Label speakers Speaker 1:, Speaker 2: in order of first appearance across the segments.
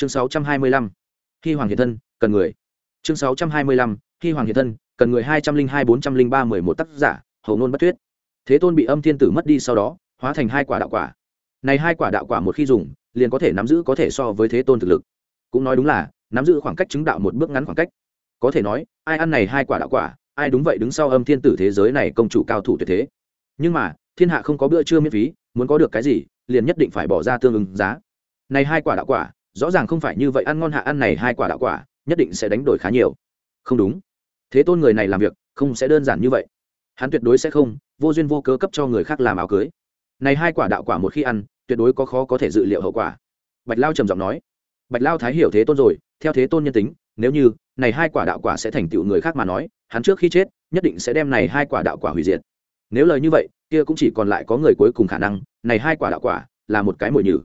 Speaker 1: chương sáu trăm hai mươi lăm, khi hoàng hiện thân, cần người. Chương sáu trăm hai mươi lăm, khi hoàng hiện thân, cần người hai trăm linh hai bốn trăm linh ba mười một tác giả hầu nôn bất tuyết. Thế tôn bị âm thiên tử mất đi sau đó, hóa thành hai quả đạo quả. Này hai quả đạo quả một khi dùng, liền có thể nắm giữ có thể so với thế tôn thực lực. Cũng nói đúng là, nắm giữ khoảng cách chứng đạo một bước ngắn khoảng cách. Có thể nói, ai ăn này hai quả đạo quả, ai đúng vậy đứng sau âm thiên tử thế giới này công chủ cao thủ tuyệt thế. Nhưng mà, thiên hạ không có bữa trưa miễn phí, muốn có được cái gì, liền nhất định phải bỏ ra tương ứng giá. Này hai quả đạo quả rõ ràng không phải như vậy, ăn ngon hạ ăn này hai quả đạo quả, nhất định sẽ đánh đổi khá nhiều. Không đúng. Thế tôn người này làm việc, không sẽ đơn giản như vậy. Hắn tuyệt đối sẽ không, vô duyên vô cớ cấp cho người khác làm áo cưới. Này hai quả đạo quả một khi ăn, tuyệt đối có khó có thể dự liệu hậu quả. Bạch lao trầm giọng nói. Bạch lao thái hiểu thế tôn rồi, theo thế tôn nhân tính, nếu như này hai quả đạo quả sẽ thành tựu người khác mà nói, hắn trước khi chết, nhất định sẽ đem này hai quả đạo quả hủy diệt. Nếu lời như vậy, kia cũng chỉ còn lại có người cuối cùng khả năng, này hai quả đạo quả là một cái mồi nhử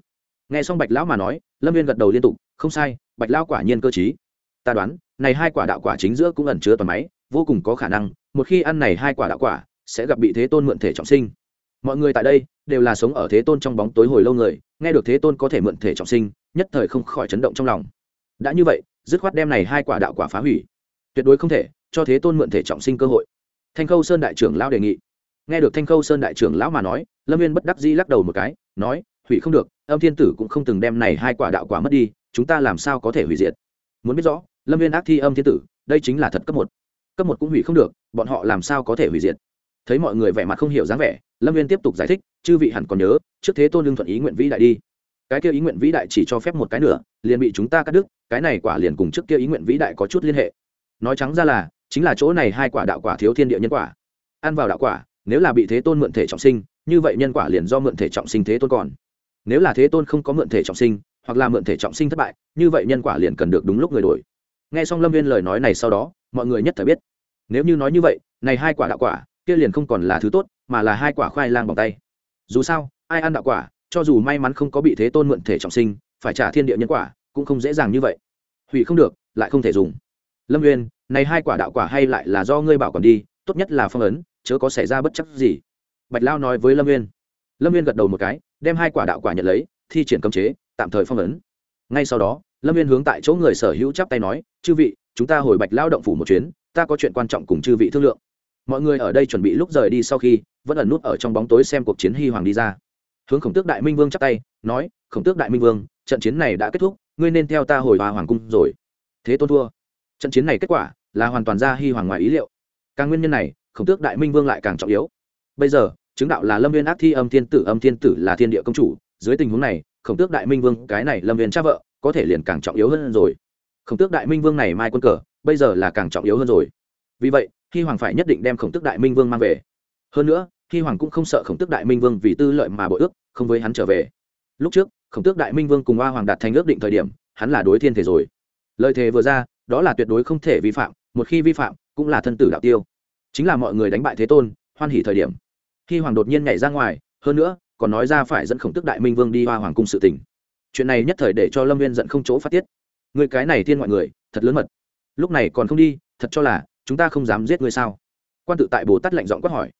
Speaker 1: nghe xong bạch lão mà nói, lâm viên gật đầu liên tục, không sai, bạch lão quả nhiên cơ t ta đoán, này hai quả đạo quả chính giữa cũng ẩn chứa toàn máy, vô cùng có khả năng, một khi ăn này hai quả đạo quả, sẽ gặp bị thế tôn mượn thể trọng sinh. Mọi người tại đây đều là sống ở thế tôn trong bóng tối hồi lâu người, nghe được thế tôn có thể mượn thể trọng sinh, nhất thời không khỏi chấn động trong lòng. Đã như vậy, dứt khoát đem này hai quả đạo quả phá hủy. Tuyệt đối không thể cho thế tôn mượn thể trọng sinh cơ hội. Thanh khâu sơn đại trưởng lão đề nghị. Nghe được thanh khâu sơn đại trưởng lão mà nói, lâm viên bất đắc dĩ lắc đầu một cái, nói, hủy không được âm thiên tử cũng không từng đem này hai quả đạo quả mất đi, chúng ta làm sao có thể hủy diệt? Muốn biết rõ, lâm viên ác thi âm thiên tử, đây chính là thật cấp một. Cấp một cũng hủy không được, bọn họ làm sao có thể hủy diệt? Thấy mọi người vẻ mặt không hiểu dáng vẻ, lâm viên tiếp tục giải thích, chư vị hẳn còn nhớ, trước thế tôn lương thuận ý nguyện vĩ đại đi. Cái kia ý nguyện vĩ đại chỉ cho phép một cái nữa, liền bị chúng ta cắt đứt, cái này quả liền cùng trước kia ý nguyện vĩ đại có chút liên hệ. Nói trắng ra là, chính là chỗ này hai quả đạo quả thiếu thiên địa nhân quả. Ăn vào đạo quả, nếu là bị thế tôn mượn thể trọng sinh, như vậy nhân quả liền do mượn thể trọng sinh thế tôn còn nếu là thế tôn không có mượn thể trọng sinh, hoặc là mượn thể trọng sinh thất bại, như vậy nhân quả liền cần được đúng lúc người đổi. Nghe xong lâm viên lời nói này sau đó, mọi người nhất thời biết. Nếu như nói như vậy, này hai quả đạo quả, kia liền không còn là thứ tốt, mà là hai quả khoai lang bằng tay. Dù sao, ai ăn đạo quả, cho dù may mắn không có bị thế tôn mượn thể trọng sinh, phải trả thiên địa nhân quả, cũng không dễ dàng như vậy. Hủy không được, lại không thể dùng. Lâm nguyên này hai quả đạo quả hay lại là do ngươi bảo còn đi, tốt nhất là phong ấn, chớ có xảy ra bất chấp gì. Bạch lao nói với lâm nguyên lâm viên gật đầu một cái, đem hai quả đạo quả nhận lấy, thi triển cấm chế, tạm thời phong ấn. Ngay sau đó, lâm viên hướng tại chỗ người sở hữu chắp tay nói, chư vị, chúng ta hồi bạch lao động phủ một chuyến, ta có chuyện quan trọng cùng chư vị thương lượng. Mọi người ở đây chuẩn bị lúc rời đi sau khi, vẫn ẩn nút ở trong bóng tối xem cuộc chiến hy hoàng đi ra. Hướng khổng tước đại minh vương chắp tay, nói, khổng tước đại minh vương, trận chiến này đã kết thúc, ngươi nên theo ta hồi hòa hoàng cung rồi. Thế tôn thua. Trận chiến này kết quả là hoàn toàn ra hy hoàng ngoài ý liệu. Càng nguyên nhân này, khổng tước đại minh vương lại càng trọng yếu. Bây giờ chứng đạo là lâm viên ác thi, âm thiên tử, âm thiên tử là thiên địa công chủ. Dưới tình huống này, khổng tước đại minh vương, cái này lâm viên cha vợ, có thể liền càng trọng yếu hơn rồi. Khổng tước đại minh vương này mai quân cờ, bây giờ là càng trọng yếu hơn rồi. Vì vậy khi hoàng phải nhất định đem khổng tước đại minh vương mang về. Hơn nữa khi hoàng cũng không sợ khổng tước đại minh vương vì tư lợi mà bội ước, không với hắn trở về. Lúc trước, khổng tước đại minh vương cùng hoa hoàng đạt thành ước định thời điểm, hắn là đối thiên thể rồi. Lời thề vừa ra, đó là tuyệt đối không thể vi phạm, một khi vi phạm, cũng là thân tử đạo tiêu. Chính là mọi người đánh bại thế tôn, hoan hỉ thời điểm khi hoàng đột nhiên nhảy ra ngoài, hơn nữa, còn nói ra phải dẫn khổng tức đại minh vương đi hoa hoàng cung sự tình. Chuyện này nhất thời để cho lâm viên giận không chỗ phát tiết. Người cái này thiên ngoại người, thật lớn mật. Lúc này còn không đi, thật cho là, chúng ta không dám giết ngươi sao? Quan tự tại bồ tát lạnh giọng quát hỏi.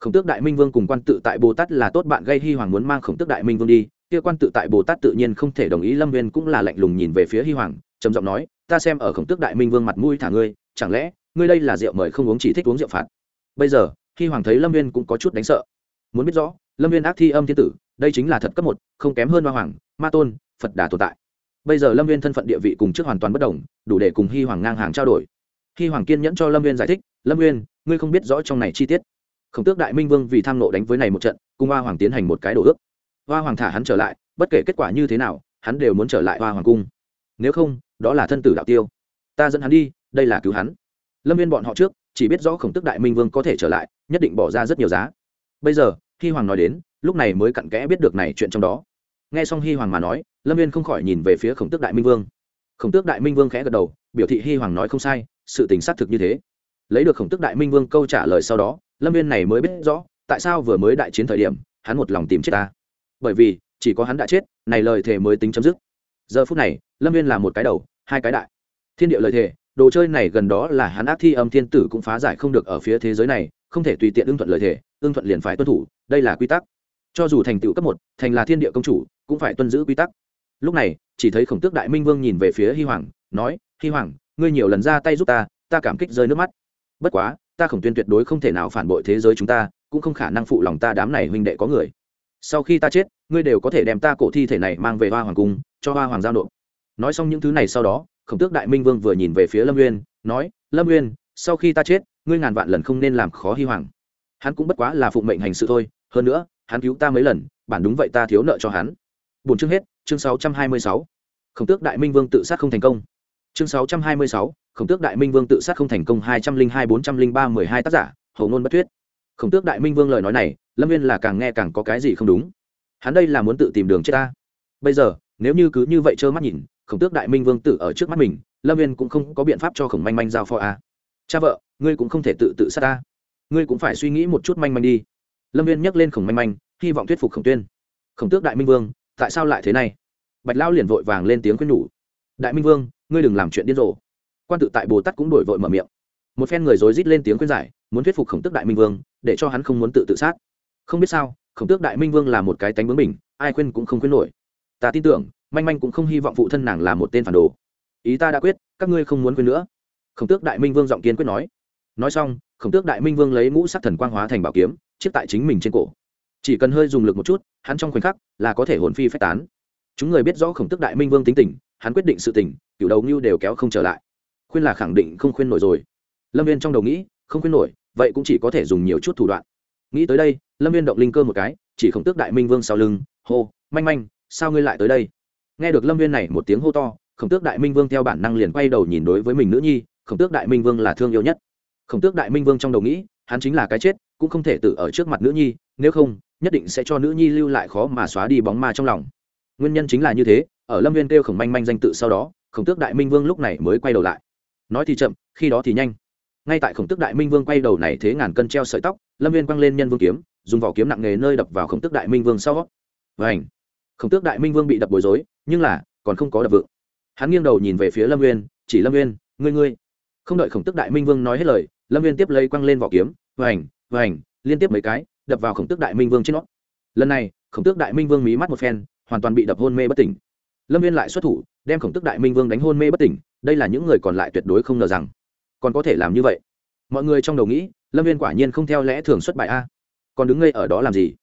Speaker 1: Khổng tước đại minh vương cùng quan tự tại bồ tát là tốt bạn gây hy hoàng muốn mang khổng tước đại minh vương đi, kia quan tự tại bồ tát tự nhiên không thể đồng ý, lâm viên cũng là lạnh lùng nhìn về phía hy hoàng, trầm giọng nói, ta xem ở khổng tước đại minh vương mặt mũi thả ngươi, chẳng lẽ ngươi đây là rượu mời không uống chỉ thích uống rượu phạt? Bây giờ khi hoàng thấy lâm viên cũng có chút đánh sợ. Muốn biết rõ, lâm viên ác thi âm thiên tử, đây chính là thật cấp một, không kém hơn hoa hoàng, ma tôn, phật đà tồn tại. Bây giờ lâm viên thân phận địa vị cùng trước hoàn toàn bất đồng, đủ để cùng hy hoàng ngang hàng trao đổi. Hy hoàng kiên nhẫn cho lâm viên giải thích, lâm viên ngươi không biết rõ trong này chi tiết. Khổng tước đại minh vương vì tham nộ đánh với này một trận, cùng hoa hoàng tiến hành một cái đồ ước. Hoa hoàng thả hắn trở lại, bất kể kết quả như thế nào, hắn đều muốn trở lại hoa hoàng cung. Nếu không, đó là thân tử đạo tiêu. Ta dẫn hắn đi, đây là cứu hắn. Lâm viên bọn họ trước chỉ biết rõ khổng tức đại minh vương có thể trở lại, nhất định bỏ ra rất nhiều giá. Bây giờ khi hoàng nói đến, lúc này mới cặn kẽ biết được này chuyện trong đó. Nghe xong hy hoàng mà nói, lâm viên không khỏi nhìn về phía khổng tước đại minh vương. Khổng tước đại minh vương khẽ gật đầu, biểu thị hy hoàng nói không sai, sự tình xác thực như thế. Lấy được khổng tước đại minh vương câu trả lời sau đó, lâm viên này mới biết rõ, tại sao vừa mới đại chiến thời điểm, hắn một lòng tìm chết ta. Bởi vì, chỉ có hắn đã chết, này lời thề mới tính chấm dứt. Giờ phút này, lâm viên là một cái đầu, hai cái đại. Thiên địa lời thề đồ chơi này gần đó là hắn ác thi âm thiên tử cũng phá giải không được ở phía thế giới này, không thể tùy tiện ưng thuận lời thề ưng thuận liền phải tuân thủ, đây là quy tắc. Cho dù thành tựu cấp một, thành là thiên địa công chủ, cũng phải tuân giữ quy tắc. Lúc này, chỉ thấy khổng tước đại minh vương nhìn về phía hy hoàng, nói hy hoàng, ngươi nhiều lần ra tay giúp ta ta cảm kích rơi nước mắt. Bất quá, ta khổng tuyên tuyệt đối không thể nào phản bội thế giới chúng ta, cũng không khả năng phụ lòng ta đám này huynh đệ có người. Sau khi ta chết, ngươi đều có thể đem ta cổ thi thể này mang về hoa hoàng cung, cho hoa hoàng giao nộp. Nói xong những thứ này sau đó khổng tước đại minh vương vừa nhìn về phía lâm uyên, nói, lâm uyên, sau khi ta chết, ngươi ngàn vạn lần không nên làm khó hy hoàng. Hắn cũng bất quá là phụng mệnh hành sự thôi, hơn nữa, hắn cứu ta mấy lần, bản đúng vậy ta thiếu nợ cho hắn. Bốn chương hết, chương sáu trăm hai mươi sáu. Khổng tước đại minh vương tự sát không thành công. Chương sáu trăm hai mươi sáu, khổng tước đại minh vương tự sát không thành công hai trăm linh hai bốn trăm linh ba mười hai tác giả hầu ngôn bất thuyết. Khổng tước đại minh vương lời nói này, lâm viên là càng nghe càng có cái gì không đúng. Hắn đây là muốn tự tìm đường chết ta. Bây giờ, nếu như cứ như vậy trơ mắt nhìn khổng tước đại minh vương tử ở trước mắt mình, lâm viên cũng không có biện pháp cho khổng manh manh giao phó a. Cha vợ, ngươi cũng không thể tự tự sát ta. Ngươi cũng phải suy nghĩ một chút manh manh đi. Lâm viên nhắc lên khổng manh manh, hy vọng thuyết phục khổng tuyên. Khổng tước đại minh vương, tại sao lại thế này? Bạch lao liền vội vàng lên tiếng khuyên nhủ. Đại minh vương, ngươi đừng làm chuyện điên rồ. Quan tự tại bồ tát cũng đổi vội mở miệng. Một phen người rối rít lên tiếng khuyên giải, muốn thuyết phục khổng tước đại minh vương, để cho hắn không muốn tự tự sát. Không biết sao, khổng tước đại minh vương là một cái tánh bướng mình ai khuyên cũng không khuyên nổi ta tin tưởng, manh manh cũng không hy vọng phụ thân nàng là một tên phản đồ. Ý ta đã quyết, các ngươi không muốn quên nữa. Khổng tước đại minh vương giọng kiên quyết nói. Nói xong, khổng tước đại minh vương lấy ngũ sắc thần quang hóa thành bảo kiếm, chiếc tại chính mình trên cổ. Chỉ cần hơi dùng lực một chút, hắn trong khoảnh khắc là có thể hồn phi phách tán. Chúng người biết rõ khổng tước đại minh vương tính tình, hắn quyết định sự tình cựu đầu ngưu đều kéo không trở lại. Khuyên là khẳng định không khuyên nổi rồi. Lâm viên trong đầu nghĩ, không khuyên nổi, vậy cũng chỉ có thể dùng nhiều chút thủ đoạn. Nghĩ tới đây, lâm viên động linh cơ một cái, chỉ khổng tước đại minh vương sau lưng, hô, manh manh sao ngươi lại tới đây? Nghe được lâm viên này một tiếng hô to, khổng tước đại minh vương theo bản năng liền quay đầu nhìn đối với mình nữ nhi, khổng tước đại minh vương là thương yêu nhất. Khổng tước đại minh vương trong đầu nghĩ, hắn chính là cái chết, cũng không thể tự ở trước mặt nữ nhi, nếu không, nhất định sẽ cho nữ nhi lưu lại khó mà xóa đi bóng ma trong lòng. Nguyên nhân chính là như thế, ở lâm viên kêu khổng manh manh danh tự sau đó, khổng tước đại minh vương lúc này mới quay đầu lại. Nói thì chậm, khi đó thì nhanh. Ngay tại khổng tước đại minh vương quay đầu này thế ngàn cân treo sợi tóc, lâm viên quăng lên nhân vương kiếm, dùng vỏ kiếm nặng nề nơi đập vào khổng tước đại minh vương sau. Và khổng tước đại minh vương bị đập bối rối nhưng là còn không có đập vựng hắn nghiêng đầu nhìn về phía lâm Nguyên, chỉ lâm Nguyên, ngươi ngươi. Không đợi khổng tước đại minh vương nói hết lời lâm Nguyên tiếp lấy quăng lên vỏ kiếm vành vành liên tiếp mấy cái đập vào khổng tước đại minh vương trên nó. Lần này khổng tước đại minh vương mí mắt một phen hoàn toàn bị đập hôn mê bất tỉnh. Lâm viên lại xuất thủ đem khổng tước đại minh vương đánh hôn mê bất tỉnh đây là những người còn lại tuyệt đối không ngờ rằng còn có thể làm như vậy. Mọi người trong đầu nghĩ lâm viên quả nhiên không theo lẽ thường xuất bài a. Còn đứng ngây ở đó làm gì?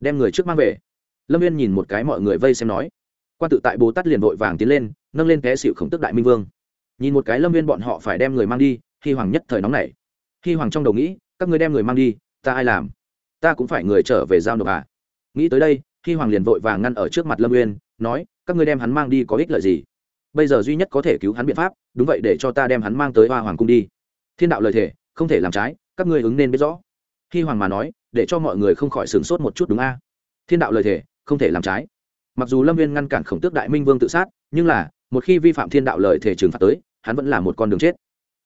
Speaker 1: Đem người trước mang về lâm viên nhìn một cái mọi người vây xem nói. Quan tự tại bồ tát liền vội vàng tiến lên, nâng lên té xịu khổng tức đại minh vương. Nhìn một cái lâm viên bọn họ phải đem người mang đi hy hoàng nhất thời nóng này hy hoàng trong đầu nghĩ, các người đem người mang đi, ta ai làm? Ta cũng phải người trở về giao nộp à? Nghĩ tới đây hy hoàng liền vội vàng ngăn ở trước mặt lâm uyên, nói, các người đem hắn mang đi có ích lợi gì? Bây giờ duy nhất có thể cứu hắn biện pháp, đúng vậy để cho ta đem hắn mang tới hoa hoàng cung đi. Thiên đạo lời thể không thể làm trái, các ngươi ứng nên biết rõ. Hy hoàng mà nói, để cho mọi người không khỏi sửng sốt một chút đúng a? Thiên đạo lời thể không thể làm trái. Mặc dù lâm viên ngăn cản khổng tước đại minh vương tự sát, nhưng là, một khi vi phạm thiên đạo lời thể trừng phạt tới, hắn vẫn là một con đường chết.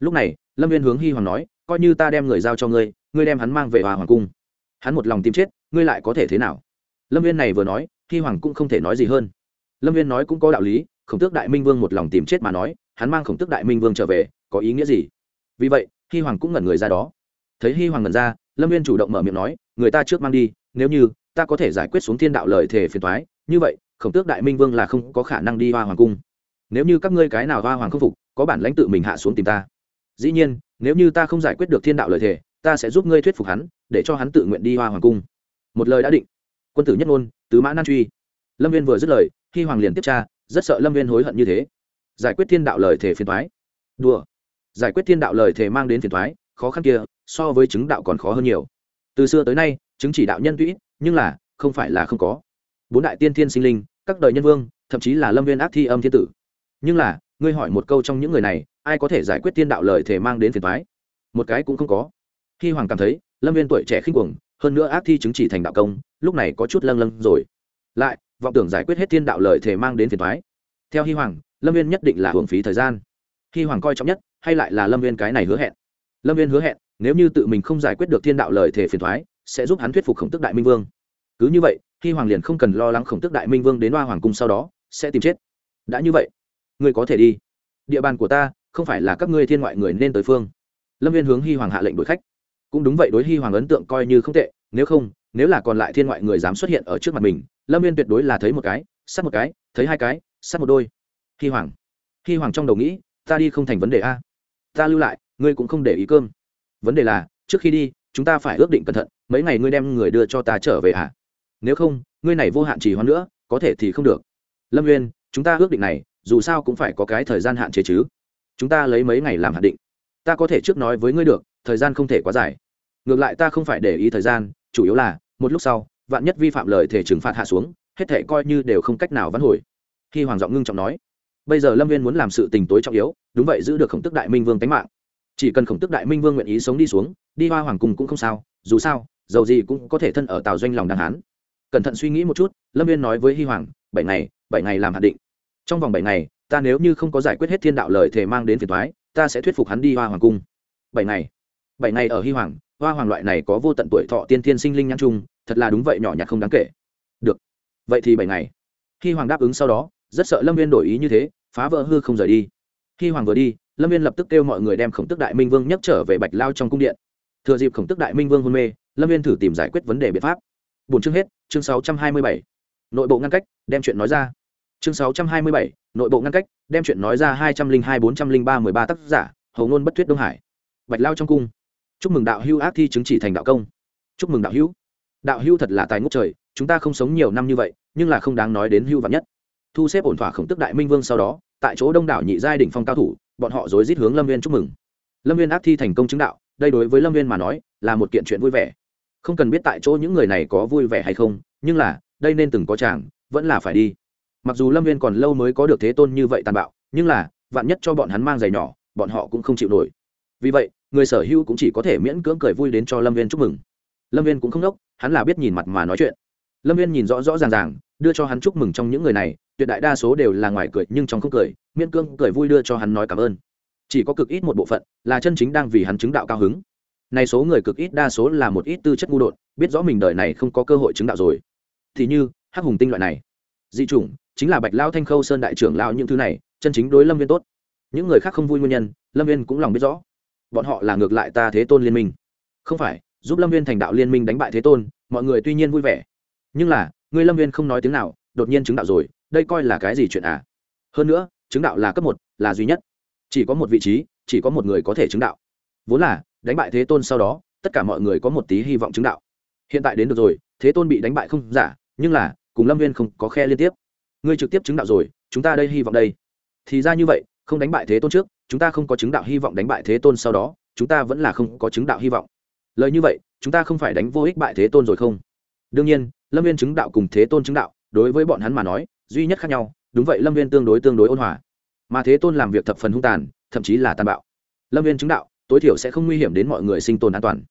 Speaker 1: Lúc này, lâm viên hướng hy hoàng nói, coi như ta đem người giao cho ngươi ngươi đem hắn mang về hòa hoàng cung. Hắn một lòng tìm chết, ngươi lại có thể thế nào? Lâm viên này vừa nói hy hoàng cũng không thể nói gì hơn. Lâm viên nói cũng có đạo lý, khổng tước đại minh vương một lòng tìm chết mà nói, hắn mang khổng tước đại minh vương trở về, có ý nghĩa gì? Vì vậy hy hoàng cũng ngẩn người ra đó. Thấy hy hoàng ngẩn ra, lâm viên chủ động mở miệng nói, người ta trước mang đi, nếu như ta có thể giải quyết xuống thiên đạo lời thể phiền toái như vậy, khổng tước đại minh vương là không có khả năng đi hoa hoàng cung. Nếu như các ngươi cái nào hoa hoàng không phục, có bản lãnh tự mình hạ xuống tìm ta. Dĩ nhiên, nếu như ta không giải quyết được thiên đạo lời thể ta sẽ giúp ngươi thuyết phục hắn, để cho hắn tự nguyện đi hoa hoàng cung. Một lời đã định. Quân tử nhất ngôn, tứ mã nan truy. Lâm viên vừa dứt lời, khi hoàng liền tiếp tra, rất sợ lâm viên hối hận như thế. Giải quyết thiên đạo lời thể phiền thoái. Đùa. Giải quyết thiên đạo lời thể mang đến phiền thoái, khó khăn kia, so với chứng đạo còn khó hơn nhiều. Từ xưa tới nay, chứng chỉ đạo nhân tuy nhưng là, không phải là không có. Bốn đại tiên thiên sinh linh, các đời nhân vương, thậm chí là lâm viên ác thi âm thiên tử. Nhưng là, ngươi hỏi một câu trong những người này, ai có thể giải quyết thiên đạo lời thể mang đến phiền thoái một cái cũng không có. Khi hoàng cảm thấy, lâm viên tuổi trẻ khinh cuồng, hơn nữa ác thi chứng chỉ thành đạo công, lúc này có chút lâng lâng rồi. Lại, vọng tưởng giải quyết hết thiên đạo lời thể mang đến phiền thoái theo hy hoàng, lâm viên nhất định là hưởng phí thời gian. Khi hoàng coi trọng nhất, hay lại là lâm viên cái này hứa hẹn? Lâm viên hứa hẹn, nếu như tự mình không giải quyết được thiên đạo lời thể phiền thoái sẽ giúp hắn thuyết phục khổng tức đại minh vương. Cứ như vậy, khi hoàng liền không cần lo lắng khổng tức đại minh vương đến hoa hoàng cung sau đó, sẽ tìm chết. Đã như vậy, ngươi có thể đi. Địa bàn của ta, không phải là các ngươi thiên ngoại người nên tới phương. Lâm viên hướng hy hoàng hạ lệnh đuổi khách. Cũng đúng vậy đối hy hoàng ấn tượng coi như không tệ, nếu không, nếu là còn lại thiên ngoại người dám xuất hiện ở trước mặt mình, lâm viên tuyệt đối là thấy một cái, sát một cái, thấy hai cái, sát một đôi. Hy hoàng hy hoàng trong đầu nghĩ, ta đi không thành vấn đề a. Ta lưu lại, ngươi cũng không để ý cơm. Vấn đề là, trước khi đi chúng ta phải ước định cẩn thận, mấy ngày ngươi đem người đưa cho ta trở về à nếu không, ngươi này vô hạn chỉ hoãn nữa, có thể thì không được. Lâm nguyên chúng ta ước định này, dù sao cũng phải có cái thời gian hạn chế chứ. Chúng ta lấy mấy ngày làm hạn định. Ta có thể trước nói với ngươi được, thời gian không thể quá dài. Ngược lại ta không phải để ý thời gian, chủ yếu là, một lúc sau, vạn nhất vi phạm lời thể trừng phạt hạ xuống, hết thể coi như đều không cách nào vãn hồi. Khi hoàng giọng ngưng trọng nói. Bây giờ lâm viên muốn làm sự tình tối trọng yếu, đúng vậy giữ được khổng tức đại minh vương tánh mạng chỉ cần khổng tức đại minh vương nguyện ý sống đi xuống, đi hoa hoàng cung cũng không sao, dù sao, dầu gì cũng có thể thân ở tào doanh lòng đàng hán. Cẩn thận suy nghĩ một chút, lâm viên nói với hy hoàng, bảy ngày bảy ngày làm hạn định. Trong vòng bảy ngày, ta nếu như không có giải quyết hết thiên đạo lời thề mang đến phiền thoái ta sẽ thuyết phục hắn đi hoa hoàng cung. Bảy ngày. Bảy ngày ở hy hoàng, hoa hoàng loại này có vô tận tuổi thọ tiên thiên sinh linh nhãn trung thật là đúng vậy nhỏ nhặt không đáng kể. Được. Vậy thì bảy ngày. Hy hoàng đáp ứng sau đó, rất sợ lâm viên đổi ý như thế, phá vỡ hư không rời đi. Hy hoàng vừa đi lâm viên lập tức kêu mọi người đem khổng tức đại minh vương nhấc trở về bạch lao trong cung điện. Thừa dịp khổng tức đại minh vương hôn mê, lâm viên thử tìm giải quyết vấn đề biện pháp. Bốn chương hết, chương sáu trăm hai mươi bảy. Nội bộ ngăn cách, đem chuyện nói ra. Chương sáu trăm hai mươi bảy, nội bộ ngăn cách, đem chuyện nói ra hai trăm linh hai, bốn trăm linh ba, mười ba tác giả, hầu ngôn bất thuyết đông hải. Bạch lao trong cung. Chúc mừng đạo hữu ác thi chứng chỉ thành đạo công. Chúc mừng đạo hữu. Đạo hữu thật là tài ngốc trời, chúng ta không sống nhiều năm như vậy, nhưng là không đáng nói đến hưu vạn nhất. Thu xếp ổn thỏa khổng tức đại minh vương sau đó, tại chỗ đông đảo nhị giai đỉnh phong cao thủ bọn họ rối rít hướng lâm viên chúc mừng. Lâm viên ác thi thành công chứng đạo, đây đối với lâm viên mà nói, là một kiện chuyện vui vẻ. Không cần biết tại chỗ những người này có vui vẻ hay không, nhưng là, đây nên từng có chàng, vẫn là phải đi. Mặc dù lâm viên còn lâu mới có được thế tôn như vậy tàn bạo, nhưng là, vạn nhất cho bọn hắn mang giày nhỏ, bọn họ cũng không chịu nổi. Vì vậy, người sở hữu cũng chỉ có thể miễn cưỡng cười vui đến cho lâm viên chúc mừng. Lâm viên cũng không đốc, hắn là biết nhìn mặt mà nói chuyện lâm viên nhìn rõ rõ ràng ràng, đưa cho hắn chúc mừng trong những người này, tuyệt đại đa số đều là ngoài cười nhưng trong không cười, miễn Cương cười vui đưa cho hắn nói cảm ơn. Chỉ có cực ít một bộ phận là chân chính đang vì hắn chứng đạo cao hứng. Này số người cực ít đa số là một ít tư chất ngu đột, biết rõ mình đời này không có cơ hội chứng đạo rồi. Thì như, hắc hùng tinh loại này. Dị chủng, chính là bạch lao thanh khâu sơn đại trưởng lao những thứ này, chân chính đối lâm viên tốt. Những người khác không vui nguyên nhân, lâm viên cũng lòng biết rõ. Bọn họ là ngược lại ta thế tôn liên minh. Không phải, giúp lâm viên thành đạo liên minh đánh bại thế tôn, mọi người tuy nhiên vui vẻ nhưng là, ngươi lâm viên không nói tiếng nào, đột nhiên chứng đạo rồi, đây coi là cái gì chuyện à? Hơn nữa, chứng đạo là cấp một, là duy nhất. Chỉ có một vị trí, chỉ có một người có thể chứng đạo. Vốn là, đánh bại thế tôn sau đó, tất cả mọi người có một tí hy vọng chứng đạo. Hiện tại đến được rồi, thế tôn bị đánh bại không giả, nhưng là, cùng lâm viên không có khe liên tiếp. Ngươi trực tiếp chứng đạo rồi, chúng ta đây hy vọng đây. Thì ra như vậy, không đánh bại thế tôn trước, chúng ta không có chứng đạo hy vọng đánh bại thế tôn sau đó, chúng ta vẫn là không có chứng đạo hy vọng. Lời như vậy, chúng ta không phải đánh vô ích bại thế tôn rồi không? Đương nhiên lâm viên chứng đạo cùng thế tôn chứng đạo, đối với bọn hắn mà nói, duy nhất khác nhau, đúng vậy lâm viên tương đối tương đối ôn hòa. Mà thế tôn làm việc thập phần hung tàn, thậm chí là tàn bạo. Lâm viên chứng đạo, tối thiểu sẽ không nguy hiểm đến mọi người sinh tồn an toàn.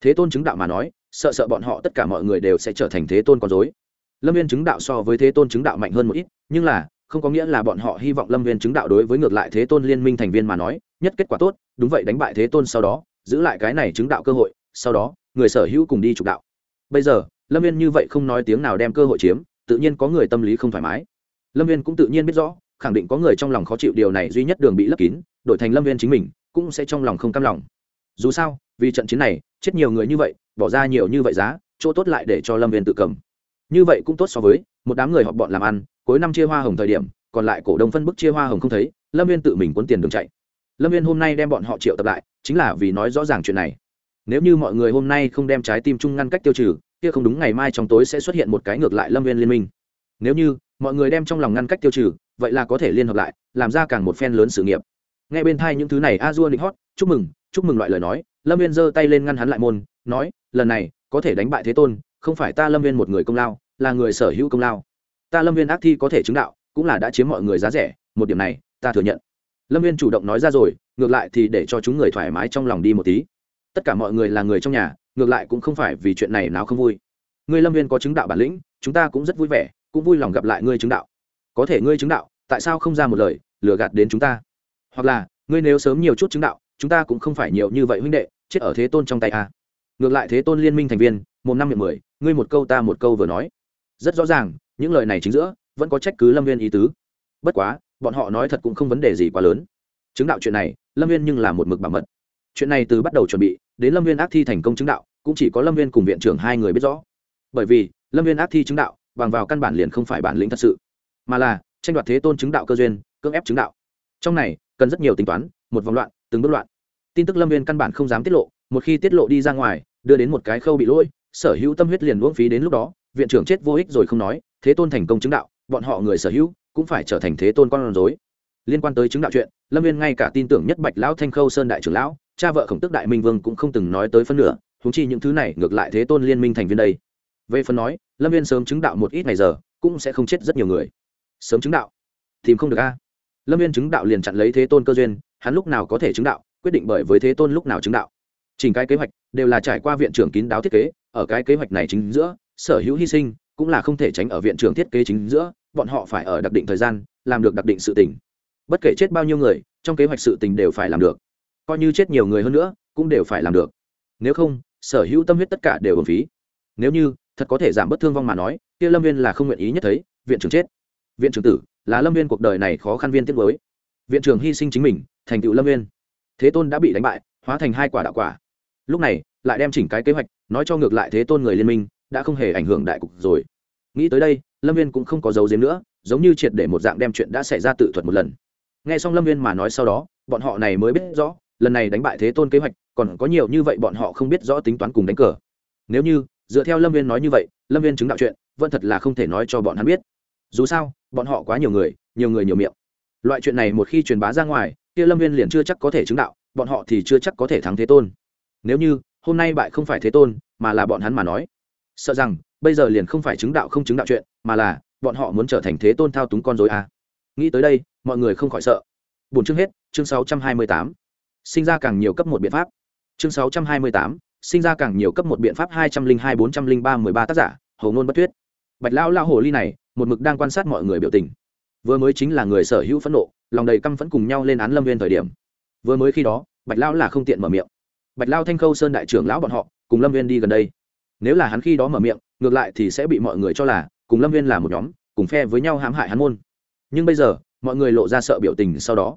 Speaker 1: Thế tôn chứng đạo mà nói, sợ sợ bọn họ tất cả mọi người đều sẽ trở thành thế tôn con dối lâm viên chứng đạo so với thế tôn chứng đạo mạnh hơn một ít, nhưng là, không có nghĩa là bọn họ hy vọng lâm viên chứng đạo đối với ngược lại thế tôn liên minh thành viên mà nói, nhất kết quả tốt, đúng vậy đánh bại thế tôn sau đó, giữ lại cái này chứng đạo cơ hội, sau đó, người sở hữu cùng đi trục đạo. Bây giờ lâm viên như vậy không nói tiếng nào đem cơ hội chiếm, tự nhiên có người tâm lý không thoải mái. Lâm viên cũng tự nhiên biết rõ, khẳng định có người trong lòng khó chịu, điều này duy nhất đường bị lấp kín, đổi thành lâm viên chính mình, cũng sẽ trong lòng không cam lòng. Dù sao, vì trận chiến này, chết nhiều người như vậy, bỏ ra nhiều như vậy giá, chỗ tốt lại để cho lâm viên tự cầm. Như vậy cũng tốt so với, một đám người họp bọn làm ăn, cuối năm chia hoa hồng thời điểm, còn lại cổ đông phân bức chia hoa hồng không thấy, lâm viên tự mình cuốn tiền đường chạy. Lâm viên hôm nay đem bọn họ triệu tập lại, chính là vì nói rõ ràng chuyện này. Nếu như mọi người hôm nay không đem trái tim chung ngăn cách tiêu trừ kia không đúng ngày mai trong tối sẽ xuất hiện một cái ngược lại lâm viên liên minh. Nếu như, mọi người đem trong lòng ngăn cách tiêu trừ, vậy là có thể liên hợp lại, làm ra càng một phen lớn sự nghiệp. Ngay bên thai những thứ này, a dua định hót, chúc mừng chúc mừng loại lời nói, lâm viên giơ tay lên ngăn hắn lại môn, nói, lần này, có thể đánh bại thế tôn, không phải ta lâm viên một người công lao, là người sở hữu công lao. Ta lâm viên ác thi có thể chứng đạo, cũng là đã chiếm mọi người giá rẻ, một điểm này, ta thừa nhận. Lâm viên chủ động nói ra rồi, ngược lại thì để cho chúng người thoải mái trong lòng đi một tí. Tất cả mọi người là người trong nhà ngược lại cũng không phải vì chuyện này nào không vui. Ngươi lâm viên có chứng đạo bản lĩnh, chúng ta cũng rất vui vẻ, cũng vui lòng gặp lại ngươi chứng đạo. Có thể ngươi chứng đạo, tại sao không ra một lời, lừa gạt đến chúng ta? Hoặc là, ngươi nếu sớm nhiều chút chứng đạo, chúng ta cũng không phải nhiều như vậy huynh đệ, chết ở thế tôn trong tay a à. ngược lại thế tôn liên minh thành viên một năm miệng mười, ngươi một câu ta một câu vừa nói. Rất rõ ràng, những lời này chính giữa, vẫn có trách cứ lâm viên ý tứ. Bất quá, bọn họ nói thật cũng không vấn đề gì quá lớn. Chứng đạo chuyện này, lâm viên nhưng là một mực bảo mật. Chuyện này từ bắt đầu chuẩn bị đến lâm viên ác thi thành công chứng đạo, cũng chỉ có lâm viên cùng viện trưởng hai người biết rõ. Bởi vì, lâm viên ác thi chứng đạo, bằng vào căn bản liền không phải bản lĩnh thật sự, mà là tranh đoạt thế tôn chứng đạo cơ duyên, cưỡng ép chứng đạo. Trong này, cần rất nhiều tính toán, một vòng loạn, từng bước loạn. Tin tức lâm viên căn bản không dám tiết lộ, một khi tiết lộ đi ra ngoài, đưa đến một cái khâu bị lỗi, sở hữu tâm huyết liền uống phí đến lúc đó, viện trưởng chết vô ích rồi không nói, thế tôn thành công chứng đạo, bọn họ người sở hữu cũng phải trở thành thế tôn con rối. Liên quan tới chứng đạo chuyện, lâm viên ngay cả tin tưởng nhất bạch lão thanh khâu sơn đại trưởng lão cha vợ khổng tức đại minh vương cũng không từng nói tới phân nửa húng chi những thứ này ngược lại thế tôn liên minh thành viên đây. Về phần nói, lâm viên sớm chứng đạo một ít ngày giờ, cũng sẽ không chết rất nhiều người. Sớm chứng đạo? Tìm không được a. Lâm viên chứng đạo liền chặn lấy thế tôn cơ duyên, hắn lúc nào có thể chứng đạo, quyết định bởi với thế tôn lúc nào chứng đạo. Chỉnh cái kế hoạch, đều là trải qua viện trưởng kín đáo thiết kế, ở cái kế hoạch này chính giữa, sở hữu hy sinh, cũng là không thể tránh ở viện trưởng thiết kế chính giữa, bọn họ phải ở đặc định thời gian, làm được đặc định sự tình. Bất kể chết bao nhiêu người, trong kế hoạch sự tình đều phải làm được coi như chết nhiều người hơn nữa, cũng đều phải làm được. Nếu không, sở hữu tâm huyết tất cả đều ổn phí. Nếu như, thật có thể giảm bất thương vong mà nói, kia lâm viên là không nguyện ý nhất thấy, viện trưởng chết. Viện trưởng tử, là lâm viên cuộc đời này khó khăn viên tiết mới. Viện trưởng hy sinh chính mình, thành tựu lâm viên. Thế tôn đã bị đánh bại, hóa thành hai quả đạo quả. Lúc này, lại đem chỉnh cái kế hoạch, nói cho ngược lại thế tôn người liên minh, đã không hề ảnh hưởng đại cục rồi. Nghĩ tới đây, lâm viên cũng không có dấu diếm nữa, giống như triệt để một dạng đem chuyện đã xảy ra tự thuật một lần. N g h e xong lâm viên mà nói sau đó, bọn họ này mới biết rõ lần này đánh bại thế tôn kế hoạch, còn có nhiều như vậy bọn họ không biết rõ tính toán cùng đánh cờ. Nếu như, dựa theo lâm viên nói như vậy, lâm viên chứng đạo chuyện, vẫn thật là không thể nói cho bọn hắn biết. Dù sao, bọn họ quá nhiều người nhiều người nhiều miệng. Loại chuyện này một khi truyền bá ra ngoài, kia lâm viên liền chưa chắc có thể chứng đạo, bọn họ thì chưa chắc có thể thắng thế tôn. Nếu như, hôm nay bại không phải thế tôn, mà là bọn hắn mà nói, sợ rằng, bây giờ liền không phải chứng đạo không chứng đạo chuyện, mà là, bọn họ muốn trở thành thế tôn thao túng con dối à. nghĩ tới đây, mọi người không khỏi sợ. Bốn chương hết, chương sáu trăm hai mươi tám sinh ra càng nhiều cấp một biện pháp. Chương sáu trăm hai mươi tám, sinh ra càng nhiều cấp một biện pháp hai trăm linh hai bốn trăm linh ba mười ba tác giả hầu ngôn bất thuyết bạch lão lao hồ ly này, một mực đang quan sát mọi người biểu tình. Vừa mới chính là người sở hữu phẫn nộ, lòng đầy căm phẫn cùng nhau lên án lâm viên thời điểm. Vừa mới khi đó, bạch lão là không tiện mở miệng. Bạch lao thanh khâu sơn đại trưởng lão bọn họ, cùng lâm viên đi gần đây. Nếu là hắn khi đó mở miệng, ngược lại thì sẽ bị mọi người cho là, cùng lâm viên là một nhóm, cùng phe với nhau hãm hại hắn môn. Nhưng bây giờ, mọi người lộ ra sợ biểu tình sau đó.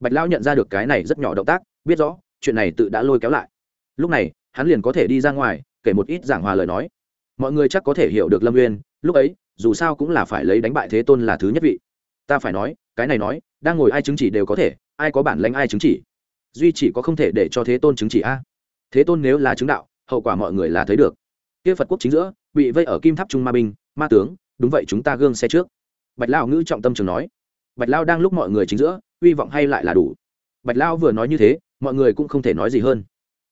Speaker 1: Bạch lão nhận ra được cái này rất nhỏ động tác biết rõ, chuyện này tự đã lôi kéo lại. Lúc này, hắn liền có thể đi ra ngoài, kể một ít giảng hòa lời nói. Mọi người chắc có thể hiểu được lâm uyên, lúc ấy, dù sao cũng là phải lấy đánh bại thế tôn là thứ nhất vị. Ta phải nói, cái này nói, đang ngồi ai chứng chỉ đều có thể, ai có bản lãnh ai chứng chỉ. Duy chỉ có không thể để cho thế tôn chứng chỉ a. Thế tôn nếu là chứng đạo, hậu quả mọi người là thấy được. Kia phật quốc chính giữa, bị vây ở kim tháp trung ma binh, ma tướng, đúng vậy chúng ta gương xe trước. Bạch lao ngữ trọng tâm trường nói. Bạch lao đang lúc mọi người chính giữa, hy vọng hay lại là đủ. Bạch lao vừa nói như thế mọi người cũng không thể nói gì hơn.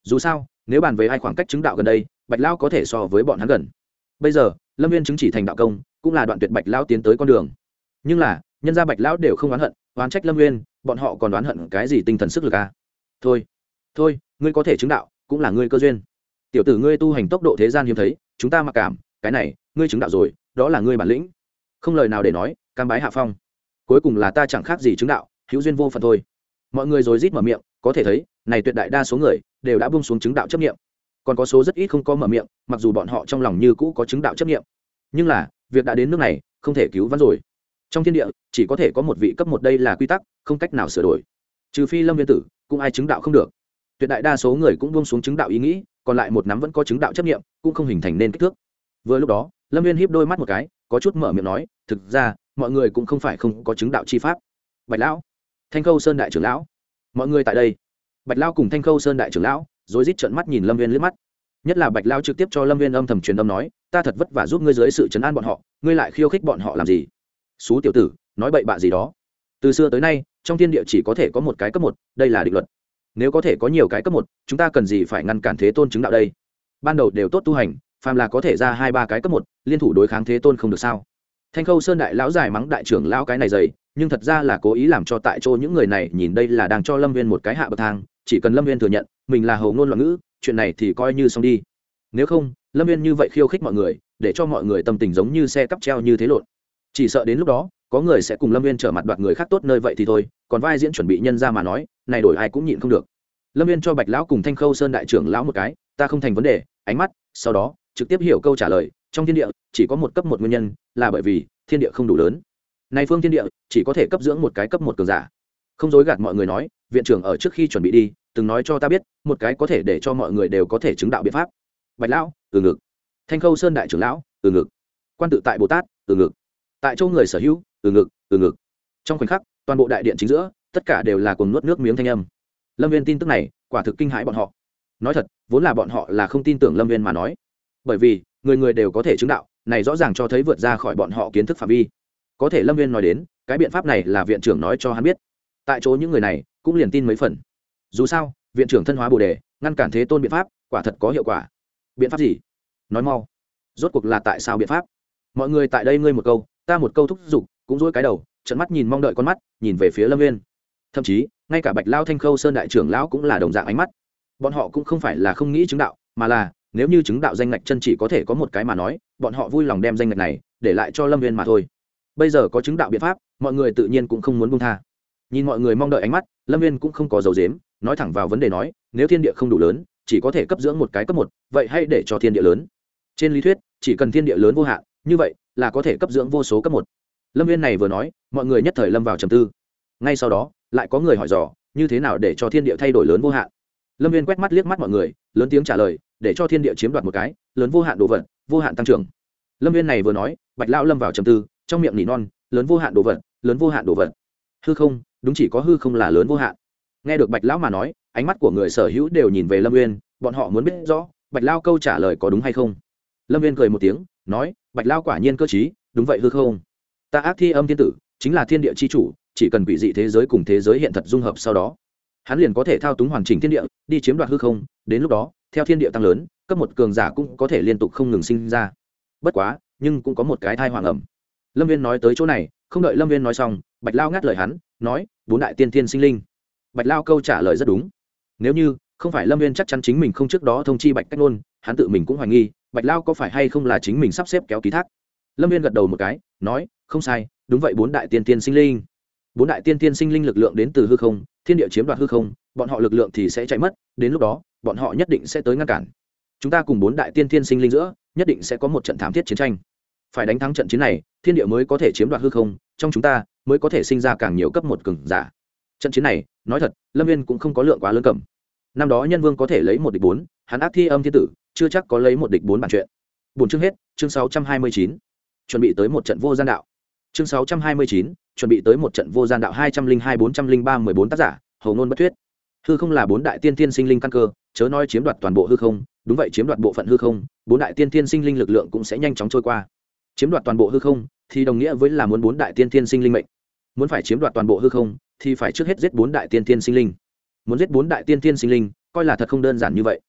Speaker 1: Dù sao, nếu bàn về hai khoảng cách chứng đạo gần đây, bạch lao có thể so với bọn hắn gần. Bây giờ, lâm viên chứng chỉ thành đạo công, cũng là đoạn tuyệt bạch lao tiến tới con đường. Nhưng là, nhân gia bạch lão đều không oán hận, oán trách lâm nguyên bọn họ còn oán hận cái gì tinh thần sức lực à? thôi thôi, ngươi có thể chứng đạo, cũng là ngươi cơ duyên. Tiểu tử ngươi tu hành tốc độ thế gian hiếm thấy, chúng ta mặc cảm, cái này, ngươi chứng đạo rồi, đó là ngươi bản lĩnh. Không lời nào để nói, cam bái hạ phong. Cuối cùng là ta chẳng khác gì chứng đạo, hữu duyên vô phận thôi. Mọi người rồi rít mở miệng có thể thấy, này tuyệt đại đa số người đều đã buông xuống chứng đạo chấp nghiệm còn có số rất ít không có mở miệng, mặc dù bọn họ trong lòng như cũ có chứng đạo chấp nghiệm nhưng là, việc đã đến nước này, không thể cứu vãn rồi. Trong thiên địa, chỉ có thể có một vị cấp một đây là quy tắc, không cách nào sửa đổi. Trừ phi lâm viên tử, cũng ai chứng đạo không được. Tuyệt đại đa số người cũng buông xuống chứng đạo ý nghĩ, còn lại một nắm vẫn có chứng đạo chấp nghiệm cũng không hình thành nên kích thước. Vừa lúc đó, lâm viên hiếp đôi mắt một cái, có chút mở miệng nói, thực ra, mọi người cũng không phải không có chứng đạo chi pháp. Bạch lão, thanh khâu sơn đại trưởng lão mọi người tại đây. Bạch lão cùng thanh khâu sơn đại trưởng lão rồi rít trợn mắt nhìn lâm viên liếc mắt. Nhất là bạch lão trực tiếp cho lâm viên âm thầm truyền âm nói, ta thật vất vả giúp ngươi dưới sự chấn an bọn họ, ngươi lại khiêu khích bọn họ làm gì? Xú tiểu tử, nói bậy bạ gì đó? Từ xưa tới nay, trong thiên địa chỉ có thể có một cái cấp một, đây là định luật. Nếu có thể có nhiều cái cấp một, chúng ta cần gì phải ngăn cản thế tôn chứng đạo đây? Ban đầu đều tốt tu hành, phàm là có thể ra hai ba cái cấp một, liên thủ đối kháng thế tôn không được sao? Thanh khâu sơn đại lão giải mắng đại trưởng lão cái này dày nhưng thật ra là cố ý làm cho tại chỗ những người này nhìn đây là đang cho lâm viên một cái hạ bậc thang, chỉ cần lâm viên thừa nhận, mình là hầu ngôn loạn ngữ, chuyện này thì coi như xong đi. Nếu không, lâm viên như vậy khiêu khích mọi người, để cho mọi người tâm tình giống như xe cắp treo như thế lộn. Chỉ sợ đến lúc đó, có người sẽ cùng lâm viên trở mặt đoạt người khác tốt nơi vậy thì thôi, còn vai diễn chuẩn bị nhân ra mà nói, này đổi ai cũng nhịn không được. Lâm viên cho bạch lão cùng thanh khâu sơn đại trưởng lão một cái, ta không thành vấn đề. Ánh mắt, sau đó, trực tiếp hiểu câu trả lời, trong thiên địa, chỉ có một cấp một nguyên nhân, là bởi vì thiên địa không đủ lớn này phương thiên địa, chỉ có thể cấp dưỡng một cái cấp một cường giả. Không dối gạt mọi người nói, viện trưởng ở trước khi chuẩn bị đi, từng nói cho ta biết, một cái có thể để cho mọi người đều có thể chứng đạo biện pháp. Bạch lão, từ ngực. Thanh khâu sơn đại trưởng lão, từ ngực. Quan tự tại bồ tát, từ ngực. Tại châu người sở hữu, từ ngực từ ngực. Trong khoảnh khắc, toàn bộ đại điện chính giữa, tất cả đều là cùng nuốt nước miếng thanh âm. Lâm viên tin tức này, quả thực kinh hãi bọn họ. Nói thật, vốn là bọn họ là không tin tưởng lâm viên mà nói. Bởi vì, người người đều có thể chứng đạo, này rõ ràng cho thấy vượt ra khỏi bọn họ kiến thức phạm vi có thể lâm viên nói đến, cái biện pháp này là viện trưởng nói cho hắn biết. Tại chỗ những người này cũng liền tin mấy phần. Dù sao, viện trưởng thân hóa bồ đề, ngăn cản thế tôn biện pháp, quả thật có hiệu quả. Biện pháp gì? Nói mau. Rốt cuộc là tại sao biện pháp? Mọi người tại đây ngươi một câu, ta một câu thúc giục, cũng dỗi cái đầu trận mắt nhìn mong đợi con mắt, nhìn về phía lâm viên thậm chí, ngay cả bạch lao thanh khâu sơn đại trưởng lão cũng là đồng dạng ánh mắt. Bọn họ cũng không phải là không nghĩ chứng đạo, mà là, nếu như chứng đạo danh ngạch chân chỉ có thể có một cái mà nói, bọn họ vui lòng đem danh ngạch này để lại cho lâm viên mà thôi bây giờ có chứng đạo biện pháp, mọi người tự nhiên cũng không muốn buông tha. Nhìn mọi người mong đợi ánh mắt, lâm viên cũng không có dấu dếm nói thẳng vào vấn đề nói, nếu thiên địa không đủ lớn, chỉ có thể cấp dưỡng một cái cấp một, vậy hãy để cho thiên địa lớn. Trên lý thuyết, chỉ cần thiên địa lớn vô hạn, như vậy là có thể cấp dưỡng vô số cấp một. Lâm viên này vừa nói, mọi người nhất thời lâm vào trầm tư. Ngay sau đó, lại có người hỏi dò, như thế nào để cho thiên địa thay đổi lớn vô hạn? Lâm viên quét mắt liếc mắt mọi người, lớn tiếng trả lời, để cho thiên địa chiếm đoạt một cái, lớn vô hạn đồ vật, vô hạn tăng trưởng. Lâm viên này vừa nói, bạch lão lâm vào trầm tư trong miệng nỉ non, lớn vô hạn đồ vật, lớn vô hạn đồ vật. Hư không, đúng chỉ có hư không là lớn vô hạn. Nghe được bạch lão mà nói, ánh mắt của người sở hữu đều nhìn về lâm uyên, bọn họ muốn biết rõ, bạch lao câu trả lời có đúng hay không. Lâm viên cười một tiếng, nói, bạch lao quả nhiên cơ t đúng vậy hư không. Ta ác thi âm thiên tử, chính là thiên địa c h i chủ, chỉ cần quỷ dị thế giới cùng thế giới hiện thật dung hợp sau đó, hắn liền có thể thao túng hoàn chỉnh thiên địa, đi chiếm đoạt hư không. Đến lúc đó, theo thiên địa tăng lớn, cấp một cường giả cũng có thể liên tục không ngừng sinh ra. Bất quá, nhưng cũng có một cái thai hoàng ẩm lâm viên nói tới chỗ này, không đợi lâm viên nói xong, bạch lao ngắt lời hắn, nói, bốn đại tiên tiên sinh linh. Bạch lao câu trả lời rất đúng. Nếu như không phải lâm viên chắc chắn chính mình không trước đó thông chi bạch cách ngôn hắn tự mình cũng hoài nghi, bạch lao có phải hay không là chính mình sắp xếp kéo ký thác. Lâm viên gật đầu một cái, nói, không sai, đúng vậy, bốn đại tiên tiên sinh linh. Bốn đại tiên tiên sinh linh lực lượng đến từ hư không, thiên địa chiếm đoạt hư không, bọn họ lực lượng thì sẽ chạy mất, đến lúc đó, bọn họ nhất định sẽ tới ngăn cản. Chúng ta cùng bốn đại tiên tiên sinh linh giữa, nhất định sẽ có một trận thảm thiết chiến tranh phải đánh thắng trận chiến này, thiên địa mới có thể chiếm đoạt hư không, trong chúng ta mới có thể sinh ra càng nhiều cấp một cường giả. Trận chiến này, nói thật, lâm viên cũng không có lượng quá lớn cầm. Năm đó nhân vương có thể lấy một địch bốn, hắn ác thi âm thiên tử, chưa chắc có lấy một địch bốn bản chuyện. Bốn chương hết, chương sáu trăm hai mươi chín, chuẩn bị tới một trận vô gian đạo. Chương sáu trăm hai mươi chín, chuẩn bị tới một trận vô gian đạo hai trăm linh hai bốn trăm linh ba mười bốn tác giả, hầu ngôn bất thuyết. Hư không là bốn đại tiên tiên sinh linh căn cơ, chớ nói chiếm đoạt toàn bộ hư không, đúng vậy chiếm đoạt bộ phận hư không, bốn đại tiên tiên sinh linh lực lượng cũng sẽ nhanh chóng trôi qua chiếm đoạt toàn bộ hư không, thì đồng nghĩa với là muốn bốn đại tiên tiên sinh linh mệnh. Muốn phải chiếm đoạt toàn bộ hư không, thì phải trước hết giết bốn đại tiên tiên sinh linh. Muốn giết bốn đại tiên tiên sinh linh, coi là thật không đơn giản như vậy.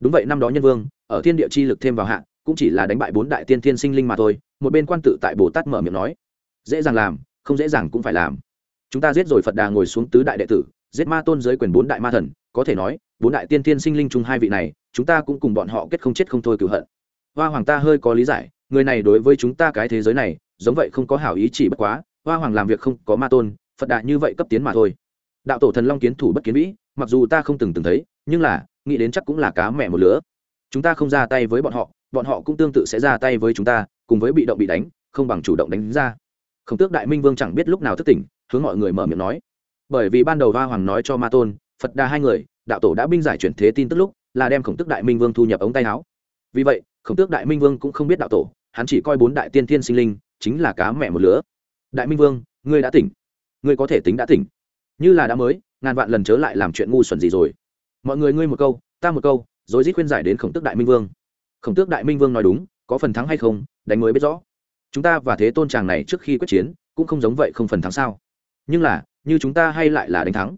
Speaker 1: Đúng vậy, năm đó nhân vương, ở thiên địa chi lực thêm vào hạ, cũng chỉ là đánh bại bốn đại tiên tiên sinh linh mà thôi, một bên quan tự tại bồ tát mở miệng nói, dễ dàng làm, không dễ dàng cũng phải làm. Chúng ta giết rồi phật đà ngồi xuống tứ đại đệ tử, giết ma tôn giới quyền bốn đại ma thần, có thể nói, bốn đại tiên tiên sinh linh chung hai vị này, chúng ta cũng cùng bọn họ kết không chết không thôi cửu hận. Hoa hoàng ta hơi có lý giải người này đối với chúng ta cái thế giới này, giống vậy không có hảo ý chỉ bất quá, hoa hoàng làm việc không có ma tôn, phật đà như vậy cấp tiến mà thôi. Đạo tổ thần long kiến thủ bất kiến vĩ, mặc dù ta không từng từng thấy, nhưng là, nghĩ đến chắc cũng là cá mẹ một lứa. Chúng ta không ra tay với bọn họ bọn họ cũng tương tự sẽ ra tay với chúng ta, cùng với bị động bị đánh, không bằng chủ động đánh ra. Khổng tước đại minh vương chẳng biết lúc nào thức tỉnh, hướng mọi người mở miệng nói. Bởi vì ban đầu hoa hoàng nói cho ma tôn, phật đà hai người, đạo tổ đã binh giải chuyển thế tin tức lúc, là đem khổng tước đại minh vương thu nhập ống tay áo. Vì vậy, khổng tước đại minh vương cũng không biết đạo tổ hắn chỉ coi bốn đại tiên thiên sinh linh, chính là cá mẹ một lứa. Đại minh vương, ngươi đã tỉnh. Ngươi có thể tính đã tỉnh. Như là đã mới, ngàn vạn lần chớ lại làm chuyện ngu xuẩn gì rồi. Mọi người ngươi một câu, ta một câu, rồi dít khuyên giải đến khổng tước đại minh vương. Khổng tước đại minh vương nói đúng, có phần thắng hay không, đánh mới biết rõ. Chúng ta và thế tôn tràng này trước khi quyết chiến, cũng không giống vậy không phần thắng sao. Nhưng là, như chúng ta hay lại là đánh thắng.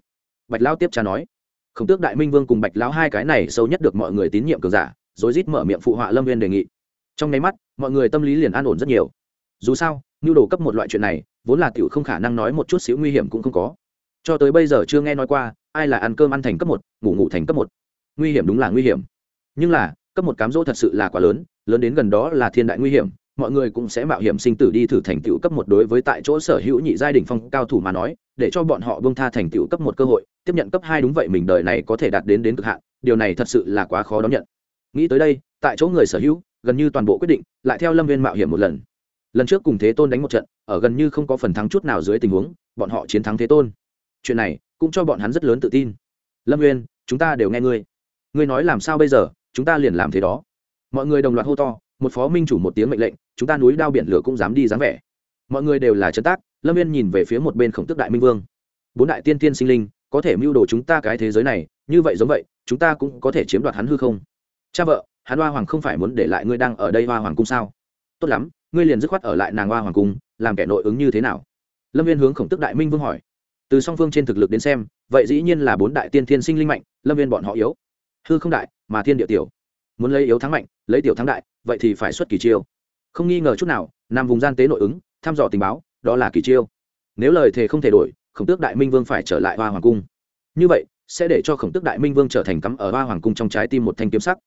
Speaker 1: Bạch lão tiếp cha nói. Khổng tước đại minh vương cùng bạch lão hai cái này sâu nhất được mọi người tín nhiệm cường giả, rồi rít mở miệng phụ họa lâm viên đề nghị trong nháy mắt, mọi người tâm lý liền an ổn rất nhiều. Dù sao, nhu đồ cấp một loại chuyện này, vốn là tiểu không khả năng nói một chút xíu nguy hiểm cũng không có. Cho tới bây giờ chưa nghe nói qua, ai là ăn cơm ăn thành cấp một, ngủ ngủ thành cấp một. Nguy hiểm đúng là nguy hiểm. Nhưng là, cấp một cám dỗ thật sự là quá lớn lớn đến gần đó là thiên đại nguy hiểm, mọi người cũng sẽ mạo hiểm sinh tử đi thử thành tựu cấp một đối với tại chỗ sở hữu nhị giai đình phong cao thủ mà nói, để cho bọn họ bông tha thành tựu cấp một cơ hội, tiếp nhận cấp hai đúng vậy mình đời này có thể đạt đến đến cực hạn, điều này thật sự là quá khó đón nhận. Nghĩ tới đây, tại chỗ người sở hữu gần như toàn bộ quyết định, lại theo lâm viên mạo hiểm một lần. Lần trước cùng thế tôn đánh một trận, ở gần như không có phần thắng chút nào dưới tình huống, bọn họ chiến thắng thế tôn. Chuyện này cũng cho bọn hắn rất lớn tự tin. Lâm nguyên chúng ta đều nghe ngươi. Ngươi nói làm sao bây giờ, chúng ta liền làm thế đó. Mọi người đồng loạt hô to, một phó minh chủ một tiếng mệnh lệnh, chúng ta núi đao biển lửa cũng dám đi dám vẻ. Mọi người đều là chân tác, lâm viên nhìn về phía một bên khổng tức đại minh vương. Bốn đại tiên tiên sinh linh, có thể mưu đồ chúng ta cái thế giới này, như vậy giống vậy, chúng ta cũng có thể chiếm đoạt hắn hư không? Cha vợ hắn hoa hoàng không phải muốn để lại ngươi đang ở đây hoa hoàng cung sao? Tốt lắm, ngươi liền dứt khoát ở lại nàng hoa hoàng cung, làm kẻ nội ứng như thế nào? Lâm viên hướng khổng tức đại minh vương hỏi. Từ song phương trên thực lực đến xem, vậy dĩ nhiên là bốn đại tiên thiên sinh linh mạnh, lâm viên bọn họ yếu. Hư không đại, mà thiên địa tiểu. Muốn lấy yếu thắng mạnh, lấy tiểu thắng đại, vậy thì phải xuất kỳ chiêu. Không nghi ngờ chút nào nằm vùng gian tế nội ứng, thăm dò tình báo, đó là kỳ chiêu. Nếu lời thề không thể đổi, khổng tước đại minh vương phải trở lại hoa hoàng cung. Như vậy, sẽ để cho khổng tước đại minh vương trở thành cắm ở hoa hoàng cung trong trái tim một thanh kiếm sắc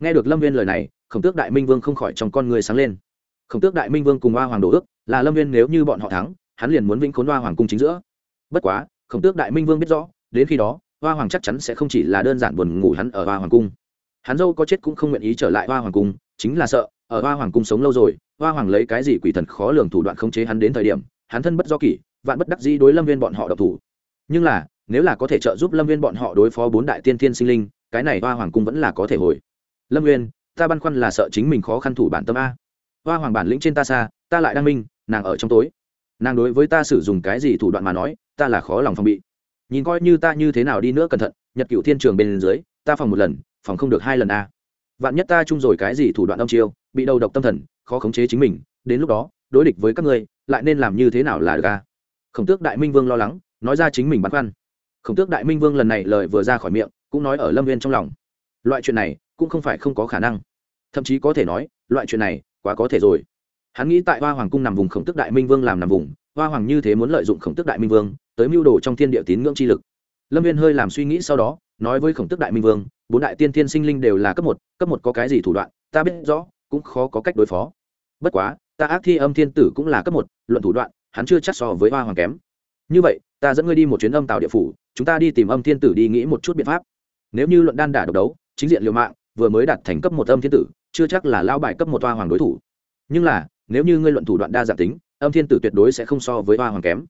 Speaker 1: nghe được lâm viên lời này, khổng tước đại minh vương không khỏi trong con người sáng lên. Khổng tước đại minh vương cùng hoa hoàng đồ ước, là lâm viên nếu như bọn họ thắng, hắn liền muốn vĩnh khốn hoa hoàng cung chính giữa. Bất quá, khổng tước đại minh vương biết rõ, đến khi đó, hoa hoàng chắc chắn sẽ không chỉ là đơn giản buồn ngủ hắn ở hoa hoàng cung. Hắn dâu có chết cũng không nguyện ý trở lại hoa hoàng cung, chính là sợ, ở hoa hoàng cung sống lâu rồi, hoa hoàng lấy cái gì quỷ thần khó lường thủ đoạn khống chế hắn đến thời điểm, hắn thân bất do kỷ, vạn bất đắc dĩ đối lâm viên bọn họ độc thủ. Nhưng là, nếu là có thể trợ giúp lâm viên bọn họ đối phó bốn đại tiên thiên sinh linh, cái này hoa hoàng cung vẫn là có thể hồi lâm Nguyên, ta băn khoăn là sợ chính mình khó khăn thủ bản tâm a. Hoa hoàng bản lĩnh trên ta xa ta lại đang minh nàng ở trong tối. Nàng đối với ta sử dụng cái gì thủ đoạn mà nói ta là khó lòng phòng bị. Nhìn coi như ta như thế nào đi nữa cẩn thận nhật cựu thiên trường bên dưới ta phòng một lần phòng không được hai lần a. Vạn nhất ta chung rồi cái gì thủ đoạn âm chiêu bị đầu độc tâm thần khó khống chế chính mình đến lúc đó đối địch với các ngươi lại nên làm như thế nào là được a? Khổng tước đại minh vương lo lắng nói ra chính mình băn khoăn. Khổng tước đại minh vương lần này lời vừa ra khỏi miệng cũng nói ở lâm viên trong lòng. Loại chuyện này cũng không phải không có khả năng. Thậm chí có thể nói, loại chuyện này, quá có thể rồi. Hắn nghĩ tại hoa hoàng cung nằm vùng khổng tước đại minh vương làm nằm vùng, hoa hoàng như thế muốn lợi dụng khổng tước đại minh vương, tới mưu đồ trong thiên địa tín ngưỡng chi lực. Lâm viên hơi làm suy nghĩ sau đó, nói với khổng tước đại minh vương, bốn đại tiên thiên sinh linh đều là cấp một cấp một có cái gì thủ đoạn, ta biết rõ, cũng khó có cách đối phó. Bất quá, ta ác thi âm thiên tử cũng là cấp một, luận thủ đoạn, hắn chưa chắc so với hoa hoàng kém. Như vậy, ta dẫn ngươi đi một chuyến âm tàu địa phủ, chúng ta đi tìm âm thiên tử đi nghĩ một chút biện pháp. Nếu như luận đan đả độc đấu, chính diện liều mạng vừa mới đạt thành cấp một âm thiên tử, chưa chắc là lao bài cấp một toa hoàng đối thủ. Nhưng là, nếu như ngươi luận thủ đoạn đa dạng tính, âm thiên tử tuyệt đối sẽ không so với toa hoàng kém.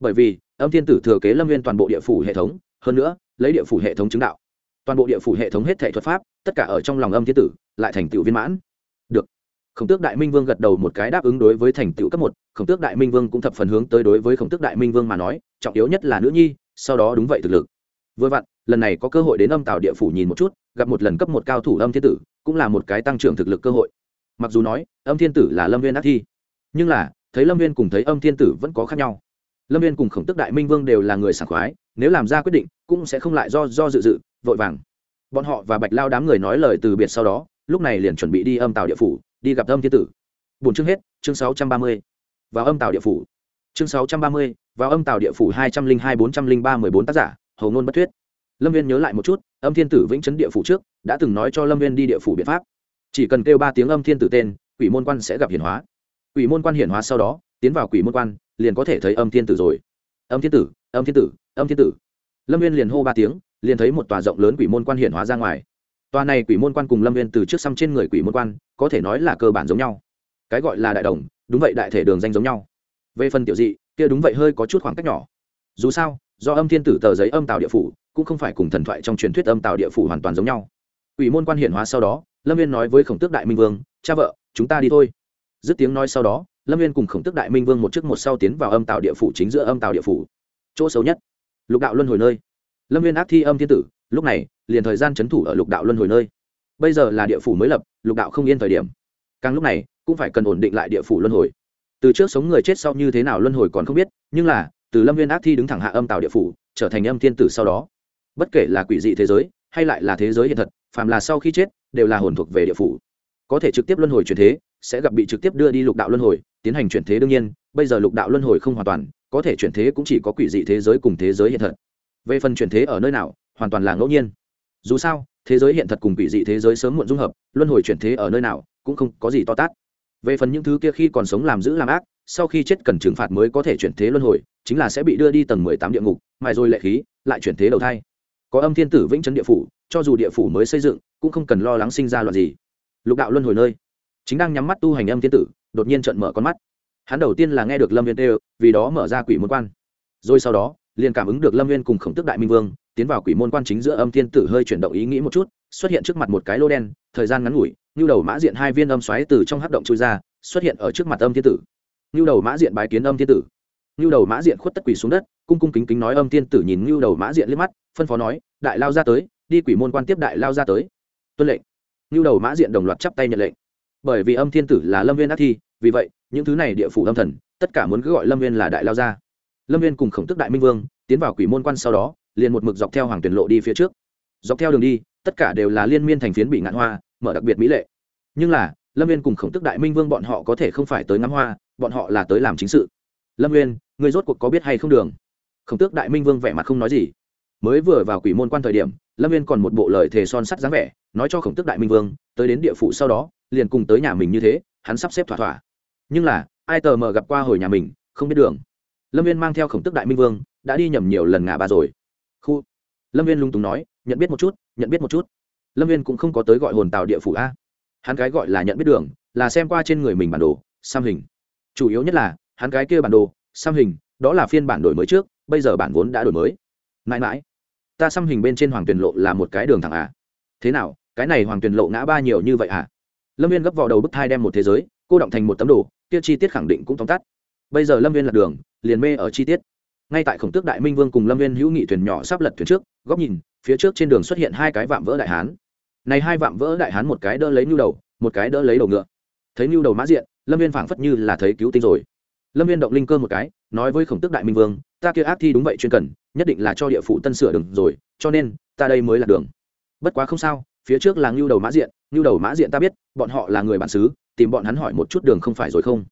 Speaker 1: Bởi vì, âm thiên tử thừa kế lâm viên toàn bộ địa phủ hệ thống, hơn nữa, lấy địa phủ hệ thống chứng đạo. Toàn bộ địa phủ hệ thống hết thể thuật pháp, tất cả ở trong lòng âm thiên tử, lại thành tựu viên mãn. Được. Khổng tước đại minh vương gật đầu một cái đáp ứng đối với thành tựu cấp một. Khổng tước đại minh vương cũng thập phần hướng tới đối với khổng tước đại minh vương mà nói, trọng yếu nhất là nữ nhi, sau đó đúng vậy thực lực. Vừa vặn, lần này có cơ hội đến âm tào địa phủ nhìn một chút gặp một lần cấp một cao thủ âm thiên tử cũng là một cái tăng trưởng thực lực cơ hội. Mặc dù nói, âm thiên tử là lâm viên ác thi, nhưng là, thấy lâm viên cùng thấy âm thiên tử vẫn có khác nhau. Lâm viên cùng khổng tức đại minh vương đều là người sảng khoái, nếu làm ra quyết định, cũng sẽ không lại do do dự dự, vội vàng. Bọn họ và bạch lao đám người nói lời từ biệt sau đó, lúc này liền chuẩn bị đi âm tàu địa phủ, đi gặp âm thiên tử. Bốn chương hết, chương sáu trăm ba mươi. Vào âm tàu địa phủ. Chương sáu trăm ba mươi, vào âm tàu địa phủ hai trăm linh hai bốn trăm linh ba mười bốn tác giả, hầu ngôn bất thuyết lâm viên nhớ lại một chút, âm thiên tử vĩnh chấn địa phủ trước, đã từng nói cho lâm viên đi địa phủ biện pháp. Chỉ cần kêu ba tiếng âm thiên tử tên, quỷ môn quan sẽ gặp hiển hóa. Quỷ môn quan hiển hóa sau đó, tiến vào quỷ môn quan, liền có thể thấy âm thiên tử rồi. Âm thiên tử, âm thiên tử, âm thiên tử. Lâm viên liền hô ba tiếng, liền thấy một tòa rộng lớn quỷ môn quan hiển hóa ra ngoài. Tòa này quỷ môn quan cùng lâm viên từ trước xăm trên người quỷ môn quan, có thể nói là cơ bản giống nhau. Cái gọi là đại đồng, đúng vậy đại thể đường danh giống nhau. Về phần tiểu dị, kia đúng vậy hơi có chút khoảng cách nhỏ. Dù sao, do âm thiên tử tờ giấy âm tào địa phủ cũng không phải cùng thần thoại trong truyền thuyết âm tạo địa phủ hoàn toàn giống nhau. Ủy môn quan hiển hóa sau đó, lâm viên nói với khổng tước đại minh vương, cha vợ, chúng ta đi thôi. Dứt tiếng nói sau đó, lâm viên cùng khổng tước đại minh vương một trước một sau tiến vào âm tạo địa phủ chính giữa âm tạo địa phủ. Chỗ xấu nhất, lục đạo luân hồi nơi. Lâm viên ác thi âm thiên tử, lúc này, liền thời gian c h ấ n thủ ở lục đạo luân hồi nơi. Bây giờ là địa phủ mới lập, lục đạo không yên thời điểm. Càng lúc này, cũng phải cần ổn định lại địa phủ luân hồi. Từ trước sống người chết sau như thế nào luân hồi còn không biết, nhưng là, từ lâm viên ác thi đứng thẳng hạ âm tạo địa phủ, trở thành âm thiên tử sau đó bất kể là quỷ dị thế giới hay lại là thế giới hiện thật, phàm là sau khi chết, đều là hồn thuộc về địa phủ. Có thể trực tiếp luân hồi chuyển thế, sẽ gặp bị trực tiếp đưa đi lục đạo luân hồi, tiến hành chuyển thế đương nhiên, bây giờ lục đạo luân hồi không hoàn toàn, có thể chuyển thế cũng chỉ có quỷ dị thế giới cùng thế giới hiện thật. Về phần chuyển thế ở nơi nào, hoàn toàn là ngẫu nhiên. Dù sao, thế giới hiện thật cùng quỷ dị thế giới sớm muộn dung hợp, luân hồi chuyển thế ở nơi nào, cũng không có gì to tát. Về phần những thứ kia khi còn sống làm giữ làm ác, sau khi chết cần trừng phạt mới có thể chuyển thế luân hồi, chính là sẽ bị đưa đi tầng mười tám địa ngục, mài rồi lệ khí, lại chuyển thế đầu thai có âm thiên tử vĩnh trấn địa phủ, cho dù địa phủ mới xây dựng, cũng không cần lo lắng sinh ra loạn gì. Lục đạo luân hồi nơi, chính đang nhắm mắt tu hành âm thiên tử, đột nhiên trận mở con mắt. Hắn đầu tiên là nghe được lâm viên tê, vì đó mở ra quỷ môn quan. Rồi sau đó, liền cảm ứng được lâm viên cùng khổng tức đại minh vương, tiến vào quỷ môn quan chính giữa âm thiên tử hơi chuyển động ý nghĩ một chút, xuất hiện trước mặt một cái lô đen, thời gian ngắn ngủi, như đầu mã diện hai viên âm xoáy từ trong hát động trôi ra, xuất hiện ở trước mặt âm thiên tử. Như đầu mã diện bái kiến âm thiên tử. Như đầu mã diện khuất tất quỷ xuống đất, cung cung kính kính nói âm thiên tử nhìn như đầu mã diện liếc mắt phân phó nói, đại lao ra tới, đi quỷ môn quan tiếp đại lao ra tới. Tuân lệnh. Ngưu đầu mã diện đồng loạt chắp tay nhận lệnh. Bởi vì âm thiên tử là lâm viên ác thi, vì vậy, những thứ này địa phủ âm thần, tất cả muốn cứ gọi lâm viên là đại lao gia lâm viên cùng khổng tức đại minh vương, tiến vào quỷ môn quan sau đó, liền một mực dọc theo hoàng tuyển lộ đi phía trước. Dọc theo đường đi, tất cả đều là liên miên thành phiến bị ngạn hoa, mở đặc biệt mỹ lệ. Nhưng là, lâm viên cùng khổng tức đại minh vương bọn họ có thể không phải tới ngắm hoa, bọn họ là tới làm chính sự. Lâm viên người rốt cuộc có biết hay không đường? Khổng tước đại minh vương vẻ mặt không nói gì mới vừa vào quỷ môn quan thời điểm, lâm viên còn một bộ lời thề son sắt dáng vẻ, nói cho khổng tức đại minh vương, tới đến địa phủ sau đó, liền cùng tới nhà mình như thế, hắn sắp xếp thỏa thỏa. Nhưng là, ai tờ mờ gặp qua hồi nhà mình, không biết đường. Lâm viên mang theo khổng tức đại minh vương, đã đi nhầm nhiều lần ngã ba rồi. Khu. Lâm viên lung túng nói, nhận biết một chút, nhận biết một chút. Lâm viên cũng không có tới gọi hồn tàu địa phủ a. Hắn cái gọi là nhận biết đường, là xem qua trên người mình bản đồ xăm hình. Chủ yếu nhất là, hắn cái kia bản đồ xăm hình, đó là phiên bản đổi mới trước, bây giờ bản vốn đã đổi mới mãi mãi. Ta xăm hình bên trên hoàng tuyền lộ là một cái đường thẳng à? Thế nào, cái này hoàng tuyền lộ ngã ba nhiều như vậy à? Lâm viên gấp vào đầu bức thai đem một thế giới, cô động thành một tấm đồ, kia chi tiết khẳng định cũng tóm tắt. Bây giờ lâm viên lật đường, liền mê ở chi tiết. Ngay tại khổng tước đại minh vương cùng lâm viên hữu nghị thuyền nhỏ sắp lật thuyền trước, góc nhìn, phía trước trên đường xuất hiện hai cái vạm vỡ đại hán. Này hai vạm vỡ đại hán một cái đỡ lấy nhu đầu, một cái đỡ lấy đầu ngựa. Thấy nhu đầu mã diện, lâm viên phảng phất như là thấy cứu tinh rồi. Lâm viên động linh cơ một cái, nói với khổng tước đại minh vương ta kia ác thi đúng vậy chuyên cần, nhất định là cho địa phủ tân sửa đường rồi, cho nên, ta đây mới là đường. Bất quá không sao, phía trước là ngưu đầu mã diện, ngưu đầu mã diện ta biết, bọn họ là người bản xứ, tìm bọn hắn hỏi một chút đường không phải rồi không?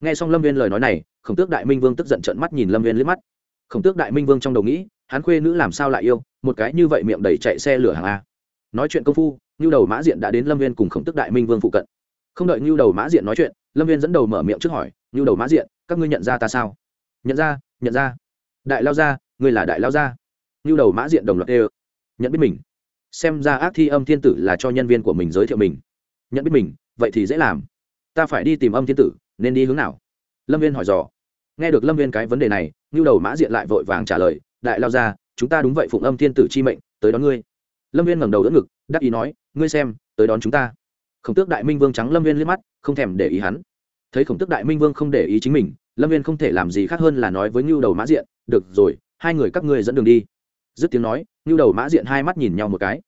Speaker 1: Nghe xong lâm viên lời nói này, khổng tước đại minh vương tức giận trợn mắt nhìn lâm viên liếc mắt. Khổng tước đại minh vương trong đầu nghĩ, hắn khuê nữ làm sao lại yêu, một cái như vậy miệng đầy chạy xe lửa hàng a. Nói chuyện công phu, ngưu đầu mã diện đã đến lâm viên cùng khổng tước đại minh vương phụ cận. Không đợi ngưu đầu mã diện nói chuyện, lâm viên dẫn đầu mở miệng trước hỏi, ngưu đầu mã diện, các ngươi nhận ra ta sao? Nhận ra nhận ra đại lao gia ngươi là đại lao gia. Như đầu mã diện đồng loạt ê nhận biết mình. Xem ra ác thi âm thiên tử là cho nhân viên của mình giới thiệu mình. Nhận biết mình vậy thì dễ làm. Ta phải đi tìm âm thiên tử nên đi hướng nào? Lâm viên hỏi dò. Nghe được lâm viên cái vấn đề này như đầu mã diện lại vội vàng trả lời đại lao gia, chúng ta đúng vậy phụng âm thiên tử chi mệnh tới đón ngươi. Lâm viên ngẩng đầu đỡ ngực đắc ý nói ngươi xem tới đón chúng ta. Khổng tước đại minh vương trắng lâm viên liếc mắt không thèm để ý hắn. Thấy khổng tước đại minh vương không để ý chính mình lâm viên không thể làm gì khác hơn là nói với ngưu đầu mã diện được rồi, hai người các ngươi dẫn đường đi. Dứt tiếng nói ngưu đầu mã diện hai mắt nhìn nhau một cái.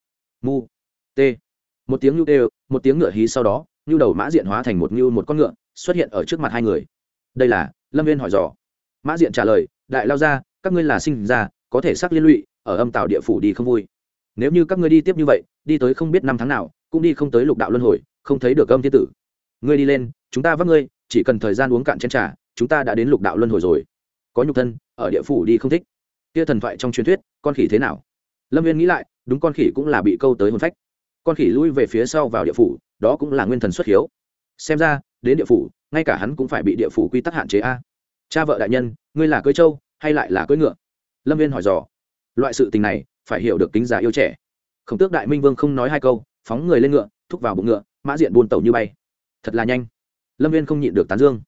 Speaker 1: Mu. T. Một tiếng ngưu tê một tiếng ngựa hí sau đó ngưu đầu mã diện hóa thành một ngưu một con ngựa, xuất hiện ở trước mặt hai người. Đây là lâm viên hỏi dò. Mã diện trả lời, đại lao ra các ngươi là sinh ra, có thể xác liên lụy, ở âm tạo địa phủ đi không vui. Nếu như các ngươi đi tiếp như vậy, đi tới không biết năm tháng nào, cũng đi không tới lục đạo luân hồi, không thấy được âm thiên tử. Ngươi đi lên, chúng ta vác ngươi, chỉ cần thời gian uống cạn chén t r à chúng ta đã đến lục đạo luân hồi rồi. Có nhục thân ở địa phủ đi không thích. Kia thần thoại trong truyền thuyết, con khỉ thế nào? Lâm viên nghĩ lại, đúng con khỉ cũng là bị câu tới hồn phách. Con khỉ lui về phía sau vào địa phủ, đó cũng là nguyên thần xuất hiếu. Xem ra, đến địa phủ, ngay cả hắn cũng phải bị địa phủ quy tắc hạn chế a. Cha vợ đại nhân, ngươi là cưới trâu, hay lại là cưới ngựa? Lâm viên hỏi dò. Loại sự tình này, phải hiểu được tính giá yêu trẻ. Khổng tước đại minh vương không nói hai câu, phóng người lên ngựa, thúc vào bụng ngựa, mã diện buôn tẩu như bay. Thật là nhanh. Lâm viên không nhịn được tán dương.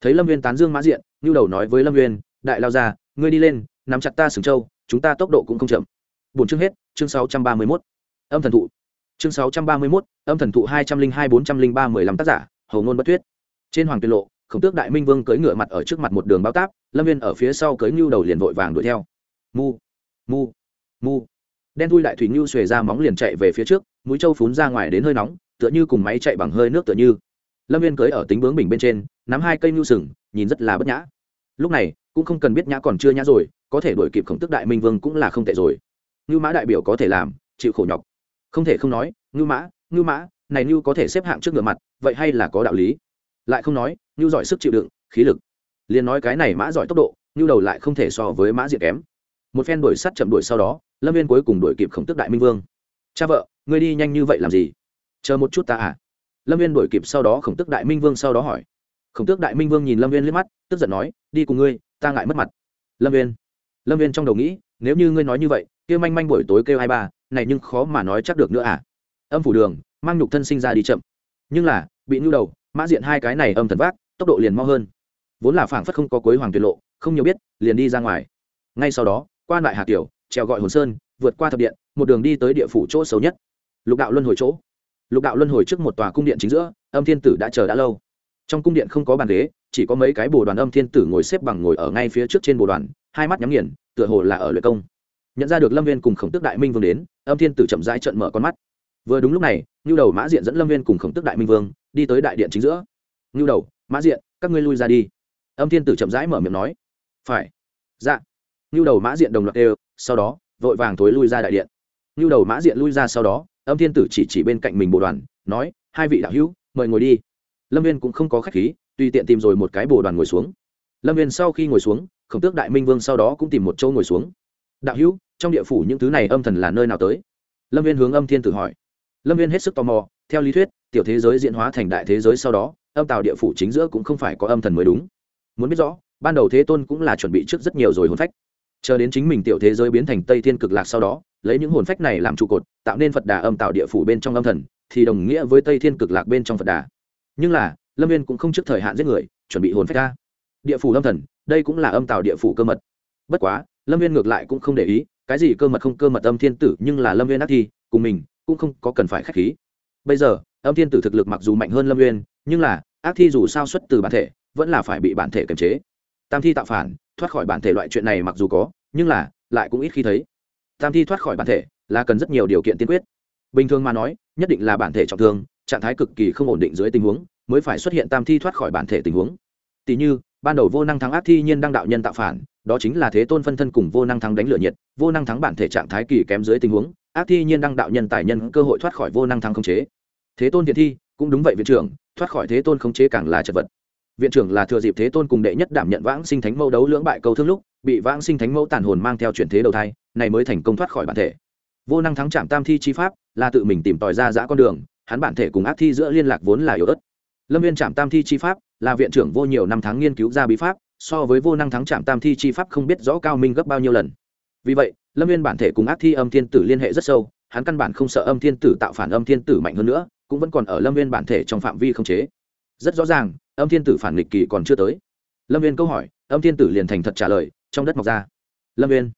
Speaker 1: Thấy lâm viên tán dương mã diện như đầu nói với lâm viên đại lao ra ngươi đi lên, nắm chặt ta sừng trâu, chúng ta tốc độ cũng không chậm. Bốn chương hết, chương sáu trăm ba mươi mốt. Âm thần thụ. Chương sáu trăm ba mươi mốt, âm thần thụ hai trăm linh hai bốn trăm linh ba mười lăm tác giả, hầu ngôn bất thuyết trên hoàng tiên lộ, khổng tước đại minh vương cưỡi ngựa mặt ở trước mặt một đường bao táp, lâm viên ở phía sau cưỡi ngưu đầu liền vội vàng đuổi theo. Mu mu mu. Đen thui đại thủy ngưu xuề ra móng liền chạy về phía trước, mũi trâu phún ra ngoài đến hơi nóng, tựa như cùng máy chạy bằng hơi nước tựa như. Lâm viên cưỡi ở tính bướng bình bên trên, nắm hai cây ngưu sừng, nhìn rất là bất nhã lúc này, cũng không cần biết nhã còn chưa nhã rồi, có thể đuổi kịp khổng tước đại minh vương cũng là không tệ rồi. Ngưu mã đại biểu có thể làm, chịu khổ nhọc. Không thể không nói, ngưu mã ngưu mã, này ngưu có thể xếp hạng trước ngựa mặt, vậy hay là có đạo lý? Lại không nói, ngưu giỏi sức chịu đựng, khí lực. Liền nói cái này mã giỏi tốc độ, ngưu đầu lại không thể so với mã diệt kém. Một phen đuổi sắt chậm đuổi sau đó, lâm viên cuối cùng đuổi kịp khổng tức đại minh vương. Cha vợ, ngươi đi nhanh như vậy làm gì? Chờ một chút ta à. Lâm viên đuổi kịp sau đó khổng tức đại minh vương sau đó hỏi khổng tước đại minh vương nhìn lâm viên liếc mắt, tức giận nói, đi cùng ngươi, ta ngại mất mặt. Lâm viên lâm viên trong đầu nghĩ, nếu như ngươi nói như vậy, kia manh manh buổi tối kêu hai ba, này nhưng khó mà nói chắc được nữa à? Âm phủ đường, mang nhục thân sinh ra đi chậm. Nhưng là, bị nhu đầu, mã diện hai cái này âm thần vác, tốc độ liền mau hơn. Vốn là phảng phất không có cuối hoàng tuyệt lộ, không nhiều biết, liền đi ra ngoài. Ngay sau đó, qua lại hà tiểu trèo gọi hồn sơn, vượt qua thập điện, một đường đi tới địa phủ chỗ xấu nhất. Lục đạo luân hồi chỗ. Lục đạo luân hồi trước một tòa cung điện chính giữa, âm thiên tử đã chờ đã lâu trong cung điện không có bàn ghế, chỉ có mấy cái bồ đoàn âm thiên tử ngồi xếp bằng ngồi ở ngay phía trước trên bồ đoàn, hai mắt nhắm nghiền, tựa hồ là ở luyện công. Nhận ra được lâm viên cùng khổng tức đại minh vương đến, âm thiên tử chậm rãi trận mở con mắt. Vừa đúng lúc này ngưu đầu mã diện dẫn lâm viên cùng khổng tức đại minh vương đi tới đại điện chính giữa. Ngưu đầu, mã diện, các ngươi lui ra đi. Âm thiên tử chậm rãi mở miệng nói. Phải. Dạ. Ngưu đầu mã diện đồng loạt đều sau đó, vội vàng thối lui ra đại điện. Ngưu đầu mã diện lui ra sau đó, âm thiên tử chỉ chỉ bên cạnh mình bồ đoàn, nói, hai vị đạo hữu, mời ngồi đi lâm viên cũng không có khách khí, tùy tiện tìm rồi một cái bồ đoàn ngồi xuống. Lâm viên sau khi ngồi xuống, khổng tước đại minh vương sau đó cũng tìm một châu ngồi xuống. Đạo hữu, trong địa phủ những thứ này âm thần là nơi nào tới? Lâm viên hướng âm thiên tử hỏi. Lâm viên hết sức tò mò, theo lý thuyết, tiểu thế giới diễn hóa thành đại thế giới sau đó, âm tạo địa phủ chính giữa cũng không phải có âm thần mới đúng. Muốn biết rõ, ban đầu thế tôn cũng là chuẩn bị trước rất nhiều rồi hồn phách. Chờ đến chính mình tiểu thế giới biến thành tây thiên cực lạc sau đó, lấy những hồn phách này làm trụ cột, tạo nên phật đà âm tạo địa phủ bên trong âm thần, thì đồng nghĩa với tây thiên cực lạc bên trong phật đà nhưng là, lâm viên cũng không trước thời hạn giết người, chuẩn bị hồn phách ra. Địa phủ lâm thần, đây cũng là âm tạo địa phủ cơ mật. Bất quá, lâm viên ngược lại cũng không để ý, cái gì cơ mật không cơ mật âm thiên tử, nhưng là lâm viên ác thi, cùng mình, cũng không có cần phải k h á c h khí. Bây giờ, âm thiên tử thực lực mặc dù mạnh hơn lâm viên, nhưng là, ác thi dù sao xuất từ bản thể, vẫn là phải bị bản thể kiềm chế. Tam thi tạo phản, thoát khỏi bản thể loại chuyện này mặc dù có, nhưng là, lại cũng ít khi thấy. Tam thi thoát khỏi bản thể, là cần rất nhiều điều kiện tiên quyết. Bình thường mà nói, nhất định là bản thể trọng thương, trạng thái cực kỳ không ổn định dưới tình huống mới phải xuất hiện tam thi thoát khỏi bản thể tình huống. Tỷ như, ban đầu vô năng thắng ác thi nhiên đăng đạo nhân tạo phản, đó chính là thế tôn phân thân cùng vô năng thắng đánh lửa nhiệt, vô năng thắng bản thể trạng thái kỳ kém dưới tình huống, ác thi nhiên đăng đạo nhân tài nhân cơ hội thoát khỏi vô năng thắng khống chế. Thế tôn thiện thi, cũng đúng vậy viện trưởng, thoát khỏi thế tôn khống chế càng là chật vật. Viện trưởng là thừa dịp thế tôn cùng đệ nhất đảm nhận vãng sinh thánh mẫu đấu lưỡng bại câu thương lúc, bị vãng sinh thánh mẫu tàn hồn mang theo chuyển thế đầu thai, này mới thành công thoát khỏi bản thể. Vô năng thắng chạm tam thi chi pháp, là tự mình tìm tòi ra giã con đường, hắn bản thể cùng ác thi giữa liên lạc vốn là yếu ớt lâm viên chạm tam thi chi pháp, là viện trưởng vô nhiều năm tháng nghiên cứu ra bí pháp, so với vô năng thắng chạm tam thi chi pháp không biết rõ cao minh gấp bao nhiêu lần. Vì vậy, lâm viên bản thể cùng ác thi âm thiên tử liên hệ rất sâu, hắn căn bản không sợ âm thiên tử tạo phản âm thiên tử mạnh hơn nữa, cũng vẫn còn ở lâm viên bản thể trong phạm vi không chế. Rất rõ ràng, âm thiên tử phản nghịch kỳ còn chưa tới. Lâm viên câu hỏi, âm thiên tử liền thành thật trả lời, trong đất mọc ra. Lâm viên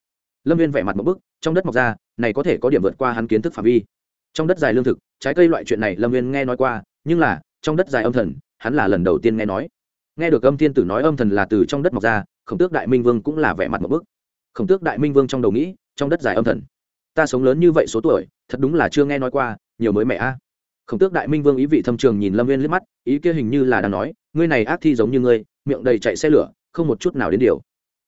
Speaker 1: lâm viên vẻ mặt một bức, trong đất mọc ra, này có thể có điểm vượt qua hắn kiến thức phạm vi. Trong đất dài lương thực, trái cây loại chuyện này lâm viên nghe nói qua, nhưng là trong đất dài âm thần, hắn là lần đầu tiên nghe nói. Nghe được âm thiên tử nói âm thần là từ trong đất mọc ra, khổng tước đại minh vương cũng là vẻ mặt một bức. Khổng tước đại minh vương trong đầu nghĩ, trong đất dài âm thần. Ta sống lớn như vậy số tuổi, thật đúng là chưa nghe nói qua, nhiều mới mẹ a. Khổng tước đại minh vương ý vị thâm trường nhìn lâm viên liếc mắt, ý kia hình như là đang nói, ngươi này ác thi giống như ngươi, miệng đầy chạy xe lửa, không một chút nào đến điều.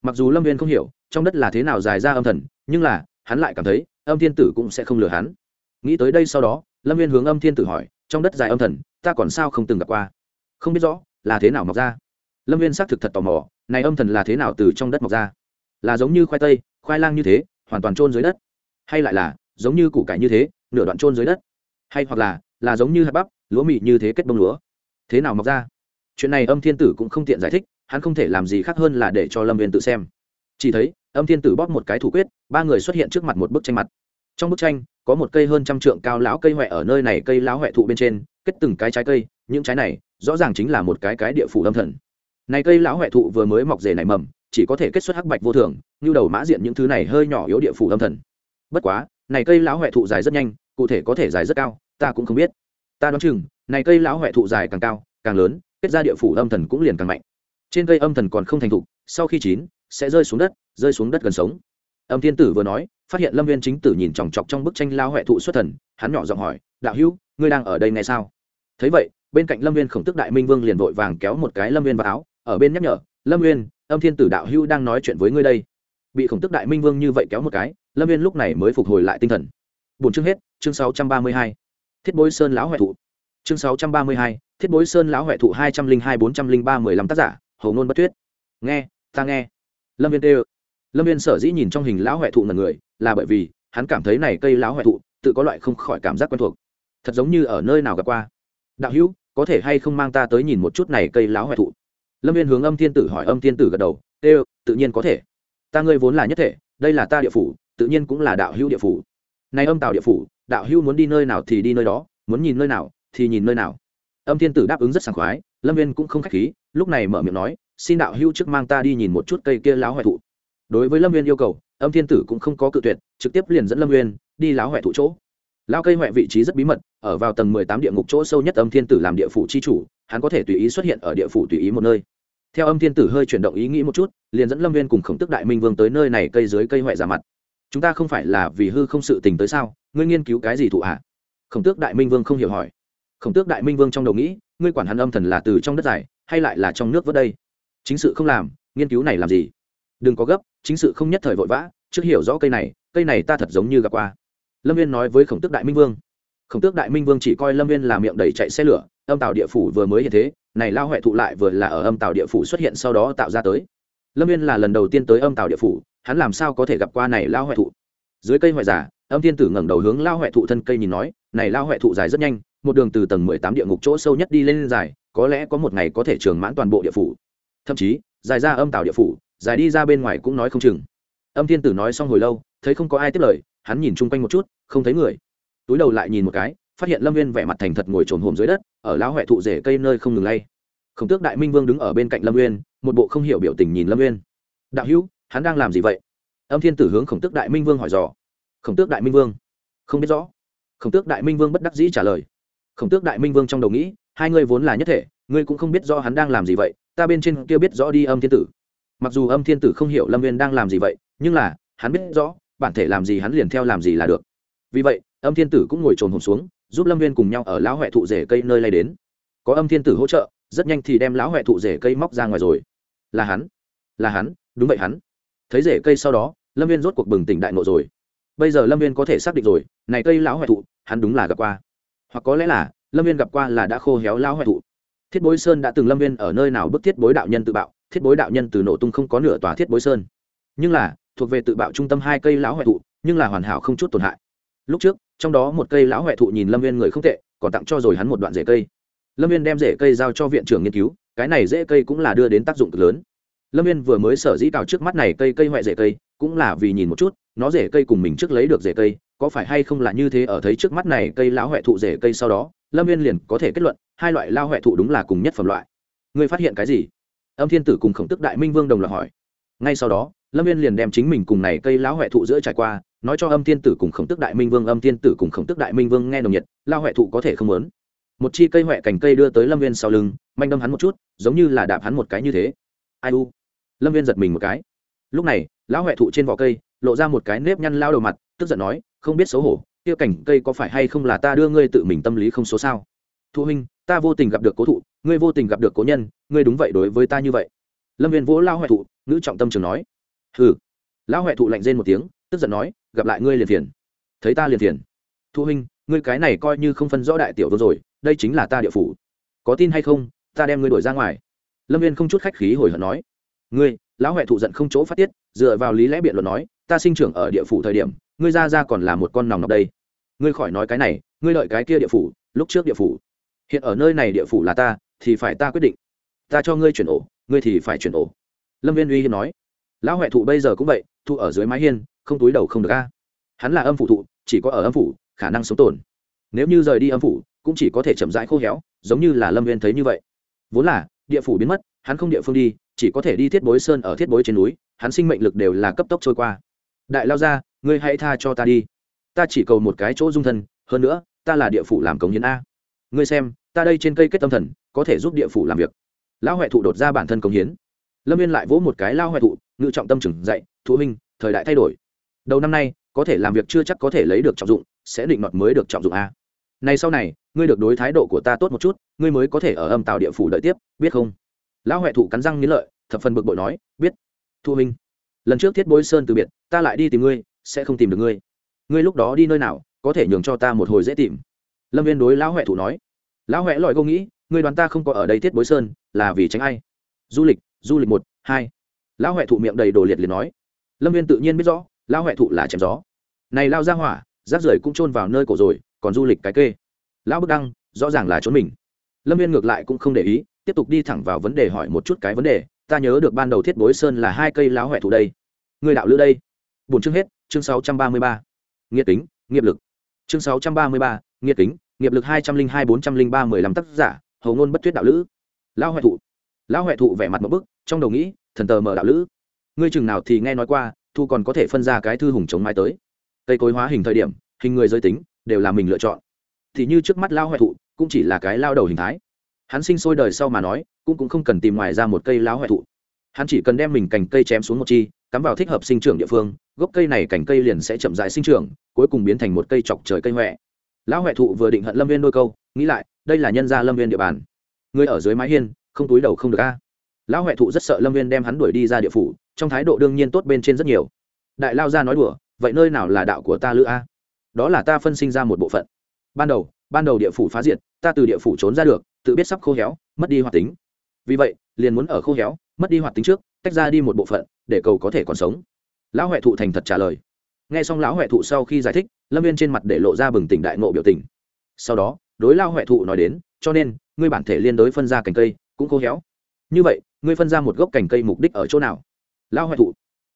Speaker 1: Mặc dù lâm viên không hiểu, trong đất là thế nào dài ra âm thần, nhưng là, hắn lại cảm thấy, âm thiên tử cũng sẽ không lừa hắn. Nghĩ tới đây sau đó, lâm viên hướng âm thiên tử hỏi trong đất dài âm thần, ta còn sao không từng gặp qua? Không biết rõ, là thế nào mọc ra? Lâm viên xác thực thật tò mò, này âm thần là thế nào từ trong đất mọc ra? Là giống như khoai tây, khoai lang như thế, hoàn toàn trôn dưới đất. Hay lại là, giống như củ cải như thế, nửa đoạn trôn dưới đất. Hay hoặc là là giống như hạt bắp, lúa mì như thế kết bông lúa. Thế nào mọc ra? Chuyện này âm thiên tử cũng không tiện giải thích, hắn không thể làm gì khác hơn là để cho lâm viên tự xem. Chỉ thấy, âm thiên tử bóp một cái thủ quyết, ba người xuất hiện trước mặt một bức tranh mặt. Trong bức tranh có một cây hơn trăm trượng cao lão cây huệ ở nơi này cây lão huệ thụ bên trên, kết từng cái trái cây, những trái này, rõ ràng chính là một cái cái địa phủ âm thần. Này cây lão huệ thụ vừa mới mọc rể nảy mầm, chỉ có thể kết xuất hắc bạch vô thường, như đầu mã diện những thứ này hơi nhỏ yếu địa phủ âm thần. Bất quá, này cây lão huệ thụ dài rất nhanh, cụ thể có thể dài rất cao, ta cũng không biết. Ta đoán chừng, này cây lão huệ thụ dài càng cao, càng lớn, kết ra địa phủ âm thần cũng liền càng mạnh. Trên cây âm thần còn không thành thục, sau khi chín, sẽ rơi xuống đất, rơi xuống đất gần sống âm thiên tử vừa nói, phát hiện lâm viên chính tử nhìn chòng chọc trong bức tranh lao huệ thụ xuất thần, hắn nhỏ giọng hỏi, đạo hữu, ngươi đang ở đây ngay sao? Thấy vậy, bên cạnh lâm viên khổng tức đại minh vương liền vội vàng kéo một cái lâm viên vào áo, ở bên nhắc nhở, lâm viên, âm thiên tử đạo hữu đang nói chuyện với ngươi đây. Bị khổng tức đại minh vương như vậy kéo một cái, lâm viên lúc này mới phục hồi lại tinh thần. Bốn chương hết, chương sáu trăm ba mươi hai. Thiết bối sơn lão huệ thụ. Chương sáu trăm ba mươi hai, thiết bối sơn lão huệ thụ hai trăm linh hai bốn trăm linh ba mười lăm tác giả, hầu ngôn bất tuyết. Nghe, ta nghe. Lâm viên tê lâm viên sở dĩ nhìn trong hình lão huệ thụ ngần người, là bởi vì hắn cảm thấy này cây lão huệ thụ tự có loại không khỏi cảm giác quen thuộc. Thật giống như ở nơi nào gặp qua. Đạo hữu, có thể hay không mang ta tới nhìn một chút này cây lão huệ thụ? Lâm viên hướng âm thiên tử hỏi, âm thiên tử gật đầu tê tự nhiên có thể. Ta ngươi vốn là nhất thể, đây là ta địa phủ, tự nhiên cũng là đạo hữu địa phủ. Nay âm tạo địa phủ, đạo hữu muốn đi nơi nào thì đi nơi đó, muốn nhìn nơi nào thì nhìn nơi nào. Âm thiên tử đáp ứng rất sảng khoái, lâm viên cũng không k h á c h khí, lúc này mở miệng nói, xin đạo hữu trước mang ta đi nhìn một chút cây kia láo hoại thụ đối với lâm viên yêu cầu, âm thiên tử cũng không có cự tuyệt, trực tiếp liền dẫn lâm viên đi láo huệ thụ chỗ. Lao cây huệ vị trí rất bí mật, ở vào tầng mười tám địa ngục chỗ sâu nhất âm thiên tử làm địa phủ c h i chủ, hắn có thể tùy ý xuất hiện ở địa phủ tùy ý một nơi. Theo âm thiên tử hơi chuyển động ý nghĩ một chút, liền dẫn lâm viên cùng khổng tức đại minh vương tới nơi này cây dưới cây huệ giả mặt. Chúng ta không phải là vì hư không sự tình tới sao? Ngươi nghiên cứu cái gì thụ hạ khổng tước đại minh vương không hiểu hỏi. Khổng tước đại minh vương trong đầu nghĩ, ngươi quản hắn âm thần là từ trong đất dài, hay lại là trong nước vớt đây? Chính sự không làm, nghiên cứu này làm gì? Đừng có gấp, chính sự không nhất thời vội vã, trước hiểu rõ cây này cây này ta thật giống như gặp qua. Lâm viên nói với khổng tước đại minh vương. Khổng tước đại minh vương chỉ coi lâm viên là miệng đầy chạy xe lửa, âm tàu địa phủ vừa mới hiện thế, này lao huệ thụ lại vừa là ở âm tàu địa phủ xuất hiện sau đó tạo ra tới. Lâm viên là lần đầu tiên tới âm tàu địa phủ, hắn làm sao có thể gặp qua này lao huệ thụ? Dưới cây hoại giả, âm thiên tử ngẩng đầu hướng lao huệ thụ thân cây nhìn nói, này lao huệ thụ dài rất nhanh, một đường từ tầng mười tám địa ngục chỗ sâu nhất đi lên dài, có lẽ có một ngày có thể trường mãn toàn bộ địa phủ. Thậm chí, dài ra âm tàu địa phủ dài đi ra bên ngoài cũng nói không chừng. Âm thiên tử nói xong hồi lâu, thấy không có ai tiếp lời, hắn nhìn chung quanh một chút, không thấy người. Túi đầu lại nhìn một cái, phát hiện lâm viên vẻ mặt thành thật ngồi trồn hồm dưới đất, ở lão huệ thụ rể cây nơi không ngừng lay. Khổng tước đại minh vương đứng ở bên cạnh lâm uyên một bộ không hiểu biểu tình nhìn lâm uyên đạo hữu, hắn đang làm gì vậy? Âm thiên tử hướng khổng tước đại minh vương hỏi dò. Khổng tước đại minh vương? Không biết rõ. Khổng tước đại minh vương bất đắc dĩ trả lời. Khổng tước đại minh vương trong đầu nghĩ, hai ngươi vốn là nhất thể, ngươi cũng không biết rõ hắn đang làm gì vậy, ta bên trên kia biết rõ đi, âm thiên tử mặc dù âm thiên tử không hiểu lâm viên đang làm gì vậy, nhưng là, hắn biết rõ, bản thể làm gì hắn liền theo làm gì là được. Vì vậy, âm thiên tử cũng ngồi trồn hồn xuống, giúp lâm viên cùng nhau ở lão huệ thụ rể cây nơi lay đến. Có âm thiên tử hỗ trợ, rất nhanh thì đem lão huệ thụ rể cây móc ra ngoài rồi. Là hắn là hắn, đúng vậy hắn. Thấy rể cây sau đó, lâm viên rốt cuộc bừng tỉnh đại nộ rồi. Bây giờ lâm viên có thể xác định rồi, này cây lão huệ thụ, hắn đúng là gặp qua. Hoặc có lẽ là, lâm viên gặp qua là đã khô héo lão huệ thụ. Thiết bối sơn đã từng lâm viên ở nơi nào bức thiết bối đạo nhân tự bạo thiết bối đạo nhân từ nổ tung không có nửa tòa thiết bối sơn. Nhưng là, thuộc về tự bạo trung tâm hai cây lão huệ thụ, nhưng là hoàn hảo không chút tổn hại. Lúc trước, trong đó một cây lão huệ thụ nhìn lâm viên người không tệ, còn tặng cho rồi hắn một đoạn rễ cây. Lâm viên đem rễ cây giao cho viện trưởng nghiên cứu, cái này rễ cây cũng là đưa đến tác dụng cực lớn. Lâm viên vừa mới sở dĩ cào trước mắt này cây cây huệ rễ cây, cũng là vì nhìn một chút, nó rễ cây cùng mình trước lấy được rễ cây, có phải hay không là như thế ở thấy trước mắt này cây lão huệ thụ rễ cây sau đó, lâm viên liền có thể kết luận, hai loại lao huệ thụ đúng là cùng nhất phẩm loại. Ngươi phát hiện cái gì? Âm thiên tử cùng khổng tức đại minh vương đồng loạt hỏi. Ngay sau đó, lâm viên liền đem chính mình cùng này cây lão huệ thụ giữa trải qua, nói cho âm thiên tử cùng khổng tức đại minh vương, âm thiên tử cùng khổng tức đại minh vương nghe nồng nhiệt lao huệ thụ có thể không lớn một chi cây huệ cành cây đưa tới lâm viên sau lưng, manh đâm hắn một chút, giống như là đạp hắn một cái như thế. Ai u? Lâm viên giật mình một cái. Lúc này, lão huệ thụ trên vỏ cây, lộ ra một cái nếp nhăn lao đầu mặt, tức giận nói, không biết xấu hổ, kia cảnh cây có phải hay không là ta đưa ngươi tự mình tâm lý không số sao? Thu huynh, ta vô tình gặp được cố thụ ngươi vô tình gặp được cố nhân, ngươi đúng vậy đối với ta như vậy. Lâm viên vỗ lao huệ thụ, ngữ trọng tâm trường nói. Hừ. Lão huệ thụ lạnh rên một tiếng, tức giận nói, gặp lại ngươi liền phiền. Thấy ta liền phiền. Thu huynh, ngươi cái này coi như không phân rõ đại tiểu vương rồi, đây chính là ta địa phủ. Có tin hay không, ta đem ngươi đuổi ra ngoài. Lâm viên không chút khách khí hồi hận nói. Ngươi, lão huệ thụ giận không chỗ phát tiết, dựa vào lý lẽ biện luận nói, ta sinh trưởng ở địa phủ thời điểm, ngươi ra ra còn là một con nòng nọc đây. Ngươi khỏi nói cái này, ngươi lợi cái kia địa phủ, lúc trước địa phủ. Hiện ở nơi này địa phủ là ta thì phải ta quyết định. Ta cho ngươi chuyển ổ, ngươi thì phải chuyển ổ. Lâm viên uy hiên nói. Lão huệ thụ bây giờ cũng vậy, thụ ở dưới mái hiên, không túi đầu không được a. Hắn là âm phủ thụ, chỉ có ở âm phủ, khả năng sống tồn. Nếu như rời đi âm phủ, cũng chỉ có thể chậm rãi khô héo, giống như là lâm viên thấy như vậy. Vốn là, địa phủ biến mất, hắn không địa phương đi, chỉ có thể đi thiết bối sơn ở thiết bối trên núi, hắn sinh mệnh lực đều là cấp tốc trôi qua. Đại lao ra ngươi hãy tha cho ta đi. Ta chỉ cầu một cái chỗ dung thân, hơn nữa, ta là địa phủ làm cống hiến a. Ngươi xem, ta đây trên cây kết tâm thần có thể giúp địa phủ làm việc. Lão huệ thụ đột ra bản thân công hiến. Lâm viên lại vỗ một cái lao huệ thụ, ngự trọng tâm trừng dậy, thụ minh thời đại thay đổi. Đầu năm nay, có thể làm việc chưa chắc có thể lấy được trọng dụng, sẽ định đoạt mới được trọng dụng a. Này sau này, ngươi được đối thái độ của ta tốt một chút, ngươi mới có thể ở âm tàu địa phủ đợi tiếp, biết không? Lão huệ thụ cắn răng nghĩ lợi, thập phần bực bội nói, biết. Thu minh lần trước thiết bối sơn từ biệt, ta lại đi tìm ngươi, sẽ không tìm được ngươi. Ngươi lúc đó đi nơi nào, có thể nhường cho ta một hồi dễ tìm. Lâm viên đối lão huệ thụ nói. Lão huệ lọi câu nghĩ ngươi đoán ta không có ở đây thiết bối sơn, là vì tránh ai? Du lịch du lịch một, hai. Lão huệ thụ miệng đầy đồ liệt liền nói. Lâm viên tự nhiên biết rõ, lão huệ thụ là chém gió. Này lao ra hỏa, rác rưởi cũng chôn vào nơi cổ rồi, còn du lịch cái kê. Lão bức đăng, rõ ràng là trốn mình. Lâm viên ngược lại cũng không để ý, tiếp tục đi thẳng vào vấn đề hỏi một chút cái vấn đề. Ta nhớ được ban đầu thiết bối sơn là hai cây lão huệ thụ đây. Người đạo lữ đây. Bốn chương hết, chương sáu trăm ba mươi ba. Nghiệt tính nghiệp lực. Chương sáu trăm ba mươi ba, nghiệt tính nghiệp lực hai trăm linh hai bốn trăm linh ba mười lăm tác giả hầu ngôn bất thuyết đạo lữ. Lão huệ thụ. Lão huệ thụ vẻ mặt một bức, trong đầu nghĩ, thần tờ mở đạo lữ. Ngươi chừng nào thì nghe nói qua, thu còn có thể phân ra cái thư hùng chống mai tới. Cây cối hóa hình thời điểm, hình người giới tính, đều là mình lựa chọn. Thì như trước mắt lao hoại thụ, cũng chỉ là cái lao đầu hình thái. Hắn sinh sôi đời sau mà nói, cũng cũng không cần tìm ngoài ra một cây Lão hoại thụ. Hắn chỉ cần đem mình cành cây chém xuống một chi, cắm vào thích hợp sinh trưởng địa phương, gốc cây này cành cây liền sẽ chậm dại sinh trưởng, cuối cùng biến thành một cây chọc trời cây huệ lão huệ thụ vừa định hận lâm viên đôi câu, nghĩ lại, đây là nhân gia lâm viên địa bàn. Người ở dưới mái hiên, không túi đầu không được a. Lão huệ thụ rất sợ lâm viên đem hắn đuổi đi ra địa phủ, trong thái độ đương nhiên tốt bên trên rất nhiều. Đại lao ra nói đùa, vậy nơi nào là đạo của ta lữ a? Đó là ta phân sinh ra một bộ phận. Ban đầu ban đầu địa phủ phá diệt, ta từ địa phủ trốn ra được, tự biết sắp khô héo, mất đi hoạt tính. Vì vậy, liền muốn ở khô héo, mất đi hoạt tính trước, tách ra đi một bộ phận, để cầu có thể còn sống. Lão huệ thụ thành thật trả lời nghe xong lão huệ thụ sau khi giải thích, lâm viên trên mặt để lộ ra bừng tỉnh đại nộ biểu tình. Sau đó, đối lao huệ thụ nói đến, cho nên, ngươi bản thể liên đối phân ra cành cây, cũng khô héo. Như vậy, ngươi phân ra một gốc cành cây mục đích ở chỗ nào? Lao huệ thụ.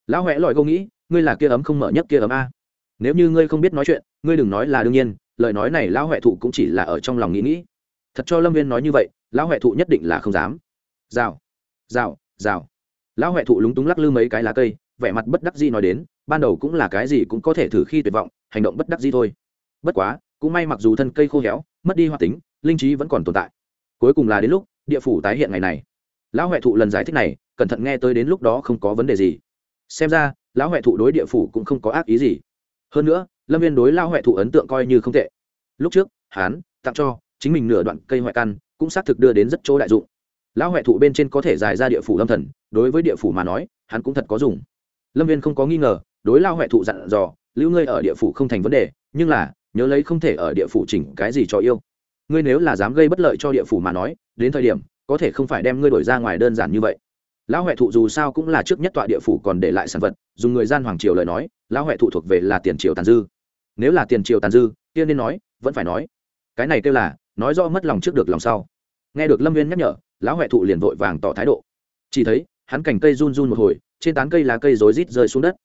Speaker 1: Lão huệ lòi câu nghĩ, ngươi là kia ấm không mở nhất kia ấm a. Nếu như ngươi không biết nói chuyện, ngươi đừng nói là đương nhiên, lời nói này lão huệ thụ cũng chỉ là ở trong lòng nghĩ nghĩ. Thật cho lâm viên nói như vậy, lão huệ thụ nhất định là không dám. Rào rào rào. Lão huệ thụ lúng túng lắc lư mấy cái lá cây vẻ mặt bất đắc dĩ nói đến, ban đầu cũng là cái gì cũng có thể thử khi tuyệt vọng, hành động bất đắc dĩ thôi. Bất quá, cũng may mặc dù thân cây khô héo, mất đi hoạt tính, linh trí vẫn còn tồn tại. Cuối cùng là đến lúc, địa phủ tái hiện ngày này. Lão huệ thụ lần giải thích này, cẩn thận nghe tới đến lúc đó không có vấn đề gì. Xem ra, lão huệ thụ đối địa phủ cũng không có ác ý gì. Hơn nữa, lâm viên đối lão huệ thụ ấn tượng coi như không tệ. Lúc trước hán tặng cho chính mình nửa đoạn cây hoại căn, cũng xác thực đưa đến rất chỗ đại dụng. Lão huệ thụ bên trên có thể dài ra địa phủ lâm thần, đối với địa phủ mà nói, hắn cũng thật có dùng lâm viên không có nghi ngờ, đối lao huệ thụ dặn dò, lưu ngươi ở địa phủ không thành vấn đề, nhưng là, nhớ lấy không thể ở địa phủ chỉnh cái gì cho yêu. Ngươi nếu là dám gây bất lợi cho địa phủ mà nói, đến thời điểm, có thể không phải đem ngươi đổi ra ngoài đơn giản như vậy. Lão huệ thụ dù sao cũng là trước nhất tọa địa phủ còn để lại sản vật, dùng người gian hoàng triều lời nói lão huệ thụ thuộc về là tiền triều tàn dư. Nếu là tiền triều tàn dư, kia nên nói, vẫn phải nói. Cái này kêu là, nói do mất lòng trước được lòng sau. Nghe được lâm viên nhắc nhở, lão huệ thụ liền vội vàng tỏ thái độ. Chỉ thấy, hắn cành cây run run một hồi trên tán cây lá cây rối rít rơi xuống đất.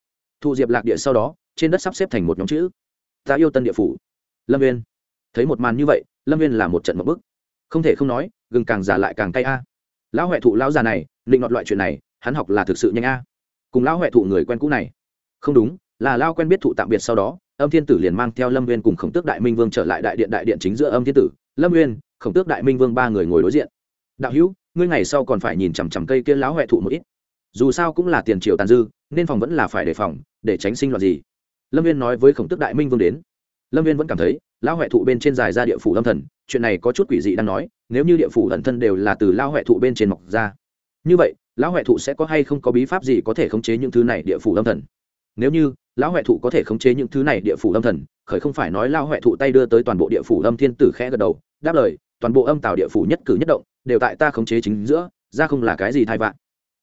Speaker 1: Thụ diệp lạc địa sau đó, trên đất sắp xếp thành một nhóm chữ. Ta yêu tân địa phủ. Lâm viên thấy một màn như vậy, lâm viên là một trận một bức không thể không nói, gừng càng già lại càng cay a. Lão huệ thụ lão già này, định đoạt loại chuyện này, hắn học là thực sự nhanh a. Cùng lão huệ thụ người quen cũ này. Không đúng, là lao quen biết thụ tạm biệt sau đó, âm thiên tử liền mang theo lâm viên cùng khổng tước đại minh vương trở lại đại điện đại điện chính giữa âm thiên tử, lâm viên khổng tước đại minh vương ba người ngồi đối diện. Đạo hữu, ngươi ngày sau còn phải nhìn chằm chằm cây kia lão huệ thụ một ít dù sao cũng là tiền triều tàn dư, nên phòng vẫn là phải đề phòng, để tránh sinh loạn gì. Lâm viên nói với khổng tước đại minh vương đến. Lâm viên vẫn cảm thấy, lão huệ thụ bên trên dài ra địa phủ lâm thần, chuyện này có chút quỷ dị đang nói, nếu như địa phủ thần thân đều là từ lao huệ thụ bên trên mọc ra. Như vậy, lão huệ thụ sẽ có hay không có bí pháp gì có thể khống chế những thứ này địa phủ lâm thần? Nếu như, lão huệ thụ có thể khống chế những thứ này địa phủ lâm thần, khởi không phải nói lao huệ thụ tay đưa tới toàn bộ địa phủ âm thiên tử khẽ gật đầu, đáp lời, toàn bộ âm tào địa phủ nhất cử nhất động, đều tại ta khống chế chính giữa, ra không là cái gì thai vạn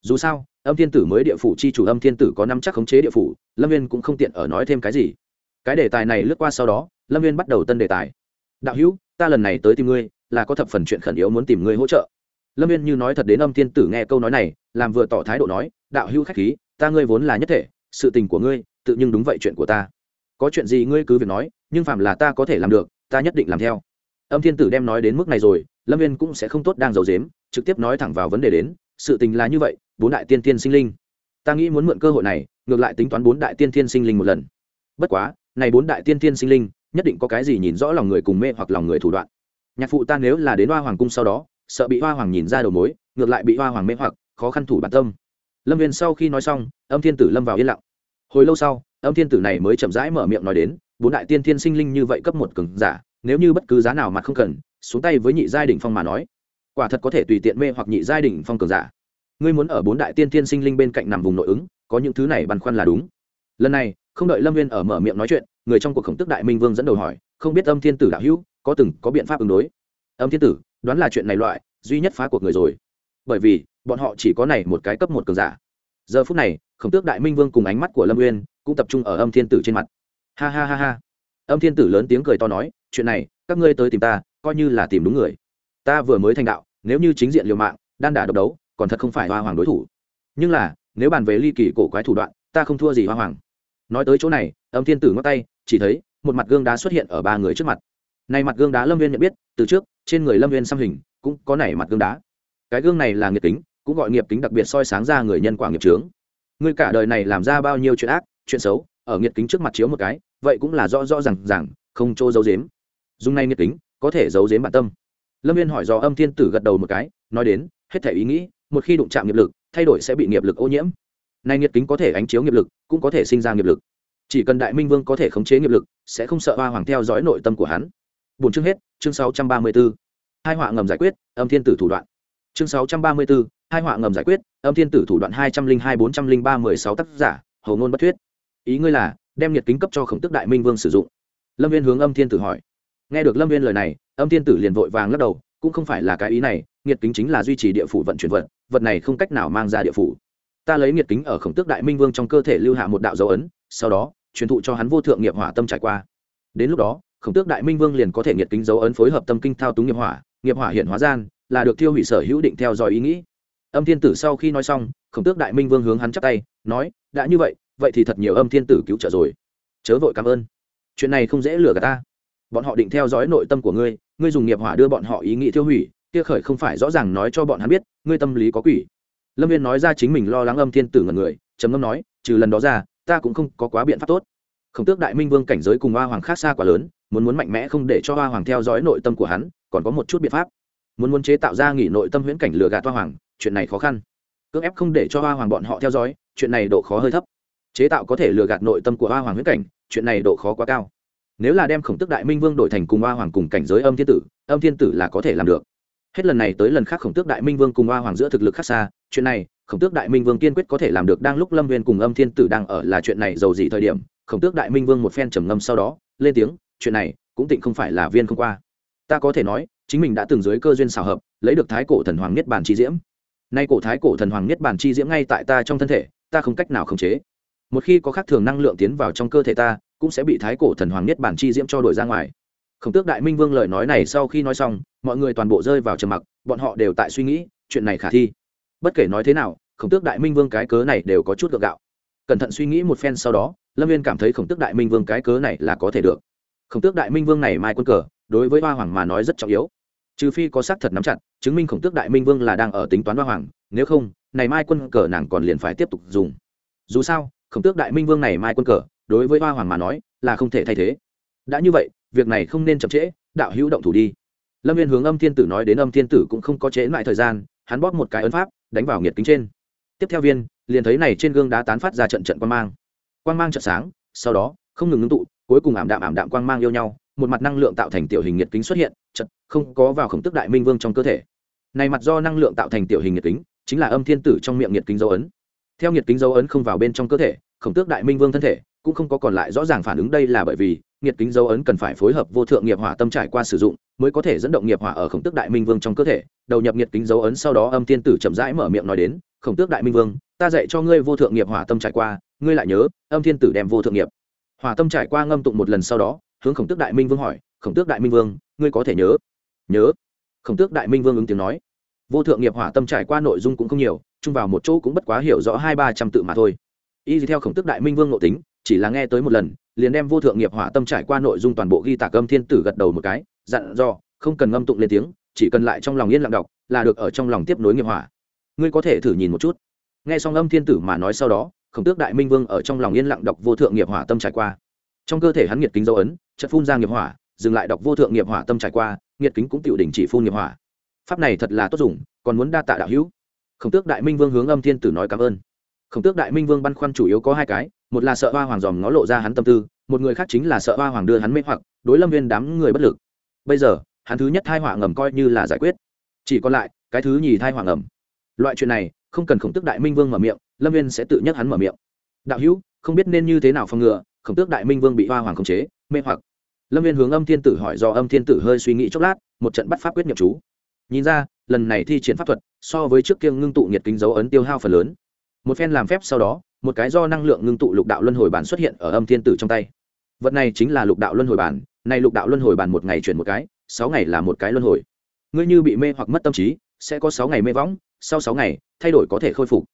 Speaker 1: dù sao âm thiên tử mới địa phủ chi chủ âm thiên tử có năm chắc khống chế địa phủ, lâm viên cũng không tiện ở nói thêm cái gì. Cái đề tài này lướt qua sau đó, lâm viên bắt đầu tân đề tài. Đạo hữu, ta lần này tới tìm ngươi, là có thập phần chuyện khẩn yếu muốn tìm ngươi hỗ trợ. Lâm viên như nói thật đến âm thiên tử nghe câu nói này, làm vừa tỏ thái độ nói, đạo hữu khách khí, ta ngươi vốn là nhất thể, sự tình của ngươi, tự nhưng đúng vậy chuyện của ta. Có chuyện gì ngươi cứ việc nói, nhưng phạm là ta có thể làm được, ta nhất định làm theo. Âm thiên tử đem nói đến mức này rồi, lâm viên cũng sẽ không tốt đang giàu dếm trực tiếp nói thẳng vào vấn đề đến, sự tình là như vậy bốn đại tiên tiên sinh linh. Ta nghĩ muốn mượn cơ hội này, ngược lại tính toán bốn đại tiên tiên sinh linh một lần. Bất quá, này bốn đại tiên tiên sinh linh, nhất định có cái gì nhìn rõ lòng người cùng mê hoặc lòng người thủ đoạn. Nhạc phụ ta nếu là đến hoa hoàng cung sau đó, sợ bị hoa hoàng nhìn ra đầu mối, ngược lại bị hoa hoàng mê hoặc, khó khăn thủ bản tâm. Lâm viên sau khi nói xong, âm thiên tử lâm vào yên lặng. Hồi lâu sau, âm thiên tử này mới chậm rãi mở miệng nói đến, bốn đại tiên thiên sinh linh như vậy cấp một cường giả, nếu như bất cứ giá nào mà không cần, xuống tay với nhị giai đỉnh phong mà nói, quả thật có thể tùy tiện mê hoặc nhị giai đỉnh phong cường giả ngươi muốn ở bốn đại tiên thiên sinh linh bên cạnh nằm vùng nội ứng, có những thứ này băn khoăn là đúng. Lần này, không đợi lâm viên ở mở miệng nói chuyện, người trong cuộc khổng tức đại minh vương dẫn đầu hỏi, không biết âm thiên tử đạo hữu có từng có biện pháp ứng đối? Âm thiên tử, đoán là chuyện này loại, duy nhất phá cuộc người rồi. Bởi vì, bọn họ chỉ có này một cái cấp một cường giả. Giờ phút này, khổng tước đại minh vương cùng ánh mắt của lâm uyên cũng tập trung ở âm thiên tử trên mặt. Ha ha ha ha. Âm thiên tử lớn tiếng cười to nói, chuyện này, các ngươi tới tìm ta, coi như là tìm đúng người. Ta vừa mới thành đạo, nếu như chính diện liều mạng, đan đả độc đấu còn thật không phải hoa hoàng đối thủ. Nhưng là, nếu bàn về ly kỳ cổ quái thủ đoạn, ta không thua gì hoa hoàng. Nói tới chỗ này, âm thiên tử ngót tay, chỉ thấy một mặt gương đá xuất hiện ở ba người trước mặt. Này mặt gương đá lâm viên nhận biết, từ trước, trên người lâm viên xăm hình, cũng có nảy mặt gương đá. Cái gương này là nghiệp kính, cũng gọi nghiệp kính đặc biệt soi sáng ra người nhân quả nghiệp trướng ngươi cả đời này làm ra bao nhiêu chuyện ác, chuyện xấu, ở nghiệt kính trước mặt chiếu một cái, vậy cũng là rõ rõ r à n g r à n g không chỗ giấu dếm dùng này nghiệt kính, có thể giấu dếm bản tâm. Lâm viên hỏi do âm thiên tử gật đầu một cái nói đến, hết thể ý nghĩ, một khi đụng chạm nghiệp lực, thay đổi sẽ bị nghiệp lực ô nhiễm. Nay nhiệt kính có thể ánh chiếu nghiệp lực, cũng có thể sinh ra nghiệp lực. Chỉ cần đại minh vương có thể khống chế nghiệp lực, sẽ không sợ hoa hoàng theo dõi nội tâm của hắn. Bốn chương hết, chương sáu trăm ba mươi b ố hai họa ngầm giải quyết, âm thiên tử thủ đoạn. Chương sáu trăm ba mươi b ố hai họa ngầm giải quyết, âm thiên tử thủ đoạn hai trăm linh hai bốn trăm linh ba mười sáu tác giả hầu ngôn bất thuyết. Ý ngươi là, đem nhiệt kính cấp cho khổng tức đại minh vương sử dụng. Lâm viên hướng âm thiên tử hỏi. Nghe được lâm viên lời này, âm thiên tử liền vội vàng lắc đầu, cũng không phải là cái ý này nghiệt kính chính là duy trì địa phủ vận chuyển vật vật này không cách nào mang ra địa phủ. Ta lấy nghiệt kính ở khổng tước đại minh vương trong cơ thể lưu hạ một đạo dấu ấn, sau đó, truyền thụ cho hắn vô thượng nghiệp hỏa tâm trải qua. Đến lúc đó, khổng tước đại minh vương liền có thể nghiệt kính dấu ấn phối hợp tâm kinh thao túng nghiệp hỏa nghiệp hỏa hiện hóa gian, là được tiêu hủy sở hữu định theo dõi ý nghĩ. Âm thiên tử sau khi nói xong, khổng tước đại minh vương hướng hắn chắp tay, nói, đã như vậy vậy thì thật nhiều âm thiên tử cứu trợ rồi. Chớ vội cảm ơn. Chuyện này không dễ lừa cả ta. Bọn họ định theo dõi nội tâm của ngươi ngươi dùng nghiệp hỏa đưa bọn họ ý nghĩ tiêu hủy kia khởi không phải rõ ràng nói cho bọn hắn biết, ngươi tâm lý có quỷ. Lâm viên nói ra chính mình lo lắng âm thiên tử ngần người, trầm ngâm nói, trừ lần đó ra, ta cũng không có quá biện pháp tốt. Khổng tước đại minh vương cảnh giới cùng hoa hoàng khác xa quá lớn, muốn muốn mạnh mẽ không để cho hoa hoàng theo dõi nội tâm của hắn, còn có một chút biện pháp. Muốn muốn chế tạo ra nghỉ nội tâm huyễn cảnh lừa gạt hoa hoàng, chuyện này khó khăn. Cưỡng ép không để cho hoa hoàng bọn họ theo dõi, chuyện này độ khó hơi thấp. Chế tạo có thể lừa gạt nội tâm của hoa hoàng huyễn cảnh, chuyện này độ khó quá cao. Nếu là đem khổng tức đại minh vương đổi thành cùng hoa hoàng cùng cảnh giới âm thiên tử, âm thiên tử là có thể làm được hết lần này tới lần khác khổng tước đại minh vương cùng hoa hoàng giữa thực lực khác xa, chuyện này, khổng tước đại minh vương kiên quyết có thể làm được đang lúc lâm viên cùng âm thiên tử đang ở là chuyện này giàu gì thời điểm, khổng tước đại minh vương một phen trầm ngâm sau đó, lên tiếng, chuyện này, cũng tịnh không phải là viên không qua. Ta có thể nói, chính mình đã từng dưới cơ duyên xào hợp, lấy được thái cổ thần hoàng niết bàn chi diễm. Nay cổ thái cổ thần hoàng niết bàn chi diễm ngay tại ta trong thân thể, ta không cách nào khống chế. Một khi có khác thường năng lượng tiến vào trong cơ thể ta, cũng sẽ bị thái cổ thần hoàng niết bàn chi diễm cho đổi ra ngoài. Khổng tước đại minh vương lời nói này sau khi nói xong mọi người toàn bộ rơi vào trầm mặc, bọn họ đều tại suy nghĩ, chuyện này khả thi. Bất kể nói thế nào, khổng tước đại minh vương cái cớ này đều có chút gượng gạo. Cẩn thận suy nghĩ một phen sau đó, lâm viên cảm thấy khổng tước đại minh vương cái cớ này là có thể được. Khổng tước đại minh vương này mai quân cờ, đối với hoa hoàng mà nói rất trọng yếu. Trừ phi có xác thật nắm chặt, chứng minh khổng tước đại minh vương là đang ở tính toán hoa hoàng, nếu không, này mai quân cờ nàng còn liền phải tiếp tục dùng. Dù sao, khổng tước đại minh vương này mai quân cờ, đối với hoa hoàng mà nói, là không thể thay thế. Đã như vậy, việc này không nên chậm trễ, đạo hữu động thủ đi lâm viên hướng âm thiên tử nói đến âm thiên tử cũng không có trễ lại thời gian, hắn bóp một cái ấn pháp, đánh vào nghiệt kính trên. Tiếp theo viên, liền thấy này trên gương đá tán phát ra trận trận quan mang. Quan mang trận sáng, sau đó, không ngừng ngưng tụ, cuối cùng ảm đạm ảm đạm quang mang yêu nhau, một mặt năng lượng tạo thành tiểu hình nhiệt kính xuất hiện trận không có vào khổng tức đại minh vương trong cơ thể. Này mặt do năng lượng tạo thành tiểu hình nhiệt kính, chính là âm thiên tử trong miệng nhiệt kính dấu ấn. Theo nhiệt kính dấu ấn không vào bên trong cơ thể, khổng tước đại minh vương thân thể cũng không có còn lại rõ ràng phản ứng đây là bởi vì nghiệt kính dấu ấn cần phải phối hợp vô thượng nghiệp hỏa tâm trải qua sử dụng mới có thể dẫn động nghiệp hỏa ở khổng tước đại minh vương trong cơ thể. Đầu nhập nghiệt kính dấu ấn sau đó âm tiên tử chậm rãi mở miệng nói đến, khổng tước đại minh vương, ta dạy cho ngươi vô thượng nghiệp hỏa tâm trải qua, ngươi lại nhớ, âm thiên tử đem vô thượng nghiệp hỏa tâm trải qua ngâm tụng một lần sau đó, hướng khổng tước đại minh vương hỏi, khổng tước đại minh vương, ngươi có thể nhớ? Nhớ. Khổng tước đại minh vương ứng tiếng nói. Vô thượng nghiệp hỏa tâm trải qua nội dung cũng không nhiều, chung vào một chỗ cũng bất quá hiểu rõ hai ba trăm tự mà thôi. Y theo khổng tước đại minh vương nội tính, chỉ là nghe tới một lần liền đem vô thượng nghiệp hỏa tâm trải qua nội dung toàn bộ ghi tạc âm thiên tử gật đầu một cái, dặn dò, không cần ngâm tụng lên tiếng, chỉ cần lại trong lòng yên lặng đọc, là được ở trong lòng tiếp nối nghiệp hỏa. Ngươi có thể thử nhìn một chút. Nghe xong âm thiên tử mà nói sau đó, khổng tước đại minh vương ở trong lòng yên lặng đọc vô thượng nghiệp hỏa tâm trải qua. Trong cơ thể hắn nhiệt kính dấu ấn chất phun ra nghiệp hỏa, dừng lại đọc vô thượng nghiệp hỏa tâm trải qua nhiệt kính cũng tự đỉnh chỉ phun nghiệp hỏa. Pháp này thật là tốt dùng, còn muốn đa tạ đạo hữu. Khổng tước đại minh vương hướng âm thiên tử nói cảm ơn. Khổng tước đại minh vương băn khoăn chủ yếu có hai cái một là sợ hoa hoàng dòm ngó lộ ra hắn tâm tư, một người khác chính là sợ hoa hoàng đưa hắn mê hoặc, đối lâm viên đám người bất lực. Bây giờ, hắn thứ nhất thai họa ngầm coi như là giải quyết. Chỉ còn lại, cái thứ nhì thai họa ngầm. Loại chuyện này, không cần khổng tước đại minh vương mở miệng, lâm viên sẽ tự nhắc hắn mở miệng. Đạo hữu, không biết nên như thế nào phòng ngừa, khổng tước đại minh vương bị hoa hoàng khống chế, mê hoặc. Lâm viên hướng âm thiên tử hỏi do âm thiên tử hơi suy nghĩ chốc lát, một trận bắt pháp quyết nhập chú. Nhìn ra, lần này thi triển pháp thuật, so với trước kia ngưng tụ nhiệt kính dấu ấn tiêu hao phần lớn. Một phen làm phép sau đó một cái do năng lượng ngưng tụ lục đạo luân hồi bản xuất hiện ở âm thiên tử trong tay. Vật này chính là lục đạo luân hồi bản, này lục đạo luân hồi bản một ngày chuyển một cái, sáu ngày là một cái luân hồi. Ngươi như bị mê hoặc mất tâm trí, sẽ có sáu ngày mê võng, sau sáu ngày, thay đổi có thể khôi phục.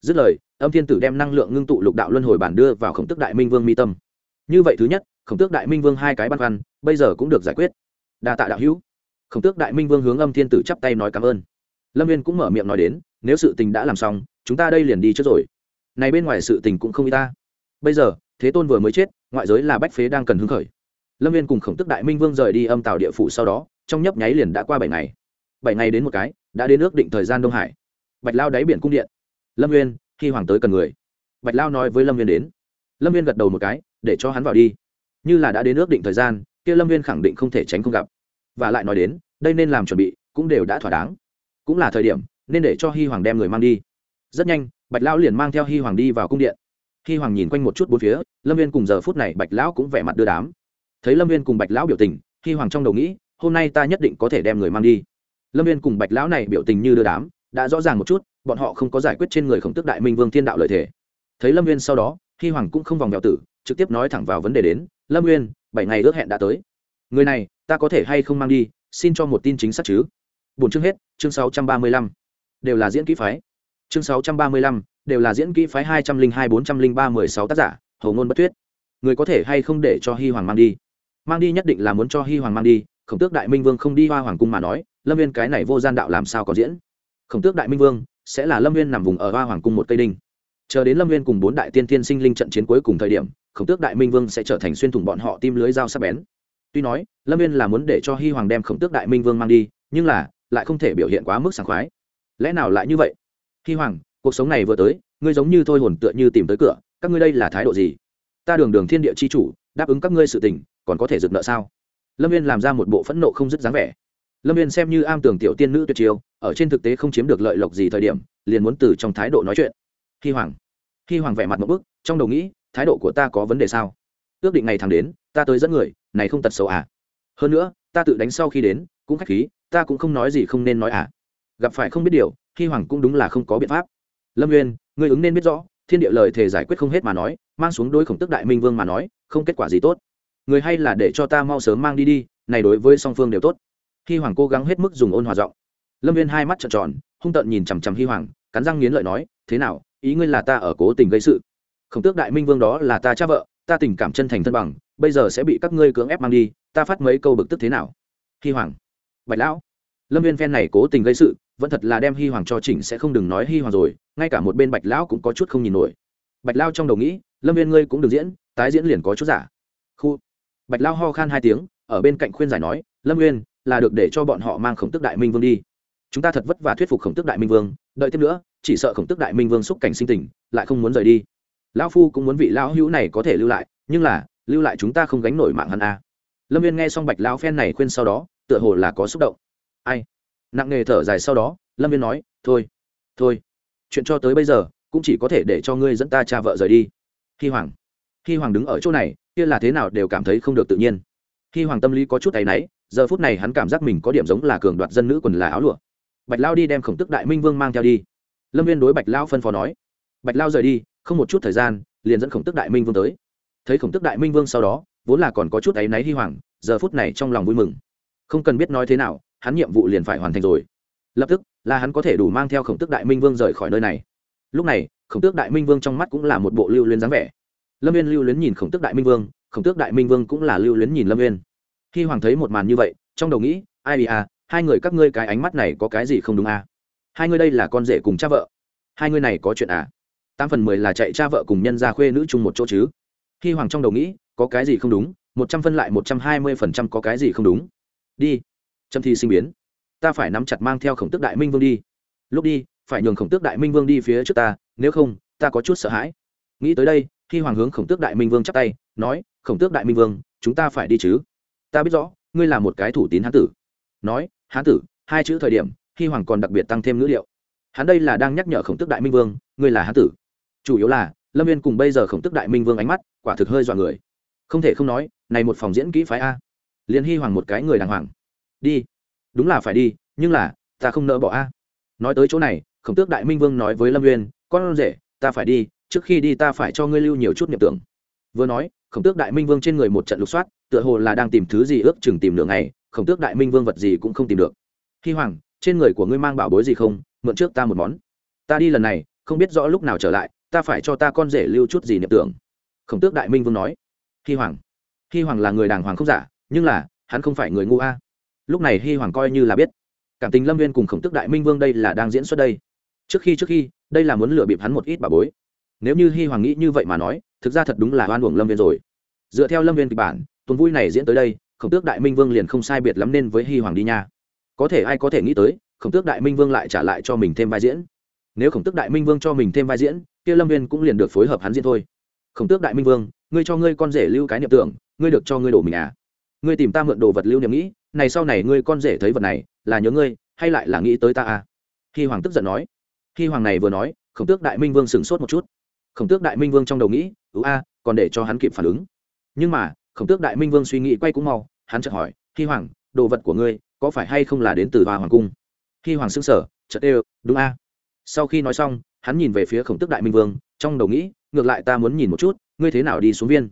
Speaker 1: Dứt lời, âm thiên tử đem năng lượng ngưng tụ lục đạo luân hồi bản đưa vào khổng tức đại minh vương mi tâm. Như vậy thứ nhất, khổng tước đại minh vương hai cái băn khoăn, bây giờ cũng được giải quyết. Đa tạ đạo hữu. Khổng tước đại minh vương hướng âm thiên tử chắp tay nói cảm ơn. Lâm viên cũng mở miệng nói đến, nếu sự tình đã làm xong, chúng ta đây liền đi trước rồi này bên ngoài sự tình cũng không y ta. Bây giờ, thế tôn vừa mới chết, ngoại giới là bách phế đang cần hứng khởi. Lâm viên cùng khổng tức đại minh vương rời đi âm tàu địa phủ sau đó, trong nhấp nháy liền đã qua bảy ngày. Bảy ngày đến một cái, đã đến ước định thời gian đông hải. Bạch lao đáy biển cung điện. Lâm viên, khi hoàng tới cần người. Bạch lao nói với lâm viên đến. Lâm viên gật đầu một cái, để cho hắn vào đi. Như là đã đến ước định thời gian, kia lâm viên khẳng định không thể tránh không gặp. Và lại nói đến, đây nên làm chuẩn bị, cũng đều đã thỏa đáng. Cũng là thời điểm, nên để cho hy hoàng đem người mang đi. Rất nhanh bạch lão liền mang theo hy hoàng đi vào cung điện. Hy hoàng nhìn quanh một chút bốn phía, lâm viên cùng giờ phút này bạch lão cũng vẻ mặt đưa đám. Thấy lâm viên cùng bạch lão biểu tình hy hoàng trong đầu nghĩ, hôm nay ta nhất định có thể đem người mang đi. Lâm viên cùng bạch lão này biểu tình như đưa đám, đã rõ ràng một chút, bọn họ không có giải quyết trên người khổng tức đại minh vương thiên đạo lợi thể thấy lâm viên sau đó hy hoàng cũng không vòng vèo tử, trực tiếp nói thẳng vào vấn đề đến, lâm viên, bảy ngày ước hẹn đã tới. Người này, ta có thể hay không mang đi, xin cho một tin chính xác chứ? Bốn chương hết, chương sáu trăm ba mươi lăm. Đều là diễn kỹ phái chương sáu trăm ba mươi lăm, đều là diễn kỹ phái hai trăm linh hai, bốn trăm linh ba, mười sáu tác giả hầu ngôn bất thuyết người có thể hay không để cho hy hoàng mang đi? Mang đi nhất định là muốn cho hy hoàng mang đi, khổng tước đại minh vương không đi hoa hoàng cung mà nói, lâm viên cái này vô gian đạo làm sao có diễn? Khổng tước đại minh vương sẽ là lâm viên nằm vùng ở hoa hoàng cung một cây đinh. Chờ đến lâm viên cùng bốn đại tiên tiên sinh linh trận chiến cuối cùng thời điểm, khổng tước đại minh vương sẽ trở thành xuyên thủng bọn họ tim lưới dao sắc bén. Tuy nói, lâm viên là muốn để cho hy hoàng đem khổng tước đại minh vương mang đi, nhưng là lại không thể biểu hiện quá mức sảng khoái. Lẽ nào lại như vậy? Hy hoàng, cuộc sống này vừa tới, ngươi giống như thôi hồn tựa như tìm tới cửa, các ngươi đây là thái độ gì? Ta đường đường thiên địa c h i chủ, đáp ứng các ngươi sự tình, còn có thể dựng nợ sao? Lâm viên làm ra một bộ phẫn nộ không dứt dáng vẻ. Lâm viên xem như am tưởng tiểu tiên nữ tuyệt chiêu, ở trên thực tế không chiếm được lợi lộc gì thời điểm, liền muốn từ trong thái độ nói chuyện. Hy hoàng. Hy hoàng vẻ mặt một bức, trong đầu nghĩ, thái độ của ta có vấn đề sao? Ước định ngày thẳng đến, ta tới dẫn người, này không tật xấu à? Hơn nữa, ta tự đánh sau khi đến, cũng khách khí, ta cũng không nói gì không nên nói à? Gặp phải không biết điều, khi hoàng cũng đúng là không có biện pháp. Lâm nguyên ngươi ứng nên biết rõ, thiên địa lời thể giải quyết không hết mà nói, mang xuống đối khổng tức đại minh vương mà nói, không kết quả gì tốt. Người hay là để cho ta mau sớm mang đi đi, này đối với song phương đều tốt. Khi hoàng cố gắng hết mức dùng ôn hòa giọng, lâm viên hai mắt trợn tròn, hung tợn nhìn chằm chằm hy hoàng, cắn răng nghiến lợi nói, thế nào, ý ngươi là ta ở cố tình gây sự? Khổng tước đại minh vương đó là ta cha vợ, ta tình cảm chân thành thân bằng, bây giờ sẽ bị các ngươi cưỡng ép mang đi, ta phát mấy câu bực tức thế nào? Hy hoàng, bạch lão. Lâm viên phen này cố tình gây sự vẫn thật là đem hy hoàng cho chỉnh sẽ không đừng nói hy hoàng rồi, ngay cả một bên bạch lão cũng có chút không nhìn nổi. Bạch lao trong đầu nghĩ, lâm viên ngươi cũng được diễn, tái diễn liền có chút giả. Khu. Bạch lao ho khan hai tiếng, ở bên cạnh khuyên giải nói, lâm nguyên là được để cho bọn họ mang khổng tức đại minh vương đi. Chúng ta thật vất vả thuyết phục khổng tức đại minh vương, đợi thêm nữa, chỉ sợ khổng tức đại minh vương xúc cảnh sinh tình, lại không muốn rời đi. Lão phu cũng muốn vị lão hữu này có thể lưu lại, nhưng là, lưu lại chúng ta không gánh nổi mạng hắn a. Lâm viên nghe xong bạch lão phen này khuyên sau đó, tựa hồ là có xúc động. Ai? Nặng nề thở dài sau đó, lâm viên nói, thôi thôi, chuyện cho tới bây giờ, cũng chỉ có thể để cho ngươi dẫn ta cha vợ rời đi. Hy hoàng hy hoàng đứng ở chỗ này, kia là thế nào đều cảm thấy không được tự nhiên. Hy hoàng tâm lý có chút tay náy, giờ phút này hắn cảm giác mình có điểm giống là cường đoạt dân nữ quần là áo lụa. Bạch lao đi đem khổng tức đại minh vương mang theo đi. Lâm viên đối bạch lao phân phó nói, bạch lao rời đi, không một chút thời gian, liền dẫn khổng tức đại minh vương tới. Thấy khổng tức đại minh vương sau đó, vốn là còn có chút áy náy hy hoàng, giờ phút này trong lòng vui mừng. Không cần biết nói thế nào hắn nhiệm vụ liền phải hoàn thành rồi. Lập tức, là hắn có thể đủ mang theo khổng tức đại minh vương rời khỏi nơi này. Lúc này, khổng tước đại minh vương trong mắt cũng là một bộ lưu luyến dáng vẻ. Lâm viên lưu luyến nhìn khổng tước đại minh vương, khổng tước đại minh vương cũng là lưu luyến nhìn lâm viên khi hoàng thấy một màn như vậy, trong đầu nghĩ, ai à hai người các ngươi cái ánh mắt này có cái gì không đúng à? Hai ngươi đây là con rể cùng cha vợ. Hai ngươi này có chuyện à? Tám phần mười là chạy cha vợ cùng nhân gia khuê nữ chung một chỗ chứ? Khi hoàng trong đầu nghĩ, có cái gì không đúng? Một trăm phân lại một trăm hai mươi phần trăm có cái gì không đúng? Đi trâm thi sinh biến. Ta phải nắm chặt mang theo khổng tước đại minh vương đi. Lúc đi, phải nhường khổng tước đại minh vương đi phía trước ta, nếu không, ta có chút sợ hãi. Nghĩ tới đây, khi hoàng hướng khổng tước đại minh vương chắp tay, nói, khổng tước đại minh vương, chúng ta phải đi chứ? Ta biết rõ, ngươi là một cái thủ tín hán tử. Nói, hán tử, hai chữ thời điểm, khi hoàng còn đặc biệt tăng thêm ngữ liệu hắn đây là đang nhắc nhở khổng tước đại minh vương, ngươi là hán tử. Chủ yếu là, lâm viên cùng bây giờ khổng tước đại minh vương ánh mắt, quả thực hơi dọa người. Không thể không nói, này một phòng diễn kỹ phái a. Liền hy hoàng một cái người đàng hoàng đi. Đúng là phải đi, nhưng là, ta không nỡ bỏ a. Nói tới chỗ này, khổng tước đại minh vương nói với lâm uyên, con rể, ta phải đi, trước khi đi ta phải cho ngươi lưu nhiều chút niệm tưởng. Vừa nói, khổng tước đại minh vương trên người một trận lục soát, tựa hồ là đang tìm thứ gì ước chừng tìm nửa ngày, khổng tước đại minh vương vật gì cũng không tìm được. Hy hoàng, trên người của ngươi mang bảo bối gì không? Mượn trước ta một món. Ta đi lần này, không biết rõ lúc nào trở lại, ta phải cho ta con rể lưu chút gì niệm tưởng. Khổng tước đại minh vương nói. Hy hoàng hy hoàng là người đàng hoàng không giả, nhưng là, hắn không phải người ngu a lúc này hy hoàng coi như là biết. Cảm tình lâm viên cùng khổng tước đại minh vương đây là đang diễn xuất đây. Trước khi trước khi, đây là muốn lừa bịp hắn một ít bà bối. Nếu như hy hoàng nghĩ như vậy mà nói, thực ra thật đúng là oan uổng lâm viên rồi. Dựa theo lâm viên kịch bản, tuần vui này diễn tới đây, khổng tước đại minh vương liền không sai biệt lắm nên với hy hoàng đi nha. Có thể ai có thể nghĩ tới, khổng tước đại minh vương lại trả lại cho mình thêm vai diễn. Nếu khổng tước đại minh vương cho mình thêm vai diễn, kia lâm viên cũng liền được phối hợp hắn diễn thôi. Khổng tước đại minh vương, ngươi cho ngươi con rể lưu cái niệm tưởng, ngươi được cho ngươi đổ mình à? Ngươi tìm ta mượn đồ vật lưu niệm nghĩ, này sau này ngươi con rể thấy vật này, là nhớ ngươi, hay lại là nghĩ tới ta à? Khi hoàng tức giận nói. Khi hoàng này vừa nói, khổng tước đại minh vương sửng sốt một chút. Khổng tước đại minh vương trong đầu nghĩ, ứ a, còn để cho hắn kịp phản ứng. Nhưng mà, khổng tước đại minh vương suy nghĩ quay cũng mau, hắn chợt hỏi khi hoàng, đồ vật của ngươi có phải hay không là đến từ hoa hoàng cung? Khi hoàng xưng sở chợt ê đúng a. Sau khi nói xong, hắn nhìn về phía khổng tước đại minh vương, trong đầu nghĩ, ngược lại ta muốn nhìn một chút, ngươi thế nào đi xuống viên?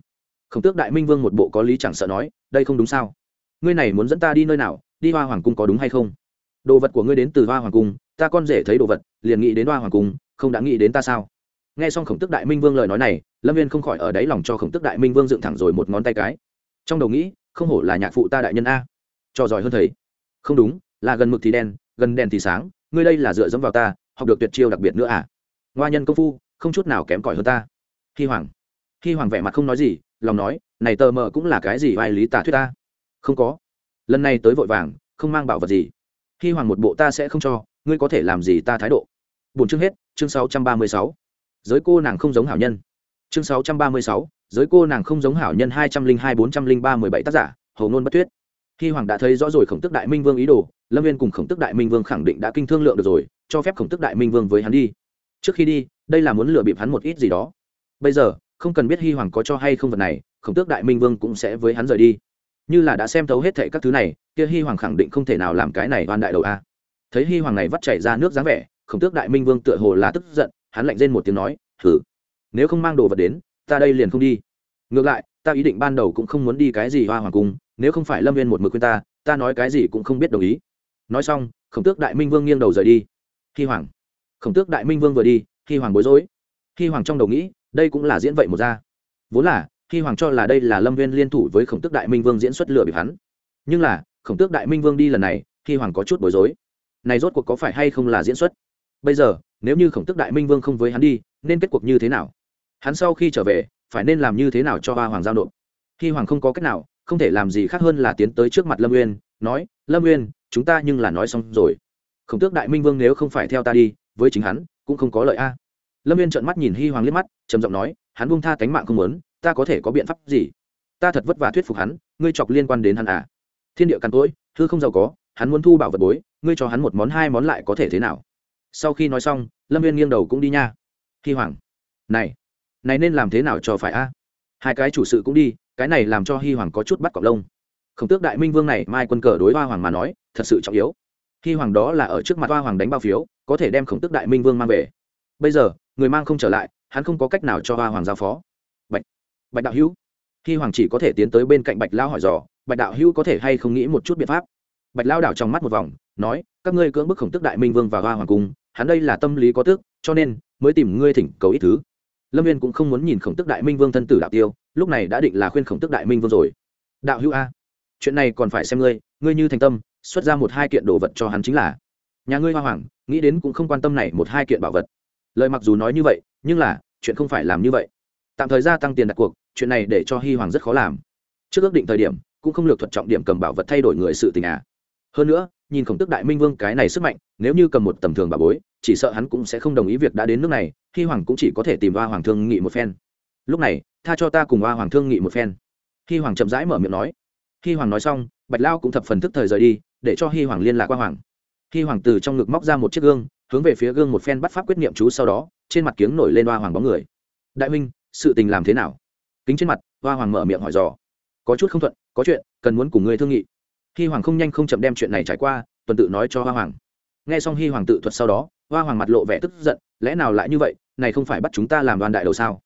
Speaker 1: Khổng tước đại minh vương một bộ có lý chẳng sợ nói, đây không đúng sao? Ngươi này muốn dẫn ta đi nơi nào? Đi hoa hoàng cung có đúng hay không? Đồ vật của ngươi đến từ hoa hoàng cung, ta con rể thấy đồ vật, liền nghĩ đến hoa hoàng cung, không đã nghĩ đến ta sao? Nghe xong khổng tước đại minh vương lời nói này, lâm viên không khỏi ở đáy lòng cho khổng tước đại minh vương dựng thẳng rồi một ngón tay cái. Trong đầu nghĩ, không hổ là nhạc phụ ta đại nhân a. Cho giỏi hơn thầy. Không đúng, là gần mực thì đen, gần đèn thì sáng, ngươi đây là dựa dẫm vào ta, học được tuyệt chiêu đặc biệt nữa à? Ngoa nhân công phu, không chút nào kém cỏi hơn ta. Hy hoàng. Hy hoàng vẻ mặt không nói gì lòng nói, này tờ mờ cũng là cái gì vai lý tả thuyết ta? Không có. Lần này tới vội vàng, không mang bảo vật gì. Hy hoàng một bộ ta sẽ không cho, ngươi có thể làm gì ta thái độ? Bốn chương hết, chương sáu trăm ba mươi sáu. Giới cô nàng không giống hảo nhân. Chương sáu trăm ba mươi sáu, giới cô nàng không giống hảo nhân hai trăm linh hai bốn trăm linh ba mười bảy tác giả hầu nôn bất tuyết. Khi hoàng đã thấy rõ rồi khổng tức đại minh vương ý đồ, lâm viên cùng khổng tức đại minh vương khẳng định đã kinh thương lượng được rồi, cho phép khổng tức đại minh vương với hắn đi. Trước khi đi, đây là muốn lừa bịp hắn một ít gì đó. Bây giờ không cần biết hy hoàng có cho hay không vật này, khổng tước đại minh vương cũng sẽ với hắn rời đi. Như là đã xem thấu hết thệ các thứ này, kia hy hoàng khẳng định không thể nào làm cái này oan đại đầu a. Thấy hy hoàng này vắt chảy ra nước dáng vẻ, khổng tước đại minh vương tựa hồ là tức giận, hắn lạnh rên một tiếng nói thử nếu không mang đồ vật đến, ta đây liền không đi. Ngược lại, ta ý định ban đầu cũng không muốn đi cái gì hoa hoàng cung, nếu không phải lâm viên một mực khuyên ta ta nói cái gì cũng không biết đồng ý. Nói xong, khổng tước đại minh vương nghiêng đầu rời đi. Hy hoàng. Khổng tước đại minh vương vừa đi, hy hoàng bối rối. Hy hoàng trong đầu nghĩ đây cũng là diễn vậy một ra. Vốn là, khi hoàng cho là đây là lâm viên liên thủ với khổng tước đại minh vương diễn xuất lửa bị hắn. Nhưng là, khổng tước đại minh vương đi lần này, khi hoàng có chút bối rối. Này rốt cuộc có phải hay không là diễn xuất? Bây giờ, nếu như khổng tước đại minh vương không với hắn đi, nên kết cuộc như thế nào? Hắn sau khi trở về, phải nên làm như thế nào cho hoa hoàng giao nộp? Khi hoàng không có cách nào, không thể làm gì khác hơn là tiến tới trước mặt lâm uyên, nói, lâm uyên, chúng ta nhưng là nói xong rồi. Khổng tước đại minh vương nếu không phải theo ta đi, với chính hắn, cũng không có lợi a lâm viên trợn mắt nhìn hy hoàng liếc mắt, trầm giọng nói, hắn buông tha cánh mạng không muốn, ta có thể có biện pháp gì? Ta thật vất vả thuyết phục hắn, ngươi chọc liên quan đến hắn à? Thiên địa càn cỗi thư không giàu có, hắn muốn thu bảo vật bối, ngươi cho hắn một món hai món lại có thể thế nào? Sau khi nói xong, lâm viên nghiêng đầu cũng đi nha. Hy hoàng, này này nên làm thế nào cho phải a? Hai cái chủ sự cũng đi, cái này làm cho hy hoàng có chút bắt cọc lông. Khổng tước đại minh vương này, mai quân cờ đối hoa hoàng mà nói, thật sự trọng yếu. Hy hoàng đó là ở trước mặt hoa hoàng đánh bao phiếu, có thể đem khổng tước đại minh vương mang về. Bây giờ người mang không trở lại, hắn không có cách nào cho hoa hoàng giao phó. Bạch bạch đạo hữu. Khi hoàng chỉ có thể tiến tới bên cạnh bạch lao hỏi dò, bạch đạo hữu có thể hay không nghĩ một chút biện pháp? Bạch lao đảo trong mắt một vòng, nói, các ngươi cưỡng bức khổng tức đại minh vương và hoa hoàng cung, hắn đây là tâm lý có tức cho nên mới tìm ngươi thỉnh cầu ít thứ. Lâm viên cũng không muốn nhìn khổng tức đại minh vương thân tử đạo tiêu, lúc này đã định là khuyên khổng tức đại minh vương rồi. Đạo hữu a, chuyện này còn phải xem ngươi ngươi như thành tâm, xuất ra một hai kiện đồ vật cho hắn chính là. Nhà ngươi hoa hoàng, nghĩ đến cũng không quan tâm này một hai kiện bảo vật lời mặc dù nói như vậy, nhưng là, chuyện không phải làm như vậy. Tạm thời gia tăng tiền đặt cuộc, chuyện này để cho hy hoàng rất khó làm. Trước ước định thời điểm, cũng không lược thuật trọng điểm cầm bảo vật thay đổi người sự tình à. Hơn nữa, nhìn khổng tức đại minh vương cái này sức mạnh, nếu như cầm một tầm thường bà bối, chỉ sợ hắn cũng sẽ không đồng ý việc đã đến nước này hy hoàng cũng chỉ có thể tìm hoa hoàng thương nghị một phen. Lúc này, tha cho ta cùng hoa hoàng thương nghị một phen. Hy hoàng chậm rãi mở miệng nói. Hy hoàng nói xong, bạch lao cũng thập phần thức thời rời đi, để cho hy hoàng liên lạc qua hoàng. Hy hoàng từ trong ngực móc ra một chiếc gương hướng về phía gương một phen bắt pháp quyết niệm chú sau đó, trên mặt kiếng nổi lên hoa hoàng bóng người. Đại minh sự tình làm thế nào? Kính trên mặt, hoa hoàng mở miệng hỏi dò. Có chút không thuận, có chuyện, cần muốn cùng ngươi thương nghị. Hy hoàng không nhanh không chậm đem chuyện này trải qua, tuần tự nói cho hoa hoàng. Nghe xong hy hoàng tự thuật sau đó, hoa hoàng mặt lộ vẻ tức giận, lẽ nào lại như vậy, này không phải bắt chúng ta làm đoàn đại đầu sao?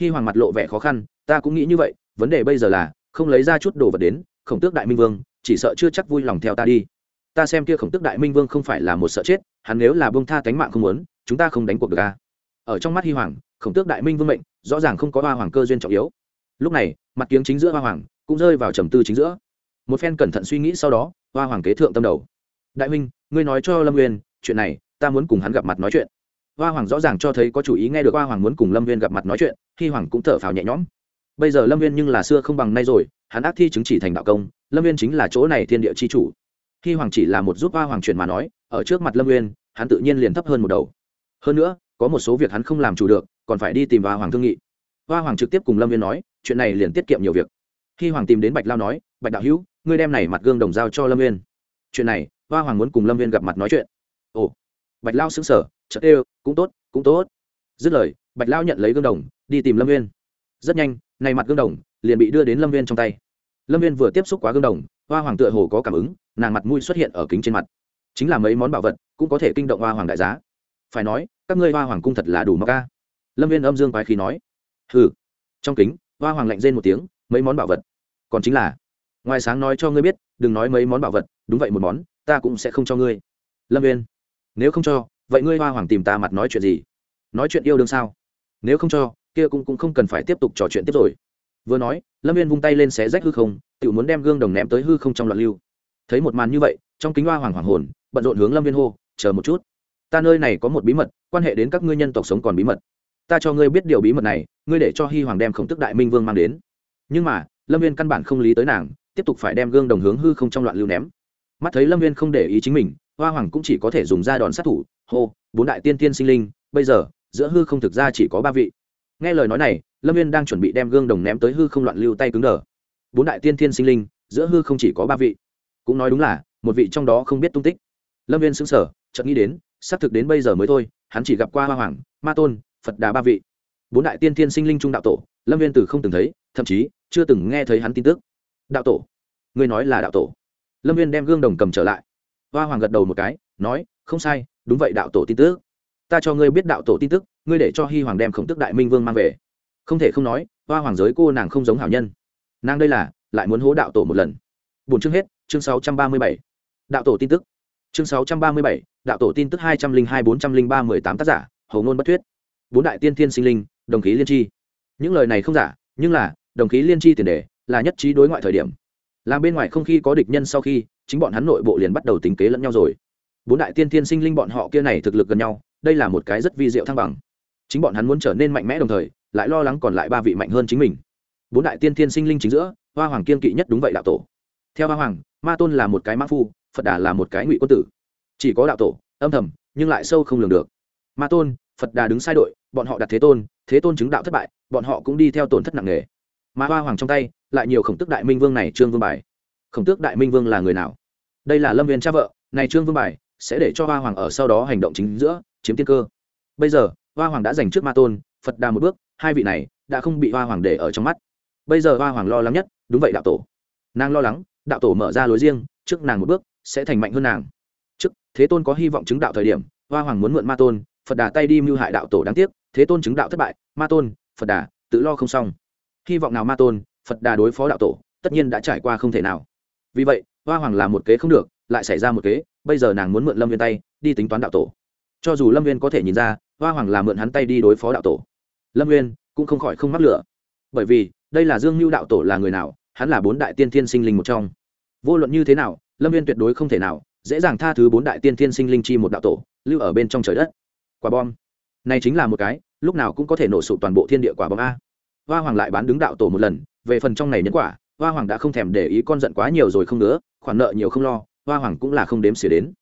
Speaker 1: Hy hoàng mặt lộ vẻ khó khăn, ta cũng nghĩ như vậy, vấn đề bây giờ là, không lấy ra chút đồ vật đến, khổng tước đại minh vương, chỉ sợ chưa chắc vui lòng theo ta đi. Ta xem kia khổng tước đại minh vương không phải là một sợ chết hắn nếu là bông tha tánh mạng không muốn, chúng ta không đánh cuộc được a ở trong mắt hy hoàng, khổng tước đại minh vương mệnh, rõ ràng không có hoa hoàng cơ duyên trọng yếu. Lúc này, mặt kiếng chính giữa hoa hoàng cũng rơi vào trầm tư chính giữa. Một phen cẩn thận suy nghĩ sau đó, hoa hoàng kế thượng tâm đầu. Đại huynh, ngươi nói cho lâm nguyên chuyện này, ta muốn cùng hắn gặp mặt nói chuyện. Hoa hoàng rõ ràng cho thấy có chủ ý nghe được hoa hoàng muốn cùng lâm Nguyên gặp mặt nói chuyện hy hoàng cũng thở phào nhẹ nhõm. Bây giờ lâm Nguyên nhưng là xưa không bằng nay rồi, hắn ác thi chứng chỉ thành đạo công, lâm Nguyên chính là chỗ này thiên địa c h i chủ. Hy hoàng chỉ là một giúp hoa hoàng chuyển mà nói ở trước mặt lâm Nguyên, hắn tự nhiên liền thấp hơn một đầu. Hơn nữa có một số việc hắn không làm chủ được còn phải đi tìm hoa hoàng thương nghị. Hoa hoàng trực tiếp cùng lâm viên nói chuyện này liền tiết kiệm nhiều việc. Khi hoàng tìm đến bạch lao nói bạch đạo hữu ngươi đem này mặt gương đồng giao cho lâm viên chuyện này hoa hoàng muốn cùng lâm viên gặp mặt nói chuyện. Ồ. Bạch lao xứng sở chợt ê cũng tốt cũng tốt. Dứt lời bạch lao nhận lấy gương đồng đi tìm lâm viên rất nhanh này mặt gương đồng liền bị đưa đến lâm viên trong tay. Lâm viên vừa tiếp xúc quá gương đồng hoa hoàng tựa hồ có cảm ứng nàng mặt mũi xuất hiện ở kính trên mặt chính là mấy món bảo vật cũng có thể kinh động hoa hoàng đại giá. Phải nói các ngươi hoa hoàng cung thật là đủ mặc ca lâm viên âm dương quái khí nói. Hừ. Trong kính hoa hoàng lạnh rên một tiếng mấy món bảo vật. Còn chính là ngoài sáng nói cho ngươi biết đừng nói mấy món bảo vật đúng vậy một món ta cũng sẽ không cho ngươi. Lâm viên. Nếu không cho vậy ngươi hoa hoàng tìm ta mặt nói chuyện gì? Nói chuyện yêu đương sao? Nếu không cho kia cũng, cũng không cần phải tiếp tục trò chuyện tiếp rồi. Vừa nói lâm viên vung tay lên xé rách hư không tự muốn đem gương đồng ném tới hư không trong loạn lưu. Thấy một màn như vậy trong kính hoa hoàng hoàng hồn bận rộn hướng lâm viên hô, chờ một chút. Ta nơi này có một bí mật, quan hệ đến các ngươi nhân tộc sống còn bí mật. Ta cho ngươi biết điều bí mật này, ngươi để cho hy hoàng đem khổng tức đại minh vương mang đến. Nhưng mà, lâm viên căn bản không lý tới nàng, tiếp tục phải đem gương đồng hướng hư không trong loạn lưu ném. Mắt thấy lâm viên không để ý chính mình, hoa hoàng cũng chỉ có thể dùng ra đòn sát thủ, hô, bốn đại tiên tiên sinh linh, bây giờ, giữa hư không thực ra chỉ có ba vị. Nghe lời nói này, lâm viên đang chuẩn bị đem gương đồng ném tới hư không loạn lưu tay cứng đờ. Bốn đại tiên tiên sinh linh, giữa hư không chỉ có ba vị. Cũng nói đúng là, một vị trong đó không biết tung tích lâm viên xứng sở chợt nghĩ đến, xác thực đến bây giờ mới thôi, hắn chỉ gặp qua hoa hoàng, ma tôn, phật đà ba vị. Bốn đại tiên thiên sinh linh trung đạo tổ, lâm viên từ không từng thấy, thậm chí chưa từng nghe thấy hắn tin tức. Đạo tổ? Người nói là đạo tổ. Lâm viên đem gương đồng cầm trở lại. Hoa hoàng gật đầu một cái, nói, không sai, đúng vậy đạo tổ tin tức. Ta cho ngươi biết đạo tổ tin tức, ngươi để cho hy hoàng đem khổng tức đại minh vương mang về. Không thể không nói, hoa hoàng giới cô nàng không giống hảo nhân. Nàng đây là, lại muốn hố đạo tổ một lần. Bốn chương hết, chương sáu trăm ba mươi bảy. Đạo tổ tin tức chương sáu trăm ba mươi bảy, đạo tổ tin tức hai trăm linh hai bốn trăm linh ba mười tám tác giả hầu ngôn bất thuyết. Bốn đại tiên thiên sinh linh, đồng khí liên tri những lời này không giả, nhưng là, đồng khí liên tri tiền đề, là nhất trí đối ngoại thời điểm. Làm bên ngoài không khi có địch nhân sau khi, chính bọn hắn nội bộ liền bắt đầu tính kế lẫn nhau rồi. Bốn đại tiên thiên sinh linh bọn họ kia này thực lực gần nhau, đây là một cái rất vi diệu thăng bằng. Chính bọn hắn muốn trở nên mạnh mẽ đồng thời, lại lo lắng còn lại ba vị mạnh hơn chính mình. Bốn đại tiên thiên sinh linh chính giữa, hoa hoàng kiên kỵ nhất đúng vậy đạo tổ. Theo hoa hoàng, ma tôn là một cái mã phu phật đà là một cái ngụy quân tử. Chỉ có đạo tổ, âm thầm, nhưng lại sâu không lường được. Ma tôn, phật đà đứng sai đội, bọn họ đặt thế tôn thế tôn chứng đạo thất bại, bọn họ cũng đi theo tổn thất nặng nề. Mà hoa hoàng trong tay, lại nhiều khổng tức đại minh vương này trương vương bài. Khổng tước đại minh vương là người nào? Đây là lâm viên cha vợ, này trương vương bài sẽ để cho hoa hoàng ở sau đó hành động chính giữa, chiếm tiên cơ. Bây giờ, hoa hoàng đã giành trước ma tôn, phật đà một bước, hai vị này đã không bị hoa hoàng để ở trong mắt. Bây giờ hoa hoàng lo lắng nhất, đúng vậy đạo tổ. Nàng lo lắng, đạo tổ mở ra lối riêng, trước nàng một bước sẽ thành mạnh hơn nàng. Trước, thế tôn có hy vọng chứng đạo thời điểm, hoa hoàng muốn mượn ma tôn, phật đà tay đi mưu hại đạo tổ đáng tiếc, thế tôn chứng đạo thất bại, ma tôn, phật đà, tự lo không xong. Hy vọng nào ma tôn, phật đà đối phó đạo tổ, tất nhiên đã trải qua không thể nào. Vì vậy, hoa hoàng làm một kế không được, lại xảy ra một kế, bây giờ nàng muốn mượn lâm viên tay, đi tính toán đạo tổ. Cho dù lâm viên có thể nhìn ra, hoa hoàng làm mượn hắn tay đi đối phó đạo tổ. Lâm viên cũng không khỏi không mắc lửa. Bởi vì, đây là dương mưu đạo tổ là người nào, hắn là bốn đại tiên thiên sinh linh một trong. Vô luận như thế nào lâm viên tuyệt đối không thể nào, dễ dàng tha thứ bốn đại tiên thiên sinh linh chi một đạo tổ, lưu ở bên trong trời đất. Quả bom. Này chính là một cái, lúc nào cũng có thể nổ sụp toàn bộ thiên địa quả bom a. Hoa hoàng lại bán đứng đạo tổ một lần, về phần trong này nhân quả, hoa hoàng đã không thèm để ý con giận quá nhiều rồi không nữa, khoản nợ nhiều không lo, hoa hoàng cũng là không đếm xỉa đến.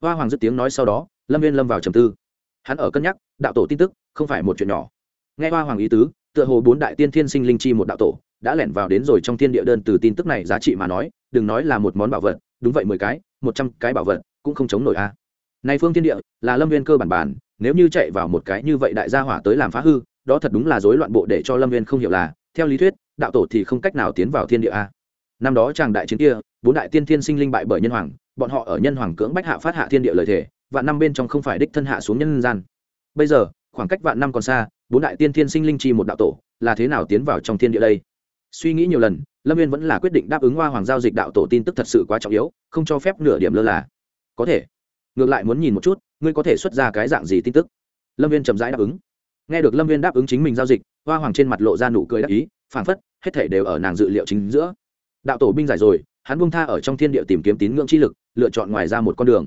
Speaker 1: Hoa hoàng dứt tiếng nói sau đó, lâm viên lâm vào trầm tư. Hắn ở cân nhắc, đạo tổ tin tức, không phải một chuyện nhỏ. Nghe hoa hoàng ý tứ, tựa hồ bốn đại tiên thiên sinh linh chi một đạo tổ, đã lẻn vào đến rồi trong thiên địa đơn từ tin tức này giá trị mà nói, đừng nói là một món bảo vật đúng vậy mười cái, một trăm cái bảo vật, cũng không chống nổi a. Này phương thiên địa, là lâm viên cơ bản bản, nếu như chạy vào một cái như vậy đại gia hỏa tới làm phá hư, đó thật đúng là rối loạn bộ để cho lâm viên không hiểu là, theo lý thuyết, đạo tổ thì không cách nào tiến vào thiên địa a. Năm đó chàng đại chiến kia, bốn đại tiên thiên sinh linh bại bởi nhân hoàng, bọn họ ở nhân hoàng cưỡng bách hạ phát hạ thiên địa lời thể vạn năm bên trong không phải đích thân hạ xuống nhân gian. Bây giờ, khoảng cách vạn năm còn xa, bốn đại tiên thiên sinh linh chi một đạo tổ, là thế nào tiến vào trong thiên địa đây? Suy nghĩ nhiều lần lâm viên vẫn là quyết định đáp ứng hoa hoàng giao dịch đạo tổ tin tức thật sự quá trọng yếu, không cho phép nửa điểm lơ là. Có thể. Ngược lại muốn nhìn một chút, ngươi có thể xuất ra cái dạng gì tin tức? Lâm viên chậm rãi đáp ứng. Nghe được lâm viên đáp ứng chính mình giao dịch, hoa hoàng trên mặt lộ ra nụ cười đắc ý, phảng phất, hết thể đều ở nàng dự liệu chính giữa. Đạo tổ binh giải rồi, hắn bung tha ở trong thiên địa tìm kiếm tín ngưỡng chi lực, lựa chọn ngoài ra một con đường.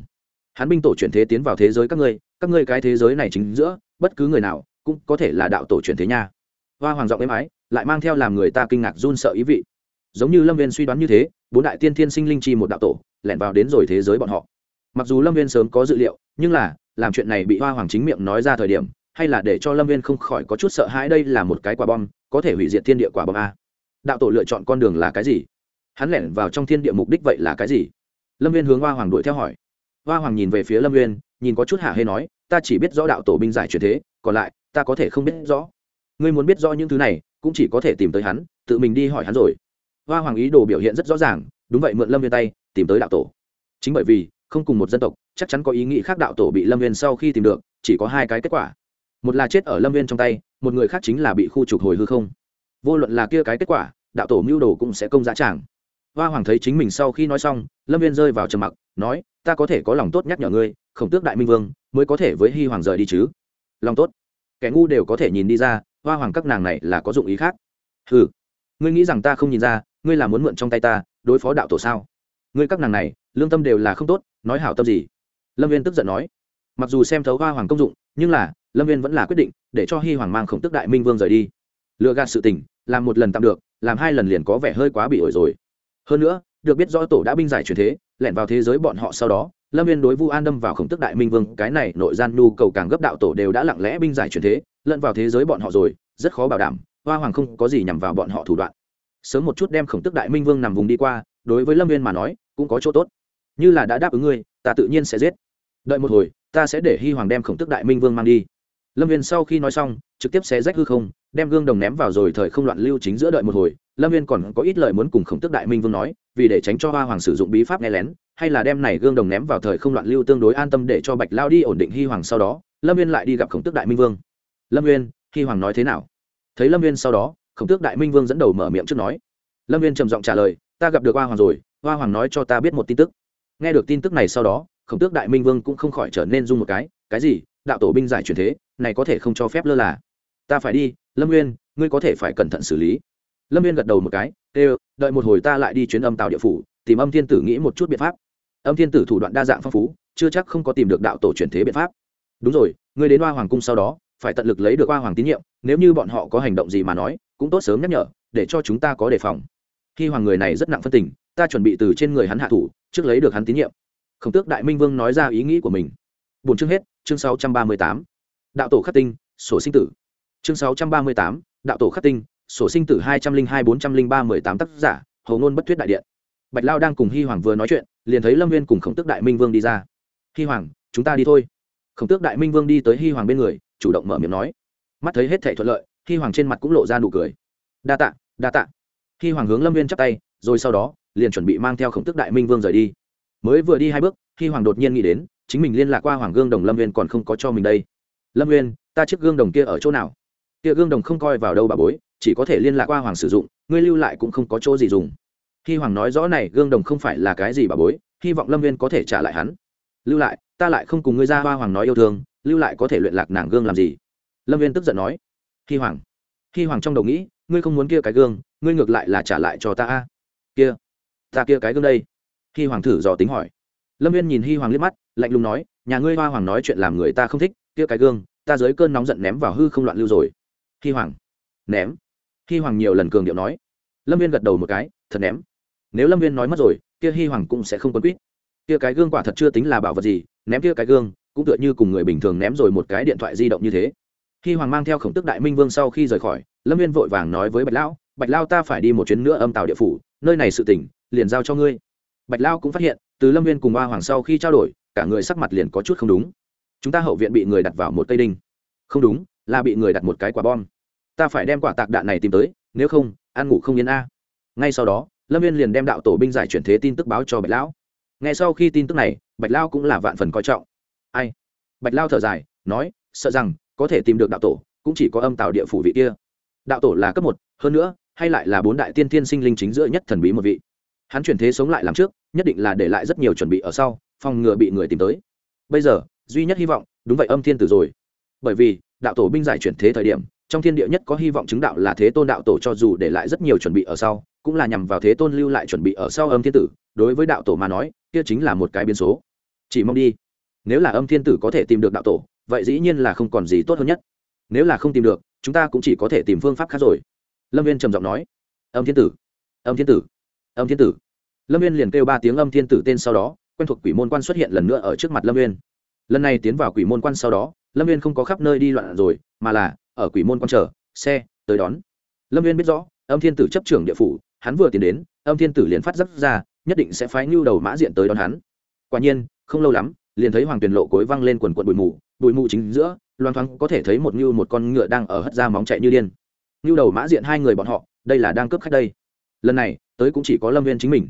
Speaker 1: Hắn binh tổ chuyển thế tiến vào thế giới các ngươi các ngươi cái thế giới này chính giữa, bất cứ người nào cũng có thể là đạo tổ chuyển thế nha. Hoa hoàng giọng êm ái, lại mang theo làm người ta kinh ngạc run sợ ý vị giống như lâm viên suy đoán như thế, bốn đại tiên thiên sinh linh chi một đạo tổ, lẻn vào đến rồi thế giới bọn họ. Mặc dù lâm viên sớm có dự liệu, nhưng là, làm chuyện này bị hoa hoàng chính miệng nói ra thời điểm, hay là để cho lâm viên không khỏi có chút sợ hãi đây là một cái quả bom, có thể hủy diệt thiên địa quả bom a. Đạo tổ lựa chọn con đường là cái gì? Hắn lẻn vào trong thiên địa mục đích vậy là cái gì? Lâm viên hướng hoa hoàng đuổi theo hỏi. Hoa hoàng nhìn về phía lâm viên, nhìn có chút hạ hê nói, ta chỉ biết rõ đạo tổ binh giải truyền thế, còn lại, ta có thể không biết rõ. Ngươi muốn biết rõ những thứ này, cũng chỉ có thể tìm tới hắn, tự mình đi hỏi hắn rồi hoa hoàng ý đồ biểu hiện rất rõ ràng, đúng vậy mượn lâm viên tay, tìm tới đạo tổ. Chính bởi vì, không cùng một dân tộc, chắc chắn có ý nghĩ khác đạo tổ bị lâm viên sau khi tìm được, chỉ có hai cái kết quả. Một là chết ở lâm viên trong tay, một người khác chính là bị khu trục hồi hư không. Vô luận là kia cái kết quả, đạo tổ mưu đồ cũng sẽ công giá tràng. Hoa hoàng thấy chính mình sau khi nói xong, lâm viên rơi vào trầm mặc, nói, ta có thể có lòng tốt nhắc nhở ngươi, khổng tước đại minh vương mới có thể với hy hoàng rời đi chứ. Lòng tốt. Kẻ ngu đều có thể nhìn đi ra, hoa hoàng các nàng này là có dụng ý khác. Ừ ngươi nghĩ rằng ta không nhìn ra ngươi là muốn mượn trong tay ta, đối phó đạo tổ sao? Ngươi các nàng này, lương tâm đều là không tốt, nói hảo tâm gì? Lâm viên tức giận nói. Mặc dù xem thấu hoa hoàng công dụng, nhưng là, lâm viên vẫn là quyết định, để cho hy hoàng mang khổng tức đại minh vương rời đi. Lựa gạt sự tình, làm một lần tạm được, làm hai lần liền có vẻ hơi quá bị ổi rồi. Hơn nữa, được biết rõ tổ đã binh giải truyền thế, lẻn vào thế giới bọn họ sau đó, lâm viên đối vu an đâm vào khổng tức đại minh vương, cái này nội gian nhu cầu càng gấp đạo tổ đều đã lặng lẽ binh giải truyền thế, lẫn vào thế giới bọn họ rồi, rất khó bảo đảm, hoa hoàng không có gì nhằm vào bọn họ thủ đoạn sớm một chút đem khổng tức đại minh vương nằm vùng đi qua, đối với lâm viên mà nói, cũng có chỗ tốt. Như là đã đáp ứng ngươi, ta tự nhiên sẽ giết. Đợi một hồi, ta sẽ để hy hoàng đem khổng tức đại minh vương mang đi. Lâm viên sau khi nói xong, trực tiếp xé rách hư không, đem gương đồng ném vào rồi thời không loạn lưu chính giữa đợi một hồi. Lâm viên còn có ít lời muốn cùng khổng tức đại minh vương nói, vì để tránh cho hoa hoàng sử dụng bí pháp nghe lén, hay là đem này gương đồng ném vào thời không loạn lưu tương đối an tâm để cho bạch lao đi ổn định hy hoàng sau đó, lâm viên lại đi gặp khổng tức đại minh vương. Lâm viên hy hoàng nói thế nào? Thấy lâm viên sau đó khổng tước đại minh vương dẫn đầu mở miệng trước nói. Lâm viên trầm giọng trả lời, ta gặp được hoa hoàng rồi, hoa hoàng nói cho ta biết một tin tức. Nghe được tin tức này sau đó, khổng tước đại minh vương cũng không khỏi trở nên dung một cái cái gì? Đạo tổ binh giải truyền thế, này có thể không cho phép lơ là? Ta phải đi, lâm nguyên ngươi có thể phải cẩn thận xử lý. Lâm nguyên gật đầu một cái kêu đợi một hồi ta lại đi chuyến âm tàu địa phủ, tìm âm thiên tử nghĩ một chút biện pháp. Âm thiên tử thủ đoạn đa dạng phong phú, chưa chắc không có tìm được đạo tổ truyền thế biện pháp. Đúng rồi, ngươi đến hoa hoàng cung sau đó phải tận lực lấy được qua hoàng tín nhiệm, nếu như bọn họ có hành động gì mà nói, cũng tốt sớm nhắc nhở, để cho chúng ta có đề phòng. Khi hoàng người này rất nặng phân tình, ta chuẩn bị từ trên người hắn hạ thủ, trước lấy được hắn tín nhiệm. Khổng tước đại minh vương nói ra ý nghĩ của mình. Bốn chương hết, chương sáu trăm ba mươi tám. Đạo tổ khắc tinh, sổ sinh tử. Chương sáu trăm ba mươi tám, đạo tổ khắc tinh, sổ sinh tử hai trăm linh hai bốn trăm linh ba mười tám tác giả, hầu ngôn bất thuyết đại điện. Bạch lao đang cùng hy hoàng vừa nói chuyện, liền thấy lâm viên cùng khổng tước đại minh vương đi ra. Hy hoàng, chúng ta đi thôi. Khổng tước đại minh vương đi tới hy hoàng bên người chủ động mở miệng nói. Mắt thấy hết thể thuận lợi khi hoàng trên mặt cũng lộ ra nụ cười. Đa tạ đa tạ. Khi hoàng hướng lâm viên chắp tay, rồi sau đó, liền chuẩn bị mang theo khổng tước đại minh vương rời đi. Mới vừa đi hai bước khi hoàng đột nhiên nghĩ đến, chính mình liên lạc qua hoàng gương đồng lâm viên còn không có cho mình đây. Lâm viên, ta chiếc gương đồng kia ở chỗ nào? Kia gương đồng không coi vào đâu bà bối, chỉ có thể liên lạc qua hoàng sử dụng, ngươi lưu lại cũng không có chỗ gì dùng. Khi hoàng nói rõ này, gương đồng không phải là cái gì bà bối, hy vọng lâm viên có thể trả lại hắn. Lưu lại, ta lại không cùng ngươi ra hoa hoàng nói yêu thương lưu lại có thể luyện lạc nàng gương làm gì? Lâm viên tức giận nói. Hy hoàng hy hoàng trong đầu nghĩ, ngươi không muốn kia cái gương, ngươi ngược lại là trả lại cho ta a. Kia, ta kia cái gương đây. Hy hoàng thử dò tính hỏi. Lâm viên nhìn hy hoàng liếc mắt, lạnh lùng nói, nhà ngươi hoa hoàng nói chuyện làm người ta không thích, kia cái gương, ta dưới cơn nóng giận ném vào hư không loạn lưu rồi. Hy hoàng, ném. Hy hoàng nhiều lần cường điệu nói. Lâm viên gật đầu một cái, thật ném. Nếu lâm viên nói mất rồi, kia hy hoàng cũng sẽ không quân quýt. Kia cái gương quả thật chưa tính là bảo vật gì, ném kia cái gương cũng tựa như cùng người bình thường ném rồi một cái điện thoại di động như thế. Khi hoàng mang theo khổng tức đại minh vương sau khi rời khỏi, lâm viên vội vàng nói với bạch lão, bạch lao ta phải đi một chuyến nữa âm tàu địa phủ, nơi này sự tỉnh liền giao cho ngươi. Bạch lao cũng phát hiện, từ lâm viên cùng hoa hoàng sau khi trao đổi, cả người sắc mặt liền có chút không đúng. Chúng ta hậu viện bị người đặt vào một cây đinh. Không đúng, là bị người đặt một cái quả bom. Ta phải đem quả tạc đạn này tìm tới, nếu không, ăn ngủ không yên a. Ngay sau đó, lâm viên liền đem đạo tổ binh giải chuyển thế tin tức báo cho bạch lão. Ngay sau khi tin tức này, bạch lao cũng là vạn phần coi trọng ai? Bạch lao thở dài, nói, sợ rằng, có thể tìm được đạo tổ, cũng chỉ có âm tạo địa phủ vị kia. Đạo tổ là cấp một, hơn nữa, hay lại là bốn đại tiên thiên sinh linh chính giữa nhất thần bí một vị. Hắn chuyển thế sống lại làm trước, nhất định là để lại rất nhiều chuẩn bị ở sau, phòng ngừa bị người tìm tới. Bây giờ, duy nhất hy vọng, đúng vậy âm thiên tử rồi. Bởi vì, đạo tổ binh giải chuyển thế thời điểm, trong thiên địa nhất có hy vọng chứng đạo là thế tôn đạo tổ cho dù để lại rất nhiều chuẩn bị ở sau, cũng là nhằm vào thế tôn lưu lại chuẩn bị ở sau âm thiên tử. Đối với đạo tổ mà nói, kia chính là một cái biến số. Chỉ mong đi nếu là âm thiên tử có thể tìm được đạo tổ, vậy dĩ nhiên là không còn gì tốt hơn nhất. Nếu là không tìm được, chúng ta cũng chỉ có thể tìm phương pháp khác rồi. Lâm viên trầm giọng nói. Âm thiên tử, âm thiên tử, âm thiên tử. Lâm viên liền kêu ba tiếng âm thiên tử tên sau đó, quen thuộc quỷ môn quan xuất hiện lần nữa ở trước mặt lâm viên lần này tiến vào quỷ môn quan sau đó, lâm viên không có khắp nơi đi loạn rồi, mà là ở quỷ môn quan chờ, xe, tới đón. Lâm viên biết rõ, âm thiên tử chấp trưởng địa phủ, hắn vừa tiến đến, âm thiên tử liền phát giáp ra, nhất định sẽ phái ngưu đầu mã diện tới đón hắn. Quả nhiên, không lâu lắm liền thấy hoàng tuyền lộ cối văng lên quần quận bụi mù bụi mù chính giữa, loang thoáng có thể thấy một ngưu một con ngựa đang ở hất ra móng chạy như điên. Ngưu đầu mã diện hai người bọn họ, đây là đang cướp khách đây. Lần này, tới cũng chỉ có lâm viên chính mình.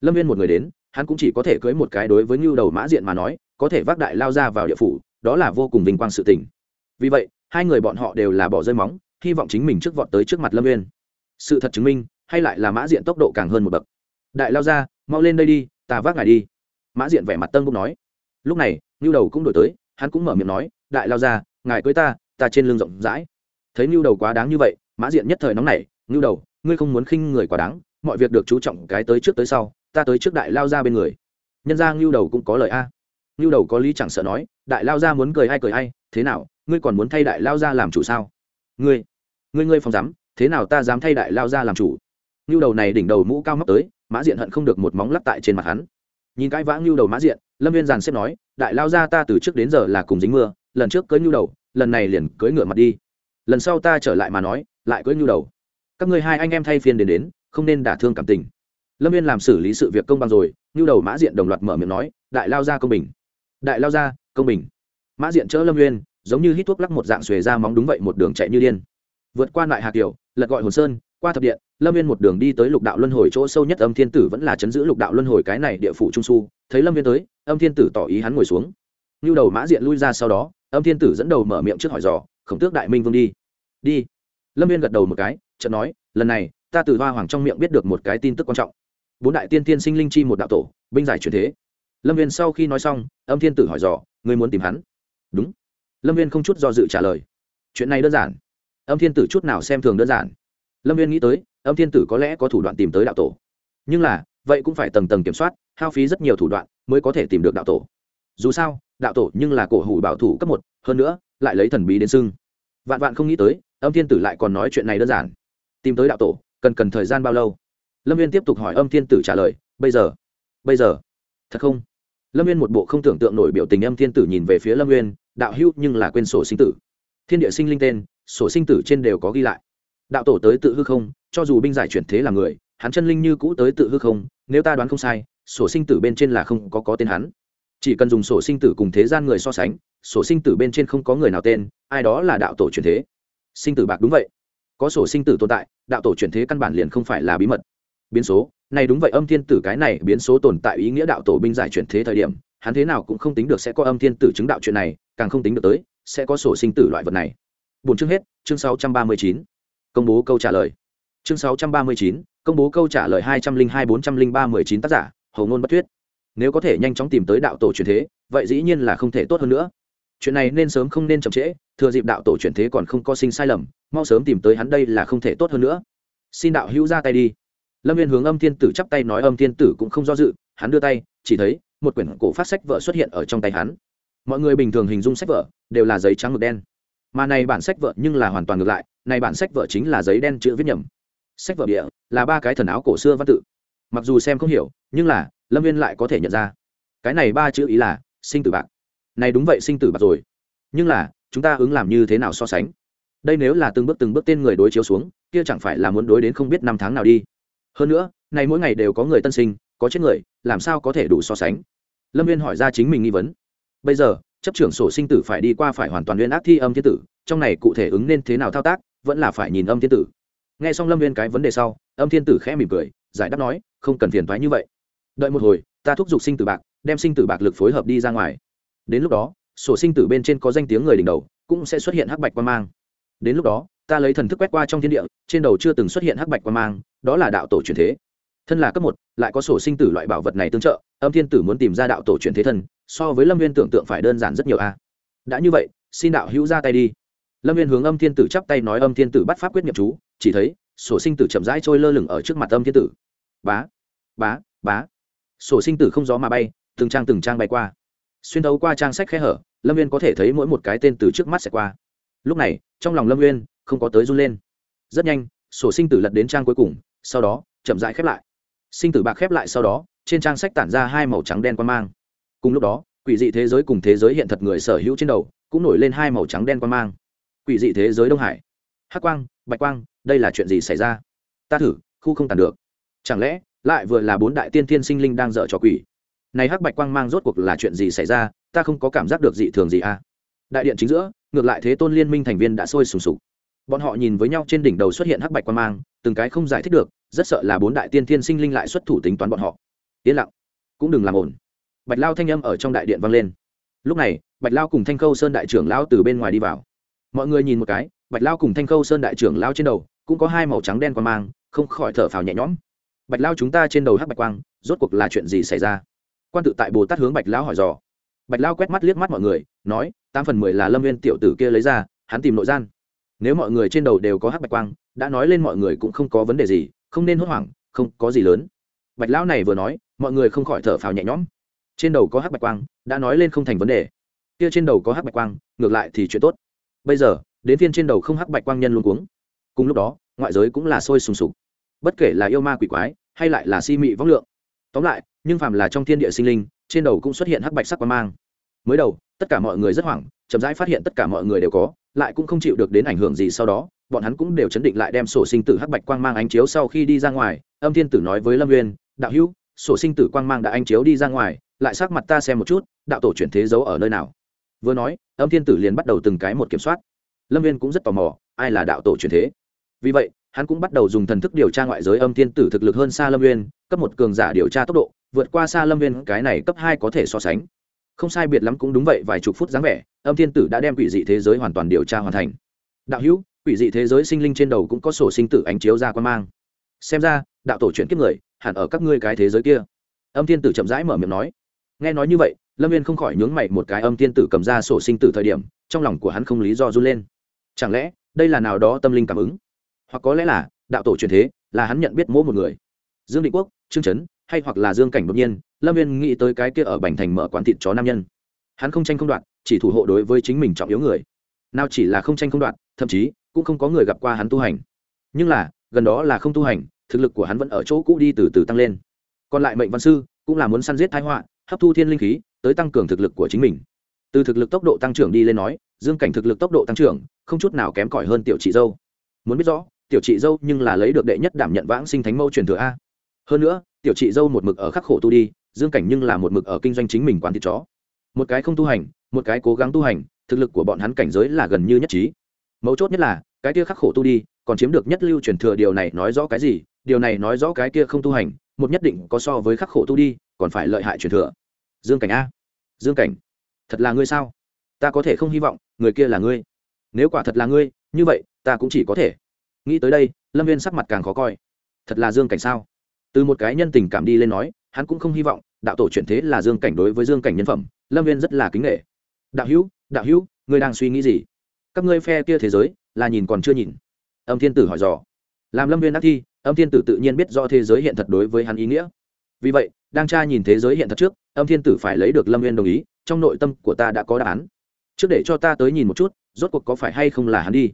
Speaker 1: Lâm viên một người đến, hắn cũng chỉ có thể cưới một cái đối với ngưu đầu mã diện mà nói, có thể vác đại lao ra vào địa phủ, đó là vô cùng vinh quang sự tình. Vì vậy, hai người bọn họ đều là bỏ rơi móng, hy vọng chính mình trước vọt tới trước mặt lâm viên. Sự thật chứng minh, hay lại là mã diện tốc độ càng hơn một bậc. Đại lao ra, mau lên đây đi, ta vác ngài đi. Mã diện vẻ mặt tân bốc nói lúc này nhu đầu cũng đổi tới, hắn cũng mở miệng nói, đại lao ra ngài cưới ta ta trên lưng rộng rãi. Thấy nhu đầu quá đáng như vậy, mã diện nhất thời nóng nảy nhu đầu, ngươi không muốn khinh người quá đáng, mọi việc được chú trọng cái tới trước tới sau, ta tới trước đại lao ra bên người. Nhân ra ngưu đầu cũng có lời a. Ngưu đầu có lý chẳng sợ nói, đại lao ra muốn cười ai cười ai, thế nào, ngươi còn muốn thay đại lao ra làm chủ sao? Ngươi ngươi ngươi phòng dám thế nào ta dám thay đại lao ra làm chủ? Ngưu đầu này đỉnh đầu mũ cao móc tới, mã diện hận không được một móng lắc tại trên mặt hắn. Nhìn cái vã ngưu đầu mã diện lâm viên giàn xếp nói, đại lao ra ta từ trước đến giờ là cùng dính mưa, lần trước cưới nhu đầu, lần này liền cưới ngựa mặt đi. Lần sau ta trở lại mà nói, lại cưới nhu đầu. Các ngươi hai anh em thay phiên đến đến, không nên đả thương cảm tình. Lâm viên làm xử lý sự việc công bằng rồi, nhu đầu mã diện đồng loạt mở miệng nói, đại lao ra công bình. Đại lao ra, công bình. Mã diện chỡ lâm viên, giống như hít thuốc lắc một dạng xuề ra móng đúng vậy một đường chạy như điên. Vượt qua lại hà kiều, lật gọi hồn sơn qua thập điện, lâm viên một đường đi tới lục đạo luân hồi chỗ sâu nhất âm thiên tử vẫn là chấn giữ lục đạo luân hồi cái này địa phủ trung su, thấy lâm viên tới, âm thiên tử tỏ ý hắn ngồi xuống. Như đầu mã diện lui ra sau đó, âm thiên tử dẫn đầu mở miệng trước hỏi dò, khổng tước đại minh vương đi. Đi. Lâm viên gật đầu một cái, chợt nói, lần này, ta từ hoa hoàng trong miệng biết được một cái tin tức quan trọng. Bốn đại tiên tiên sinh linh chi một đạo tổ, binh giải truyền thế. Lâm viên sau khi nói xong, âm thiên tử hỏi dò, ngươi muốn tìm hắn? Đúng. Lâm viên không chút do dự trả lời, chuyện này đơn giản. Âm thiên tử chút nào xem thường đơn giản lâm viên nghĩ tới, âm thiên tử có lẽ có thủ đoạn tìm tới đạo tổ. Nhưng là, vậy cũng phải tầng tầng kiểm soát, hao phí rất nhiều thủ đoạn mới có thể tìm được đạo tổ. Dù sao, đạo tổ nhưng là cổ hủ bảo thủ cấp một, hơn nữa, lại lấy thần bí đến xưng. Vạn vạn không nghĩ tới, âm thiên tử lại còn nói chuyện này đơn giản. Tìm tới đạo tổ, cần cần thời gian bao lâu? Lâm viên tiếp tục hỏi âm thiên tử trả lời, bây giờ. Bây giờ. Thật không? Lâm viên một bộ không tưởng tượng nổi biểu tình âm thiên tử nhìn về phía lâm viên đạo hữu nhưng là quên sổ sinh tử. Thiên địa sinh linh tên, sổ sinh tử trên đều có ghi lại đạo tổ tới tự hư không, cho dù binh giải chuyển thế là người, hắn chân linh như cũ tới tự hư không, nếu ta đoán không sai, sổ sinh tử bên trên là không có có tên hắn. Chỉ cần dùng sổ sinh tử cùng thế gian người so sánh, sổ sinh tử bên trên không có người nào tên, ai đó là đạo tổ chuyển thế. Sinh tử bạc đúng vậy. Có sổ sinh tử tồn tại, đạo tổ chuyển thế căn bản liền không phải là bí mật. Biến số, này đúng vậy, âm thiên tử cái này biến số tồn tại ý nghĩa đạo tổ binh giải chuyển thế thời điểm, hắn thế nào cũng không tính được sẽ có âm thiên tử chứng đạo chuyện này, càng không tính được tới, sẽ có sổ sinh tử loại vật này. Bốn chương hết, chương sáu trăm ba mươi chín công bố câu trả lời. Chương sáu trăm ba mươi chín, công bố câu trả lời hai trăm linh hai bốn trăm linh ba mười chín tác giả hầu ngôn bất thuyết. Nếu có thể nhanh chóng tìm tới đạo tổ truyền thế, vậy dĩ nhiên là không thể tốt hơn nữa. Chuyện này nên sớm không nên chậm trễ, thừa dịp đạo tổ truyền thế còn không có sinh sai lầm, mau sớm tìm tới hắn đây là không thể tốt hơn nữa. Xin đạo hữu ra tay đi. Lâm viên hướng âm thiên tử chắp tay nói, âm thiên tử cũng không do dự, hắn đưa tay, chỉ thấy một quyển cổ phát sách vợ xuất hiện ở trong tay hắn. Mọi người bình thường hình dung sách vợ đều là giấy trắng ngực đen. Mà này bản sách vợ nhưng là hoàn toàn ngược lại này bản sách vợ chính là giấy đen chữ viết nhầm. Sách vợ địa là ba cái thần áo cổ xưa văn tự. Mặc dù xem không hiểu, nhưng là, lâm viên lại có thể nhận ra. Cái này ba chữ ý là sinh tử bạc. Này đúng vậy, sinh tử bạc rồi. Nhưng là, chúng ta ứng làm như thế nào so sánh? Đây nếu là từng bước từng bước tên người đối chiếu xuống, kia chẳng phải là muốn đối đến không biết năm tháng nào đi. Hơn nữa, này mỗi ngày đều có người tân sinh, có chết người, làm sao có thể đủ so sánh? Lâm viên hỏi ra chính mình nghi vấn. Bây giờ, chấp trưởng sổ sinh tử phải đi qua phải hoàn toàn liên ác thi âm thiên tử, trong này cụ thể ứng nên thế nào thao tác? Vẫn là phải nhìn âm thiên tử. Nghe xong lâm viên cái vấn đề sau, âm thiên tử khẽ mỉm cười, giải đáp nói, không cần phiền thoái như vậy. Đợi một hồi, ta thúc giục sinh tử bạc, đem sinh tử bạc lực phối hợp đi ra ngoài. Đến lúc đó, sổ sinh tử bên trên có danh tiếng người đỉnh đầu, cũng sẽ xuất hiện hắc bạch quan mang. Đến lúc đó, ta lấy thần thức quét qua trong thiên địa, trên đầu chưa từng xuất hiện hắc bạch quan mang, đó là đạo tổ truyền thế. Thân là cấp một, lại có sổ sinh tử loại bảo vật này tương trợ, âm thiên tử muốn tìm ra đạo tổ truyền thế thân, so với lâm viên tưởng tượng phải đơn giản rất nhiều a. Đã như vậy, xin đạo hữu ra tay đi lâm viên hướng âm thiên tử chắp tay nói âm thiên tử bắt pháp quyết nghiệm chú, chỉ thấy, sổ sinh tử chậm rãi trôi lơ lửng ở trước mặt âm thiên tử. Bá bá bá. Sổ sinh tử không gió mà bay, từng trang từng trang bay qua. Xuyên thấu qua trang sách khe hở, lâm viên có thể thấy mỗi một cái tên từ trước mắt sẽ qua. Lúc này, trong lòng lâm viên không có tới run lên. Rất nhanh, sổ sinh tử lật đến trang cuối cùng, sau đó, chậm rãi khép lại. Sinh tử bạc khép lại sau đó, trên trang sách tản ra hai màu trắng đen quan mang. Cùng lúc đó, quỷ dị thế giới cùng thế giới hiện thật người sở hữu trên đầu, cũng nổi lên hai màu trắng đen quan mang quỷ dị thế giới đông hải. Hắc quang, bạch quang, đây là chuyện gì xảy ra? Ta thử, khu không tàn được. Chẳng lẽ, lại vừa là bốn đại tiên thiên sinh linh đang dở trò quỷ? Này hắc bạch quang mang rốt cuộc là chuyện gì xảy ra? Ta không có cảm giác được dị thường gì à? Đại điện chính giữa, ngược lại thế tôn liên minh thành viên đã sôi sùng sục. Bọn họ nhìn với nhau trên đỉnh đầu xuất hiện hắc bạch quang mang, từng cái không giải thích được, rất sợ là bốn đại tiên thiên sinh linh lại xuất thủ tính toán bọn họ. Yên lặng. Cũng đừng làm ổn bạch lao thanh âm ở trong đại điện vang lên. Lúc này, bạch lao cùng thanh khâu sơn đại trưởng lao từ bên ngoài đi vào mọi người nhìn một cái, bạch lao cùng thanh khâu sơn đại trưởng lao trên đầu, cũng có hai màu trắng đen quan mang, không khỏi thở phào nhẹ nhõm. Bạch lao chúng ta trên đầu hắc bạch quang, rốt cuộc là chuyện gì xảy ra? Quan tự tại bồ tát hướng bạch lao hỏi dò. Bạch lao quét mắt liếc mắt mọi người, nói, tám phần mười là lâm viên tiểu tử kia lấy ra, hắn tìm nội gian. Nếu mọi người trên đầu đều có hắc bạch quang, đã nói lên mọi người cũng không có vấn đề gì, không nên hốt hoảng, không có gì lớn. Bạch lão này vừa nói, mọi người không khỏi thở phào nhẹ nhõm. Trên đầu có hắc bạch quang, đã nói lên không thành vấn đề. Kia trên đầu có hắc bạch quang, ngược lại thì chuyện tốt bây giờ, đến phiên trên đầu không hắc bạch quang nhân luôn cuống. Cùng lúc đó, ngoại giới cũng là sôi sùng sục. Bất kể là yêu ma quỷ quái, hay lại là si mị võng lượng. Tóm lại, nhưng phàm là trong thiên địa sinh linh, trên đầu cũng xuất hiện hắc bạch sắc quang mang. Mới đầu, tất cả mọi người rất hoảng, chậm rãi phát hiện tất cả mọi người đều có, lại cũng không chịu được đến ảnh hưởng gì sau đó, bọn hắn cũng đều chấn định lại đem sổ sinh tử hắc bạch quang mang ánh chiếu sau khi đi ra ngoài, âm thiên tử nói với lâm nguyên đạo hữu, sổ sinh tử quang mang đã ánh chiếu đi ra ngoài, lại sắc mặt ta xem một chút, đạo tổ chuyển thế giấu ở nơi nào? Vừa nói, âm thiên tử liền bắt đầu từng cái một kiểm soát. Lâm viên cũng rất tò mò, ai là đạo tổ truyền thế? Vì vậy, hắn cũng bắt đầu dùng thần thức điều tra ngoại giới âm thiên tử thực lực hơn xa lâm viên, cấp một cường giả điều tra tốc độ, vượt qua xa lâm viên, cái này cấp hai có thể so sánh. Không sai biệt lắm cũng đúng vậy, vài chục phút dáng vẻ, âm thiên tử đã đem quỷ dị thế giới hoàn toàn điều tra hoàn thành. Đạo hữu, quỷ dị thế giới sinh linh trên đầu cũng có sổ sinh tử ánh chiếu ra quan mang. Xem ra, đạo tổ chuyển kiếp người, hẳn ở các ngươi cái thế giới kia. Âm thiên tử chậm rãi mở miệng nói. Nghe nói như vậy lâm viên không khỏi nhướng mày một cái âm thiên tử cầm ra sổ sinh tử thời điểm, trong lòng của hắn không lý do run lên. Chẳng lẽ, đây là nào đó tâm linh cảm ứng? Hoặc có lẽ là, đạo tổ truyền thế, là hắn nhận biết mỗi một người. Dương định quốc, trương trấn hay hoặc là dương cảnh đột nhiên, lâm viên nghĩ tới cái kia ở bành thành mở quán thịt chó nam nhân. Hắn không tranh không đoạn chỉ thủ hộ đối với chính mình trọng yếu người. Nào chỉ là không tranh không đoạn thậm chí, cũng không có người gặp qua hắn tu hành. Nhưng là, gần đó là không tu hành, thực lực của hắn vẫn ở chỗ cũ đi từ từ tăng lên. Còn lại mệnh văn sư, cũng là muốn săn giết thái họa hấp thu thiên linh khí, tới tăng cường thực lực của chính mình. Từ thực lực tốc độ tăng trưởng đi lên nói, dương cảnh thực lực tốc độ tăng trưởng, không chút nào kém cỏi hơn tiểu chị dâu. Muốn biết rõ, tiểu chị dâu nhưng là lấy được đệ nhất đảm nhận vãng sinh thánh mâu truyền thừa a. Hơn nữa, tiểu chị dâu một mực ở khắc khổ tu đi, dương cảnh nhưng là một mực ở kinh doanh chính mình quán thịt chó. Một cái không tu hành, một cái cố gắng tu hành, thực lực của bọn hắn cảnh giới là gần như nhất trí. Mấu chốt nhất là, cái kia khắc khổ tu đi, còn chiếm được nhất lưu truyền thừa, điều này nói rõ cái gì? Điều này nói rõ cái kia không tu hành một nhất định có so với khắc khổ tu đi, còn phải lợi hại truyền thừa. Dương cảnh a. Dương cảnh, thật là ngươi sao? Ta có thể không hy vọng, người kia là ngươi. Nếu quả thật là ngươi, như vậy, ta cũng chỉ có thể. Nghĩ tới đây, lâm viên sắc mặt càng khó coi. Thật là dương cảnh sao? Từ một cái nhân tình cảm đi lên nói, hắn cũng không hy vọng, đạo tổ chuyển thế là dương cảnh đối với dương cảnh nhân phẩm, lâm viên rất là kính nghệ đạo hữu đạo hữu, ngươi đang suy nghĩ gì? Các ngươi phe kia thế giới, là nhìn còn chưa nhìn. Âm thiên tử hỏi dò làm lâm viên ác thi, âm thiên tử tự nhiên biết do thế giới hiện thật đối với hắn ý nghĩa. Vì vậy, đang tra nhìn thế giới hiện thật trước, âm thiên tử phải lấy được lâm viên đồng ý, trong nội tâm của ta đã có đáp án. Trước để cho ta tới nhìn một chút, rốt cuộc có phải hay không là hắn đi.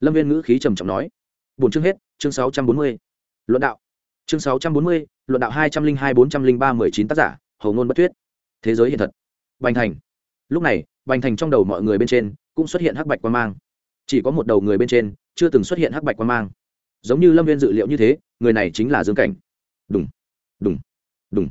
Speaker 1: Lâm viên ngữ khí trầm trọng nói. Bốn chương hết, chương sáu trăm bốn mươi. Luận đạo. Chương sáu trăm bốn mươi, luận đạo hai trăm linh hai, bốn trăm linh ba, mười chín tác giả, hầu ngôn bất thuyết. Thế giới hiện thật. Bành thành. Lúc này, bành thành trong đầu mọi người bên trên cũng xuất hiện hắc bạch quan mang. Chỉ có một đầu người bên trên chưa từng xuất hiện hắc bạch quan mang giống như lâm viên dự liệu như thế, người này chính là dương cảnh. Đúng đúng đúng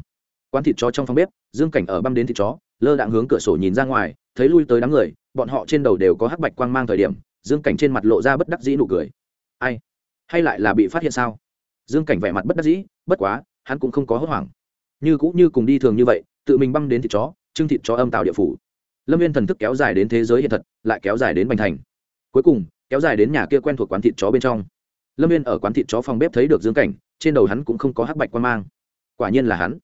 Speaker 1: quán thịt chó trong phòng bếp, dương cảnh ở băm đến thịt chó, lơ đạn hướng cửa sổ nhìn ra ngoài, thấy lui tới đám người, bọn họ trên đầu đều có hắc bạch quang mang thời điểm, dương cảnh trên mặt lộ ra bất đắc dĩ nụ cười. Ai? Hay lại là bị phát hiện sao? Dương cảnh vẻ mặt bất đắc dĩ, bất quá, hắn cũng không có hốt hoảng. Như cũng như cùng đi thường như vậy, tự mình băm đến thịt chó, trưng thịt chó âm tạo địa phủ. Lâm viên thần thức kéo dài đến thế giới hiện thật, lại kéo dài đến bành thành. Cuối cùng, kéo dài đến nhà kia quen thuộc quán thịt chó bên trong lâm viên ở quán thịt chó phòng bếp thấy được dương cảnh, trên đầu hắn cũng không có hắc bạch quan mang. Quả nhiên là hắn.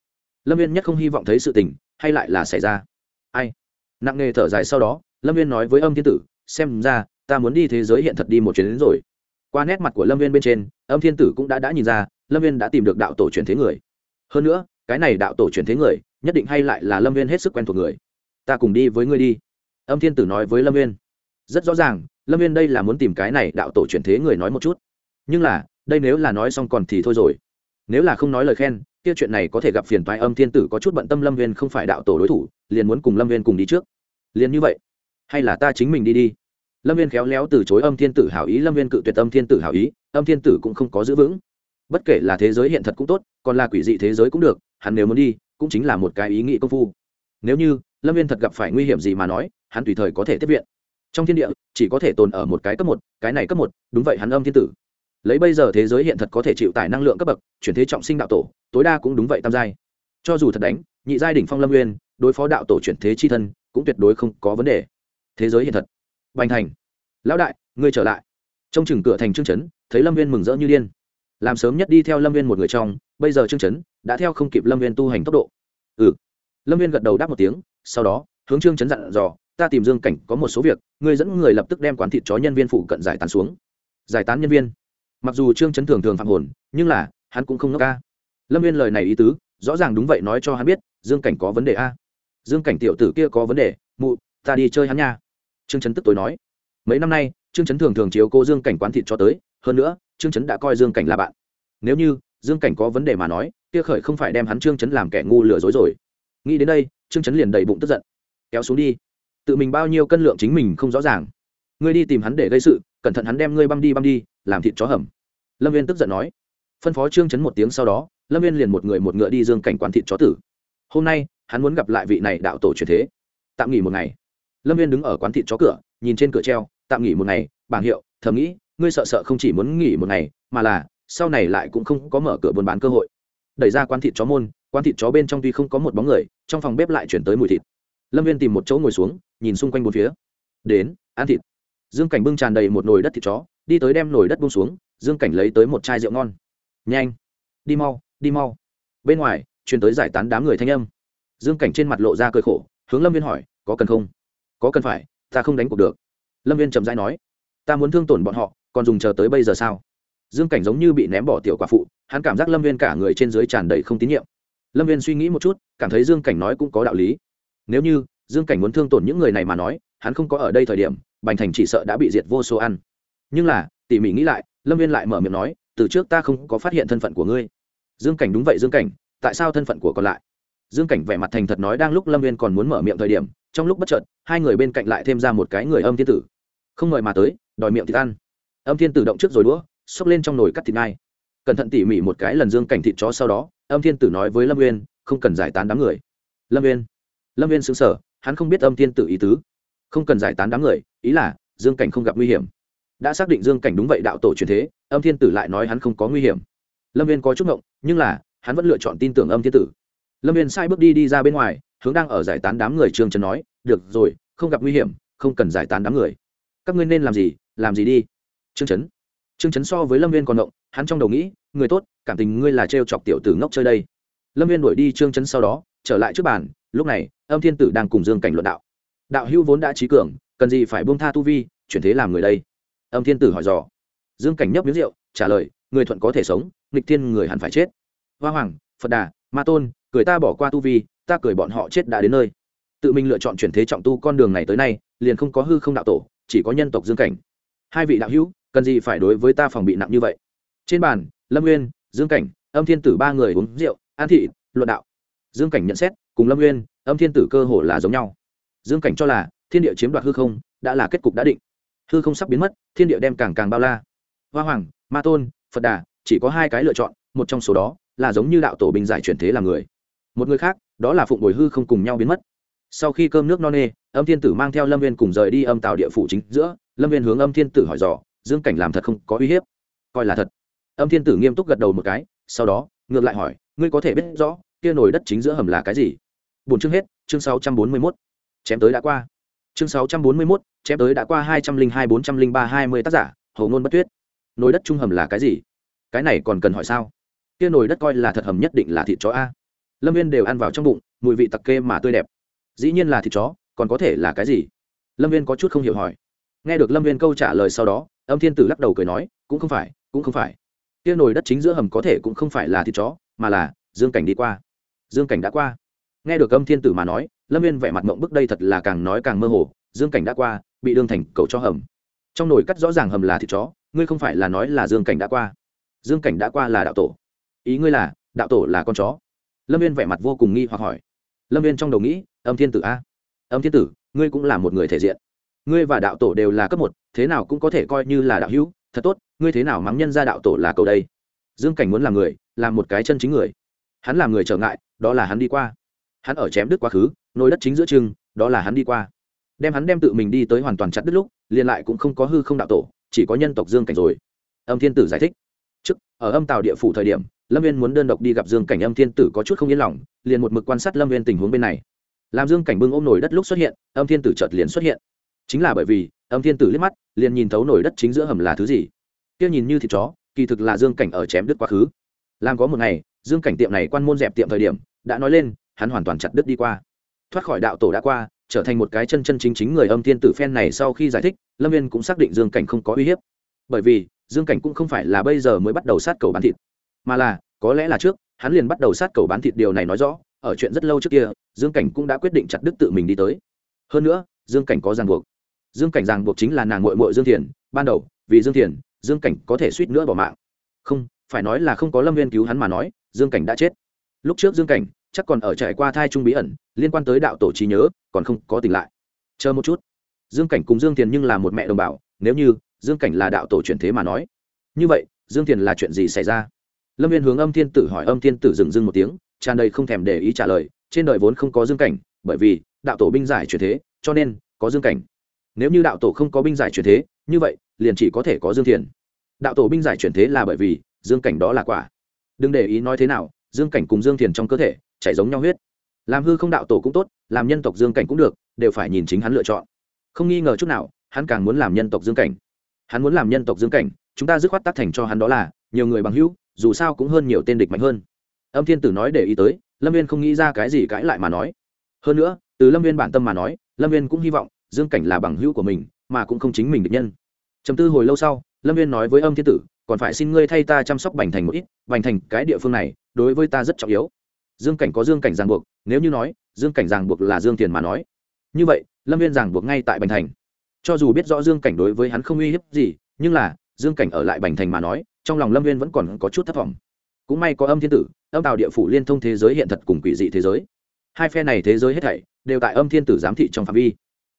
Speaker 1: Lâm viên nhất không hy vọng thấy sự tình, hay lại là xảy ra. Ai? Nặng nề thở dài sau đó, lâm viên nói với âm thiên tử, xem ra, ta muốn đi thế giới hiện thật đi một chuyến đến rồi. Qua nét mặt của lâm viên bên trên, âm thiên tử cũng đã đã nhìn ra, lâm viên đã tìm được đạo tổ truyền thế người. Hơn nữa, cái này đạo tổ truyền thế người, nhất định hay lại là lâm viên hết sức quen thuộc người. Ta cùng đi với ngươi đi. Âm thiên tử nói với lâm viên rất rõ ràng, lâm viên đây là muốn tìm cái này đạo tổ truyền thế người nói một chút nhưng là, đây nếu là nói xong còn thì thôi rồi. Nếu là không nói lời khen, kia chuyện này có thể gặp phiền toái âm thiên tử có chút bận tâm lâm viên không phải đạo tổ đối thủ, liền muốn cùng lâm viên cùng đi trước. Liền như vậy, hay là ta chính mình đi đi? Lâm viên khéo léo từ chối âm thiên tử hảo ý, lâm viên cự tuyệt âm thiên tử hảo ý, âm thiên tử cũng không có giữ vững. Bất kể là thế giới hiện thật cũng tốt, còn là quỷ dị thế giới cũng được, hắn nếu muốn đi, cũng chính là một cái ý nghĩ công phu. Nếu như lâm viên thật gặp phải nguy hiểm gì mà nói, hắn tùy thời có thể tiếp viện. Trong thiên địa, chỉ có thể tồn ở một cái cấp một, cái này cấp một, đúng vậy hắn âm thiên tử lấy bây giờ thế giới hiện thật có thể chịu tải năng lượng cấp bậc, chuyển thế trọng sinh đạo tổ, tối đa cũng đúng vậy tam giai. Cho dù thật đánh, nhị giai đỉnh phong lâm nguyên đối phó đạo tổ chuyển thế chi thân, cũng tuyệt đối không có vấn đề. Thế giới hiện thật. Bành thành. Lão đại, ngươi trở lại. Trong chừng cửa thành trương chấn, thấy lâm viên mừng rỡ như điên. Làm sớm nhất đi theo lâm viên một người trong, bây giờ trương chấn đã theo không kịp lâm viên tu hành tốc độ. Ừ. Lâm viên gật đầu đáp một tiếng, sau đó, hướng trương chấn dặn dò, ta tìm dương cảnh có một số việc, ngươi dẫn người lập tức đem quán thịt chó nhân viên phụ cận giải tán xuống. Giải tán nhân viên? Mặc dù trương chấn thường thường phạm hồn, nhưng là, hắn cũng không ngốc ca. Lâm viên lời này ý tứ, rõ ràng đúng vậy nói cho hắn biết, dương cảnh có vấn đề a. Dương cảnh tiểu tử kia có vấn đề, mụ, ta đi chơi hắn nha. Trương chấn tức tối nói. Mấy năm nay, trương chấn thường thường chiếu cô dương cảnh quán thịt cho tới, hơn nữa, trương chấn đã coi dương cảnh là bạn. Nếu như, dương cảnh có vấn đề mà nói, kia khởi không phải đem hắn trương chấn làm kẻ ngu lừa dối rồi. Nghĩ đến đây, trương chấn liền đầy bụng tức giận. Kéo xuống đi. Tự mình bao nhiêu cân lượng chính mình không rõ ràng. Ngươi đi tìm hắn để gây sự, cẩn thận hắn đem ngươi băm đi băm đi làm thịt chó hầm. Lâm viên tức giận nói. Phân phó trương chấn một tiếng sau đó, lâm viên liền một người một ngựa đi dương cảnh quán thịt chó tử. Hôm nay, hắn muốn gặp lại vị này đạo tổ truyền thế. Tạm nghỉ một ngày. Lâm viên đứng ở quán thịt chó cửa, nhìn trên cửa treo, tạm nghỉ một ngày, bảng hiệu, thầm nghĩ, ngươi sợ sợ không chỉ muốn nghỉ một ngày, mà là, sau này lại cũng không có mở cửa buôn bán cơ hội. Đẩy ra quán thịt chó môn, quán thịt chó bên trong tuy không có một bóng người, trong phòng bếp lại chuyển tới mùi thịt. Lâm viên tìm một chỗ ngồi xuống, nhìn xung quanh bốn phía. Đến, ăn thịt. Dương cảnh bưng tràn đầy một nồi đất thịt chó đi tới đem nồi đất bung xuống, dương cảnh lấy tới một chai rượu ngon. Nhanh, đi mau đi mau. Bên ngoài, truyền tới giải tán đám người thanh âm. Dương cảnh trên mặt lộ ra cơi khổ, hướng lâm viên hỏi, có cần không? Có cần phải, ta không đánh cuộc được. Lâm viên trầm dai nói, ta muốn thương tổn bọn họ, còn dùng chờ tới bây giờ sao? Dương cảnh giống như bị ném bỏ tiểu quả phụ, hắn cảm giác lâm viên cả người trên dưới tràn đầy không tín nhiệm. Lâm viên suy nghĩ một chút, cảm thấy dương cảnh nói cũng có đạo lý. Nếu như dương cảnh muốn thương tổn những người này mà nói, hắn không có ở đây thời điểm, bành thành chỉ sợ đã bị diệt vô số ăn nhưng là, tỉ mỉ nghĩ lại, lâm viên lại mở miệng nói, từ trước ta không có phát hiện thân phận của ngươi. Dương cảnh đúng vậy dương cảnh, tại sao thân phận của còn lại? Dương cảnh vẻ mặt thành thật nói đang lúc lâm viên còn muốn mở miệng thời điểm, trong lúc bất chợt, hai người bên cạnh lại thêm ra một cái người âm thiên tử. Không mời mà tới, đòi miệng thịt ăn. Âm thiên tử động trước rồi đũa, xốc lên trong nồi cắt thịt ngay. Cẩn thận tỉ mỉ một cái lần dương cảnh thịt chó sau đó, âm thiên tử nói với lâm viên không cần giải tán đám người. Lâm viên lâm viên xứng sở hắn không biết âm thiên tử ý tứ. Không cần giải tán đám người, ý là dương cảnh không gặp nguy hiểm đã xác định dương cảnh đúng vậy đạo tổ truyền thế, âm thiên tử lại nói hắn không có nguy hiểm. Lâm viên có chút ngộng, nhưng là, hắn vẫn lựa chọn tin tưởng âm thiên tử. Lâm viên sai bước đi đi ra bên ngoài, hướng đang ở giải tán đám người trương trần nói, được rồi, không gặp nguy hiểm, không cần giải tán đám người. Các ngươi nên làm gì làm gì đi. Trương trấn. Trương trấn so với lâm viên còn ngộng, hắn trong đầu nghĩ, người tốt, cảm tình ngươi là t chọc tiểu tử ngốc chơi đây. Lâm viên đuổi đi trương trấn sau đó, trở lại trước bàn, lúc này, âm thiên tử đang cùng dương cảnh luận đạo. Đạo hữu vốn đã trí cường, cần gì phải buông tha tu vi, chuyển thế làm người đây? Âm thiên tử hỏi dò. Dương cảnh nhấp miếng rượu, trả lời, người thuận có thể sống, nghịch thiên người hẳn phải chết. Hoa hoàng, phật đà, ma tôn, cười ta bỏ qua tu vi, ta cười bọn họ chết đã đến nơi. Tự mình lựa chọn chuyển thế trọng tu con đường này tới nay, liền không có hư không đạo tổ, chỉ có nhân tộc dương cảnh. Hai vị đạo hữu, cần gì phải đối với ta phòng bị nặng như vậy? Trên bàn, lâm nguyên dương cảnh, âm thiên tử ba người uống rượu an thị luận đạo. Dương cảnh nhận xét, cùng lâm nguyên âm thiên tử cơ hồ là giống nhau. Dương cảnh cho là, thiên địa chiếm đoạt hư không, đã là kết cục đã định hư không sắp biến mất, thiên địa đem càng càng bao la. Hoa hoàng, ma tôn, phật đà, chỉ có hai cái lựa chọn, một trong số đó là giống như đạo tổ bình giải chuyển thế làm người. Một người khác, đó là phụng bồi hư không cùng nhau biến mất. Sau khi cơm nước no nê, âm thiên tử mang theo lâm viên cùng rời đi âm tạo địa phủ chính giữa, lâm viên hướng âm thiên tử hỏi dò, dương cảnh làm thật không có uy hiếp? Coi là thật. Âm thiên tử nghiêm túc gật đầu một cái, sau đó, ngược lại hỏi, ngươi có thể biết rõ, kia nồi đất chính giữa hầm là cái gì? Bốn chương hết, chương sáu trăm bốn mươi mốt. Chém tới đã qua. Chương sáu trăm bốn mươi mốt chém tới đã qua hai trăm linh hai bốn trăm linh ba hai mươi tác giả hầu ngôn bất tuyết. Nồi đất trung hầm là cái gì? Cái này còn cần hỏi sao? Kia nồi đất coi là thật hầm nhất định là thịt chó a. Lâm viên đều ăn vào trong bụng, mùi vị tặc kê mà tươi đẹp. Dĩ nhiên là thịt chó, còn có thể là cái gì? Lâm viên có chút không hiểu hỏi. Nghe được lâm viên câu trả lời sau đó, âm thiên tử lắc đầu cười nói, cũng không phải, cũng không phải. Kia nồi đất chính giữa hầm có thể cũng không phải là thịt chó, mà là dương cảnh đi qua. Dương cảnh đã qua. Nghe được âm thiên tử mà nói, lâm viên vẻ mặt mộng bức đây thật là càng nói càng mơ hồ. Dương cảnh đã qua bị đương thành cầu cho hầm. Trong nồi cắt rõ ràng hầm là thịt chó, ngươi không phải là nói là dương cảnh đã qua. Dương cảnh đã qua là đạo tổ. Ý ngươi là, đạo tổ là con chó. Lâm viên vẻ mặt vô cùng nghi hoặc hỏi. Lâm viên trong đầu nghĩ, âm thiên tử a. Âm thiên tử, ngươi cũng là một người thể diện. Ngươi và đạo tổ đều là cấp một, thế nào cũng có thể coi như là đạo hữu. Thật tốt, ngươi thế nào mắng nhân ra đạo tổ là cầu đây? Dương cảnh muốn làm người, làm một cái chân chính người. Hắn làm người trở ngại, đó là hắn đi qua. Hắn ở chém đứt quá khứ, nồi đất chính giữa chừng, đó là hắn đi qua đem hắn đem tự mình đi tới hoàn toàn chặt đứt lúc, liền lại cũng không có hư không đạo tổ, chỉ có nhân tộc dương cảnh rồi. Âm thiên tử giải thích. Trước, ở âm tàu địa phủ thời điểm, lâm viên muốn đơn độc đi gặp dương cảnh, âm thiên tử có chút không yên lòng, liền một mực quan sát lâm viên tình huống bên này. Làm dương cảnh bưng ôm nổi đất lúc xuất hiện, âm thiên tử chợt liền xuất hiện. Chính là bởi vì, âm thiên tử liếc mắt, liền nhìn thấu nổi đất chính giữa hầm là thứ gì. Kia nhìn như thịt chó, kỳ thực là dương cảnh ở chém đứt quá khứ. Làm có một ngày, dương cảnh tiệm này quan môn dẹp tiệm thời điểm, đã nói lên, hắn hoàn toàn chặt đứt đi qua. Thoát khỏi đạo tổ đã qua trở thành một cái chân chân chính chính người âm thiên tử phen này sau khi giải thích, lâm viên cũng xác định dương cảnh không có uy hiếp. Bởi vì, dương cảnh cũng không phải là bây giờ mới bắt đầu sát cầu bán thịt, mà là, có lẽ là trước, hắn liền bắt đầu sát cầu bán thịt điều này nói rõ, ở chuyện rất lâu trước kia, dương cảnh cũng đã quyết định chặt đứt tự mình đi tới. Hơn nữa, dương cảnh có ràng buộc. Dương cảnh ràng buộc chính là nàng mội mội dương thiền, ban đầu, vì dương thiền, dương cảnh có thể suýt nữa bỏ mạng. Không, phải nói là không có lâm viên cứu hắn mà nói, dương cảnh đã chết. Lúc trước dương cảnh chắc còn ở trải qua thai trung bí ẩn, liên quan tới đạo tổ trí nhớ, còn không có tỉnh lại. Chờ một chút. Dương cảnh cùng dương thiền nhưng là một mẹ đồng bào, nếu như dương cảnh là đạo tổ truyền thế mà nói. Như vậy, dương thiền là chuyện gì xảy ra? Lâm viên hướng âm thiên tử hỏi, âm thiên tử dừng dưng một tiếng, tràn đầy không thèm để ý trả lời, trên đời vốn không có dương cảnh, bởi vì đạo tổ binh giải truyền thế, cho nên có dương cảnh. Nếu như đạo tổ không có binh giải truyền thế, như vậy, liền chỉ có thể có dương thiền. Đạo tổ binh giải truyền thế là bởi vì dương cảnh đó là quả. Đừng để ý nói thế nào, dương cảnh cùng dương thiền trong cơ thể chảy giống nhau huyết. Làm hư không đạo tổ cũng tốt, làm nhân tộc dương cảnh cũng được, đều phải nhìn chính hắn lựa chọn. Không nghi ngờ chút nào, hắn càng muốn làm nhân tộc dương cảnh. Hắn muốn làm nhân tộc dương cảnh, chúng ta dứt khoát tác thành cho hắn đó là, nhiều người bằng hữu, dù sao cũng hơn nhiều tên địch mạnh hơn. Âm thiên tử nói để ý tới, lâm viên không nghĩ ra cái gì cãi lại mà nói. Hơn nữa, từ lâm viên bản tâm mà nói, lâm viên cũng hy vọng, dương cảnh là bằng hữu của mình, mà cũng không chính mình được nhân. Chấm tư hồi lâu sau, lâm viên nói với âm thiên tử, còn phải xin ngươi thay ta chăm sóc bành thành một ít, bành thành cái địa phương này, đối với ta rất trọng yếu dương cảnh có dương cảnh ràng buộc, nếu như nói, dương cảnh ràng buộc là dương tiền mà nói. Như vậy, lâm viên ràng buộc ngay tại bành thành. Cho dù biết rõ dương cảnh đối với hắn không uy hiếp gì, nhưng là, dương cảnh ở lại bành thành mà nói, trong lòng lâm viên vẫn còn có chút thất vọng. Cũng may có âm thiên tử, âm tào địa phủ liên thông thế giới hiện thật cùng quỷ dị thế giới. Hai phe này thế giới hết thảy, đều tại âm thiên tử giám thị trong phạm vi.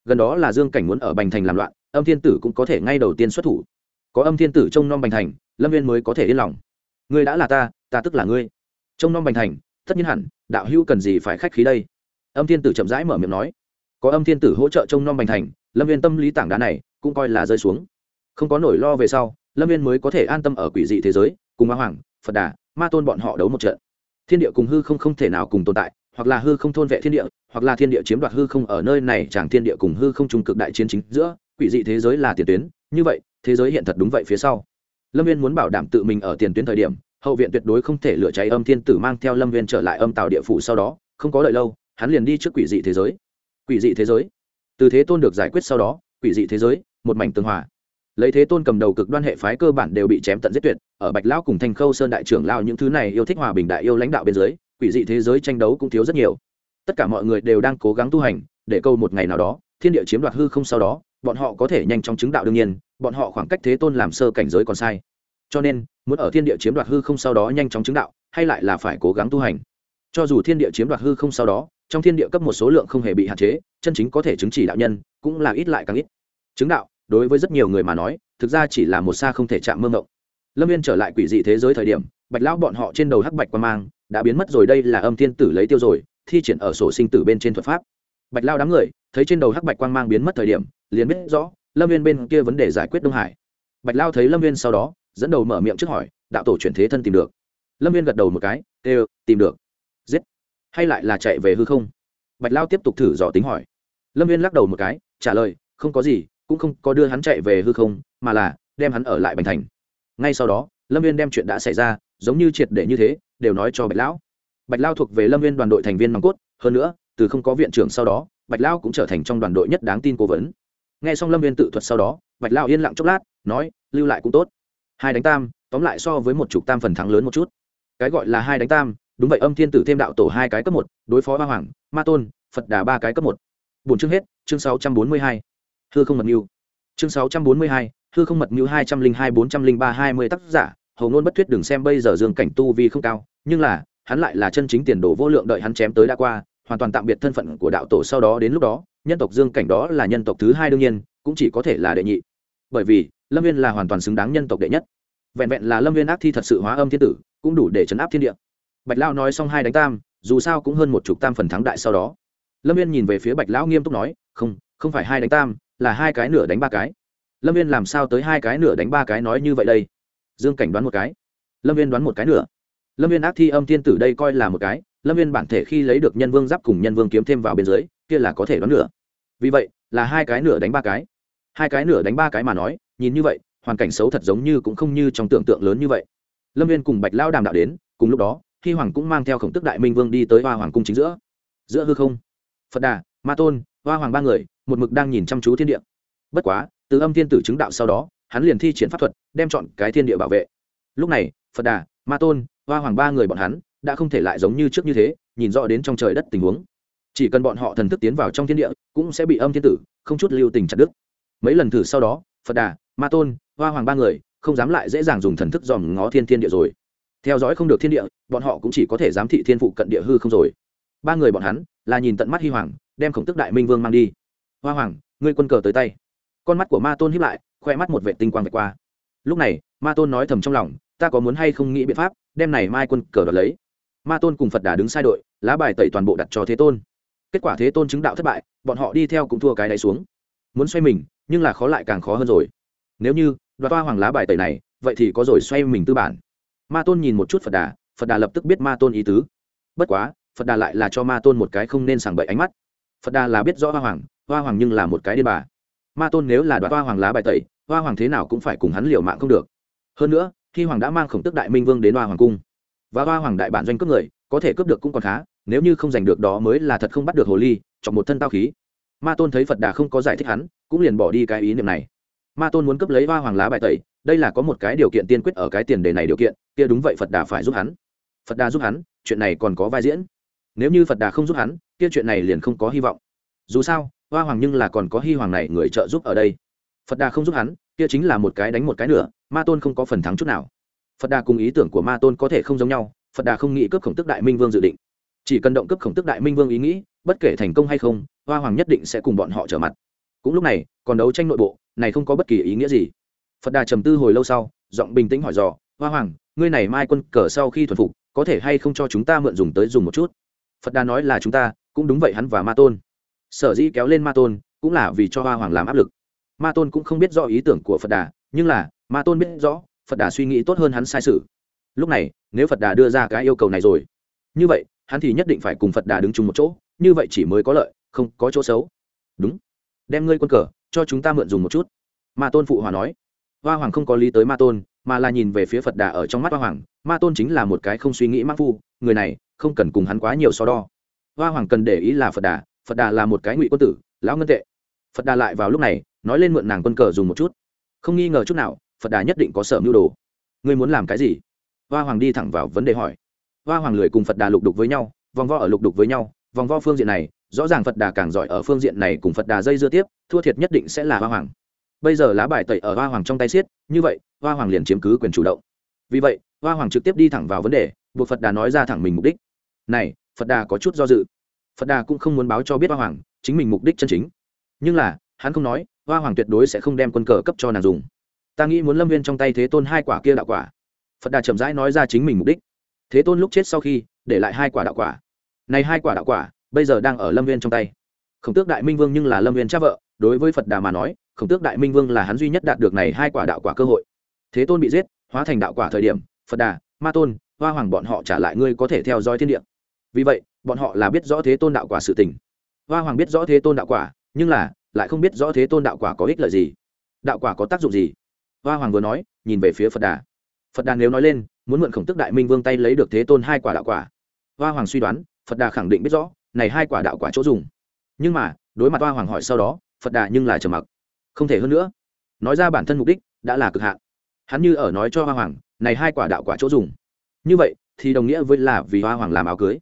Speaker 1: Gần đó là dương cảnh muốn ở bành thành làm loạn, âm thiên tử cũng có thể ngay đầu tiên xuất thủ. Có âm thiên tử trông nom bành thành, lâm viên mới có thể yên lòng. Ngươi đã là ta ta tức là ngươi. Trông nom bành thành tất nhiên hẳn, đạo hữu cần gì phải khách khí đây? Âm thiên tử chậm rãi mở miệng nói. Có âm thiên tử hỗ trợ trông nom bành thành, lâm viên tâm lý tảng đá này cũng coi là rơi xuống. Không có nỗi lo về sau, lâm viên mới có thể an tâm ở quỷ dị thế giới, cùng ma hoàng, phật đà, ma tôn bọn họ đấu một trận. Thiên địa cùng hư không không thể nào cùng tồn tại, hoặc là hư không thôn vệ thiên địa, hoặc là thiên địa chiếm đoạt hư không ở nơi này chẳng thiên địa cùng hư không trung cực đại chiến chính giữa, quỷ dị thế giới là tiền tuyến, như vậy, thế giới hiện thật đúng vậy phía sau. Lâm viên muốn bảo đảm tự mình ở tiền tuyến thời điểm hậu viện tuyệt đối không thể lựa cháy âm thiên tử mang theo lâm viên trở lại âm tàu địa phủ sau đó, không có đợi lâu, hắn liền đi trước quỷ dị thế giới. Quỷ dị thế giới? Từ thế tôn được giải quyết sau đó, quỷ dị thế giới, một mảnh tương hòa. Lấy thế tôn cầm đầu cực đoan hệ phái cơ bản đều bị chém tận giết tuyệt, ở bạch lão cùng thành khâu sơn đại trưởng lao những thứ này yêu thích hòa bình đại yêu lãnh đạo bên dưới, quỷ dị thế giới tranh đấu cũng thiếu rất nhiều. Tất cả mọi người đều đang cố gắng tu hành, để câu một ngày nào đó, thiên địa chiếm đoạt hư không sau đó, bọn họ có thể nhanh chóng chứng đạo đương nhiên, bọn họ khoảng cách thế tôn làm sơ cảnh giới còn sai cho nên, muốn ở thiên địa chiếm đoạt hư không sau đó nhanh chóng chứng đạo, hay lại là phải cố gắng tu hành. Cho dù thiên địa chiếm đoạt hư không sau đó, trong thiên địa cấp một số lượng không hề bị hạn chế, chân chính có thể chứng chỉ đạo nhân, cũng là ít lại càng ít. Chứng đạo, đối với rất nhiều người mà nói, thực ra chỉ là một xa không thể chạm mơ ngộng lâm viên trở lại quỷ dị thế giới thời điểm, bạch lão bọn họ trên đầu hắc bạch qua mang, đã biến mất rồi đây là âm thiên tử lấy tiêu rồi, thi triển ở sổ sinh tử bên trên thuật pháp. Bạch lao đám người, thấy trên đầu hắc bạch quang mang biến mất thời điểm, liền biết rõ, lâm viên bên kia vấn đề giải quyết đông hải. Bạch lao thấy lâm viên sau đó dẫn đầu mở miệng trước hỏi, đạo tổ chuyển thế thân tìm được? Lâm viên gật đầu một cái đều tìm được. Giết. Hay lại là chạy về hư không? Bạch lao tiếp tục thử dò tính hỏi. Lâm viên lắc đầu một cái, trả lời, không có gì, cũng không có đưa hắn chạy về hư không, mà là đem hắn ở lại bành thành. Ngay sau đó, lâm viên đem chuyện đã xảy ra, giống như triệt để như thế, đều nói cho bạch lão. Bạch lao thuộc về lâm viên đoàn đội thành viên nòng cốt, hơn nữa, từ không có viện trưởng sau đó, bạch lao cũng trở thành trong đoàn đội nhất đáng tin cố vấn. N g h e xong lâm viên tự thuật sau đó, bạch lao yên lặng chốc lát, nói, lưu lại cũng tốt hai đánh tam, tóm lại so với một chục tam phần thắng lớn một chút. Cái gọi là hai đánh tam, đúng vậy, âm thiên tử thêm đạo tổ hai cái cấp một, đối phó ba hoàng, ma tôn, phật đà ba cái cấp một. Bốn chương hết, chương sáu trăm bốn mươi hai. Hư không mật mưu. Chương sáu trăm bốn mươi hai, hư không mật mưu hai trăm linh hai, bốn trăm linh ba, hai mươi tác giả hầu ngôn bất thuyết đừng xem bây giờ dương cảnh tu vi không cao, nhưng là, hắn lại là chân chính tiền đồ vô lượng đợi hắn chém tới đã qua, hoàn toàn tạm biệt thân phận của đạo tổ sau đó đến lúc đó, nhân tộc dương cảnh đó là nhân tộc thứ hai đương nhiên, cũng chỉ có thể là đệ nhị. Bởi vì lâm viên là hoàn toàn xứng đáng nhân tộc đệ nhất. Vẹn vẹn là lâm viên ác thi thật sự hóa âm thiên tử, cũng đủ để chấn áp thiên địa. Bạch lao nói xong hai đánh tam, dù sao cũng hơn một chục tam phần thắng đại sau đó. Lâm viên nhìn về phía bạch lão nghiêm túc nói, không không phải hai đánh tam, là hai cái nửa đánh ba cái. Lâm viên làm sao tới hai cái nửa đánh ba cái nói như vậy đây? Dương cảnh đoán một cái. Lâm viên đoán một cái nửa. Lâm viên ác thi âm thiên tử đây coi là một cái, lâm viên bản thể khi lấy được nhân vương giáp cùng nhân vương kiếm thêm vào bên dưới, kia là có thể đoán nửa. Vì vậy, là hai cái nửa đánh ba cái. Hai cái nửa đánh ba cái mà nói nhìn như vậy, hoàn cảnh xấu thật giống như cũng không như trong tưởng tượng lớn như vậy. Lâm viên cùng bạch lao đàm đạo đến, cùng lúc đó khi hoàng cũng mang theo khổng tức đại minh vương đi tới hoa hoàng cung chính giữa. Giữa hư không, phật đà, ma tôn, hoa hoàng ba người, một mực đang nhìn chăm chú thiên địa. Bất quá, từ âm thiên tử chứng đạo sau đó, hắn liền thi triển pháp thuật, đem chọn cái thiên địa bảo vệ. Lúc này, phật đà, ma tôn, hoa hoàng ba người bọn hắn, đã không thể lại giống như trước như thế, nhìn rõ đến trong trời đất tình huống. Chỉ cần bọn họ thần thức tiến vào trong thiên địa, cũng sẽ bị âm thiên tử, không chút lưu tình chặt đứt. Mấy lần thử sau đó, phật đà ma tôn, hoa hoàng ba người, không dám lại dễ dàng dùng thần thức dòm ngó thiên thiên địa rồi. Theo dõi không được thiên địa, bọn họ cũng chỉ có thể giám thị thiên phụ cận địa hư không rồi. Ba người bọn hắn là nhìn tận mắt hy hoàng, đem khổng tức đại minh vương mang đi. Hoa hoàng, ngươi quân cờ tới tay. Con mắt của ma tôn hiếp lại, khoe mắt một vệ tinh quang vạch qua. Lúc này, ma tôn nói thầm trong lòng, ta có muốn hay không nghĩ biện pháp, đem này mai quân cờ đoạt lấy? Ma tôn cùng phật đà đứng sai đội, lá bài tẩy toàn bộ đặt cho thế tôn. Kết quả thế tôn chứng đạo thất bại, bọn họ đi theo cũng thua cái đáy xuống. Muốn xoay mình, nhưng là khó lại càng khó hơn rồi nếu như, đoạt toa hoàng lá bài tẩy này, vậy thì có rồi, xoay mình tư bản. Ma tôn nhìn một chút phật đà phật đà lập tức biết ma tôn ý tứ. Bất quá, phật đà lại là cho ma tôn một cái không nên sảng bậy ánh mắt. Phật đà là biết rõ hoa hoàng hoa hoàng nhưng là một cái điên bà. Ma tôn nếu là đoạt hoa hoàng lá bài tẩy, hoa hoàng thế nào cũng phải cùng hắn liều mạng không được. Hơn nữa, khi hoàng đã mang khổng tức đại minh vương đến hoa hoàng cung, và hoa hoàng đại bản doanh cướp người, có thể cướp được cũng còn khá, nếu như không giành được đó mới là thật không bắt được hồ ly, chọc một thân tao khí. Ma tôn thấy phật đà không có giải thích hắn, cũng liền bỏ đi cái ý niệm này ma tôn muốn cấp lấy hoa hoàng lá bài tẩy, đây là có một cái điều kiện tiên quyết ở cái tiền đề này điều kiện, kia đúng vậy phật đà phải giúp hắn. Phật đà giúp hắn, chuyện này còn có vai diễn. Nếu như phật đà không giúp hắn, kia chuyện này liền không có hy vọng. Dù sao, hoa hoàng nhưng là còn có hy hoàng này người trợ giúp ở đây. Phật đà không giúp hắn, kia chính là một cái đánh một cái nữa ma tôn không có phần thắng chút nào. Phật đà cùng ý tưởng của ma tôn có thể không giống nhau, phật đà không nghĩ cướp khổng tức đại minh vương dự định. Chỉ cần động cướp khổng tức đại minh vương ý nghĩ, bất kể thành công hay không, hoa hoàng nhất định sẽ cùng bọn họ trở mặt cũng lúc này, còn đấu tranh nội bộ, này không có bất kỳ ý nghĩa gì. Phật đà trầm tư hồi lâu sau, giọng bình tĩnh hỏi dò, hoa hoàng, ngươi này mai quân cờ sau khi thuần phục, có thể hay không cho chúng ta mượn dùng tới dùng một chút? Phật đà nói là chúng ta, cũng đúng vậy hắn và ma tôn. Sở dĩ kéo lên ma tôn, cũng là vì cho hoa hoàng làm áp lực. Ma tôn cũng không biết rõ ý tưởng của phật đà, nhưng là, ma tôn biết rõ, phật đà suy nghĩ tốt hơn hắn sai sự. Lúc này, nếu phật đà đưa ra cái yêu cầu này rồi, như vậy, hắn thì nhất định phải cùng phật đà đứng chung một chỗ, như vậy chỉ mới có lợi, không có chỗ xấu. Đúng đem ngươi quân cờ, cho chúng ta mượn dùng một chút. Ma tôn phụ hòa nói. Hoa hoàng không có lý tới ma tôn, mà là nhìn về phía phật đà ở trong mắt hoa hoàng. Ma tôn chính là một cái không suy nghĩ mắc phu, người này không cần cùng hắn quá nhiều so đo. Hoa hoàng cần để ý là phật đà phật đà là một cái ngụy quân tử, lão ngân tệ. Phật đà lại vào lúc này, nói lên mượn nàng quân cờ dùng một chút. Không nghi ngờ chút nào, phật đà nhất định có sở mưu đồ. Ngươi muốn làm cái gì? Hoa hoàng đi thẳng vào vấn đề hỏi. Hoa hoàng lười cùng phật đà lục đục với nhau, vòng vo ở lục đục với nhau, vòng vo phương diện này rõ ràng phật đà càng giỏi ở phương diện này cùng phật đà dây dưa tiếp, thua thiệt nhất định sẽ là hoa hoàng. Bây giờ lá bài tẩy ở hoa hoàng trong tay xiết, như vậy, hoa hoàng liền chiếm cứ quyền chủ động. Vì vậy, hoa hoàng trực tiếp đi thẳng vào vấn đề, buộc phật đà nói ra thẳng mình mục đích. Này, phật đà có chút do dự. Phật đà cũng không muốn báo cho biết hoa hoàng chính mình mục đích chân chính. Nhưng là, hắn không nói, hoa hoàng tuyệt đối sẽ không đem quân cờ cấp cho nàng dùng. Ta nghĩ muốn lâm viên trong tay thế tôn hai quả kia đạo quả. Phật đà chậm rãi nói ra chính mình mục đích. Thế tôn lúc chết sau khi, để lại hai quả đạo quả. Này hai quả đạo quả bây giờ đang ở lâm viên trong tay. Khổng tước đại minh vương nhưng là lâm viên cha vợ, đối với phật đà mà nói, khổng tước đại minh vương là hắn duy nhất đạt được này hai quả đạo quả cơ hội. Thế tôn bị giết, hóa thành đạo quả thời điểm, phật đà, ma tôn, hoa hoàng bọn họ trả lại ngươi có thể theo dõi thiên địa. Vì vậy, bọn họ là biết rõ thế tôn đạo quả sự tình. Hoa hoàng biết rõ thế tôn đạo quả, nhưng là lại không biết rõ thế tôn đạo quả có ích lợi gì. Đạo quả có tác dụng gì? Hoa hoàng vừa nói, nhìn về phía phật đà. Phật đà nếu nói lên, muốn mượn khổng tức đại minh vương tay lấy được thế tôn hai quả đạo quả. Hoa hoàng suy đoán, phật đà khẳng định biết rõ này hai quả đạo quả chỗ dùng. Nhưng mà, đối mặt hoa hoàng hỏi sau đó, phật đà nhưng là trầm mặc. Không thể hơn nữa. Nói ra bản thân mục đích đã là cực hạn. Hắn như ở nói cho hoa hoàng, này hai quả đạo quả chỗ dùng. Như vậy, thì đồng nghĩa với là vì hoa hoàng làm áo cưới.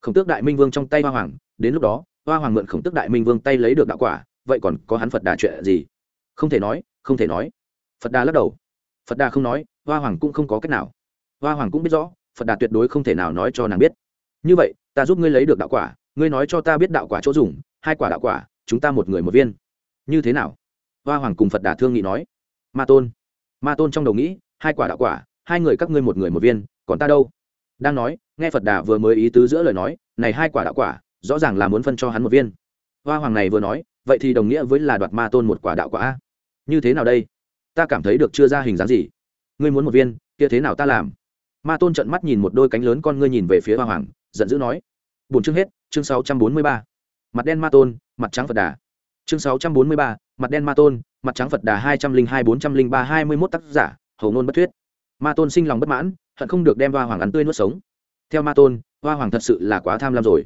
Speaker 1: Khổng tước đại minh vương trong tay hoa hoàng, đến lúc đó, hoa hoàng mượn khổng tước đại minh vương tay lấy được đạo quả, vậy còn có hắn phật đà chuyện gì? Không thể nói, không thể nói. Phật đà lắc đầu. Phật đà không nói, hoa hoàng cũng không có cách nào. Hoa hoàng cũng biết rõ, phật đà tuyệt đối không thể nào nói cho nàng biết. Như vậy, ta giúp ngươi lấy được đạo quả ngươi nói cho ta biết đạo quả chỗ dùng, hai quả đạo quả, chúng ta một người một viên. Như thế nào? Hoa hoàng cùng phật đà thương nghị nói. Ma tôn. Ma tôn trong đầu nghĩ, hai quả đạo quả, hai người các ngươi một người một viên, còn ta đâu? Đang nói, nghe phật đà vừa mới ý tứ giữa lời nói, này hai quả đạo quả, rõ ràng là muốn phân cho hắn một viên. Hoa hoàng này vừa nói, vậy thì đồng nghĩa với là đoạt ma tôn một quả đạo quả a. Như thế nào đây? Ta cảm thấy được chưa ra hình dáng gì? Ngươi muốn một viên, kia thế nào ta làm? Ma tôn trận mắt nhìn một đôi cánh lớn con ngươi nhìn về phía hoa hoàng, giận dữ nói. Bốn chương hết chương sáu trăm bốn mươi ba. Mặt đen ma tôn, mặt trắng phật đà. Chương sáu trăm bốn mươi ba, mặt đen ma tôn, mặt trắng phật đà hai trăm linh hai bốn trăm linh ba hai mươi mốt tác giả, hầu ngôn bất thuyết. Ma tôn sinh lòng bất mãn, hận không được đem hoa hoàng ăn tươi nuốt sống. Theo ma tôn, hoa hoàng thật sự là quá tham lam rồi.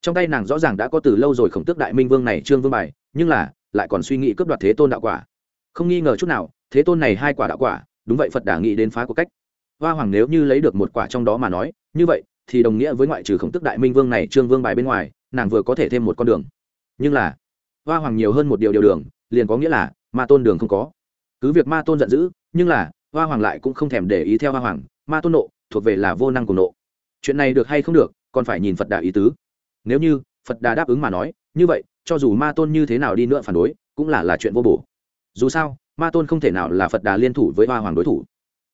Speaker 1: Trong tay nàng rõ ràng đã có từ lâu rồi khổng tước đại minh vương này trương vương bài, nhưng là lại còn suy nghĩ cướp đoạt thế tôn đạo quả. Không nghi ngờ chút nào, thế tôn này hai quả đạo quả, đúng vậy phật đà nghĩ đến phá của cách. Hoa hoàng nếu như lấy được một quả trong đó mà nói, như vậy thì đồng nghĩa với ngoại trừ khổng tức đại minh vương này trương vương bài bên ngoài, nàng vừa có thể thêm một con đường. Nhưng là, hoa hoàng nhiều hơn một điều điều đường, liền có nghĩa là ma tôn đường không có. Cứ việc ma tôn giận dữ, nhưng là, hoa hoàng lại cũng không thèm để ý theo hoa hoàng, ma tôn nộ, thuộc về là vô năng của nộ. Chuyện này được hay không được, còn phải nhìn phật đà ý tứ. Nếu như phật đà đáp ứng mà nói, như vậy, cho dù ma tôn như thế nào đi nữa phản đối, cũng là là chuyện vô bổ. Dù sao, ma tôn không thể nào là phật đà liên thủ với hoa hoàng đối thủ.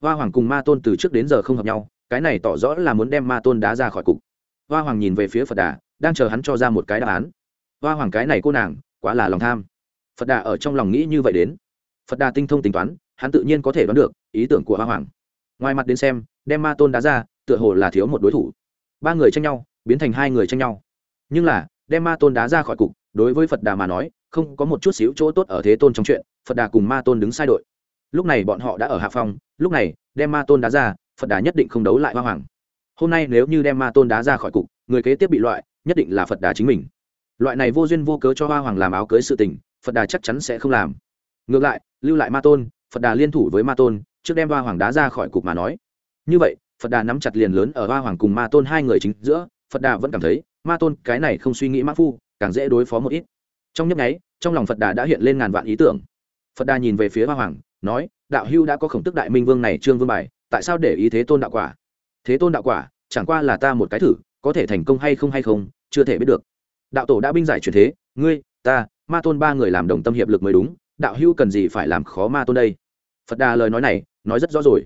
Speaker 1: Hoa hoàng cùng ma tôn từ trước đến giờ không hợp nhau cái này tỏ rõ là muốn đem ma tôn đá ra khỏi cục. Hoa hoàng nhìn về phía phật đà, đang chờ hắn cho ra một cái đáp án. Hoa hoàng cái này cô nàng, quá là lòng tham. Phật đà ở trong lòng nghĩ như vậy đến. Phật đà tinh thông tính toán, hắn tự nhiên có thể đoán được ý tưởng của hoa hoàng. Ngoài mặt đến xem, đem ma tôn đá ra, tựa hồ là thiếu một đối thủ. Ba người tranh nhau, biến thành hai người tranh nhau. Nhưng là, đem ma tôn đá ra khỏi cục, đối với phật đà mà nói, không có một chút xíu chỗ tốt ở thế tôn trong chuyện, phật đà cùng ma tôn đứng sai đội. Lúc này bọn họ đã ở hạ phong, lúc này, đem ma tôn đá ra phật đà nhất định không đấu lại hoa hoàng. Hôm nay nếu như đem ma tôn đá ra khỏi cục, người kế tiếp bị loại, nhất định là phật đà chính mình. Loại này vô duyên vô cớ cho hoa hoàng làm áo cưới sự tình, phật đà chắc chắn sẽ không làm. Ngược lại, lưu lại ma tôn, phật đà liên thủ với ma tôn, trước đem hoa hoàng đá ra khỏi cục mà nói. Như vậy, phật đà nắm chặt liền lớn ở hoa hoàng cùng ma tôn hai người chính giữa, phật đà vẫn cảm thấy, ma tôn cái này không suy nghĩ mã phu, càng dễ đối phó một ít. Trong nhấp nháy, trong lòng phật đà đã hiện lên ngàn vạn ý tưởng. Phật đà nhìn về phía hoa hoàng, nói, đạo hưu đã có khổng tức đại minh vương này trương vương bài tại sao để ý thế tôn đạo quả? Thế tôn đạo quả, chẳng qua là ta một cái thử, có thể thành công hay không hay không, chưa thể biết được. Đạo tổ đã binh giải truyền thế, ngươi, ta, ma tôn ba người làm đồng tâm hiệp lực mới đúng, đạo hữu cần gì phải làm khó ma tôn đây? Phật đà lời nói này, nói rất rõ rồi.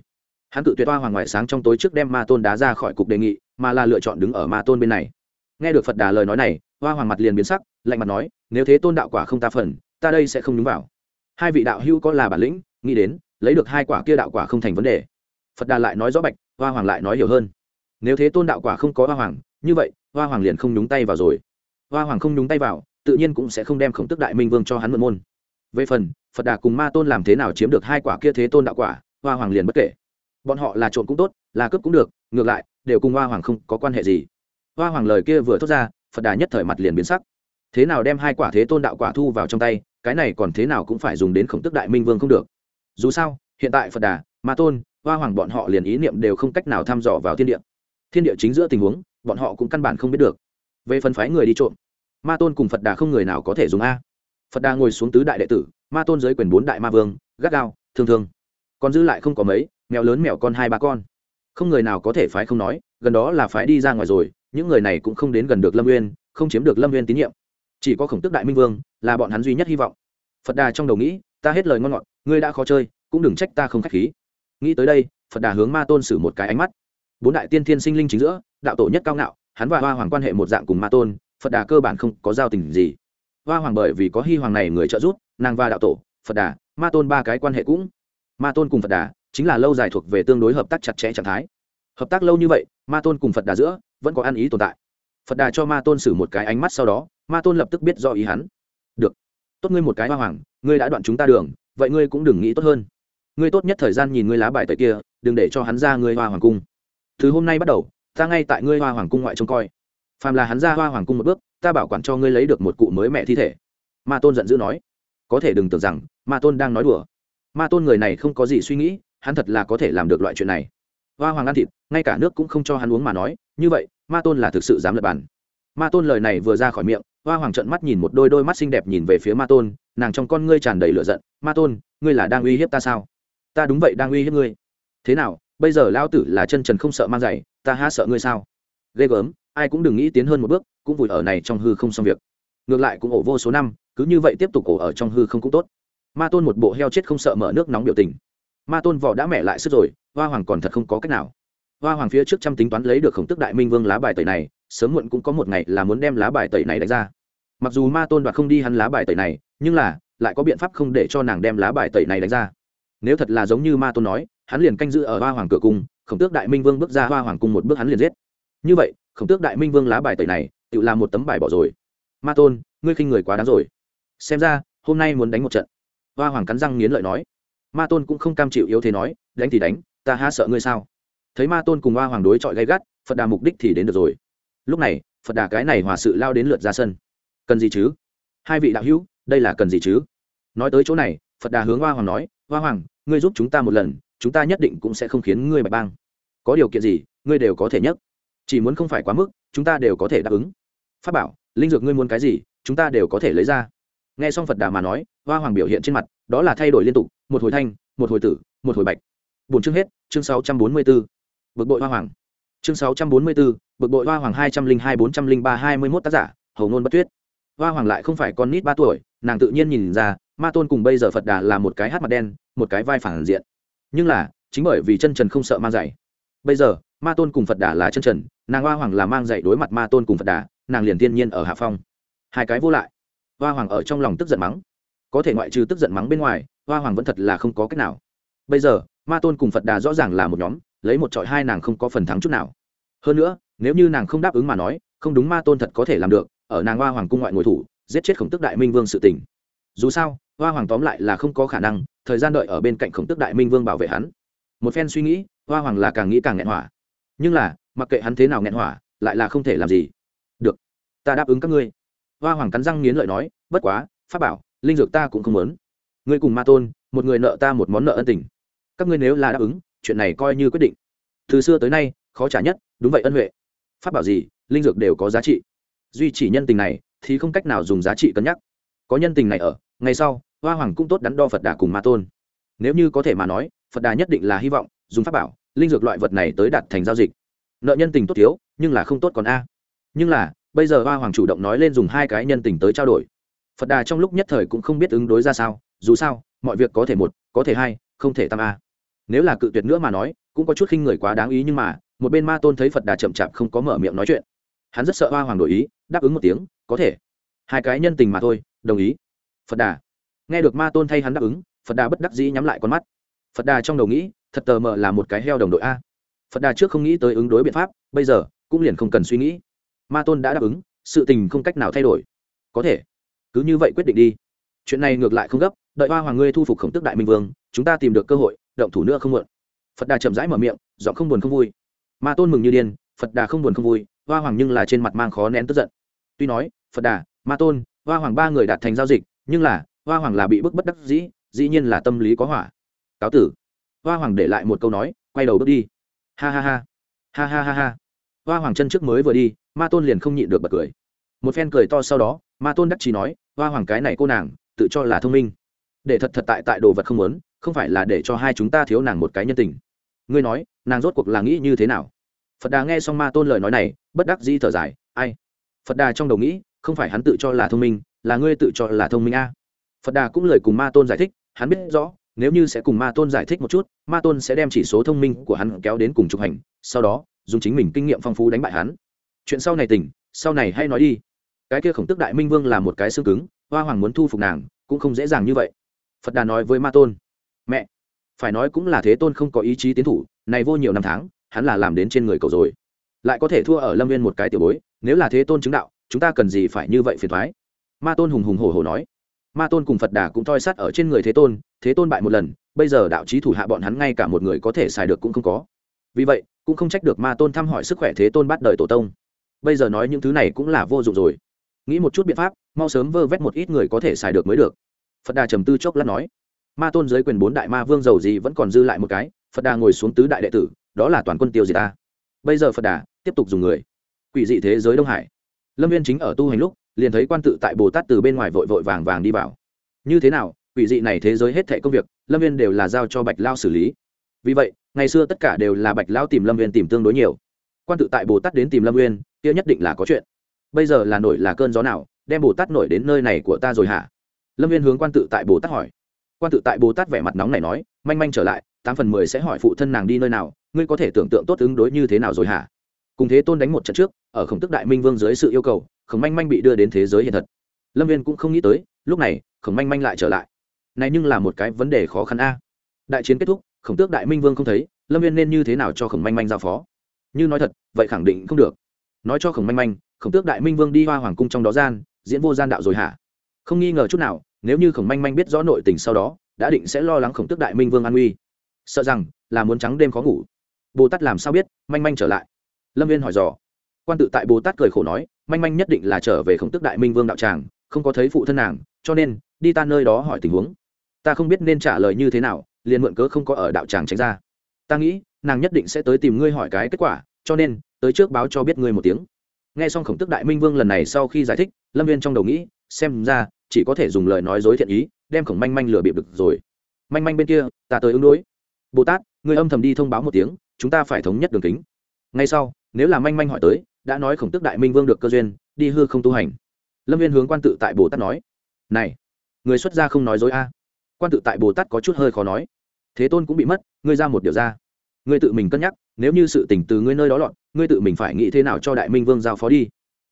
Speaker 1: Hắn cự tuyệt toa hoàng ngoại sáng trong tối trước đem ma tôn đá ra khỏi cục đề nghị, mà là lựa chọn đứng ở ma tôn bên này. Nghe được phật đà lời nói này, hoa hoàng mặt liền biến sắc, lạnh mặt nói, nếu thế tôn đạo quả không ta phần, ta đây sẽ không đúng vào. Hai vị đạo hữu có là bản lĩnh, nghĩ đến, lấy được hai quả kia đạo quả không thành vấn đề phật đà lại nói rõ bạch, hoa hoàng lại nói hiểu hơn. Nếu thế tôn đạo quả không có hoa hoàng, như vậy, hoa hoàng liền không nhúng tay vào rồi. Hoa hoàng không nhúng tay vào, tự nhiên cũng sẽ không đem khổng tức đại minh vương cho hắn mượn môn. Về phần, phật đà cùng ma tôn làm thế nào chiếm được hai quả kia thế tôn đạo quả, hoa hoàng liền bất kể. Bọn họ là trộm cũng tốt, là cướp cũng được, ngược lại, đều cùng hoa hoàng không có quan hệ gì. Hoa hoàng lời kia vừa thốt ra, phật đà nhất thời mặt liền biến sắc. Thế nào đem hai quả thế tôn đạo quả thu vào trong tay, cái này còn thế nào cũng phải dùng đến khổng tức đại minh vương không được. Dù sao, hiện tại phật đà, ma tôn hoa hoàng bọn họ liền ý niệm đều không cách nào thăm dò vào thiên địa. Thiên địa chính giữa tình huống, bọn họ cũng căn bản không biết được. Về phần phái người đi trộm, ma tôn cùng phật đà không người nào có thể dùng a. Phật đà ngồi xuống tứ đại đệ tử, ma tôn giới quyền bốn đại ma vương, gắt gao, thương thương. Còn dư lại không có mấy, mèo lớn mèo con hai ba con. Không người nào có thể phái không nói, gần đó là phái đi ra ngoài rồi, những người này cũng không đến gần được lâm nguyên không chiếm được lâm nguyên tín nhiệm. Chỉ có khổng tức đại minh vương, là bọn hắn duy nhất hy vọng. Phật đà trong đầu nghĩ, ta hết lời ngon ngọt, ngươi đã khó chơi, cũng đừng trách ta không k h á c h khí nghĩ tới đây, phật đà hướng ma tôn xử một cái ánh mắt. Bốn đại tiên thiên sinh linh chính giữa, đạo tổ nhất cao ngạo, hắn và hoa hoàng quan hệ một dạng cùng ma tôn, phật đà cơ bản không có giao tình gì. Hoa hoàng bởi vì có hy hoàng này người trợ giúp, nàng và đạo tổ, phật đà, ma tôn ba cái quan hệ cũng. Ma tôn cùng phật đà, chính là lâu dài thuộc về tương đối hợp tác chặt chẽ trạng thái. Hợp tác lâu như vậy, ma tôn cùng phật đà giữa, vẫn có ăn ý tồn tại. Phật đà cho ma tôn xử một cái ánh mắt sau đó, ma tôn lập tức biết do ý hắn. Được, tốt ngươi một cái hoa hoàng, ngươi đã đoạn chúng ta đường, vậy ngươi cũng đừng nghĩ tốt hơn ngươi tốt nhất thời gian nhìn ngươi lá bài tẩy kia, đừng để cho hắn ra ngươi hoa hoàng cung. Từ hôm nay bắt đầu, ta ngay tại ngươi hoa hoàng cung ngoại trông coi. Phàm là hắn ra hoa hoàng cung một bước, ta bảo quản cho ngươi lấy được một cụ mới mẹ thi thể. Ma tôn giận dữ nói. Có thể đừng tưởng rằng, ma tôn đang nói đùa. Ma tôn người này không có gì suy nghĩ, hắn thật là có thể làm được loại chuyện này. Hoa hoàng ăn thịt, ngay cả nước cũng không cho hắn uống mà nói, như vậy, ma tôn là thực sự dám lập bàn. ma tôn lời này vừa ra khỏi miệng, hoa hoàng trợn mắt nhìn một đôi đôi mắt xinh đẹp nhìn về phía ma tôn, nàng trong con ngươi tràn đầy lửa giận, ma tôn, ngươi là đang uy hiếp ta sao? Ta đúng vậy đang uy hiếp ngươi. Thế nào, bây giờ lao tử là chân trần không sợ mang giày, ta há sợ ngươi sao? Ghê gớm, ai cũng đừng nghĩ tiến hơn một bước, cũng vùi ở này trong hư không xong việc. Ngược lại cũng ổ vô số năm, cứ như vậy tiếp tục ổ ở trong hư không cũng tốt. Ma tôn một bộ heo chết không sợ mở nước nóng biểu tình. Ma tôn vỏ đã mẹ lại sức rồi, hoa hoàng còn thật không có cách nào. Hoa hoàng phía trước trăm tính toán lấy được khổng tức đại minh vương lá bài tẩy này, sớm muộn cũng có một ngày là muốn đem lá bài tẩy này đánh ra. Mặc dù ma tôn đoạt không đi hắn lá bài tẩy này, nhưng là, lại có biện pháp không để cho nàng đem lá bài tẩy này đánh ra nếu thật là giống như ma tôn nói, hắn liền canh giữ ở hoa hoàng cửa cung, khổng tước đại minh vương bước ra hoa hoàng cung một bước hắn liền giết. Như vậy, khổng tước đại minh vương lá bài tẩy này tự làm một tấm bài bỏ rồi. Ma tôn, ngươi khinh người quá đáng rồi. Xem ra, hôm nay muốn đánh một trận. Hoa hoàng cắn răng nghiến lợi nói. Ma tôn cũng không cam chịu yếu thế nói, đánh thì đánh, ta há sợ ngươi sao? Thấy ma tôn cùng hoa hoàng đối chọi gay gắt, phật đà mục đích thì đến được rồi. Lúc này, phật đà cái này hòa sự lao đến lượt ra sân. Cần gì chứ? Hai vị đạo hữu, đây là cần gì chứ? Nói tới chỗ này, phật đà hướng hoa hoàng nói hoa hoàng, ngươi giúp chúng ta một lần, chúng ta nhất định cũng sẽ không khiến ngươi bạch bang. Có điều kiện gì, ngươi đều có thể nhất chỉ muốn không phải quá mức, chúng ta đều có thể đáp ứng. Phát bảo, linh dược ngươi muốn cái gì, chúng ta đều có thể lấy ra. Nghe xong phật đà mà nói, hoa hoàng biểu hiện trên mặt, đó là thay đổi liên tục, một hồi thanh, một hồi tử, một hồi bạch. Bốn chương hết, chương sáu trăm bốn mươi b ố bực bội hoa hoàng. Chương sáu trăm bốn mươi b ố bực bội hoa hoàng hai trăm linh hai, bốn trăm linh ba, hai mươi mốt tác giả, hầu ngôn bất tuyết. Hoa hoàng lại không phải con nít ba tuổi, nàng tự nhiên nhìn ra ma tôn cùng bây giờ phật đà là một cái hát mặt đen, một cái vai phản diện. Nhưng là, chính bởi vì chân trần không sợ mang dạy. Bây giờ, ma tôn cùng phật đà là chân trần, nàng hoa hoàng là mang dạy đối mặt ma tôn cùng phật đà, nàng liền thiên nhiên ở hạ phong. Hai cái vô lại. Hoa hoàng ở trong lòng tức giận mắng. Có thể ngoại trừ tức giận mắng bên ngoài, hoa hoàng vẫn thật là không có cách nào. Bây giờ, ma tôn cùng phật đà rõ ràng là một nhóm, lấy một trọi hai nàng không có phần thắng chút nào. Hơn nữa, nếu như nàng không đáp ứng mà nói, không đúng ma tôn thật có thể làm được, ở nàng hoa hoàng cung ngoại ngồi thủ, giết chết khổng tức đại minh vương sự tình. Dù sao hoa hoàng tóm lại là không có khả năng, thời gian đợi ở bên cạnh khổng tức đại minh vương bảo vệ hắn. Một phen suy nghĩ, hoa hoàng là càng nghĩ càng nghẹn hỏa. Nhưng là, mặc kệ hắn thế nào nghẹn hỏa, lại là không thể làm gì. Được, ta đáp ứng các ngươi. Hoa hoàng cắn răng nghiến lợi nói, bất quá, pháp bảo, linh dược ta cũng không muốn. Ngươi cùng ma tôn, một người nợ ta một món nợ ân tình. Các ngươi nếu là đáp ứng, chuyện này coi như quyết định. Từ xưa tới nay, khó trả nhất, đúng vậy ân huệ. Pháp bảo gì, linh dược đều có giá trị. Duy chỉ nhân tình này, thì không cách nào dùng giá trị cân nhắc. Có nhân tình này ở ngày sau, hoa hoàng cũng tốt đắn đo phật đà cùng ma tôn. Nếu như có thể mà nói, phật đà nhất định là hy vọng, dùng pháp bảo, linh dược loại vật này tới đạt thành giao dịch. Nợ nhân tình tốt thiếu, nhưng là không tốt còn a. Nhưng là, bây giờ hoa hoàng chủ động nói lên dùng hai cái nhân tình tới trao đổi. Phật đà trong lúc nhất thời cũng không biết ứng đối ra sao, dù sao, mọi việc có thể một, có thể hai, không thể tam a. Nếu là cự tuyệt nữa mà nói, cũng có chút khinh người quá đáng ý nhưng mà, một bên ma tôn thấy phật đà chậm chạp không có mở miệng nói chuyện. Hắn rất sợ hoa hoàng đổi ý, đáp ứng một tiếng, có thể. Hai cái nhân tình mà thôi, đồng ý phật đà. Nghe được ma tôn thay hắn đáp ứng, phật đà bất đắc dĩ nhắm lại con mắt. Phật đà trong đầu nghĩ, thật tờ mờ là một cái heo đồng đội a. Phật đà trước không nghĩ tới ứng đối biện pháp, bây giờ, cũng liền không cần suy nghĩ. Ma tôn đã đáp ứng, sự tình không cách nào thay đổi. Có thể. Cứ như vậy quyết định đi. Chuyện này ngược lại không gấp, đợi hoa hoàng ngươi thu phục khổng tức đại minh vương, chúng ta tìm được cơ hội, động thủ nữa không muộn. Phật đà chậm rãi mở miệng, giọng không buồn không vui. Ma tôn mừng như điên, phật đà không buồn không vui, hoa hoàng nhưng là trên mặt mang khó nén tức giận. Tuy nói, phật đà, ma tôn, hoa hoàng ba người đạt thành giao dịch nhưng là, hoa hoàng là bị bức bất đắc dĩ dĩ nhiên là tâm lý có hỏa. Cáo tử. Hoa hoàng để lại một câu nói, quay đầu bước đi. Ha ha ha. Ha ha ha ha. Hoa hoàng chân trước mới vừa đi, ma tôn liền không nhịn được bật cười. Một phen cười to sau đó, ma tôn đắc chí nói, hoa hoàng cái này cô nàng, tự cho là thông minh. Để thật thật tại tại đồ vật không muốn, không phải là để cho hai chúng ta thiếu nàng một cái nhân tình. Ngươi nói, nàng rốt cuộc là nghĩ như thế nào? Phật đà nghe xong ma tôn lời nói này, bất đắc dĩ thở dài, ai? Phật đà trong đầu nghĩ, không phải hắn tự cho là thông minh là ngươi tự cho là thông minh a. Phật đà cũng lời cùng ma tôn giải thích, hắn biết rõ, nếu như sẽ cùng ma tôn giải thích một chút, ma tôn sẽ đem chỉ số thông minh của hắn kéo đến cùng trục hành, sau đó, dùng chính mình kinh nghiệm phong phú đánh bại hắn. Chuyện sau này tỉnh, sau này hay nói đi. Cái kia khổng tức đại minh vương là một cái xương cứng, hoa hoàng muốn thu phục nàng, cũng không dễ dàng như vậy. Phật đà nói với ma tôn, mẹ, phải nói cũng là thế tôn không có ý chí tiến thủ, này vô nhiều năm tháng, hắn là làm đến trên người cầu rồi. Lại có thể thua ở lâm viên một cái tiểu bối, nếu là thế tôn chứng đạo, chúng ta cần gì phải như vậy phiền thoái ma tôn hùng hùng hổ hổ nói, ma tôn cùng phật đà cũng toi sắt ở trên người thế tôn thế tôn bại một lần, bây giờ đạo trí thủ hạ bọn hắn ngay cả một người có thể xài được cũng không có. Vì vậy, cũng không trách được ma tôn thăm hỏi sức khỏe thế tôn bắt đời tổ tông. Bây giờ nói những thứ này cũng là vô dụng rồi. Nghĩ một chút biện pháp, mau sớm vơ vét một ít người có thể xài được mới được. Phật đà trầm tư chốc lát nói, ma tôn dưới quyền bốn đại ma vương giàu gì vẫn còn dư lại một cái, phật đà ngồi xuống tứ đại đệ tử, đó là toàn quân tiêu gì ta. Bây giờ phật đà tiếp tục dùng người. Quỷ dị thế giới đông hải. Lâm viên chính ở tu hành lúc liền thấy quan tự tại bồ tát từ bên ngoài vội vội vàng vàng đi vào. Như thế nào, quỷ dị này thế giới hết thệ công việc, lâm viên đều là giao cho bạch lao xử lý. Vì vậy, ngày xưa tất cả đều là bạch lao tìm lâm viên tìm tương đối nhiều. Quan tự tại bồ tát đến tìm lâm viên, kia nhất định là có chuyện. Bây giờ là nổi là cơn gió nào, đem bồ tát nổi đến nơi này của ta rồi hả? Lâm viên hướng quan tự tại bồ tát hỏi. Quan tự tại bồ tát vẻ mặt nóng này nói, manh manh trở lại, tám phần mười sẽ hỏi phụ thân nàng đi nơi nào, ngươi có thể tưởng tượng tốt ứng đối như thế nào rồi hả? Cùng thế tôn đánh một trận trước, ở khổng tức đại minh vương dưới sự yêu cầu khổng manh manh bị đưa đến thế giới hiện thật. Lâm viên cũng không nghĩ tới lúc này khổng manh manh lại trở lại. Này nhưng là một cái vấn đề khó khăn a. Đại chiến kết thúc khổng tước đại minh vương không thấy lâm viên nên như thế nào cho khổng manh manh giao phó? Như nói thật vậy khẳng định không được. Nói cho khổng manh manh khổng tước đại minh vương đi hoa hoàng cung trong đó gian diễn vô gian đạo rồi hả? Không nghi ngờ chút nào nếu như khổng manh manh biết rõ nội tình sau đó đã định sẽ lo lắng khổng tước đại minh vương an nguy, sợ rằng là muốn trắng đêm khó ngủ. Bồ tát làm sao biết manh manh trở lại. Lâm viên hỏi dò. Quan tự tại bồ tát cười khổ nói manh manh nhất định là trở về khổng tước đại minh vương đạo tràng, không có thấy phụ thân nàng, cho nên, đi ta nơi đó hỏi tình huống. Ta không biết nên trả lời như thế nào, liền mượn cớ không có ở đạo tràng tránh ra. Ta nghĩ, nàng nhất định sẽ tới tìm ngươi hỏi cái kết quả, cho nên, tới trước báo cho biết ngươi một tiếng. Nghe xong khổng tức đại minh vương lần này sau khi giải thích, lâm viên trong đầu nghĩ, xem ra, chỉ có thể dùng lời nói dối thiện ý, đem khổng manh manh lừa bịp được rồi. Manh manh bên kia, ta tới ứng đối. Bồ tát người âm thầm đi thông báo một tiếng, chúng ta phải thống nhất đường kính. Ngay sau, nếu là manh manh hỏi tới đã nói khổng tức đại minh vương được cơ duyên, đi hư không tu hành. Lâm viên hướng quan tự tại bồ tát nói, này, người xuất gia không nói dối a. Quan tự tại bồ tát có chút hơi khó nói, thế tôn cũng bị mất, ngươi ra một điều ra. Ngươi tự mình cân nhắc, nếu như sự tỉnh từ ngươi nơi đó lọt, ngươi tự mình phải nghĩ thế nào cho đại minh vương giao phó đi.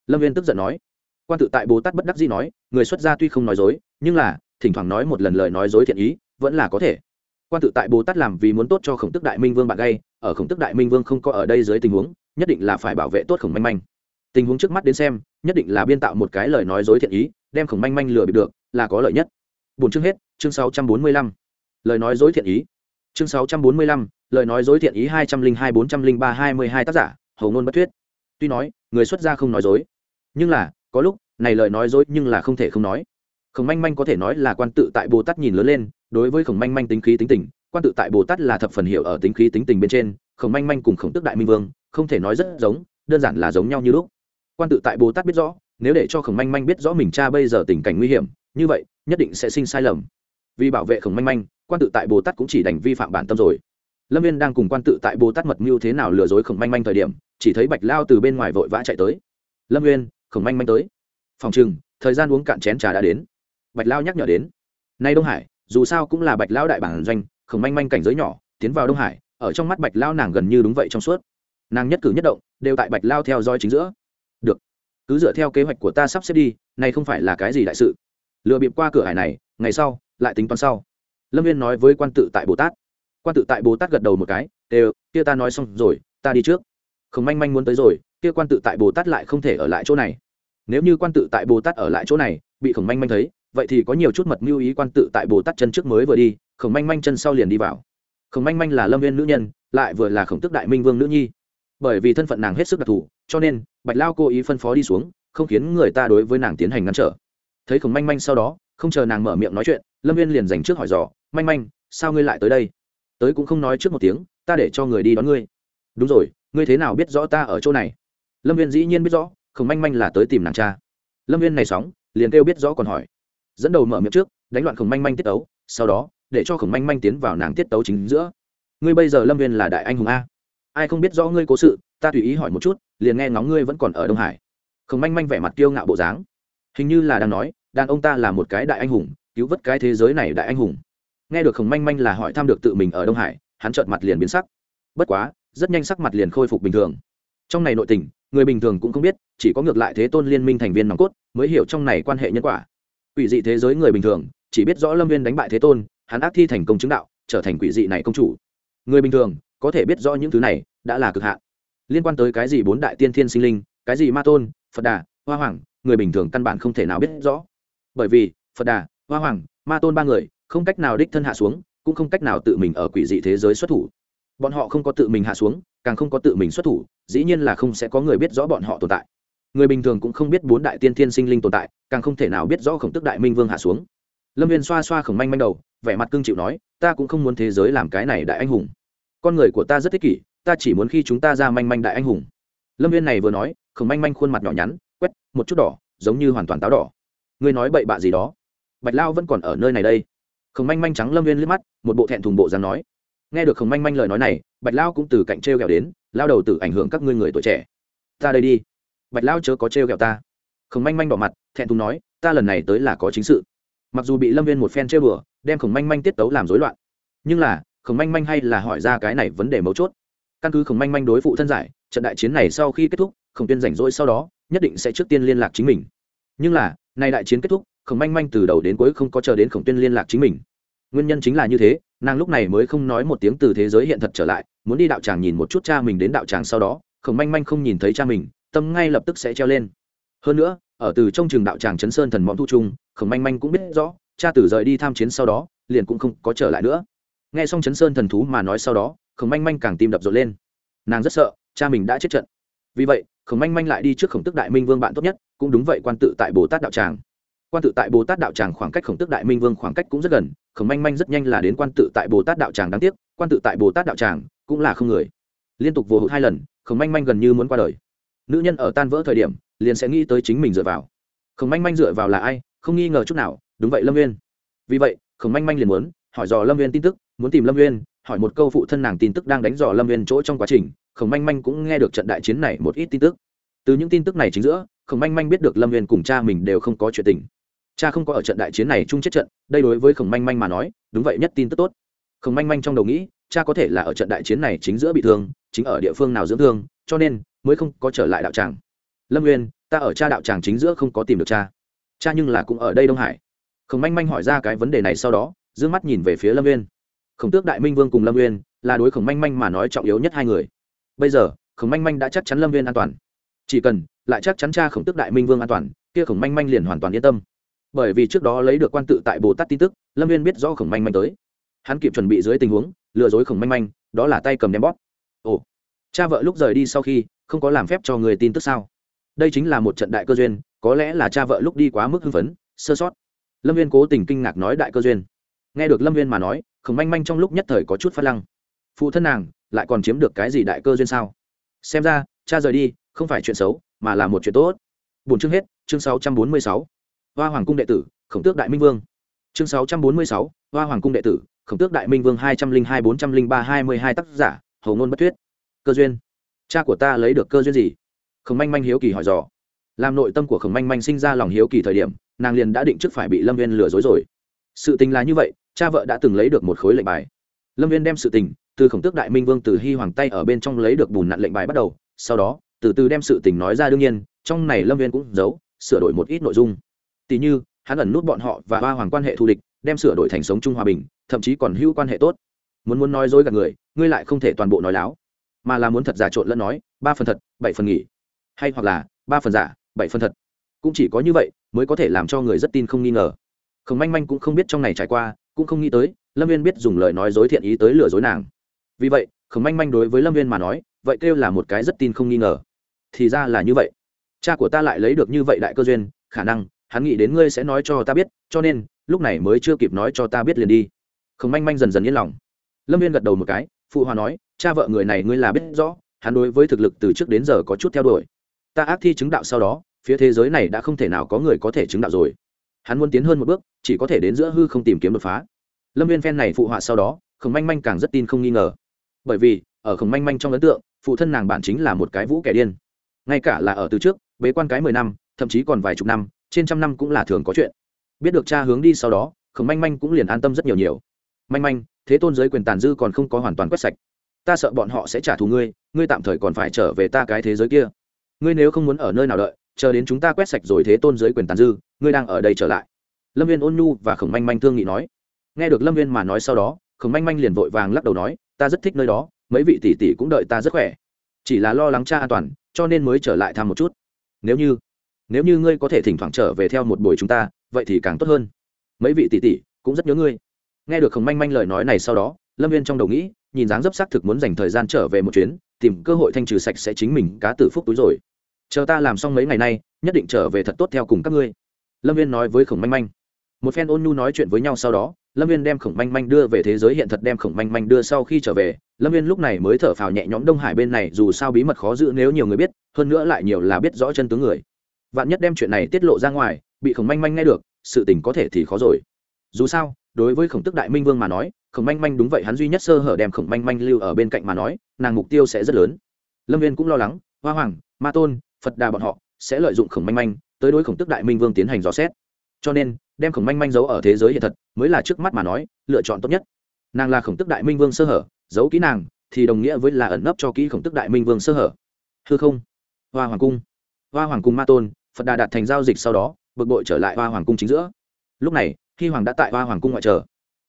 Speaker 1: Lâm viên tức giận nói, quan tự tại bồ tát bất đắc dĩ nói, người xuất gia tuy không nói dối, nhưng là, thỉnh thoảng nói một lần lời nói dối thiện ý, vẫn là có thể. Quan tự tại bồ tát làm vì muốn tốt cho khổng tức đại minh vương bạn gây ở khổng tức đại minh vương không có ở đây dưới tình huống nhất định là phải bảo vệ tốt khổng manh manh. Tình huống trước mắt đến xem, nhất định là biên tạo một cái lời nói dối thiện ý, đem khổng manh manh lừa bị được, là có lợi nhất. Bốn chương hết, chương sáu trăm bốn mươi lăm. Lời nói dối thiện ý. Chương sáu trăm bốn mươi lăm, lời nói dối thiện ý hai trăm linh hai, bốn trăm linh ba, hai mươi hai tác giả hầu ngôn bất thuyết. Tuy nói, người xuất gia không nói dối, nhưng là, có lúc, này lời nói dối nhưng là không thể không nói. Khổng manh manh có thể nói là quan tự tại bồ tát nhìn lớn lên, đối với khổng manh manh tính khí tính tình, quan tự tại bồ tát là thập phần hiểu ở tính khí tính tình bên trên, khổng manh manh cùng khổng tức đại minh vương không thể nói rất giống, đơn giản là giống nhau như lúc. Quan tự tại bồ tát biết rõ, nếu để cho khổng manh manh biết rõ mình cha bây giờ tình cảnh nguy hiểm, như vậy, nhất định sẽ sinh sai lầm. Vì bảo vệ khổng manh manh, quan tự tại bồ tát cũng chỉ đành vi phạm bản tâm rồi. Lâm viên đang cùng quan tự tại bồ tát mật mưu thế nào lừa dối khổng manh manh thời điểm, chỉ thấy bạch lao từ bên ngoài vội vã chạy tới. Lâm viên, khổng manh manh tới. Phòng chừng thời gian uống cạn chén trà đã đến. Bạch lao nhắc nhở đến. Nay đông hải, dù sao cũng là bạch lao đại bản doanh, khổng manh manh cảnh giới nhỏ, tiến vào đông hải, ở trong mắt bạch lao nàng gần như đúng vậy trong suốt nàng nhất cử nhất động, đều tại bạch lao theo dõi chính giữa. Được, cứ dựa theo kế hoạch của ta sắp xếp đi, này không phải là cái gì đại sự. Lừa bịp qua cửa hải này, ngày sau, lại tính toán sau. Lâm viên nói với quan tự tại bồ tát. Quan tự tại bồ tát gật đầu một cái, đều, kia ta nói xong rồi, ta đi trước. Không manh manh muốn tới rồi, kia quan tự tại bồ tát lại không thể ở lại chỗ này. Nếu như quan tự tại bồ tát ở lại chỗ này, bị khổng manh manh thấy, vậy thì có nhiều chút mật mưu ý quan tự tại bồ tát chân trước mới vừa đi, khổng manh manh chân sau liền đi vào. Khổng manh manh là lâm viên nữ nhân, lại vừa là khổng tức đại minh vương nữ nhi bởi vì thân phận nàng hết sức đặc thù, cho nên, bạch lao cố ý phân phó đi xuống, không khiến người ta đối với nàng tiến hành ngăn trở. Thấy khổng manh manh sau đó, không chờ nàng mở miệng nói chuyện, lâm viên liền dành trước hỏi dò, manh manh, sao ngươi lại tới đây? Tới cũng không nói trước một tiếng, ta để cho người đi đón ngươi. Đúng rồi, ngươi thế nào biết rõ ta ở chỗ này? Lâm viên dĩ nhiên biết rõ, khổng manh manh là tới tìm nàng cha. Lâm viên này sóng, liền kêu biết rõ còn hỏi. Dẫn đầu mở miệng trước, đánh loạn khổng manh manh tiết tấu, sau đó, để cho khổng manh manh tiến vào nàng tiết tấu chính giữa. Ngươi bây giờ lâm viên là đại anh hùng a ai không biết rõ ngươi cố sự, ta tùy ý hỏi một chút, liền nghe ngóng ngươi vẫn còn ở đông hải. Khổng manh manh vẻ mặt kiêu ngạo bộ dáng. Hình như là đang nói, đàn ông ta là một cái đại anh hùng, cứu vớt cái thế giới này đại anh hùng. Nghe được khổng manh manh là hỏi thăm được tự mình ở đông hải, hắn trợn mặt liền biến sắc. Bất quá, rất nhanh sắc mặt liền khôi phục bình thường. Trong này nội tình, người bình thường cũng không biết, chỉ có ngược lại thế tôn liên minh thành viên nòng cốt mới hiểu trong này quan hệ nhân quả. Quỷ dị thế giới người bình thường, chỉ biết rõ lâm viên đánh bại thế tôn, hắn ác thi thành công chứng đạo, trở thành quỷ dị này công chủ. Người bình thường có thể biết rõ những thứ này đã là cực hạn. Liên quan tới cái gì bốn đại tiên thiên sinh linh, cái gì ma tôn, phật đà, hoa hoàng, người bình thường căn bản không thể nào biết rõ. Bởi vì, phật đà, hoa hoàng, ma tôn ba người không cách nào đích thân hạ xuống, cũng không cách nào tự mình ở quỷ dị thế giới xuất thủ. Bọn họ không có tự mình hạ xuống, càng không có tự mình xuất thủ, dĩ nhiên là không sẽ có người biết rõ bọn họ tồn tại. Người bình thường cũng không biết bốn đại tiên thiên sinh linh tồn tại, càng không thể nào biết rõ khổng tức đại minh vương hạ xuống. Lâm viên xoa xoa khổng manh manh đầu, vẻ mặt cưng chịu nói, ta cũng không muốn thế giới làm cái này đại anh hùng con người của ta rất thích kỷ, ta chỉ muốn khi chúng ta ra manh manh đại anh hùng. Lâm viên này vừa nói, khổng manh manh khuôn mặt nhỏ nhắn, quét, một chút đỏ, giống như hoàn toàn táo đỏ. Ngươi nói bậy bạ gì đó? Bạch lao vẫn còn ở nơi này đây. Khổng manh manh trắng lâm viên liếc mắt, một bộ thẹn thùng bộ dáng nói. Nghe được khổng manh manh lời nói này, bạch lao cũng từ cạnh t r e o kẹo đến, lao đầu từ ảnh hưởng các ngươi người tuổi trẻ. Ta đây đi. Bạch lao chớ có t r e o kẹo ta. Khổng manh manh đỏ mặt, thẹn thùng nói, ta lần này tới là có chính sự. Mặc dù bị lâm viên một phen trêu đùa, đem khổng manh manh tiết tấu làm rối loạn, nhưng là khổng manh manh hay là hỏi ra cái này vấn đề mấu chốt? Căn cứ khổng manh manh đối phụ thân giải, trận đại chiến này sau khi kết thúc, khổng tuyên rảnh rỗi sau đó, nhất định sẽ trước tiên liên lạc chính mình. Nhưng là nay đại chiến kết thúc, khổng manh manh từ đầu đến cuối không có chờ đến khổng tuyên liên lạc chính mình. Nguyên nhân chính là như thế, nàng lúc này mới không nói một tiếng từ thế giới hiện thật trở lại, muốn đi đạo tràng nhìn một chút cha mình đến đạo tràng sau đó, khổng manh manh không nhìn thấy cha mình, tâm ngay lập tức sẽ treo lên. Hơn nữa, ở từ trong trường đạo tràng chấn sơn thần mõm thu trung, khổng manh manh cũng biết rõ, cha tử rời đi tham chiến sau đó, liền cũng không có trở lại nữa nghe xong chấn sơn thần thú mà nói sau đó, khổng manh manh càng tim đập rộn lên. Nàng rất sợ, cha mình đã chết trận. Vì vậy, khổng manh manh lại đi trước khổng tức đại minh vương bạn tốt nhất, cũng đúng vậy quan tự tại bồ tát đạo tràng. Quan tự tại bồ tát đạo tràng khoảng cách khổng tức đại minh vương khoảng cách cũng rất gần, khổng manh manh rất nhanh là đến quan tự tại bồ tát đạo tràng đáng tiếc, quan tự tại bồ tát đạo tràng cũng là không người. Liên tục vô hụt hai lần, khổng manh manh gần như muốn qua đời. Nữ nhân ở tan vỡ thời điểm, liền sẽ nghĩ tới chính mình dựa vào. Khổng manh manh dựa vào là ai, không nghi ngờ chút nào, đúng vậy lâm nguyên vì vậy, khổng manh manh liền muốn hỏi dò lâm viên tin tức, muốn tìm lâm viên hỏi một câu phụ thân nàng tin tức đang đánh dò lâm viên chỗ trong quá trình, khổng manh manh cũng nghe được trận đại chiến này một ít tin tức. Từ những tin tức này chính giữa, khổng manh manh biết được lâm viên cùng cha mình đều không có chuyện tình. Cha không có ở trận đại chiến này chung chết trận, đây đối với khổng manh manh mà nói, đúng vậy nhất tin tức tốt. Khổng manh manh trong đầu nghĩ, cha có thể là ở trận đại chiến này chính giữa bị thương, chính ở địa phương nào dưỡng thương, cho nên mới không có trở lại đạo tràng. Lâm nguyên ta ở cha đạo tràng chính giữa không có tìm được cha. Cha nhưng là cũng ở đây đông hải. Khổng manh manh hỏi ra cái vấn đề này sau đó d ư ơ n g mắt nhìn về phía lâm nguyên khổng tước đại minh vương cùng lâm nguyên là đối khổng manh manh mà nói trọng yếu nhất hai người. Bây giờ, khổng manh manh đã chắc chắn lâm nguyên an toàn. Chỉ cần lại chắc chắn cha khổng tước đại minh vương an toàn, kia khổng manh manh liền hoàn toàn yên tâm. Bởi vì trước đó lấy được quan tự tại bồ tát tin tức, lâm viên biết do khổng manh manh tới. Hắn kịp chuẩn bị dưới tình huống, lừa dối khổng manh manh, đó là tay cầm đem bóp. Ồ, cha vợ lúc rời đi sau khi, không có làm phép cho người tin tức sao? Đây chính là một trận đại cơ duyên, có lẽ là cha vợ lúc đi quá mức hưng phấn, sơ sót. Lâm viên cố tình kinh ngạc nói đại cơ duyên nghe được lâm viên mà nói, khổng manh manh trong lúc nhất thời có chút phát lăng. Phụ thân nàng, lại còn chiếm được cái gì đại cơ duyên sao? Xem ra, cha rời đi, không phải chuyện xấu, mà là một chuyện tốt. Bốn chương hết, chương sáu trăm bốn mươi sáu. Hoa hoàng cung đệ tử, khổng tước đại minh vương. Chương sáu trăm bốn mươi sáu, hoa hoàng cung đệ tử, khổng tước đại minh vương hai trăm linh hai, bốn trăm linh ba hai mươi hai tác giả hầu ngôn bất thuyết cơ duyên. Cha của ta lấy được cơ duyên gì? Khổng manh manh hiếu kỳ hỏi dò. Làm nội tâm của khổng manh manh sinh ra lòng hiếu kỳ thời điểm, nàng liền đã định trước phải bị lâm viên lừa dối rồi. Sự tình là như vậy cha vợ đã từng lấy được một khối lệnh bài lâm viên đem sự tình từ khổng tước đại minh vương từ hy hoàng tay ở bên trong lấy được bùn nặn lệnh bài bắt đầu sau đó từ từ đem sự tình nói ra đương nhiên trong này lâm viên cũng giấu sửa đổi một ít nội dung Tỷ như, hắn ẩn nút bọn họ và ba hoàng quan hệ thù địch, đem sửa đổi thành sống chung hòa bình, thậm chí còn hữu quan hệ tốt. Muốn muốn nói dối gạt người, ngươi lại không thể toàn bộ nói láo, mà là muốn thật giả trộn lẫn nói, ba phần thật, bảy phần nghỉ, hay hoặc là ba phần giả, bảy phần thật. Cũng chỉ có như vậy mới có thể làm cho người rất tin không nghi ngờ. Khổng Manh Manh cũng không biết trong này trải qua, cũng không nghĩ tới, Lâm Viên biết dùng lời nói dối thiện ý tới lừa dối nàng. Vì vậy, Khổng Manh Manh đối với Lâm Viên mà nói, vậy kêu là một cái rất tin không nghi ngờ. Thì ra là như vậy. Cha của ta lại lấy được như vậy đại cơ duyên, khả năng hắn nghĩ đến ngươi sẽ nói cho ta biết cho nên lúc này mới chưa kịp nói cho ta biết liền đi khổng manh manh dần dần yên lòng lâm viên gật đầu một cái phụ hòa nói cha vợ người này ngươi là biết rõ hắn đối với thực lực từ trước đến giờ có chút theo đuổi ta ác thi chứng đạo sau đó phía thế giới này đã không thể nào có người có thể chứng đạo rồi hắn muốn tiến hơn một bước, chỉ có thể đến giữa hư không tìm kiếm đột phá. Lâm viên phen này phụ họa sau đó, khổng manh manh càng rất tin không nghi ngờ. Bởi vì, ở khổng manh manh trong ấn tượng, phụ thân nàng bản chính là một cái vũ kẻ điên. Ngay cả là ở từ trước, bế quan cái mười năm, thậm chí còn vài chục năm, trên trăm năm cũng là thường có chuyện. Biết được cha hướng đi sau đó, khổng manh manh cũng liền an tâm rất nhiều nhiều. Manh manh, thế tôn giới quyền tàn dư còn không có hoàn toàn quét sạch. Ta sợ bọn họ sẽ trả thù ngươi ngươi tạm thời còn phải trở về ta cái thế giới kia. Ngươi nếu không muốn ở nơi nào đợi chờ đến chúng ta quét sạch rồi thế tôn giới quyền tàn dư, ngươi đang ở đây trở lại. Lâm viên ôn nhu và khổng manh manh thương nghị nói. Nghe được lâm viên mà nói sau đó, khổng manh manh liền vội vàng lắc đầu nói, ta rất thích nơi đó, mấy vị tỷ tỷ cũng đợi ta rất khỏe. Chỉ là lo lắng cha an toàn, cho nên mới trở lại thăm một chút. Nếu như nếu như ngươi có thể thỉnh thoảng trở về theo một buổi chúng ta, vậy thì càng tốt hơn. Mấy vị tỷ tỷ cũng rất nhớ ngươi. Nghe được khổng manh manh lời nói này sau đó, lâm viên trong đầu nghĩ, nhìn dáng dấp xác thực muốn dành thời gian trở về một chuyến, tìm cơ hội thanh trừ sạch sẽ chính mình cá tử phúc túi rồi chờ ta làm xong mấy ngày nay, nhất định trở về thật tốt theo cùng các ngươi. Lâm viên nói với khổng manh manh. Một phen ôn nhu nói chuyện với nhau sau đó, lâm viên đem khổng manh manh đưa về thế giới hiện thật đem khổng manh manh đưa sau khi trở về, lâm viên lúc này mới thở phào nhẹ nhõm đông hải bên này dù sao bí mật khó giữ nếu nhiều người biết, hơn nữa lại nhiều là biết rõ chân tướng người. Vạn nhất đem chuyện này tiết lộ ra ngoài, bị khổng manh manh nghe được, sự tình có thể thì khó rồi. Dù sao, đối với khổng tức đại minh vương mà nói, khổng manh manh đúng vậy, hắn duy nhất sơ hở đem khổng manh manh lưu ở bên cạnh mà nói, nàng mục tiêu sẽ rất lớn. Lâm viên cũng lo lắng, hoa hoàng, ma tôn phật đà bọn họ sẽ lợi dụng khổng manh manh tới đối khổng tức đại minh vương tiến hành dò xét. Cho nên, đem khổng manh manh giấu ở thế giới hiện thật mới là trước mắt mà nói lựa chọn tốt nhất. Nàng là khổng tức đại minh vương sơ hở, giấu kỹ nàng thì đồng nghĩa với là ẩn nấp cho kỹ khổng tức đại minh vương sơ hở. Hư không? Hoa hoàng cung. Hoa hoàng cung ma tôn, phật đà đạt thành giao dịch sau đó, bực bội trở lại hoa hoàng cung chính giữa. Lúc này hy hoàng đã tại hoa hoàng cung ngoại chờ.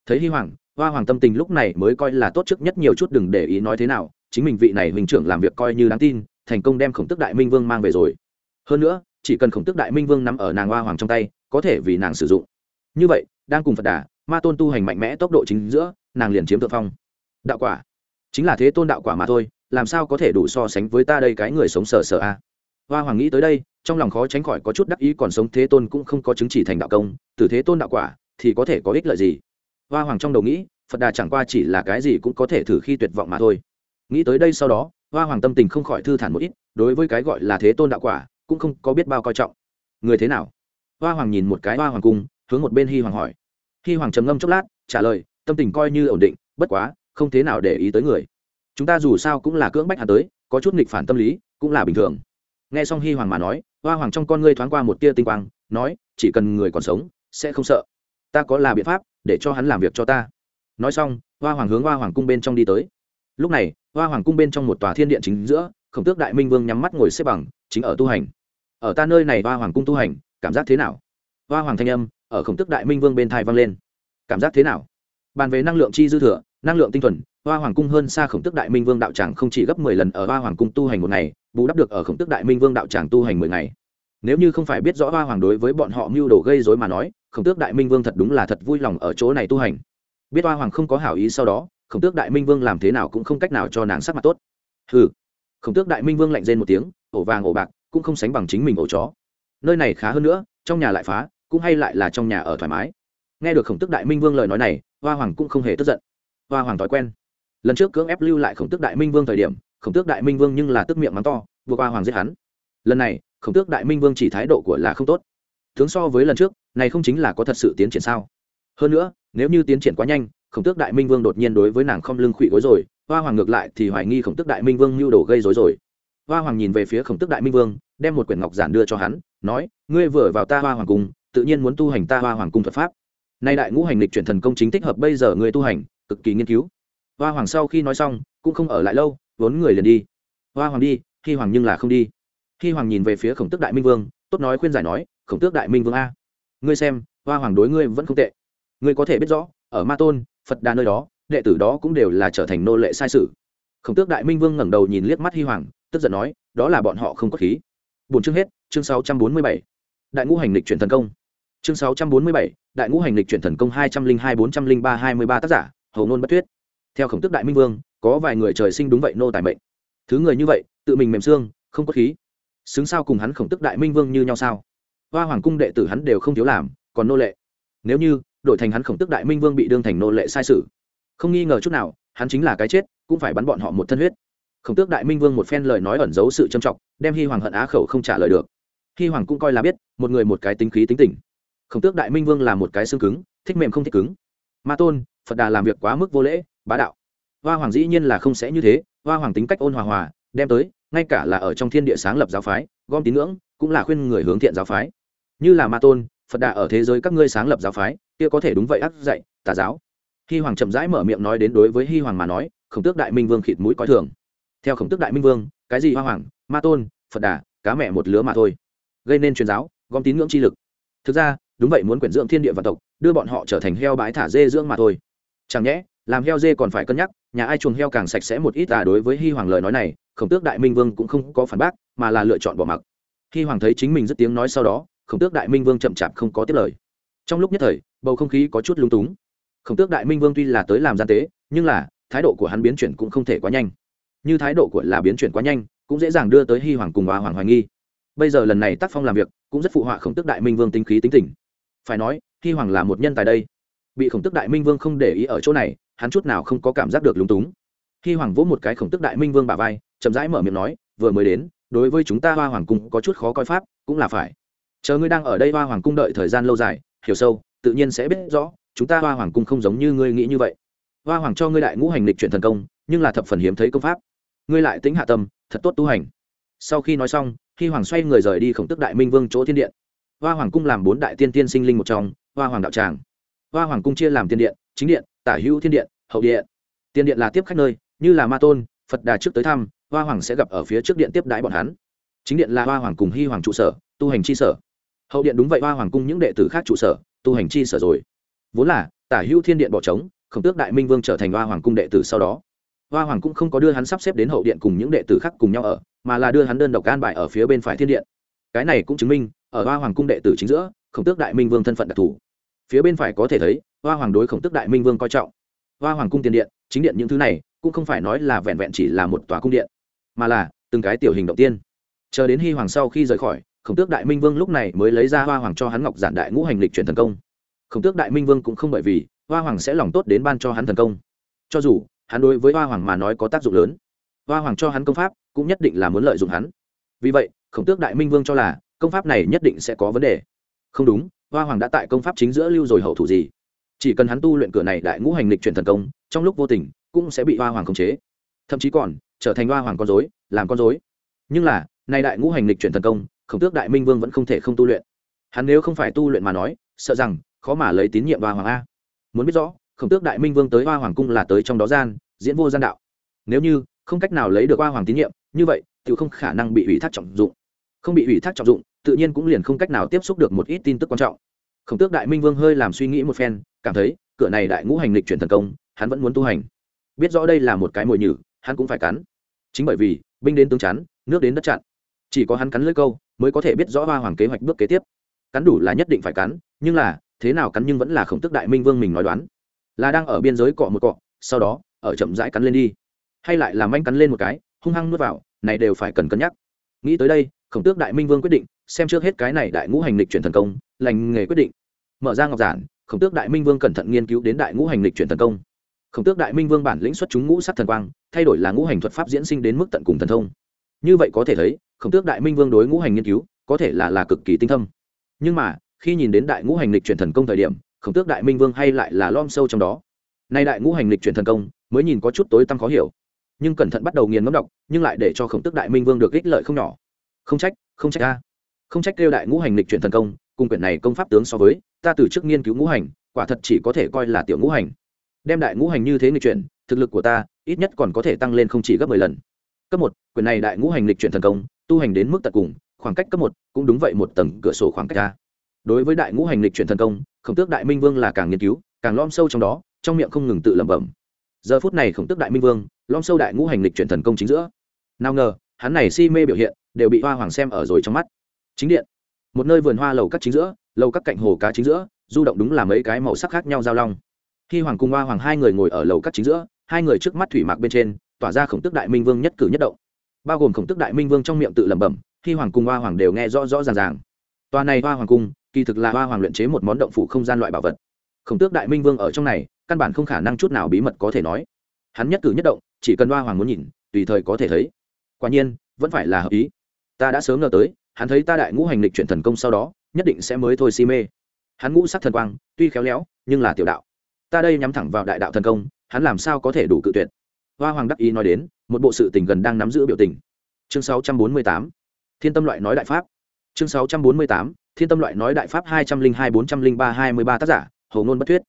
Speaker 1: Thấy hy hoàng, hoa hoàng tâm tình lúc này mới coi là tốt trước nhất nhiều chút đừng để ý nói thế nào, chính mình vị này huỳnh trưởng làm việc coi như đáng tin thành công đem khổng tức đại minh vương mang về rồi. Hơn nữa, chỉ cần khổng tức đại minh vương nắm ở nàng hoa hoàng trong tay, có thể vì nàng sử dụng. Như vậy, đang cùng phật đà, ma tôn tu hành mạnh mẽ tốc độ chính giữa, nàng liền chiếm thượng phong. Đạo quả. Chính là thế tôn đạo quả mà thôi, làm sao có thể đủ so sánh với ta đây cái người sống sờ sờ a? Hoa hoàng nghĩ tới đây, trong lòng khó tránh khỏi có chút đắc ý còn sống thế tôn cũng không có chứng chỉ thành đạo công, từ thế tôn đạo quả thì có thể có ích lợi gì? Hoa hoàng trong đầu nghĩ, phật đà chẳng qua chỉ là cái gì cũng có thể thử khi tuyệt vọng mà thôi. Nghĩ tới đây sau đó hoa hoàng tâm tình không khỏi thư thản một ít, đối với cái gọi là thế tôn đạo quả, cũng không có biết bao coi trọng. Người thế nào? Hoa hoàng nhìn một cái hoa hoàng cung, hướng một bên hy hoàng hỏi. Hy hoàng trầm ngâm chốc lát, trả lời, tâm tình coi như ổn định, bất quá, không thế nào để ý tới người. Chúng ta dù sao cũng là cưỡng bách hà tới, có chút nghịch phản tâm lý, cũng là bình thường. Nghe xong hy hoàng mà nói, hoa hoàng trong con ngươi thoáng qua một tia tinh quang, nói, chỉ cần người còn sống, sẽ không sợ. Ta có là biện pháp để cho hắn làm việc cho ta. Nói xong, hoa hoàng hướng hoa hoàng cung bên trong đi tới lúc này, hoa hoàng cung bên trong một tòa thiên điện chính giữa, khổng tước đại minh vương nhắm mắt ngồi xếp bằng, chính ở tu hành. Ở ta nơi này hoa hoàng cung tu hành, cảm giác thế nào? Hoa hoàng thanh âm, ở khổng tước đại minh vương bên thai vang lên. Cảm giác thế nào? Bàn về năng lượng chi dư thừa, năng lượng tinh thuần, hoa hoàng cung hơn xa khổng tước đại minh vương đạo tràng không chỉ gấp mười lần ở hoa hoàng cung tu hành một ngày, bù đắp được ở khổng tước đại minh vương đạo tràng tu hành mười ngày. Nếu như không phải biết rõ hoa hoàng đối với bọn họ mưu đồ gây dối mà nói, khổng tước đại minh vương thật đúng là thật vui lòng ở chỗ này tu hành. Biết hoa hoàng không có hảo ý sau đó khổng tước đại minh vương làm thế nào cũng không cách nào cho nàng sắc mặt tốt. Ừ khổng tước đại minh vương lạnh rên một tiếng, ổ vàng ổ bạc, cũng không sánh bằng chính mình ổ chó. Nơi này khá hơn nữa, trong nhà lại phá, cũng hay lại là trong nhà ở thoải mái. Nghe được khổng tước đại minh vương lời nói này, hoa hoàng cũng không hề tức giận. Hoa hoàng thói quen. Lần trước cưỡng ép lưu lại khổng tước đại minh vương thời điểm, khổng tước đại minh vương nhưng là tức miệng mắng to vừa qua hoàng giết hắn. Lần này, khổng tước đại minh vương chỉ thái độ của là không tốt. Tướng so với lần trước, này không chính là có thật sự tiến triển sao? Hơn nữa, nếu như tiến triển quá nhanh khổng tước đại minh vương đột nhiên đối với nàng không lưng khụy gối rồi, hoa hoàng ngược lại thì hoài nghi khổng tước đại minh vương mưu đồ gây dối rồi. Hoa hoàng nhìn về phía khổng tước đại minh vương, đem một quyển ngọc giản đưa cho hắn, nói, ngươi vừa vào ta hoa hoàng cung, tự nhiên muốn tu hành ta hoa hoàng cung thuật pháp. Nay đại ngũ hành lịch chuyển thần công chính thích hợp bây giờ ngươi tu hành, cực kỳ nghiên cứu. Hoa hoàng sau khi nói xong, cũng không ở lại lâu, vốn người liền đi. Hoa hoàng đi, khi hoàng nhưng là không đi. Khi hoàng nhìn về phía khổng tước đại minh vương, tốt nói khuyên giải nói, khổng tước đại minh vương a, ngươi xem, hoa hoàng đối ngươi vẫn không tệ. Ngươi có thể biết rõ, ở ma tôn phật đà nơi đó, đệ tử đó cũng đều là trở thành nô lệ sai sự. Khổng tước đại minh vương ngẩng đầu nhìn liếc mắt hi hoàng, tức giận nói, đó là bọn họ không có khí. Bốn chương hết, chương sáu trăm bốn mươi bảy. Đại ngũ hành lịch chuyển thần công. Chương sáu trăm bốn mươi bảy, đại ngũ hành lịch chuyển thần công hai trăm linh hai, bốn trăm linh ba, hai mươi ba tác giả, hầu nôn bất tuyết. Theo khổng tước đại minh vương, có vài người trời sinh đúng vậy nô tài mệnh. Thứ người như vậy, tự mình mềm xương, không có khí. Xứng sao cùng hắn khổng tước đại minh vương như nhau sao? Hoa hoàng cung đệ tử hắn đều không thiếu làm, còn nô lệ. Nếu như đổi thành hắn khổng tước đại minh vương bị đương thành nô lệ sai sử, không nghi ngờ chút nào hắn chính là cái chết cũng phải bắn bọn họ một thân huyết. Khổng tước đại minh vương một phen lời nói ẩn giấu sự trầm trọng đem hy hoàng hận á khẩu không trả lời được. Hy hoàng cũng coi là biết một người một cái tính khí tính tình. Khổng tước đại minh vương là một cái xương cứng thích mềm không thích cứng. Ma tôn phật đà làm việc quá mức vô lễ bá đạo. Hoa hoàng dĩ nhiên là không sẽ như thế hoa hoàng tính cách ôn hòa hòa đem tới ngay cả là ở trong thiên địa sáng lập giáo phái gom tín ngưỡng cũng là khuyên người hướng thiện giáo phái. Như là ma tôn phật đà ở thế giới các ngươi sáng lập giáo phái kia có thể đúng vậy ắt dạy, tà giáo. Hy hoàng chậm rãi mở miệng nói đến đối với hy hoàng mà nói, khổng tước đại minh vương khịt mũi coi thường. Theo khổng tước đại minh vương, cái gì hoa hoàng, ma tôn, phật đà, cá mẹ một lứa mà thôi. Gây nên truyền giáo, gom tín ngưỡng chi lực. Thực ra, đúng vậy muốn quyển dưỡng thiên địa và tộc, đưa bọn họ trở thành heo bái thả dê dưỡng mà thôi. Chẳng nhẽ, làm heo dê còn phải cân nhắc, nhà ai chuồng heo càng sạch sẽ một ít à đối với hy hoàng lời nói này, khổng tước đại minh vương cũng không có phản bác, mà là lựa chọn bỏ mặc. Hy hoàng thấy chính mình dứt tiếng nói sau đó, khổng tước đại minh vương chậm chạp không có tiếp lời trong lúc nhất thời, bầu không khí có chút lung túng. Khổng tước đại minh vương tuy là tới làm gian tế, nhưng là, thái độ của hắn biến chuyển cũng không thể quá nhanh. Như thái độ của là biến chuyển quá nhanh, cũng dễ dàng đưa tới hy hoàng cùng hòa hoàng hoài nghi. Bây giờ lần này tác phong làm việc, cũng rất phụ họa khổng tước đại minh vương tính khí tính tình. Phải nói hy hoàng là một nhân tài đây. Bị khổng tước đại minh vương không để ý ở chỗ này, hắn chút nào không có cảm giác được lúng túng. Hy hoàng vỗ một cái khổng tước đại minh vương bà vai, chậm rãi mở miệng nói, vừa mới đến, đối với chúng ta hoa hoàng cung có chút khó coi pháp, cũng là phải. Chờ ngươi đang ở đây hoa hoàng cung đợi thời gian lâu dài hiểu sâu, tự nhiên sẽ biết rõ, chúng ta hoa hoàng cung không giống như ngươi nghĩ như vậy. Hoa hoàng cho ngươi đại ngũ hành lịch chuyển thần công, nhưng là thập phần hiếm thấy công pháp. Ngươi lại tính hạ tâm, thật tốt tu hành. Sau khi nói xong khi hoàng xoay người rời đi khổng tức đại minh vương chỗ thiên điện. Hoa hoàng cung làm bốn đại tiên tiên sinh linh một trong, hoa hoàng đạo tràng. Hoa hoàng cung chia làm tiên điện, chính điện, tả hữu thiên điện, hậu điện. Tiên điện là tiếp khách nơi, như là ma tôn, phật đà trước tới thăm, hoa hoàng sẽ gặp ở phía trước điện tiếp đái bọn hắn. Chính điện là hoa hoàng cùng hy hoàng trụ sở, tu hành chi sở hậu điện đúng vậy, hoa hoàng cung những đệ tử khác trụ sở, tu hành chi sở rồi. Vốn là, tả hữu thiên điện bỏ trống, khổng tước đại minh vương trở thành hoa hoàng cung đệ tử sau đó. Hoa hoàng cũng không có đưa hắn sắp xếp đến hậu điện cùng những đệ tử khác cùng nhau ở, mà là đưa hắn đơn độc can bài ở phía bên phải thiên điện. Cái này cũng chứng minh, ở hoa hoàng cung đệ tử chính giữa, khổng tước đại minh vương thân phận đặc thù. Phía bên phải có thể thấy, hoa hoàng đối khổng tước đại minh vương coi trọng. Hoa hoàng cung tiền điện, chính điện những thứ này, cũng không phải nói là vẹn vẹn chỉ là một tòa cung điện, mà là từng cái tiểu hình động tiên. Chờ đến hy hoàng sau khi rời khỏi khổng tước đại minh vương lúc này mới lấy ra hoa hoàng cho hắn ngọc giản đại ngũ hành lịch chuyển thần công. Khổng tước đại minh vương cũng không bởi vì hoa hoàng sẽ lòng tốt đến ban cho hắn thần công. Cho dù hắn đối với hoa hoàng mà nói có tác dụng lớn, hoa hoàng cho hắn công pháp cũng nhất định là muốn lợi dụng hắn. Vì vậy, khổng tước đại minh vương cho là công pháp này nhất định sẽ có vấn đề. Không đúng, hoa hoàng đã tại công pháp chính giữa lưu rồi hậu thủ gì. Chỉ cần hắn tu luyện cửa này đại ngũ hành lịch chuyển thần công, trong lúc vô tình cũng sẽ bị hoa hoàng khống chế. Thậm chí còn trở thành hoa hoàng con dối làm con dối nhưng là nay đại ngũ hành lịch chuyển thần công khổng tước đại minh vương vẫn không thể không tu luyện. Hắn nếu không phải tu luyện mà nói, sợ rằng khó mà lấy tín nhiệm hoa hoàng a. Muốn biết rõ, khổng tước đại minh vương tới hoa hoàng cung là tới trong đó gian, diễn vô gian đạo. Nếu như không cách nào lấy được hoa hoàng tín nhiệm, như vậy tự không khả năng bị ủy thác trọng dụng. Không bị ủy thác trọng dụng, tự nhiên cũng liền không cách nào tiếp xúc được một ít tin tức quan trọng. Khổng tước đại minh vương hơi làm suy nghĩ một phen, cảm thấy, cửa này đại ngũ hành lịch chuyển thần công, hắn vẫn muốn tu hành. Biết rõ đây là một cái mồi nhử, hắn cũng phải cắn. Chính bởi vì, binh đến tướng chắn, nước đến đất chặn. Chỉ có hắn cắn lưỡi câu mới có thể biết rõ hoa hoàng kế hoạch bước kế tiếp. Cắn đủ là nhất định phải cắn, nhưng là, thế nào cắn nhưng vẫn là khổng tức đại minh vương mình nói đoán. Là đang ở biên giới cọ một cọ, sau đó, ở chậm rãi cắn lên đi. Hay lại làm anh cắn lên một cái, hung hăng nuốt vào, này đều phải cần cân nhắc. Nghĩ tới đây, khổng tước đại minh vương quyết định, xem trước hết cái này đại ngũ hành lịch chuyển thần công, lành nghề quyết định. Mở ra ngọc giản, khổng tước đại minh vương cẩn thận nghiên cứu đến đại ngũ hành lịch chuyển thần công. Khổng tước đại minh vương bản lĩnh xuất chúng ngũ sắc thần quang, thay đổi là ngũ hành thuật pháp diễn sinh đến mức tận cùng thần thông. Như vậy có thể thấy khổng tước đại minh vương đối ngũ hành nghiên cứu, có thể là là cực kỳ tinh thâm. Nhưng mà, khi nhìn đến đại ngũ hành lịch chuyển thần công thời điểm, khổng tước đại minh vương hay lại là lom sâu trong đó. Nay đại ngũ hành lịch chuyển thần công, mới nhìn có chút tối tăm khó hiểu. Nhưng cẩn thận bắt đầu nghiền ngẫm đọc, nhưng lại để cho khổng tước đại minh vương được ích lợi không nhỏ. Không trách không trách ta không trách kêu đại ngũ hành lịch chuyển thần công, cùng quyển này công pháp tướng so với, ta từ trước nghiên cứu ngũ hành, quả thật chỉ có thể coi là tiểu ngũ hành. Đem đại ngũ hành như thế nghịch chuyển, thực lực của ta, ít nhất còn có thể tăng lên không chỉ gấp mười lần. Cấp một, quyển này đại ngũ hành lịch chuyển thần công tu hành đến mức tận cùng, khoảng cách cấp một, cũng đúng vậy một tầng cửa sổ khoảng cách ra. Đối với đại ngũ hành lịch chuyển thần công, khổng tước đại minh vương là càng nghiên cứu, càng lom sâu trong đó, trong miệng không ngừng tự lẩm bẩm. Giờ phút này khổng tước đại minh vương lom sâu đại ngũ hành lịch chuyển thần công chính giữa. Nào ngờ, hắn này si mê biểu hiện, đều bị hoa hoàng xem ở rồi trong mắt. Chính điện. Một nơi vườn hoa lầu các chính giữa, lầu các cạnh hồ cá chính giữa, du động đúng là mấy cái màu sắc khác nhau giao long. Khi hoàng cùng hoa hoàng hai người ngồi ở lầu các chính giữa, hai người trước mắt thủy mạc bên trên, tỏa ra khổng tước đại minh vương nhất cử nhất động bao gồm khổng tức đại minh vương trong miệng tự lẩm bẩm, khi hoàng cung hoa hoàng đều nghe rõ rõ ràng ràng. Tòa này hoa hoàng cung, kỳ thực là hoa hoàng luyện chế một món động phủ không gian loại bảo vật. Khổng tước đại minh vương ở trong này, căn bản không khả năng chút nào bí mật có thể nói. Hắn nhất cử nhất động, chỉ cần hoa hoàng muốn nhìn, tùy thời có thể thấy. Quả nhiên, vẫn phải là hợp ý. Ta đã sớm ngờ tới, hắn thấy ta đại ngũ hành lịch chuyển thần công sau đó, nhất định sẽ mới thôi si mê. Hắn ngũ sắc thần quang, tuy khéo léo, nhưng là tiểu đạo. Ta đây nhắm thẳng vào đại đạo thần công, hắn làm sao có thể đủ cự tuyệt? Hoa hoàng đắc ý nói đến, một bộ sự tình gần đang nắm giữ biểu tình. Chương 648 thiên tâm loại nói đại pháp. Chương 648 thiên tâm loại nói đại pháp hai trăm linh hai bốn trăm linh ba hai mươi ba tác giả hầu ngôn bất thuyết.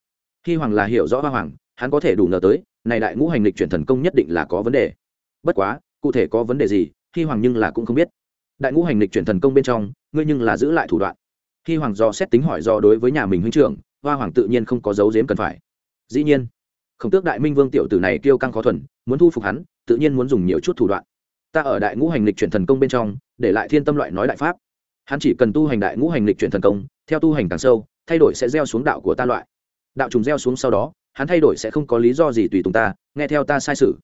Speaker 1: Khi hoàng là hiểu rõ hoa hoàng, hắn có thể đủ ngờ tới, này đại ngũ hành lịch chuyển thần công nhất định là có vấn đề. Bất quá, cụ thể có vấn đề gì, khi hoàng nhưng là cũng không biết. Đại ngũ hành lịch chuyển thần công bên trong, ngươi nhưng là giữ lại thủ đoạn. Khi hoàng do xét tính hỏi do đối với nhà mình huynh trưởng, hoa hoàng tự nhiên không có dấu dếm cần phải. Dĩ nhiên khổng tước đại minh vương tiểu tử này kêu căng khó thuần, muốn thu phục hắn, tự nhiên muốn dùng nhiều chút thủ đoạn. Ta ở đại ngũ hành lịch chuyển thần công bên trong, để lại thiên tâm loại nói đại pháp. Hắn chỉ cần tu hành đại ngũ hành lịch chuyển thần công, theo tu hành càng sâu, thay đổi sẽ gieo xuống đạo của ta loại. Đạo trùng gieo xuống sau đó, hắn thay đổi sẽ không có lý do gì tùy tùng ta, nghe theo ta sai sự.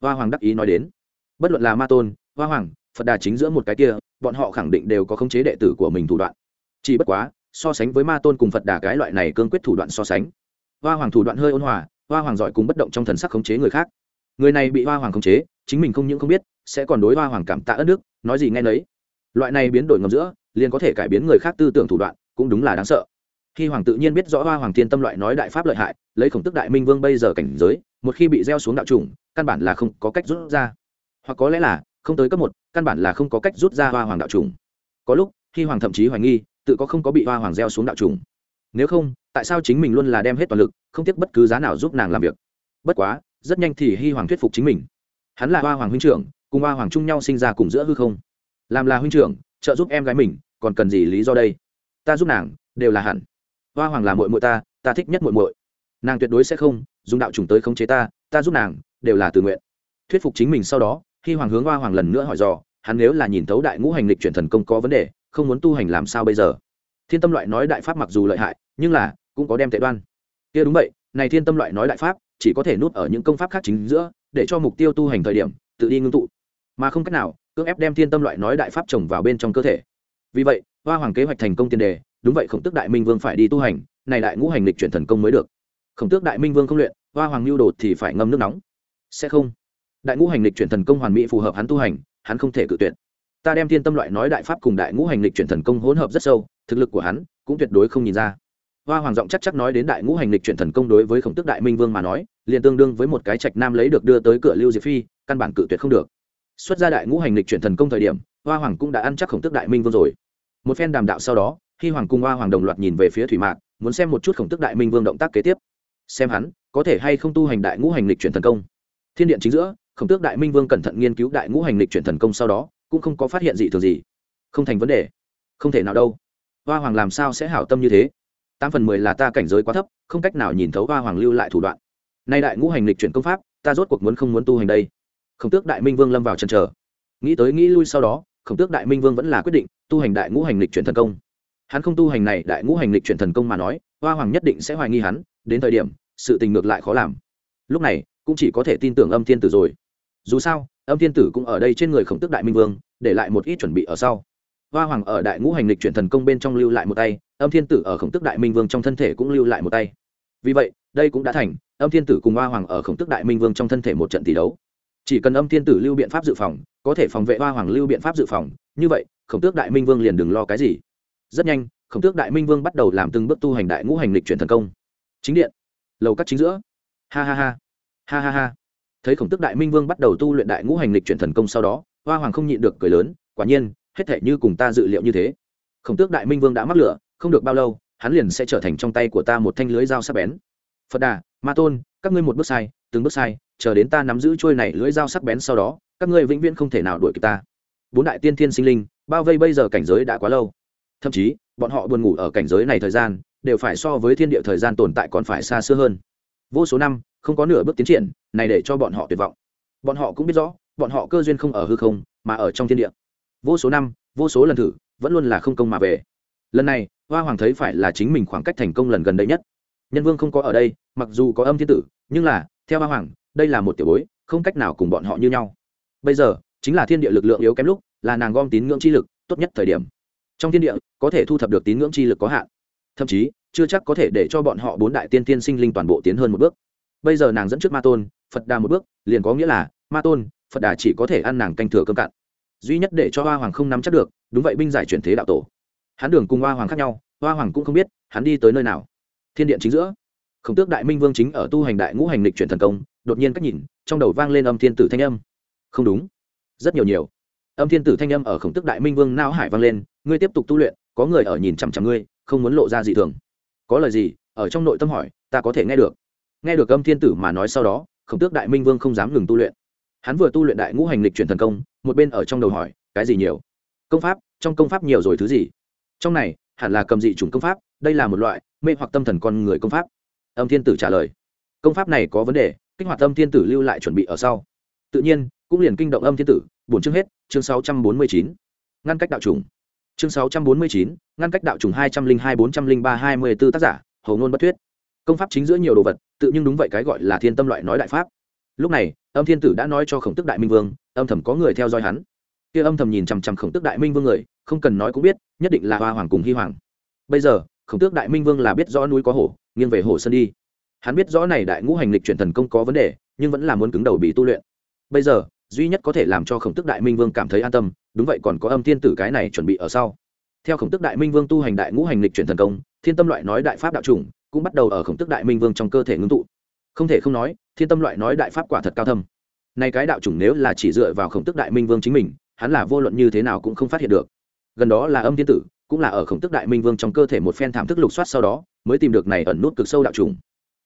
Speaker 1: Hoa hoàng đắc ý nói đến. Bất luận là ma tôn, hoa hoàng, phật đà chính giữa một cái kia, bọn họ khẳng định đều có khống chế đệ tử của mình thủ đoạn. Chỉ bất quá, so sánh với ma tôn cùng phật đà cái loại này cương quyết thủ đoạn so sánh. Hoa hoàng thủ đoạn hơi ôn hòa hoa hoàng giỏi cùng bất động trong thần sắc khống chế người khác. Người này bị hoa hoàng khống chế, chính mình không những không biết, sẽ còn đối hoa hoàng cảm tạ ất đức, nói gì nghe nấy. Loại này biến đổi ngầm giữa, liền có thể cải biến người khác tư tưởng thủ đoạn, cũng đúng là đáng sợ. Khi hoàng tự nhiên biết rõ hoa hoàng thiên tâm loại nói đại pháp lợi hại, lấy khổng tức đại minh vương bây giờ cảnh giới, một khi bị gieo xuống đạo trùng, căn bản là không có cách rút ra. Hoặc có lẽ là, không tới cấp một, căn bản là không có cách rút ra hoa hoàng đạo trùng. Có lúc, khi hoàng thậm chí hoài nghi, tự có không có bị hoa hoàng gieo xuống đạo trùng. Nếu không tại sao chính mình luôn là đem hết toàn lực, không tiếc bất cứ giá nào giúp nàng làm việc? Bất quá, rất nhanh thì hy hoàng thuyết phục chính mình. Hắn là hoa hoàng huynh trưởng, cùng hoa hoàng chung nhau sinh ra cùng giữa hư không. Làm là huynh trưởng, trợ giúp em gái mình, còn cần gì lý do đây? Ta giúp nàng, đều là hẳn. Hoa hoàng là mội mội ta ta thích nhất mội mội nàng tuyệt đối sẽ không, dùng đạo chủng tới khống chế ta ta giúp nàng, đều là tự nguyện. Thuyết phục chính mình sau đó khi hoàng hướng hoa hoàng lần nữa hỏi dò, hắn nếu là nhìn thấu đại ngũ hành lịch chuyển thần công có vấn đề, không muốn tu hành làm sao bây giờ? Thiên tâm loại nói đại pháp mặc dù lợi hại, nhưng là cũng có đem tệ đoan. Kia đúng vậy, này thiên tâm loại nói đại pháp, chỉ có thể nút ở những công pháp khác chính giữa, để cho mục tiêu tu hành thời điểm, tự đi ngưng tụ. Mà không cách nào, cưỡng ép đem thiên tâm loại nói đại pháp trồng vào bên trong cơ thể. Vì vậy, hoa hoàng kế hoạch thành công tiền đề, đúng vậy khổng tước đại minh vương phải đi tu hành, này đại ngũ hành lịch chuyển thần công mới được. Khổng tước đại minh vương không luyện, hoa hoàng lưu đột thì phải ngâm nước nóng. Sẽ không. Đại ngũ hành lịch chuyển thần công hoàn mỹ phù hợp hắn tu hành, hắn không thể cự tuyệt. Ta đem thiên tâm loại nói đại pháp cùng đại ngũ hành lịch chuyển thần công hỗn hợp rất sâu, thực lực của hắn cũng tuyệt đối không nhìn ra hoa hoàng giọng chắc chắc nói đến đại ngũ hành lịch chuyển thần công đối với khổng tước đại minh vương mà nói, liền tương đương với một cái trạch nam lấy được đưa tới cửa lưu diệp phi, căn bản cự tuyệt không được. Xuất ra đại ngũ hành lịch chuyển thần công thời điểm, hoa hoàng cũng đã ăn chắc khổng tước đại minh vương rồi. Một phen đàm đạo sau đó khi hoàng cung hoa hoàng đồng loạt nhìn về phía thủy mạc, muốn xem một chút khổng tước đại minh vương động tác kế tiếp. Xem hắn, có thể hay không tu hành đại ngũ hành lịch chuyển thần công. Thiên điện chính giữa, khổng tước đại minh vương cẩn thận nghiên cứu đại ngũ hành lịch chuyển thần công sau đó, cũng không có phát hiện gì thường gì. Không thành vấn đề. Không thể nào đâu. Hoa hoàng làm sao sẽ hảo tâm như thế? Tám phần mười là ta cảnh giới quá thấp, không cách nào nhìn thấu hoa hoàng lưu lại thủ đoạn. Nay đại ngũ hành lịch chuyển công pháp, ta rốt cuộc muốn không muốn tu hành đây. Khổng tước đại minh vương lâm vào chân trở nghĩ tới nghĩ lui sau đó, khổng tước đại minh vương vẫn là quyết định tu hành đại ngũ hành lịch chuyển thần công. Hắn không tu hành này, đại ngũ hành lịch chuyển thần công mà nói, hoa hoàng nhất định sẽ hoài nghi hắn, đến thời điểm, sự tình ngược lại khó làm. Lúc này, cũng chỉ có thể tin tưởng âm thiên tử rồi. Dù sao, âm thiên tử cũng ở đây trên người khổng tước đại minh vương, để lại một ít chuẩn bị ở sau. Hoa hoàng ở đại ngũ hành lịch chuyển thần công bên trong lưu lại một tay âm thiên tử ở khổng tức đại minh vương trong thân thể cũng lưu lại một tay. Vì vậy, đây cũng đã thành, âm thiên tử cùng hoa hoàng ở khổng tức đại minh vương trong thân thể một trận tỷ đấu. Chỉ cần âm thiên tử lưu biện pháp dự phòng, có thể phòng vệ hoa hoàng lưu biện pháp dự phòng, như vậy, khổng tước đại minh vương liền đừng lo cái gì. Rất nhanh, khổng tước đại minh vương bắt đầu làm từng bước tu hành đại ngũ hành lịch chuyển thần công. Chính điện, lầu cắt chính giữa. Ha ha ha ha ha ha. Thấy khổng tước đại minh vương bắt đầu tu luyện đại ngũ hành lịch chuyển thần công sau đó, hoa hoàng không nhịn được cười lớn, quả nhiên, hết thể như cùng ta dự liệu như thế. Khổng tước đại minh vương đã mắc lửa không được bao lâu, hắn liền sẽ trở thành trong tay của ta một thanh lưới dao sắc bén. Phật đà, ma tôn, các ngươi một bước sai, từng bước sai, chờ đến ta nắm giữ trôi này lưới dao sắc bén sau đó, các ngươi vĩnh viễn không thể nào đuổi kịp ta. Bốn đại tiên thiên sinh linh, bao vây bây giờ cảnh giới đã quá lâu. Thậm chí, bọn họ buồn ngủ ở cảnh giới này thời gian, đều phải so với thiên địa thời gian tồn tại còn phải xa xưa hơn. Vô số năm, không có nửa bước tiến triển, này để cho bọn họ tuyệt vọng. Bọn họ cũng biết rõ, bọn họ cơ duyên không ở hư không, mà ở trong thiên địa. Vô số năm, vô số lần thử, vẫn luôn là không công mà về lần này, hoa hoàng thấy phải là chính mình khoảng cách thành công lần gần đây nhất. Nhân vương không có ở đây, mặc dù có âm thiên tử, nhưng là, theo hoa hoàng, đây là một tiểu bối, không cách nào cùng bọn họ như nhau. Bây giờ, chính là thiên địa lực lượng yếu kém lúc, là nàng gom tín ngưỡng chi lực, tốt nhất thời điểm. Trong thiên địa, có thể thu thập được tín ngưỡng chi lực có hạn. Thậm chí, chưa chắc có thể để cho bọn họ bốn đại tiên tiên sinh linh toàn bộ tiến hơn một bước. Bây giờ nàng dẫn trước ma tôn, phật đà một bước, liền có nghĩa là, ma tôn, phật đà chỉ có thể ăn nàng canh thừa cơm cạn. Duy nhất để cho hoa hoàng không nắm chắc được, đúng vậy binh giải chuyển thế đạo tổ hắn đường cùng hoa hoàng khác nhau, hoa hoàng cũng không biết hắn đi tới nơi nào. Thiên điện chính giữa, khổng tước đại minh vương chính ở tu hành đại ngũ hành lịch chuyển thần công, đột nhiên cách nhìn, trong đầu vang lên âm thiên tử thanh âm. Không đúng, rất nhiều nhiều. Âm thiên tử thanh âm ở khổng tước đại minh vương nao hải vang lên, ngươi tiếp tục tu luyện, có người ở nhìn chằm chằm ngươi, không muốn lộ ra gì thường. Có lời gì? Ở trong nội tâm hỏi, ta có thể nghe được. Nghe được âm thiên tử mà nói sau đó, khổng tước đại minh vương không dám ngừng tu luyện. Hắn vừa tu luyện đại ngũ hành lịch chuyển thần công, một bên ở trong đầu hỏi, cái gì nhiều? Công pháp, trong công pháp nhiều rồi thứ gì? Trong này, hẳn là cầm dị chủng công pháp, đây là một loại mê hoặc tâm thần con người công pháp. Âm thiên tử trả lời. Công pháp này có vấn đề, kích hoạt âm thiên tử lưu lại chuẩn bị ở sau. Tự nhiên, cũng liền kinh động âm thiên tử, bổn chương hết, chương sáu trăm bốn mươi chín. Ngăn cách đạo trùng chương sáu trăm bốn mươi chín, ngăn cách đạo trùng hai trăm linh hai bốn trăm linh ba hai mươi b ố tác giả, hầu ngôn bất thuyết. Công pháp chính giữa nhiều đồ vật, tự nhưng đúng vậy cái gọi là thiên tâm loại nói đại pháp. Lúc này, âm thiên tử đã nói cho khổng tức đại minh vương, âm thầm có người theo dõi hắn. Kia âm thầm nhìn chằm chằm khổng tức đại minh vương người không cần nói cũng biết, nhất định là hoa hoàng cùng hy hoàng. Bây giờ, khổng tước đại minh vương là biết rõ núi có hổ, nghiêng về hồ sơn đi. Hắn biết rõ này đại ngũ hành lịch chuyển thần công có vấn đề, nhưng vẫn là muốn cứng đầu bị tu luyện. Bây giờ, duy nhất có thể làm cho khổng tước đại minh vương cảm thấy an tâm, đúng vậy còn có âm thiên tử cái này chuẩn bị ở sau. Theo khổng tước đại minh vương tu hành đại ngũ hành lịch chuyển thần công, thiên tâm loại nói đại pháp đạo chủng cũng bắt đầu ở khổng tước đại minh vương trong cơ thể ngưng tụ. Không thể không nói, thiên tâm loại nói đại pháp quả thật cao thâm. Nay cái đạo chủng nếu là chỉ dựa vào khổng tước đại minh vương chính mình, hắn là vô luận như thế nào cũng không phát hiện được gần đó là âm thiên tử, cũng là ở khổng tức đại minh vương trong cơ thể một phen thảm thức lục soát sau đó, mới tìm được này ẩn nút cực sâu đạo trùng.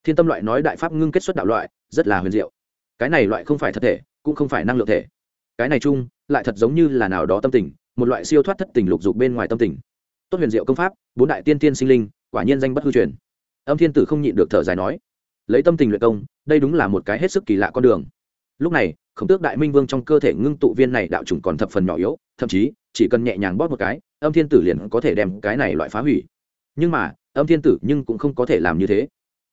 Speaker 1: Thiên tâm loại nói đại pháp ngưng kết xuất đạo loại, rất là huyền diệu. Cái này loại không phải thật thể, cũng không phải năng lượng thể. Cái này chung, lại thật giống như là nào đó tâm tình, một loại siêu thoát thất tình lục dục bên ngoài tâm tình. Tốt huyền diệu công pháp, bốn đại tiên tiên sinh linh, quả nhiên danh bất hư truyền. Âm thiên tử không nhịn được thở dài nói, lấy tâm tình luyện công, đây đúng là một cái hết sức kỳ lạ con đường. Lúc này, khổng tước đại minh vương trong cơ thể ngưng tụ viên này đạo trùng còn thập phần nhỏ yếu, thậm chí chỉ cần nhẹ nhàng bóp một cái, âm thiên tử liền có thể đem cái này loại phá hủy. Nhưng mà, âm thiên tử nhưng cũng không có thể làm như thế.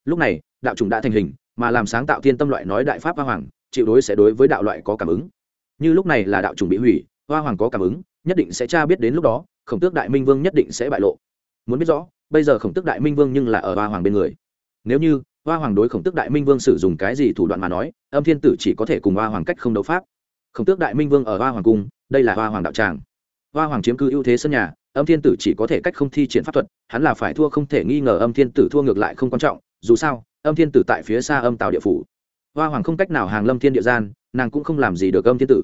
Speaker 1: Lúc này, đạo chủng đã thành hình, mà làm sáng tạo thiên tâm loại nói đại pháp hoa hoàng, chịu đối sẽ đối với đạo loại có cảm ứng. Như lúc này là đạo chủng bị hủy, hoa hoàng có cảm ứng, nhất định sẽ tra biết đến lúc đó, khổng tước đại minh vương nhất định sẽ bại lộ. Muốn biết rõ, bây giờ khổng tước đại minh vương nhưng là ở hoa hoàng bên người. Nếu như, hoa hoàng đối khổng tước đại minh vương sử dụng cái gì thủ đoạn mà nói, âm thiên tử chỉ có thể cùng hoa hoàng cách không đấu pháp. Khổng tước đại minh vương ở hoa hoàng cung, đây là hoa hoàng đạo tràng hoa hoàng chiếm cứ ưu thế sân nhà, âm thiên tử chỉ có thể cách không thi triển pháp thuật, hắn là phải thua không thể nghi ngờ âm thiên tử thua ngược lại không quan trọng, dù sao, âm thiên tử tại phía xa âm tào địa phủ. Hoa hoàng không cách nào hàng lâm thiên địa gian, nàng cũng không làm gì được âm thiên tử.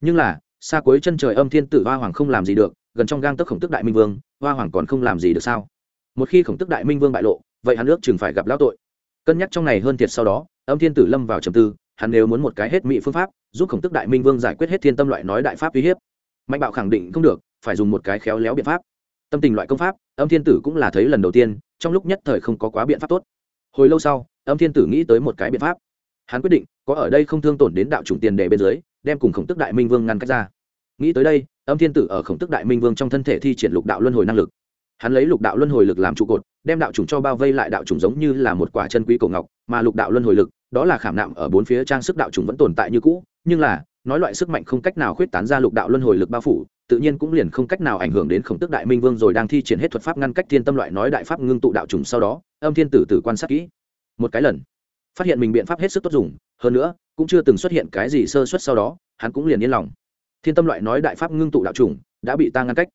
Speaker 1: Nhưng là, xa cuối chân trời âm thiên tử hoa hoàng không làm gì được, gần trong gang tấc khổng tức đại minh vương, hoa hoàng còn không làm gì được sao? Một khi khổng tức đại minh vương bại lộ, vậy hắn ước chừng phải gặp lão tội. Cân nhắc trong này hơn thiệt sau đó, âm thiên tử lâm vào trầm tư, hắn nếu muốn một cái hết mỹ phương pháp, giúp khổng tức đại minh vương giải quyết hết thiên tâm loại nói đại pháp uy hiếp mạnh bạo khẳng định không được, phải dùng một cái khéo léo biện pháp. Tâm tình loại công pháp, âm thiên tử cũng là thấy lần đầu tiên, trong lúc nhất thời không có quá biện pháp tốt. Hồi lâu sau, âm thiên tử nghĩ tới một cái biện pháp. Hắn quyết định, có ở đây không thương tổn đến đạo chủng tiền đề bên dưới, đem cùng khổng tức đại minh vương ngăn cách ra. Nghĩ tới đây, âm thiên tử ở khổng tức đại minh vương trong thân thể thi triển lục đạo luân hồi năng lực. Hắn lấy lục đạo luân hồi lực làm trụ cột, đem đạo chủng cho bao vây lại đạo chủng giống như là một quả chân quý cổ ngọc, mà lục đạo luân hồi lực, đó là khảm nạm ở bốn phía trang sức đạo chủng vẫn tồn tại như cũ, nhưng là nói loại sức mạnh không cách nào khuyết tán ra lục đạo luân hồi lực bao phủ, tự nhiên cũng liền không cách nào ảnh hưởng đến khổng tức đại minh vương rồi đang thi triển hết thuật pháp ngăn cách thiên tâm loại nói đại pháp ngưng tụ đạo trùng sau đó, âm thiên tử tử quan sát kỹ. Một cái lần, phát hiện mình biện pháp hết sức tốt dùng, hơn nữa, cũng chưa từng xuất hiện cái gì sơ xuất sau đó, hắn cũng liền yên lòng. Thiên tâm loại nói đại pháp ngưng tụ đạo trùng đã bị ta ngăn cách.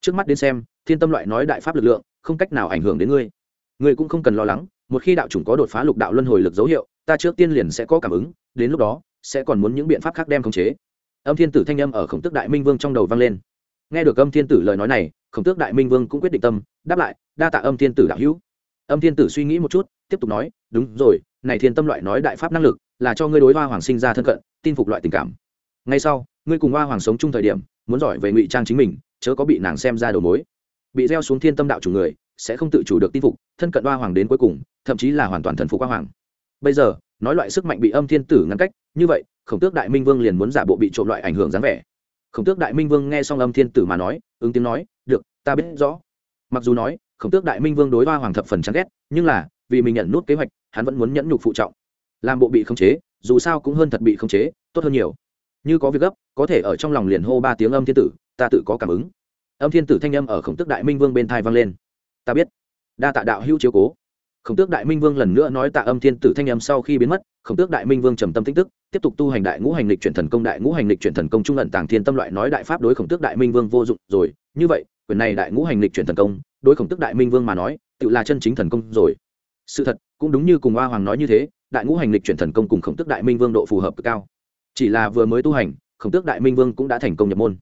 Speaker 1: Trước mắt đến xem, thiên tâm loại nói đại pháp lực lượng không cách nào ảnh hưởng đến ngươi. Ngươi cũng không cần lo lắng, một khi đạo trùng có đột phá lục đạo luân hồi lực dấu hiệu, ta trước tiên liền sẽ có cảm ứng, đến lúc đó sẽ còn muốn những biện pháp khác đem khống chế. Âm thiên tử thanh âm ở khổng tước đại minh vương trong đầu vang lên. Nghe được âm thiên tử lời nói này, khổng tước đại minh vương cũng quyết định tâm, đáp lại, đa tạ âm thiên tử đạo hữu. Âm thiên tử suy nghĩ một chút, tiếp tục nói, đúng rồi, này thiên tâm loại nói đại pháp năng lực, là cho ngươi đối hoa hoàng sinh ra thân cận, tin phục loại tình cảm. Ngay sau, ngươi cùng hoa hoàng sống chung thời điểm, muốn giỏi về ngụy trang chính mình, chớ có bị nàng xem ra đầu mối. Bị gieo xuống thiên tâm đạo chủ người, sẽ không tự chủ được tin phục, thân cận hoa hoàng đến cuối cùng, thậm chí là hoàn toàn thần phục hoa hoàng. Bây giờ nói loại sức mạnh bị âm thiên tử ngăn cách, như vậy, khổng tước đại minh vương liền muốn giả bộ bị trộm loại ảnh hưởng dáng vẻ. Khổng tước đại minh vương nghe xong âm thiên tử mà nói, ứng tiếng nói, được, ta biết rõ. Mặc dù nói, khổng tước đại minh vương đối hoa hoàng thập phần chán ghét, nhưng là, vì mình nhận nút kế hoạch, hắn vẫn muốn nhẫn nhục phụ trọng. Làm bộ bị khống chế, dù sao cũng hơn thật bị khống chế, tốt hơn nhiều. Như có việc gấp, có thể ở trong lòng liền hô ba tiếng âm thiên tử, ta tự có cảm ứng. Âm thiên tử thanh âm ở khổng tước đại minh vương bên thai vang lên. Ta biết. Đa tạ đạo hữu chiếu cố khổng tước đại minh vương lần nữa nói tạ âm thiên tử thanh âm sau khi biến mất, khổng tước đại minh vương trầm tâm tích tức, tiếp tục tu hành đại ngũ hành lịch chuyển thần công, đại ngũ hành lịch chuyển thần công trung ẩn tàng thiên tâm loại nói đại pháp đối khổng tước đại minh vương vô dụng rồi. Như vậy, quyền này đại ngũ hành lịch chuyển thần công, đối khổng tước đại minh vương mà nói, tự là chân chính thần công rồi. Sự thật, cũng đúng như cùng hoa hoàng nói như thế, đại ngũ hành lịch chuyển thần công cùng khổng tước đại minh vương độ phù hợp cực cao. Chỉ là vừa mới tu hành, khổng tước đại minh vương cũng đã thành công nhập môn.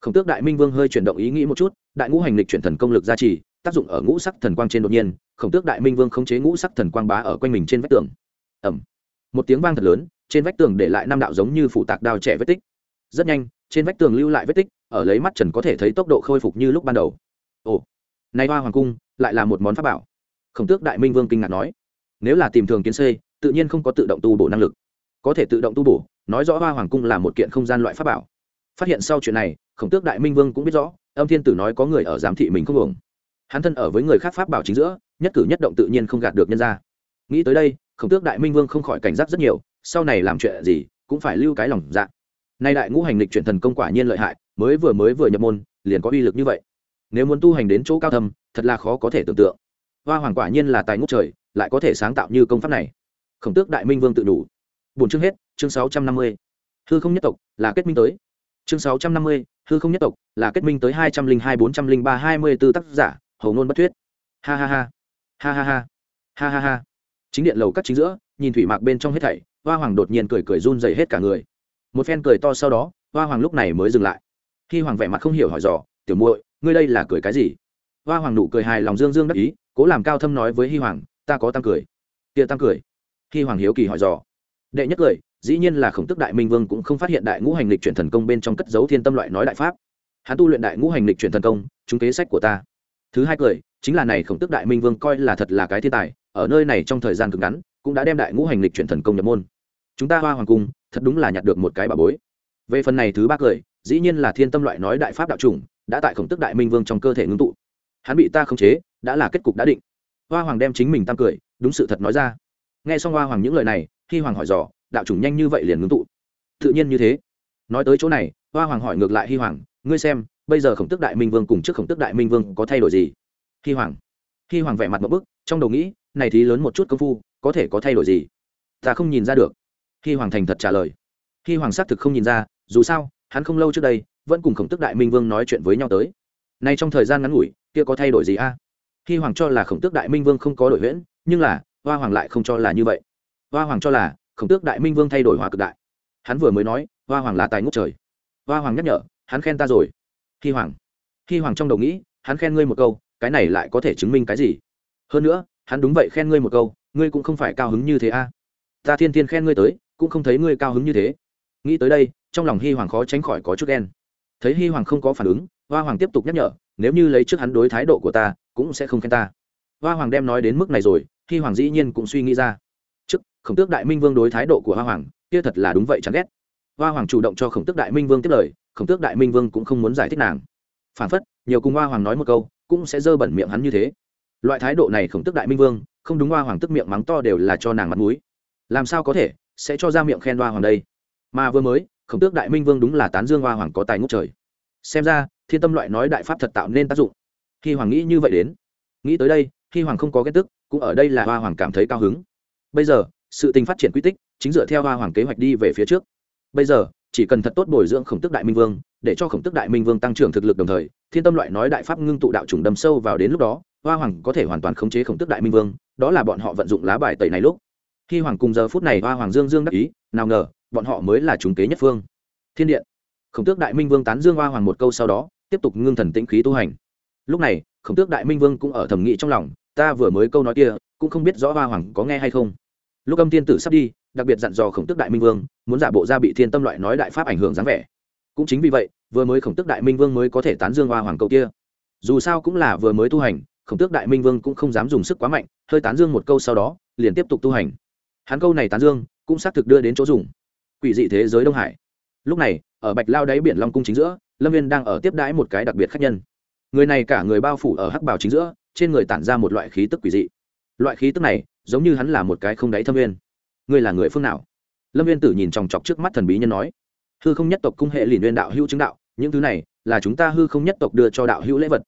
Speaker 1: Khổng tước đại minh vương hơi chuyển động ý nghĩ một chút, đại ngũ hành lịch chuyển thần công lực gia trì tác dụng ở ngũ sắc thần quang trên đột nhiên khổng tước đại minh vương khống chế ngũ sắc thần quang bá ở quanh mình trên vách tường. Ẩm một tiếng vang thật lớn trên vách tường để lại năm đạo giống như phụ tạc đao trẻ vết tích. Rất nhanh trên vách tường lưu lại vết tích ở lấy mắt trần có thể thấy tốc độ khôi phục như lúc ban đầu. Ồ. Nay hoa hoàng cung lại là một món pháp bảo. Khổng tước đại minh vương kinh ngạc nói. Nếu là tìm thường kiến xê, tự nhiên không có tự động tu bổ năng lực. Có thể tự động tu bổ nói rõ hoa hoàng cung là một kiện không gian loại pháp bảo. Phát hiện sau chuyện này khổng tước đại minh vương cũng biết rõ âm thiên tử nói có người ở giám thị mình không hưởng hắn thân ở với người khác pháp bảo chính giữa, nhất cử nhất động tự nhiên không gạt được nhân ra nghĩ tới đây, khổng tước đại minh vương không khỏi cảnh giác rất nhiều, sau này làm chuyện gì cũng phải lưu cái lòng dạ. Nay đại ngũ hành lịch chuyển thần công quả nhiên lợi hại, mới vừa mới vừa nhập môn, liền có uy lực như vậy. Nếu muốn tu hành đến chỗ cao thâm, thật là khó có thể tưởng tượng. Hoa hoàng quả nhiên là tài ngũ trời, lại có thể sáng tạo như công pháp này. Khổng tước đại minh vương tự đủ. Bốn chương hết, chương sáu trăm năm mươi. Hư không nhất tộc, là kết minh tới. Chương sáu trăm năm mươi, hư không nhất tộc, là kết minh tới hai trăm linh hai bốn trăm linh ba hai mươi b ố tác giả hầu ngôn bất thuyết. Ha ha ha. Ha ha ha. Ha ha ha. Chính điện lầu cắt chính giữa, nhìn thủy mạc bên trong hết thảy, hoa hoàng đột nhiên cười cười run dày hết cả người. Một phen cười to sau đó, hoa hoàng lúc này mới dừng lại. Khi hoàng vẻ mặt không hiểu hỏi dò, tiểu muội, ngươi đây là cười cái gì? Hoa hoàng nụ cười hài lòng dương dương đắc ý, cố làm cao thâm nói với hi hoàng, ta có tăng cười. Kia tăng cười. Hi hoàng hiếu kỳ hỏi dò. Đệ nhất cười, dĩ nhiên là khổng tức đại minh vương cũng không phát hiện đại ngũ hành lịch chuyển thần công bên trong cất dấu thiên tâm loại nói đại pháp. Hắn tu luyện đại ngũ hành lịch chuyển thần công, chúng kế sách của ta thứ hai cười, chính là này khổng tức đại minh vương coi là thật là cái thiên tài, ở nơi này trong thời gian cực ngắn, cũng đã đem đại ngũ hành lịch chuyển thần công nhập môn. Chúng ta hoa hoàng cung, thật đúng là nhặt được một cái bà bối. Về phần này thứ ba cười, dĩ nhiên là thiên tâm loại nói đại pháp đạo chủng, đã tại khổng tức đại minh vương trong cơ thể ngưng tụ. Hắn bị ta khống chế, đã là kết cục đã định. Hoa hoàng đem chính mình tam cười, đúng sự thật nói ra. Nghe xong hoa hoàng những lời này khi hoàng hỏi dò, đạo chủng nhanh như vậy liền ngưng tụ. Tự nhiên như thế. Nói tới chỗ này, hoa hoàng hỏi ngược lại hi hoàng, ngươi xem bây giờ khổng tức đại minh vương cùng trước khổng tức đại minh vương có thay đổi gì? Khi hoàng. Khi hoàng vẻ mặt một bức, trong đầu nghĩ, này thì lớn một chút công phu, có thể có thay đổi gì? Ta không nhìn ra được. Khi hoàng thành thật trả lời. Khi hoàng xác thực không nhìn ra, dù sao, hắn không lâu trước đây, vẫn cùng khổng tức đại minh vương nói chuyện với nhau tới. Nay trong thời gian ngắn ngủi, kia có thay đổi gì a? À? hoàng cho là khổng tước đại minh vương không có đổi huyễn, nhưng là, hoa hoàng lại không cho là như vậy. Hoa hoàng cho là, khổng tước đại minh vương thay đổi hòa cực đại. Hắn vừa mới nói, hoa hoàng là tài ngốc trời. Hoa hoàng nhắc nhở, hắn khen ta rồi hi hoàng. Hi hoàng trong đầu nghĩ, hắn khen ngươi một câu, cái này lại có thể chứng minh cái gì? Hơn nữa, hắn đúng vậy khen ngươi một câu, ngươi cũng không phải cao hứng như thế a. Ta thiên thiên khen ngươi tới, cũng không thấy ngươi cao hứng như thế. Nghĩ tới đây, trong lòng hi hoàng khó tránh khỏi có chút đen thấy hi hoàng không có phản ứng, hoa hoàng tiếp tục nhắc nhở, nếu như lấy trước hắn đối thái độ của ta, cũng sẽ không khen ta. Hoa hoàng đem nói đến mức này rồi, hi hoàng dĩ nhiên cũng suy nghĩ ra. Trước, khổng tước đại minh vương đối thái độ của hoa hoàng, kia thật là đúng vậy chẳng ghét hoa hoàng chủ động cho khổng tước đại minh vương tiếp lời, khổng tước đại minh vương cũng không muốn giải thích nàng. Phản phất, nhiều cùng hoa hoàng nói một câu, cũng sẽ dơ bẩn miệng hắn như thế. Loại thái độ này khổng tước đại minh vương, không đúng hoa hoàng tức miệng mắng to đều là cho nàng mặt mũi. Làm sao có thể, sẽ cho ra miệng khen hoa hoàng đây? Mà vừa mới, khổng tước đại minh vương đúng là tán dương hoa hoàng có tài ngốc trời. Xem ra, thiên tâm loại nói đại pháp thật tạo nên tác dụng. Khi hoàng nghĩ như vậy đến, nghĩ tới đây, khi hoàng không có ghét tức, cũng ở đây là hoa hoàng cảm thấy cao hứng. Bây giờ, sự tình phát triển quy tích, chính dựa theo hoa hoàng kế hoạch đi về phía trước bây giờ, chỉ cần thật tốt bồi dưỡng khổng tức đại minh vương, để cho khổng tức đại minh vương tăng trưởng thực lực đồng thời, thiên tâm loại nói đại pháp ngưng tụ đạo trùng đâm sâu vào đến lúc đó, hoa hoàng có thể hoàn toàn khống chế khổng tức đại minh vương, đó là bọn họ vận dụng lá bài tẩy này lúc. Khi hoàng cùng giờ phút này hoa hoàng dương dương đắc ý, nào ngờ, bọn họ mới là chúng kế nhất phương. Thiên điện. Khổng tước đại minh vương tán dương hoa hoàng một câu sau đó, tiếp tục ngưng thần tĩnh khí tu hành. Lúc này, khổng tước đại minh vương cũng ở thẩm nghị trong lòng, ta vừa mới câu nói kia, cũng không biết rõ hoa hoàng có nghe hay không. Lúc âm tiên tử sắp đi đặc biệt dặn dò khổng tước đại minh vương, muốn giả bộ ra bị thiên tâm loại nói đại pháp ảnh hưởng dáng vẻ. Cũng chính vì vậy, vừa mới khổng tước đại minh vương mới có thể tán dương hoa hoàng câu kia. Dù sao cũng là vừa mới tu hành, khổng tước đại minh vương cũng không dám dùng sức quá mạnh, hơi tán dương một câu sau đó, liền tiếp tục tu hành. Hắn câu này tán dương, cũng xác thực đưa đến chỗ dùng. Quỷ dị thế giới đông hải. Lúc này, ở bạch lao đáy biển long cung chính giữa, lâm viên đang ở tiếp đãi một cái đặc biệt khác nhân. Người này cả người bao phủ ở hắc bào chính giữa, trên người tản ra một loại khí tức quỷ dị. Loại khí tức này, giống như hắn là một cái không đáy thâm viên ngươi là người phương nào? Lâm viên tử nhìn chòng chọc trước mắt thần bí nhân nói, hư không nhất tộc cung hệ liền nguyên đạo hữu chứng đạo, những thứ này là chúng ta hư không nhất tộc đưa cho đạo hữu lễ vật.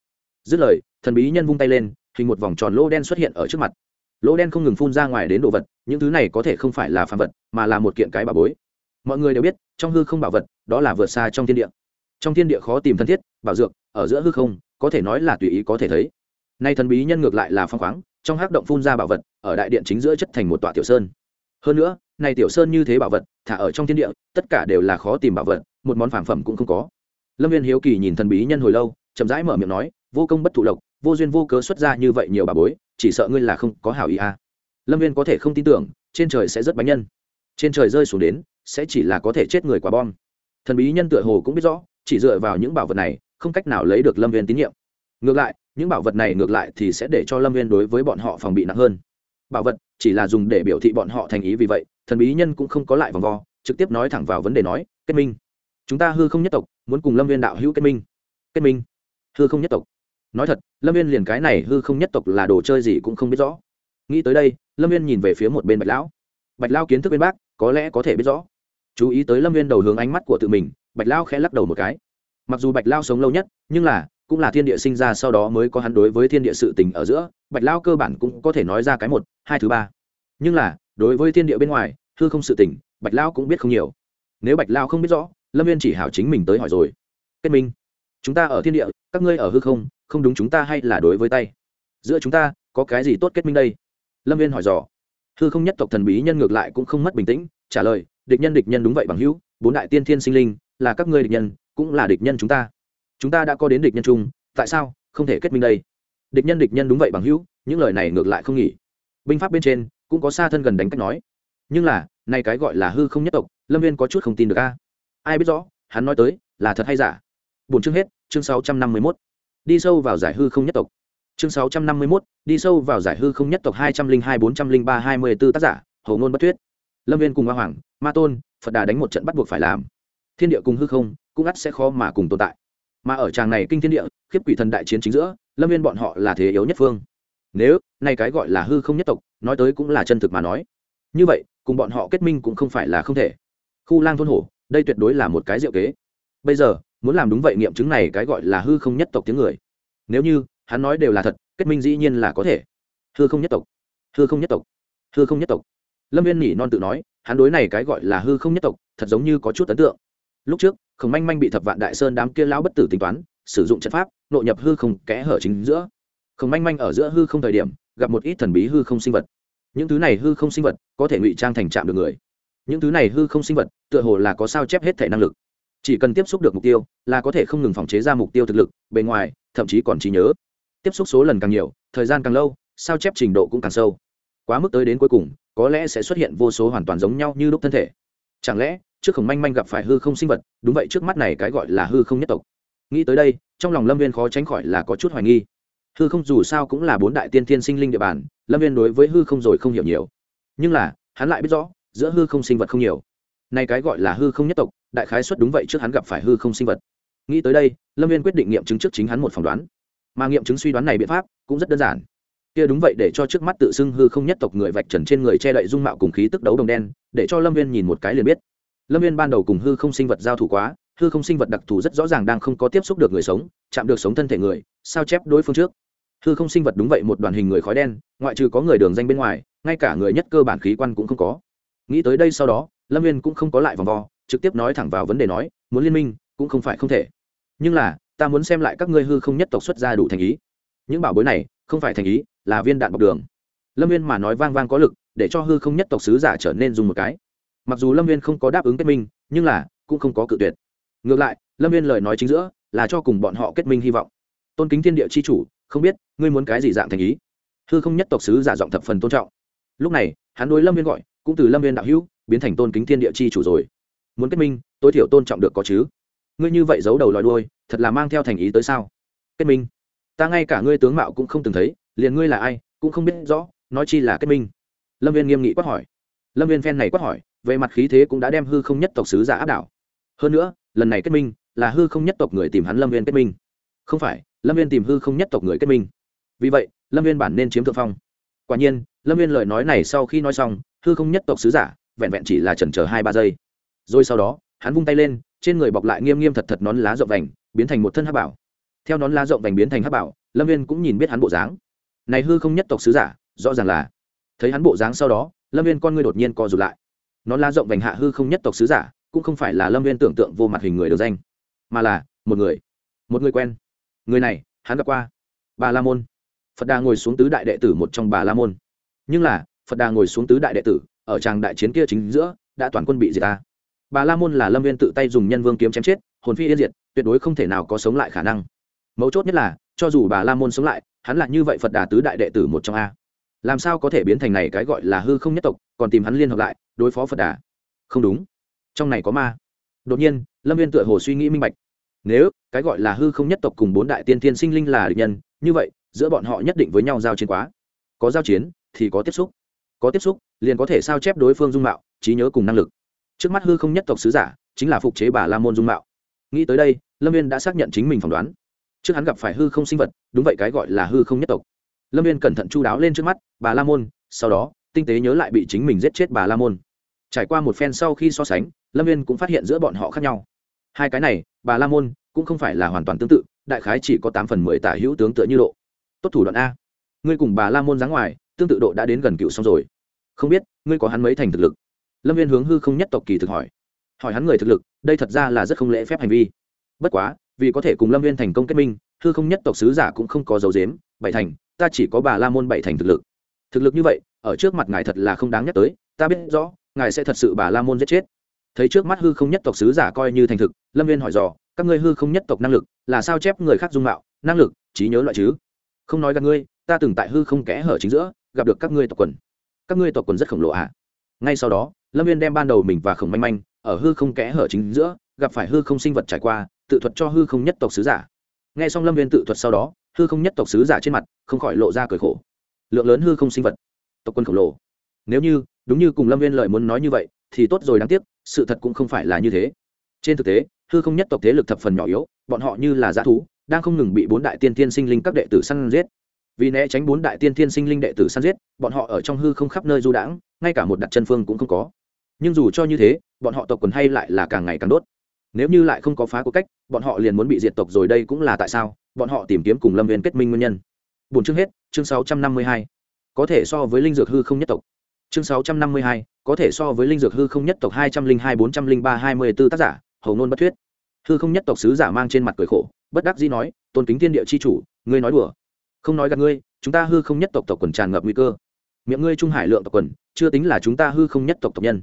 Speaker 1: Dứt lời, thần bí nhân vung tay lên, hình một vòng tròn lỗ đen xuất hiện ở trước mặt. Lỗ đen không ngừng phun ra ngoài đến đồ vật, những thứ này có thể không phải là phàm vật, mà là một kiện cái bà bối. Mọi người đều biết, trong hư không bảo vật, đó là vượt xa trong thiên địa. Trong thiên địa khó tìm thân thiết, bảo dược, ở giữa hư không, có thể nói là tùy ý có thể thấy. Nay thần bí nhân ngược lại là phong khoáng, trong hắc động phun ra bảo vật, ở đại điện chính giữa chất thành một tọa tiểu sơn hơn nữa, này tiểu sơn như thế bảo vật, thả ở trong thiên địa, tất cả đều là khó tìm bảo vật, một món phản phẩm cũng không có. Lâm viên hiếu kỳ nhìn thần bí nhân hồi lâu, chậm rãi mở miệng nói, vô công bất thụ lộc, vô duyên vô cớ xuất ra như vậy nhiều bà bối, chỉ sợ ngươi là không có hảo ý à. lâm viên có thể không tin tưởng, trên trời sẽ rất bánh nhân. Trên trời rơi xuống đến, sẽ chỉ là có thể chết người quả bom. Thần bí nhân tựa hồ cũng biết rõ, chỉ dựa vào những bảo vật này, không cách nào lấy được lâm viên tín nhiệm. Ngược lại, những bảo vật này ngược lại thì sẽ để cho lâm viên đối với bọn họ phòng bị nặng hơn. Bảo vật chỉ là dùng để biểu thị bọn họ thành ý vì vậy, thần bí nhân cũng không có lại vòng vo, trực tiếp nói thẳng vào vấn đề nói, kết minh, chúng ta hư không nhất tộc, muốn cùng lâm viên đạo hữu kết minh. Kết minh? Hư không nhất tộc? Nói thật, lâm viên liền cái này hư không nhất tộc là đồ chơi gì cũng không biết rõ. Nghĩ tới đây, lâm viên nhìn về phía một bên bạch lão. Bạch lao kiến thức bên bác, có lẽ có thể biết rõ. Chú ý tới lâm viên đầu hướng ánh mắt của tự mình, bạch lao khẽ lắc đầu một cái. Mặc dù bạch lao sống lâu nhất, nhưng là cũng là thiên địa sinh ra sau đó mới có hắn đối với thiên địa sự tình ở giữa, bạch lao cơ bản cũng có thể nói ra cái một, hai thứ ba. Nhưng là, đối với thiên địa bên ngoài, hư không sự tình, bạch lao cũng biết không nhiều. Nếu bạch lao không biết rõ, lâm viên chỉ hảo chính mình tới hỏi rồi. Kết minh, chúng ta ở thiên địa, các ngươi ở hư không không đúng chúng ta hay là đối với tay? Giữa chúng ta, có cái gì tốt kết minh đây? Lâm viên hỏi dò. Hư không nhất tộc thần bí nhân ngược lại cũng không mất bình tĩnh, trả lời, địch nhân địch nhân đúng vậy bằng hữu, bốn đại tiên thiên sinh linh, là các ngươi địch nhân, cũng là địch nhân chúng ta chúng ta đã có đến địch nhân chung, tại sao không thể kết minh đây? Địch nhân địch nhân đúng vậy bằng hữu, những lời này ngược lại không nghỉ. Binh pháp bên trên cũng có xa thân gần đánh cách nói. Nhưng là, nay cái gọi là hư không nhất tộc, lâm viên có chút không tin được a. Ai biết rõ, hắn nói tới là thật hay giả? Bốn chương hết, chương sáu trăm năm mươi mốt. Đi sâu vào giải hư không nhất tộc. Chương sáu trăm năm mươi mốt, đi sâu vào giải hư không nhất tộc hai trăm linh hai bốn trăm linh ba hai mươi b ố tác giả hầu ngôn bất thuyết. Lâm viên cùng hoa hoàng, ma tôn, phật đà đánh một trận bắt buộc phải làm. Thiên địa cùng hư không, cũng ắt sẽ khó mà cùng tồn tại mà ở tràng này kinh thiên địa, khiếp quỷ thần đại chiến chính giữa, lâm viên bọn họ là thế yếu nhất phương. Nếu, nay cái gọi là hư không nhất tộc, nói tới cũng là chân thực mà nói. Như vậy, cùng bọn họ kết minh cũng không phải là không thể. Khu lang thôn hổ, đây tuyệt đối là một cái diệu kế. Bây giờ, muốn làm đúng vậy nghiệm chứng này cái gọi là hư không nhất tộc tiếng người. Nếu như, hắn nói đều là thật, kết minh dĩ nhiên là có thể. Hư không nhất tộc. Hư không nhất tộc. Hư không nhất tộc. Lâm viên nhỉ non tự nói, hắn đối này cái gọi là hư không nhất tộc, thật giống như có chút ấn tượng. Lúc trước khổng manh manh bị thập vạn đại sơn đám kia lão bất tử tính toán, sử dụng trận pháp, nội nhập hư không, kẽ hở chính giữa. Khổng manh manh ở giữa hư không thời điểm, gặp một ít thần bí hư không sinh vật. Những thứ này hư không sinh vật có thể ngụy trang thành trạm được người. Những thứ này hư không sinh vật, tựa hồ là có sao chép hết thể năng lực. Chỉ cần tiếp xúc được mục tiêu, là có thể không ngừng phòng chế ra mục tiêu thực lực, bề ngoài, thậm chí còn trí nhớ. Tiếp xúc số lần càng nhiều, thời gian càng lâu, sao chép trình độ cũng càng sâu. Quá mức tới đến cuối cùng, có lẽ sẽ xuất hiện vô số hoàn toàn giống nhau như lúc thân thể. Chẳng lẽ trước khổng manh manh gặp phải hư không sinh vật, đúng vậy trước mắt này cái gọi là hư không nhất tộc. Nghĩ tới đây, trong lòng lâm viên khó tránh khỏi là có chút hoài nghi. Hư không dù sao cũng là bốn đại tiên thiên sinh linh địa bàn, lâm viên đối với hư không rồi không hiểu nhiều. Nhưng là, hắn lại biết rõ, giữa hư không sinh vật không nhiều. Nay cái gọi là hư không nhất tộc, đại khái xuất đúng vậy trước hắn gặp phải hư không sinh vật. Nghĩ tới đây, lâm viên quyết định nghiệm chứng trước chính hắn một phỏng đoán. Mà nghiệm chứng suy đoán này biện pháp cũng rất đơn giản. Kia đúng vậy để cho trước mắt tự xưng hư không nhất tộc người vạch trần trên người che đậy dung mạo cùng khí tức đấu đồng đen, để cho lâm viên nhìn một cái liền biết lâm viên ban đầu cùng hư không sinh vật giao thủ quá, hư không sinh vật đặc thù rất rõ ràng đang không có tiếp xúc được người sống, chạm được sống thân thể người, sao chép đối phương trước. Hư không sinh vật đúng vậy, một đoàn hình người khói đen, ngoại trừ có người đường danh bên ngoài, ngay cả người nhất cơ bản khí quan cũng không có. Nghĩ tới đây sau đó, lâm viên cũng không có lại vòng vo, trực tiếp nói thẳng vào vấn đề nói, muốn liên minh, cũng không phải không thể. Nhưng là, ta muốn xem lại các ngươi hư không nhất tộc xuất ra đủ thành ý. Những bảo bối này, không phải thành ý, là viên đạn bọc đường. Lâm viên mà nói vang vang có lực, để cho hư không nhất tộc sứ giả trở nên dùng một cái mặc dù lâm viên không có đáp ứng kết minh, nhưng là, cũng không có cự tuyệt. Ngược lại, lâm viên lời nói chính giữa, là cho cùng bọn họ kết minh hy vọng. Tôn kính thiên địa c h i chủ, không biết, ngươi muốn cái gì dạng thành ý? Hư không nhất tộc sứ giả giọng thập phần tôn trọng. Lúc này, hắn đối lâm viên gọi, cũng từ lâm viên đạo hữu, biến thành tôn kính thiên địa c h i chủ rồi. Muốn kết minh, tối thiểu tôn trọng được có chứ? Ngươi như vậy giấu đầu lòi đuôi, thật là mang theo thành ý tới sao? Kết minh. Ta ngay cả ngươi tướng mạo cũng không từng thấy, liền ngươi là ai, cũng không biết rõ, nói chi là kết minh. Lâm viên nghiêm nghị quát hỏi lâm viên phen này quát hỏi, về mặt khí thế cũng đã đem hư không nhất tộc sứ giả áp đảo. Hơn nữa, lần này kết minh, là hư không nhất tộc người tìm hắn lâm viên kết minh. Không phải, lâm viên tìm hư không nhất tộc người kết minh. Vì vậy, lâm viên bản nên chiếm thượng phong. Quả nhiên, lâm viên lời nói này sau khi nói xong, hư không nhất tộc sứ giả vẹn vẹn chỉ là chần chờ hai ba giây. Rồi sau đó, hắn vung tay lên, trên người bọc lại nghiêm nghiêm thật thật nón lá rộng vành, biến thành một thân hát bảo. Theo nón lá rộng vành biến thành hát bảo, lâm viên cũng nhìn biết hắn bộ dáng. Này hư không nhất tộc sứ giả, rõ ràng là thấy hắn bộ dáng sau đó lâm viên con ngươi đột nhiên co rụt lại. Nó la rộng vành hạ hư không nhất tộc sứ giả, cũng không phải là lâm viên tưởng tượng vô mặt hình người được danh, mà là một người một người quen. Người này, hắn gặp qua. Bà la môn. Phật đà ngồi xuống tứ đại đệ tử một trong bà la môn. Nhưng là, phật đà ngồi xuống tứ đại đệ tử, ở tràng đại chiến kia chính giữa, đã toàn quân bị diệt ta. Bà la môn là lâm viên tự tay dùng nhân vương kiếm chém chết, hồn phi yên diệt, tuyệt đối không thể nào có sống lại khả năng. Mấu chốt nhất là, cho dù bà la môn sống lại, hắn là như vậy phật đà tứ đại đệ tử một trong a làm sao có thể biến thành này cái gọi là hư không nhất tộc, còn tìm hắn liên hợp lại, đối phó phật đà? Không đúng. Trong này có ma. Đột nhiên, lâm viên tựa hồ suy nghĩ minh bạch. Nếu cái gọi là hư không nhất tộc cùng bốn đại tiên tiên sinh linh là địch nhân, như vậy, giữa bọn họ nhất định với nhau giao chiến quá. Có giao chiến, thì có tiếp xúc. Có tiếp xúc, liền có thể sao chép đối phương dung mạo, trí nhớ cùng năng lực. Trước mắt hư không nhất tộc sứ giả, chính là phục chế bà la môn dung mạo. Nghĩ tới đây, lâm viên đã xác nhận chính mình phỏng đoán. Trước hắn gặp phải hư không sinh vật, đúng vậy cái gọi là hư không nhất tộc lâm viên cẩn thận chu đáo lên trước mắt, bà la môn, sau đó, tinh tế nhớ lại bị chính mình giết chết bà la môn. Trải qua một phen sau khi so sánh, lâm viên cũng phát hiện giữa bọn họ khác nhau. Hai cái này, bà la môn, cũng không phải là hoàn toàn tương tự, đại khái chỉ có tám phần mười tả hữu tướng tựa như độ. Tốt thủ đoạn a. Ngươi cùng bà la môn dáng ngoài, tương tự độ đã đến gần cựu xong rồi. Không biết, ngươi có hắn mấy thành thực lực? Lâm viên hướng hư không nhất tộc kỳ thực hỏi. Hỏi hắn người thực lực, đây thật ra là rất không lễ phép hành vi. Bất quá, vì có thể cùng lâm viên thành công kết minh hư không nhất tộc sứ giả cũng không có dấu dếm, bảy thành, ta chỉ có bà la môn bảy thành thực lực. Thực lực như vậy, ở trước mặt ngài thật là không đáng nhắc tới, ta biết rõ, ngài sẽ thật sự bà la môn giết chết. Thấy trước mắt hư không nhất tộc sứ giả coi như thành thực, lâm viên hỏi dò, các ngươi hư không nhất tộc năng lực, là sao chép người khác dung mạo, năng lực, trí nhớ loại chứ? Không nói gặp ngươi, ta từng tại hư không kẽ hở chính giữa, gặp được các ngươi tộc quần. Các ngươi tộc quần rất khổng lồ ạ à. ngay sau đó, lâm viên đem ban đầu mình và khổng manh manh, ở hư không kẽ hở chính giữa, gặp phải hư không sinh vật trải qua, tự thuật cho hư không nhất tộc sứ giả nghe xong lâm viên tự thuật sau đó, hư không nhất tộc sứ giả trên mặt không khỏi lộ ra cười khổ. Lượng lớn hư không sinh vật, tộc quân khổng lồ. Nếu như, đúng như cùng lâm viên lợi muốn nói như vậy, thì tốt rồi đáng tiếc, sự thật cũng không phải là như thế. Trên thực tế, hư không nhất tộc thế lực thập phần nhỏ yếu, bọn họ như là g thú, đang không ngừng bị bốn đại tiên tiên sinh linh các đệ tử săn giết. Vì né tránh bốn đại tiên tiên sinh linh đệ tử săn giết, bọn họ ở trong hư không khắp nơi du đãng, ngay cả một đặt chân phương cũng không có. Nhưng dù cho như thế, bọn họ tộc quần hay lại là càng ngày càng đốt. Nếu như lại không có phá của cách bọn họ liền muốn bị diệt tộc rồi đây cũng là tại sao? Bọn họ tìm kiếm cùng lâm viên kết minh nguyên nhân. Bốn chương hết, chương sáu trăm năm mươi hai. Có thể so với linh dược hư không nhất tộc. Chương sáu trăm năm mươi hai, có thể so với linh dược hư không nhất tộc hai trăm linh hai, bốn trăm linh ba, hai mươi b ố tác giả, hầu nôn bất thuyết. Hư không nhất tộc sứ giả mang trên mặt cười khổ, bất đắc dĩ nói, tôn kính thiên địa c h i chủ, ngươi nói đùa. Không nói gặp ngươi, chúng ta hư không nhất tộc tộc quần tràn ngập nguy cơ. Miệng ngươi trung hải lượng tộc quần, chưa tính là chúng ta hư không nhất tộc tộc nhân.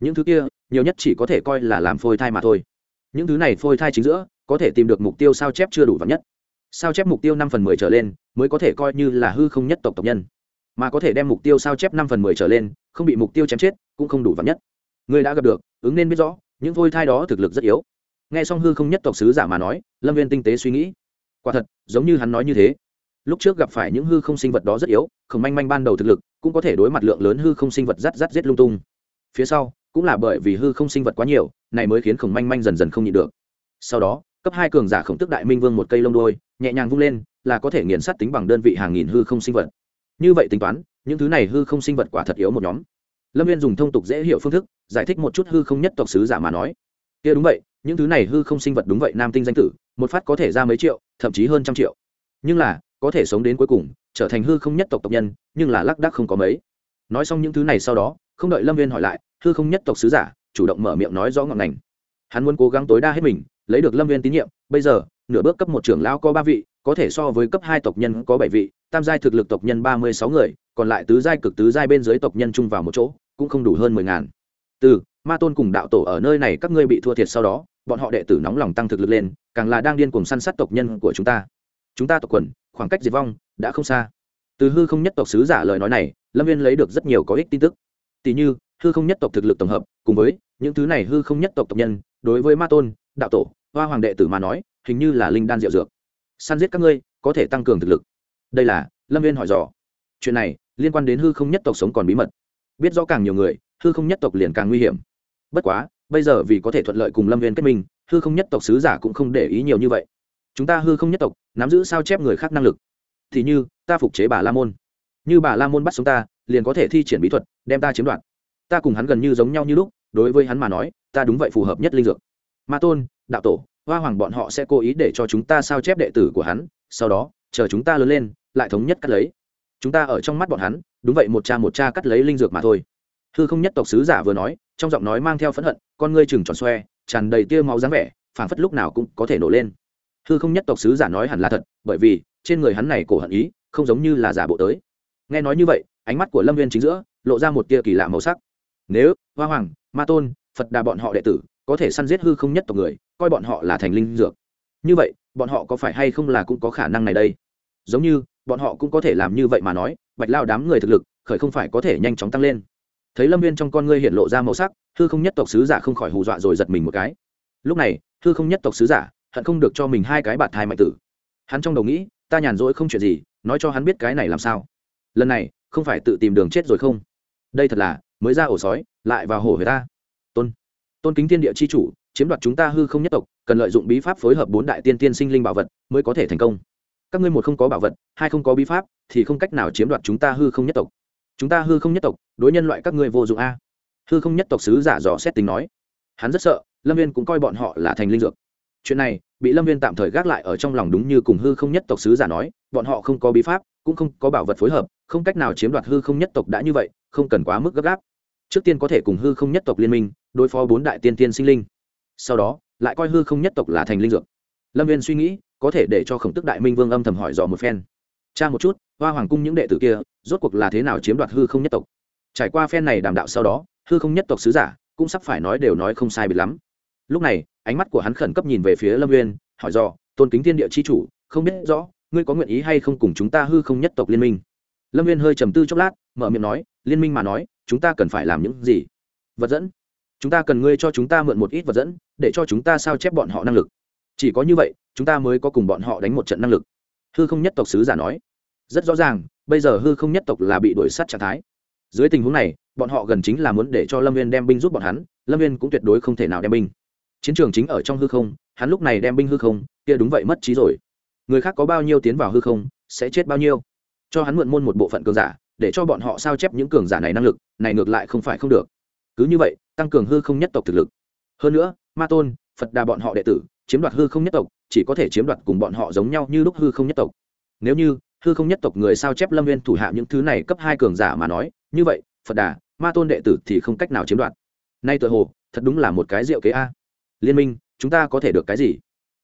Speaker 1: Những thứ kia, nhiều nhất chỉ có thể coi là làm phôi thai mà thôi những thứ này phôi thai chính giữa, có thể tìm được mục tiêu sao chép chưa đủ vắn nhất. Sao chép mục tiêu năm phần mười trở lên, mới có thể coi như là hư không nhất tộc tộc nhân. Mà có thể đem mục tiêu sao chép năm phần mười trở lên, không bị mục tiêu chém chết, cũng không đủ vắn nhất. Người đã gặp được, ứng nên biết rõ, những phôi thai đó thực lực rất yếu. Nghe xong hư không nhất tộc sứ giả mà nói, lâm viên tinh tế suy nghĩ. Quả thật, giống như hắn nói như thế. Lúc trước gặp phải những hư không sinh vật đó rất yếu khổng manh manh ban đầu thực lực, cũng có thể đối mặt lượng lớn hư không sinh vật rắt rắt giết lung tung. Phía sau cũng là bởi vì hư không sinh vật quá nhiều, này mới khiến khổng manh manh dần dần không nhịn được. Sau đó, cấp hai cường giả khổng tức đại minh vương một cây lông đôi nhẹ nhàng vung lên, là có thể nghiền sát tính bằng đơn vị hàng nghìn hư không sinh vật. Như vậy tính toán, những thứ này hư không sinh vật quả thật yếu một nhóm. Lâm viên dùng thông tục dễ hiểu phương thức, giải thích một chút hư không nhất tộc sứ giả mà nói. Kia đúng vậy, những thứ này hư không sinh vật đúng vậy, nam tinh danh tử, một phát có thể ra mấy triệu, thậm chí hơn trăm triệu. Nhưng là, có thể sống đến cuối cùng, trở thành hư không nhất tộc tộc nhân, nhưng là lác đác không có mấy. Nói xong những thứ này sau đó, không đợi lâm viên hỏi lại hư không nhất tộc sứ giả, chủ động mở miệng nói rõ ngọn ngành. Hắn muốn cố gắng tối đa hết mình, lấy được lâm viên tín nhiệm, bây giờ, nửa bước cấp một trưởng lão có ba vị, có thể so với cấp hai tộc nhân có bảy vị, tam giai thực lực tộc nhân ba mươi sáu người, còn lại tứ giai cực tứ giai bên dưới tộc nhân chung vào một chỗ, cũng không đủ hơn mười ngàn. Từ, ma tôn cùng đạo tổ ở nơi này các ngươi bị thua thiệt sau đó, bọn họ đệ tử nóng lòng tăng thực lực lên, càng là đang điên cùng săn sát tộc nhân của chúng ta. Chúng ta tộc quần, khoảng cách diệt vong, đã không xa. Từ hư không nhất tộc sứ giả lời nói này, lâm viên lấy được rất nhiều có ích tin tức. Tỷ như hư không nhất tộc thực lực tổng hợp, cùng với những thứ này hư không nhất tộc tộc nhân, đối với ma tôn, đạo tổ, hoa hoàng đệ tử mà nói, hình như là linh đan diệu dược. Săn giết các ngươi, có thể tăng cường thực lực. Đây là, lâm viên hỏi dò. Chuyện này, liên quan đến hư không nhất tộc sống còn bí mật. Biết rõ càng nhiều người, hư không nhất tộc liền càng nguy hiểm. Bất quá, bây giờ vì có thể thuận lợi cùng lâm viên kết minh, hư không nhất tộc sứ giả cũng không để ý nhiều như vậy. Chúng ta hư không nhất tộc, nắm giữ sao chép người khác năng lực. Thì như, ta phục chế bà la môn. Như bà la môn bắt sống ta, liền có thể thi triển bí thuật, đem ta chiếm đoạt ta cùng hắn gần như giống nhau như lúc, đối với hắn mà nói, ta đúng vậy phù hợp nhất linh dược. Ma tôn, đạo tổ, hoa hoàng bọn họ sẽ cố ý để cho chúng ta sao chép đệ tử của hắn, sau đó, chờ chúng ta lớn lên, lại thống nhất cắt lấy. Chúng ta ở trong mắt bọn hắn, đúng vậy một cha một cha cắt lấy linh dược mà thôi. Hư không nhất tộc sứ giả vừa nói, trong giọng nói mang theo phẫn hận, con ngươi chừng tròn xoe, tràn đầy tia máu dáng vẻ, phảng phất lúc nào cũng có thể nổ lên. Hư không nhất tộc sứ giả nói hẳn là thật, bởi vì, trên người hắn này cổ hận ý, không giống như là giả bộ tới. Nghe nói như vậy, ánh mắt của lâm viên chính giữa, lộ ra một tia kỳ lạ màu sắc nếu, hoa hoàng, ma tôn, phật đà bọn họ đệ tử, có thể săn giết hư không nhất tộc người, coi bọn họ là thành linh dược. Như vậy, bọn họ có phải hay không là cũng có khả năng này đây? Giống như, bọn họ cũng có thể làm như vậy mà nói, bạch lao đám người thực lực, khởi không phải có thể nhanh chóng tăng lên. Thấy lâm viên trong con ngươi hiện lộ ra màu sắc, hư không nhất tộc sứ giả không khỏi hù dọa rồi giật mình một cái. Lúc này, hư không nhất tộc sứ giả, hận không được cho mình hai cái bạt thai mạnh tử. Hắn trong đầu nghĩ, ta nhàn rỗi không chuyện gì, nói cho hắn biết cái này làm sao. Lần này, không phải tự tìm đường chết rồi không? Đây thật là mới ra ổ sói, lại vào hổ huyệt ta. Tôn tôn kính thiên địa c h i chủ, chiếm đoạt chúng ta hư không nhất tộc, cần lợi dụng bí pháp phối hợp bốn đại tiên tiên sinh linh bảo vật mới có thể thành công. Các ngươi một không có bảo vật, hai không có bí pháp, thì không cách nào chiếm đoạt chúng ta hư không nhất tộc. Chúng ta hư không nhất tộc, đối nhân loại các ngươi vô dụng a. Hư không nhất tộc sứ giả dò xét tính nói. Hắn rất sợ, lâm viên cũng coi bọn họ là thành linh dược. Chuyện này, bị lâm viên tạm thời gác lại ở trong lòng đúng như cùng hư không nhất tộc sứ giả nói, bọn họ không có bí pháp, cũng không có bảo vật phối hợp, không cách nào chiếm đoạt hư không nhất tộc đã như vậy, không cần quá mức gấp gáp trước tiên có thể cùng hư không nhất tộc liên minh đối phó bốn đại tiên tiên sinh linh. Sau đó, lại coi hư không nhất tộc là thành linh dược. Lâm viên suy nghĩ, có thể để cho khổng tức đại minh vương âm thầm hỏi dò một phen. Cha một chút, hoa hoàng cung những đệ tử kia, rốt cuộc là thế nào chiếm đoạt hư không nhất tộc? Trải qua phen này đàm đạo sau đó, hư không nhất tộc sứ giả cũng sắp phải nói đều nói không sai biệt lắm. Lúc này, ánh mắt của hắn khẩn cấp nhìn về phía lâm uyên, hỏi dò, tôn kính thiên địa c h i chủ, không biết rõ, ngươi có nguyện ý hay không cùng chúng ta hư không nhất tộc liên minh? Lâm viên hơi trầm tư chốc lát, mở miệng nói liên minh mà nói, chúng ta cần phải làm những gì? Vật dẫn. Chúng ta cần ngươi cho chúng ta mượn một ít vật dẫn, để cho chúng ta sao chép bọn họ năng lực. Chỉ có như vậy, chúng ta mới có cùng bọn họ đánh một trận năng lực. Hư không nhất tộc sứ giả nói. Rất rõ ràng, bây giờ hư không nhất tộc là bị đuổi sát trạng thái. Dưới tình huống này, bọn họ gần chính là muốn để cho lâm viên đem binh giúp bọn hắn, lâm viên cũng tuyệt đối không thể nào đem binh. Chiến trường chính ở trong hư không, hắn lúc này đem binh hư không, kia đúng vậy mất trí rồi. Người khác có bao nhiêu tiến vào hư không, sẽ chết bao nhiêu? Cho hắn mượn môn một bộ phận cường giả để cho bọn họ sao chép những cường giả này năng lực, này ngược lại không phải không được. Cứ như vậy, tăng cường hư không nhất tộc thực lực. Hơn nữa, ma tôn, phật đà bọn họ đệ tử, chiếm đoạt hư không nhất tộc, chỉ có thể chiếm đoạt cùng bọn họ giống nhau như lúc hư không nhất tộc. Nếu như, hư không nhất tộc người sao chép lâm viên thủ hạ những thứ này cấp hai cường giả mà nói, như vậy, phật đà, ma tôn đệ tử thì không cách nào chiếm đoạt. Nay tự hồ, thật đúng là một cái rượu kế a. Liên minh, chúng ta có thể được cái gì?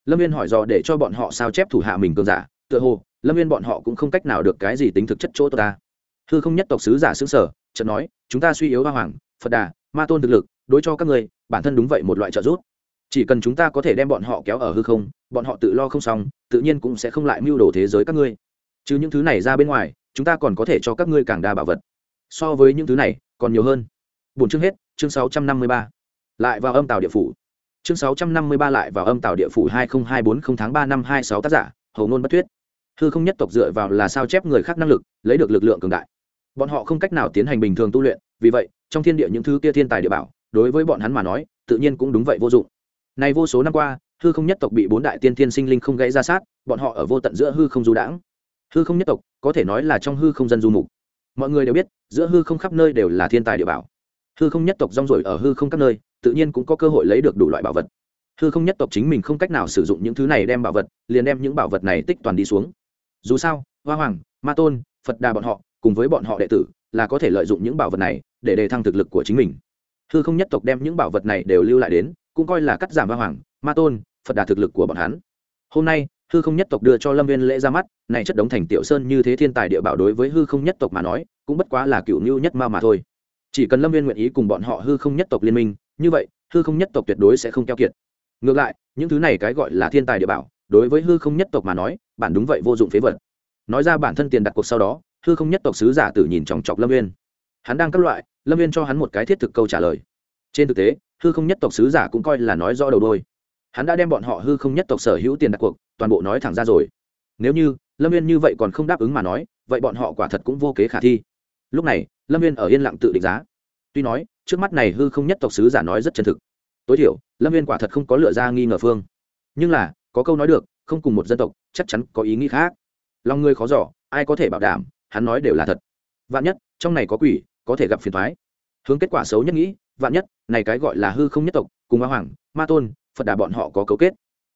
Speaker 1: Lâm viên hỏi dò để cho bọn họ sao chép thủ hạ mình cường giả, tựa hồ, lâm viên bọn họ cũng không cách nào được cái gì tính thực chất chỗ ta hư không nhất tộc sứ giả xứng sở, chợt nói, chúng ta suy yếu hoa hoàng, phật đà, ma tôn thực lực, đối cho các người bản thân đúng vậy một loại trợ giúp. Chỉ cần chúng ta có thể đem bọn họ kéo ở hư không, bọn họ tự lo không xong, tự nhiên cũng sẽ không lại mưu đồ thế giới các ngươi. Chứ những thứ này ra bên ngoài, chúng ta còn có thể cho các ngươi càng đa bảo vật. So với những thứ này, còn nhiều hơn. Bốn chương hết, chương sáu trăm năm mươi ba. Lại vào âm tàu địa phủ. Chương sáu trăm năm mươi ba lại vào âm tàu địa phủ hai nghìn hai bốn không tháng ba năm hai sáu tác giả, hầu ngôn bất thuyết. Hư không nhất tộc dựa vào là sao chép người khác năng lực, lấy được lực lượng cường đại bọn họ không cách nào tiến hành bình thường tu luyện, vì vậy, trong thiên địa những thứ kia thiên tài địa bảo, đối với bọn hắn mà nói, tự nhiên cũng đúng vậy vô dụng. Nay vô số năm qua, hư không nhất tộc bị bốn đại tiên thiên sinh linh không gãy ra sát, bọn họ ở vô tận giữa hư không du đãng. Hư không nhất tộc, có thể nói là trong hư không dân du mục. Mọi người đều biết, giữa hư không khắp nơi đều là thiên tài địa bảo. Hư không nhất tộc rong rổi ở hư không các nơi, tự nhiên cũng có cơ hội lấy được đủ loại bảo vật. Hư không nhất tộc chính mình không cách nào sử dụng những thứ này đem bảo vật, liền đem những bảo vật này tích toàn đi xuống. Dù sao, hoa hoàng, ma tôn, phật đà bọn họ cùng với bọn họ đệ tử, là có thể lợi dụng những bảo vật này để đề thăng thực lực của chính mình. Hư không nhất tộc đem những bảo vật này đều lưu lại đến, cũng coi là cắt giảm hoa hoàng, ma tôn, phật đà thực lực của bọn hắn. Hôm nay, hư không nhất tộc đưa cho lâm viên lễ ra mắt, này chất đống thành tiểu sơn như thế thiên tài địa bảo đối với hư không nhất tộc mà nói, cũng bất quá là cựu ngưu nhất ma mà thôi. Chỉ cần lâm viên nguyện ý cùng bọn họ hư không nhất tộc liên minh, như vậy, hư không nhất tộc tuyệt đối sẽ không keo kiệt. Ngược lại, những thứ này cái gọi là thiên tài địa bảo, đối với hư không nhất tộc mà nói, bản đúng vậy vô dụng phế vật. Nói ra bản thân tiền đặt cuộc sau đó hư không nhất tộc sứ giả tử nhìn chòng chọc lâm viên hắn đang các loại, lâm viên cho hắn một cái thiết thực câu trả lời. Trên thực tế, hư không nhất tộc sứ giả cũng coi là nói rõ đầu đôi. Hắn đã đem bọn họ hư không nhất tộc sở hữu tiền đặt cuộc, toàn bộ nói thẳng ra rồi. Nếu như, lâm viên như vậy còn không đáp ứng mà nói, vậy bọn họ quả thật cũng vô kế khả thi. Lúc này, lâm viên ở yên lặng tự định giá. Tuy nói, trước mắt này hư không nhất tộc sứ giả nói rất chân thực. Tối thiểu, lâm viên quả thật không có lựa ra nghi ngờ phương. Nhưng là, có câu nói được, không cùng một dân tộc, chắc chắn có ý nghĩ khác. Lòng người khó giỏ ai có thể bảo đảm hắn nói đều là thật. Vạn nhất, trong này có quỷ, có thể gặp phiền thoái hướng kết quả xấu nhất nghĩ, vạn nhất, này cái gọi là hư không nhất tộc, cùng ma hoàng, ma tôn, phật đà bọn họ có cấu kết.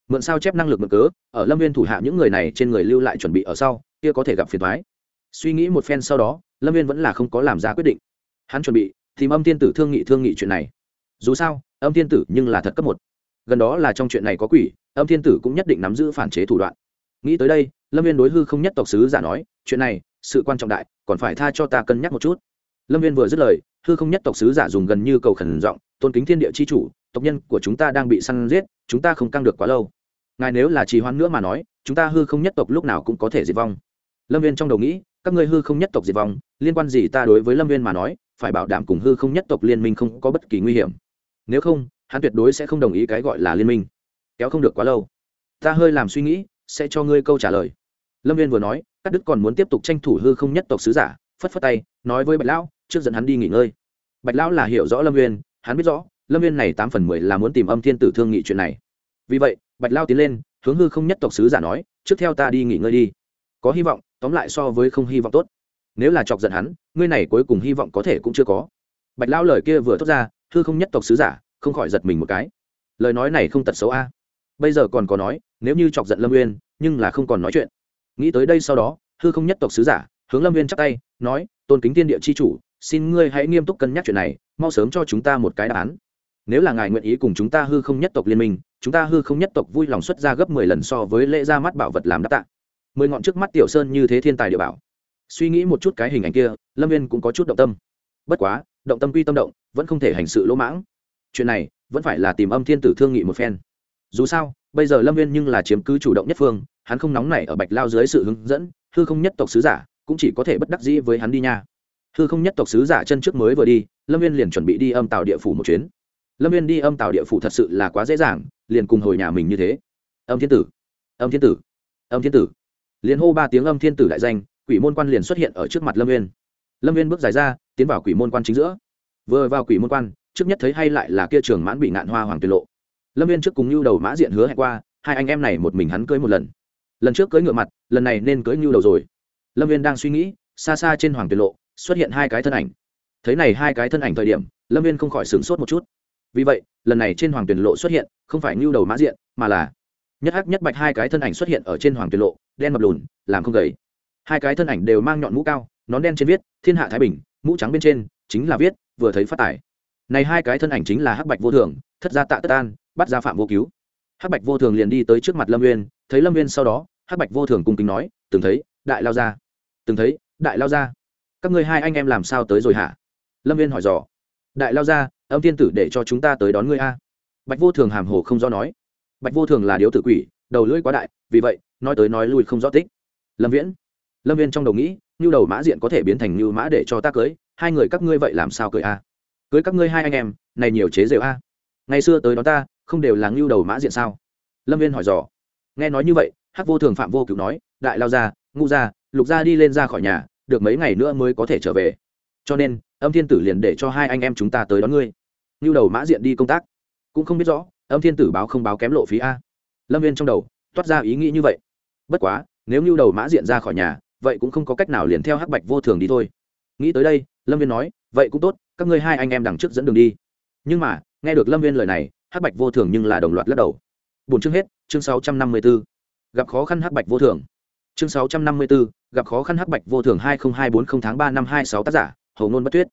Speaker 1: Mượn sao chép năng lực mượn cớ, ở lâm viên thủ hạ những người này trên người lưu lại chuẩn bị ở sau, kia có thể gặp phiền thoái suy nghĩ một phen sau đó, lâm viên vẫn là không có làm ra quyết định. Hắn chuẩn bị, tìm âm tiên tử thương nghị thương nghị chuyện này. Dù sao, âm tiên tử nhưng là thật cấp một. Gần đó là trong chuyện này có quỷ, âm thiên tử cũng nhất định nắm giữ phản chế thủ đoạn. Nghĩ tới đây, lâm viên đối hư không nhất tộc sứ giả nói, chuyện này sự quan trọng đại, còn phải tha cho ta cân nhắc một chút. Lâm viên vừa dứt lời, hư không nhất tộc sứ giả dùng gần như cầu khẩn giọng, tôn kính thiên địa c h i chủ, tộc nhân của chúng ta đang bị săn giết, chúng ta không căng được quá lâu. Ngài nếu là trì hoãn nữa mà nói, chúng ta hư không nhất tộc lúc nào cũng có thể diệt vong. Lâm viên trong đầu nghĩ, các ngươi hư không nhất tộc diệt vong, liên quan gì ta đối với lâm viên mà nói, phải bảo đảm cùng hư không nhất tộc liên minh không có bất kỳ nguy hiểm. Nếu không, hắn tuyệt đối sẽ không đồng ý cái gọi là liên minh. Kéo không được quá lâu. Ta hơi làm suy nghĩ, sẽ cho ngươi câu trả lời lâm viên vừa nói các đức còn muốn tiếp tục tranh thủ hư không nhất tộc sứ giả, phất phất tay, nói với bạch lão, trước dẫn hắn đi nghỉ ngơi. Bạch lão là hiểu rõ lâm viên hắn biết rõ, lâm viên này tám phần mười là muốn tìm âm thiên tử thương nghị chuyện này. Vì vậy, bạch lao tiến lên, hướng hư không nhất tộc sứ giả nói, trước theo ta đi nghỉ ngơi đi. Có hy vọng, tóm lại so với không hy vọng tốt. Nếu là chọc giận hắn, ngươi này cuối cùng hy vọng có thể cũng chưa có. Bạch lao lời kia vừa thốt ra, hư không nhất tộc sứ giả, không khỏi giật mình một cái. Lời nói này không tật xấu a. Bây giờ còn có nói, nếu như chọc giận lâm uyên, nhưng là không còn nói chuyện nghĩ tới đây sau đó, hư không nhất tộc sứ giả, hướng lâm viên chắp tay, nói, tôn kính tiên địa c h i chủ, xin ngươi hãy nghiêm túc cân nhắc chuyện này, mau sớm cho chúng ta một cái đáp án. Nếu là ngài nguyện ý cùng chúng ta hư không nhất tộc liên minh, chúng ta hư không nhất tộc vui lòng xuất ra gấp mười lần so với lễ ra mắt bảo vật làm đáp tạ. Mười ngọn trước mắt tiểu sơn như thế thiên tài địa bảo. Suy nghĩ một chút cái hình ảnh kia, lâm viên cũng có chút động tâm. Bất quá, động tâm quy tâm động, vẫn không thể hành sự lỗ mãng. Chuyện này, vẫn phải là tìm âm thiên tử thương nghị một phen. Dù sao, bây giờ lâm viên nhưng là chiếm cứ chủ động nhất phương hắn không nóng nảy ở bạch lao dưới sự hướng dẫn, hư không nhất tộc sứ giả cũng chỉ có thể bất đắc dĩ với hắn đi nha. Hư không nhất tộc sứ giả chân trước mới vừa đi, lâm viên liền chuẩn bị đi âm tàu địa phủ một chuyến. Lâm viên đi âm tàu địa phủ thật sự là quá dễ dàng, liền cùng hồi nhà mình như thế. Âm thiên tử, âm thiên tử, âm thiên tử. Liền hô ba tiếng âm thiên tử đại danh, quỷ môn quan liền xuất hiện ở trước mặt lâm viên. Lâm viên bước dài ra, tiến vào quỷ môn quan chính giữa. Vừa vào quỷ môn quan, trước nhất thấy hay lại là kia trường mãn bị ngạn hoa hoàng tuyệt lộ. Lâm viên trước cùng lưu đầu mã diện hứa hẹn qua, hai anh em này một mình hắn cưới một lần lần trước cưỡi ngựa mặt, lần này nên cưỡi ngưu đầu rồi. Lâm viên đang suy nghĩ, xa xa trên hoàng tuyệt lộ, xuất hiện hai cái thân ảnh. Thấy này hai cái thân ảnh thời điểm, lâm viên không khỏi sửng sốt một chút. Vì vậy, lần này trên hoàng tuyển lộ xuất hiện, không phải ngưu đầu mã diện, mà là nhất hắc nhất bạch hai cái thân ảnh xuất hiện ở trên hoàng tuyển lộ, đen mập lùn, làm không gầy. Hai cái thân ảnh đều mang nhọn mũ cao, nón đen trên viết, thiên hạ thái bình mũ trắng bên trên, chính là viết, vừa thấy phát tải. này hai cái thân ảnh chính là hắc bạch vô thường, thất gia tạ tất an, bắt gia phạm vô cứu. Hắc bạch vô thường liền đi tới trước mặt lâm uyên thấy lâm uyên sau đó hắc bạch vô thường cung kính nói, từng thấy, đại lao ra. Từng thấy, đại lao ra. Các ngươi hai anh em làm sao tới rồi hả? Lâm viên hỏi dò. Đại lao ra, âm thiên tử để cho chúng ta tới đón ngươi a. Bạch vô thường hàm hồ không do nói. Bạch vô thường là điếu tử quỷ, đầu lưỡi quá đại, vì vậy, nói tới nói lui không rõ tích. Lâm viễn. Lâm viên trong đầu nghĩ như đầu mã diện có thể biến thành như mã để cho ta cưới, hai người các ngươi vậy làm sao cưới a? Cưới các ngươi hai anh em, này nhiều chế rượu a. Ngày xưa tới đó ta, không đều là ngưu đầu mã diện sao? Lâm viên hỏi dò. Nghe nói như vậy hắc vô thường phạm vô cựu nói, đại lao ra ngu ra lục ra đi lên ra khỏi nhà, được mấy ngày nữa mới có thể trở về. Cho nên, âm thiên tử liền để cho hai anh em chúng ta tới đón ngươi. Như đầu mã diện đi công tác, cũng không biết rõ, âm thiên tử báo không báo kém lộ phí a. Lâm viên trong đầu, toát ra ý nghĩ như vậy. Bất quá, nếu như đầu mã diện ra khỏi nhà, vậy cũng không có cách nào liền theo hắc bạch vô thường đi thôi. Nghĩ tới đây, lâm viên nói, vậy cũng tốt, các ngươi hai anh em đằng trước dẫn đường đi. Nhưng mà, nghe được lâm viên lời này, hắc bạch vô thường nhưng là đồng loạt lắc đầu. Bốn chương hết, chương sáu trăm năm mươi b ố gặp khó khăn hắc bạch vô thường. Chương sáu trăm năm mươi b ố gặp khó khăn hắc bạch vô thường hai nghìn hai bốn không tháng ba năm hai sáu tác giả, hầu ngôn bất tuyết.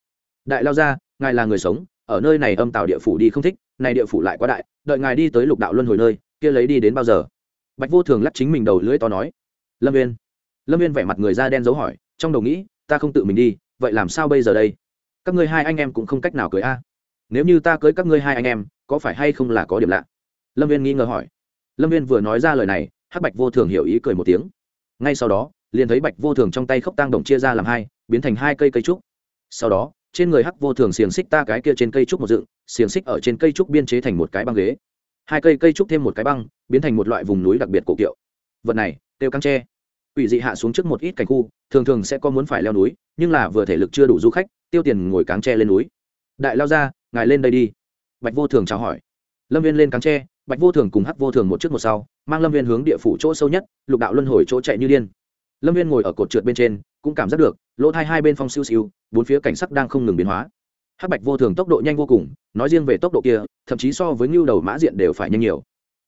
Speaker 1: Đại lao ra ngài là người sống, ở nơi này âm tạo địa phủ đi không thích, này địa phủ lại quá đại, đợi ngài đi tới lục đạo luân hồi nơi, kia lấy đi đến bao giờ? Bạch vô thường lắc chính mình đầu lưỡi to nói. Lâm viên lâm viên vẻ mặt người da đen dấu hỏi, trong đầu nghĩ, ta không tự mình đi, vậy làm sao bây giờ đây? Các ngươi hai anh em cũng không cách nào cưới a. Nếu như ta cưới các ngươi hai anh em, có phải hay không là có điểm lạ? Lâm viên nghi ngờ hỏi. Lâm viên vừa nói ra lời này hắc bạch vô thường hiểu ý cười một tiếng. Ngay sau đó, liền thấy bạch vô thường trong tay khốc tang đồng chia ra làm hai, biến thành hai cây cây trúc. Sau đó, trên người hắc vô thường xiềng xích ta cái kia trên cây trúc một dựng, xiềng xích ở trên cây trúc biên chế thành một cái băng ghế. Hai cây cây trúc thêm một cái băng, biến thành một loại vùng núi đặc biệt cổ kiệu. Vật này tiêu căng tre. Ủy dị hạ xuống trước một ít cảnh khu, thường thường sẽ có muốn phải leo núi, nhưng là vừa thể lực chưa đủ du khách, tiêu tiền ngồi cáng tre lên núi. Đại lao ra, ngài lên đây đi. Bạch vô thường chào hỏi. Lâm viên lên cáng tre, bạch vô thường cùng hắc vô thường một trước một sau mang lâm viên hướng địa phủ chỗ sâu nhất, lục đạo luân hồi chỗ chạy như điên. Lâm viên ngồi ở cột trượt bên trên, cũng cảm giác được, lỗ thai hai bên phong siêu siêu, bốn phía cảnh sắc đang không ngừng biến hóa. Hắc bạch vô thường tốc độ nhanh vô cùng, nói riêng về tốc độ kia, thậm chí so với ngưu đầu mã diện đều phải nhanh nhiều.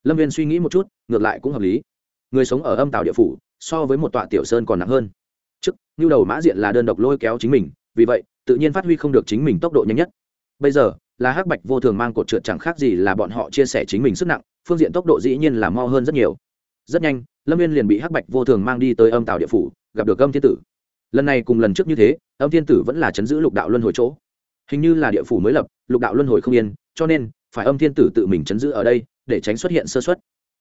Speaker 1: Lâm viên suy nghĩ một chút, ngược lại cũng hợp lý. Người sống ở âm tàu địa phủ, so với một tọa tiểu sơn còn nặng hơn. Trước, ngưu đầu mã diện là đơn độc lôi kéo chính mình, vì vậy, tự nhiên phát huy không được chính mình tốc độ nhanh nhất. Bây giờ là hắc bạch vô thường mang cột trượt chẳng khác gì là bọn họ chia sẻ chính mình sức nặng, phương diện tốc độ dĩ nhiên là mo hơn rất nhiều. Rất nhanh, lâm viên liền bị hắc bạch vô thường mang đi tới âm tàu địa phủ, gặp được âm thiên tử. Lần này cùng lần trước như thế, âm thiên tử vẫn là chấn giữ lục đạo luân hồi chỗ. Hình như là địa phủ mới lập, lục đạo luân hồi không yên, cho nên, phải âm thiên tử tự mình chấn giữ ở đây, để tránh xuất hiện sơ xuất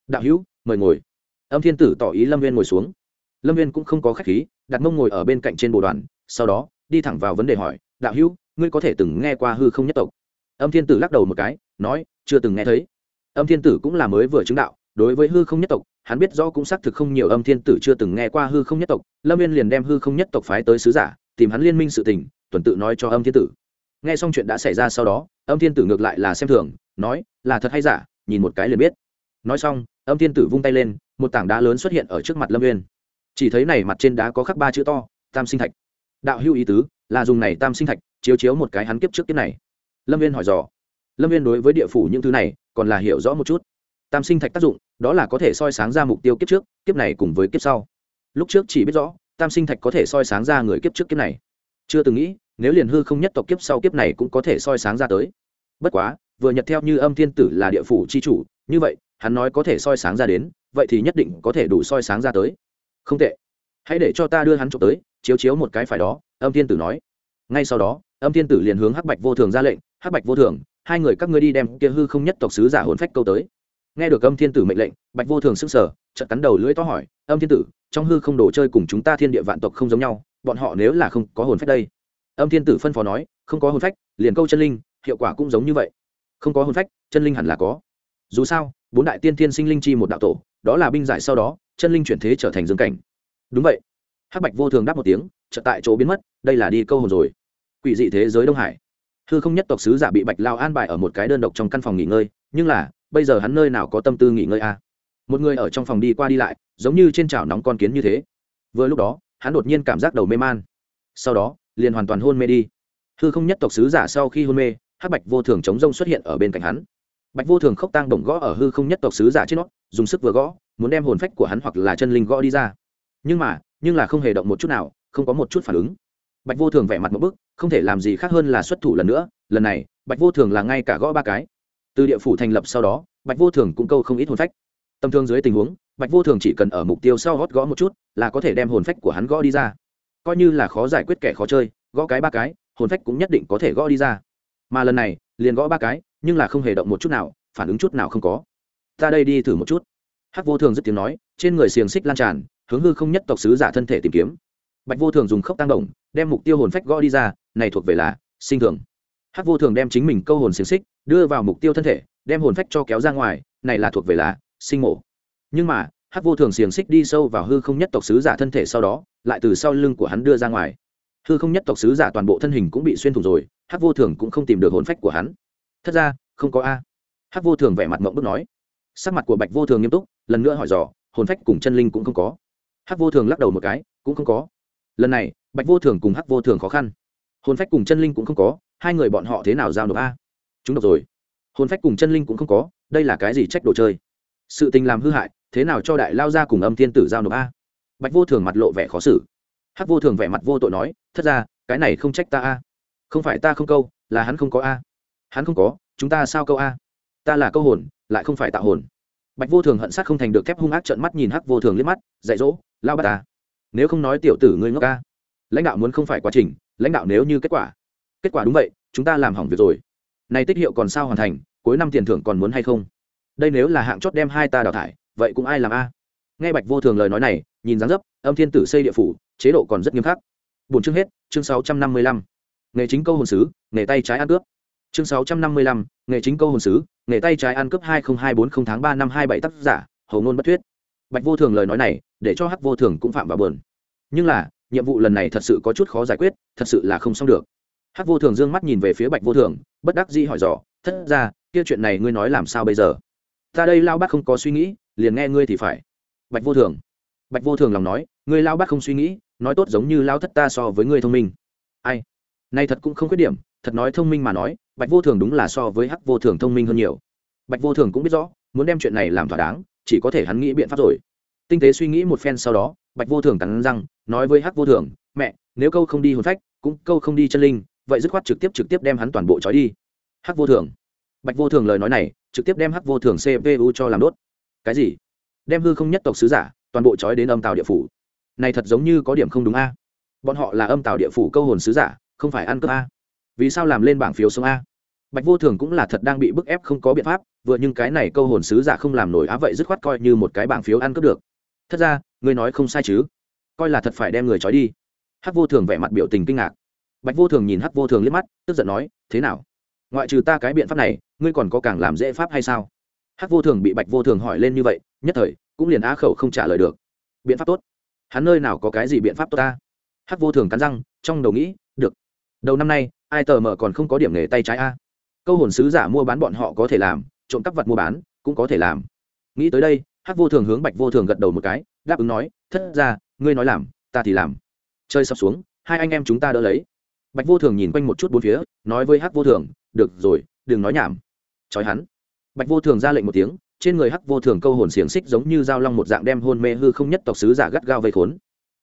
Speaker 1: đạo hữu, mời ngồi. Âm thiên tử tỏ ý lâm viên ngồi xuống. Lâm viên cũng không có k h á c h khí, đặt mông ngồi ở bên cạnh trên bồ đoàn, sau đó, đi thẳng vào vấn đề hỏi, đạo hữu, ngươi có thể từng nghe qua hư không nhất tộc? Âm thiên tử lắc đầu một cái, nói, chưa từng nghe thấy. Âm thiên tử cũng là mới vừa chứng đạo, đối với hư không nhất tộc, hắn biết rõ cũng xác thực không nhiều âm thiên tử chưa từng nghe qua hư không nhất tộc, lâm viên liền đem hư không nhất tộc phái tới sứ giả, tìm hắn liên minh sự tình, tuần tự nói cho âm thiên tử. Nghe xong chuyện đã xảy ra sau đó, âm thiên tử ngược lại là xem thường, nói, là thật hay giả, nhìn một cái liền biết. Nói xong, âm thiên tử vung tay lên, một tảng đá lớn xuất hiện ở trước mặt lâm viên chỉ thấy này mặt trên đá có khắc ba chữ to, tam sinh thạch. Đạo hữu ý tứ, là dùng này tam sinh thạch chiếu chiếu một cái hắn kiếp trước kiếp này lâm viên hỏi dò. Lâm viên đối với địa phủ những thứ này còn là hiểu rõ một chút. Tam sinh thạch tác dụng, đó là có thể soi sáng ra mục tiêu kiếp trước, kiếp này cùng với kiếp sau. Lúc trước chỉ biết rõ, tam sinh thạch có thể soi sáng ra người kiếp trước kiếp này. Chưa từng nghĩ, nếu liền hư không nhất tộc kiếp sau kiếp này cũng có thể soi sáng ra tới. Bất quá, vừa nhật theo như âm thiên tử là địa phủ c h i chủ, như vậy, hắn nói có thể soi sáng ra đến, vậy thì nhất định có thể đủ soi sáng ra tới. Không tệ. Hãy để cho ta đưa hắn trộm tới, chiếu chiếu một cái phải đó, âm thiên tử nói. Ngay sau đó âm thiên tử liền hướng hắc bạch vô thường ra lệnh, hắc bạch vô thường, hai người các ngươi đi đem kia hư không nhất tộc sứ giả hồn phách câu tới. Nghe được âm thiên tử mệnh lệnh, bạch vô thường s ư n g sở chợt cắn đầu lưỡi to hỏi, âm thiên tử, trong hư không đồ chơi cùng chúng ta thiên địa vạn tộc không giống nhau, bọn họ nếu là không có hồn phách đây? Âm thiên tử phân phó nói, không có hồn phách, liền câu chân linh, hiệu quả cũng giống như vậy. Không có hồn phách, chân linh hẳn là có. Dù sao, bốn đại tiên thiên sinh linh chi một đạo tổ, đó là binh giải sau đó, chân linh chuyển thế trở thành dương cảnh. Đúng vậy. Hắc bạch vô thường đáp một tiếng, chợt tại chỗ biến mất, đây là đi câu hồn rồi quỷ dị thế giới đông hải. Hư không nhất tộc sứ giả bị bạch lao an bài ở một cái đơn độc trong căn phòng nghỉ ngơi, nhưng là, bây giờ hắn nơi nào có tâm tư nghỉ ngơi a? À? một người ở trong phòng đi qua đi lại, giống như trên chảo nóng con kiến như thế. Vừa lúc đó, hắn đột nhiên cảm giác đầu mê man. Sau đó, liền hoàn toàn hôn mê đi. Hư không nhất tộc sứ giả sau khi hôn mê, hắc bạch vô thường chống rông xuất hiện ở bên cạnh hắn. Bạch vô thường khốc tăng đồng gõ ở hư không nhất tộc sứ giả trên nó, dùng sức vừa gõ, muốn đem hồn phách của hắn hoặc là chân linh gõ đi ra. Nhưng mà, nhưng là không hề động một chút nào, không có một chút phản ứng. Bạch vô thường vẻ mặt một bức không thể làm gì khác hơn là xuất thủ lần nữa, lần này, bạch vô thường là ngay cả gõ ba cái. Từ địa phủ thành lập sau đó, bạch vô thường cũng câu không ít hồn phách. Tâm thương dưới tình huống, bạch vô thường chỉ cần ở mục tiêu sau gót gõ một chút, là có thể đem hồn phách của hắn gõ đi ra. Coi như là khó giải quyết kẻ khó chơi, gõ cái ba cái, hồn phách cũng nhất định có thể gõ đi ra. Mà lần này, liền gõ ba cái, nhưng là không hề động một chút nào, phản ứng chút nào không có. Ta đây đi thử một chút. Hắc vô thường dứt tiếng nói, trên người xiềng xích lan tràn, hướng hư không nhất tộc sứ giả thân thể tìm kiếm bạch vô thường dùng khốc tăng động, đem mục tiêu hồn phách gõ đi ra, này thuộc về là sinh thường. Hắc vô thường đem chính mình câu hồn xiềng xích đưa vào mục tiêu thân thể, đem hồn phách cho kéo ra ngoài, này là thuộc về là sinh mổ. Nhưng mà, hắc vô thường xiềng xích đi sâu vào hư không nhất tộc sứ giả thân thể sau đó, lại từ sau lưng của hắn đưa ra ngoài. Hư không nhất tộc sứ giả toàn bộ thân hình cũng bị xuyên thủng rồi, hắc vô thường cũng không tìm được hồn phách của hắn. Thật ra, không có a. Hắc vô thường vẻ mặt mộng bức nói. Sắc mặt của bạch vô thường nghiêm túc, lần nữa hỏi dò, hồn phách cùng chân linh cũng không có. Hắc vô thường lắc đầu một cái, cũng không có lần này, bạch vô thường cùng hắc vô thường khó khăn. Hồn phách cùng chân linh cũng không có, hai người bọn họ thế nào giao nộp a? Chúng đọc rồi. Hồn phách cùng chân linh cũng không có, đây là cái gì trách đồ chơi? Sự tình làm hư hại, thế nào cho đại lao ra cùng âm thiên tử giao nộp a? Bạch vô thường mặt lộ vẻ khó xử. Hắc vô thường vẻ mặt vô tội nói thật ra cái này không trách ta a. Không phải ta không câu, là hắn không có a. Hắn không có, chúng ta sao câu a? Ta là câu hồn, lại không phải tạo hồn. Bạch vô thường hận sát không thành được thép hung ác trợn mắt nhìn hắc vô thường liếc mắt, dạy dỗ lao bắt ta nếu không nói tiểu tử ngươi ngốc ca. Lãnh đạo muốn không phải quá trình, lãnh đạo nếu như kết quả. Kết quả đúng vậy, chúng ta làm hỏng việc rồi. Này tích hiệu còn sao hoàn thành, cuối năm tiền thưởng còn muốn hay không? Đây nếu là hạng chót đem hai ta đào thải, vậy cũng ai làm a? Nghe bạch vô thường lời nói này, nhìn dáng dấp, âm thiên tử xây địa phủ, chế độ còn rất nghiêm khắc. Bốn chương hết, chương sáu trăm năm mươi lăm. Nghề chính câu hồn sứ, nghề tay trái ăn cướp. Chương sáu trăm năm mươi lăm, nghề chính câu hồn sứ, nghề tay trái ăn cướp hai nghìn hai bốn tháng ba năm hai bảy tác giả, hầu ngôn bất thuyết bạch vô thường lời nói này, để cho hắc vô thường cũng phạm vào bờn nhưng là, nhiệm vụ lần này thật sự có chút khó giải quyết, thật sự là không xong được. Hắc vô thường d ư ơ n g mắt nhìn về phía bạch vô thường, bất đắc dĩ hỏi dò, thất ra kia chuyện này ngươi nói làm sao bây giờ? Ta đây lao bác không có suy nghĩ, liền nghe ngươi thì phải. Bạch vô thường, bạch vô thường lòng nói, ngươi lao bác không suy nghĩ, nói tốt giống như lao thất ta so với ngươi thông minh. Ai? Nay thật cũng không khuyết điểm, thật nói thông minh mà nói, bạch vô thường đúng là so với hắc vô thường thông minh hơn nhiều. Bạch vô thường cũng biết rõ, muốn đem chuyện này làm thỏa đáng chỉ có thể hắn nghĩ biện pháp rồi. Tinh tế suy nghĩ một phen sau đó, bạch vô thường cắn răng, nói với hắc vô thường, mẹ, nếu câu không đi hồn phách, cũng câu không đi chân linh, vậy dứt khoát trực tiếp trực tiếp đem hắn toàn bộ trói đi. Hắc vô thường. Bạch vô thường lời nói này, trực tiếp đem hắc vô thường cpu cho làm đốt. Cái gì? Đem hư không nhất tộc sứ giả, toàn bộ trói đến âm tàu địa phủ? Này thật giống như có điểm không đúng a. Bọn họ là âm tàu địa phủ câu hồn sứ giả, không phải ăn cướp a. Vì sao làm lên bảng phiếu sống a? Bạch vô thường cũng là thật đang bị bức ép không có biện pháp, vừa nhưng cái này câu hồn sứ giả không làm nổi á vậy dứt khoát coi như một cái bảng phiếu ăn cướp được. Thật ra, ngươi nói không sai chứ. Coi là thật phải đem người trói đi. Hắc vô thường vẻ mặt biểu tình kinh ngạc. Bạch vô thường nhìn hắc vô thường liếc mắt, tức giận nói, thế nào? Ngoại trừ ta cái biện pháp này, ngươi còn có càng làm dễ pháp hay sao? Hắc vô thường bị bạch vô thường hỏi lên như vậy, nhất thời, cũng liền á khẩu không trả lời được. Biện pháp tốt? Hắn nơi nào có cái gì biện pháp tốt ta? Hắc vô thường cắn răng, trong đầu nghĩ, được. Đầu năm nay, ai tờ mờ còn không có điểm nghề tay trái a? Câu hồn sứ giả mua bán bọn họ có thể làm, trộm cắp vật mua bán cũng có thể làm. Nghĩ tới đây, hắc vô thường hướng bạch vô thường gật đầu một cái, đáp ứng nói, thất ra ngươi nói làm, ta thì làm. Chơi sập xuống, hai anh em chúng ta đỡ lấy. Bạch vô thường nhìn quanh một chút bốn phía, nói với hắc vô thường, được rồi, đừng nói nhảm. Chói hắn. Bạch vô thường ra lệnh một tiếng, trên người hắc vô thường câu hồn xiềng xích giống như dao long một dạng đem hôn mê hư không nhất tộc sứ giả gắt gao vây khốn.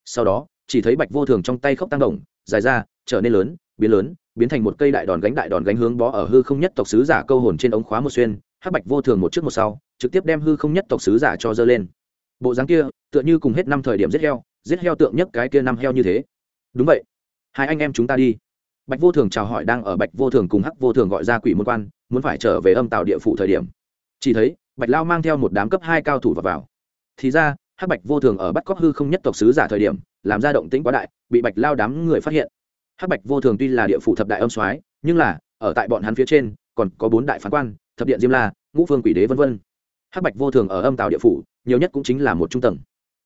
Speaker 1: Sau đó, chỉ thấy bạch vô thường trong tay khóc tăng động, dài ra, trở nên lớn, biến lớn biến thành một cây đại đòn gánh đại đòn gánh hướng bó ở hư không nhất tộc sứ giả câu hồn trên ống khóa một xuyên hắc bạch vô thường một trước một sau trực tiếp đem hư không nhất tộc sứ giả cho dơ lên. Bộ dáng kia tựa như cùng hết năm thời điểm giết heo giết heo tượng nhất cái kia năm heo như thế. Đúng vậy. Hai anh em chúng ta đi. Bạch vô thường chào hỏi đang ở bạch vô thường cùng hắc vô thường gọi ra quỷ môn quan muốn phải trở về âm tạo địa phủ thời điểm. Chỉ thấy bạch lao mang theo một đám cấp hai cao thủ vào, vào. thì ra hắc bạch vô thường ở bắt cóc hư không nhất tộc sứ giả thời điểm làm ra động tĩnh quá đại bị bạch lao đám người phát hiện hắc bạch vô thường tuy là địa phủ thập đại âm soái nhưng là ở tại bọn hắn phía trên còn có bốn đại phán quan thập điện diêm la ngũ phương quỷ đế v v hắc bạch vô thường ở âm tàu địa phủ nhiều nhất cũng chính là một trung tầng.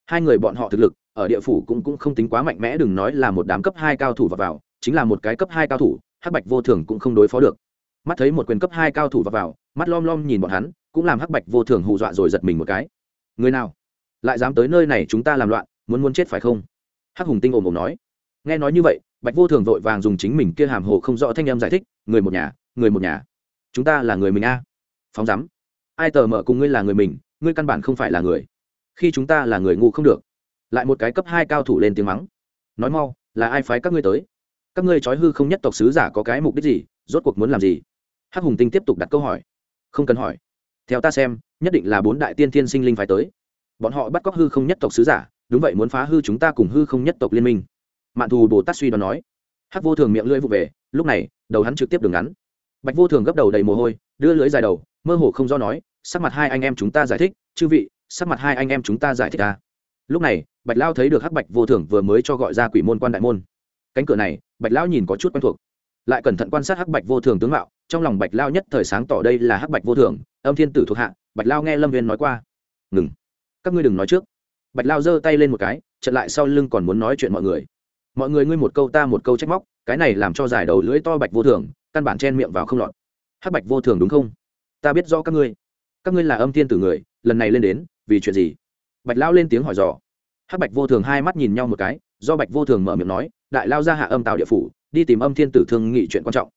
Speaker 1: Hai người bọn họ thực lực ở địa phủ cũng cũng không tính quá mạnh mẽ đừng nói là một đám cấp hai cao thủ vào, vào chính là một cái cấp hai cao thủ hắc bạch vô thường cũng không đối phó được. Mắt thấy một quyền cấp hai cao thủ vào, vào mắt lom lom nhìn bọn hắn cũng làm hắc bạch vô thường hù dọa rồi giật mình một cái. Người nào? Lại dám tới nơi này chúng ta làm loạn muốn muốn chết phải không? Hắc hùng tinh ồm ồm nói. Nghe nói như vậy bạch vô thường vội vàng dùng chính mình kia hàm hồ không rõ thanh em giải thích, người một nhà, người một nhà. Chúng ta là người mình a. Phóng rắm ai tờ mở cùng ngươi là người mình, ngươi căn bản không phải là người. Khi chúng ta là người ngu không được. Lại một cái cấp hai cao thủ lên tiếng mắng. Nói mau, là ai phái các ngươi tới? Các ngươi trói hư không nhất tộc sứ giả có cái mục đích gì, rốt cuộc muốn làm gì? Hắc hùng tinh tiếp tục đặt câu hỏi. Không cần hỏi. Theo ta xem, nhất định là bốn đại tiên thiên sinh linh phải tới. Bọn họ bắt cóc hư không nhất tộc sứ giả, đúng vậy muốn phá hư chúng ta cùng hư không nhất tộc liên minh mạn thù bồ tát suy đoán nói. Hắc vô thường miệng lưỡi vụ về, lúc này, đầu hắn trực tiếp đường ngắn. Bạch vô thường gấp đầu đầy mồ hôi, đưa lưỡi dài đầu, mơ hồ không do nói, sắc mặt hai anh em chúng ta giải thích, chư vị, sắc mặt hai anh em chúng ta giải thích ta à. lúc này, bạch lao thấy được hắc bạch vô thường vừa mới cho gọi ra quỷ môn quan đại môn. Cánh cửa này, bạch lão nhìn có chút quen thuộc. Lại cẩn thận quan sát hắc bạch vô thường tướng mạo, trong lòng bạch lao nhất thời sáng tỏ đây là hắc bạch vô thường, âm thiên tử thuộc hạ, bạch lao nghe lâm viên nói qua. Ngừng, các ngươi đừng nói trước. Bạch lao giơ tay lên một cái, chợt lại sau lưng còn muốn nói chuyện mọi người mọi người ngươi một câu ta một câu trách móc, cái này làm cho giải đầu lưỡi to bạch vô thường, căn bản chen miệng vào không lọt. Hắc bạch vô thường đúng không? Ta biết rõ các ngươi. Các ngươi là âm thiên tử người, lần này lên đến, vì chuyện gì? Bạch lao lên tiếng hỏi dò. Hắc bạch vô thường hai mắt nhìn nhau một cái, do bạch vô thường mở miệng nói, đại lao ra hạ âm tạo địa phủ, đi tìm âm thiên tử thương nghị chuyện quan trọng.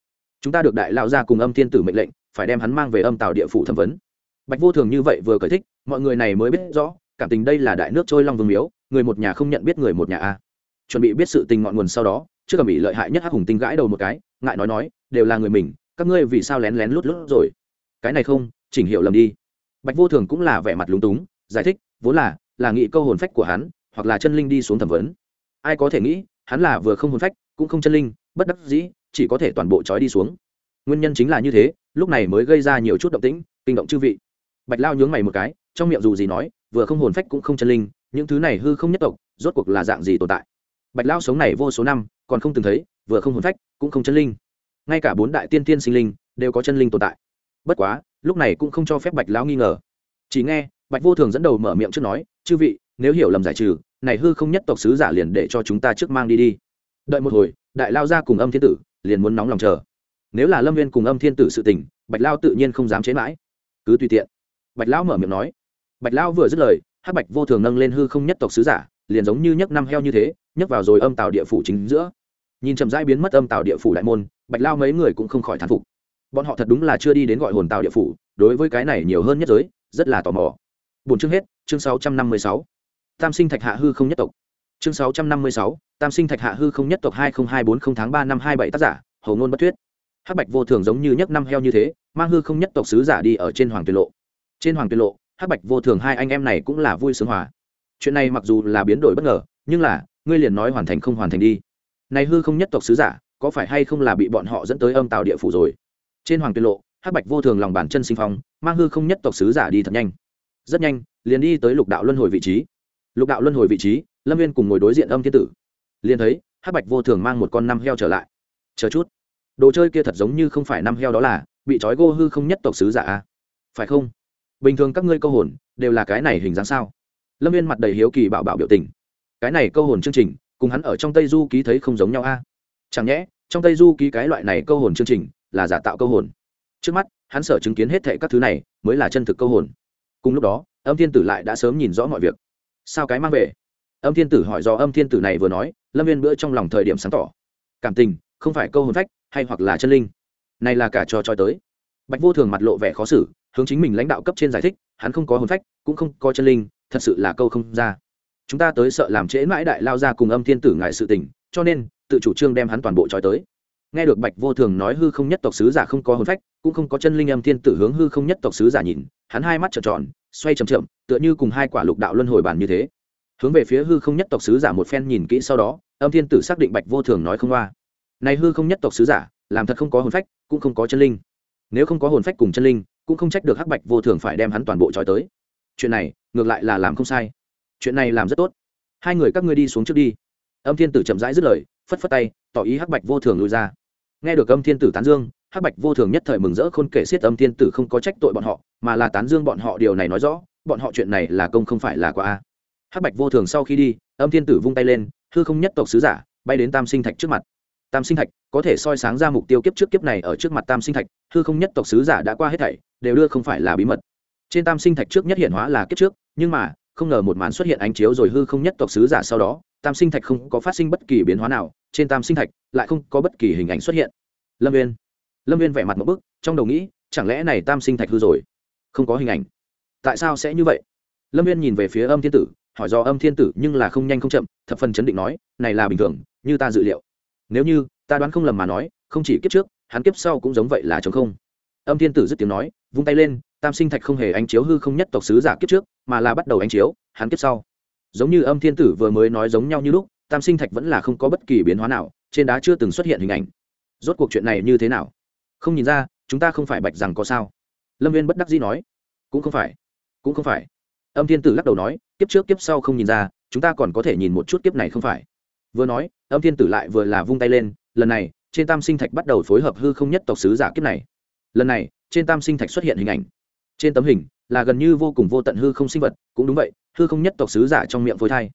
Speaker 1: Chúng ta được đại lao ra cùng âm thiên tử mệnh lệnh, phải đem hắn mang về âm tạo địa phủ thẩm vấn. Bạch vô thường như vậy vừa cởi thích, mọi người này mới biết rõ, cảm tình đây là đại nước trôi long vương miếu, người một nhà không nhận biết người một nhà a chuẩn bị biết sự tình ngọn nguồn sau đó, trước cầm bị lợi hại nhất hắc hùng tinh gãi đầu một cái, ngại nói nói, đều là người mình, các ngươi vì sao lén lén lút lút rồi? Cái này không, chỉnh hiểu lầm đi. Bạch vô thường cũng là vẻ mặt lúng túng, giải thích, vốn là là nghị câu hồn phách của hắn, hoặc là chân linh đi xuống thẩm vấn. Ai có thể nghĩ, hắn là vừa không hồn phách, cũng không chân linh, bất đắc dĩ, chỉ có thể toàn bộ trói đi xuống. Nguyên nhân chính là như thế, lúc này mới gây ra nhiều chút động tĩnh, kinh động chư vị. Bạch lao nhướng mày một cái, trong miệng dù gì nói, vừa không hồn phách cũng không chân linh, những thứ này hư không nhất tộc, rốt cuộc là dạng gì tồn tại? Bạch lao sống này vô số năm, còn không từng thấy, vừa không hồn phách, cũng không chân linh. Ngay cả bốn đại tiên tiên sinh linh đều có chân linh tồn tại. Bất quá, lúc này cũng không cho phép bạch lão nghi ngờ. Chỉ nghe, bạch vô thường dẫn đầu mở miệng trước nói, chư vị, nếu hiểu lầm giải trừ, này hư không nhất tộc sứ giả liền để cho chúng ta trước mang đi đi. Đợi một hồi, đại lao ra cùng âm thiên tử liền muốn nóng lòng chờ. Nếu là lâm viên cùng âm thiên tử sự tình, bạch lao tự nhiên không dám chế mãi. Cứ tùy tiện. Bạch lão mở miệng nói. Bạch lão vừa dứt lời, hắc bạch vô thường nâng lên hư không nhất tộc sứ giả liền giống như nhấc năm heo như thế, nhấc vào rồi âm tàu địa phủ chính giữa. Nhìn chậm rãi biến mất âm tàu địa phủ đại môn, bạch lao mấy người cũng không khỏi thán phục. Bọn họ thật đúng là chưa đi đến gọi hồn tàu địa phủ, đối với cái này nhiều hơn nhất giới, rất là tò mò. Bốn chương hết, chương sáu trăm năm mươi sáu. Tam sinh thạch hạ hư không nhất tộc. Chương sáu trăm năm mươi sáu, tam sinh thạch hạ hư không nhất tộc hai nghìn hai bốn không tháng ba năm hai bảy tác giả hầu ngôn bất thuyết hắc bạch vô thường giống như nhấc năm heo như thế, mang hư không nhất tộc sứ giả đi ở trên hoàng tuyệt lộ. Trên hoàng tuyệt lộ, hắc bạch vô thường hai anh em này cũng là vui sướng hòa chuyện này mặc dù là biến đổi bất ngờ, nhưng là, ngươi liền nói hoàn thành không hoàn thành đi. Này hư không nhất tộc sứ giả, có phải hay không là bị bọn họ dẫn tới âm tạo địa phủ rồi? Trên hoàng tuyệt lộ, hắc bạch vô thường lòng bàn chân sinh phong, mang hư không nhất tộc sứ giả đi thật nhanh. Rất nhanh, liền đi tới lục đạo luân hồi vị trí. Lục đạo luân hồi vị trí, lâm viên cùng ngồi đối diện âm thiên tử. Liền thấy, hắc bạch vô thường mang một con năm heo trở lại. Chờ chút. Đồ chơi kia thật giống như không phải năm heo đó là, bị trói gô hư không nhất tộc sứ giả à? phải không? Bình thường các ngươi câu hồn, đều là cái này hình dáng sao? Lâm viên mặt đầy hiếu kỳ bảo bảo biểu tình cái này câu hồn chương trình cùng hắn ở trong tây du ký thấy không giống nhau a chẳng nhẽ trong tây du ký cái loại này câu hồn chương trình là giả tạo câu hồn trước mắt hắn sở chứng kiến hết thệ các thứ này mới là chân thực câu hồn cùng lúc đó âm thiên tử lại đã sớm nhìn rõ mọi việc sao cái mang về âm thiên tử hỏi do âm thiên tử này vừa nói lâm viên bữa trong lòng thời điểm sáng tỏ cảm tình không phải câu hồn phách hay hoặc là chân linh này là cả trò trò tới bạch vô thường mặt lộ vẻ khó xử hướng chính mình lãnh đạo cấp trên giải thích hắn không có hồn phách cũng không có chân linh thật sự là câu không ra. Chúng ta tới sợ làm trễ mãi đại lao ra cùng âm thiên tử ngại sự tình, cho nên, tự chủ trương đem hắn toàn bộ trói tới. Nghe được bạch vô thường nói hư không nhất tộc sứ giả không có hồn phách, cũng không có chân linh âm thiên tử hướng hư không nhất tộc sứ giả nhìn, hắn hai mắt trợn tròn, xoay chậm chậm, tựa như cùng hai quả lục đạo luân hồi bàn như thế. Hướng về phía hư không nhất tộc sứ giả một phen nhìn kỹ sau đó, âm thiên tử xác định bạch vô thường nói không qua. Này hư không nhất tộc sứ giả, làm thật không có hồn phách, cũng không có chân linh. Nếu không có hồn phách cùng chân linh, cũng không trách được hắc bạch vô thường phải đem hắn toàn bộ trói tới chuyện này, ngược lại là làm không sai. Chuyện này làm rất tốt. Hai người các ngươi đi xuống trước đi. Âm thiên tử chậm rãi dứt lời, phất phất tay, tỏ ý hắc bạch vô thường lui ra. Nghe được âm thiên tử tán dương, hắc bạch vô thường nhất thời mừng rỡ khôn kể xiết âm thiên tử không có trách tội bọn họ, mà là tán dương bọn họ điều này nói rõ, bọn họ chuyện này là công không phải là quá a hắc bạch vô thường sau khi đi, âm thiên tử vung tay lên, hư không nhất tộc sứ giả, bay đến tam sinh thạch trước mặt. Tam sinh thạch, có thể soi sáng ra mục tiêu kiếp trước kiếp này ở trước mặt tam sinh thạch, hư không nhất tộc sứ giả đã qua hết thảy, đều đưa không phải là bí mật trên tam sinh thạch trước nhất hiện hóa là kiếp trước, nhưng mà, không ngờ một màn xuất hiện ánh chiếu rồi hư không nhất tộc sứ giả sau đó, tam sinh thạch không có phát sinh bất kỳ biến hóa nào, trên tam sinh thạch lại không có bất kỳ hình ảnh xuất hiện. Lâm viên lâm viên vẻ mặt một bức, trong đầu nghĩ, chẳng lẽ này tam sinh thạch hư rồi? Không có hình ảnh. Tại sao sẽ như vậy? Lâm viên nhìn về phía âm thiên tử, hỏi do âm thiên tử nhưng là không nhanh không chậm, thập phần chấn định nói, này là bình thường, như ta dự liệu. Nếu như, ta đoán không lầm mà nói, không chỉ kiếp trước, hắn kiếp sau cũng giống vậy là chống không. Âm thiên tử dứt tiếng nói, vung tay lên tam sinh thạch không hề ánh chiếu hư không nhất tộc sứ giả kiếp trước, mà là bắt đầu ánh chiếu, hắn kiếp sau. Giống như âm thiên tử vừa mới nói giống nhau như lúc, tam sinh thạch vẫn là không có bất kỳ biến hóa nào, trên đá chưa từng xuất hiện hình ảnh. Rốt cuộc chuyện này như thế nào? Không nhìn ra, chúng ta không phải bạch rằng có sao? Lâm viên bất đắc dĩ nói. Cũng không phải. Cũng không phải. Âm thiên tử lắc đầu nói, kiếp trước kiếp sau không nhìn ra, chúng ta còn có thể nhìn một chút kiếp này không phải. Vừa nói, âm thiên tử lại vừa là vung tay lên, lần này, trên tam sinh thạch bắt đầu phối hợp hư không nhất tộc sứ giả kiếp này. Lần này, trên tam sinh thạch xuất hiện hình ảnh trên tấm hình là gần như vô cùng vô tận hư không sinh vật, cũng đúng vậy, hư không nhất tộc sứ giả trong miệng phôi thai.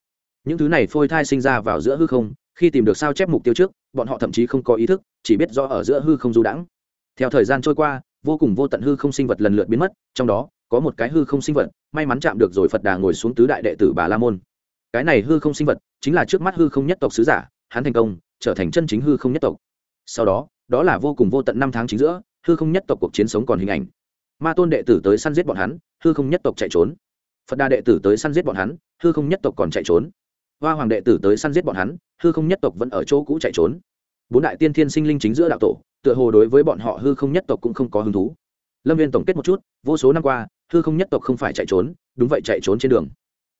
Speaker 1: Những thứ này phôi thai sinh ra vào giữa hư không, khi tìm được sao chép mục tiêu trước, bọn họ thậm chí không có ý thức, chỉ biết do ở giữa hư không du đãng. Theo thời gian trôi qua, vô cùng vô tận hư không sinh vật lần lượt biến mất, trong đó, có một cái hư không sinh vật, may mắn chạm được rồi phật đà ngồi xuống tứ đại đệ tử bà la môn. Cái này hư không sinh vật chính là trước mắt hư không nhất tộc sứ giả, hắn thành công, trở thành chân chính hư không nhất tộc. Sau đó đó là vô cùng vô tận năm tháng chính giữa, hư không nhất tộc cuộc chiến sống còn hình ảnh ma tôn đệ tử tới săn giết bọn hắn, hư không nhất tộc chạy trốn. Phật đà đệ tử tới săn giết bọn hắn, hư không nhất tộc còn chạy trốn. Hoa hoàng đệ tử tới săn giết bọn hắn, hư không nhất tộc vẫn ở chỗ cũ chạy trốn. Bốn đại tiên thiên sinh linh chính giữa đạo tổ, tựa hồ đối với bọn họ hư không nhất tộc cũng không có hứng thú. Lâm viên tổng kết một chút, vô số năm qua, hư không nhất tộc không phải chạy trốn, đúng vậy chạy trốn trên đường.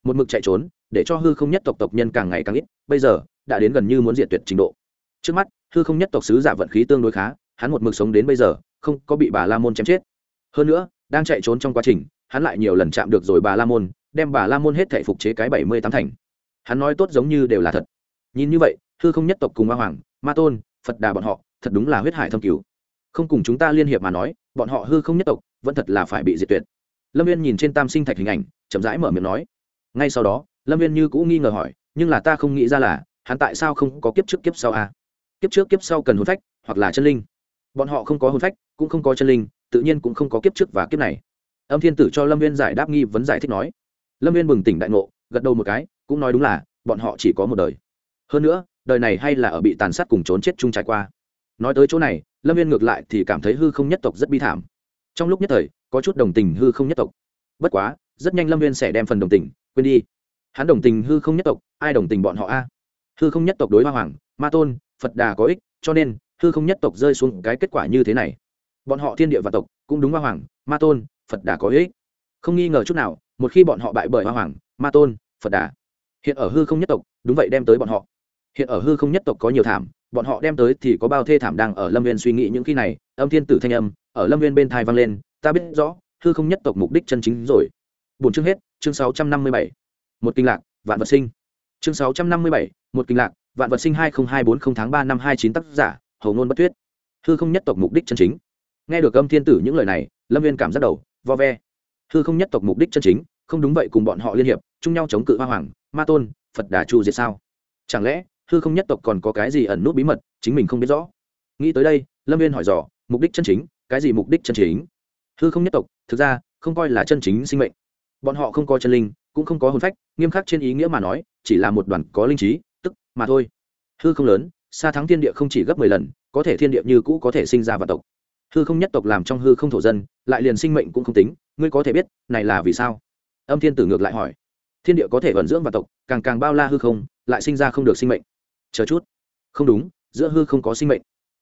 Speaker 1: Một mực chạy trốn, để cho hư không nhất tộc tộc nhân càng ngày càng ít, bây giờ, đã đến gần như muốn diệt tuyệt trình độ. Trước mắt, hư không nhất tộc sứ giả vận khí tương đối khá, hắn một mực sống đến bây giờ, không có bị bà la môn chém chết hơn nữa, đang chạy trốn trong quá trình, hắn lại nhiều lần chạm được rồi bà la môn, đem bà la môn hết thể phục chế cái bảy mươi tám thành. Hắn nói tốt giống như đều là thật. Nhìn như vậy, hư không nhất tộc cùng ma hoàng, ma tôn, phật đà bọn họ, thật đúng là huyết hải thâm cứu không cùng chúng ta liên hiệp mà nói, bọn họ hư không nhất tộc, vẫn thật là phải bị diệt tuyệt. Lâm viên nhìn trên tam sinh thạch hình ảnh, chậm rãi mở miệng nói. Ngay sau đó, lâm viên như cũng nghi ngờ hỏi, nhưng là ta không nghĩ ra là, hắn tại sao không có kiếp trước kiếp sau à? kiếp trước kiếp sau cần hồn phách, hoặc là chân linh. Bọn họ không có hồn phách, cũng không có chân linh tự nhiên cũng không có kiếp trước và kiếp này. Âm thiên tử cho lâm viên giải đáp nghi vấn giải thích nói, lâm viên bừng tỉnh đại ngộ, gật đầu một cái, cũng nói đúng là, bọn họ chỉ có một đời. Hơn nữa, đời này hay là ở bị tàn sát cùng trốn chết chung trải qua. Nói tới chỗ này, lâm viên ngược lại thì cảm thấy hư không nhất tộc rất bi thảm. Trong lúc nhất thời, có chút đồng tình hư không nhất tộc. Bất quá, rất nhanh lâm viên sẽ đem phần đồng tình, quên đi. Hắn đồng tình hư không nhất tộc, ai đồng tình bọn họ a? Hư không nhất tộc đối hoa hoàng, ma tôn, phật đà có ích, cho nên, hư không nhất tộc rơi xuống cái kết quả như thế này bọn họ thiên địa và tộc cũng đúng hoa hoàng, ma tôn, phật đà có ích. Không nghi ngờ chút nào, một khi bọn họ bại bởi hoa hoàng, ma tôn, phật đà, hiện ở hư không nhất tộc, đúng vậy đem tới bọn họ. Hiện ở hư không nhất tộc có nhiều thảm, bọn họ đem tới thì có bao thê thảm đang ở lâm viên suy nghĩ những khi này, âm thiên tử thanh âm ở lâm viên bên thai vang lên, ta biết rõ, hư không nhất tộc mục đích chân chính rồi. Bốn chương hết, chương sáu trăm năm mươi bảy. Một kinh lạc, vạn vật sinh. Chương sáu trăm năm mươi bảy, một kinh lạc, vạn vật sinh hai nghìn hai bốn tháng ba năm hai chín tác giả, hầu ngôn bất tuyết. Hư không nhất tộc mục đích chân chính nghe được âm thiên tử những lời này, lâm viên cảm giác đầu, vo ve. Hư không nhất tộc mục đích chân chính, không đúng vậy cùng bọn họ liên hiệp, chung nhau chống cự hoa hoàng, ma tôn, phật đà chu diệt sao? Chẳng lẽ hư không nhất tộc còn có cái gì ẩn nút bí mật, chính mình không biết rõ? Nghĩ tới đây, lâm viên hỏi dò, mục đích chân chính, cái gì mục đích chân chính? Hư không nhất tộc, thực ra, không coi là chân chính sinh mệnh. Bọn họ không có chân linh, cũng không có hồn phách, nghiêm khắc trên ý nghĩa mà nói, chỉ là một đoàn có linh trí, tức, mà thôi. Hư không lớn xa thắng thiên địa không chỉ gấp mười lần, có thể thiên địa như cũ có thể sinh ra vạn tộc hư không nhất tộc làm trong hư không thổ dân, lại liền sinh mệnh cũng không tính, ngươi có thể biết, này là vì sao? Âm thiên tử ngược lại hỏi. Thiên địa có thể vận dưỡng và tộc, càng càng bao la hư không, lại sinh ra không được sinh mệnh. Chờ chút. Không đúng, giữa hư không có sinh mệnh.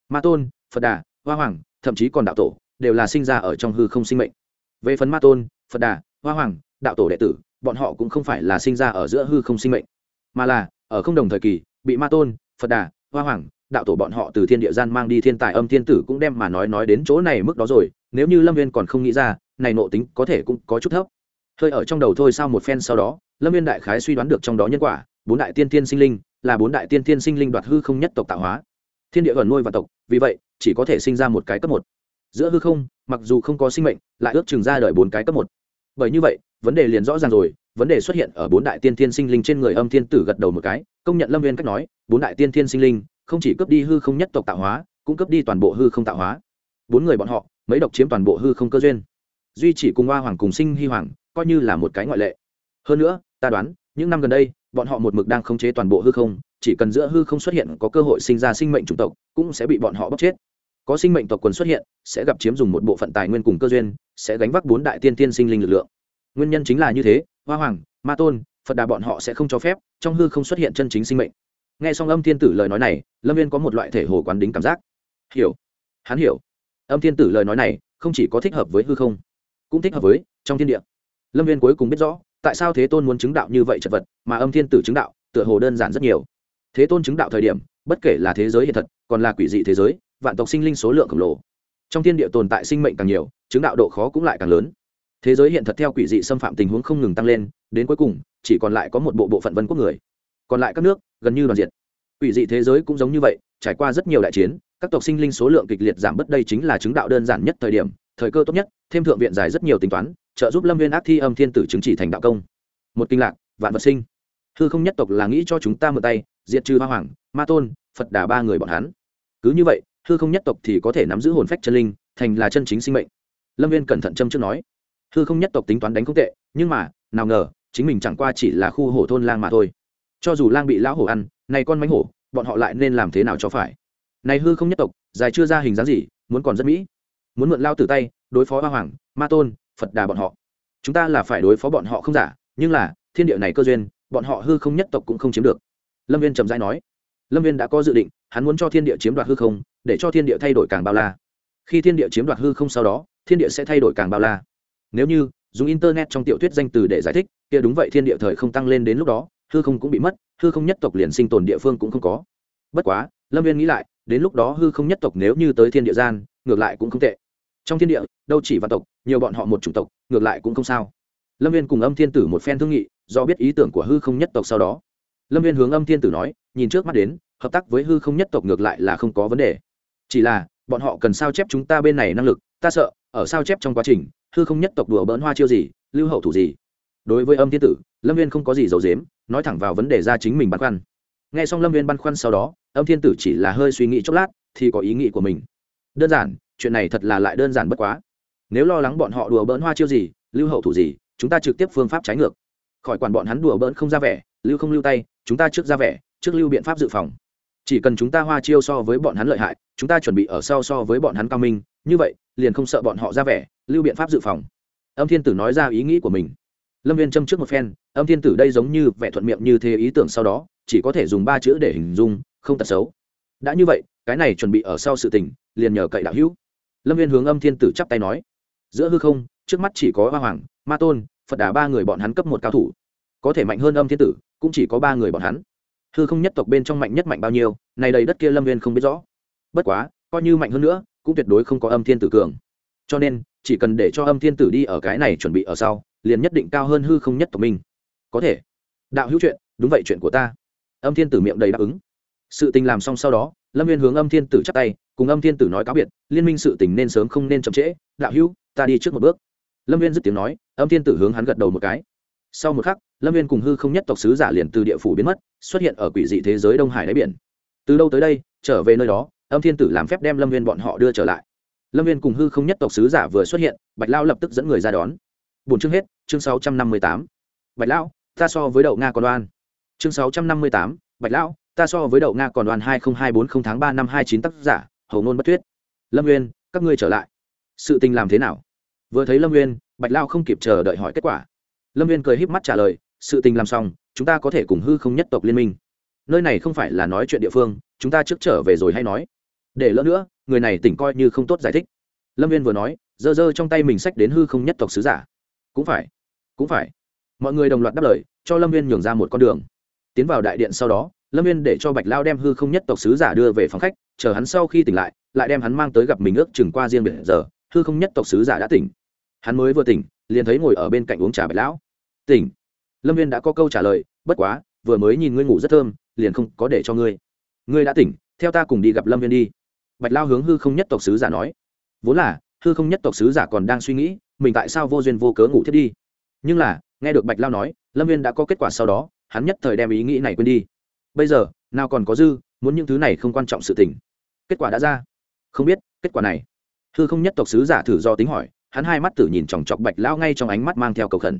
Speaker 1: Ma tôn, phật đà, hoa hoàng, thậm chí còn đạo tổ, đều là sinh ra ở trong hư không sinh mệnh. Về phần ma tôn, phật đà, hoa hoàng, đạo tổ đệ tử, bọn họ cũng không phải là sinh ra ở giữa hư không sinh mệnh. Mà là, ở không đồng thời kỳ, bị ma tôn, phật đà, hoa hoàng đạo tổ bọn họ từ thiên địa gian mang đi thiên tài âm thiên tử cũng đem mà nói nói đến chỗ này mức đó rồi, nếu như lâm viên còn không nghĩ ra, này nộ tính có thể cũng có chút thấp. Hơi ở trong đầu thôi sao một phen sau đó, lâm viên đại khái suy đoán được trong đó nhân quả, bốn đại tiên tiên sinh linh, là bốn đại tiên tiên sinh linh đoạt hư không nhất tộc tạo hóa. Thiên địa gần nuôi và tộc, vì vậy, chỉ có thể sinh ra một cái cấp một. Giữa hư không, mặc dù không có sinh mệnh, lại ước chừng ra đời bốn cái cấp một. Bởi như vậy, vấn đề liền rõ ràng rồi, vấn đề xuất hiện ở bốn đại tiên thiên sinh linh trên người âm thiên tử gật đầu một cái, công nhận lâm viên cách nói, bốn đại tiên thiên sinh linh không chỉ cướp đi hư không nhất tộc tạo hóa, cũng cướp đi toàn bộ hư không tạo hóa. Bốn người bọn họ, mấy độc chiếm toàn bộ hư không cơ duyên. Duy chỉ cùng hoa hoàng cùng sinh hy hoàng, coi như là một cái ngoại lệ. Hơn nữa, ta đoán, những năm gần đây, bọn họ một mực đang khống chế toàn bộ hư không, chỉ cần giữa hư không xuất hiện có cơ hội sinh ra sinh mệnh chủng tộc, cũng sẽ bị bọn họ bóc chết. Có sinh mệnh tộc quần xuất hiện, sẽ gặp chiếm dùng một bộ phận tài nguyên cùng cơ duyên, sẽ gánh vác bốn đại tiên tiên sinh linh lực lượng. Nguyên nhân chính là như thế, hoa hoàng, ma tôn, phật đà bọn họ sẽ không cho phép, trong hư không xuất hiện chân chính sinh mệnh nghe xong âm thiên tử lời nói này, lâm viên có một loại thể hồ quán đính cảm giác. Hiểu. Hắn hiểu. Âm thiên tử lời nói này, không chỉ có thích hợp với hư không, cũng thích hợp với trong thiên địa. Lâm viên cuối cùng biết rõ, tại sao thế tôn muốn chứng đạo như vậy chật vật, mà âm thiên tử chứng đạo, tựa hồ đơn giản rất nhiều. Thế tôn chứng đạo thời điểm, bất kể là thế giới hiện thật, còn là quỷ dị thế giới, vạn tộc sinh linh số lượng khổng lồ. Trong thiên địa tồn tại sinh mệnh càng nhiều, chứng đạo độ khó cũng lại càng lớn. Thế giới hiện thật theo quỷ dị xâm phạm tình huống không ngừng tăng lên, đến cuối cùng, chỉ còn lại có một bộ bộ phận vân quốc người còn lại các nước, gần như đoàn diện quỷ dị thế giới cũng giống như vậy, trải qua rất nhiều đại chiến, các tộc sinh linh số lượng kịch liệt giảm bớt đây chính là chứng đạo đơn giản nhất thời điểm, thời cơ tốt nhất, thêm thượng viện dài rất nhiều tính toán, trợ giúp lâm viên ác thi âm thiên tử chứng chỉ thành đạo công. Một kinh lạc, vạn vật sinh. Hư không nhất tộc là nghĩ cho chúng ta mượn tay, diệt trừ hoa hoàng, ma tôn, phật đà ba người bọn hắn. Cứ như vậy, hư không nhất tộc thì có thể nắm giữ hồn phách chân linh, thành là chân chính sinh mệnh. Lâm viên cẩn thận châm trước nói. Hư không nhất tộc tính toán đánh không tệ, nhưng mà, nào ngờ, chính mình chẳng qua chỉ là khu hổ thôn lang mà thôi cho dù lang bị lão hổ ăn, này con mánh hổ, bọn họ lại nên làm thế nào cho phải? Này hư không nhất tộc, dài chưa ra hình dáng gì, muốn còn rất mỹ. Muốn mượn lao từ tay, đối phó hoa hoàng, ma tôn, phật đà bọn họ. Chúng ta là phải đối phó bọn họ không giả, nhưng là, thiên địa này cơ duyên, bọn họ hư không nhất tộc cũng không chiếm được. Lâm viên trầm dai nói. Lâm viên đã có dự định, hắn muốn cho thiên địa chiếm đoạt hư không, để cho thiên địa thay đổi càng bao la. Khi thiên địa chiếm đoạt hư không sau đó, thiên địa sẽ thay đổi càng bao la. Nếu như, dùng internet trong tiểu thuyết danh từ để giải thích, kia đúng vậy thiên địa thời không tăng lên đến lúc đó hư không cũng bị mất, hư không nhất tộc liền sinh tồn địa phương cũng không có. Bất quá, lâm viên nghĩ lại, đến lúc đó hư không nhất tộc nếu như tới thiên địa gian, ngược lại cũng không tệ. Trong thiên địa, đâu chỉ văn tộc, nhiều bọn họ một chủng tộc, ngược lại cũng không sao. Lâm viên cùng âm thiên tử một phen thương nghị, do biết ý tưởng của hư không nhất tộc sau đó. Lâm viên hướng âm thiên tử nói, nhìn trước mắt đến, hợp tác với hư không nhất tộc ngược lại là không có vấn đề. Chỉ là, bọn họ cần sao chép chúng ta bên này năng lực, ta sợ, ở sao chép trong quá trình, hư không nhất tộc đùa bỡn hoa chiêu gì, lưu hậu thủ gì. Đối với âm thiên tử, lâm viên không có gì giấu dếm nói thẳng vào vấn đề ra chính mình băn khoăn. Nghe xong lâm viên băn khoăn sau đó, âm thiên tử chỉ là hơi suy nghĩ chốc lát, thì có ý nghĩ của mình. Đơn giản, chuyện này thật là lại đơn giản bất quá. Nếu lo lắng bọn họ đùa bỡn hoa chiêu gì, lưu hậu thủ gì, chúng ta trực tiếp phương pháp trái ngược. Khỏi quản bọn hắn đùa bỡn không ra vẻ, lưu không lưu tay, chúng ta trước ra vẻ, trước lưu biện pháp dự phòng. Chỉ cần chúng ta hoa chiêu so với bọn hắn lợi hại, chúng ta chuẩn bị ở sau so với bọn hắn cao minh, như vậy, liền không sợ bọn họ ra vẻ, lưu biện pháp dự phòng. Âm thiên tử nói ra ý nghĩ của mình. Lâm viên châm trước một phen âm thiên tử đây giống như vẻ thuận miệng như thế ý tưởng sau đó, chỉ có thể dùng ba chữ để hình dung, không tật xấu. Đã như vậy, cái này chuẩn bị ở sau sự tình, liền nhờ cậy đạo hữu. Lâm viên hướng âm thiên tử chắp tay nói. Giữa hư không, trước mắt chỉ có hoa hoàng, ma tôn, phật đà ba người bọn hắn cấp một cao thủ. Có thể mạnh hơn âm thiên tử, cũng chỉ có ba người bọn hắn. Hư không nhất tộc bên trong mạnh nhất mạnh bao nhiêu này đầy đất kia lâm viên không biết rõ. Bất quá, coi như mạnh hơn nữa, cũng tuyệt đối không có âm thiên tử cường. Cho nên, chỉ cần để cho âm thiên tử đi ở cái này chuẩn bị ở sau, liền nhất định cao hơn hư không nhất tộc mình có thể. Đạo hữu chuyện, đúng vậy chuyện của ta. Âm thiên tử miệng đầy đáp ứng. Sự tình làm xong sau đó, lâm viên hướng âm thiên tử chắp tay, cùng âm thiên tử nói cáo biệt, liên minh sự tình nên sớm không nên chậm trễ, đạo hữu, ta đi trước một bước. Lâm viên dứt tiếng nói, âm thiên tử hướng hắn gật đầu một cái. Sau một khắc, lâm viên cùng hư không nhất tộc sứ giả liền từ địa phủ biến mất, xuất hiện ở quỷ dị thế giới đông hải đáy biển. Từ đâu tới đây, trở về nơi đó, âm thiên tử làm phép đem lâm viên bọn họ đưa trở lại. Lâm viên cùng hư không nhất tộc sứ giả vừa xuất hiện, bạch lao lập tức dẫn người ra đón. Bốn chương hết, chương sáu trăm năm mươi tám. Bạch lão ta so với đậu nga còn đoan chương sáu trăm năm mươi tám, bạch lão, ta so với đậu nga còn đoan hai nghìn hai bốn không tháng ba năm hai chín tác giả, hầu nôn bất tuyết lâm nguyên các ngươi trở lại. Sự tình làm thế nào? Vừa thấy lâm nguyên bạch lao không kịp chờ đợi hỏi kết quả. Lâm Nguyên cười híp mắt trả lời, sự tình làm xong, chúng ta có thể cùng hư không nhất tộc liên minh. Nơi này không phải là nói chuyện địa phương, chúng ta trước trở về rồi hay nói. Để lỡ nữa, người này tỉnh coi như không tốt giải thích. Lâm viên vừa nói, giơ giơ trong tay mình sách đến hư không nhất tộc sứ giả. Cũng phải cũng phải mọi người đồng loạt đáp lời, cho lâm viên nhường ra một con đường. Tiến vào đại điện sau đó, lâm viên để cho bạch lao đem hư không nhất tộc sứ giả đưa về phòng khách, chờ hắn sau khi tỉnh lại lại đem hắn mang tới gặp mình ước chừng qua riêng biệt giờ, hư không nhất tộc sứ giả đã tỉnh. Hắn mới vừa tỉnh, liền thấy ngồi ở bên cạnh uống trà bạch lão. Tỉnh. Lâm viên đã có câu trả lời, bất quá, vừa mới nhìn ngươi ngủ rất thơm, liền không có để cho ngươi. Ngươi đã tỉnh, theo ta cùng đi gặp lâm viên đi. Bạch lao hướng hư không nhất tộc sứ giả nói. Vốn là, hư không nhất tộc sứ giả còn đang suy nghĩ, mình tại sao vô duyên vô cớ ngủ thiết đi? Nhưng là nghe được bạch lao nói, lâm viên đã có kết quả sau đó, hắn nhất thời đem ý nghĩ này quên đi. Bây giờ, nào còn có dư, muốn những thứ này không quan trọng sự tình. Kết quả đã ra. Không biết, kết quả này. Hư không nhất tộc sứ giả thử do tính hỏi, hắn hai mắt tử nhìn chòng chọc bạch lao ngay trong ánh mắt mang theo cầu khẩn.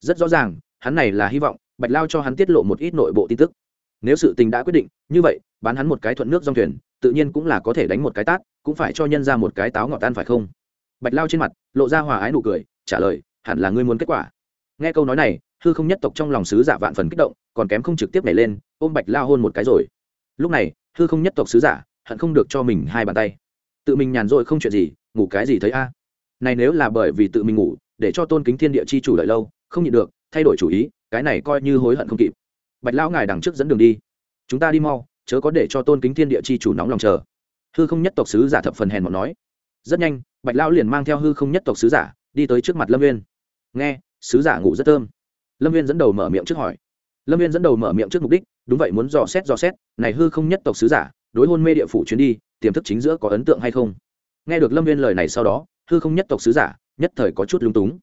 Speaker 1: Rất rõ ràng, hắn này là hy vọng, bạch lao cho hắn tiết lộ một ít nội bộ tin tức. Nếu sự tình đã quyết định, như vậy, bán hắn một cái thuận nước dòng thuyền, tự nhiên cũng là có thể đánh một cái tát, cũng phải cho nhân ra một cái táo ngọt tan phải không? Bạch lao trên mặt, lộ ra hòa ái nụ cười, trả lời, hẳn là ngươi muốn kết quả nghe câu nói này, hư không nhất tộc trong lòng sứ giả vạn phần kích động, còn kém không trực tiếp nhảy lên, ôm bạch lao hôn một cái rồi. Lúc này, hư không nhất tộc sứ giả hận không được cho mình hai bàn tay. Tự mình nhàn rỗi không chuyện gì, ngủ cái gì thấy a? Này nếu là bởi vì tự mình ngủ, để cho tôn kính thiên địa chi chủ đợi lâu, không nhịn được, thay đổi chủ ý, cái này coi như hối hận không kịp. Bạch lão ngài đằng trước dẫn đường đi. Chúng ta đi mau, chớ có để cho tôn kính thiên địa chi chủ nóng lòng chờ. Hư không nhất tộc sứ giả thập phần hèn mọn nói. Rất nhanh, bạch lão liền mang theo hư không nhất tộc sứ giả, đi tới trước mặt lâm viên nghe sứ giả ngủ rất thơm. Lâm viên dẫn đầu mở miệng trước hỏi. Lâm viên dẫn đầu mở miệng trước mục đích, đúng vậy muốn dò xét dò xét, này hư không nhất tộc sứ giả, đối hôn mê địa phủ chuyến đi, tiềm thức chính giữa có ấn tượng hay không? Nghe được lâm viên lời này sau đó, hư không nhất tộc sứ giả, nhất thời có chút lúng túng.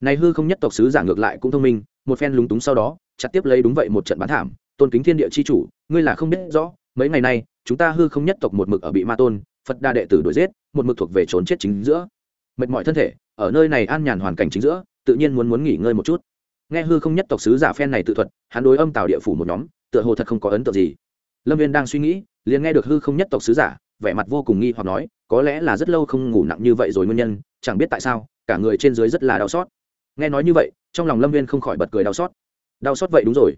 Speaker 1: Này hư không nhất tộc sứ giả ngược lại cũng thông minh, một phen lúng túng sau đó, chặt tiếp lấy đúng vậy một trận bán thảm. Tôn kính thiên địa chi chủ, ngươi là không biết rõ, mấy ngày nay, chúng ta hư không nhất tộc một mực ở bị ma tôn, phật đa đệ tử đuổi giết, một mực thuộc về trốn chết chính giữa. Mệt mỏi thân thể, ở nơi này an nhàn hoàn cảnh chính giữa tự nhiên muốn muốn nghỉ ngơi một chút. Nghe hư không nhất tộc sứ giả phen này tự thuật, hắn đối âm tạo địa phủ một nhóm, tựa hồ thật không có ấn tượng gì. Lâm viên đang suy nghĩ, liền nghe được hư không nhất tộc sứ giả, vẻ mặt vô cùng nghi hoặc nói, có lẽ là rất lâu không ngủ nặng như vậy rồi nguyên nhân, chẳng biết tại sao, cả người trên dưới rất là đau xót. Nghe nói như vậy, trong lòng lâm viên không khỏi bật cười đau xót. Đau xót vậy đúng rồi.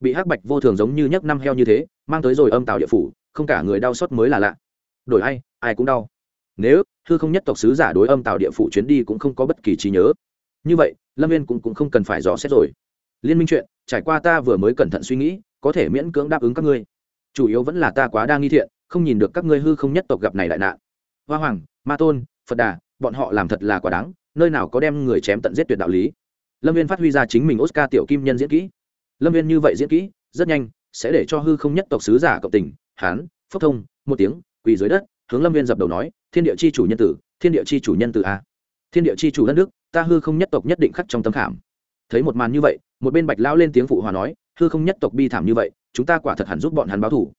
Speaker 1: Bị hắc bạch vô thường giống như nhấc năm heo như thế, mang tới rồi âm tạo địa phủ, không cả người đau xót mới là lạ. Đổi ai ai cũng đau. Nếu hư không nhất tộc sứ giả đối âm tạo địa phủ chuyến đi cũng không có bất kỳ trí nhớ như vậy lâm viên cũng, cũng không cần phải dò xét rồi. Liên minh chuyện trải qua ta vừa mới cẩn thận suy nghĩ có thể miễn cưỡng đáp ứng các ngươi. Chủ yếu vẫn là ta quá đa nghi thiện không nhìn được các ngươi hư không nhất tộc gặp này đại nạn. Hoa hoàng ma tôn phật đà bọn họ làm thật là quá đáng nơi nào có đem người chém tận giết tuyệt đạo lý. Lâm viên phát huy ra chính mình oscar tiểu kim nhân diễn kỹ. Lâm viên như vậy diễn kỹ rất nhanh sẽ để cho hư không nhất tộc sứ giả cộng tình hán phốc thông một tiếng quỳ dưới đất hướng lâm viên dập đầu nói thiên địa chi chủ nhân tử thiên địa chi chủ nhân tử a thiên địa chi chủ đất nước, ta hư không nhất tộc nhất định khắc trong tâm khảm. Thấy một màn như vậy, một bên bạch lão lên tiếng phụ hòa nói, hư không nhất tộc bi thảm như vậy, chúng ta quả thật hẳn giúp bọn hắn báo thủ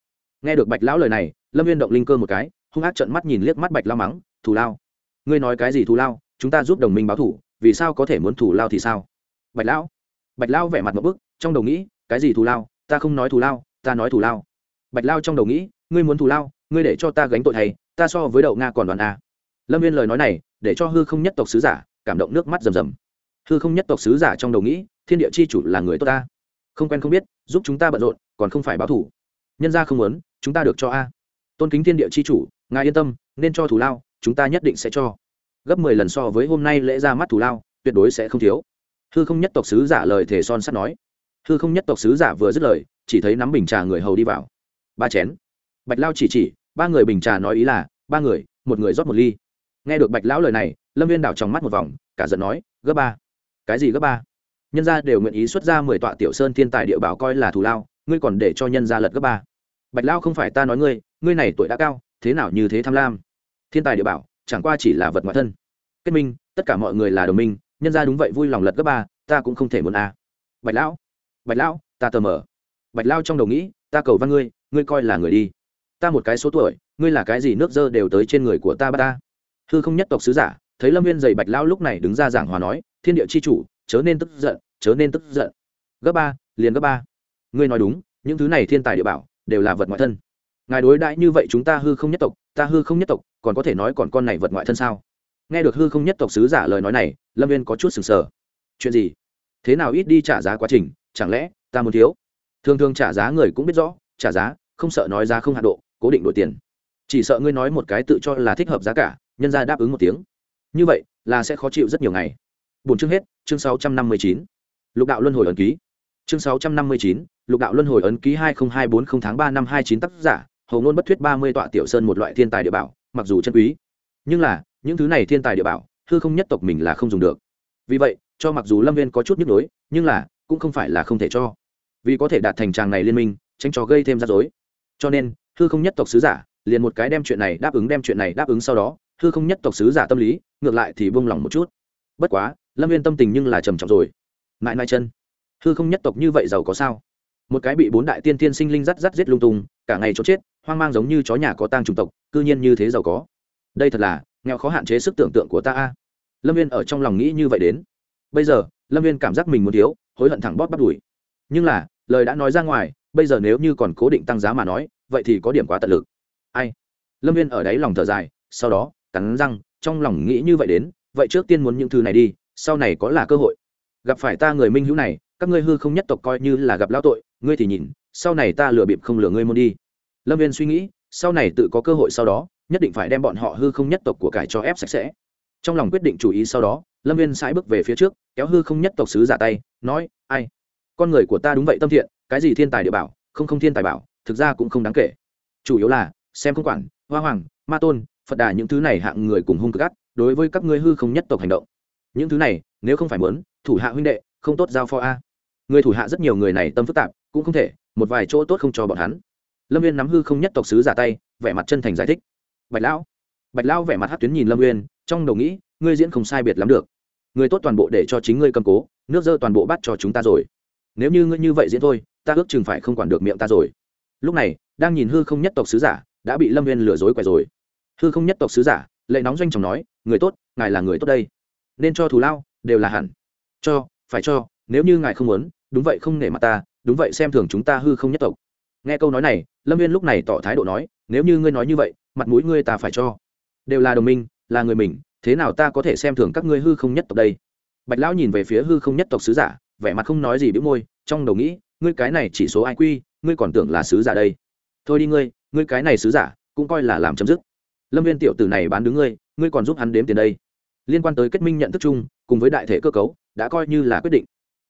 Speaker 1: nghe được bạch lão lời này, lâm viên động linh cơ một cái, hung ác trận mắt nhìn liếc mắt bạch lao mắng, thù lao, ngươi nói cái gì thù lao, chúng ta giúp đồng minh báo thủ vì sao có thể muốn thù lao thì sao? Bạch lão bạch lão vẻ mặt một bức, trong đầu nghĩ, cái gì thù lao, ta không nói thù lao, ta nói thù lao. Bạch lao trong đầu nghĩ, ngươi muốn thù lao, ngươi để cho ta gánh tội thầy, ta so với đậu nga còn đoàn a lâm viên lời nói này, để cho hư không nhất tộc sứ giả cảm động nước mắt rầm rầm. Hư không nhất tộc sứ giả trong đầu nghĩ, thiên địa c h i chủ là người tốt ta. Không quen không biết, giúp chúng ta bận rộn, còn không phải báo thủ. Nhân ra không muốn, chúng ta được cho a. Tôn kính thiên địa c h i chủ, ngài yên tâm, nên cho thủ lao, chúng ta nhất định sẽ cho. Gấp mười lần so với hôm nay lễ ra mắt thủ lao, tuyệt đối sẽ không thiếu. Hư không nhất tộc sứ giả lời thể son sắt nói. Hư không nhất tộc sứ giả vừa dứt lời, chỉ thấy nắm bình trà người hầu đi vào. Ba chén. Bạch lao chỉ chỉ, ba người bình trà nói ý là, ba người, một người rót một ly nghe được bạch lão lời này, lâm viên đảo trong mắt một vòng, cả giận nói, gấp ba. Cái gì gấp ba? Nhân gia đều nguyện ý xuất ra mười tọa tiểu sơn thiên tài địa bảo coi là thù lao, ngươi còn để cho nhân gia lật gấp ba. Bạch lao không phải ta nói ngươi ngươi này tuổi đã cao, thế nào như thế tham lam? Thiên tài địa bảo, chẳng qua chỉ là vật ngoại thân. Kết minh, tất cả mọi người là đồng minh, nhân gia đúng vậy vui lòng lật gấp ba, ta cũng không thể muốn a. À. bạch lão bạch lão, ta tờ mờ. Bạch lao trong đầu nghĩ, ta cầu văn ngươi ngươi coi là người đi. Ta một cái số tuổi, ngươi là cái gì nước dơ đều tới trên người của ta ba ta hư không nhất tộc sứ giả, thấy lâm viên dày bạch lao lúc này đứng ra giảng hòa nói, thiên địa c h i chủ, chớ nên tức giận, chớ nên tức giận. Gấp ba, liền gấp ba. Ngươi nói đúng, những thứ này thiên tài địa bảo, đều là vật ngoại thân. Ngài đối đãi như vậy chúng ta hư không nhất tộc, ta hư không nhất tộc, còn có thể nói còn con này vật ngoại thân sao? Nghe được hư không nhất tộc sứ giả lời nói này, lâm viên có chút sừng sờ. Chuyện gì? Thế nào ít đi trả giá quá trình, chẳng lẽ ta muốn thiếu? Thường thường trả giá người cũng biết rõ, trả giá, không sợ nói giá không hạ độ, cố định đổi tiền. Chỉ sợ ngươi nói một cái tự cho là thích hợp giá cả nhân ra đáp ứng một tiếng. Như vậy, là sẽ khó chịu rất nhiều ngày. Bốn chương hết, chương sáu trăm năm mươi chín. Lục đạo luân hồi ấn ký. Chương sáu trăm năm mươi chín, lục đạo luân hồi ấn ký hai nghìn hai bốn không tháng ba năm hai chín tác giả, hầu ngôn bất thuyết ba mươi tọa tiểu sơn một loại thiên tài địa bảo, mặc dù chân quý. Nhưng là, những thứ này thiên tài địa bảo, hư không nhất tộc mình là không dùng được. Vì vậy, cho mặc dù lâm viên có chút nhức nhối, nhưng là, cũng không phải là không thể cho. Vì có thể đạt thành tràng này liên minh, tránh cho gây thêm rắc rối. Cho nên, hư không nhất tộc sứ giả, liền một cái đem chuyện này đáp ứng đem chuyện này đáp ứng sau đó hư không nhất tộc sứ giả tâm lý, ngược lại thì buông lỏng một chút. Bất quá, lâm viên tâm tình nhưng là trầm trọng rồi. Mãi mãi chân, hư không nhất tộc như vậy giàu có sao? Một cái bị bốn đại tiên tiên sinh linh rắt rắt giết lung tung, cả ngày trốn chết, hoang mang giống như chó nhà có tang trùng tộc, cư nhiên như thế giàu có. Đây thật là nghèo khó hạn chế sức tưởng tượng của ta a. Lâm viên ở trong lòng nghĩ như vậy đến. Bây giờ, lâm viên cảm giác mình muốn thiếu, hối hận thẳng bóp bắt đùi. Nhưng là, lời đã nói ra ngoài, bây giờ nếu như còn cố định tăng giá mà nói, vậy thì có điểm quá tận lực. Ai? Lâm viên ở đấy lòng thở dài, sau đó cắn răng, trong lòng nghĩ như vậy đến, vậy trước tiên muốn những thứ này đi, sau này có là cơ hội. Gặp phải ta người minh hữu này, các ngươi hư không nhất tộc coi như là gặp lao tội, ngươi thì nhìn, sau này ta lừa bịp không lừa ngươi môn đi. Lâm viên suy nghĩ, sau này tự có cơ hội sau đó, nhất định phải đem bọn họ hư không nhất tộc của cải cho ép sạch sẽ. Trong lòng quyết định chủ ý sau đó, lâm viên sãi bước về phía trước, kéo hư không nhất tộc sứ giả tay, nói, ai? Con người của ta đúng vậy tâm thiện, cái gì thiên tài địa bảo, không không thiên tài bảo, thực ra cũng không đáng kể. Chủ yếu là, xem không quản, hoa hoàng, ma tôn phật đà những thứ này hạng người cùng hung cực ác, đối với các ngươi hư không nhất tộc hành động. Những thứ này, nếu không phải muốn, thủ hạ huynh đệ, không tốt giao phó a. Người thủ hạ rất nhiều người này tâm phức tạp, cũng không thể, một vài chỗ tốt không cho bọn hắn. Lâm viên nắm hư không nhất tộc sứ giả tay, vẻ mặt chân thành giải thích. Bạch lão bạch lão vẻ mặt hát tuyến nhìn lâm viên trong đầu nghĩ, ngươi diễn không sai biệt lắm được. Người tốt toàn bộ để cho chính ngươi cầm cố, nước dơ toàn bộ bắt cho chúng ta rồi. Nếu như ngươi như vậy diễn thôi, ta ước chừng phải không quản được miệng ta rồi. Lúc này, đang nhìn hư không nhất tộc sứ giả, đã bị lâm viên lừa dối quẻ rồi hư không nhất tộc sứ giả, lệ nóng doanh chồng nói, người tốt, ngài là người tốt đây. Nên cho thù lao, đều là hẳn. Cho, phải cho, nếu như ngài không muốn, đúng vậy không nể mặt ta, đúng vậy xem thường chúng ta hư không nhất tộc. Nghe câu nói này, lâm viên lúc này tỏ thái độ nói, nếu như ngươi nói như vậy, mặt mũi ngươi ta phải cho. Đều là đồng minh, là người mình, thế nào ta có thể xem thường các ngươi hư không nhất tộc đây? Bạch lão nhìn về phía hư không nhất tộc sứ giả, vẻ mặt không nói gì bĩu môi, trong đầu nghĩ, ngươi cái này chỉ số ai quy ngươi còn tưởng là sứ giả đây. Thôi đi ngươi ngươi cái này sứ giả, cũng coi là làm chấm dứt lâm viên tiểu tử này bán đứng ngươi ngươi còn giúp hắn đếm tiền đây. Liên quan tới kết minh nhận thức chung, cùng với đại thể cơ cấu, đã coi như là quyết định.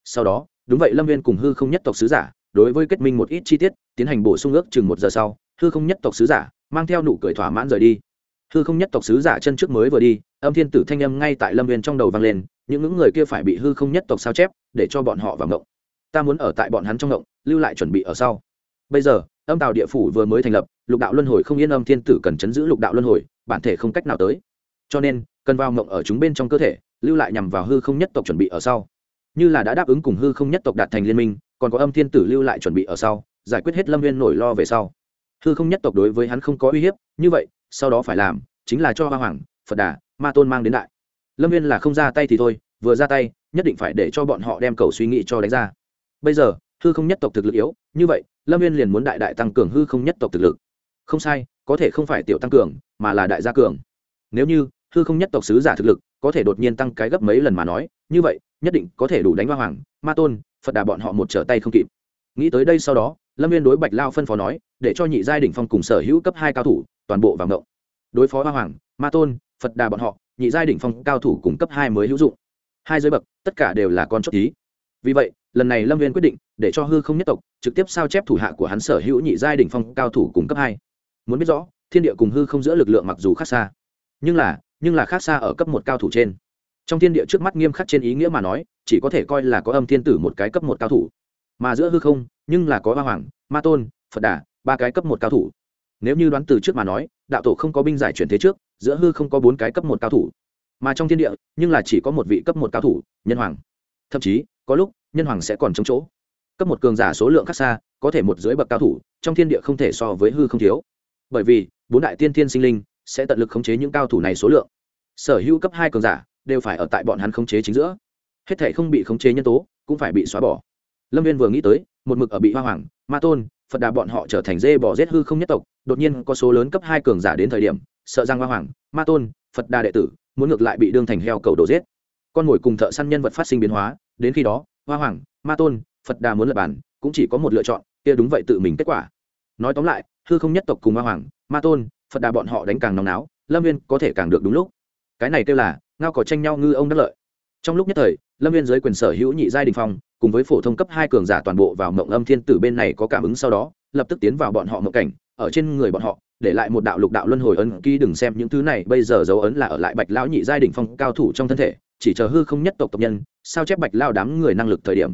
Speaker 1: Sau đó, đúng vậy, lâm viên cùng hư không nhất tộc sứ giả, đối với kết minh một ít chi tiết, tiến hành bổ sung ước chừng một giờ sau, hư không nhất tộc sứ giả mang theo nụ cười thỏa mãn rời đi. Hư không nhất tộc sứ giả chân trước mới vừa đi, âm thiên tử thanh âm ngay tại lâm viên trong đầu vang lên, những ngưỡng người kia phải bị hư không nhất tộc sao chép, để cho bọn họ vào ngộng. Ta muốn ở tại bọn hắn trong ngộng, lưu lại chuẩn bị ở sau. Bây giờ âm tào địa phủ vừa mới thành lập, lục đạo luân hồi không yên âm thiên tử cần chấn giữ lục đạo luân hồi, bản thể không cách nào tới. Cho nên, cần vào mộng ở chúng bên trong cơ thể, lưu lại nhằm vào hư không nhất tộc chuẩn bị ở sau. Như là đã đáp ứng cùng hư không nhất tộc đạt thành liên minh, còn có âm thiên tử lưu lại chuẩn bị ở sau, giải quyết hết lâm viên nổi lo về sau. Hư không nhất tộc đối với hắn không có uy hiếp, như vậy, sau đó phải làm, chính là cho hoa hoàng, phật đà, ma tôn mang đến đại. Lâm viên là không ra tay thì thôi, vừa ra tay, nhất định phải để cho bọn họ đem cầu suy nghĩ cho đánh ra. Bây giờ hư không nhất tộc thực lực yếu, như vậy, lâm viên liền muốn đại đại tăng cường hư không nhất tộc thực lực. Không sai, có thể không phải tiểu tăng cường, mà là đại gia cường. Nếu như, hư không nhất tộc sứ giả thực lực có thể đột nhiên tăng cái gấp mấy lần mà nói, như vậy, nhất định có thể đủ đánh hoa hoàng, ma tôn, phật đà bọn họ một trở tay không kịp. Nghĩ tới đây sau đó, lâm viên đối bạch lao phân phó nói, để cho nhị giai đ ỉ n h phong cùng sở hữu cấp hai cao thủ, toàn bộ vào ngộng. Đối phó hoa hoàng, ma tôn, phật đà bọn họ, nhị giai đ ỉ n h phong cao thủ cùng cấp hai mới hữu dụng. Hai giới bậc, tất cả đều là con chốt tí vì vậy lần này lâm viên quyết định, để cho hư không nhất tộc trực tiếp sao chép thủ hạ của hắn sở hữu nhị giai đ ỉ n h phong cao thủ cùng cấp hai. Muốn biết rõ, thiên địa cùng hư không giữa lực lượng mặc dù khác xa, nhưng là nhưng là khác xa ở cấp một cao thủ trên. Trong thiên địa trước mắt nghiêm khắc trên ý nghĩa mà nói, chỉ có thể coi là có âm thiên tử một cái cấp một cao thủ. Mà giữa hư không, nhưng là có ba hoàng, ma tôn, phật đà, ba cái cấp một cao thủ. Nếu như đoán từ trước mà nói, đạo tổ không có binh giải chuyển thế trước, giữa hư không có bốn cái cấp một cao thủ. Mà trong thiên địa, nhưng là chỉ có một vị cấp một cao thủ, nhân hoàng. Thậm chí có lúc, nhân hoàng sẽ còn chống chỗ. Cấp một cường giả số lượng khác xa, có thể một dưới bậc cao thủ, trong thiên địa không thể so với hư không thiếu. Bởi vì, bốn đại tiên thiên sinh linh sẽ tận lực khống chế những cao thủ này số lượng. Sở hữu cấp hai cường giả đều phải ở tại bọn hắn khống chế chính giữa. Hết thể không bị khống chế nhân tố, cũng phải bị xóa bỏ. Lâm viên vừa nghĩ tới, một mực ở bị hoa hoàng, ma tôn, phật đà bọn họ trở thành dê bỏ rét hư không nhất tộc, đột nhiên có số lớn cấp hai cường giả đến thời điểm, sợ rằng hoa hoàng, ma tôn, phật đà đệ tử muốn ngược lại bị đương thành heo cầu đổ giết. Con mồi cùng thợ săn nhân vật phát sinh biến hóa đến khi đó, hoa hoàng, ma tôn, phật đà muốn lập bản, cũng chỉ có một lựa chọn, kia đúng vậy tự mình kết quả. Nói tóm lại, hư không nhất tộc cùng hoa hoàng, ma tôn, phật đà bọn họ đánh càng nóng náo, lâm viên có thể càng được đúng lúc. Cái này kêu là, ngao có tranh nhau ngư ông đắc lợi. Trong lúc nhất thời, lâm viên giới quyền sở hữu nhị giai đình phong, cùng với phổ thông cấp hai cường giả toàn bộ vào mộng âm thiên tử bên này có cảm ứng sau đó, lập tức tiến vào bọn họ mộng cảnh, ở trên người bọn họ, để lại một đạo lục đạo luân hồi ấn ký, đừng xem những thứ này, bây giờ dấu ấn là ở lại bạch lão nhị giai đình phong cao thủ trong thân thể chỉ chờ hư không nhất tộc tộc nhân, sao chép bạch lao đám người năng lực thời điểm.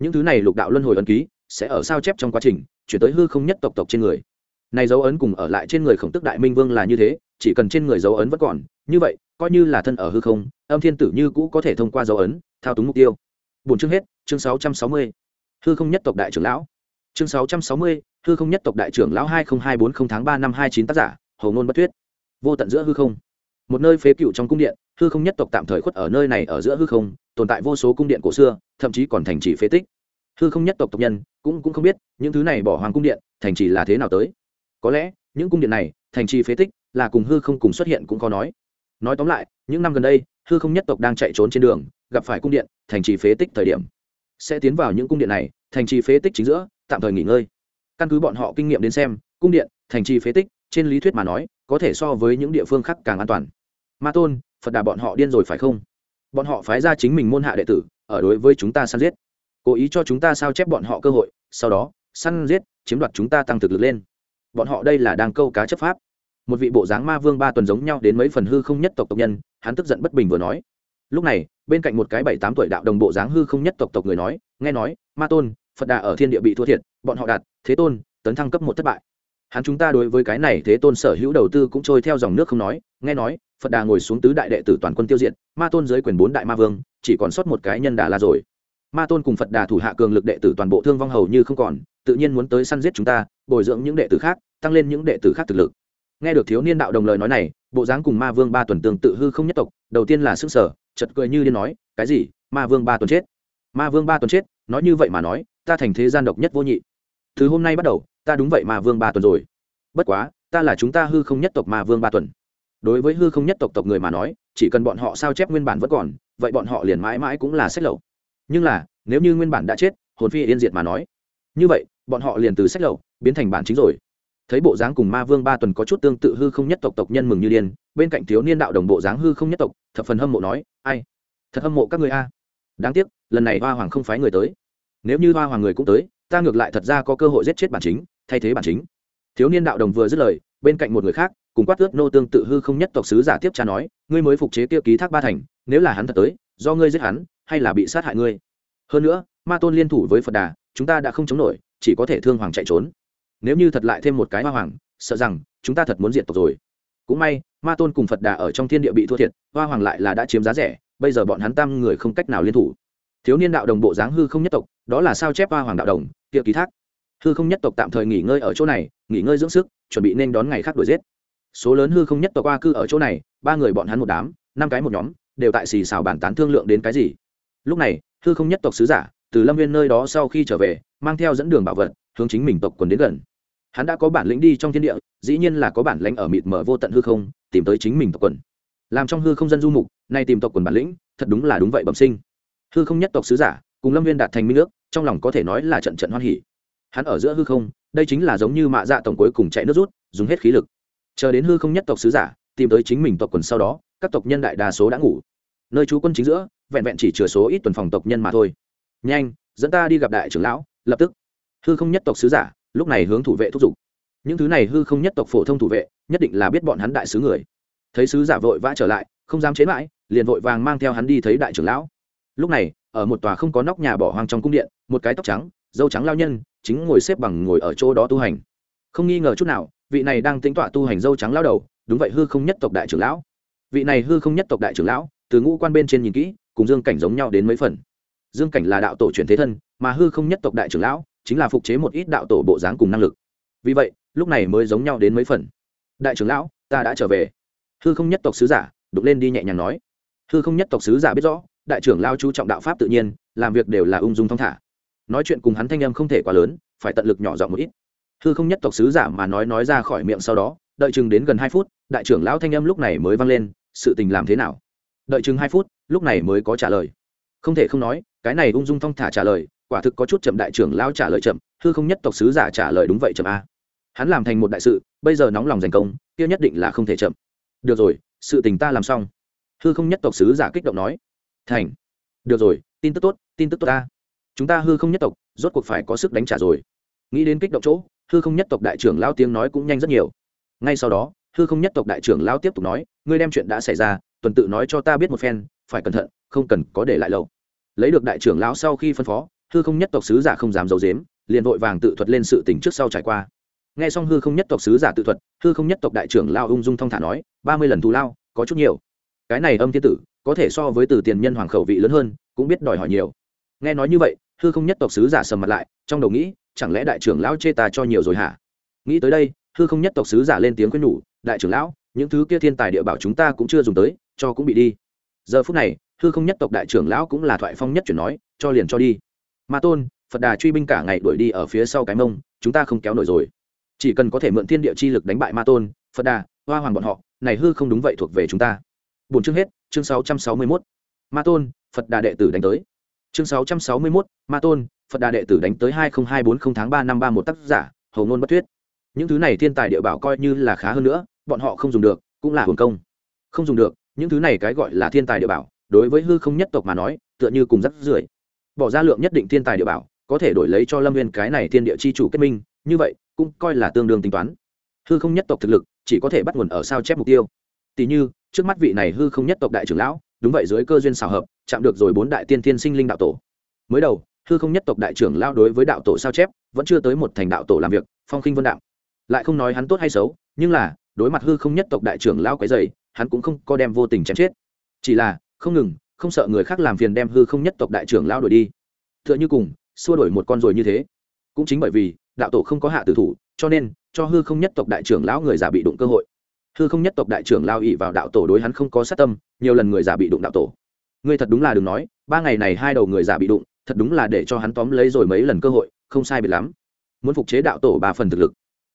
Speaker 1: Những thứ này lục đạo luân hồi ấn ký, sẽ ở sao chép trong quá trình, chuyển tới hư không nhất tộc tộc trên người. Này dấu ấn cùng ở lại trên người khổng tức đại minh vương là như thế, chỉ cần trên người dấu ấn vẫn còn, như vậy, coi như là thân ở hư không, âm thiên tử như cũ có thể thông qua dấu ấn, thao túng mục tiêu. Bốn chương hết, chương sáu trăm sáu mươi. Hư không nhất tộc đại trưởng lão. Chương sáu trăm sáu mươi, hư không nhất tộc đại trưởng lão hai nghìn hai bốn tháng ba năm hai chín tác giả hầu ngôn bất thuyết. Vô tận giữa hư không một nơi phế cựu trong cung điện, hư không nhất tộc tạm thời khuất ở nơi này ở giữa hư không, tồn tại vô số cung điện cổ xưa, thậm chí còn thành trì phế tích. Hư không nhất tộc tộc nhân cũng cũng không biết những thứ này bỏ hoàng cung điện thành trì là thế nào tới. Có lẽ những cung điện này thành trì phế tích là cùng hư không cùng xuất hiện cũng khó nói. Nói tóm lại, những năm gần đây, hư không nhất tộc đang chạy trốn trên đường, gặp phải cung điện thành trì phế tích thời điểm. Sẽ tiến vào những cung điện này, thành trì phế tích chính giữa, tạm thời nghỉ ngơi. Căn cứ bọn họ kinh nghiệm đến xem, cung điện thành trì phế tích, trên lý thuyết mà nói, có thể so với những địa phương khác càng an toàn ma tôn, phật đà bọn họ điên rồi phải không? Bọn họ phái ra chính mình môn hạ đệ tử, ở đối với chúng ta săn giết. Cố ý cho chúng ta sao chép bọn họ cơ hội, sau đó, săn giết, chiếm đoạt chúng ta tăng thực lực lên. Bọn họ đây là đang câu cá chấp pháp. Một vị bộ dáng ma vương ba tuần giống nhau đến mấy phần hư không nhất tộc tộc nhân, hắn tức giận bất bình vừa nói. Lúc này, bên cạnh một cái bảy tám tuổi đạo đồng bộ dáng hư không nhất tộc tộc người nói, nghe nói, ma tôn, phật đà ở thiên địa bị thua thiệt, bọn họ đạt, thế tôn, tấn thăng cấp một thất bại hắn chúng ta đối với cái này thế tôn sở hữu đầu tư cũng trôi theo dòng nước không nói, nghe nói, phật đà ngồi xuống tứ đại đệ tử toàn quân tiêu diệt, ma tôn dưới quyền bốn đại ma vương, chỉ còn sót một cái nhân đà la rồi. Ma tôn cùng phật đà thủ hạ cường lực đệ tử toàn bộ thương vong hầu như không còn, tự nhiên muốn tới săn giết chúng ta, bồi dưỡng những đệ tử khác, tăng lên những đệ tử khác thực lực. Nghe được thiếu niên đạo đồng lời nói này, bộ dáng cùng ma vương ba tuần tương tự hư không nhất tộc, đầu tiên là sức sở chật cười như điên nói, cái gì? Ma vương ba tuần chết? Ma vương ba tuần chết, nói như vậy mà nói, ta thành thế gian độc nhất vô nhị. Từ hôm nay bắt đầu ta đúng vậy mà vương ba tuần rồi. Bất quá, ta là chúng ta hư không nhất tộc mà vương ba tuần. Đối với hư không nhất tộc tộc người mà nói, chỉ cần bọn họ sao chép nguyên bản vẫn còn, vậy bọn họ liền mãi mãi cũng là sách lậu. Nhưng là, nếu như nguyên bản đã chết, hồn phi yên diệt mà nói. Như vậy, bọn họ liền từ sách lậu biến thành bản chính rồi. Thấy bộ dáng cùng ma vương ba tuần có chút tương tự hư không nhất tộc tộc nhân mừng như điên, bên cạnh thiếu niên đạo đồng bộ dáng hư không nhất tộc, thập phần hâm mộ nói, ai? Thật hâm mộ các người a. Đáng tiếc, lần này hoa hoàng không phái người tới. Nếu như hoa hoàng người cũng tới, ta ngược lại thật ra có cơ hội giết chết bản chính thay thế bản chính. Thiếu niên đạo đồng vừa dứt lời, bên cạnh một người khác, cùng quát ướt nô tương tự hư không nhất tộc sứ giả tiếp cha nói, ngươi mới phục chế kia ký thác ba thành, nếu là hắn thật tới, do ngươi giết hắn, hay là bị sát hại ngươi? Hơn nữa, ma tôn liên thủ với phật đà, chúng ta đã không chống nổi, chỉ có thể thương hoàng chạy trốn. Nếu như thật lại thêm một cái hoa hoàng, sợ rằng chúng ta thật muốn diệt tộc rồi. Cũng may, ma tôn cùng phật đà ở trong thiên địa bị thua thiệt, hoa hoàng lại là đã chiếm giá rẻ, bây giờ bọn hắn tam người không cách nào liên thủ. Thiếu niên đạo đồng bộ dáng hư không nhất tộc, đó là sao chép hoa hoàng đạo đồng tiệ ký thác hư không nhất tộc tạm thời nghỉ ngơi ở chỗ này, nghỉ ngơi dưỡng sức, chuẩn bị nên đón ngày khác đuổi giết. Số lớn hư không nhất tộc qua cư ở chỗ này, ba người bọn hắn một đám, năm cái một nhóm, đều tại xì xào bàn tán thương lượng đến cái gì. Lúc này, hư không nhất tộc sứ giả, từ lâm viên nơi đó sau khi trở về, mang theo dẫn đường bảo vật, hướng chính mình tộc quần đến gần. Hắn đã có bản lĩnh đi trong thiên địa, dĩ nhiên là có bản lãnh ở mịt mở vô tận hư không, tìm tới chính mình tộc quần. Làm trong hư không dân du mục, nay tìm tộc quần bản lĩnh, thật đúng là đúng vậy bẩm sinh. Hư không nhất tộc sứ giả, cùng lâm viên đạt thành minh ước, trong lòng có thể nói là trận trận hoan hỉ hắn ở giữa hư không, đây chính là giống như mạ dạ tổng cuối cùng chạy nước rút, dùng hết khí lực. Chờ đến hư không nhất tộc sứ giả, tìm tới chính mình tộc quần sau đó, các tộc nhân đại đa số đã ngủ. Nơi chú quân chính giữa, vẹn vẹn chỉ chừa số ít tuần phòng tộc nhân mà thôi. Nhanh, dẫn ta đi gặp đại trưởng lão, lập tức. Hư không nhất tộc sứ giả, lúc này hướng thủ vệ thúc giục. Những thứ này hư không nhất tộc phổ thông thủ vệ, nhất định là biết bọn hắn đại sứ người. Thấy sứ giả vội vã trở lại, không dám chế mãi, liền vội vàng mang theo hắn đi thấy đại trưởng lão. Lúc này, ở một tòa không có nóc nhà bỏ hoang trong cung điện, một cái tóc trắng dâu trắng lao nhân, chính ngồi xếp bằng ngồi ở chỗ đó tu hành. Không nghi ngờ chút nào, vị này đang tính tọa tu hành dâu trắng lao đầu, đúng vậy hư không nhất tộc đại trưởng lão. Vị này hư không nhất tộc đại trưởng lão, từ ngũ quan bên trên nhìn kỹ, cùng dương cảnh giống nhau đến mấy phần. Dương cảnh là đạo tổ truyền thế thân, mà hư không nhất tộc đại trưởng lão chính là phục chế một ít đạo tổ bộ dáng cùng năng lực. Vì vậy, lúc này mới giống nhau đến mấy phần. Đại trưởng lão, ta đã trở về. Hư không nhất tộc sứ giả, đục lên đi nhẹ nhàng nói. Hư không nhất tộc sứ giả biết rõ, đại trưởng lao chú trọng đạo pháp tự nhiên, làm việc đều là ung dung thong thả nói chuyện cùng hắn thanh âm không thể quá lớn, phải tận lực nhỏ giọng một ít. Hư không nhất tộc sứ giả mà nói nói ra khỏi miệng sau đó, đợi chừng đến gần hai phút, đại trưởng lão thanh âm lúc này mới vang lên, sự tình làm thế nào? Đợi chừng hai phút, lúc này mới có trả lời. Không thể không nói, cái này ung dung thong thả trả lời, quả thực có chút chậm đại trưởng lão trả lời chậm, hư không nhất tộc sứ giả trả lời đúng vậy chậm a. Hắn làm thành một đại sự, bây giờ nóng lòng giành công, kia nhất định là không thể chậm. Được rồi, sự tình ta làm xong. Hư không nhất tộc sứ giả kích động nói. Thành. Được rồi, tin tức tốt, tin tức tốt ta chúng ta hư không nhất tộc, rốt cuộc phải có sức đánh trả rồi. Nghĩ đến kích động chỗ, hư không nhất tộc đại trưởng lao tiếng nói cũng nhanh rất nhiều. Ngay sau đó, hư không nhất tộc đại trưởng lao tiếp tục nói, ngươi đem chuyện đã xảy ra, tuần tự nói cho ta biết một phen, phải cẩn thận, không cần có để lại lâu. Lấy được đại trưởng lão sau khi phân phó, hư không nhất tộc sứ giả không dám giấu dếm liền vội vàng tự thuật lên sự tình trước sau trải qua. Nghe xong hư không nhất tộc sứ giả tự thuật, hư không nhất tộc đại trưởng lao ung dung thong thả nói, ba mươi lần thù lao, có chút nhiều. Cái này âm thiên tử, có thể so với từ tiền nhân hoàng khẩu vị lớn hơn, cũng biết đòi hỏi nhiều. Nghe nói như vậy hư không nhất tộc sứ giả sầm mặt lại, trong đầu nghĩ, chẳng lẽ đại trưởng lão chê ta cho nhiều rồi hả? Nghĩ tới đây, hư không nhất tộc sứ giả lên tiếng quên nhủ, đại trưởng lão, những thứ kia thiên tài địa bảo chúng ta cũng chưa dùng tới, cho cũng bị đi. Giờ phút này, hư không nhất tộc đại trưởng lão cũng là thoại phong nhất chuyển nói, cho liền cho đi. Ma tôn, phật đà truy binh cả ngày đuổi đi ở phía sau cái mông, chúng ta không kéo nổi rồi. Chỉ cần có thể mượn thiên địa chi lực đánh bại ma tôn, phật đà, hoa hoàng bọn họ, này hư không đúng vậy thuộc về chúng ta. Bốn chương hết, chương sáu trăm sáu mươi mốt. Ma tôn, phật đà đệ tử đánh tới chương sáu trăm sáu mươi mốt, ma tôn, phật đà đệ tử đánh tới hai nghìn hai bốn không tháng ba năm ba một tác giả hầu ngôn bất thuyết. Những thứ này thiên tài địa bảo coi như là khá hơn nữa, bọn họ không dùng được, cũng là hưởng công. Không dùng được, những thứ này cái gọi là thiên tài địa bảo, đối với hư không nhất tộc mà nói, tựa như cùng rắc rưởi. Bỏ ra lượng nhất định thiên tài địa bảo, có thể đổi lấy cho lâm Nguyên cái này thiên địa chi chủ kết minh, như vậy, cũng coi là tương đương tính toán. Hư không nhất tộc thực lực, chỉ có thể bắt nguồn ở sao chép mục tiêu. Tỷ như, trước mắt vị này hư không nhất tộc đại trưởng lão đúng vậy, dưới cơ duyên xảo hợp, chạm được rồi bốn đại tiên thiên sinh linh đạo tổ. Mới đầu, hư không nhất tộc đại trưởng lao đối với đạo tổ sao chép, vẫn chưa tới một thành đạo tổ làm việc, phong khinh vân đạo. Lại không nói hắn tốt hay xấu, nhưng là, đối mặt hư không nhất tộc đại trưởng lao quấy dày hắn cũng không có đem vô tình chém chết. Chỉ là, không ngừng, không sợ người khác làm phiền đem hư không nhất tộc đại trưởng lao đổi đi. T h ư ợ n h ư cùng, xua đổi một con rồi như thế. Cũng chính bởi vì, đạo tổ không có hạ tử thủ, cho nên, cho hư không nhất tộc đại trưởng lão người già bị đụng cơ hội hư không nhất tộc đại trưởng lao ỵ vào đạo tổ đối hắn không có sát tâm, nhiều lần người già bị đụng đạo tổ. Ngươi thật đúng là đừng nói, ba ngày này hai đầu người già bị đụng, thật đúng là để cho hắn tóm lấy rồi mấy lần cơ hội, không sai biệt lắm. Muốn phục chế đạo tổ ba phần thực lực.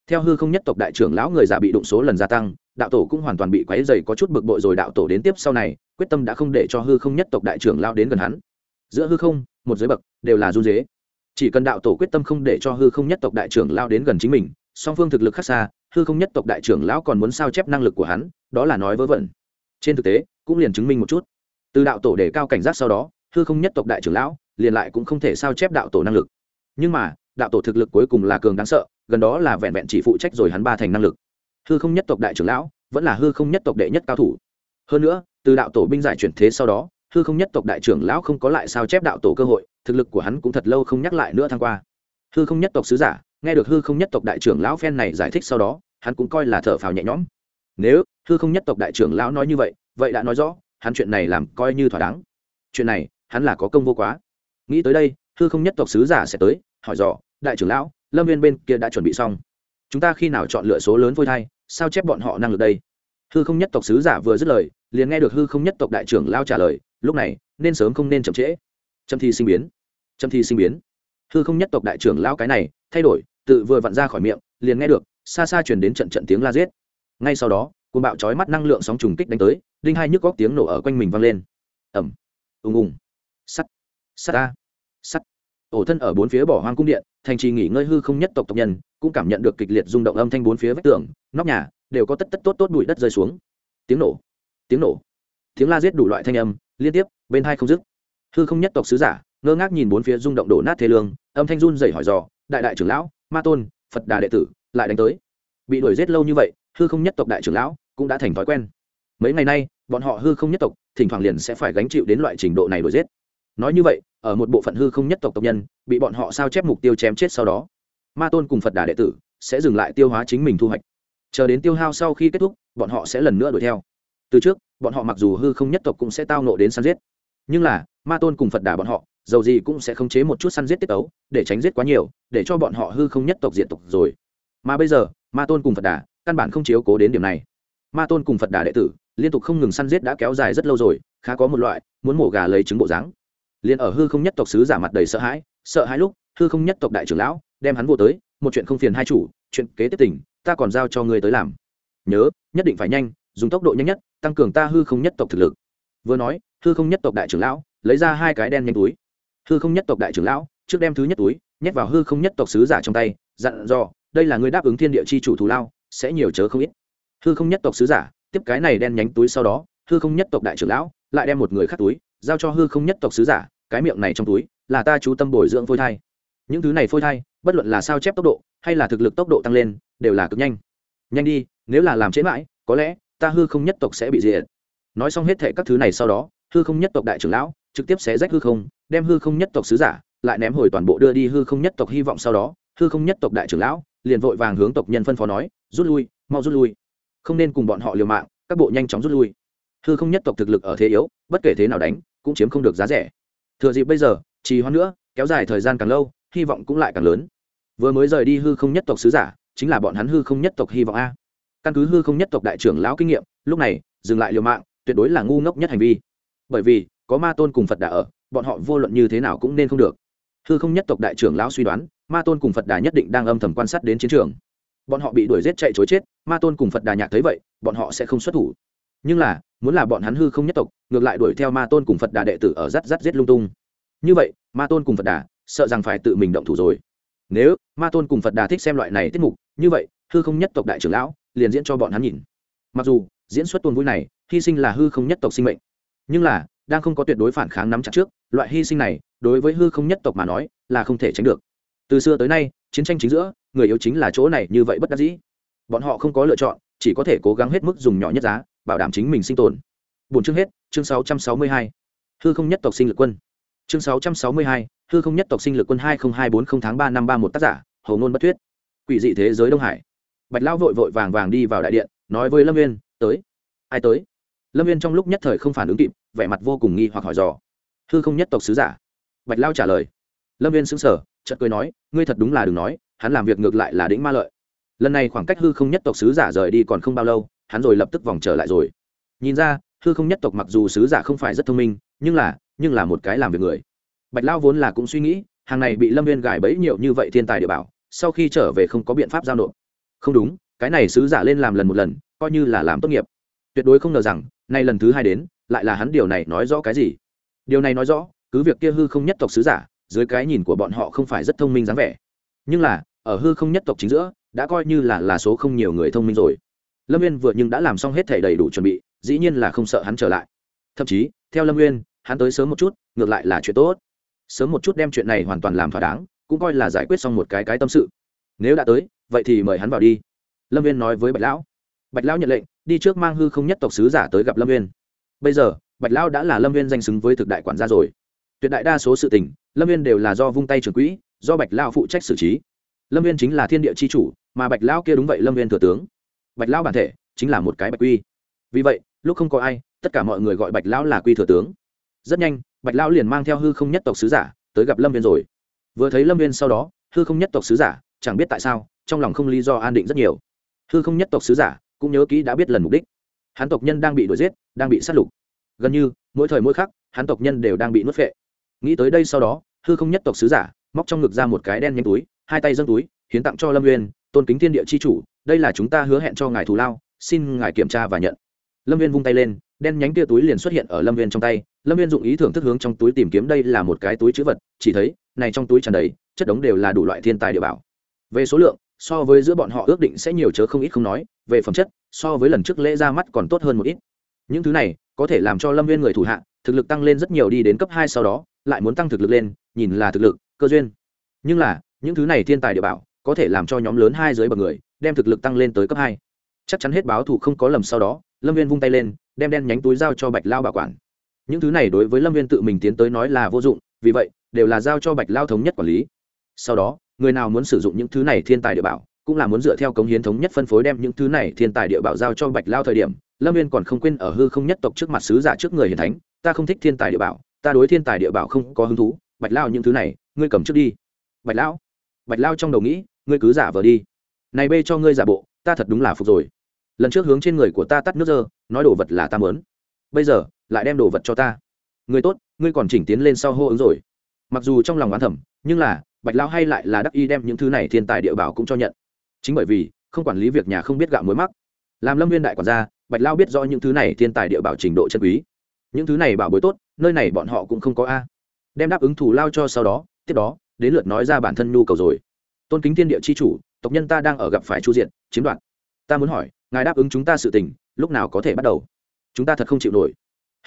Speaker 1: Theo hư không nhất tộc đại trưởng lão người già bị đụng số lần gia tăng, đạo tổ cũng hoàn toàn bị quấy dày có chút bực bội rồi đạo tổ đến tiếp sau này, quyết tâm đã không để cho hư không nhất tộc đại trưởng lao đến gần hắn. Giữa hư không, một giới bậc, đều là run dế chỉ cần đạo tổ quyết tâm không để cho hư không nhất tộc đại trưởng lao đến gần chính mình, song phương thực lực khác xa hư không nhất tộc đại trưởng lão còn muốn sao chép năng lực của hắn, đó là nói vớ vẩn. Trên thực tế, cũng liền chứng minh một chút. Từ đạo tổ để cao cảnh giác sau đó, hư không nhất tộc đại trưởng lão liền lại cũng không thể sao chép đạo tổ năng lực. Nhưng mà, đạo tổ thực lực cuối cùng là cường đáng sợ, gần đó là vẹn vẹn chỉ phụ trách rồi hắn ba thành năng lực. Hư không nhất tộc đại trưởng lão vẫn là hư không nhất tộc đệ nhất cao thủ. Hơn nữa, từ đạo tổ binh giải chuyển thế sau đó, hư không nhất tộc đại trưởng lão không có lại sao chép đạo tổ cơ hội, thực lực của hắn cũng thật lâu không nhắc lại nữa thăng qua. Hư không nhất tộc sứ giả nghe được hư không nhất tộc đại trưởng lão phen này giải thích sau đó, hắn cũng coi là thở phào nhẹ nhõm. Nếu hư không nhất tộc đại trưởng lão nói như vậy vậy đã nói rõ, hắn chuyện này làm coi như thỏa đáng. Chuyện này, hắn là có công vô quá. Nghĩ tới đây, hư không nhất tộc sứ giả sẽ tới, hỏi dò, đại trưởng lão, lâm viên bên kia đã chuẩn bị xong. Chúng ta khi nào chọn lựa số lớn phôi thai, sao chép bọn họ năng lực đây? Hư không nhất tộc sứ giả vừa dứt lời, liền nghe được hư không nhất tộc đại trưởng lao trả lời, lúc này, nên sớm không nên chậm trễ. Châm thi sinh biến. Châm thi sinh biến. Hư không nhất tộc đại trưởng lao cái này thay đổi, tự vừa vặn ra khỏi miệng, liền nghe được, xa xa chuyển đến trận trận tiếng la giết. Ngay sau đó côn bạo trói mắt năng lượng sóng trùng kích đánh tới, đinh hai nhức góc tiếng nổ ở quanh mình vang lên. Ẩm ùng ùng. Sắt. Sắt ta sắt. Ổ thân ở bốn phía bỏ hoang cung điện, thành trì nghỉ ngơi hư không nhất tộc tộc nhân, cũng cảm nhận được kịch liệt rung động âm thanh bốn phía vách tường, nóc nhà, đều có tất tất tốt tốt bụi đất rơi xuống. Tiếng nổ. Tiếng nổ. Tiếng la giết đủ loại thanh âm, liên tiếp, bên hai không dứt. Hư không nhất tộc sứ giả, ngơ ngác nhìn bốn phía rung động đổ nát thế lương, âm thanh run dày hỏi dò đại đại trưởng lão, ma tôn, phật đà đệ tử lại đánh tới. Bị đuổi giết lâu như vậy, hư không nhất tộc đại trưởng lão cũng đã thành thói quen. Mấy ngày nay, bọn họ hư không nhất tộc, thỉnh thoảng liền sẽ phải gánh chịu đến loại trình độ này đuổi giết. Nói như vậy, ở một bộ phận hư không nhất tộc tộc nhân, bị bọn họ sao chép mục tiêu chém chết sau đó, ma tôn cùng phật đà đệ tử sẽ dừng lại tiêu hóa chính mình thu hoạch. Chờ đến tiêu hao sau khi kết thúc, bọn họ sẽ lần nữa đuổi theo. Từ trước, bọn họ mặc dù hư không nhất tộc cũng sẽ tao nộ đến săn giết. Nhưng là, ma tôn cùng phật đà bọn họ dầu gì cũng sẽ khống chế một chút săn giết tiết ấu, để tránh giết quá nhiều, để cho bọn họ hư không nhất tộc diện tộc rồi. Mà bây giờ, ma tôn cùng phật đà căn bản không chiếu cố đến điểm này. Ma tôn cùng phật đà đệ tử liên tục không ngừng săn giết đã kéo dài rất lâu rồi, khá có một loại muốn mổ gà lấy trứng bộ dáng. Liền ở hư không nhất tộc sứ giả mặt đầy sợ hãi sợ hãi lúc, hư không nhất tộc đại trưởng lão đem hắn vô tới, một chuyện không phiền hai chủ, chuyện kế tiếp tình, ta còn giao cho ngươi tới làm. Nhớ, nhất định phải nhanh, dùng tốc độ nhanh nhất, tăng cường ta hư không nhất tộc thực lực. Vừa nói, hư không nhất tộc đại trưởng lão lấy ra hai cái đen nhanh túi hư không nhất tộc đại trưởng lão, trước đem thứ nhất túi nhét vào hư không nhất tộc sứ giả trong tay, dặn dò, đây là người đáp ứng thiên địa chi chủ thù lao, sẽ nhiều chớ không ít. Hư không nhất tộc sứ giả tiếp cái này đen nhánh túi sau đó, hư không nhất tộc đại trưởng lão lại đem một người khác túi giao cho hư không nhất tộc sứ giả, cái miệng này trong túi là ta chú tâm bồi dưỡng phôi thai. Những thứ này phôi thai, bất luận là sao chép tốc độ hay là thực lực tốc độ tăng lên, đều là cực nhanh. Nhanh đi, nếu là làm chế mãi, có lẽ ta hư không nhất tộc sẽ bị diệt. Nói xong hết thệ các thứ này sau đó, hư không nhất tộc đại trưởng lão trực tiếp xé rách hư không, đem hư không nhất tộc sứ giả lại ném hồi toàn bộ đưa đi hư không nhất tộc hy vọng sau đó, hư không nhất tộc đại trưởng lão liền vội vàng hướng tộc nhân phân phó nói, rút lui, mau rút lui. Không nên cùng bọn họ liều mạng, các bộ nhanh chóng rút lui. Hư không nhất tộc thực lực ở thế yếu, bất kể thế nào đánh, cũng chiếm không được giá rẻ. Thừa dịp bây giờ, trì hoãn nữa, kéo dài thời gian càng lâu, hy vọng cũng lại càng lớn. Vừa mới rời đi hư không nhất tộc sứ giả, chính là bọn hắn hư không nhất tộc hy vọng a. Căn cứ hư không nhất tộc đại trưởng lão kinh nghiệm, lúc này, dừng lại liều mạng, tuyệt đối là ngu ngốc nhất hành vi. Bởi vì có ma tôn cùng phật đà ở, bọn họ vô luận như thế nào cũng nên không được. Hư không nhất tộc đại trưởng lão suy đoán, ma tôn cùng phật đà nhất định đang âm thầm quan sát đến chiến trường. Bọn họ bị đuổi giết chạy chối chết, ma tôn cùng phật đà nhạc thấy vậy, bọn họ sẽ không xuất thủ. Nhưng là, muốn là bọn hắn hư không nhất tộc, ngược lại đuổi theo ma tôn cùng phật đà đệ tử ở rắt rắt giết lung tung. Như vậy, ma tôn cùng phật đà sợ rằng phải tự mình động thủ rồi. Nếu ma tôn cùng phật đà thích xem loại này tiết mục, như vậy, hư không nhất tộc đại trưởng lão liền diễn cho bọn hắn nhìn. Mặc dù diễn xuất tuôn vui này, hy sinh là hư không nhất tộc sinh mệnh. Nhưng là đang không có tuyệt đối phản kháng nắm chặt trước, loại hy sinh này, đối với hư không nhất tộc mà nói, là không thể tránh được. Từ xưa tới nay, chiến tranh chính giữa, người yếu chính là chỗ này như vậy bất đắc dĩ. Bọn họ không có lựa chọn, chỉ có thể cố gắng hết mức dùng nhỏ nhất giá, bảo đảm chính mình sinh tồn. Bốn chương hết, chương sáu trăm sáu mươi hai. Hư không nhất tộc sinh lực quân. Chương sáu trăm sáu mươi hai, hư không nhất tộc sinh lực quân hai nghìn hai bốn không tháng 3 năm ba một tác giả hầu ngôn bất thuyết. Quỷ dị thế giới đông hải. Bạch lão vội vội vàng vàng đi vào đại điện, nói với lâm viên tới. Ai tới? Lâm viên trong lúc nhất thời không phản ứng kịp vẻ mặt vô cùng nghi hoặc hỏi dò hư không nhất tộc sứ giả bạch lao trả lời lâm viên xứng sở chợt cười nói, ngươi thật đúng là đừng nói, hắn làm việc ngược lại là đĩnh ma lợi. Lần này khoảng cách hư không nhất tộc sứ giả rời đi còn không bao lâu, hắn rồi lập tức vòng trở lại rồi. Nhìn ra, hư không nhất tộc mặc dù sứ giả không phải rất thông minh, nhưng là nhưng là một cái làm việc người. Bạch lao vốn là cũng suy nghĩ, hàng này bị lâm viên gài bẫy nhiều như vậy thiên tài địa bảo, sau khi trở về không có biện pháp giao nộp. Không đúng, cái này sứ giả lên làm lần một lần, coi như là làm tốt nghiệp. Tuyệt đối không ngờ rằng nay lần thứ hai đến, lại là hắn điều này nói rõ cái gì? Điều này nói rõ, cứ việc kia hư không nhất tộc sứ giả, dưới cái nhìn của bọn họ không phải rất thông minh dáng vẻ. Nhưng là, ở hư không nhất tộc chính giữa, đã coi như là là số không nhiều người thông minh rồi. Lâm viên vừa nhưng đã làm xong hết thể đầy đủ chuẩn bị, dĩ nhiên là không sợ hắn trở lại. Thậm chí, theo lâm viên hắn tới sớm một chút, ngược lại là chuyện tốt. Sớm một chút đem chuyện này hoàn toàn làm thỏa đáng, cũng coi là giải quyết xong một cái cái tâm sự. Nếu đã tới, vậy thì mời hắn vào đi. Lâm viên nói với bạch lão. Bạch lão nhận lệnh đi trước mang hư không nhất tộc sứ giả tới gặp lâm viên bây giờ, bạch lão đã là lâm viên danh xứng với thực đại quản gia rồi. Tuyệt đại đa số sự tình, lâm viên đều là do vung tay trưởng quỹ, do bạch lão phụ trách xử trí. Lâm viên chính là thiên địa c h i chủ, mà bạch lão kia đúng vậy lâm viên thừa tướng. Bạch lão bản thể chính là một cái bạch quy. Vì vậy, lúc không có ai, tất cả mọi người gọi bạch lão là quy thừa tướng. Rất nhanh, bạch lão liền mang theo hư không nhất tộc sứ giả tới gặp lâm viên rồi. Vừa thấy lâm viên sau đó, hư không nhất tộc sứ giả, chẳng biết tại sao, trong lòng không lý do an định rất nhiều. Hư không nhất tộc sứ giả cũng nhớ kỹ đã biết lần mục đích. Hắn tộc nhân đang bị đuổi giết, đang bị sát lục. Gần như, mỗi thời mỗi khắc, hắn tộc nhân đều đang bị nuốt phệ. Nghĩ tới đây sau đó, hư không nhất tộc sứ giả, móc trong ngực ra một cái đen nhanh túi, hai tay dâng túi, hiến tặng cho lâm uyên, tôn kính thiên địa c h i chủ, đây là chúng ta hứa hẹn cho ngài thù lao, xin ngài kiểm tra và nhận. Lâm viên vung tay lên, đen nhánh tia túi liền xuất hiện ở lâm viên trong tay. Lâm viên dụng ý thưởng thức hướng trong túi tìm kiếm, đây là một cái túi chữ vật, chỉ thấy, này trong túi tràn đầy, chất đống đều là đủ loại thiên tài địa bảo. Về số lượng so với giữa bọn họ ước định sẽ nhiều chớ không ít không nói, về phẩm chất, so với lần trước lễ ra mắt còn tốt hơn một ít. Những thứ này, có thể làm cho lâm viên người thủ hạ, thực lực tăng lên rất nhiều đi đến cấp hai sau đó, lại muốn tăng thực lực lên, nhìn là thực lực, cơ duyên. Nhưng là, những thứ này thiên tài địa bảo, có thể làm cho nhóm lớn hai dưới bậc người, đem thực lực tăng lên tới cấp hai. Chắc chắn hết báo thù không có lầm sau đó, lâm viên vung tay lên, đem đen nhánh túi giao cho bạch lao bảo quản. Những thứ này đối với lâm viên tự mình tiến tới nói là vô dụng, vì vậy, đều là giao cho bạch lao thống nhất quản lý. Sau đó người nào muốn sử dụng những thứ này thiên tài địa bảo, cũng là muốn dựa theo cống hiến thống nhất phân phối đem những thứ này thiên tài địa bảo giao cho bạch lao thời điểm, lâm viên còn không quên ở hư không nhất tộc trước mặt sứ giả trước người hiền thánh, ta không thích thiên tài địa bảo, ta đối thiên tài địa bảo không có hứng thú, bạch lao những thứ này, ngươi cầm trước đi. Bạch lão bạch lao trong đầu nghĩ, ngươi cứ giả vờ đi. Này bê cho ngươi giả bộ, ta thật đúng là phục rồi. Lần trước hướng trên người của ta tắt nước dơ, nói đồ vật là ta mớn bây giờ, lại đem đồ vật cho ta. Người tốt, ngươi còn chỉnh tiến lên sau hô ứng rồi. Mặc dù trong lòng oán thẩm nhưng là bạch lao hay lại là đắc y đem những thứ này thiên tài địa bảo cũng cho nhận. Chính bởi vì, không quản lý việc nhà không biết gạo mối mắc. Làm lâm viên đại quản gia, bạch lao biết rõ những thứ này thiên tài địa bảo trình độ chân quý. Những thứ này bảo bối tốt, nơi này bọn họ cũng không có a. Đem đáp ứng thủ lao cho sau đó, tiếp đó, đến lượt nói ra bản thân nhu cầu rồi. Tôn kính thiên địa c h i chủ, tộc nhân ta đang ở gặp phải chu diện, chiếm đoạt. Ta muốn hỏi, ngài đáp ứng chúng ta sự tình, lúc nào có thể bắt đầu? Chúng ta thật không chịu nổi.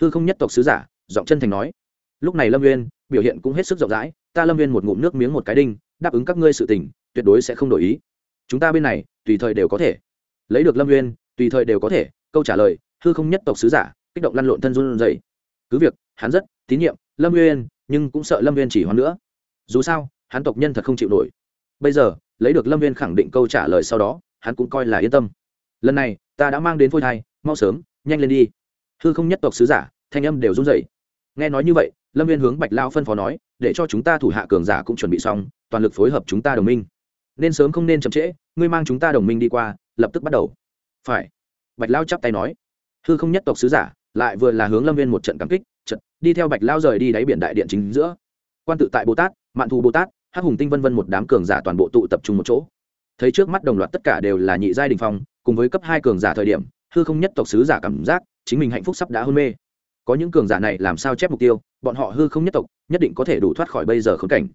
Speaker 1: Hư không nhất tộc sứ giả, giọng chân thành nói. Lúc này lâm nguyên biểu hiện cũng hết sức rộng rãi ta lâm Viên một ngụm nước miếng một cái đinh đáp ứng các ngươi sự tình tuyệt đối sẽ không đổi ý. Chúng ta bên này tùy thời đều có thể. Lấy được lâm Viên, tùy thời đều có thể câu trả lời hư không nhất tộc sứ giả kích động lăn lộn thân run dày cứ việc hắn rất tín nhiệm lâm Viên, nhưng cũng sợ lâm Viên chỉ hoãn nữa. Dù sao hắn tộc nhân thật không chịu nổi. Bây giờ lấy được lâm viên khẳng định câu trả lời sau đó hắn cũng coi là yên tâm. Lần này ta đã mang đến phôi thai mau sớm nhanh lên đi. Hư không nhất tộc sứ giả thanh âm đều run rẩy. Nghe nói như vậy lâm viên hướng bạch lao phân phó nói, để cho chúng ta thủ hạ cường giả cũng chuẩn bị xong, toàn lực phối hợp chúng ta đồng minh. Nên sớm không nên chậm trễ, ngươi mang chúng ta đồng minh đi qua, lập tức bắt đầu. Phải. Bạch lao chắp tay nói. Hư không nhất tộc sứ giả lại vừa là hướng lâm viên một trận cảm kích trận đi theo bạch lao rời đi đáy biển đại điện chính giữa. Quan tự tại bồ tát, mạn thù bồ tát, hắc hùng tinh vân vân một đám cường giả toàn bộ tụ tập trung một chỗ. Thấy trước mắt đồng loạt tất cả đều là nhị giai đình phong, cùng với cấp hai cường giả thời điểm, hư không nhất tộc sứ giả cảm giác chính mình hạnh phúc sắp đã hôn mê có những cường giả này làm sao chép mục tiêu, bọn họ hư không nhất tộc, nhất định có thể đủ thoát khỏi bây giờ khốn cảnh.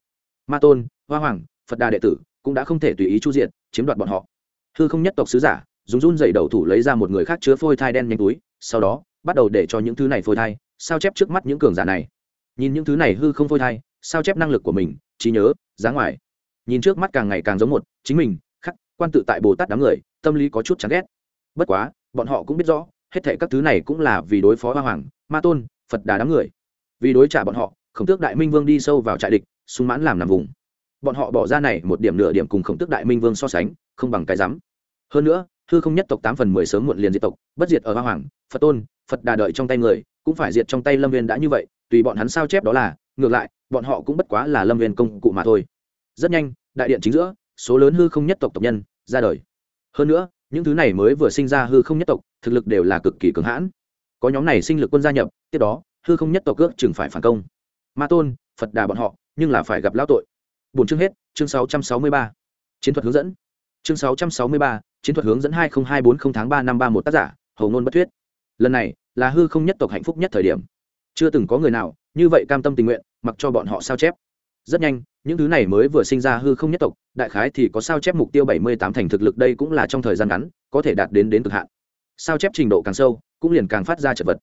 Speaker 1: Ma tôn, hoa hoàng, phật đà đệ tử cũng đã không thể tùy ý chu diện chiếm đoạt bọn họ. Hư không nhất tộc sứ giả, dùng run dày đầu thủ lấy ra một người khác chứa phôi thai đen nhanh túi, sau đó, bắt đầu để cho những thứ này phôi thai, sao chép trước mắt những cường giả này. Nhìn những thứ này hư không phôi thai, sao chép năng lực của mình, trí nhớ giá ngoài. Nhìn trước mắt càng ngày càng giống một, chính mình, khắc, quan tự tại bồ tát đám người, tâm lý có chút chán ghét. Bất quá, bọn họ cũng biết rõ hết thệ các thứ này cũng là vì đối phó hoa hoàng, ma tôn, phật đà đám người. Vì đối trả bọn họ, khổng tước đại minh vương đi sâu vào trại địch, sung mãn làm nằm vùng. Bọn họ bỏ ra này một điểm nửa điểm cùng khổng tước đại minh vương so sánh, không bằng cái rắm. Hơn nữa, hư không nhất tộc tám phần mười sớm muộn liền diệt tộc, bất diệt ở hoa hoàng, phật tôn, phật đà đợi trong tay người, cũng phải diệt trong tay lâm viên đã như vậy, tùy bọn hắn sao chép đó là, ngược lại, bọn họ cũng bất quá là lâm viên công cụ mà thôi. Rất nhanh, đại điện chính giữa, số lớn hư không nhất tộc tộc nhân ra đời. Hơn nữa, những thứ này mới vừa sinh ra hư không nhất tộc thực lực đều là cực kỳ cường hãn. Có nhóm này sinh lực quân gia nhập, tiếp đó, hư không nhất tộc cước chừng phải phản công. Ma tôn, phật đà bọn họ, nhưng là phải gặp lão tội. Bốn chương hết, chương sáu trăm sáu mươi ba. Chiến thuật hướng dẫn. Chương sáu trăm sáu mươi ba, chiến thuật hướng dẫn hai nghìn hai bốn không tháng ba năm ba một tác giả, hầu ngôn bất thuyết. Lần này, là hư không nhất tộc hạnh phúc nhất thời điểm. Chưa từng có người nào, như vậy cam tâm tình nguyện, mặc cho bọn họ sao chép. Rất nhanh, những thứ này mới vừa sinh ra hư không nhất tộc, đại khái thì có sao chép mục tiêu bảy mươi tám thành thực lực đây cũng là trong thời gian ngắn, có thể đạt đến đến cực hạn sao chép trình độ càng sâu, cũng liền càng phát ra chật vật.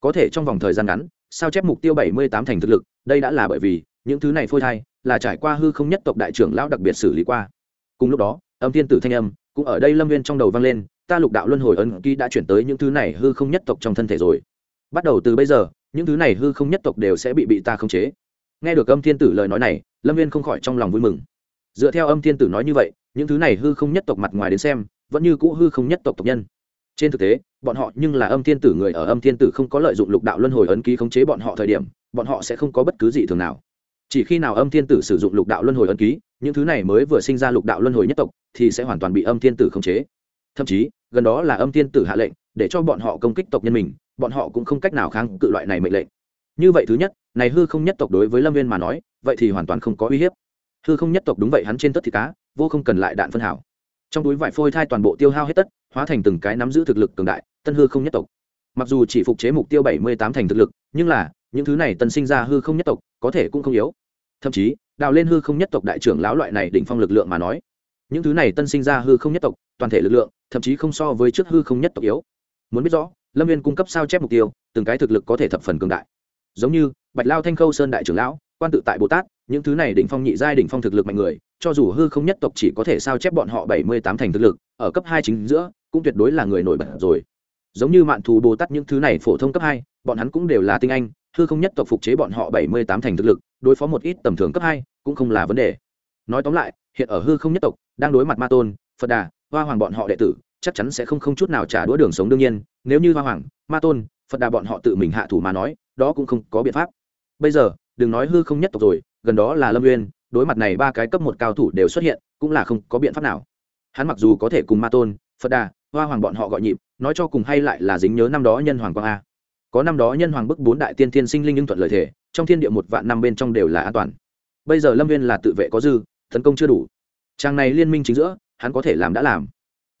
Speaker 1: Có thể trong vòng thời gian ngắn, sao chép mục tiêu bảy mươi tám thành thực lực, đây đã là bởi vì, những thứ này phôi thai, là trải qua hư không nhất tộc đại trưởng lão đặc biệt xử lý qua. Cùng lúc đó, âm thiên tử thanh âm, cũng ở đây lâm viên trong đầu vang lên, ta lục đạo luân hồi ấn ký đã chuyển tới những thứ này hư không nhất tộc trong thân thể rồi. Bắt đầu từ bây giờ, những thứ này hư không nhất tộc đều sẽ bị bị ta khống chế. Nghe được âm thiên tử lời nói này, lâm viên không khỏi trong lòng vui mừng. Dựa theo âm thiên tử nói như vậy, những thứ này hư không nhất tộc mặt ngoài đến xem, vẫn như cũ hư không nhất tộc tộc nhân trên thực tế, bọn họ nhưng là âm thiên tử người ở âm thiên tử không có lợi dụng lục đạo luân hồi ấn ký khống chế bọn họ thời điểm, bọn họ sẽ không có bất cứ gì thường nào. Chỉ khi nào âm thiên tử sử dụng lục đạo luân hồi ấn ký, những thứ này mới vừa sinh ra lục đạo luân hồi nhất tộc, thì sẽ hoàn toàn bị âm thiên tử khống chế. Thậm chí, gần đó là âm thiên tử hạ lệnh, để cho bọn họ công kích tộc nhân mình, bọn họ cũng không cách nào kháng cự loại này mệnh lệnh. Như vậy thứ nhất, này hư không nhất tộc đối với lâm viên mà nói, vậy thì hoàn toàn không có uy hiếp. Hư không nhất tộc đúng vậy hắn trên tất thịt cá, vô không cần lại đạn phân hảo. Trong túi vải phôi thai toàn bộ tiêu hao hết tất hóa thành từng cái nắm giữ thực lực cường đại, tân hư không nhất tộc. Mặc dù chỉ phục chế mục tiêu bảy mươi tám thành thực lực, nhưng là, những thứ này tân sinh ra hư không nhất tộc, có thể cũng không yếu. Thậm chí, đào lên hư không nhất tộc đại trưởng lão loại này đỉnh phong lực lượng mà nói, những thứ này tân sinh ra hư không nhất tộc, toàn thể lực lượng, thậm chí không so với trước hư không nhất tộc yếu. Muốn biết rõ, lâm viên cung cấp sao chép mục tiêu, từng cái thực lực có thể thập phần cường đại. Giống như, bạch lao thanh khâu sơn đại trưởng lão, quan tự tại bồ tát, những thứ này đỉnh phong nhị giai đỉnh phong thực lực mạnh người, cho dù hư không nhất tộc chỉ có thể sao chép bọn họ bảy mươi tám thành thực lực, ở cấp hai chính giữa cũng tuyệt đối là người nổi bật rồi. Giống như mạn thù bồ tát những thứ này phổ thông cấp hai, bọn hắn cũng đều là tinh anh, hư không nhất tộc phục chế bọn họ bảy mươi tám thành thực lực, đối phó một ít tầm thường cấp hai cũng không là vấn đề. Nói tóm lại, hiện ở hư không nhất tộc, đang đối mặt ma tôn, phật đà, hoa hoàng bọn họ đệ tử, chắc chắn sẽ không không chút nào trả đũa đường sống đương nhiên, nếu như hoa hoàng, ma tôn, phật đà bọn họ tự mình hạ thủ mà nói, đó cũng không có biện pháp. Bây giờ, đừng nói hư không nhất tộc rồi, gần đó là lâm uyên, đối mặt này ba cái cấp một cao thủ đều xuất hiện, cũng là không có biện pháp nào. Hắn mặc dù có thể cùng ma tôn, phật đà hoa hoàng bọn họ gọi nhịp, nói cho cùng hay lại là dính nhớ năm đó nhân hoàng quang a. Có năm đó nhân hoàng bức bốn đại tiên thiên sinh linh nhưng thuận lợi thể trong thiên địa một vạn năm bên trong đều là an toàn. Bây giờ lâm viên là tự vệ có dư, tấn công chưa đủ. Trang này liên minh chính giữa, hắn có thể làm đã làm.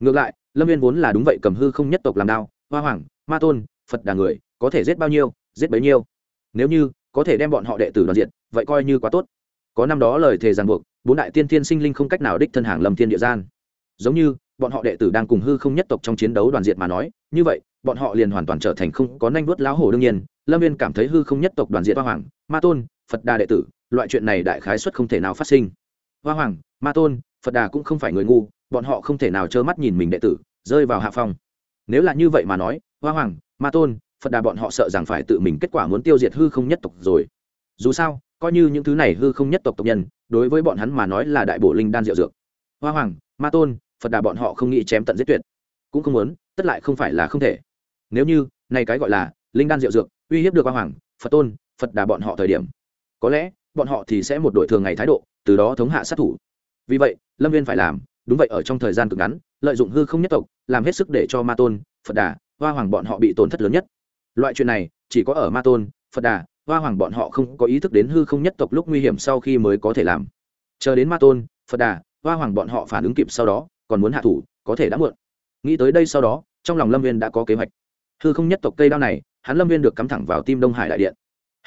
Speaker 1: Ngược lại, lâm viên vốn là đúng vậy cầm hư không nhất tộc làm đao, hoa hoàng, ma tôn, phật đà người, có thể giết bao nhiêu, giết bấy nhiêu. Nếu như, có thể đem bọn họ đệ tử đoàn diện, vậy coi như quá tốt. Có năm đó lời thề ràng buộc, bốn đại tiên thiên sinh linh không cách nào đích thân hàng lâm thiên địa gian. Giống như bọn họ đệ tử đang cùng hư không nhất tộc trong chiến đấu đoàn diệt mà nói, như vậy, bọn họ liền hoàn toàn trở thành không có nanh vuốt lão hổ đương nhiên. Lâm viên cảm thấy hư không nhất tộc đoàn diệt hoa hoàng, ma tôn, phật đà đệ tử, loại chuyện này đại khái xuất không thể nào phát sinh. Hoa hoàng, ma tôn, phật đà cũng không phải người ngu, bọn họ không thể nào trơ mắt nhìn mình đệ tử, rơi vào hạ phong. Nếu là như vậy mà nói, hoa hoàng, ma tôn, phật đà bọn họ sợ rằng phải tự mình kết quả muốn tiêu diệt hư không nhất tộc rồi. Dù sao, coi như những thứ này hư không nhất tộc tộc nhân, đối với bọn hắn mà nói là đại bổ linh đan diệu dược. Hoa hoàng, ma tôn phật đà bọn họ không nghĩ chém tận giết tuyệt. Cũng không muốn, tất lại không phải là không thể. Nếu như nay cái gọi là linh đan diệu dược, uy hiếp được hoa hoàng, phật tôn, phật đà bọn họ thời điểm, có lẽ bọn họ thì sẽ một đội thường ngày thái độ, từ đó thống hạ sát thủ. Vì vậy, lâm viên phải làm, đúng vậy, ở trong thời gian cực ngắn, lợi dụng hư không nhất tộc, làm hết sức để cho ma tôn, phật đà, hoa hoàng bọn họ bị tổn thất lớn nhất. Loại chuyện này, chỉ có ở ma tôn, phật đà, hoa hoàng bọn họ không có ý thức đến hư không nhất tộc lúc nguy hiểm sau khi mới có thể làm. Chờ đến ma tôn, phật đà, hoa hoàng bọn họ phản ứng kịp sau đó còn muốn hạ thủ, có thể đã muộn. Nghĩ tới đây sau đó, trong lòng lâm viên đã có kế hoạch. Hư không nhất tộc cây đao này, hắn lâm viên được cắm thẳng vào tim đông hải đại điện.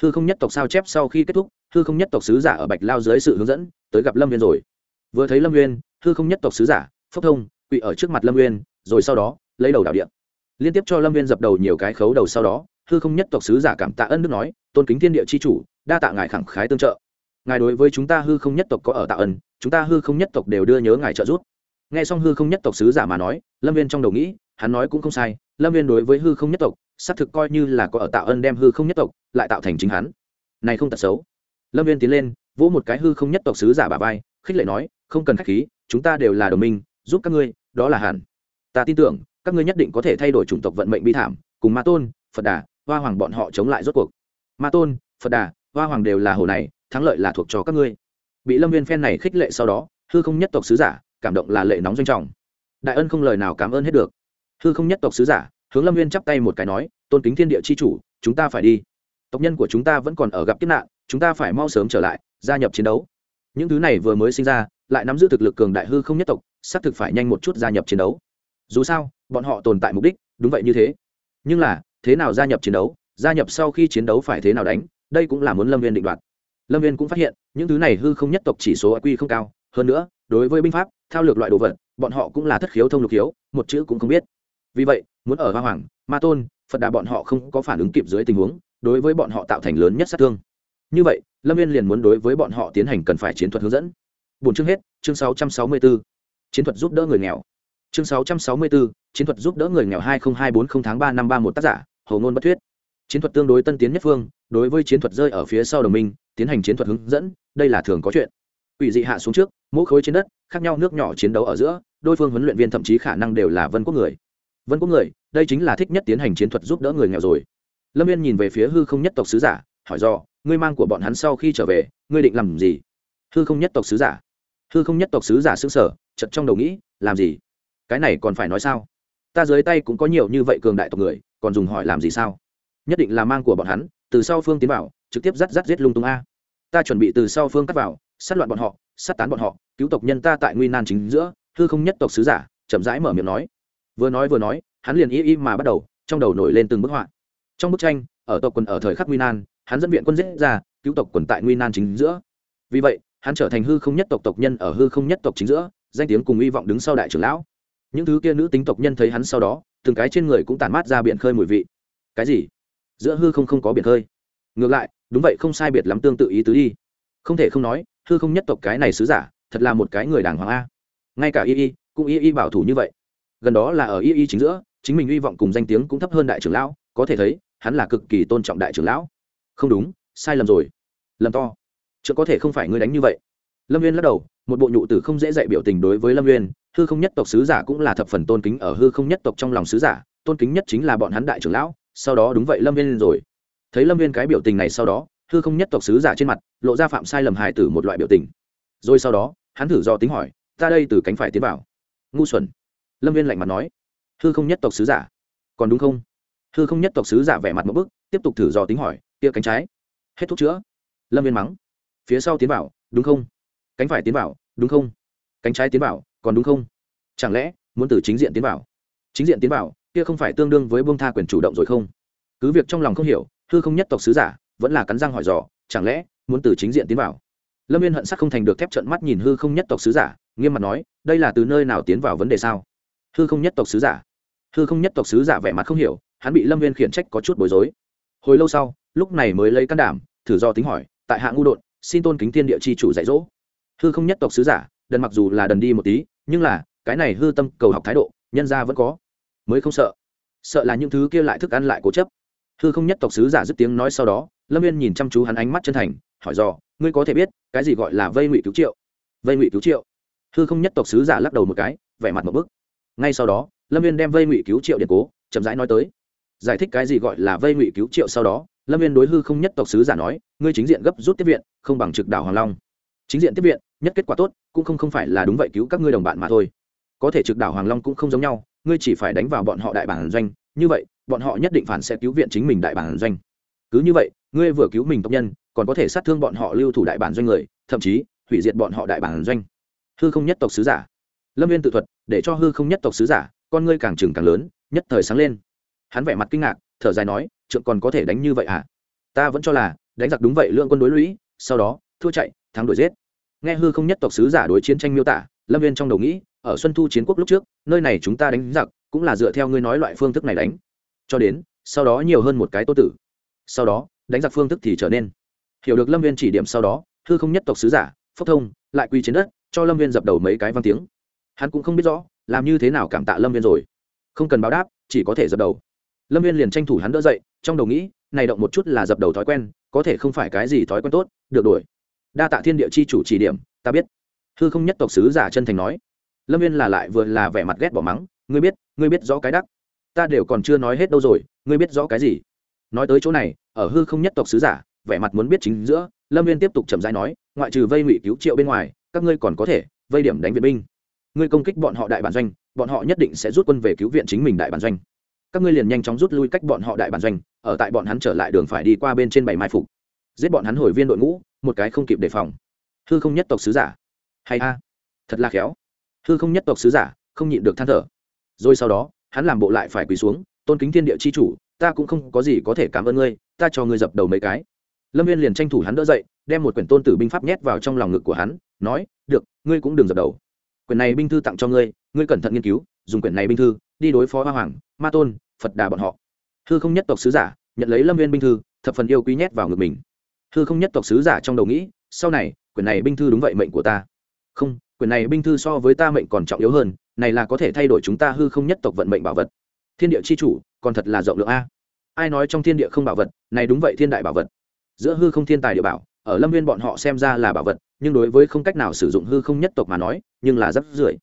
Speaker 1: Hư không nhất tộc sao chép sau khi kết thúc, hư không nhất tộc sứ giả ở bạch lao dưới sự hướng dẫn, tới gặp lâm viên rồi. Vừa thấy lâm viên, hư không nhất tộc sứ giả, phốc thông quỵ ở trước mặt lâm viên, rồi sau đó, lấy đầu đạo điện. Liên tiếp cho lâm viên dập đầu nhiều cái khấu đầu sau đó, hư không nhất tộc sứ giả cảm tạ ân đức nói, tôn kính thiên địa c h i chủ, đa tạ ngài khẳng khái tương trợ. Ngài đối với chúng ta hư không nhất tộc có ở tạ ân, chúng ta hư không nhất tộc đều đưa nhớ ngài trợ giúp nghe xong hư không nhất tộc sứ giả mà nói, lâm viên trong đầu nghĩ, hắn nói cũng không sai, lâm viên đối với hư không nhất tộc, xác thực coi như là có ở tạo ân đem hư không nhất tộc, lại tạo thành chính hắn. Này không tật xấu. Lâm viên tiến lên, vỗ một cái hư không nhất tộc sứ giả bà vai, khích lệ nói, không cần k h á c h khí, chúng ta đều là đồng minh, giúp các ngươi, đó là hẳn. Ta tin tưởng, các ngươi nhất định có thể thay đổi chủng tộc vận mệnh bi thảm, cùng ma tôn, phật đà, hoa hoàng bọn họ chống lại rốt cuộc. Ma tôn, phật đà, hoa hoàng đều là hồ này, thắng lợi là thuộc cho các ngươi. Bị lâm viên phen này khích lệ sau đó, hư không nhất tộc sứ giả cảm động là lệ nóng doanh trọng. Đại ân không lời nào cảm ơn hết được. Hư không nhất tộc sứ giả, hướng lâm viên chắp tay một cái nói, tôn kính thiên địa c h i chủ, chúng ta phải đi. Tộc nhân của chúng ta vẫn còn ở gặp kiếp nạn, chúng ta phải mau sớm trở lại, gia nhập chiến đấu. Những thứ này vừa mới sinh ra, lại nắm giữ thực lực cường đại hư không nhất tộc, xác thực phải nhanh một chút gia nhập chiến đấu. Dù sao, bọn họ tồn tại mục đích, đúng vậy như thế. Nhưng là, thế nào gia nhập chiến đấu, gia nhập sau khi chiến đấu phải thế nào đánh, đây cũng là muốn lâm viên định đoạt. Lâm viên cũng phát hiện, những thứ này hư không nhất tộc chỉ số q không cao. Hơn nữa, đối với binh pháp thao lược loại đồ vật, bọn họ cũng là thất khiếu thông lục khiếu, một chữ cũng không biết. Vì vậy, muốn ở hoa hoàng, ma tôn, phật đà bọn họ không có phản ứng kịp dưới tình huống, đối với bọn họ tạo thành lớn nhất sát thương. Như vậy, lâm viên liền muốn đối với bọn họ tiến hành cần phải chiến thuật hướng dẫn. Bốn chương hết, chương sáu trăm sáu mươi b ố chiến thuật giúp đỡ người nghèo. Chương sáu trăm sáu mươi b ố chiến thuật giúp đỡ người nghèo hai nghìn hai bốn không tháng ba năm ba một tác giả hầu ngôn bất thuyết. Chiến thuật tương đối tân tiến nhất phương, đối với chiến thuật rơi ở phía sau đồng minh, tiến hành chiến thuật hướng dẫn, đây là thường có chuyện. Quỷ dị hạ xuống trước, mỗi khối trên đất, khác nhau nước nhỏ chiến đấu ở giữa, đôi phương huấn luyện viên thậm chí khả năng đều là Vân Quốc người. Vân Quốc người, đây chính là thích nhất tiến hành chiến thuật giúp đỡ người nghèo rồi. Lâm Viên nhìn về phía hư không nhất tộc sứ giả, hỏi do, ngươi mang của bọn hắn sau khi trở về, ngươi định làm gì? Hư không nhất tộc sứ giả. Hư không nhất tộc sứ giả sững sờ, chợt trong đầu nghĩ, làm gì? Cái này còn phải nói sao? Ta dưới tay cũng có nhiều như vậy cường đại tộc người, còn dùng hỏi làm gì sao? Nhất định là mang của bọn hắn, từ sau phương tiến vào, trực tiếp dắt dắt giết lung tung a. Ta chuẩn bị từ sau phương cắt vào, sát loạn bọn họ, sát tán bọn họ, cứu tộc nhân ta tại nguy nan chính giữa, hư không nhất tộc sứ giả, chậm rãi mở miệng nói. Vừa nói vừa nói, hắn liền y y mà bắt đầu, trong đầu nổi lên từng bức họa. Trong bức tranh, ở tộc quần ở thời khắc nguy nan, hắn dẫn viện quân giết ra, cứu tộc quần tại nguy nan chính giữa. Vì vậy, hắn trở thành hư không nhất tộc tộc nhân ở hư không nhất tộc chính giữa, danh tiếng cùng hy vọng đứng sau đại trưởng lão. Những thứ kia nữ tính tộc nhân thấy hắn sau đó, từng cái trên người cũng tản mát ra biển khơi mùi vị. Cái gì? Giữa hư không không có biển khơi. Ngược lại, đúng vậy, không sai biệt lắm tương tự ý tứ đi. Không thể không nói hư không nhất tộc cái này sứ giả, thật là một cái người đàng hoàng a. Ngay cả y y, cũng y y bảo thủ như vậy. Gần đó là ở y y chính giữa, chính mình hy vọng cùng danh tiếng cũng thấp hơn đại trưởng lão, có thể thấy, hắn là cực kỳ tôn trọng đại trưởng lão. Không đúng, sai lầm rồi. Lầm to. Chứ có thể không phải ngươi đánh như vậy. Lâm viên lắc đầu, một bộ nhụ tử không dễ dạy biểu tình đối với lâm viên hư không nhất tộc sứ giả cũng là thập phần tôn kính ở hư không nhất tộc trong lòng sứ giả, tôn kính nhất chính là bọn hắn đại trưởng lão, sau đó đúng vậy lâm viên rồi. Thấy lâm viên cái biểu tình này sau đó hư không nhất tộc sứ giả trên mặt, lộ ra phạm sai lầm hài tử một loại biểu tình. Rồi sau đó, hắn thử do tính hỏi, ta đây từ cánh phải tiến vào. Ngu xuẩn. Lâm viên lạnh mặt nói, hư không nhất tộc sứ giả? Còn đúng không? Hư không nhất tộc sứ giả vẻ mặt một bức, tiếp tục thử do tính hỏi, kia cánh trái, hết thuốc chữa? Lâm viên mắng, phía sau tiến vào, đúng không? Cánh phải tiến vào, đúng không? Cánh trái tiến vào, còn đúng không? Chẳng lẽ, muốn từ chính diện tiến vào? Chính diện tiến vào, kia không phải tương đương với bông tha quyền chủ động rồi không? Cứ việc trong lòng không hiểu, hư không nhất tộc sứ giả vẫn là cắn răng hỏi dò, chẳng lẽ muốn từ chính diện tiến vào? Lâm viên hận sắc không thành được thép trận mắt nhìn hư không nhất tộc sứ giả, nghiêm mặt nói, đây là từ nơi nào tiến vào vấn đề sao? Hư không nhất tộc sứ giả? Hư không nhất tộc sứ giả vẻ mặt không hiểu, hắn bị lâm viên khiển trách có chút bối rối. Hồi lâu sau, lúc này mới lấy can đảm, thử do tính hỏi, tại hạ ngu đột xin tôn kính thiên địa chi chủ dạy dỗ. Hư không nhất tộc sứ giả, đần mặc dù là đần đi một tí, nhưng là, cái này hư tâm cầu học thái độ, nhân ra vẫn có. Mới không sợ. Sợ là những thứ kia lại thức ăn lại cố chấp. Hư không nhất tộc sứ giả dứt tiếng nói sau đó lâm viên nhìn chăm chú hắn ánh mắt chân thành, hỏi dò, ngươi có thể biết, cái gì gọi là vây ngụy cứu triệu? Vây ngụy cứu triệu? Hư không nhất tộc sứ giả lắc đầu một cái, vẻ mặt một bức. Ngay sau đó, lâm viên đem vây ngụy cứu triệu điện cố, chậm rãi nói tới. Giải thích cái gì gọi là vây ngụy cứu triệu sau đó, lâm viên đối hư không nhất tộc sứ giả nói, ngươi chính diện gấp rút tiếp viện, không bằng trực đảo hoàng long. Chính diện tiếp viện, nhất kết quả tốt, cũng không không phải là đúng vậy, cứu các ngươi đồng bạn mà thôi. Có thể trực đảo hoàng long cũng không giống nhau, ngươi chỉ phải đánh vào bọn họ đại bản doanh, như vậy, bọn họ nhất định phản sẽ cứu viện chính mình đại bản doanh cứ như vậy, ngươi vừa cứu mình tộc nhân, còn có thể sát thương bọn họ lưu thủ đại bản doanh người, thậm chí, hủy diệt bọn họ đại bản doanh. Hư không nhất tộc sứ giả. Lâm viên tự thuật, để cho hư không nhất tộc sứ giả, con ngươi càng trừng càng lớn, nhất thời sáng lên. Hắn vẻ mặt kinh ngạc, thở dài nói, trượng còn có thể đánh như vậy à ta vẫn cho là, đánh giặc đúng vậy lượng quân đối lũy, sau đó, thua chạy, thắng đuổi giết. Nghe hư không nhất tộc sứ giả đối chiến tranh miêu tả, lâm viên trong đầu nghĩ, ở xuân thu chiến quốc lúc trước, nơi này chúng ta đánh giặc, cũng là dựa theo ngươi nói loại phương thức này đánh. Cho đến, sau đó nhiều hơn một cái tô tử sau đó, đánh giặc phương thức thì trở nên hiểu được lâm viên chỉ điểm sau đó, hư không nhất tộc sứ giả phốc thông, lại quy trên đất, cho lâm viên dập đầu mấy cái văn tiếng. Hắn cũng không biết rõ, làm như thế nào cảm tạ lâm viên rồi. Không cần báo đáp, chỉ có thể dập đầu. Lâm viên liền tranh thủ hắn đỡ dậy, trong đầu nghĩ, này động một chút là dập đầu thói quen, có thể không phải cái gì thói quen tốt, được đuổi đa tạ thiên địa chi chủ chỉ điểm, ta biết. Hư không nhất tộc sứ giả chân thành nói. Lâm viên là lại vừa là vẻ mặt ghét bỏ mắng, ngươi biết ngươi biết rõ cái đắc. Ta đều còn chưa nói hết đâu rồi, ngươi biết rõ cái gì? Nói tới chỗ này, ở hư không nhất tộc sứ giả, vẻ mặt muốn biết chính giữa, lâm viên tiếp tục chậm rãi nói, ngoại trừ vây ngụy cứu triệu bên ngoài, các ngươi còn có thể vây điểm đánh viện binh. Ngươi công kích bọn họ đại bản doanh, bọn họ nhất định sẽ rút quân về cứu viện chính mình đại bản doanh. Các ngươi liền nhanh chóng rút lui cách bọn họ đại bản doanh, ở tại bọn hắn trở lại đường phải đi qua bên trên bảy mai phục. Giết bọn hắn hồi viên đội ngũ, một cái không kịp đề phòng. Hư không nhất tộc sứ giả. Hay a. Thật là khéo. Hư không nhất tộc sứ giả, không nhịn được than thở. Rồi sau đó, hắn làm bộ lại phải quỳ xuống, tôn kính thiên địa chi chủ ta cũng không có gì có thể cảm ơn ngươi, ta cho ngươi dập đầu mấy cái. Lâm viên liền tranh thủ hắn đỡ dậy, đem một quyển tôn tử binh pháp nhét vào trong lòng ngực của hắn, nói, được, ngươi cũng đừng dập đầu. Quyển này binh thư tặng cho ngươi ngươi cẩn thận nghiên cứu, dùng quyển này binh thư, đi đối phó hoa hoàng, ma tôn, phật đà bọn họ. Hư không nhất tộc sứ giả nhận lấy lâm viên binh thư, thập phần yêu quý nhét vào ngực mình. Hư không nhất tộc sứ giả trong đầu nghĩ, sau này, quyển này binh thư đúng vậy mệnh của ta. Không, quyển này binh thư so với ta mệnh còn trọng yếu hơn, này là có thể thay đổi chúng ta hư không nhất tộc vận mệnh bảo vật. Thiên địa c h i chủ, còn thật là rộng lượng a ai nói trong thiên địa không bảo vật này đúng vậy thiên đại bảo vật. Giữa hư không thiên tài địa bảo ở lâm viên bọn họ xem ra là bảo vật nhưng đối với không cách nào sử dụng hư không nhất tộc mà nói nhưng là rất rưỡi.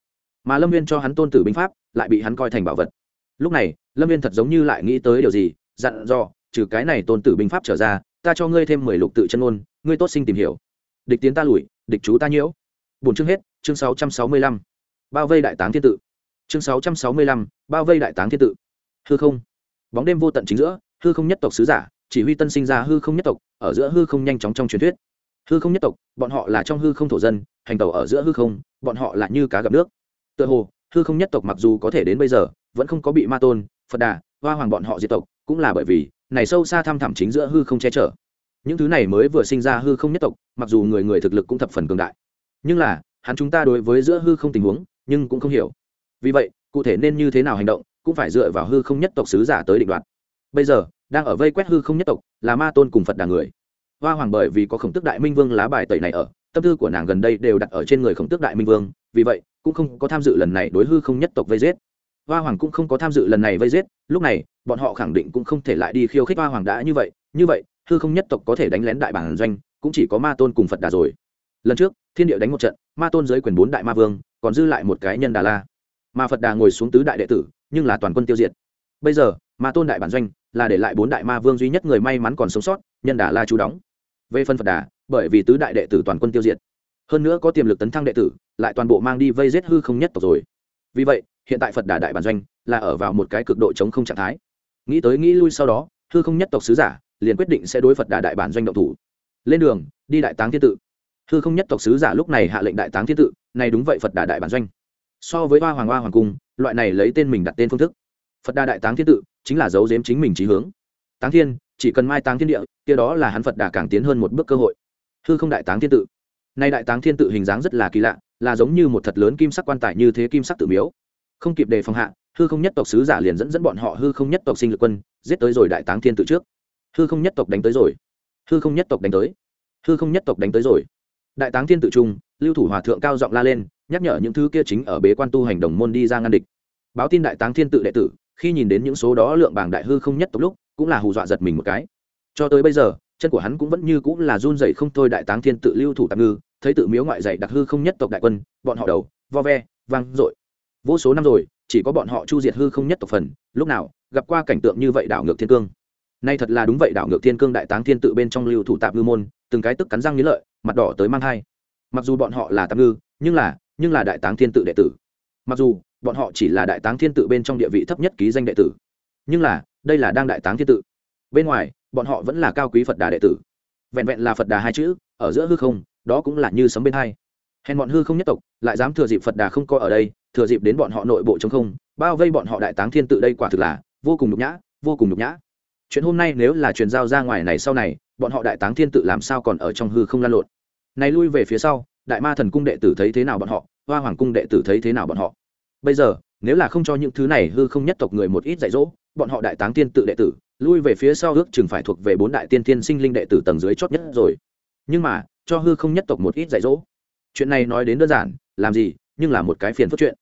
Speaker 1: Mà lâm viên cho hắn tôn tử binh pháp lại bị hắn coi thành bảo vật. Lúc này lâm viên thật giống như lại nghĩ tới điều gì dặn dò trừ cái này tôn tử binh pháp trở ra ta cho ngươi thêm mười lục tự chân ngôn, ngươi tốt sinh tìm hiểu. Địch tiến ta lùi địch chú ta nhiễu. Bốn chương hết chương sáu trăm sáu mươi lăm. Bao vây đại táng thiên tự. Chương sáu trăm sáu mươi lăm bao vây đại táng thiên tự. Hư không bóng đêm vô tận chính giữa, hư không nhất tộc sứ giả, chỉ huy tân sinh ra hư không nhất tộc, ở giữa hư không nhanh chóng trong truyền thuyết. Hư không nhất tộc, bọn họ là trong hư không thổ dân, hành tàu ở giữa hư không, bọn họ là như cá gặp nước. Tựa hồ, hư không nhất tộc mặc dù có thể đến bây giờ, vẫn không có bị ma tôn, phật đà, hoa hoàng bọn họ diệt tộc, cũng là bởi vì, này sâu xa thăm thẳm chính giữa hư không che chở. Những thứ này mới vừa sinh ra hư không nhất tộc, mặc dù người người thực lực cũng thập phần cường đại. Nhưng là, hắn chúng ta đối với giữa hư không tình huống, nhưng cũng không hiểu. Vì vậy, cụ thể nên như thế nào hành động cũng phải dựa vào hư không nhất tộc sứ giả tới định đoạt. Bây giờ, đang ở vây quét hư không nhất tộc là ma tôn cùng phật đà người. Hoa hoàng bởi vì có khổng tức đại minh vương lá bài tẩy này ở, tâm tư của nàng gần đây đều đặt ở trên người khổng tước đại minh vương, vì vậy, cũng không có tham dự lần này đối hư không nhất tộc vây giết. Hoa hoàng cũng không có tham dự lần này vây giết, lúc này, bọn họ khẳng định cũng không thể lại đi khiêu khích hoa hoàng đã như vậy như vậy, hư không nhất tộc có thể đánh lén đại bản doanh, cũng chỉ có ma tôn cùng phật đà rồi. Lần trước, thiên địa đánh một trận, ma tôn giới quyền bốn đại ma vương, còn dư lại một cái nhân đà la. Ma phật đà ngồi xuống tứ đại đệ tử nhưng là toàn quân tiêu diệt. Bây giờ, ma tôn đại bản doanh là để lại bốn đại ma vương duy nhất người may mắn còn sống sót, nhân đà la chú đóng. Về phần phật đà, bởi vì tứ đại đệ tử toàn quân tiêu diệt. Hơn nữa có tiềm lực tấn thăng đệ tử, lại toàn bộ mang đi vây giết hư không nhất tộc rồi. Vì vậy, hiện tại phật đà đại bản doanh là ở vào một cái cực độ chống không trạng thái. Nghĩ tới nghĩ lui sau đó, hư không nhất tộc sứ giả liền quyết định sẽ đối phật đà đại bản doanh động thủ. Lên đường, đi đại táng thiên tự. Hư không nhất tộc sứ giả lúc này hạ lệnh đại táng thiên tự, này đúng vậy phật đà đại bản doanh so với hoa hoàng hoa hoàng cung, loại này lấy tên mình đặt tên phương thức. Phật đà đại táng thiên tự chính là dấu giếm chính mình trí hướng. Táng thiên, chỉ cần mai táng thiên địa, kia đó là hắn phật đà càng tiến hơn một bước cơ hội. Hư không đại táng thiên tự. Nay đại táng thiên tự hình dáng rất là kỳ lạ, là giống như một thật lớn kim sắc quan tài như thế kim sắc tự miếu. Không kịp đề phòng hạ, hư không nhất tộc sứ giả liền dẫn dẫn bọn họ hư không nhất tộc sinh lực quân, giết tới rồi đại táng thiên tự trước. Hư không nhất tộc đánh tới rồi. Hư không nhất tộc đánh tới. Hư không nhất tộc đánh tới rồi. Đại táng thiên tự trung, lưu thủ hòa thượng cao giọng la lên nhắc nhở những thứ kia chính ở bế quan tu hành đồng môn đi ra ngăn địch. Báo tin đại táng thiên tự đệ tử, khi nhìn đến những số đó lượng bảng đại hư không nhất tộc lúc, cũng là hù dọa giật mình một cái. Cho tới bây giờ, chân của hắn cũng vẫn như cũng là run dậy không thôi đại táng thiên tự lưu thủ tạm ngư, thấy tự miếu ngoại dạy đặc hư không nhất tộc đại quân, bọn họ đầu, vo ve, vang dội. Vô số năm rồi, chỉ có bọn họ chu diệt hư không nhất tộc phần, lúc nào, gặp qua cảnh tượng như vậy đảo ngược thiên cương. Nay thật là đúng vậy đảo ngược thiên cương đại táng thiên tự bên trong lưu thủ tạm ngư môn, từng cái tức cắn răng nghĩ lợi, mặt đỏ tới mang hai mặc dù bọn họ là tạm ngư, nhưng là nhưng là đại táng thiên tự đệ tử. Mặc dù, bọn họ chỉ là đại táng thiên tự bên trong địa vị thấp nhất ký danh đệ tử, nhưng là, đây là đang đại táng thiên tự. Bên ngoài, bọn họ vẫn là cao quý phật đà đệ tử. Vẹn vẹn là phật đà hai chữ, ở giữa hư không, đó cũng là như sấm bên hai. Hèn bọn hư không nhất tộc, lại dám thừa dịp phật đà không coi ở đây, thừa dịp đến bọn họ nội bộ chống không, bao vây bọn họ đại táng thiên tự đây quả thực là vô cùng nhục nhã, vô cùng nhục nhã. Chuyện hôm nay nếu là truyền giao ra ngoài này sau này, bọn họ đại táng thiên tự làm sao còn ở trong hư không lan lộn? Này lui về phía sau đại ma thần cung đệ tử thấy thế nào bọn họ, hoa hoàng cung đệ tử thấy thế nào bọn họ. Bây giờ, nếu là không cho những thứ này hư không nhất tộc người một ít dạy dỗ, bọn họ đại táng tiên tự đệ tử, lui về phía sau ước chừng phải thuộc về bốn đại tiên tiên sinh linh đệ tử tầng dưới chót nhất rồi. Nhưng mà, cho hư không nhất tộc một ít dạy dỗ. Chuyện này nói đến đơn giản, làm gì, nhưng là một cái phiền phức chuyện.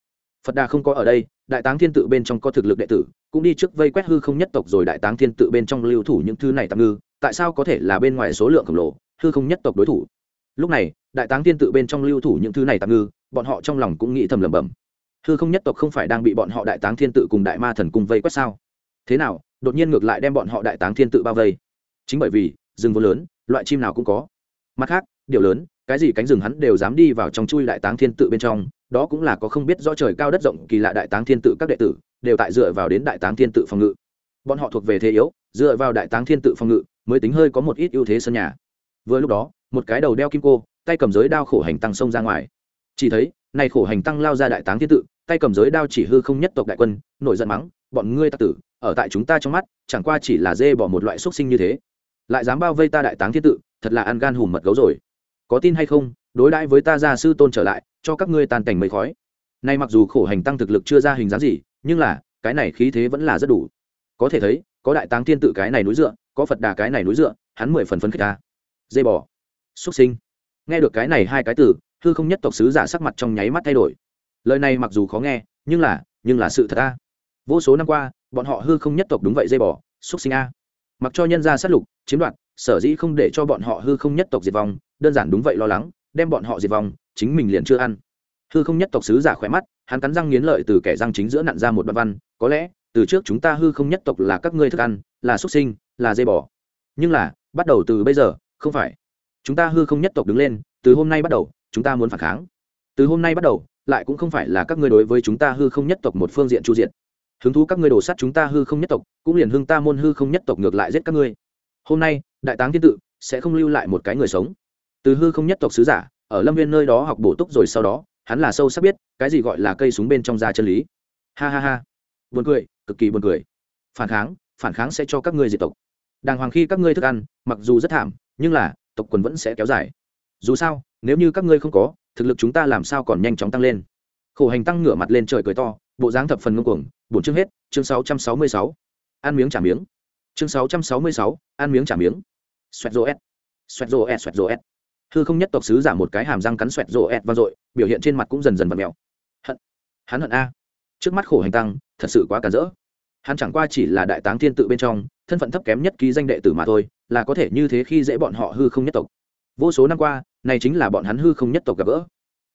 Speaker 1: Phật đà không có ở đây, đại táng thiên tự bên trong có thực lực đệ tử, cũng đi trước vây quét hư không nhất tộc rồi đại táng thiên tự bên trong lưu thủ những thứ này tạm ngư, tại sao có thể là bên ngoài số lượng khổng lồ, hư không nhất tộc đối thủ? Lúc này, đại táng thiên tự bên trong lưu thủ những thứ này tạm ngư, bọn họ trong lòng cũng nghĩ thầm lẩm bẩm. Hư không nhất tộc không phải đang bị bọn họ đại táng thiên tự cùng đại ma thần cung vây quét sao? Thế nào, đột nhiên ngược lại đem bọn họ đại táng thiên tự bao vây? Chính bởi vì, rừng vô lớn, loại chim nào cũng có. Mặt khác, điều lớn, cái gì cánh rừng hắn đều dám đi vào trong chui đại táng thiên tự bên trong, đó cũng là có không biết do trời cao đất rộng kỳ lạ đại táng thiên tự các đệ tử, đều tại dựa vào đến đại táng thiên tự phòng ngự. Bọn họ thuộc về thế yếu, dựa vào đại táng thiên tự phòng ngự, mới tính hơi có một ít ưu thế sân nhà. Vừa lúc đó một cái đầu đeo kim cô, tay cầm giới đao khổ hành tăng xông ra ngoài. Chỉ thấy, này khổ hành tăng lao ra đại táng thiên tự, tay cầm giới đao chỉ hư không nhất tộc đại quân, nổi giận mắng, bọn ngươi tặc tử, ở tại chúng ta trong mắt, chẳng qua chỉ là dê bỏ một loại xuất sinh như thế. Lại dám bao vây ta đại táng thiên tự, thật là ăn gan hùm mật gấu rồi. Có tin hay không, đối đãi với ta gia sư tôn trở lại, cho các ngươi tàn cảnh mấy khói. Nay mặc dù khổ hành tăng thực lực chưa ra hình dáng gì, nhưng là, cái này khí thế vẫn là rất đủ. Có thể thấy, có đại táng thiên tự cái này núi dựa, có phật đà cái này núi dựa, hắn mười phần phấn khích ta. Dây bò xuất sinh. Nghe được cái này hai cái từ hư không nhất tộc sứ giả sắc mặt trong nháy mắt thay đổi. Lời này mặc dù khó nghe nhưng là nhưng là sự thật a. Vô số năm qua bọn họ hư không nhất tộc đúng vậy dây bỏ Súc sinh a. Mặc cho nhân gia sát lục chiếm đoạt sở dĩ không để cho bọn họ hư không nhất tộc diệt vong đơn giản đúng vậy lo lắng đem bọn họ diệt vong chính mình liền chưa ăn. Hư không nhất tộc sứ giả khỏe mắt hắn cắn răng nghiến lợi từ kẻ răng chính giữa nặn ra một đoạn văn có lẽ từ trước chúng ta hư không nhất tộc là các ngươi thức ăn là xuất sinh là dây bỏ, nhưng là bắt đầu từ bây giờ không phải chúng ta hư không nhất tộc đứng lên, từ hôm nay bắt đầu, chúng ta muốn phản kháng. Từ hôm nay bắt đầu, lại cũng không phải là các ngươi đối với chúng ta hư không nhất tộc một phương diện chu diện hứng thú các ngươi đổ sát chúng ta hư không nhất tộc, cũng liền hưng ta môn hư không nhất tộc ngược lại giết các ngươi. Hôm nay, đại táng thiên tự sẽ không lưu lại một cái người sống. Từ hư không nhất tộc sứ giả, ở lâm viên nơi đó học bổ túc rồi sau đó, hắn là sâu sắc biết, cái gì gọi là cây súng bên trong da chân lý. Ha ha ha. Buồn cười, cực kỳ buồn cười. Phản kháng phản kháng sẽ cho các ngươi diệt tộc. Đàng hoàng khi các ngươi thức ăn, mặc dù rất thảm, nhưng là tộc quần vẫn sẽ kéo dài. Dù sao nếu như các ngươi không có thực lực chúng ta làm sao còn nhanh chóng tăng lên? Khổ hành tăng ngửa mặt lên trời cười to bộ dáng thập phần ngông cuồng bổn chương hết chương 666. ăn miếng trả miếng. Chương 666, ăn miếng trả miếng. Xoẹt rô s xoẹt rô s xoẹt rô s hư không nhất tộc sứ giả một cái hàm răng cắn xoẹt rô s vang dội biểu hiện trên mặt cũng dần dần vặn mèo. Hận. Hắn hận a. Trước mắt khổ hành tăng thật sự quá cản rỡ. Hắn chẳng qua chỉ là đại táng thiên tự bên trong thân phận thấp kém nhất ký danh đệ tử mà thôi, là có thể như thế khi dễ bọn họ hư không nhất tộc. Vô số năm qua, này chính là bọn hắn hư không nhất tộc gặp gỡ.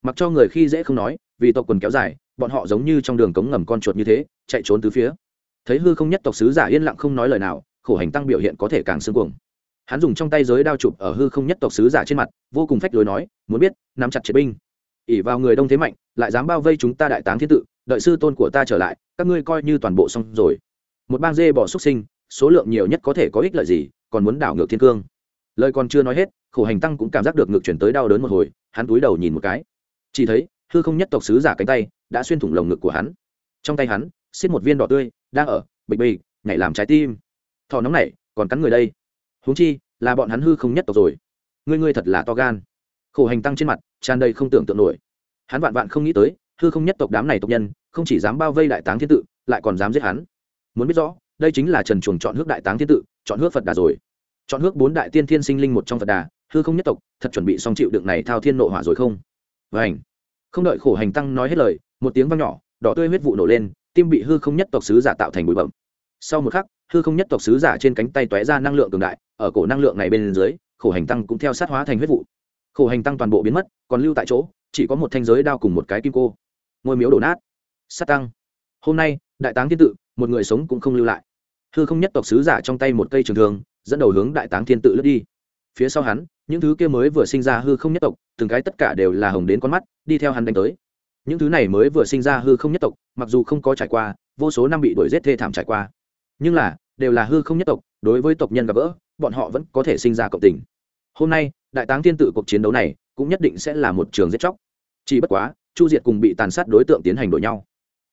Speaker 1: Mặc cho người khi dễ không nói, vì tộc quần kéo dài, bọn họ giống như trong đường cống ngầm con chuột như thế, chạy trốn từ phía. Thấy hư không nhất tộc sứ giả yên lặng không nói lời nào, khổ hành tăng biểu hiện có thể càng xương cuồng. Hắn dùng trong tay giới đao chụp ở hư không nhất tộc sứ giả trên mặt, vô cùng phách lối nói, muốn biết, nắm chặt triệt binh. Ỉ vào người đông thế mạnh, lại dám bao vây chúng ta đại táng thiên tự, đợi sư tôn của ta trở lại, các ngươi coi như toàn bộ xong rồi. Một bang dê bỏ xuất sinh số lượng nhiều nhất có thể có ích lợi gì, còn muốn đảo ngược thiên cương. Lời còn chưa nói hết, khổ hành tăng cũng cảm giác được ngược chuyển tới đau đớn một hồi, hắn túi đầu nhìn một cái. Chỉ thấy, hư không nhất tộc sứ giả cánh tay đã xuyên thủng lồng ngực của hắn. Trong tay hắn, xiết một viên đỏ tươi, đang ở, bịch bịch, nhảy làm trái tim. Thọ nóng này, còn cắn người đây. Huống chi, là bọn hắn hư không nhất tộc rồi. Ngươi ngươi thật là to gan. Khổ hành tăng trên mặt, tràn đầy không tưởng tượng nổi. Hắn vạn vạn không nghĩ tới, hư không nhất tộc đám này tộc nhân, không chỉ dám bao vây đại táng thiên tự, lại còn dám giết hắn. Muốn biết rõ đây chính là trần chuồng chọn hước đại táng thiên tự, chọn hước phật đà rồi. Chọn hước bốn đại tiên thiên sinh linh một trong phật đà, hư không nhất tộc, thật chuẩn bị xong chịu đựng này thao thiên nộ hỏa rồi không? Vảnh không đợi khổ hành tăng nói hết lời, một tiếng vang nhỏ, đỏ tươi huyết vụ nổ lên, tim bị hư không nhất tộc sứ giả tạo thành bụi bẩm sau một khắc, hư không nhất tộc sứ giả trên cánh tay tóe ra năng lượng cường đại, ở cổ năng lượng này bên dưới, khổ hành tăng cũng theo sát hóa thành huyết vụ. Khổ hành tăng toàn bộ biến mất, còn lưu tại chỗ, chỉ có một thanh giới đao cùng một cái kim cô. Ngôi miếu đổ nát. Sát tăng. Hôm nay, đại táng thiên tự một người sống cũng không lưu lại. Hư không nhất tộc sứ giả trong tay một cây trường thường dẫn đầu hướng đại táng thiên tự lướt đi. Phía sau hắn, những thứ kia mới vừa sinh ra hư không nhất tộc, từng cái tất cả đều là hồng đến con mắt, đi theo hắn đánh tới. Những thứ này mới vừa sinh ra hư không nhất tộc, mặc dù không có trải qua, vô số năm bị đuổi g i ế t thê thảm trải qua. Nhưng là, đều là hư không nhất tộc, đối với tộc nhân gặp gỡ, bọn họ vẫn có thể sinh ra cộng tình. Hôm nay, đại táng thiên tự cuộc chiến đấu này, cũng nhất định sẽ là một trường giết chóc. Chỉ bất quá, chu diệt cùng bị tàn sát đối tượng tiến hành đổi nhau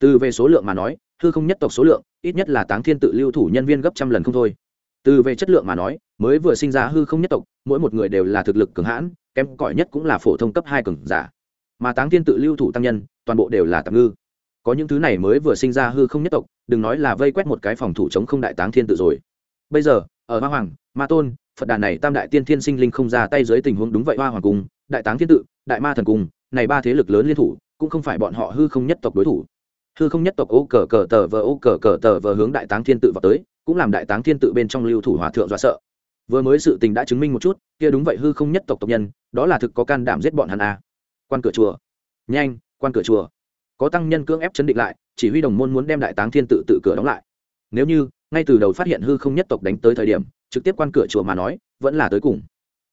Speaker 1: từ về số lượng mà nói, hư không nhất tộc số lượng, ít nhất là táng thiên tự lưu thủ nhân viên gấp trăm lần không thôi. Từ về chất lượng mà nói, mới vừa sinh ra hư không nhất tộc, mỗi một người đều là thực lực cường hãn, kém cỏi nhất cũng là phổ thông cấp hai cường giả. Mà táng thiên tự lưu thủ tăng nhân, toàn bộ đều là tạm ngư. Có những thứ này mới vừa sinh ra hư không nhất tộc, đừng nói là vây quét một cái phòng thủ chống không đại táng thiên tự rồi. Bây giờ, ở hoa hoàng, ma tôn, phật đà này tam đại tiên thiên sinh linh không ra tay dưới tình huống đúng vậy hoa hoàng cung đại táng thiên tự, đại ma thần cung này ba thế lực lớn liên thủ, cũng không phải bọn họ hư không nhất tộc đối thủ hư không nhất tộc ô cờ cờ tờ vờ ô cờ cờ tờ vờ hướng đại táng thiên tự vào tới, cũng làm đại táng thiên tự bên trong lưu thủ hòa thượng dọa sợ. Vừa mới sự tình đã chứng minh một chút, kia đúng vậy hư không nhất tộc tộc nhân, đó là thực có can đảm giết bọn hắn à. quan cửa chùa. Nhanh, quan cửa chùa. Có tăng nhân cưỡng ép chấn định lại, chỉ huy đồng môn muốn đem đại táng thiên tự tự cửa đóng lại. Nếu như, ngay từ đầu phát hiện hư không nhất tộc đánh tới thời điểm, trực tiếp quan cửa chùa mà nói, vẫn là tới cùng.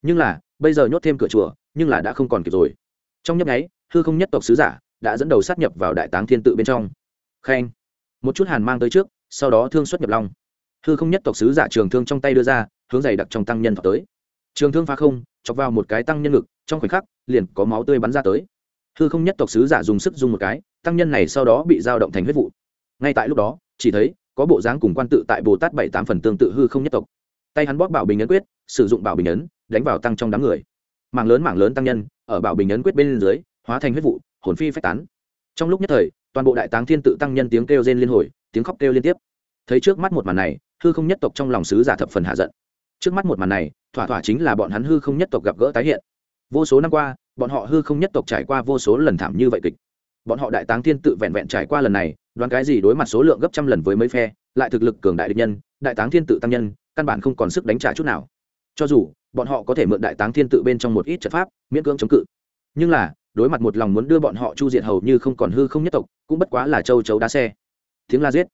Speaker 1: Nhưng là, bây giờ nhốt thêm cửa chùa, nhưng là đã không còn kịp rồi. Trong nhấp nháy, hư không nhất tộc sứ giả đã dẫn đầu sát nhập vào đại táng thiên tự bên trong. Khen. Một chút hàn mang tới trước, sau đó thương xuất nhập long. Hư không nhất tộc sứ giả trường thương trong tay đưa ra, hướng dày đặc trong tăng nhân thọ tới. Trường thương phá không, chọc vào một cái tăng nhân ngực, trong khoảnh khắc, liền có máu tươi bắn ra tới. Hư không nhất tộc sứ giả dùng sức dùng một cái, tăng nhân này sau đó bị dao động thành huyết vụ. Ngay tại lúc đó, chỉ thấy, có bộ dáng cùng quan tự tại bồ tát bảy tám phần tương tự hư không nhất tộc. Tay hắn bóp bảo bình ấn quyết, sử dụng bảo bình ấn, đánh vào tăng trong đám người. Mảng lớn mảng lớn tăng nhân, ở bảo bình ấn quyết bên dưới, hóa thành huyết vụ hồn phi phách tán. Trong lúc nhất thời, toàn bộ đại táng thiên tự tăng nhân tiếng kêu rên liên hồi, tiếng khóc kêu liên tiếp. Thấy trước mắt một màn này, hư không nhất tộc trong lòng sứ giả thập phần hạ giận. Trước mắt một màn này, thỏa thỏa chính là bọn hắn hư không nhất tộc gặp gỡ tái hiện. Vô số năm qua, bọn họ hư không nhất tộc trải qua vô số lần thảm như vậy kịch. Bọn họ đại táng thiên tự vẹn vẹn trải qua lần này, đoán cái gì đối mặt số lượng gấp trăm lần với mấy phe, lại thực lực cường đại địch nhân, đại táng thiên tự tăng nhân, căn bản không còn sức đánh trả chút nào. Cho dù, bọn họ có thể mượn đại táng thiên tự bên trong một ít trận pháp, miễn cưỡng chống cự. Nhưng là đối mặt một lòng muốn đưa bọn họ chu diệt hầu như không còn hư không nhất tộc, cũng bất quá là châu chấu đá xe. Tiếng la giết,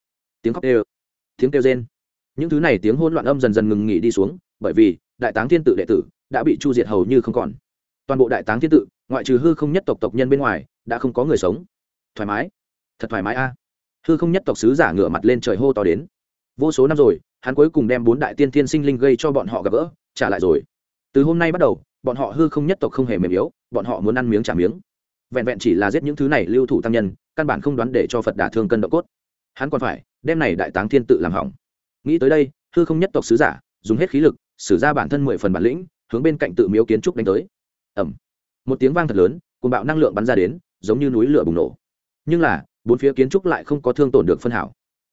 Speaker 1: tiếng khóc đều, tiếng kêu rên. Những thứ này tiếng hôn loạn âm dần dần ngừng nghỉ đi xuống, bởi vì, đại táng thiên tự đệ tử đã bị chu diệt hầu như không còn. Toàn bộ đại táng thiên tự, ngoại trừ hư không nhất tộc tộc nhân bên ngoài, đã không có người sống. Thoải mái, thật thoải mái a. Hư không nhất tộc sứ giả ngửa mặt lên trời hô to đến. Vô số năm rồi, hắn cuối cùng đem bốn đại tiên thiên sinh linh gây cho bọn họ gặp gỡ, trả lại rồi. Từ hôm nay bắt đầu bọn họ hư không nhất tộc không hề mềm yếu, bọn họ muốn ăn miếng trả miếng. Vẹn vẹn chỉ là giết những thứ này lưu thủ tăng nhân, căn bản không đoán để cho phật đả thương cân độ cốt. Hắn còn phải đem này đại táng thiên tự làm hỏng. Nghĩ tới đây, hư không nhất tộc sứ giả, dùng hết khí lực, sử ra bản thân mười phần bản lĩnh, hướng bên cạnh tự miếu kiến trúc đánh tới. Ẩm một tiếng vang thật lớn cùng bạo năng lượng bắn ra đến, giống như núi lửa bùng nổ. Nhưng là, bốn phía kiến trúc lại không có thương tổn được phân hảo.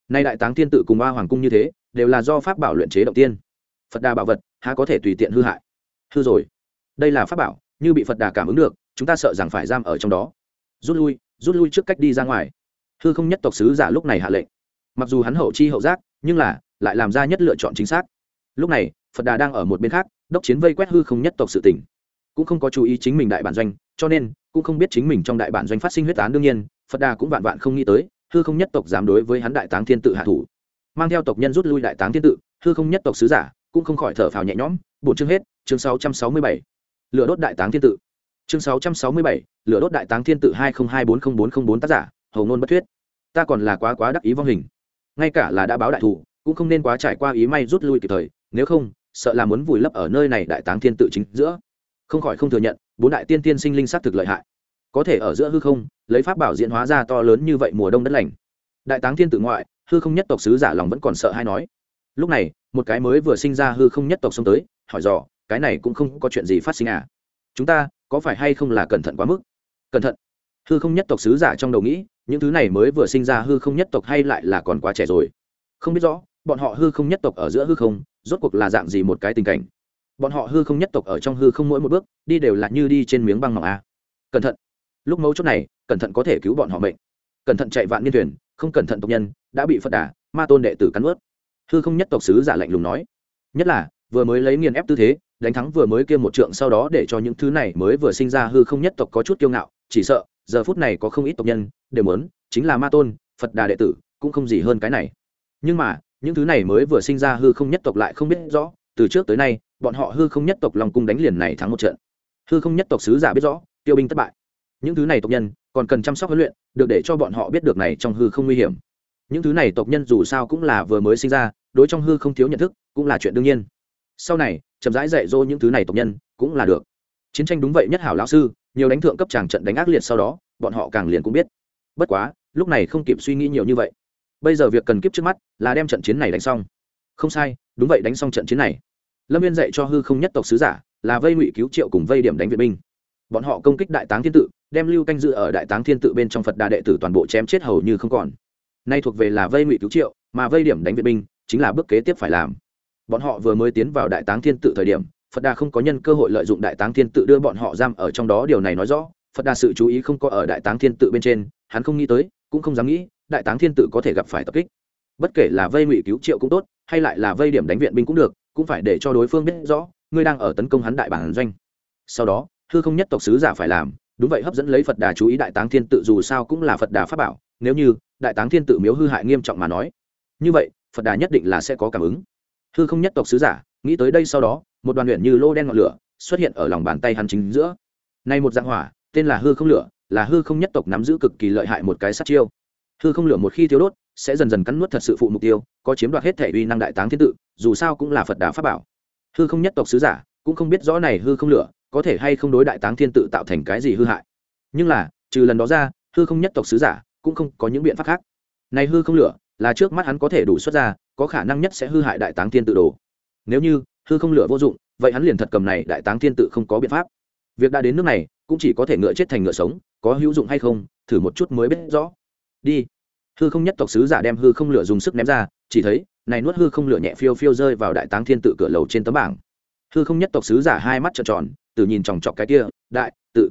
Speaker 1: Nay đại táng thiên tự cùng ba hoàng cung như thế, đều là do pháp bảo luyện chế động tiên. Phật đà bảo vật, há có thể tùy tiện hư hại? Hư rồi đây là pháp bảo, như bị phật đà cảm ứng được, chúng ta sợ rằng phải giam ở trong đó. Rút lui rút lui trước cách đi ra ngoài. Hư không nhất tộc sứ giả lúc này hạ lệnh. Mặc dù hắn hậu chi hậu giác, nhưng là, lại làm ra nhất lựa chọn chính xác. Lúc này, phật đà đang ở một bên khác, đốc chiến vây quét hư không nhất tộc sự tỉnh cũng không có chú ý chính mình đại bản doanh, cho nên, cũng không biết chính mình trong đại bản doanh phát sinh huyết án đương nhiên, phật đà cũng vạn vạn không nghĩ tới, hư không nhất tộc dám đối với hắn đại táng thiên tự hạ thủ. Mang theo tộc nhân rút lui đại táng thiên tự, hư không nhất tộc sứ giả, cũng không khỏi thở phào nhẹ nhõm. Bổn chương hết, chương 667 lửa đốt đại táng thiên tự. Chương 667, lửa đốt đại táng thiên tự hai nghìn hai bốn không bốn không bốn tác giả hầu ngôn bất thuyết. Ta còn là quá quá đắc ý vong hình. Ngay cả là đã báo đại thủ cũng không nên quá trải qua ý may rút lui kịp thời nếu không sợ là muốn vùi lấp ở nơi này đại táng thiên tự chính giữa. Không khỏi không thừa nhận bốn đại tiên tiên sinh linh sát thực lợi hại. Có thể ở giữa hư không lấy pháp bảo diễn hóa ra to lớn như vậy mùa đông đất lành. Đại táng thiên tự ngoại hư không nhất tộc sứ giả lòng vẫn còn sợ hay nói. Lúc này một cái mới vừa sinh ra hư không nhất tộc xông tới hỏi dò cái này cũng không có chuyện gì phát sinh à. Chúng ta, có phải hay không là cẩn thận quá mức? Cẩn thận. Hư không nhất tộc sứ giả trong đầu nghĩ, những thứ này mới vừa sinh ra hư không nhất tộc hay lại là còn quá trẻ rồi. Không biết rõ, bọn họ hư không nhất tộc ở giữa hư không, rốt cuộc là dạng gì một cái tình cảnh? Bọn họ hư không nhất tộc ở trong hư không mỗi một bước, đi đều là như đi trên miếng băng mỏng a cẩn thận. Lúc mấu chốt này, cẩn thận có thể cứu bọn họ mệnh. Cẩn thận chạy vạn niên thuyền, không cẩn thận tộc nhân, đã bị phật đà, ma tôn đệ tử cắn ướt hư không nhất tộc sứ giả lạnh lùng nói. Nhất là, vừa mới lấy nghiền ép tư thế đánh thắng vừa mới kia một trượng sau đó để cho những thứ này mới vừa sinh ra hư không nhất tộc có chút kiêu ngạo, chỉ sợ, giờ phút này có không ít tộc nhân, đều muốn, chính là ma tôn, phật đà đệ tử, cũng không gì hơn cái này. Nhưng mà, những thứ này mới vừa sinh ra hư không nhất tộc lại không biết rõ, từ trước tới nay, bọn họ hư không nhất tộc lòng cung đánh liền này thắng một trận. Hư không nhất tộc sứ giả biết rõ, tiêu binh thất bại. Những thứ này tộc nhân, còn cần chăm sóc huấn luyện, được để cho bọn họ biết được này trong hư không nguy hiểm. Những thứ này tộc nhân dù sao cũng là vừa mới sinh ra, đối trong hư không thiếu nhận thức, cũng là chuyện đương nhiên. Sau này chậm rãi dạy dỗ những thứ này tộc nhân, cũng là được. Chiến tranh đúng vậy nhất hảo lão sư, nhiều đánh thượng cấp tràng trận đánh ác liệt sau đó, bọn họ càng liền cũng biết. Bất quá, lúc này không kịp suy nghĩ nhiều như vậy. Bây giờ việc cần kiếp trước mắt là đem trận chiến này đánh xong. Không sai, đúng vậy đánh xong trận chiến này. Lâm viên dạy cho hư không nhất tộc sứ giả là vây ngụy cứu triệu cùng vây điểm đánh viện binh. Bọn họ công kích đại táng thiên tự, đem lưu canh dự ở đại táng thiên tự bên trong phật đà đệ tử toàn bộ chém chết hầu như không còn. Nay thuộc về là vây ngụy cứu triệu, mà vây điểm đánh viện binh chính là bước kế tiếp phải làm bọn họ vừa mới tiến vào đại táng thiên tự thời điểm, phật đà không có nhân cơ hội lợi dụng đại táng thiên tự đưa bọn họ giam ở trong đó. Điều này nói rõ, phật đà sự chú ý không có ở đại táng thiên tự bên trên, hắn không nghĩ tới, cũng không dám nghĩ, đại táng thiên tự có thể gặp phải tập kích. Bất kể là vây ngụy cứu triệu cũng tốt, hay lại là vây điểm đánh viện binh cũng được, cũng phải để cho đối phương biết rõ, ngươi đang ở tấn công hắn đại bản doanh. Sau đó, hư không nhất tộc sứ giả phải làm, đúng vậy hấp dẫn lấy phật đà chú ý đại táng thiên tự dù sao cũng là phật đà pháp bảo, nếu như đại táng thiên tự miếu hư hại nghiêm trọng mà nói, như vậy, phật đà nhất định là sẽ có cảm ứng hư không nhất tộc sứ giả, nghĩ tới đây sau đó, một đoàn luyện như lô đen ngọn lửa xuất hiện ở lòng bàn tay hắn chính giữa. Nay một dạng hỏa, tên là hư không lửa, là hư không nhất tộc nắm giữ cực kỳ lợi hại một cái sát chiêu. Hư không lửa một khi thiếu đốt, sẽ dần dần cắn nuốt thật sự phụ mục tiêu, có chiếm đoạt hết thể uy năng đại táng thiên tự, dù sao cũng là phật đà pháp bảo. Hư không nhất tộc sứ giả cũng không biết rõ này hư không lửa có thể hay không đối đại táng thiên tự tạo thành cái gì hư hại. Nhưng là, trừ lần đó ra, hư không nhất tộc sứ giả cũng không có những biện pháp khác. Này hư không lửa là trước mắt hắn có thể đủ xuất ra có khả năng nhất sẽ hư hại đại táng thiên tự đồ. Nếu như hư không lửa vô dụng, vậy hắn liền thật cầm này đại táng thiên tự không có biện pháp. Việc đã đến nước này, cũng chỉ có thể ngựa chết thành ngựa sống, có hữu dụng hay không, thử một chút mới biết rõ. Đi. Hư không nhất tộc sứ giả đem hư không lửa dùng sức ném ra, chỉ thấy, này nuốt hư không lửa nhẹ phiêu phiêu rơi vào đại táng thiên tự cửa lầu trên tấm bảng. Hư không nhất tộc sứ giả hai mắt trợn tròn, từ nhìn chòng chọc cái kia, đại, tự.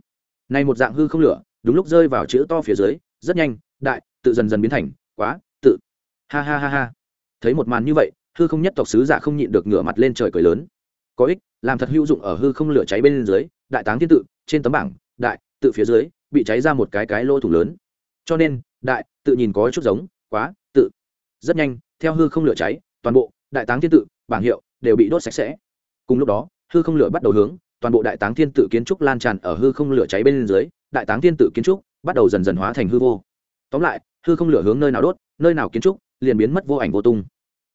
Speaker 1: Này một dạng hư không lửa, đúng lúc rơi vào chữ to phía dưới, rất nhanh, đại, tự dần dần biến thành, quá, tự. Ha ha ha ha thấy một màn như vậy, hư không nhất tộc sứ giả không nhịn được ngửa mặt lên trời cười lớn. Có ích, làm thật hữu dụng ở hư không lửa cháy bên dưới, đại táng thiên tự, trên tấm bảng, đại, tự phía dưới, bị cháy ra một cái cái lô thủng lớn. Cho nên, đại, tự nhìn có chút giống, quá, tự. Rất nhanh, theo hư không lửa cháy, toàn bộ đại táng thiên tự, bảng hiệu đều bị đốt sạch sẽ. Cùng lúc đó, hư không lửa bắt đầu hướng, toàn bộ đại táng thiên tự kiến trúc lan tràn ở hư không lửa cháy bên dưới, đại táng thiên tự kiến trúc bắt đầu dần dần hóa thành hư vô. Tóm lại, hư không lửa hướng nơi nào đốt, nơi nào kiến trúc liền biến mất vô ảnh vô tung.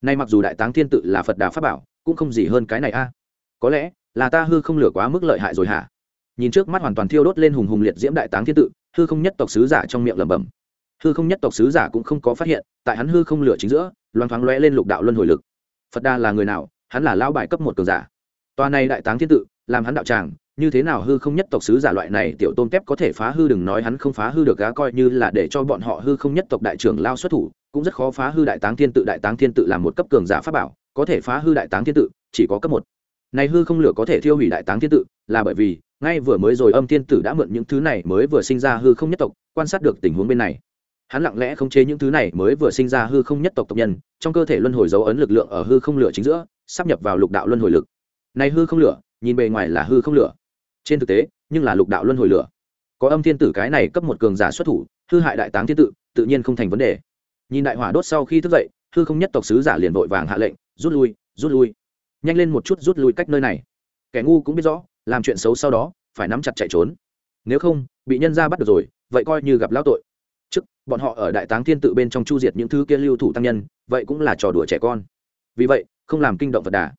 Speaker 1: Nay mặc dù đại táng thiên tự là phật đà pháp bảo, cũng không gì hơn cái này a. Có lẽ là ta hư không lửa quá mức lợi hại rồi hả? Nhìn trước mắt hoàn toàn thiêu đốt lên hùng hùng liệt diễm đại táng thiên tự, hư không nhất tộc sứ giả trong miệng lẩm bẩm. Hư không nhất tộc sứ giả cũng không có phát hiện, tại hắn hư không lửa chính giữa, loang thoáng lóe lên lục đạo luân hồi lực. Phật đà là người nào? Hắn là lão bài cấp một cường giả. Tòa này đại táng thiên tự, làm hắn đạo tràng, như thế nào hư không nhất tộc sứ giả loại này tiểu tôn kép có thể phá hư đừng nói hắn không phá hư được gá coi như là để cho bọn họ hư không nhất tộc đại trưởng lao xuất thủ cũng rất khó phá hư đại táng thiên tự. Đại táng thiên tự làm một cấp cường giả pháp bảo, có thể phá hư đại táng thiên tự, chỉ có cấp một. Này hư không lửa có thể thiêu hủy đại táng thiên tự, là bởi vì, ngay vừa mới rồi âm thiên tử đã mượn những thứ này mới vừa sinh ra hư không nhất tộc, quan sát được tình huống bên này. Hắn lặng lẽ khống chế những thứ này mới vừa sinh ra hư không nhất tộc tộc nhân, trong cơ thể luân hồi dấu ấn lực lượng ở hư không lửa chính giữa, sắp nhập vào lục đạo luân hồi lực. Này hư không lửa, nhìn bề ngoài là hư không lửa. Trên thực tế, nhưng là lục đạo luân hồi lửa. Có âm thiên tử cái này cấp một cường giả xuất thủ, hư hại đại táng thiên tự tự nhiên không thành vấn đề nhìn đại hỏa đốt sau khi thức dậy, hư không nhất tộc sứ giả liền vội vàng hạ lệnh, rút lui rút lui. Nhanh lên một chút rút lui cách nơi này. Kẻ ngu cũng biết rõ, làm chuyện xấu sau đó, phải nắm chặt chạy trốn. Nếu không, bị nhân ra bắt được rồi, vậy coi như gặp lão tội. Trước, bọn họ ở đại táng thiên tự bên trong chu diệt những thứ kia lưu thủ tăng nhân, vậy cũng là trò đùa trẻ con. Vì vậy, không làm kinh động vật đà.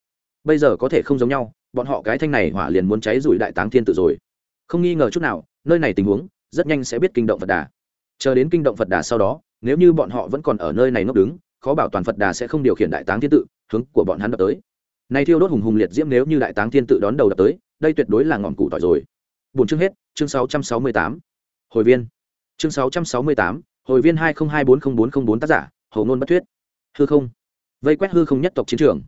Speaker 1: Bây giờ có thể không giống nhau, bọn họ cái thanh này hỏa liền muốn cháy rủi đại táng thiên tự rồi. Không nghi ngờ chút nào, nơi này tình huống rất nhanh sẽ biết kinh động phật đà. Chờ đến kinh động phật đà sau đó nếu như bọn họ vẫn còn ở nơi này ngốc đứng, khó bảo toàn phật đà sẽ không điều khiển đại táng thiên tự, hướng của bọn hắn đập tới. Nay thiêu đốt hùng hùng liệt diễm nếu như đại táng thiên tự đón đầu đập tới, đây tuyệt đối là ngọn củ tỏi rồi. Bốn chương hết, chương sáu trăm sáu mươi tám. Hồi viên. Chương sáu trăm sáu mươi tám, hồi viên hai nghìn hai bốn mươi bốn t r ă n h bốn tác giả hầu ngôn bất thuyết. Hư không. Vây quét hư không nhất tộc chiến trường.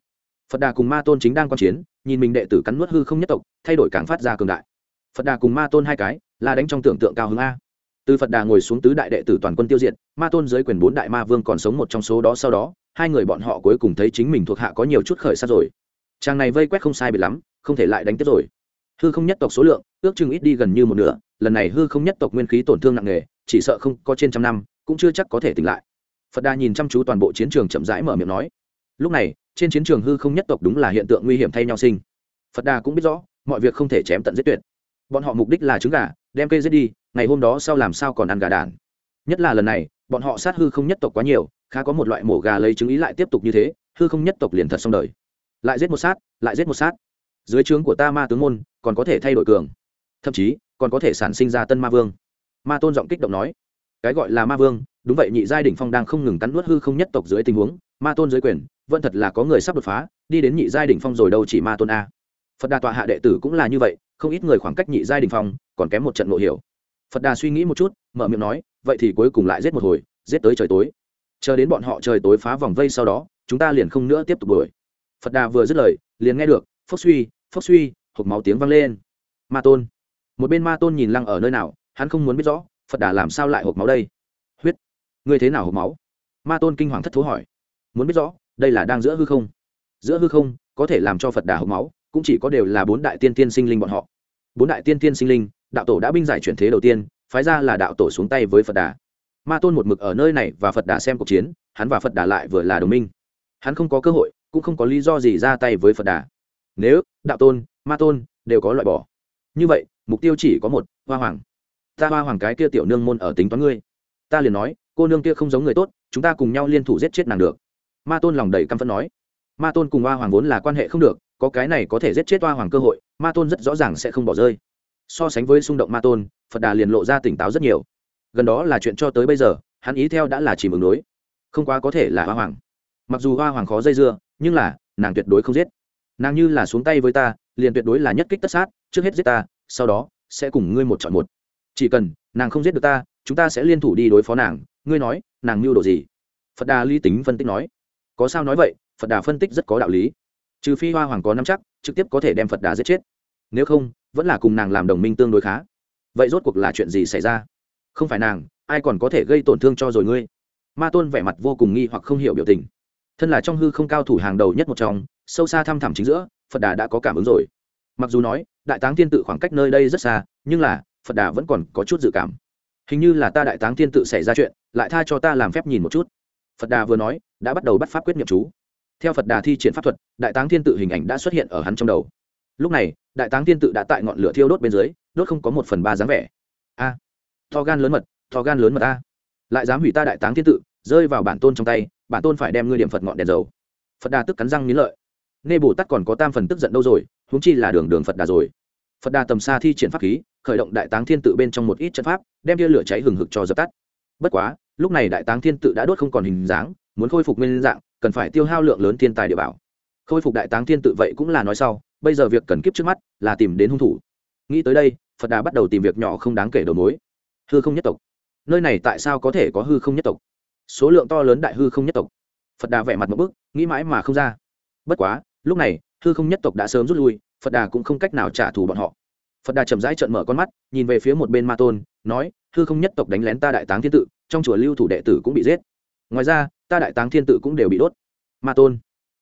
Speaker 1: Phật đà cùng ma tôn chính đang q u a n chiến, nhìn mình đệ tử cắn nuốt hư không nhất tộc, thay đổi càng phát ra cường đại. Phật đà cùng ma tôn hai cái, là đánh trong tưởng tượng cao hướng a từ phật đà ngồi xuống tứ đại đệ tử toàn quân tiêu diệt ma tôn dưới quyền bốn đại ma vương còn sống một trong số đó sau đó hai người bọn họ cuối cùng thấy chính mình thuộc hạ có nhiều chút khởi sát rồi chàng này vây quét không sai bị lắm không thể lại đánh tiếp rồi hư không nhất tộc số lượng ước chừng ít đi gần như một nửa lần này hư không nhất tộc nguyên khí tổn thương nặng nề chỉ sợ không có trên trăm năm cũng chưa chắc có thể tỉnh lại phật đà nhìn chăm chú toàn bộ chiến trường chậm rãi mở miệng nói lúc này trên chiến trường hư không nhất tộc đúng là hiện tượng nguy hiểm thay nhau sinh phật đà cũng biết rõ mọi việc không thể chém tận giết tuyệt bọn họ mục đích là trứng gà đem cây giết đi, ngày hôm đó sau làm sao còn ăn gà đàn nhất là lần này, bọn họ sát hư không nhất tộc quá nhiều, khá có một loại mổ gà lấy trứng ý lại tiếp tục như thế, hư không nhất tộc liền thật xong đời. Lại giết một sát, lại giết một sát. Dưới trướng của ta ma tướng môn, còn có thể thay đổi cường. Thậm chí, còn có thể sản sinh ra tân ma vương. Ma tôn giọng kích động nói. Cái gọi là ma vương, đúng vậy, nhị giai đ ỉ n h phong đang không ngừng cắn nuốt hư không nhất tộc dưới tình huống. Ma tôn dưới quyền, vẫn thật là có người sắp đột phá, đi đến nhị giai đ ỉ n h phong rồi đâu chỉ ma tôn a. Phật đà tọa hạ đệ tử cũng là như vậy không ít người khoảng cách nhị giai đình phong còn kém một trận ngộ hiểu. Phật đà suy nghĩ một chút, mở miệng nói, vậy thì cuối cùng lại giết một hồi, giết tới trời tối. Chờ đến bọn họ trời tối phá vòng vây sau đó, chúng ta liền không nữa tiếp tục đuổi. Phật đà vừa dứt lời, liền nghe được, phốc suy phốc suy hộp máu tiếng vang lên. Ma tôn. Một bên ma tôn nhìn lăng ở nơi nào, hắn không muốn biết rõ, phật đà làm sao lại hộp máu đây? Huyết. Ngươi thế nào hộp máu? Ma tôn kinh hoàng thất thố hỏi. Muốn biết rõ, đây là đang giữa hư không. Giữa hư không có thể làm cho phật đà hộp máu cũng chỉ có đều là bốn đại tiên tiên sinh linh bọn họ. Bốn đại tiên tiên sinh linh, đạo tổ đã binh giải chuyển thế đầu tiên, phái ra là đạo tổ xuống tay với phật đà. Ma tôn một mực ở nơi này và phật đà xem cuộc chiến, hắn và phật đà lại vừa là đồng minh. Hắn không có cơ hội, cũng không có lý do gì ra tay với phật đà. Nếu đạo tôn, ma tôn đều có loại bỏ, như vậy, mục tiêu chỉ có một, hoa hoàng. Ta hoa hoàng cái kia tiểu nương môn ở tính toán ngươi. Ta liền nói, cô nương kia không giống người tốt, chúng ta cùng nhau liên thủ giết chết nàng được. Ma tôn lòng đầy căm phẫn nói. Ma tôn cùng hoa hoàng vốn là quan hệ không được có cái này có thể giết chết toa hoàng cơ hội, ma tôn rất rõ ràng sẽ không bỏ rơi. So sánh với xung động ma tôn, phật đà liền lộ ra tỉnh táo rất nhiều. Gần đó là chuyện cho tới bây giờ, hắn ý theo đã là chỉ mừng đối. Không quá có thể là hoa hoàng. Mặc dù hoa hoàng khó dây dưa, nhưng là, nàng tuyệt đối không giết. Nàng như là xuống tay với ta, liền tuyệt đối là nhất kích tất sát, trước hết giết ta, sau đó, sẽ cùng ngươi một chọn một. Chỉ cần, nàng không giết được ta, chúng ta sẽ liên thủ đi đối phó nàng. Ngươi nói, nàng mưu đồ gì? Phật đà lý tính phân tích nói. Có sao nói vậy, phật đà phân tích rất có đạo lý trừ phi hoa hoàng có năm chắc, trực tiếp có thể đem phật đà giết chết. Nếu không, vẫn là cùng nàng làm đồng minh tương đối khá. Vậy rốt cuộc là chuyện gì xảy ra? Không phải nàng, ai còn có thể gây tổn thương cho rồi ngươi? Ma tôn vẻ mặt vô cùng nghi hoặc không hiểu biểu tình. Thân là trong hư không cao thủ hàng đầu nhất một trong, sâu xa thăm thẳm chính giữa, phật đà đã có cảm ứng rồi. Mặc dù nói, đại táng thiên tự khoảng cách nơi đây rất xa, nhưng là, phật đà vẫn còn có chút dự cảm. Hình như là ta đại táng thiên tự xảy ra chuyện, lại tha cho ta làm phép nhìn một chút. Phật đà vừa nói, đã bắt đầu bắt pháp quyết nghiệm chú theo phật đà thi triển pháp thuật đại táng thiên tự hình ảnh đã xuất hiện ở hắn trong đầu. Lúc này đại táng thiên tự đã tại ngọn lửa thiêu đốt bên dưới đốt không có một phần ba dáng vẻ. A à, to gan lớn mật to gan lớn mật a. Lại dám hủy ta đại táng thiên tự rơi vào bản tôn trong tay bản tôn phải đem ngươi điểm phật ngọn đèn dầu. Phật đà tức cắn răng nghĩ lợi. Nê bồ tát còn có tam phần tức giận đâu rồi huống chi là đường đường phật đà rồi. Phật đà tầm xa thi triển pháp khí khởi động đại táng thiên tự bên trong một ít trận pháp đem tia lửa cháy hừng hực cho dập tắt. Bất quá lúc này đại táng thiên tự đã đốt không còn hình dáng muốn khôi phục nguyên dạng cần phải tiêu hao lượng lớn thiên tài địa bảo. Khôi phục đại táng thiên tự vậy cũng là nói sau, bây giờ việc cần kiếp trước mắt là tìm đến hung thủ. Nghĩ tới đây, phật đà bắt đầu tìm việc nhỏ không đáng kể đầu mối. Hư không nhất tộc. Nơi này tại sao có thể có hư không nhất tộc? Số lượng to lớn đại hư không nhất tộc. Phật đà vẻ mặt một bức nghĩ mãi mà không ra. Bất quá, lúc này, hư không nhất tộc đã sớm rút lui, phật đà cũng không cách nào trả thù bọn họ. Phật đà chậm rãi trợn mở con mắt, nhìn về phía một bên ma tôn, nói, hư không nhất tộc đánh lén ta đại táng thiên tự, trong chùa lưu thủ đệ tử cũng bị giết. Ngoài ra ta đại táng thiên tự cũng đều bị đốt. Ma tôn.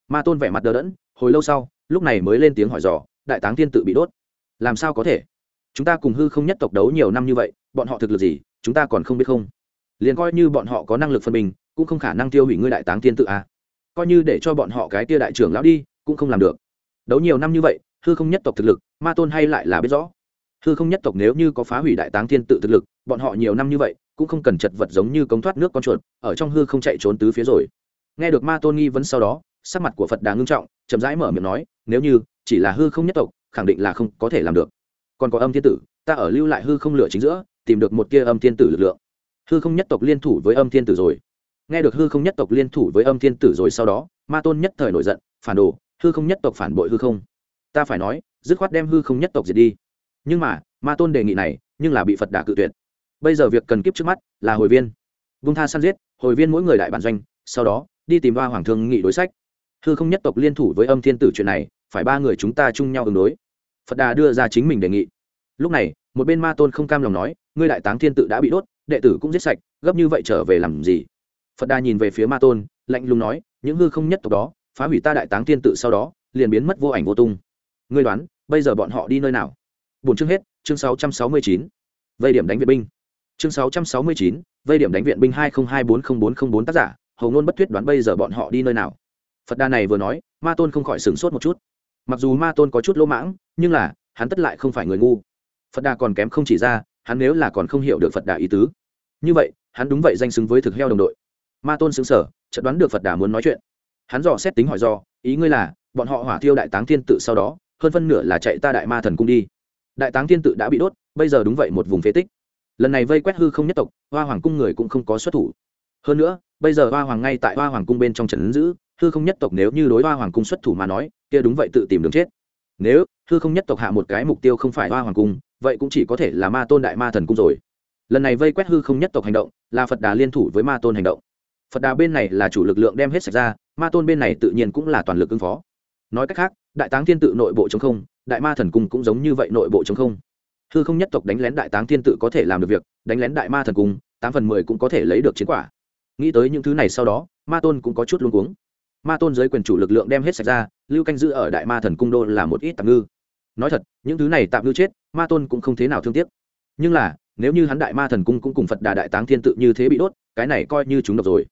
Speaker 1: Ma tôn vẻ mặt đờ đẫn, hồi lâu sau, lúc này mới lên tiếng hỏi dò, đại táng thiên tự bị đốt. Làm sao có thể? Chúng ta cùng hư không nhất tộc đấu nhiều năm như vậy, bọn họ thực lực gì, chúng ta còn không biết không? Liền coi như bọn họ có năng lực phân bình, cũng không khả năng tiêu hủy ngươi đại táng thiên tự à. coi như để cho bọn họ cái tia đại trưởng lão đi, cũng không làm được. Đấu nhiều năm như vậy, hư không nhất tộc thực lực, ma tôn hay lại là biết rõ. Hư không nhất tộc nếu như có phá hủy đại táng thiên tự thực lực, bọn họ nhiều năm như vậy cũng không cần chật vật giống như cống thoát nước con chuột, ở trong hư không chạy trốn tứ phía rồi. Nghe được ma tôn nghi vấn sau đó, sắc mặt của phật đà ngưng trọng, chậm rãi mở miệng nói, nếu như chỉ là hư không nhất tộc, khẳng định là không có thể làm được. Còn có âm thiên tử, ta ở lưu lại hư không lửa chính giữa, tìm được một tia âm thiên tử lực lượng. Hư không nhất tộc liên thủ với âm thiên tử rồi. Nghe được hư không nhất tộc liên thủ với âm thiên tử rồi sau đó, ma tôn nhất thời nổi giận, phản đồ, hư không nhất tộc phản bội hư không. Ta phải nói, dứt khoát đem hư không nhất tộc diệt đi. Nhưng mà, ma tôn đề nghị này, nhưng là bị phật đà cự tuyệt bây giờ việc cần kiếp trước mắt là hồi viên. Vung tha săn giết, hồi viên mỗi người đại bản doanh, sau đó, đi tìm ba hoàng thương nghị đối sách. Hư không nhất tộc liên thủ với âm thiên tử chuyện này, phải ba người chúng ta chung nhau ứng đối. Phật đà đưa ra chính mình đề nghị. Lúc này, một bên ma tôn không cam lòng nói, ngươi đại táng thiên tự đã bị đốt, đệ tử cũng giết sạch, gấp như vậy trở về làm gì? Phật đà nhìn về phía ma tôn, lạnh lùng nói, những hư không nhất tộc đó, phá hủy ta đại táng thiên tự sau đó, liền biến mất vô ảnh vô tung. Ngươi đoán, bây giờ bọn họ đi nơi nào? Bốn chương hết, chương sáu trăm sáu mươi chín. Vây điểm đánh vệ binh chương sáu trăm sáu mươi chín, vây điểm đánh viện binh hai nghìn hai bốn mươi bốn t r ă n h bốn tác giả, hầu ngôn bất thuyết đoán bây giờ bọn họ đi nơi nào? Phật đà này vừa nói, ma tôn không khỏi sửng sốt một chút. Mặc dù ma tôn có chút lỗ mãng, nhưng là, hắn tất lại không phải người ngu. Phật đà còn kém không chỉ ra, hắn nếu là còn không hiểu được phật đà ý tứ. Như vậy, hắn đúng vậy danh xứng với thực heo đồng đội. Ma tôn xứng sở chợt đoán được phật đà muốn nói chuyện. Hắn dò xét tính hỏi do ý ngươi là, bọn họ hỏa thiêu đại táng thiên tự sau đó, hơn phân nửa là chạy ta đại ma thần cung đi. Đại táng thiên tự đã bị đốt, bây giờ đúng vậy một vùng phế tích lần này vây quét hư không nhất tộc, hoa hoàng cung người cũng không có xuất thủ. Hơn nữa, bây giờ hoa hoàng ngay tại hoa hoàng cung bên trong trần ứng giữ, hư không nhất tộc nếu như đối hoa hoàng cung xuất thủ mà nói, kia đúng vậy tự tìm đường chết. Nếu hư không nhất tộc hạ một cái mục tiêu không phải hoa hoàng cung, vậy cũng chỉ có thể là ma tôn đại ma thần cung rồi. Lần này vây quét hư không nhất tộc hành động, là phật đà liên thủ với ma tôn hành động. Phật đà bên này là chủ lực lượng đem hết sạch ra, ma tôn bên này tự nhiên cũng là toàn lực ứng phó. Nói cách khác, đại táng thiên tự nội bộ chống không, đại ma thần cung cũng giống như vậy nội bộ chống không hư không nhất tộc đánh lén đại táng thiên tự có thể làm được việc, đánh lén đại ma thần cung tám phần mười cũng có thể lấy được chiến quả. Nghĩ tới những thứ này sau đó, ma tôn cũng có chút luống cuống. Ma tôn giới quyền chủ lực lượng đem hết sạch ra, lưu canh giữ ở đại ma thần cung đô là một ít tạm ngư. Nói thật, những thứ này tạm ngư chết, ma tôn cũng không thế nào thương tiếc. Nhưng là, nếu như hắn đại ma thần cung cũng cùng phật đà đại táng thiên tự như thế bị đốt, cái này coi như chúng độc rồi.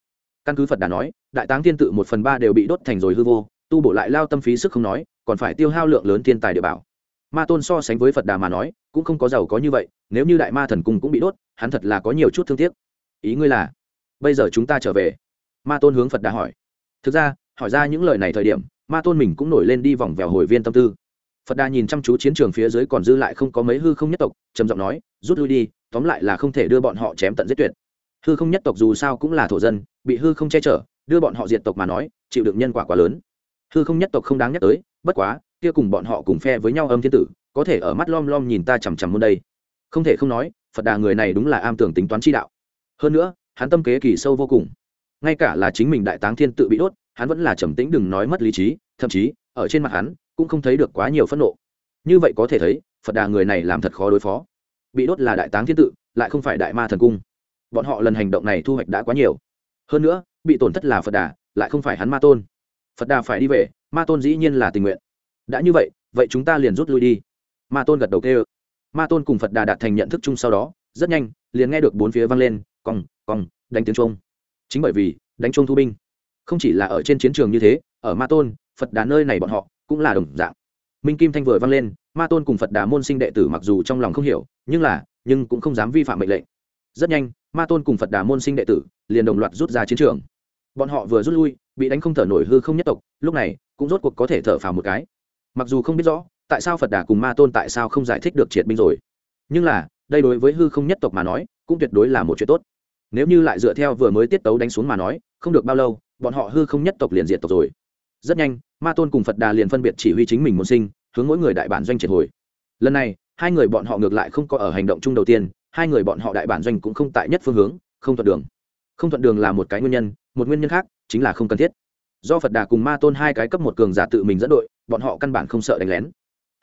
Speaker 1: Căn cứ phật đà nói, đại táng thiên tự một phần ba đều bị đốt thành rồi hư vô, tu bổ lại lao tâm phí sức không nói, còn phải tiêu hao lượng lớn thiên tài địa bảo ma tôn so sánh với phật đà mà nói cũng không có giàu có như vậy nếu như đại ma thần cung cũng bị đốt hắn thật là có nhiều chút thương tiếc ý ngươi là bây giờ chúng ta trở về ma tôn hướng phật đà hỏi thực ra hỏi ra những lời này thời điểm ma tôn mình cũng nổi lên đi vòng vèo hồi viên tâm tư phật đà nhìn chăm chú chiến trường phía dưới còn dư lại không có mấy hư không nhất tộc trầm giọng nói rút lui đi tóm lại là không thể đưa bọn họ chém tận giết tuyệt hư không nhất tộc dù sao cũng là thổ dân bị hư không che chở đưa bọn họ diệt tộc mà nói chịu đựng nhân quả quá lớn hư không nhất tộc không đáng nhắc tới bất quá kia cùng bọn họ cùng phe với nhau âm thiên tử, có thể ở mắt lom lom nhìn ta chằm chằm muôn đây. Không thể không nói, phật đà người này đúng là am tưởng tính toán chi đạo. Hơn nữa, hắn tâm kế kỳ sâu vô cùng. Ngay cả là chính mình đại táng thiên tự bị đốt, hắn vẫn là trầm tĩnh đừng nói mất lý trí, thậm chí, ở trên mặt hắn, cũng không thấy được quá nhiều phẫn nộ. Như vậy có thể thấy, phật đà người này làm thật khó đối phó. Bị đốt là đại táng thiên tự, lại không phải đại ma thần cung. Bọn họ lần hành động này thu hoạch đã quá nhiều. Hơn nữa, bị tổn thất là phật đà, lại không phải hắn ma tôn. Phật đà phải đi về, ma tôn dĩ nhiên là tình nguyện đã như vậy vậy chúng ta liền rút lui đi. Ma tôn gật đầu kêu. Ma tôn cùng phật đà đạt thành nhận thức chung sau đó, rất nhanh, liền nghe được bốn phía vang lên cong cong đánh tiếng trung chính bởi vì, đánh trung thu binh. Không chỉ là ở trên chiến trường như thế, ở ma tôn, phật đà nơi này bọn họ, cũng là đồng dạng. Minh kim thanh vừa vang lên, ma tôn cùng phật đà môn sinh đệ tử mặc dù trong lòng không hiểu, nhưng là, nhưng cũng không dám vi phạm mệnh lệnh. Rất nhanh, ma tôn cùng phật đà môn sinh đệ tử, liền đồng loạt rút ra chiến trường. Bọn họ vừa rút lui, bị đánh không thở nổi hư không nhất tộc, lúc này, cũng rốt cuộc có thể thở phào một cái mặc dù không biết rõ, tại sao phật đà cùng ma tôn tại sao không giải thích được triệt binh rồi. Nhưng là, đây đối với hư không nhất tộc mà nói, cũng tuyệt đối là một chuyện tốt. Nếu như lại dựa theo vừa mới tiết tấu đánh xuống mà nói, không được bao lâu, bọn họ hư không nhất tộc liền diệt tộc rồi. Rất nhanh, ma tôn cùng phật đà liền phân biệt chỉ huy chính mình môn sinh, hướng mỗi người đại bản doanh triệt hồi. Lần này, hai người bọn họ ngược lại không có ở hành động chung đầu tiên, hai người bọn họ đại bản doanh cũng không tại nhất phương hướng, không thuận đường. Không thuận đường là một cái nguyên nhân, một nguyên nhân khác chính là không cần thiết do phật đà cùng ma tôn hai cái cấp một cường giả tự mình dẫn đội bọn họ căn bản không sợ đánh lén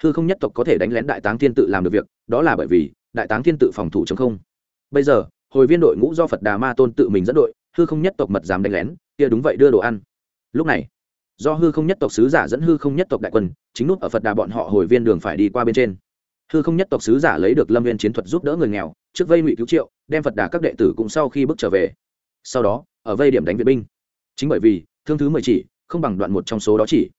Speaker 1: hư không nhất tộc có thể đánh lén đại táng thiên tự làm được việc đó là bởi vì đại táng thiên tự phòng thủ chống không bây giờ hồi viên đội ngũ do phật đà ma tôn tự mình dẫn đội hư không nhất tộc mật dám đánh lén kia đúng vậy đưa đồ ăn lúc này do hư không nhất tộc sứ giả dẫn hư không nhất tộc đại quân chính nút ở phật đà bọn họ hồi viên đường phải đi qua bên trên hư không nhất tộc sứ giả lấy được lâm viên chiến thuật giúp đỡ người nghèo trước vây ngụy cứu triệu đem phật đà các đệ tử cũng sau khi bước trở về sau đó ở vây điểm đánh viện binh chính bởi vì thương thứ mười chỉ, không bằng đoạn một trong số đó chỉ.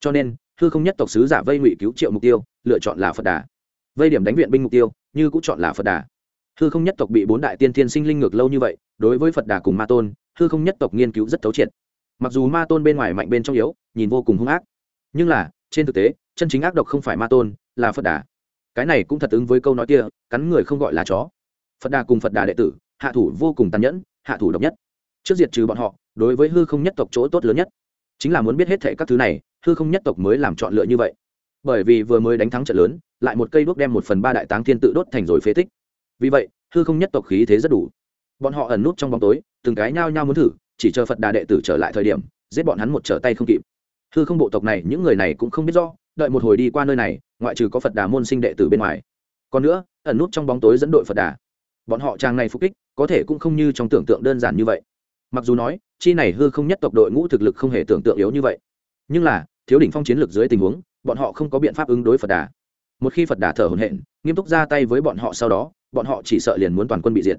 Speaker 1: Cho nên, hư không nhất tộc sứ giả vây ngụy cứu triệu mục tiêu, lựa chọn là phật đà. Vây điểm đánh viện binh mục tiêu, như cũng chọn là phật đà. Hư không nhất tộc bị bốn đại tiên thiên sinh linh ngược lâu như vậy, đối với phật đà cùng ma tôn, hư không nhất tộc nghiên cứu rất thấu triệt. Mặc dù ma tôn bên ngoài mạnh bên trong yếu, nhìn vô cùng hung ác, nhưng là, trên thực tế, chân chính ác độc không phải ma tôn, là phật đà. Cái này cũng thật ứng với câu nói kia, cắn người không gọi là chó. Phật đà cùng phật đà đệ tử, hạ thủ vô cùng tàn nhẫn, hạ thủ độc nhất. Trước diệt trừ bọn họ đối với hư không nhất tộc chỗ tốt lớn nhất. Chính là muốn biết hết thệ các thứ này, hư không nhất tộc mới làm chọn lựa như vậy. Bởi vì vừa mới đánh thắng trận lớn, lại một cây đuốc đem một phần ba đại táng thiên tự đốt thành rồi phế tích. Vì vậy, hư không nhất tộc khí thế rất đủ. Bọn họ ẩn nút trong bóng tối, từng cái nhao nhao muốn thử, chỉ chờ phật đà đệ tử trở lại thời điểm, giết bọn hắn một trở tay không kịp. Hư không bộ tộc này, những người này cũng không biết rõ, đợi một hồi đi qua nơi này, ngoại trừ có phật đà môn sinh đệ tử bên ngoài. Còn nữa, ẩn nút trong bóng tối dẫn đội phật đà. Bọn họ trang này phục kích, có thể cũng không như trong tưởng tượng đơn giản như vậy mặc dù nói, chi này hư không nhất tộc đội ngũ thực lực không hề tưởng tượng yếu như vậy. Nhưng là, thiếu đỉnh phong chiến lược dưới tình huống, bọn họ không có biện pháp ứng đối phật đà. Một khi phật đà thở hổn hển, nghiêm túc ra tay với bọn họ sau đó, bọn họ chỉ sợ liền muốn toàn quân bị diệt.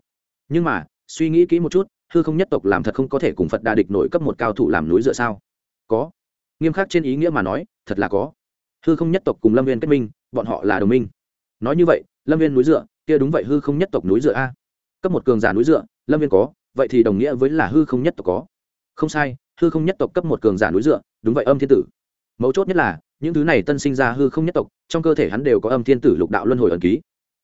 Speaker 1: Nhưng mà, suy nghĩ kỹ một chút, hư không nhất tộc làm thật không có thể cùng phật đà địch nổi cấp một cao thủ làm núi dựa sao? Có. Nghiêm khắc trên ý nghĩa mà nói, thật là có. Hư không nhất tộc cùng lâm viên kết minh, bọn họ là đồng minh. Nói như vậy, lâm viên núi dựa, kia đúng vậy hư không nhất tộc núi dựa a. Cấp một cường giả núi dựa, lâm viên có vậy thì đồng nghĩa với là hư không nhất tộc có. Không sai, hư không nhất tộc cấp một cường giả núi dựa, đúng vậy âm thiên tử. Mấu chốt nhất là, những thứ này tân sinh ra hư không nhất tộc, trong cơ thể hắn đều có âm thiên tử lục đạo luân hồi ẩn ký.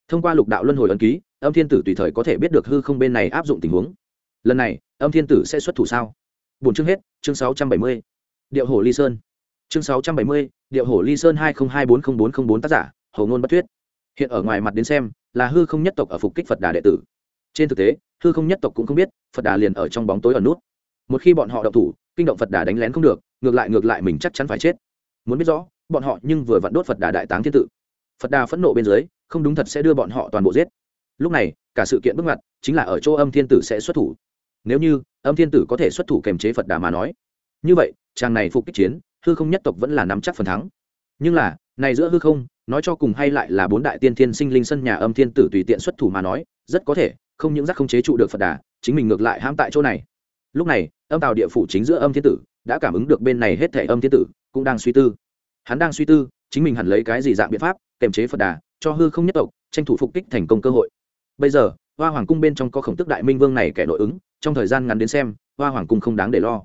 Speaker 1: Thông qua lục đạo luân hồi ẩn ký, âm thiên tử tùy thời có thể biết được hư không bên này áp dụng tình huống. Lần này, âm thiên tử sẽ xuất thủ sao? Bốn chương hết, chương sáu trăm bảy mươi. Điệu hồ ly sơn. Chương sáu trăm bảy mươi, điệu hồ ly sơn hai nghìn hai bốn mươi bốn t r ă n h bốn tác giả hầu ngôn bất thuyết. Hiện ở ngoài mặt đến xem, là hư không nhất tộc ở phục kích phật đà đệ tử. Trên thực tế hư không nhất tộc cũng không biết, phật đà liền ở trong bóng tối ở nút. Một khi bọn họ đậu thủ, kinh động phật đà đánh lén không được, ngược lại ngược lại mình chắc chắn phải chết. Muốn biết rõ, bọn họ nhưng vừa vặn đốt phật đà đại táng thiên tự. Phật đà phẫn nộ bên dưới, không đúng thật sẽ đưa bọn họ toàn bộ giết. Lúc này, cả sự kiện bước ngoặt, chính là ở chỗ âm thiên tử sẽ xuất thủ. Nếu như âm thiên tử có thể xuất thủ kềm chế phật đà mà nói, như vậy, chàng này phục kích chiến, hư không nhất tộc vẫn là nắm chắc phần thắng. Nhưng là, này giữa hư không, nói cho cùng hay lại là bốn đại tiên thiên sinh linh sân nhà âm thiên tử tùy tiện xuất thủ mà nói, rất có thể không những rắc không chế trụ được phật đà, chính mình ngược lại hãm tại chỗ này. Lúc này, âm tào địa phủ chính giữa âm thiên tử đã cảm ứng được bên này hết thể âm thiên tử, cũng đang suy tư. Hắn đang suy tư, chính mình hẳn lấy cái gì dạng biện pháp kềm chế phật đà, cho hư không nhất tộc tranh thủ phục kích thành công cơ hội. Bây giờ, hoa hoàng cung bên trong có khổng tức đại minh vương này kẻ nội ứng, trong thời gian ngắn đến xem, hoa hoàng cung không đáng để lo.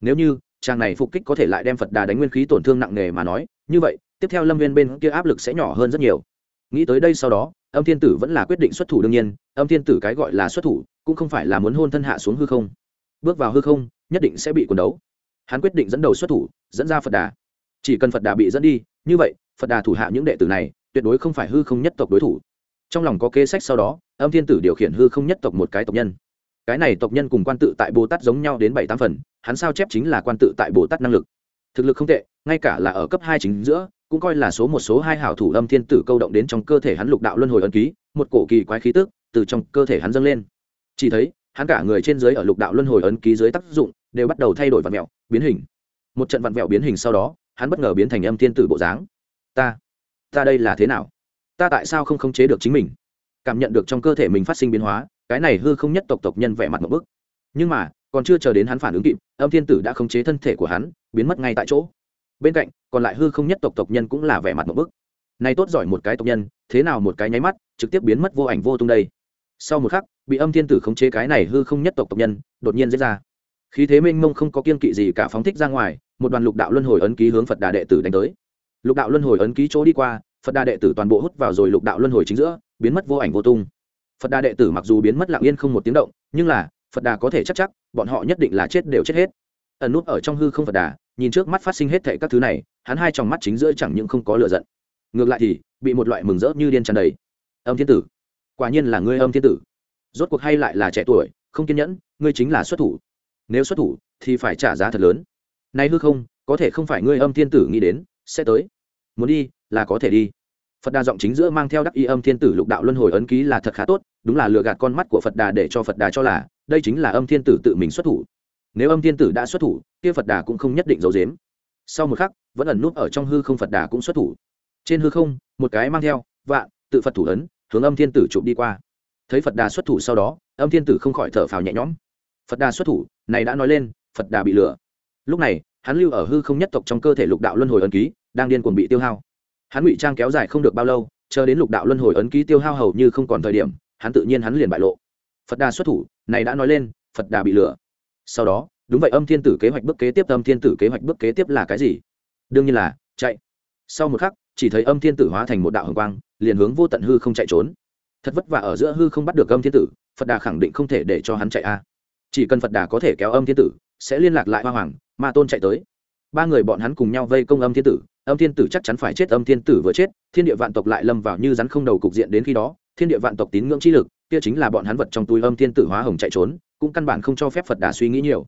Speaker 1: Nếu như, chàng này phục kích có thể lại đem phật đà đánh nguyên khí tổn thương nặng nề mà nói, như vậy, tiếp theo lâm viên bên kia áp lực sẽ nhỏ hơn rất nhiều nghĩ tới đây sau đó, âm thiên tử vẫn là quyết định xuất thủ đương nhiên, âm thiên tử cái gọi là xuất thủ, cũng không phải là muốn hôn thân hạ xuống hư không. Bước vào hư không, nhất định sẽ bị quần đấu. Hắn quyết định dẫn đầu xuất thủ, dẫn ra phật đà. Chỉ cần phật đà bị dẫn đi, như vậy, phật đà thủ hạ những đệ tử này, tuyệt đối không phải hư không nhất tộc đối thủ. Trong lòng có kế sách sau đó, âm thiên tử điều khiển hư không nhất tộc một cái tộc nhân. Cái này tộc nhân cùng quan tự tại bồ tát giống nhau đến bảy tám phần, hắn sao chép chính là quan tự tại bồ tát năng lực. Thực lực không tệ, ngay cả là ở cấp hai chính giữa cũng coi là số một số hai hảo thủ âm thiên tử câu động đến trong cơ thể hắn lục đạo luân hồi ấn ký, một cổ kỳ quái khí tức từ trong cơ thể hắn dâng lên. Chỉ thấy, hắn cả người trên dưới ở lục đạo luân hồi ấn ký dưới tác dụng đều bắt đầu thay đổi vặn vẹo biến hình. Một trận vặn vẹo biến hình sau đó, hắn bất ngờ biến thành âm thiên tử bộ dáng. Ta ta đây là thế nào? Ta tại sao không khống chế được chính mình? Cảm nhận được trong cơ thể mình phát sinh biến hóa, cái này hư không nhất tộc tộc nhân vẻ mặt một bức. Nhưng mà, còn chưa chờ đến hắn phản ứng kịp, âm thiên tử đã khống chế thân thể của hắn, biến mất ngay tại chỗ bên cạnh, còn lại hư không nhất tộc tộc nhân cũng là vẻ mặt một bức. Này tốt giỏi một cái tộc nhân, thế nào một cái nháy mắt, trực tiếp biến mất vô ảnh vô tung đây. Sau một khắc, bị âm thiên tử khống chế cái này hư không nhất tộc tộc nhân, đột nhiên diễn ra. Khí thế mênh mông không có kiên kỵ gì cả phóng thích ra ngoài, một đoàn lục đạo luân hồi ấn ký hướng phật đà đệ tử đánh tới. Lục đạo luân hồi ấn ký chỗ đi qua, phật đà đệ tử toàn bộ hút vào rồi lục đạo luân hồi chính giữa, biến mất vô ảnh vô tung. Phật đà đệ tử mặc dù biến mất lặng yên không một tiếng động, nhưng là, phật đà có thể chắc chắc, bọn họ nhất định là chết đều chết hết. Ẩn nút ở trong hư không phật đà nhìn trước mắt phát sinh hết thệ các thứ này, hắn hai tròng mắt chính giữa chẳng những không có lựa giận, ngược lại thì bị một loại mừng rỡ như điên tràn đầy. Âm thiên tử, quả nhiên là ngươi âm thiên tử. Rốt cuộc hay lại là trẻ tuổi, không kiên nhẫn, ngươi chính là xuất thủ. Nếu xuất thủ, thì phải trả giá thật lớn. Nay hư không, có thể không phải ngươi âm thiên tử nghĩ đến, sẽ tới. Muốn đi, là có thể đi. Phật đà giọng chính giữa mang theo đắc y âm thiên tử lục đạo luân hồi ấn ký là thật khá tốt, đúng là lừa gạt con mắt của phật đà để cho phật đà cho là, đây chính là âm thiên tử tự mình xuất thủ nếu âm thiên tử đã xuất thủ, kia phật đà cũng không nhất định giấu dếm sau một khắc, vẫn ẩn núp ở trong hư không phật đà cũng xuất thủ. Trên hư không, một cái mang theo, vạn, tự phật thủ ấn, hướng âm thiên tử chụp đi qua. Thấy phật đà xuất thủ sau đó, âm thiên tử không khỏi thở phào nhẹ nhõm. Phật đà xuất thủ, này đã nói lên, phật đà bị lừa. Lúc này, hắn lưu ở hư không nhất tộc trong cơ thể lục đạo luân hồi ấn ký, đang điên cuồng bị tiêu hao. Hắn ngụy trang kéo dài không được bao lâu, chờ đến lục đạo luân hồi ấn ký tiêu hao hầu như không còn thời điểm, hắn tự nhiên hắn liền bại lộ. Phật đà xuất thủ, này đã nói lên, phật đà bị lừa sau đó, đúng vậy, âm thiên tử kế hoạch bước kế tiếp, âm thiên tử kế hoạch bước kế tiếp là cái gì? Đương nhiên là, chạy. Sau một khắc, chỉ thấy âm thiên tử hóa thành một đạo hồng quang, liền hướng vô tận hư không chạy trốn. Thật vất vả ở giữa hư không bắt được âm thiên tử, phật đà khẳng định không thể để cho hắn chạy a. Chỉ cần phật đà có thể kéo âm thiên tử, sẽ liên lạc lại hoa hoàng, ma tôn chạy tới. Ba người bọn hắn cùng nhau vây công âm thiên tử, âm thiên tử chắc chắn phải chết, âm thiên tử vừa chết, thiên địa vạn tộc lại lâm vào như rắn không đầu cục diện đến khi đó, thiên địa vạn tộc tín ngưỡng chi lực, kia chính là bọn hắn vật trong túi âm thiên tử hóa hồng chạy trốn cũng căn bản không cho phép phật đà suy nghĩ nhiều.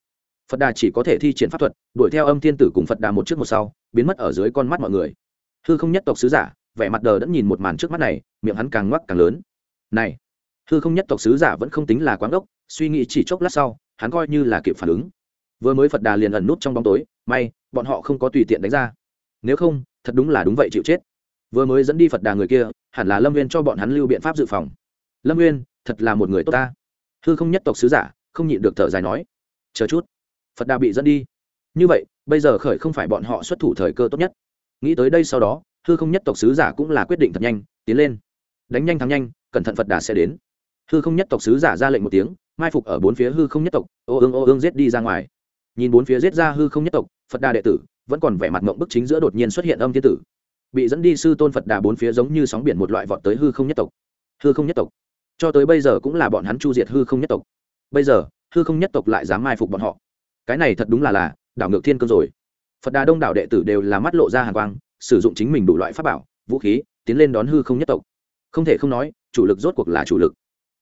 Speaker 1: Phật đà chỉ có thể thi triển pháp thuật, đuổi theo âm thiên tử cùng phật đà một trước một sau, biến mất ở dưới con mắt mọi người. Hư không nhất tộc sứ giả, vẻ mặt đờ đẫn nhìn một màn trước mắt này, miệng hắn càng ngoắc càng lớn. Này, hư không nhất tộc sứ giả vẫn không tính là quán gốc suy nghĩ chỉ chốc lát sau, hắn coi như là kịp phản ứng. Vừa mới phật đà liền ẩn nút trong bóng tối, may, bọn họ không có tùy tiện đánh ra. Nếu không, thật đúng là đúng vậy chịu chết. Vừa mới dẫn đi phật đà người kia, hẳn là lâm viên cho bọn hắn lưu biện pháp dự phòng. Lâm viên thật là một người tốt ta. Hư không nhất tộc sứ giả không nhịn được thở dài nói, chờ chút, phật đà bị dẫn đi. Như vậy, bây giờ khởi không phải bọn họ xuất thủ thời cơ tốt nhất. Nghĩ tới đây sau đó, hư không nhất tộc sứ giả cũng là quyết định thật nhanh, tiến lên. Đánh nhanh thắng nhanh, cẩn thận phật đà sẽ đến. Hư không nhất tộc sứ giả ra lệnh một tiếng, mai phục ở bốn phía hư không nhất tộc, ô ương ô ương giết đi ra ngoài. Nhìn bốn phía giết ra hư không nhất tộc, phật đà đệ tử, vẫn còn vẻ mặt mộng bức chính giữa đột nhiên xuất hiện âm thiên tử. Bị dẫn đi sư tôn phật đà bốn phía giống như sóng biển một loại vọt tới hư không nhất tộc. Hư không nhất tộc. Cho tới bây giờ cũng là bọn hắn chu diệt hư không nhất tộc bây giờ, hư không nhất tộc lại dám mai phục bọn họ. Cái này thật đúng là là, đảo ngược thiên cương rồi. Phật đà đông đảo đệ tử đều là mắt lộ ra hàng quang, sử dụng chính mình đủ loại pháp bảo, vũ khí, tiến lên đón hư không nhất tộc. Không thể không nói, chủ lực rốt cuộc là chủ lực.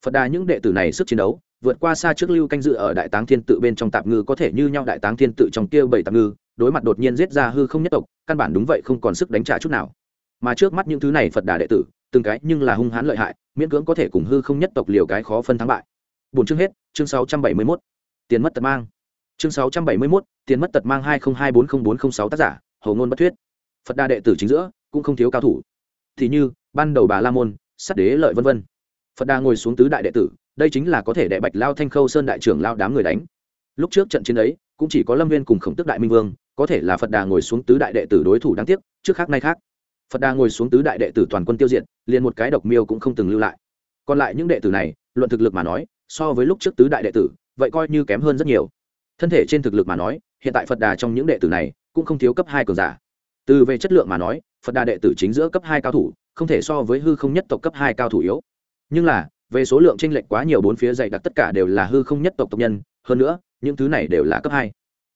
Speaker 1: Phật đà những đệ tử này sức chiến đấu, vượt qua xa trước lưu canh dự ở đại táng thiên tự bên trong tạp ngư có thể như nhau đại táng thiên tự trong kia bảy tạp ngư, đối mặt đột nhiên giết ra hư không nhất tộc, căn bản đúng vậy không còn sức đánh trả chút nào. Mà trước mắt những thứ này phật đà đệ tử, từng cái nhưng là hung hãn lợi hại, miễn cưỡng có thể cùng hư không nhất tộc liều cái khó phân thắng bại bốn chương hết chương sáu trăm bảy mươi 671. tiền mất tật mang. Chương sáu trăm bảy mươi 671, tiền mất tật mang hai nghìn hai bốn không bốn không sáu tác giả hầu ngôn bất thuyết. Phật đa đệ tử chính giữa cũng không thiếu cao thủ. Thì như ban đầu bà la môn sát đế lợi vân vân. Phật đa ngồi xuống tứ đại đệ tử đây chính là có thể đệ bạch lao thanh khâu sơn đại trưởng lao đám người đánh. Lúc trước trận chiến ấy cũng chỉ có lâm viên cùng khổng tức đại minh vương có thể là phật đà ngồi xuống tứ đại đệ tử đối thủ đáng tiếc trước khác nay khác. Phật đà ngồi xuống tứ đại đệ tử toàn quân tiêu diệt liền một cái độc miêu cũng không từng lưu lại. Còn lại những đệ tử này luận thực lực mà nói so với lúc trước tứ đại đệ tử, vậy coi như kém hơn rất nhiều. Thân thể trên thực lực mà nói, hiện tại phật đà trong những đệ tử này cũng không thiếu cấp hai cường giả. Từ về chất lượng mà nói, phật đà đệ tử chính giữa cấp hai cao thủ, không thể so với hư không nhất tộc cấp hai cao thủ yếu. Nhưng là, về số lượng tranh lệch quá nhiều bốn phía dày đặc tất cả đều là hư không nhất tộc tộc nhân, hơn nữa, những thứ này đều là cấp hai.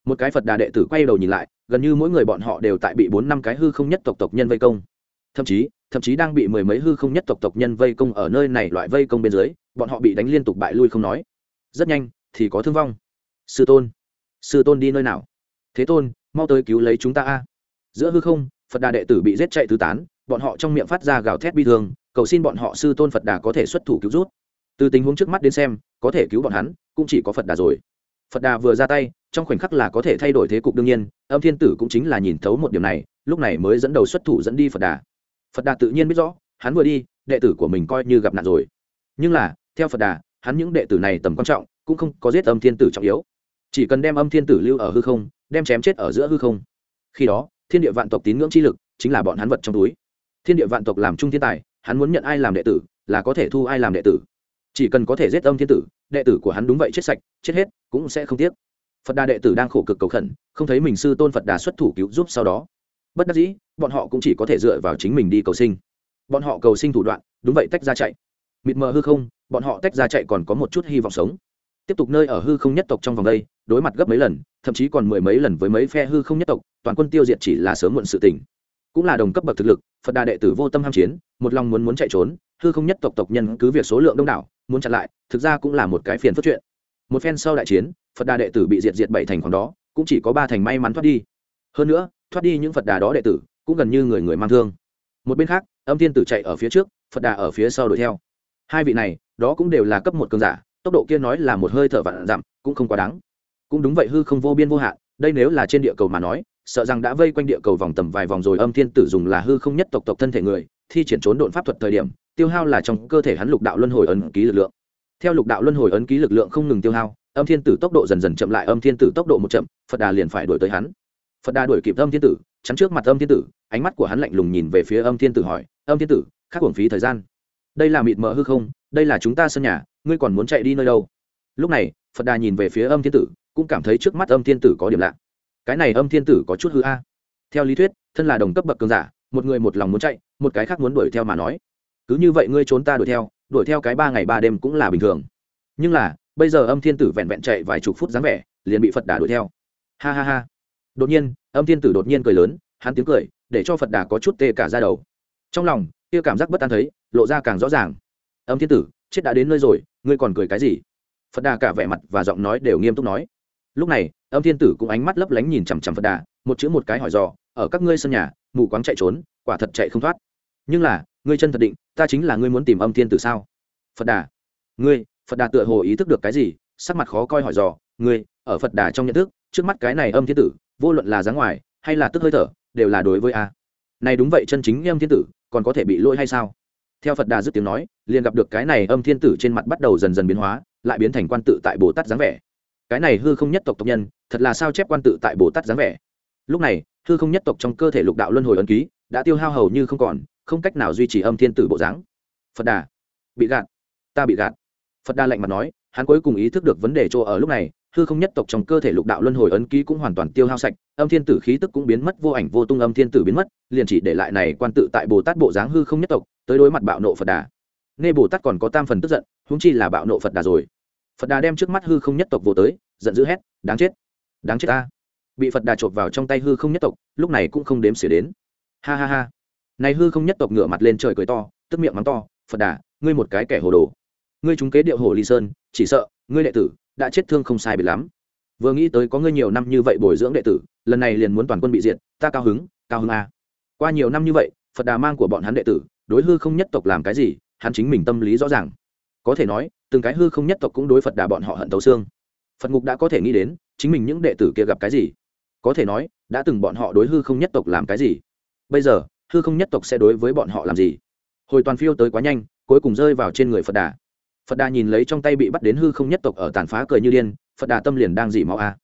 Speaker 1: Một cái phật đà đệ tử quay đầu nhìn lại, gần như mỗi người bọn họ đều tại bị bốn năm cái hư không nhất tộc tộc nhân vây công thậm chí thậm chí đang bị mười mấy hư không nhất tộc tộc nhân vây công ở nơi này loại vây công bên dưới, bọn họ bị đánh liên tục bại lui không nói. Rất nhanh, thì có thương vong. Sư tôn sư tôn đi nơi nào? Thế tôn, mau tới cứu lấy chúng ta a. Giữa hư không, phật đà đệ tử bị giết chạy tứ tán, bọn họ trong miệng phát ra gào thét bi thương, cầu xin bọn họ sư tôn phật đà có thể xuất thủ cứu rút. Từ tình huống trước mắt đến xem, có thể cứu bọn hắn, cũng chỉ có phật đà rồi. Phật đà vừa ra tay, trong khoảnh khắc là có thể thay đổi thế cục đương nhiên, âm thiên tử cũng chính là nhìn thấu một điểm này, lúc này mới dẫn đầu xuất thủ dẫn đi phật đà phật đà tự nhiên biết rõ, hắn vừa đi, đệ tử của mình coi như gặp nạn rồi. Nhưng là, theo phật đà, hắn những đệ tử này tầm quan trọng, cũng không có giết âm thiên tử trọng yếu. Chỉ cần đem âm thiên tử lưu ở hư không, đem chém chết ở giữa hư không. Khi đó, thiên địa vạn tộc tín ngưỡng chi lực chính là bọn hắn vật trong túi. Thiên địa vạn tộc làm trung thiên tài, hắn muốn nhận ai làm đệ tử, là có thể thu ai làm đệ tử. Chỉ cần có thể giết âm thiên tử, đệ tử của hắn đúng vậy chết sạch, chết hết, cũng sẽ không tiếc. Phật đà đệ tử đang khổ cực cầu khẩn, không thấy mình sư tôn phật đà xuất thủ cứu giúp sau đó. Bất đắc dĩ bọn họ cũng chỉ có thể dựa vào chính mình đi cầu sinh. Bọn họ cầu sinh thủ đoạn, đúng vậy, tách ra chạy. Mịt mờ hư không, bọn họ tách ra chạy còn có một chút hy vọng sống. Tiếp tục nơi ở hư không nhất tộc trong vòng đây, đối mặt gấp mấy lần, thậm chí còn mười mấy lần với mấy phe hư không nhất tộc, toàn quân tiêu diệt chỉ là sớm muộn sự tình. Cũng là đồng cấp bậc thực lực, phật đà đệ tử vô tâm ham chiến, một lòng muốn muốn chạy trốn, hư không nhất tộc tộc nhân cứ việc số lượng đông đảo, muốn chặn lại, thực ra cũng là một cái phiền phức chuyện. Một phen sau đại chiến, phật đà đệ tử bị diệt diệt bảy thành khoảng đó, cũng chỉ có ba thành may mắn thoát đi. Hơn nữa, thoát đi những phật đà đó đệ tử cũng gần như người người mang thương. Một bên khác, âm thiên tử chạy ở phía trước, phật đà ở phía sau đuổi theo. Hai vị này, đó cũng đều là cấp một cường giả, tốc độ kia nói là một hơi thở vạn dặm cũng không quá đáng. Cũng đúng vậy hư không vô biên vô hạn, đây nếu là trên địa cầu mà nói, sợ rằng đã vây quanh địa cầu vòng tầm vài vòng rồi âm thiên tử dùng là hư không nhất tộc tộc thân thể người, thi triển trốn độn pháp thuật thời điểm, tiêu hao là trong cơ thể hắn lục đạo luân hồi ấn ký lực lượng. Theo lục đạo luân hồi ấn ký lực lượng không ngừng tiêu hao, âm thiên tử tốc độ dần dần chậm lại, âm thiên tử tốc độ một chậm, phật đà liền phải đuổi tới hắn. Phật đà đuổi kịp âm thiên tử chắn trước mặt âm thiên tử, ánh mắt của hắn lạnh lùng nhìn về phía âm thiên tử hỏi, âm thiên tử khác uổng phí thời gian. Đây là mịt mờ hư không, đây là chúng ta sân nhà, ngươi còn muốn chạy đi nơi đâu? Lúc này, phật đà nhìn về phía âm thiên tử, cũng cảm thấy trước mắt âm thiên tử có điểm lạ. Cái này âm thiên tử có chút hư a. Theo lý thuyết, thân là đồng cấp bậc cường giả, một người một lòng muốn chạy, một cái khác muốn đuổi theo mà nói. Cứ như vậy ngươi trốn ta đuổi theo đuổi theo cái ba ngày ba đêm cũng là bình thường. Nhưng là, bây giờ âm thiên tử vẹn vẹn chạy vài chục phút dáng vẻ, liền bị phật đà đuổi theo. Ha ha ha đột nhiên, âm thiên tử đột nhiên cười lớn, hắn tiếng cười, để cho phật đà có chút tê cả ra đầu. Trong lòng, kia cảm giác bất an thấy, lộ ra càng rõ ràng. Âm thiên tử, chết đã đến nơi rồi, ngươi còn cười cái gì? Phật đà cả vẻ mặt và giọng nói đều nghiêm túc nói. Lúc này, âm thiên tử cũng ánh mắt lấp lánh nhìn chằm chằm phật đà, một chữ một cái hỏi dò, ở các ngươi sân nhà, mù quáng chạy trốn, quả thật chạy không thoát. Nhưng là, ngươi chân thật định, ta chính là ngươi muốn tìm âm thiên tử sao? Phật đà, ngươi, phật đà tựa hồ ý thức được cái gì? Sắc mặt khó coi hỏi dò, ngươi, ở phật đà trong nhận thức, trước mắt cái này âm thiên tử vô luận là dáng ngoài hay là tức hơi thở, đều là đối với a. Này đúng vậy, chân chính âm thiên tử, còn có thể bị lỗi hay sao? Theo phật đà dứt tiếng nói, liền gặp được cái này âm thiên tử trên mặt bắt đầu dần dần biến hóa, lại biến thành quan tự tại bồ tát dáng vẻ. Cái này hư không nhất tộc tộc nhân, thật là sao chép quan tự tại bồ tát dáng vẻ? Lúc này, hư không nhất tộc trong cơ thể lục đạo luân hồi ấn ký, đã tiêu hao hầu như không còn, không cách nào duy trì âm thiên tử bộ dáng. Phật đà, bị gạt, ta bị gạt. Phật đà lạnh mặt nói, hắn cuối cùng ý thức được vấn đề chỗ ở lúc này hư không nhất tộc trong cơ thể lục đạo luân hồi ấn ký cũng hoàn toàn tiêu hao sạch, âm thiên tử khí tức cũng biến mất, vô ảnh vô tung âm thiên tử biến mất, liền chỉ để lại này quan tự tại bồ tát bộ dáng hư không nhất tộc, tới đối mặt bạo nộ phật đà. Nghe bồ tát còn có tam phần tức giận húng chi là bạo nộ phật đà rồi. Phật đà đem trước mắt hư không nhất tộc vô tới, giận dữ hét, đáng chết! Đáng chết ta! Bị phật đà chộp vào trong tay hư không nhất tộc, lúc này cũng không đếm xỉa đến. Ha ha ha! Này hư không nhất tộc ngửa mặt lên trời cười to, tức miệng mắng to, phật đà, ngươi một cái kẻ hồ đồ. Ngươi trúng kế điệu hồ ly sơn, chỉ sợ, ngươi đệ tử đã chết thương không sai biệt lắm. Vừa nghĩ tới có ngươi nhiều năm như vậy bồi dưỡng đệ tử, lần này liền muốn toàn quân bị diệt, ta cao hứng cao hứng a. Qua nhiều năm như vậy, phật đà mang của bọn hắn đệ tử, đối hư không nhất tộc làm cái gì, hắn chính mình tâm lý rõ ràng. Có thể nói, từng cái hư không nhất tộc cũng đối phật đà bọn họ hận tấu xương. Phật ngục đã có thể nghĩ đến, chính mình những đệ tử kia gặp cái gì? Có thể nói, đã từng bọn họ đối hư không nhất tộc làm cái gì? Bây giờ, hư không nhất tộc sẽ đối với bọn họ làm gì? Hồi toàn phiêu tới quá nhanh, cuối cùng rơi vào trên người phật đà phật đà nhìn lấy trong tay bị bắt đến hư không nhất tộc ở tàn phá cười như điên, phật đà tâm liền đang dỉ máu a.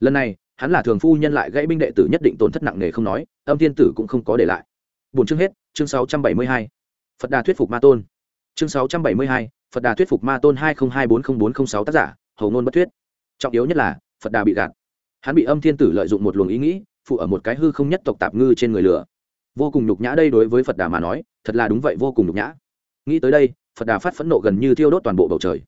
Speaker 1: Lần này, hắn là thường phu nhân lại gãy binh đệ tử nhất định tổn thất nặng nề không nói, âm thiên tử cũng không có để lại. Bốn chương hết, chương sáu trăm bảy mươi hai. Phật đà thuyết phục ma tôn. Chương sáu trăm bảy mươi hai, phật đà thuyết phục ma tôn hai nghìn hai bốn mươi bốn t r ă n h sáu tác giả, hầu ngôn bất thuyết. Trọng yếu nhất là, phật đà bị gạt. Hắn bị âm thiên tử lợi dụng một luồng ý nghĩ, phụ ở một cái hư không nhất tộc tạp ngư trên người lửa. Vô cùng nhục nhã đây đối với phật đà mà nói, thật là đúng vậy vô cùng nhục nhã. Nghĩ tới đây phật đà phát phẫn nộ gần như thiêu đốt toàn bộ bầu trời.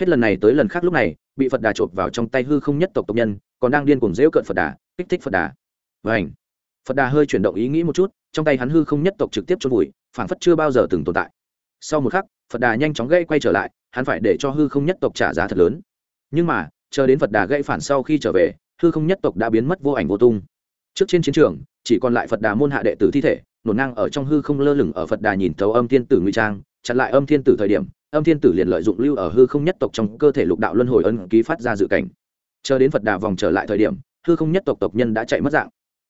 Speaker 1: Hết lần này tới lần khác lúc này, bị phật đà chộp vào trong tay hư không nhất tộc tộc nhân, còn đang điên cuồng rêu cợt phật đà, kích thích phật đà. Và ảnh phật đà hơi chuyển động ý nghĩ một chút, trong tay hắn hư không nhất tộc trực tiếp chôn vùi, phảng phất chưa bao giờ từng tồn tại. Sau một khắc, phật đà nhanh chóng gây quay trở lại, hắn phải để cho hư không nhất tộc trả giá thật lớn. Nhưng mà, chờ đến phật đà gây phản sau khi trở về, hư không nhất tộc đã biến mất vô ảnh vô tung. Trước trên chiến trường, chỉ còn lại phật đà môn hạ đệ tử thi thể, nổ ngang ở trong hư không lơ lửng ở phật đà nhìn thấu âm thiên tử nguy trang chặn lại âm thiên tử thời điểm, âm thiên tử liền lợi dụng lưu ở hư không nhất tộc trong cơ thể lục đạo luân hồi ân ký phát ra dự cảnh. Chờ đến phật đà vòng trở lại thời điểm, hư không nhất tộc tộc nhân đã chạy mất dạng.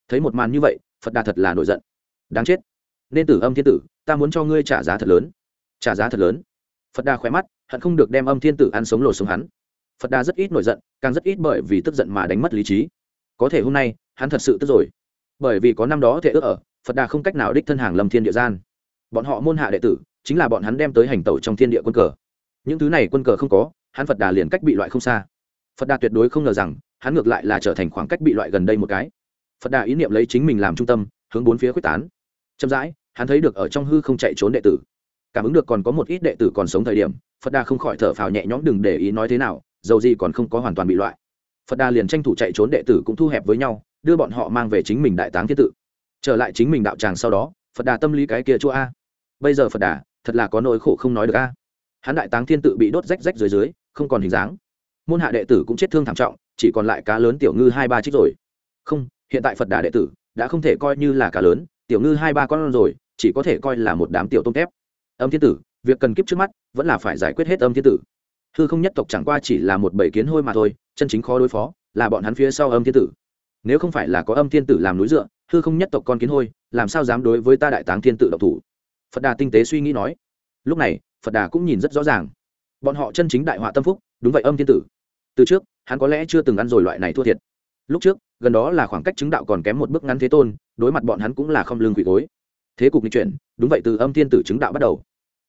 Speaker 1: Thấy một màn như vậy, phật đà thật là nổi giận. Đáng chết. Nên tử âm thiên tử, ta muốn cho ngươi trả giá thật lớn. Trả giá thật lớn. Phật đà khỏe mắt, hận không được đem âm thiên tử ăn sống lột sống hắn. Phật đà rất ít nổi giận, càng rất ít bởi vì tức giận mà đánh mất lý trí. Có thể hôm nay, hắn thật sự tức rồi. Bởi vì có năm đó thể ước ở, phật đà không cách nào đích thân hàng lâm thiên địa gian. Bọn họ môn hạ đệ tử chính là bọn hắn đem tới hành tẩu trong thiên địa quân cờ. Những thứ này quân cờ không có, hắn phật đà liền cách bị loại không xa. Phật đà tuyệt đối không ngờ rằng, hắn ngược lại là trở thành khoảng cách bị loại gần đây một cái. Phật đà ý niệm lấy chính mình làm trung tâm, hướng bốn phía quyết tán. Chậm rãi, hắn thấy được ở trong hư không chạy trốn đệ tử. Cảm ứng được còn có một ít đệ tử còn sống thời điểm, phật đà không khỏi thở phào nhẹ nhõm đừng để ý nói thế nào, dầu gì còn không có hoàn toàn bị loại. Phật đà liền tranh thủ chạy trốn đệ tử cũng thu hẹp với nhau, đưa bọn họ mang về chính mình đại táng thiết tự. Trở lại chính mình đạo tràng sau đó, phật đà tâm lý cái kia chỗ a bây giờ phật đà, thật là có nỗi khổ không nói được a. Hắn đại táng thiên tự bị đốt rách rách dưới dưới, không còn hình dáng. Môn hạ đệ tử cũng chết thương thảm trọng, chỉ còn lại cá lớn tiểu ngư hai ba trích rồi. Không, hiện tại phật đà đệ tử đã không thể coi như là cá lớn, tiểu ngư hai ba con rồi, chỉ có thể coi là một đám tiểu tôm tép. Âm thiên tử, việc cần kiếp trước mắt, vẫn là phải giải quyết hết âm thiên tử. Hư không nhất tộc chẳng qua chỉ là một bầy kiến hôi mà thôi, chân chính khó đối phó, là bọn hắn phía sau âm thiên tử. Nếu không phải là có âm thiên tử làm núi dựa, hư không nhất tộc con kiến hôi, làm sao dám đối với ta đại táng thiên tử độc thủ? Phật đà tinh tế suy nghĩ nói. Lúc này, phật đà cũng nhìn rất rõ ràng. Bọn họ chân chính đại họa tâm phúc, đúng vậy âm thiên tử. Từ trước, hắn có lẽ chưa từng ăn rồi loại này thua thiệt. Lúc trước, gần đó là khoảng cách chứng đạo còn kém một bước ngắn thế tôn, đối mặt bọn hắn cũng là không lương quỷ gối. Thế cục nghịch chuyển, đúng vậy từ âm thiên tử chứng đạo bắt đầu.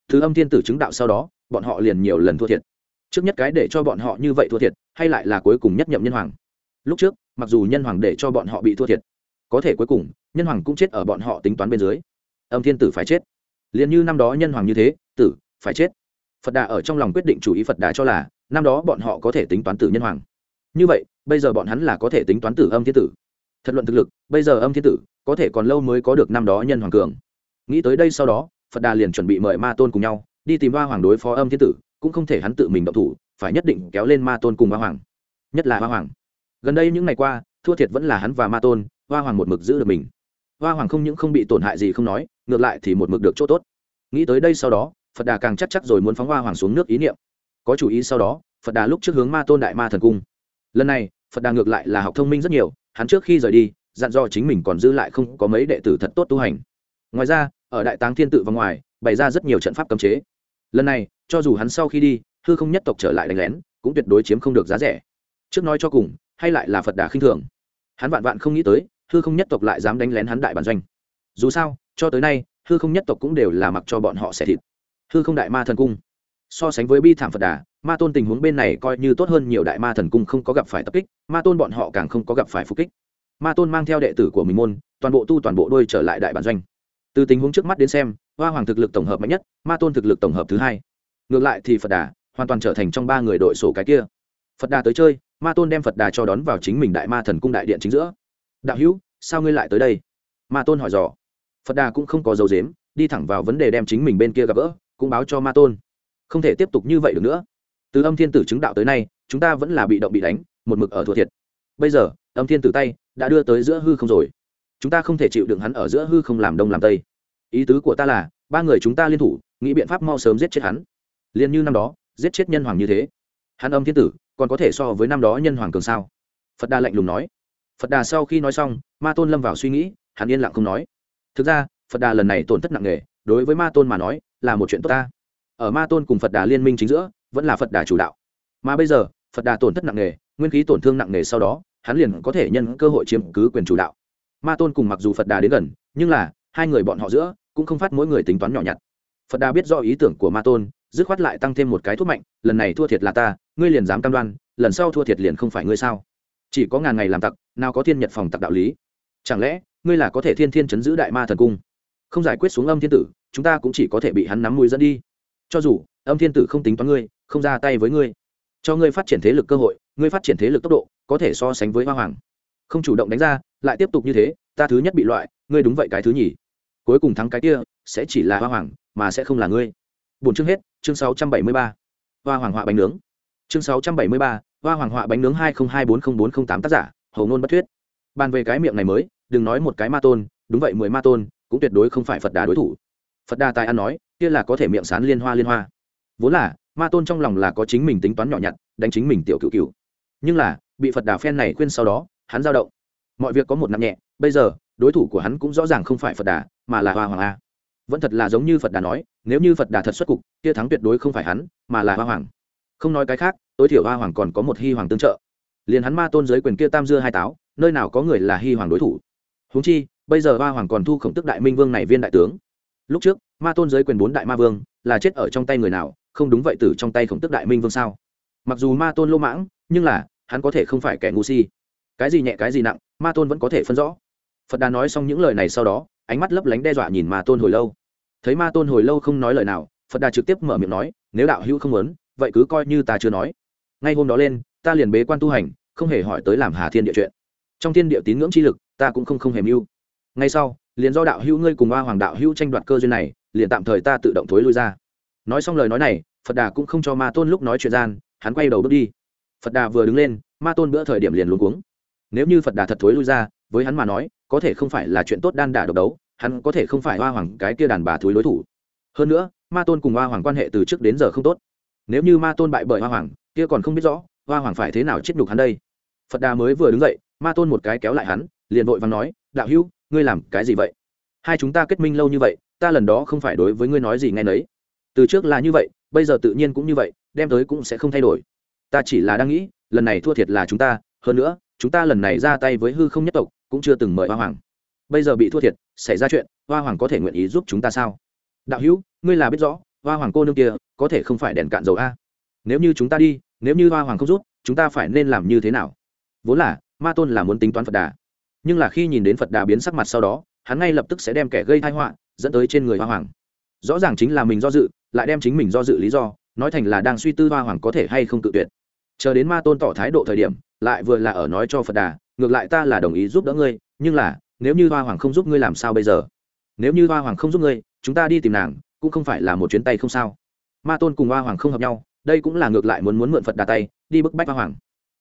Speaker 1: Từ âm thiên tử chứng đạo sau đó, bọn họ liền nhiều lần thua thiệt. Trước nhất cái để cho bọn họ như vậy thua thiệt, hay lại là cuối cùng nhất nhậm nhân hoàng. Lúc trước, mặc dù nhân hoàng để cho bọn họ bị thua thiệt, có thể cuối cùng, nhân hoàng cũng chết ở bọn họ tính toán bên dưới. Âm thiên tử phải chết liền như năm đó nhân hoàng như thế, tử, phải chết. Phật đà ở trong lòng quyết định chủ ý phật đà cho là, năm đó bọn họ có thể tính toán tử nhân hoàng. Như vậy, bây giờ bọn hắn là có thể tính toán tử âm thiên tử. Thật luận thực lực, bây giờ âm thiên tử, có thể còn lâu mới có được năm đó nhân hoàng cường. Nghĩ tới đây sau đó, phật đà liền chuẩn bị mời ma tôn cùng nhau, đi tìm ba hoàng đối phó âm thiên tử, cũng không thể hắn tự mình động thủ, phải nhất định kéo lên ma tôn cùng hoa hoàng. Nhất là hoa hoàng. Gần đây những ngày qua, thua thiệt vẫn là hắn và ma tôn hoa hoàng một mực giữ được mình. Hoa hoàng không những không bị tổn hại gì không nói ngược lại thì một mực được chỗ tốt. Nghĩ tới đây sau đó, phật đà càng chắc chắc rồi muốn phóng hoa hoàng xuống nước ý niệm. Có chủ ý sau đó, phật đà lúc trước hướng ma tôn đại ma thần cung. Lần này, phật đà ngược lại là học thông minh rất nhiều, hắn trước khi rời đi, dặn do chính mình còn giữ lại không có mấy đệ tử thật tốt tu hành. Ngoài ra, ở đại táng thiên tự và ngoài, bày ra rất nhiều trận pháp cấm chế. Lần này, cho dù hắn sau khi đi, hư không nhất tộc trở lại đánh lén, cũng tuyệt đối chiếm không được giá rẻ. Trước nói cho cùng, hay lại là phật đà khinh thường. Hắn vạn vạn không nghĩ tới, hư không nhất tộc lại dám đánh lén hắn đại bản doanh. Dù sao cho tới nay, hư không nhất tộc cũng đều là mặc cho bọn họ xẻ thịt. Hư không đại ma thần cung. So sánh với bi thảm phật đà, ma tôn tình huống bên này coi như tốt hơn nhiều đại ma thần cung không có gặp phải tập kích, ma tôn bọn họ càng không có gặp phải phục kích. Ma tôn mang theo đệ tử của mình môn, toàn bộ tu toàn bộ đôi trở lại đại bản doanh. Từ tình huống trước mắt đến xem, hoa hoàng thực lực tổng hợp mạnh nhất, ma tôn thực lực tổng hợp thứ hai. Ngược lại thì phật đà hoàn toàn trở thành trong ba người đội sổ cái kia. Phật đà tới chơi, ma tôn đem phật đà cho đón vào chính mình đại ma thần cung đại điện chính giữa. Đạo hữu, sao ngươi lại tới đây? Ma tôn hỏi dò phật đà cũng không có dấu dếm đi thẳng vào vấn đề đem chính mình bên kia gặp gỡ, cũng báo cho ma tôn. Không thể tiếp tục như vậy được nữa. Từ âm thiên tử chứng đạo tới nay, chúng ta vẫn là bị động bị đánh, một mực ở thua thiệt. Bây giờ, âm thiên tử tay đã đưa tới giữa hư không rồi. Chúng ta không thể chịu đựng hắn ở giữa hư không làm đông làm tây. Ý tứ của ta là, ba người chúng ta liên thủ, nghĩ biện pháp mau sớm giết chết hắn. Liền như năm đó, giết chết nhân hoàng như thế. Hắn âm thiên tử, còn có thể so với năm đó nhân hoàng cường sao? Phật đà lạnh lùng nói. Phật đà sau khi nói xong, ma tôn lâm vào suy nghĩ, hắn yên lặng không nói thực ra, phật đà lần này tổn thất nặng nề, đối với ma tôn mà nói, là một chuyện tốt ta. Ở ma tôn cùng phật đà liên minh chính giữa, vẫn là phật đà chủ đạo. Mà bây giờ, phật đà tổn thất nặng nề, nguyên khí tổn thương nặng nề sau đó, hắn liền có thể nhân cơ hội chiếm cứ quyền chủ đạo. Ma tôn cùng mặc dù phật đà đến gần, nhưng là, hai người bọn họ giữa, cũng không phát mỗi người tính toán nhỏ nhặt. Phật đà biết do ý tưởng của ma tôn, dứt khoát lại tăng thêm một cái thuốc mạnh, lần này thua thiệt là ta, ngươi liền dám cam đoan, lần sau thua thiệt liền không phải ngươi sao? Chỉ có ngàn ngày làm tặc, nào có thiên nhật phòng tặc đạo lý. Chẳng lẽ ngươi là có thể thiên thiên chấn giữ đại ma thần cung. Không giải quyết xuống âm thiên tử, chúng ta cũng chỉ có thể bị hắn nắm mũi dẫn đi. Cho dù, âm thiên tử không tính toán ngươi, không ra tay với ngươi. Cho ngươi phát triển thế lực cơ hội, ngươi phát triển thế lực tốc độ, có thể so sánh với hoa hoàng. Không chủ động đánh ra, lại tiếp tục như thế, ta thứ nhất bị loại, ngươi đúng vậy cái thứ nhì. Cuối cùng thắng cái kia, sẽ chỉ là hoa hoàng, mà sẽ không là ngươi. Bốn chương hết, chương sáu trăm bảy mươi ba. Hoa hoàng họa bánh nướng. Chương sáu trăm bảy mươi ba, hoa hoàng họa bánh nướng hai nghìn hai bốn mươi bốn t tám tác giả hầu ngôn bất thuyết. Bàn về cái miệng này mới đừng nói một cái ma tôn, đúng vậy, mười ma tôn, cũng tuyệt đối không phải phật đà đối thủ. Phật đà tài ăn nói, kia là có thể miệng sán liên hoa liên hoa. Vốn là, ma tôn trong lòng là có chính mình tính toán nhỏ nhặt, đánh chính mình tiểu cựu cựu nhưng là, bị phật đà phen này khuyên sau đó, hắn giao động. Mọi việc có một nặng nhẹ, bây giờ, đối thủ của hắn cũng rõ ràng không phải phật đà, mà là hoa hoàng a. Vẫn thật là giống như phật đà nói, nếu như phật đà thật xuất cục, kia thắng tuyệt đối không phải hắn, mà là hoa hoàng. Không nói cái khác, tối thiểu hoa hoàng còn có một hy hoàng tương trợ. Liền hắn ma tôn giới quyền kia tam dưa hai táo, nơi nào có người là hy hoàng đối thủ? Huống chi, bây giờ hoa hoàng còn thu khổng tức đại minh vương này viên đại tướng. Lúc trước, ma tôn giới quyền bốn đại ma vương là chết ở trong tay người nào, không đúng vậy tử trong tay khổng tức đại minh vương sao? Mặc dù ma tôn lô mãng, nhưng là, hắn có thể không phải kẻ ngu si. Cái gì nhẹ, cái gì nặng, ma tôn vẫn có thể phân rõ. Phật đà nói xong những lời này sau đó, ánh mắt lấp lánh đe dọa nhìn ma tôn hồi lâu. Thấy ma tôn hồi lâu không nói lời nào, phật đà trực tiếp mở miệng nói, nếu đạo hữu không muốn, vậy cứ coi như ta chưa nói. Ngay hôm đó lên, ta liền bế quan tu hành, không hề hỏi tới làm hà thiên địa chuyện. Trong thiên địa tín ngưỡng chi lực ta cũng không không hề mưu. Ngay sau, liền do đạo hữu ngươi cùng hoa hoàng đạo hữu tranh đoạt cơ duyên này, liền tạm thời ta tự động thối lui ra. Nói xong lời nói này, phật đà cũng không cho ma tôn lúc nói chuyện gian, hắn quay đầu bước đi. Phật đà vừa đứng lên, ma tôn bữa thời điểm liền luôn cuống. Nếu như phật đà thật thối lui ra, với hắn mà nói, có thể không phải là chuyện tốt đan đả độc đấu, hắn có thể không phải hoa hoàng cái kia đàn bà thúi đối thủ. Hơn nữa, ma tôn cùng hoa hoàng quan hệ từ trước đến giờ không tốt. Nếu như ma tôn bại bởi hoa hoàng, kia còn không biết rõ, hoa hoàng phải thế nào chết nhục hắn đây. Phật đà mới vừa đứng dậy, ma tôn một cái kéo lại hắn liền vội vàng nói, đạo hữu, ngươi làm cái gì vậy? Hai chúng ta kết minh lâu như vậy, ta lần đó không phải đối với ngươi nói gì ngay nấy. Từ trước là như vậy, bây giờ tự nhiên cũng như vậy, đem tới cũng sẽ không thay đổi. Ta chỉ là đang nghĩ, lần này thua thiệt là chúng ta, hơn nữa, chúng ta lần này ra tay với hư không nhất tộc, cũng chưa từng mời hoa hoàng. Bây giờ bị thua thiệt, xảy ra chuyện, hoa hoàng có thể nguyện ý giúp chúng ta sao? Đạo hữu, ngươi là biết rõ, hoa hoàng cô nương kia, có thể không phải đèn cạn dầu a. Nếu như chúng ta đi, nếu như hoa hoàng không giúp, chúng ta phải nên làm như thế nào? Vốn là, ma tôn là muốn tính toán phật đà nhưng là khi nhìn đến phật đà biến sắc mặt sau đó, hắn ngay lập tức sẽ đem kẻ gây thai họa dẫn tới trên người hoa hoàng. Rõ ràng chính là mình do dự, lại đem chính mình do dự lý do, nói thành là đang suy tư hoa hoàng có thể hay không tự tuyệt. Chờ đến ma tôn tỏ thái độ thời điểm, lại vừa là ở nói cho phật đà, ngược lại ta là đồng ý giúp đỡ ngươi, nhưng là, nếu như hoa hoàng không giúp ngươi làm sao bây giờ? Nếu như hoa hoàng không giúp ngươi, chúng ta đi tìm nàng, cũng không phải là một chuyến tay không sao. Ma tôn cùng hoa hoàng không hợp nhau, đây cũng là ngược lại muốn muốn mượn phật đà tay, đi bức bách hoa hoàng.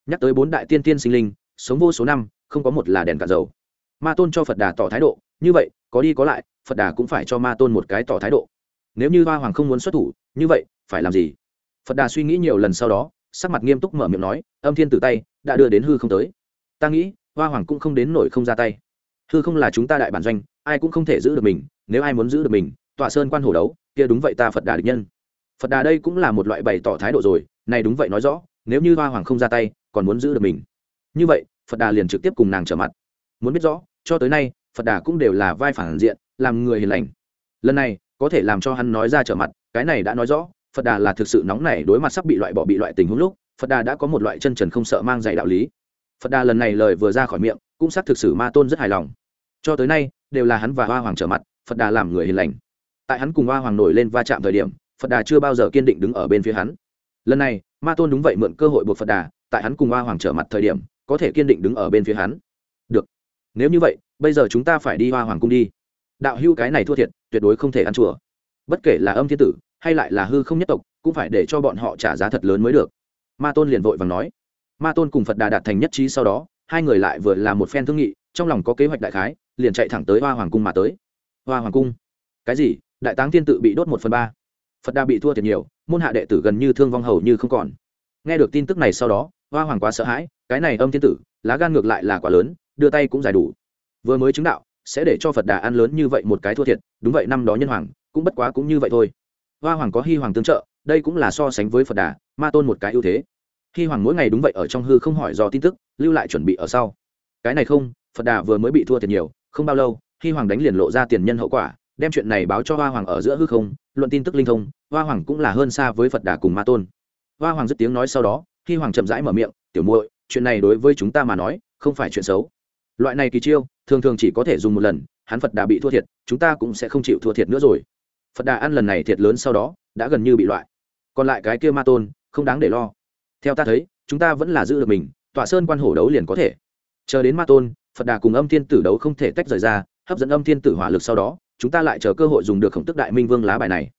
Speaker 1: Nhắc tới bốn đại tiên tiên sinh linh sống vô số năm, không có một là đèn cạn dầu. Ma tôn cho phật đà tỏ thái độ, như vậy, có đi có lại, phật đà cũng phải cho ma tôn một cái tỏ thái độ. Nếu như hoa hoàng không muốn xuất thủ, như vậy, phải làm gì? Phật đà suy nghĩ nhiều lần sau đó, sắc mặt nghiêm túc mở miệng nói, âm thiên từ tay, đã đưa đến hư không tới. Ta nghĩ, hoa hoàng cũng không đến nổi không ra tay. Hư không là chúng ta đại bản doanh, ai cũng không thể giữ được mình, nếu ai muốn giữ được mình, tọa sơn quan hổ đấu, kia đúng vậy ta phật đà địch nhân. Phật đà đây cũng là một loại bày tỏ thái độ rồi, này đúng vậy nói rõ, nếu như hoa hoàng không ra tay, còn muốn giữ được mình như vậy, phật đà liền trực tiếp cùng nàng trở mặt. Muốn biết rõ, cho tới nay, phật đà cũng đều là vai phản diện, làm người hiền lành. Lần này, có thể làm cho hắn nói ra trở mặt, cái này đã nói rõ, phật đà là thực sự nóng nảy đối mặt sắp bị loại bỏ bị loại tình huống lúc, phật đà đã có một loại chân trần không sợ mang dạy đạo lý. Phật đà lần này lời vừa ra khỏi miệng, cũng xác thực sự ma tôn rất hài lòng. Cho tới nay, đều là hắn và hoa hoàng trở mặt, phật đà làm người hiền lành. Tại hắn cùng hoa hoàng nổi lên va chạm thời điểm, phật đà chưa bao giờ kiên định đứng ở bên phía hắn. Lần này, ma tôn đúng vậy mượn cơ hội buộc phật đà, tại hắn cùng hoa hoàng trở mặt thời điểm có thể kiên định đứng ở bên phía hắn. Được. Nếu như vậy, bây giờ chúng ta phải đi hoa hoàng cung đi. Đạo hưu cái này thua thiệt, tuyệt đối không thể ăn chùa. Bất kể là âm thiên tử, hay lại là hư không nhất tộc, cũng phải để cho bọn họ trả giá thật lớn mới được. Ma tôn liền vội và nói. Ma tôn cùng phật đà đạt thành nhất trí sau đó, hai người lại vừa là một phen thương nghị, trong lòng có kế hoạch đại khái, liền chạy thẳng tới hoa hoàng cung mà tới. Hoa hoàng cung? Cái gì? Đại táng thiên tự bị đốt một phần ba. Phật đà bị thua thiệt nhiều, môn hạ đệ tử gần như thương vong hầu như không còn. Nghe được tin tức này sau đó hoa hoàng quá sợ hãi, cái này âm thiên tử, lá gan ngược lại là quá lớn, đưa tay cũng giải đủ. Vừa mới chứng đạo, sẽ để cho phật đà ăn lớn như vậy một cái thua thiệt, đúng vậy năm đó nhân hoàng, cũng bất quá cũng như vậy thôi. Hoa hoàng có hy hoàng tương trợ, đây cũng là so sánh với phật đà, ma tôn một cái ưu thế. Hy hoàng mỗi ngày đúng vậy ở trong hư không hỏi do tin tức, lưu lại chuẩn bị ở sau. Cái này không, phật đà vừa mới bị thua thiệt nhiều, không bao lâu hy hoàng đánh liền lộ ra tiền nhân hậu quả, đem chuyện này báo cho hoa hoàng ở giữa hư không, luận tin tức linh thông, hoa hoàng cũng là hơn xa với phật đà cùng ma tôn. Hoa hoàng dứt tiếng nói sau đó khi hoàng chậm rãi mở miệng, tiểu muội, chuyện này đối với chúng ta mà nói, không phải chuyện xấu. Loại này kỳ chiêu, thường thường chỉ có thể dùng một lần, hắn phật đà bị thua thiệt, chúng ta cũng sẽ không chịu thua thiệt nữa rồi. Phật đà ăn lần này thiệt lớn sau đó, đã gần như bị loại. Còn lại cái kia ma tôn, không đáng để lo. Theo ta thấy, chúng ta vẫn là giữ được mình, tọa sơn quan hổ đấu liền có thể. Chờ đến ma tôn, phật đà cùng âm thiên tử đấu không thể tách rời ra, hấp dẫn âm thiên tử hỏa lực sau đó, chúng ta lại chờ cơ hội dùng được khổng tức đại minh vương lá bài này.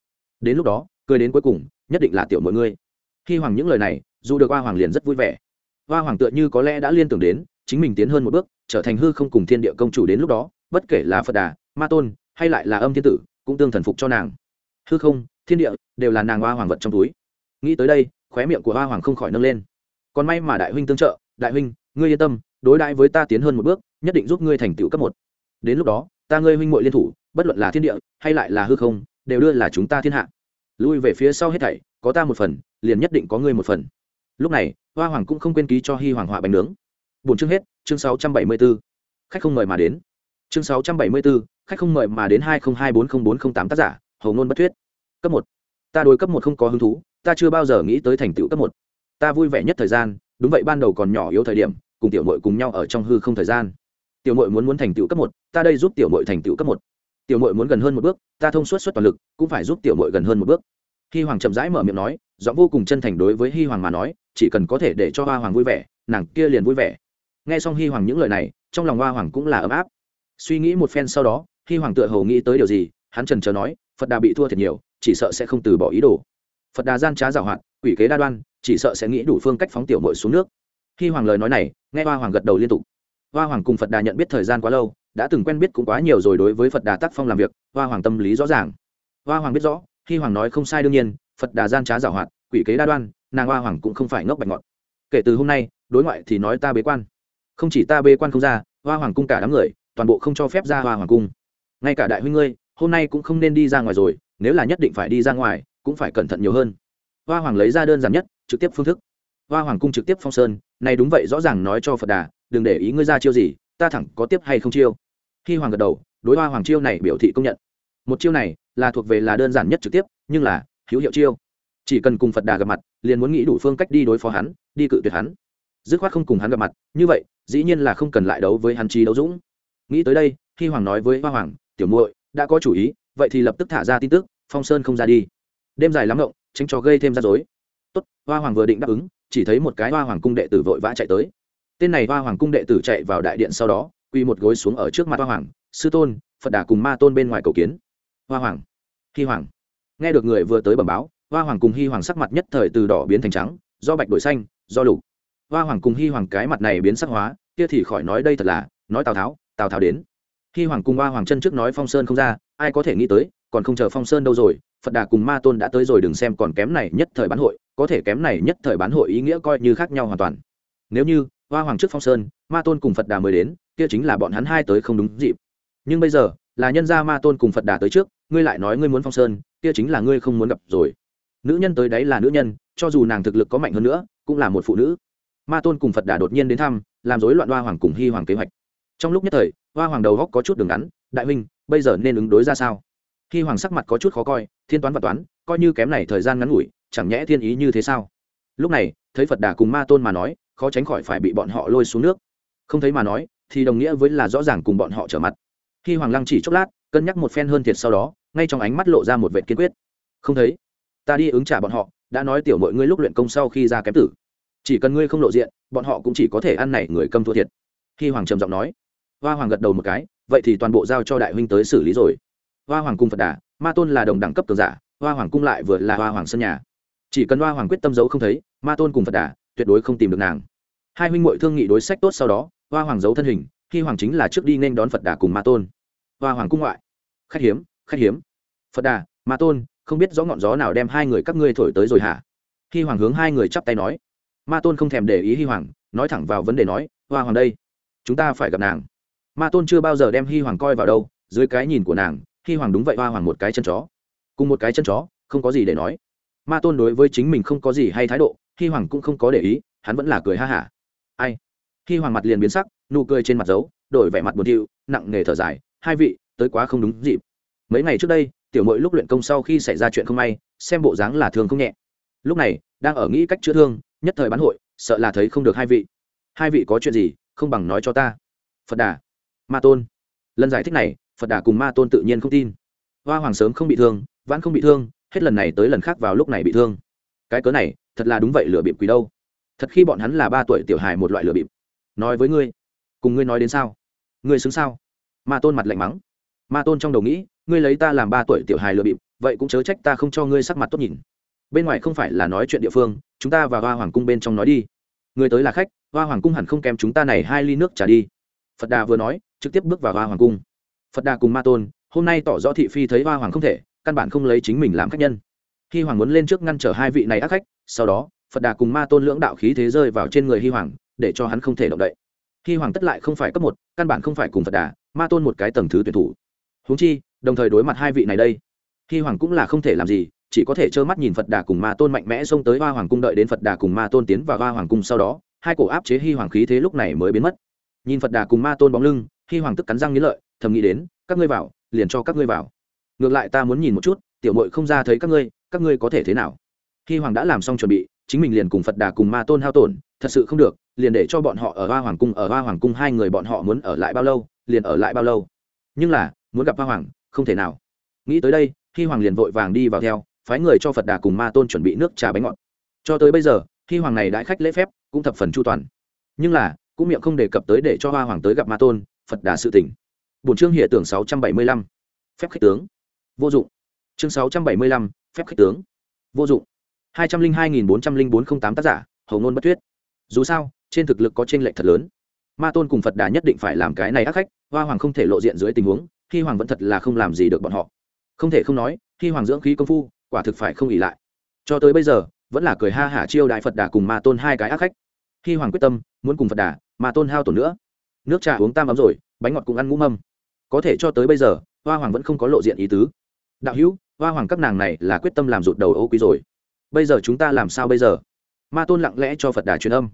Speaker 1: Đến lúc đó, cười đến cuối cùng, nhất định là tiểu mọi người khi hoàng những lời này, dù được hoa hoàng liền rất vui vẻ. Hoa hoàng tựa như có lẽ đã liên tưởng đến, chính mình tiến hơn một bước, trở thành hư không cùng thiên địa công chủ đến lúc đó, bất kể là phật đà, ma tôn, hay lại là âm thiên tử, cũng tương thần phục cho nàng. Hư không, thiên địa, đều là nàng hoa hoàng vật trong túi. Nghĩ tới đây, khóe miệng của hoa hoàng không khỏi nâng lên. Còn may mà đại huynh tương trợ, đại huynh, ngươi yên tâm, đối đãi với ta tiến hơn một bước, nhất định giúp ngươi thành tựu cấp một. Đến lúc đó, ta ngươi huynh muội liên thủ, bất luận là thiên địa, hay lại là hư không, đều đưa là chúng ta thiên hạ. Lui về phía sau hết thảy, có ta một phần liền nhất định có ngươi một phần. Lúc này hoa hoàng cũng không quên ký cho Hi hoàng họa bánh nướng. Bốn chương hết chương sáu trăm bảy mươi 674. khách không mời mà đến. Chương sáu trăm bảy mươi 674, khách không mời mà đến hai nghìn hai bốn không bốn không tám tác giả hầu ngôn bất thuyết. Cấp một. Ta đối cấp một không có hứng thú ta chưa bao giờ nghĩ tới thành tựu cấp một. Ta vui vẻ nhất thời gian đúng vậy ban đầu còn nhỏ yếu thời điểm cùng tiểu mội cùng nhau ở trong hư không thời gian. Tiểu mội muốn muốn thành tựu cấp một ta đây giúp tiểu mội thành tựu cấp một. Tiểu mội muốn gần hơn một bước ta thông suốt suốt toàn lực cũng phải giúp tiểu mội gần hơn một bước. Khi hoàng chậm rãi mở miệng nói giọng vô cùng chân thành đối với Hi hoàng mà nói, chỉ cần có thể để cho hoa hoàng vui vẻ, nàng kia liền vui vẻ. Nghe xong Hi hoàng những lời này, trong lòng hoa hoàng cũng là ấm áp. Suy nghĩ một phen sau đó, Hi hoàng tựa hồ nghĩ tới điều gì, hắn trần chờ nói, phật đà bị thua thiệt nhiều, chỉ sợ sẽ không từ bỏ ý đồ. Phật đà gian trá giảo hoạt, quỷ kế đa đoan, chỉ sợ sẽ nghĩ đủ phương cách phóng tiểu mội xuống nước. Hi hoàng lời nói này, nghe hoa hoàng gật đầu liên tục. Hoa hoàng cùng phật đà nhận biết thời gian quá lâu, đã từng quen biết cũng quá nhiều rồi đối với phật đà tác phong làm việc, hoa hoàng tâm lý rõ ràng. Hoa hoàng biết rõ, Hi hoàng nói không sai đương nhiên phật đà gian trá giảo hoạt, quỷ kế đa đoan, nàng hoa hoàng cũng không phải ngốc bạch ngọt kể từ hôm nay, đối ngoại thì nói ta bế quan. Không chỉ ta bế quan không ra, hoa hoàng cung cả đám người, toàn bộ không cho phép ra hoa hoàng cung. Ngay cả đại huynh ngươi, hôm nay cũng không nên đi ra ngoài rồi, nếu là nhất định phải đi ra ngoài, cũng phải cẩn thận nhiều hơn. Hoa hoàng lấy ra đơn giản nhất, trực tiếp phương thức. Hoa hoàng cung trực tiếp phong sơn, này đúng vậy, rõ ràng nói cho phật đà, đừng để ý ngươi ra chiêu gì, ta thẳng có tiếp hay không chiêu. Khi hoàng gật đầu, đối hoa hoàng chiêu này biểu thị công nhận. Một chiêu này là thuộc về là đơn giản nhất trực tiếp, nhưng là hữu hiệu chiêu. Chỉ cần cùng phật đà gặp mặt, liền muốn nghĩ đủ phương cách đi đối phó hắn, đi cự tuyệt hắn. Dứt khoát không cùng hắn gặp mặt, như vậy, dĩ nhiên là không cần lại đấu với hắn trí đấu dũng. Nghĩ tới đây khi hoàng nói với hoa hoàng, tiểu muội, đã có chủ ý, vậy thì lập tức thả ra tin tức, phong sơn không ra đi. Đêm dài lắm ngộng, tránh cho gây thêm ra dối tốt, hoa hoàng vừa định đáp ứng, chỉ thấy một cái hoa hoàng cung đệ tử vội vã chạy tới. Tên này hoa hoàng cung đệ tử chạy vào đại điện sau đó quy một gối xuống ở trước mặt hoa hoàng, sư tôn, phật đà cùng ma tôn bên ngoài cầu kiến. Hoa hoàng khi hoàng nghe được người vừa tới bẩm báo, hoa hoàng cùng hy hoàng sắc mặt nhất thời từ đỏ biến thành trắng, do bạch đổi xanh, do lục. Hoa hoàng cùng hy hoàng cái mặt này biến sắc hóa, kia thì khỏi nói đây thật là, nói tào tháo tào tháo đến. Hy hoàng cùng hoa hoàng chân trước nói phong sơn không ra, ai có thể nghĩ tới, còn không chờ phong sơn đâu rồi, phật đà cùng ma tôn đã tới rồi đừng xem còn kém này nhất thời bán hội, có thể kém này nhất thời bán hội ý nghĩa coi như khác nhau hoàn toàn. Nếu như, hoa hoàng trước phong sơn, ma tôn cùng phật đà mới đến, kia chính là bọn hắn hai tới không đúng dịp. Nhưng bây giờ, là nhân gia ma tôn cùng phật đà tới trước ngươi lại nói ngươi muốn phong sơn, kia chính là ngươi không muốn gặp rồi. Nữ nhân tới đấy là nữ nhân, cho dù nàng thực lực có mạnh hơn nữa, cũng là một phụ nữ. Ma tôn cùng phật đà đột nhiên đến thăm, làm rối loạn hoa hoàng cùng hy hoàng kế hoạch. Trong lúc nhất thời, hoa hoàng đầu góc có chút đường ngắn, đại huynh, bây giờ nên ứng đối ra sao? Hy hoàng sắc mặt có chút khó coi, thiên toán và toán, coi như kém này thời gian ngắn ngủi, chẳng nhẽ thiên ý như thế sao? Lúc này, thấy phật đà cùng ma tôn mà nói, khó tránh khỏi phải bị bọn họ lôi xuống nước. Không thấy mà nói, thì đồng nghĩa với là rõ ràng cùng bọn họ trở mặt. Khi hoàng lăng chỉ chốc lát, cân nhắc một phen hơn thiệt sau đó ngay trong ánh mắt lộ ra một vệ kiên quyết. Không thấy. Ta đi ứng trả bọn họ, đã nói tiểu mọi ngươi lúc luyện công sau khi ra kém tử. Chỉ cần ngươi không lộ diện, bọn họ cũng chỉ có thể ăn này người câm thua thiệt. Khi hoàng trầm giọng nói. Hoa hoàng gật đầu một cái, vậy thì toàn bộ giao cho đại huynh tới xử lý rồi. Hoa hoàng cung phật đà, ma tôn là đồng đẳng cấp cường giả, hoa hoàng cung lại vừa là hoa hoàng sân nhà. Chỉ cần hoa hoàng quyết tâm giấu không thấy, ma tôn cùng phật đà, tuyệt đối không tìm được nàng. Hai huynh muội thương nghị đối sách tốt sau đó, hoa hoàng giấu thân hình khi hoàng chính là trước đi nên đón phật đà cùng ma tôn. Hoa hoàng cung ngoại. Khách hiếm khách hiếm. Phật đà, ma tôn, không biết rõ ngọn gió nào đem hai người các ngươi thổi tới rồi hả? Hi hoàng hướng hai người chắp tay nói. Ma tôn không thèm để ý hi hoàng, nói thẳng vào vấn đề nói, hoa hoàng đây, chúng ta phải gặp nàng. Ma tôn chưa bao giờ đem hi hoàng coi vào đâu, dưới cái nhìn của nàng, hi hoàng đúng vậy, hoa hoàng một cái chân chó. Cùng một cái chân chó, không có gì để nói. Ma tôn đối với chính mình không có gì hay thái độ, hi hoàng cũng không có để ý, hắn vẫn là cười ha hả. Ai? Hi hoàng mặt liền biến sắc, nụ cười trên mặt dấu đổi vẻ mặt buồn thiu, nặng nề thở dài, hai vị, tới quá không đúng dịp mấy ngày trước đây, tiểu mội lúc luyện công sau khi xảy ra chuyện không may, xem bộ dáng là thương không nhẹ. Lúc này, đang ở nghĩ cách chữa thương, nhất thời bán hội, sợ là thấy không được hai vị. Hai vị có chuyện gì, không bằng nói cho ta. Phật đà, ma tôn. Lần giải thích này, phật đà cùng ma tôn tự nhiên không tin. Hoa hoàng sớm không bị thương, vãn không bị thương, hết lần này tới lần khác vào lúc này bị thương. Cái cớ này, thật là đúng vậy lửa bịp quỷ đâu. Thật khi bọn hắn là ba tuổi tiểu hài một loại lửa bịp. Nói với ngươi, cùng ngươi nói đến sao? Ngươi xứng sao? Ma tôn mặt lạnh mắng. Ma tôn trong đầu nghĩ ngươi lấy ta làm ba tuổi tiểu hài lừa bịp, vậy cũng chớ trách ta không cho ngươi sắc mặt tốt nhìn. Bên ngoài không phải là nói chuyện địa phương, chúng ta và hoa hoàng cung bên trong nói đi. Người tới là khách, hoa hoàng cung hẳn không kém chúng ta này hai ly nước trả đi. Phật đà vừa nói, trực tiếp bước vào hoa hoàng cung. Phật đà cùng ma tôn, hôm nay tỏ rõ thị phi thấy hoa hoàng không thể, căn bản không lấy chính mình làm khách nhân. Khi hoàng muốn lên trước ngăn trở hai vị này ác khách, sau đó, phật đà cùng ma tôn lưỡng đạo khí thế rơi vào trên người hi hoàng, để cho hắn không thể động đậy. Hi hoàng tất lại không phải cấp một, căn bản không phải cùng phật đà, ma tôn một cái tầng thứ tuyển thủ. Huống chi đồng thời đối mặt hai vị này đây. Hi hoàng cũng là không thể làm gì, chỉ có thể trơ mắt nhìn phật đà cùng ma tôn mạnh mẽ xông tới hoa hoàng cung đợi đến phật đà cùng ma tôn tiến vào hoa hoàng cung sau đó, hai cổ áp chế hi hoàng khí thế lúc này mới biến mất. Nhìn phật đà cùng ma tôn bóng lưng, hi hoàng tức cắn răng nghĩ lợi, thầm nghĩ đến, các ngươi vào, liền cho các ngươi vào. Ngược lại ta muốn nhìn một chút, tiểu mội không ra thấy các ngươi các ngươi có thể thế nào? Hi hoàng đã làm xong chuẩn bị, chính mình liền cùng phật đà cùng ma tôn hao tổn, thật sự không được, liền để cho bọn họ ở hoa hoàng cung, ở hoa hoàng cung hai người bọn họ muốn ở lại bao lâu, liền ở lại bao lâu. Nhưng là, muốn gặp hoa hoàng không thể nào. Nghĩ tới đây, hi hoàng liền vội vàng đi vào theo, phái người cho phật đà cùng ma tôn chuẩn bị nước trà bánh ngọt. Cho tới bây giờ, hi hoàng này đãi khách lễ phép, cũng thập phần chu toàn. Nhưng là, cũng miệng không đề cập tới để cho hoa hoàng tới gặp ma tôn, phật đà sự tỉnh bổn chương hiện tưởng sáu trăm bảy mươi lăm. Phép khích tướng. Vô dụng. Chương sáu trăm bảy mươi lăm. Phép khích tướng. Vô dụng. hai trăm linh hai nghìn bốn trăm linh bốn không tám tác giả, hầu ngôn bất thuyết. Dù sao, trên thực lực có t r ê n lệch thật lớn. Ma tôn cùng phật đà nhất định phải làm cái này ác khách, hoa hoàng không thể lộ diện dưới tình huống khi hoàng vẫn thật là không làm gì được bọn họ. Không thể không nói, khi hoàng dưỡng khí công phu, quả thực phải không ỉ lại. Cho tới bây giờ, vẫn là cười ha hả chiêu đại phật đà cùng ma tôn hai cái ác khách. Khi hoàng quyết tâm, muốn cùng phật đà, ma tôn hao tổn nữa. Nước trà uống tam ấm rồi, bánh ngọt cũng ăn ngũ mâm. Có thể cho tới bây giờ, hoa hoàng vẫn không có lộ diện ý tứ. Đạo hữu, hoa hoàng các nàng này là quyết tâm làm rụt đầu ô quý rồi. Bây giờ chúng ta làm sao bây giờ? Ma tôn lặng lẽ cho phật đà truyền âm.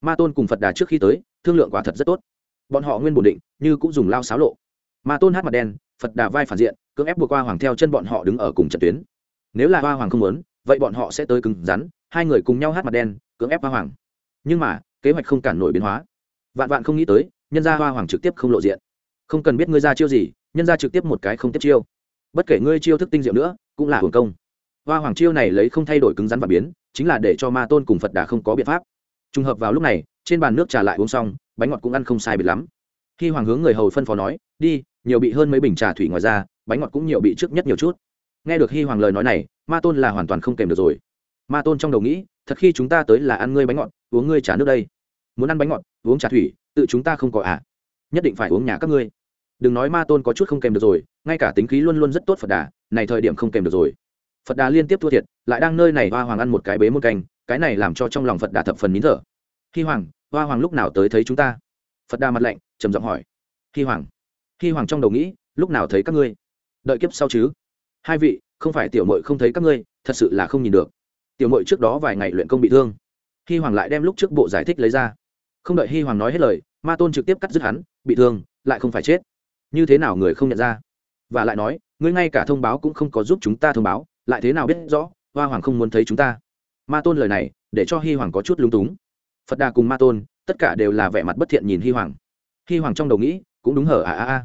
Speaker 1: Ma tôn cùng phật đà trước khi tới, thương lượng quả thật rất tốt. Bọn họ nguyên bổn định, như cũng dùng lao xáo lộ ma tôn hát mặt đen, phật đà vai phản diện, cưỡng ép buộc hoa hoàng theo chân bọn họ đứng ở cùng trận tuyến. Nếu là hoa hoàng không muốn, vậy bọn họ sẽ tới cứng rắn, hai người cùng nhau hát mặt đen, cưỡng ép hoa hoàng. Nhưng mà, kế hoạch không cản nổi biến hóa. Vạn vạn không nghĩ tới, nhân gia hoa hoàng trực tiếp không lộ diện. Không cần biết ngươi ra chiêu gì, nhân gia trực tiếp một cái không tiếp chiêu. Bất kể ngươi chiêu thức tinh diệu nữa, cũng là hưởng công. Hoa hoàng chiêu này lấy không thay đổi cứng rắn và biến, chính là để cho ma tôn cùng phật đà không có biện pháp. Trùng hợp vào lúc này, trên bàn nước trà lại uống xong, bánh ngọt cũng ăn không sai biệt lắm. Khi hoàng hướng người hầu phân phó nói, đi nhiều bị hơn mấy bình trà thủy ngoài ra, bánh ngọt cũng nhiều bị trước nhất nhiều chút. Nghe được hy hoàng lời nói này, ma tôn là hoàn toàn không kèm được rồi. Ma tôn trong đầu nghĩ, thật khi chúng ta tới là ăn ngươi bánh ngọt, uống ngươi trà nước đây. Muốn ăn bánh ngọt, uống trà thủy, tự chúng ta không có à? Nhất định phải uống nhà các ngươi. Đừng nói ma tôn có chút không kèm được rồi, ngay cả tính khí luôn luôn rất tốt phật đà, này thời điểm không kèm được rồi. Phật đà liên tiếp thua thiệt, lại đang nơi này hoa hoàng ăn một cái bế một canh, cái này làm cho trong lòng phật đà thập phần nín thở. Hy hoàng, hoa hoàng lúc nào tới thấy chúng ta? Phật đà mặt lạnh, trầm giọng hỏi. Hy hoàng hy hoàng trong đầu nghĩ, lúc nào thấy các ngươi? Đợi kiếp sau chứ. Hai vị, không phải tiểu mội không thấy các ngươi, thật sự là không nhìn được. Tiểu mội trước đó vài ngày luyện công bị thương. Hy hoàng lại đem lúc trước bộ giải thích lấy ra. Không đợi hy hoàng nói hết lời, ma tôn trực tiếp cắt dứt hắn, bị thương, lại không phải chết. Như thế nào người không nhận ra? Và lại nói, ngươi ngay cả thông báo cũng không có giúp chúng ta thông báo, lại thế nào biết rõ, hoa hoàng không muốn thấy chúng ta? Ma tôn lời này, để cho hy hoàng có chút lúng túng. Phật đà cùng ma tôn, tất cả đều là vẻ mặt bất thiện nhìn hy hoàng. Hy hoàng trong đầu nghĩ, cũng đúng hở à à à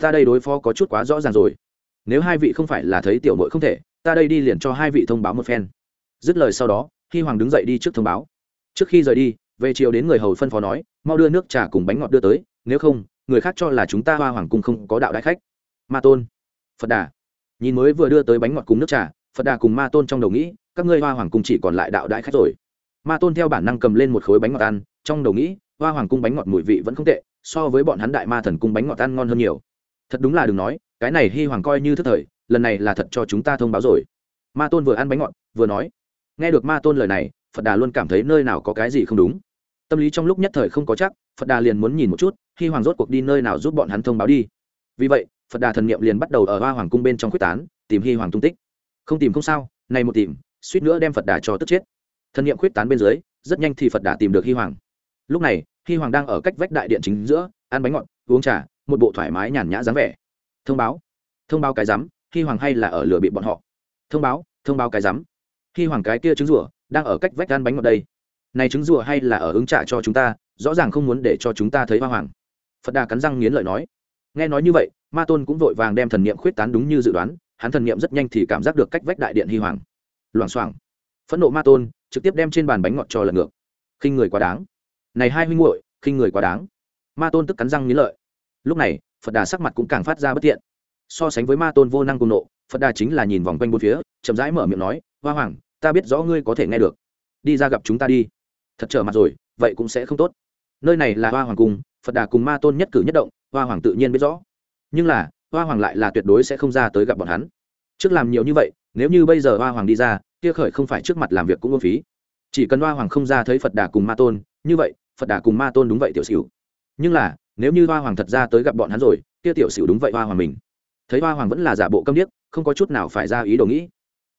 Speaker 1: ta đây đối phó có chút quá rõ ràng rồi. Nếu hai vị không phải là thấy tiểu mội không thể, ta đây đi liền cho hai vị thông báo một phen. Dứt lời sau đó hy hoàng đứng dậy đi trước thông báo. Trước khi rời đi, về chiều đến người hầu phân phó nói, mau đưa nước trà cùng bánh ngọt đưa tới, nếu không, người khác cho là chúng ta hoa hoàng cung không có đạo đại khách. Ma tôn. Phật đà. Nhìn mới vừa đưa tới bánh ngọt cùng nước trà, phật đà cùng ma tôn trong đầu nghĩ, các ngươi hoa hoàng cung chỉ còn lại đạo đại khách rồi. Ma tôn theo bản năng cầm lên một khối bánh ngọt ăn, trong đầu nghĩ, hoa hoàng cung bánh ngọt mùi vị vẫn không tệ, so với bọn hắn đại ma thần cung bánh ngọt ăn ngon hơn nhiều thật đúng là đừng nói, cái này hy hoàng coi như thức thời, lần này là thật cho chúng ta thông báo rồi. Ma tôn vừa ăn bánh ngọt, vừa nói, nghe được ma tôn lời này, phật đà luôn cảm thấy nơi nào có cái gì không đúng. Tâm lý trong lúc nhất thời không có chắc, phật đà liền muốn nhìn một chút hy hoàng rốt cuộc đi nơi nào giúp bọn hắn thông báo đi. Vì vậy, phật đà thần niệm liền bắt đầu ở hoa hoàng cung bên trong quyết tán, tìm hy hoàng tung tích. Không tìm không sao này một tìm, suýt nữa đem phật đà cho tức chết. Thần niệm quyết tán bên dưới, rất nhanh thì phật đà tìm được hy hoàng. Lúc này hy hoàng đang ở cách vách đại điện chính giữa, ăn bánh ngọt, uống trà một bộ thoải mái nhàn nhã dáng vẻ. Thông báo. Thông báo cái rắm, khi hoàng hay là ở lửa bị bọn họ. Thông báo thông báo cái rắm. Khi hoàng cái kia trứng rủa đang ở cách vách gan bánh ngọt đây. Này trứng rùa hay là ở ứng trả cho chúng ta, rõ ràng không muốn để cho chúng ta thấy hoa hoàng. Phật đà cắn răng nghiến lợi nói. Nghe nói như vậy, ma tôn cũng vội vàng đem thần niệm khuyết tán đúng như dự đoán, hắn thần niệm rất nhanh thì cảm giác được cách vách đại điện hy hoàng. Loảng xoảng. Phẫn nộ ma tôn trực tiếp đem trên bàn bánh ngọt cho lần ngược. Khinh người quá đáng. Này hai huynh muội, khinh người quá đáng. Ma tôn tức cắn răng nghiến lợi lúc này, phật đà sắc mặt cũng càng phát ra bất tiện so sánh với ma tôn vô năng cùng nộ, phật đà chính là nhìn vòng quanh bốn phía, chậm rãi mở miệng nói, hoa hoàng, ta biết rõ ngươi có thể nghe được. Đi ra gặp chúng ta đi. Thật trở mặt rồi, vậy cũng sẽ không tốt. Nơi này là hoa hoàng cung phật đà cùng ma tôn nhất cử nhất động, hoa hoàng tự nhiên biết rõ. Nhưng là, hoa hoàng lại là tuyệt đối sẽ không ra tới gặp bọn hắn. Trước làm nhiều như vậy, nếu như bây giờ hoa hoàng đi ra, kia khởi không phải trước mặt làm việc cũng uổng phí. Chỉ cần hoa hoàng không ra thấy phật đà cùng ma tôn, như vậy, phật đà cùng ma tôn đúng vậy tiểu xỉu. Nhưng là nếu như hoa hoàng thật ra tới gặp bọn hắn rồi, kia tiểu xỉu đúng vậy hoa hoàng mình. Thấy hoa hoàng vẫn là giả bộ câm điếc, không có chút nào phải ra ý đồ nghĩ.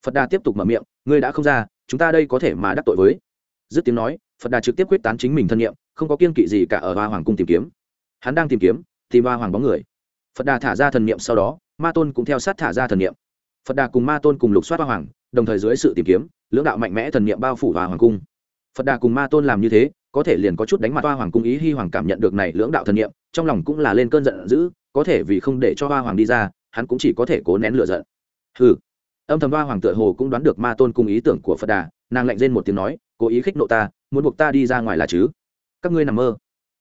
Speaker 1: Phật đà tiếp tục mở miệng, ngươi đã không ra, chúng ta đây có thể mà đắc tội với. Dứt tiếng nói, phật đà trực tiếp quyết tán chính mình thân nhiệm, không có kiên kỵ gì cả ở hoa hoàng cung tìm kiếm. Hắn đang tìm kiếm, tìm hoa hoàng bóng người. Phật đà thả ra thần niệm sau đó, ma tôn cũng theo sát thả ra thần niệm. Phật đà cùng ma tôn cùng lục soát hoa hoàng, đồng thời dưới sự tìm kiếm, lưỡng đạo mạnh mẽ thần niệm bao phủ hoa hoàng cung. Phật đà cùng ma tôn làm như thế có thể liền có chút đánh mặt hoa hoàng cung ý hy hoàng cảm nhận được này lưỡng đạo thần niệm, trong lòng cũng là lên cơn giận dữ, có thể vì không để cho hoa hoàng đi ra, hắn cũng chỉ có thể cố nén lửa giận. Hừ. Âm thầm hoa hoàng tựa hồ cũng đoán được ma tôn cung ý tưởng của phật đà, nàng lạnh rên một tiếng nói, cố ý khích nộ ta, muốn buộc ta đi ra ngoài là chứ? Các ngươi nằm mơ.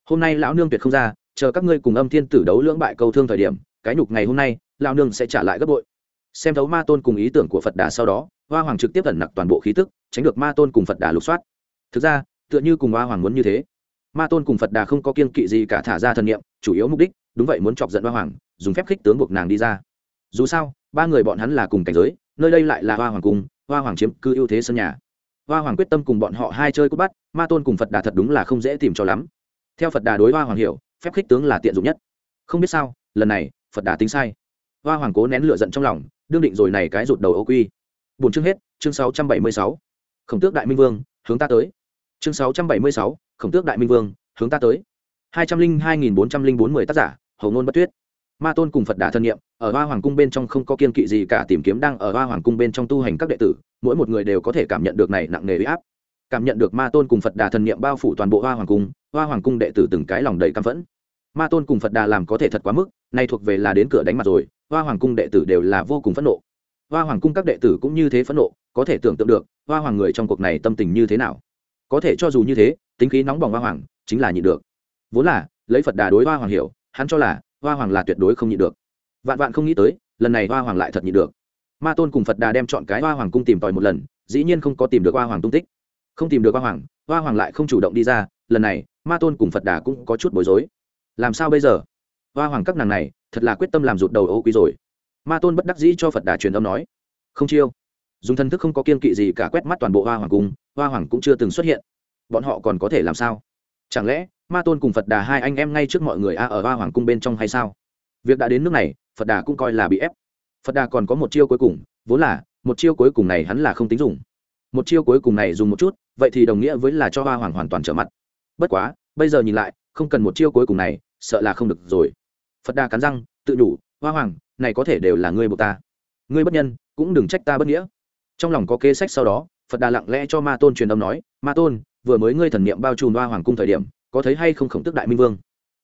Speaker 1: Hôm nay lão nương tuyệt không ra, chờ các ngươi cùng âm thiên tử đấu lưỡng bại câu thương thời điểm, cái nhục ngày hôm nay, lão nương sẽ trả lại gấp bội. Xem thấu ma tôn cùng ý tưởng của phật đà sau đó, hoa hoàng trực tiếp ẩn nặc toàn bộ khí tức, tránh được ma tôn cùng phật đà lục soát. Thực ra tựa như cùng hoa hoàng muốn như thế. Ma tôn cùng phật đà không có kiên kỵ gì cả thả ra thần niệm, chủ yếu mục đích, đúng vậy muốn chọc giận hoa hoàng, dùng phép khích tướng buộc nàng đi ra. Dù sao, ba người bọn hắn là cùng cảnh giới, nơi đây lại là hoa hoàng cung hoa hoàng chiếm cứ ưu thế sân nhà. Hoa hoàng quyết tâm cùng bọn họ hai chơi cút bắt, ma tôn cùng phật đà thật đúng là không dễ tìm cho lắm. Theo phật đà đối hoa hoàng hiểu, phép khích tướng là tiện dụng nhất. Không biết sao, lần này, phật đà tính sai. Hoa hoàng cố nén lửa giận trong lòng, đương định rồi này cái rụt đầu ô quy. Bốn chương hết, chương sáu trăm bảy mươi sáu. Khổng tước đại minh vương, hướng ta tới chương sáu trăm bảy mươi sáu, khổng tước đại minh vương, hướng ta tới. hai trăm linh hai nghìn bốn trăm linh bốn mươi tác giả, hầu ngôn bất tuyết. Ma tôn cùng phật đà thân nhiệm, ở hoa hoàng cung bên trong không có kiên kỵ gì cả, tìm kiếm đang ở hoa hoàng cung bên trong tu hành các đệ tử, mỗi một người đều có thể cảm nhận được này nặng nề huy áp. Cảm nhận được ma tôn cùng phật đà thần niệm bao phủ toàn bộ hoa hoàng cung, hoa hoàng cung đệ tử từng cái lòng đầy căm phẫn. Ma tôn cùng phật đà làm có thể thật quá mức, nay thuộc về là đến cửa đánh mặt rồi, hoa hoàng cung đệ tử đều là vô cùng phẫn nộ. Hoa hoàng cung các đệ tử cũng như thế phẫn nộ, có thể tưởng tượng được, hoa hoàng người trong cuộc này tâm tình như thế nào có thể cho dù như thế, tính khí nóng bỏng hoa hoàng, chính là nhịn được. Vốn là, lấy phật đà đối hoa hoàng hiểu, hắn cho là, hoa hoàng là tuyệt đối không nhịn được. Vạn vạn không nghĩ tới, lần này hoa hoàng lại thật nhịn được. Ma tôn cùng phật đà đem chọn cái hoa hoàng cung tìm tòi một lần, dĩ nhiên không có tìm được hoa hoàng tung tích. Không tìm được hoa hoàng hoa hoàng lại không chủ động đi ra, lần này, ma tôn cùng phật đà cũng có chút bối rối. Làm sao bây giờ? Hoa hoàng các nàng này, thật là quyết tâm làm rụt đầu ô quý rồi. Ma tôn bất đắc dĩ cho phật đà truyền âm nói. Không chiêu. Dùng thân thức không có kiên kỵ gì cả quét mắt toàn bộ hoa hoàng cung hoa hoàng cũng chưa từng xuất hiện. Bọn họ còn có thể làm sao? Chẳng lẽ, ma tôn cùng phật đà hai anh em ngay trước mọi người a ở hoa hoàng cung bên trong hay sao? Việc đã đến nước này, phật đà cũng coi là bị ép. Phật đà còn có một chiêu cuối cùng, vốn là, một chiêu cuối cùng này hắn là không tính dùng. Một chiêu cuối cùng này dùng một chút, vậy thì đồng nghĩa với là cho hoa hoàng hoàn toàn trở mặt. Bất quá, bây giờ nhìn lại, không cần một chiêu cuối cùng này, sợ là không được rồi. Phật đà cắn răng, tự đủ. hoa hoàng, này có thể đều là ngươi buộc ta. Ngươi bất nhân, cũng đừng trách ta bất nghĩa. Trong lòng có kế sách sau đó phật đà lặng lẽ cho ma tôn truyền âm nói, ma tôn, vừa mới ngươi thần niệm bao trùm hoa hoàng cung thời điểm, có thấy hay không khổng tước đại minh vương?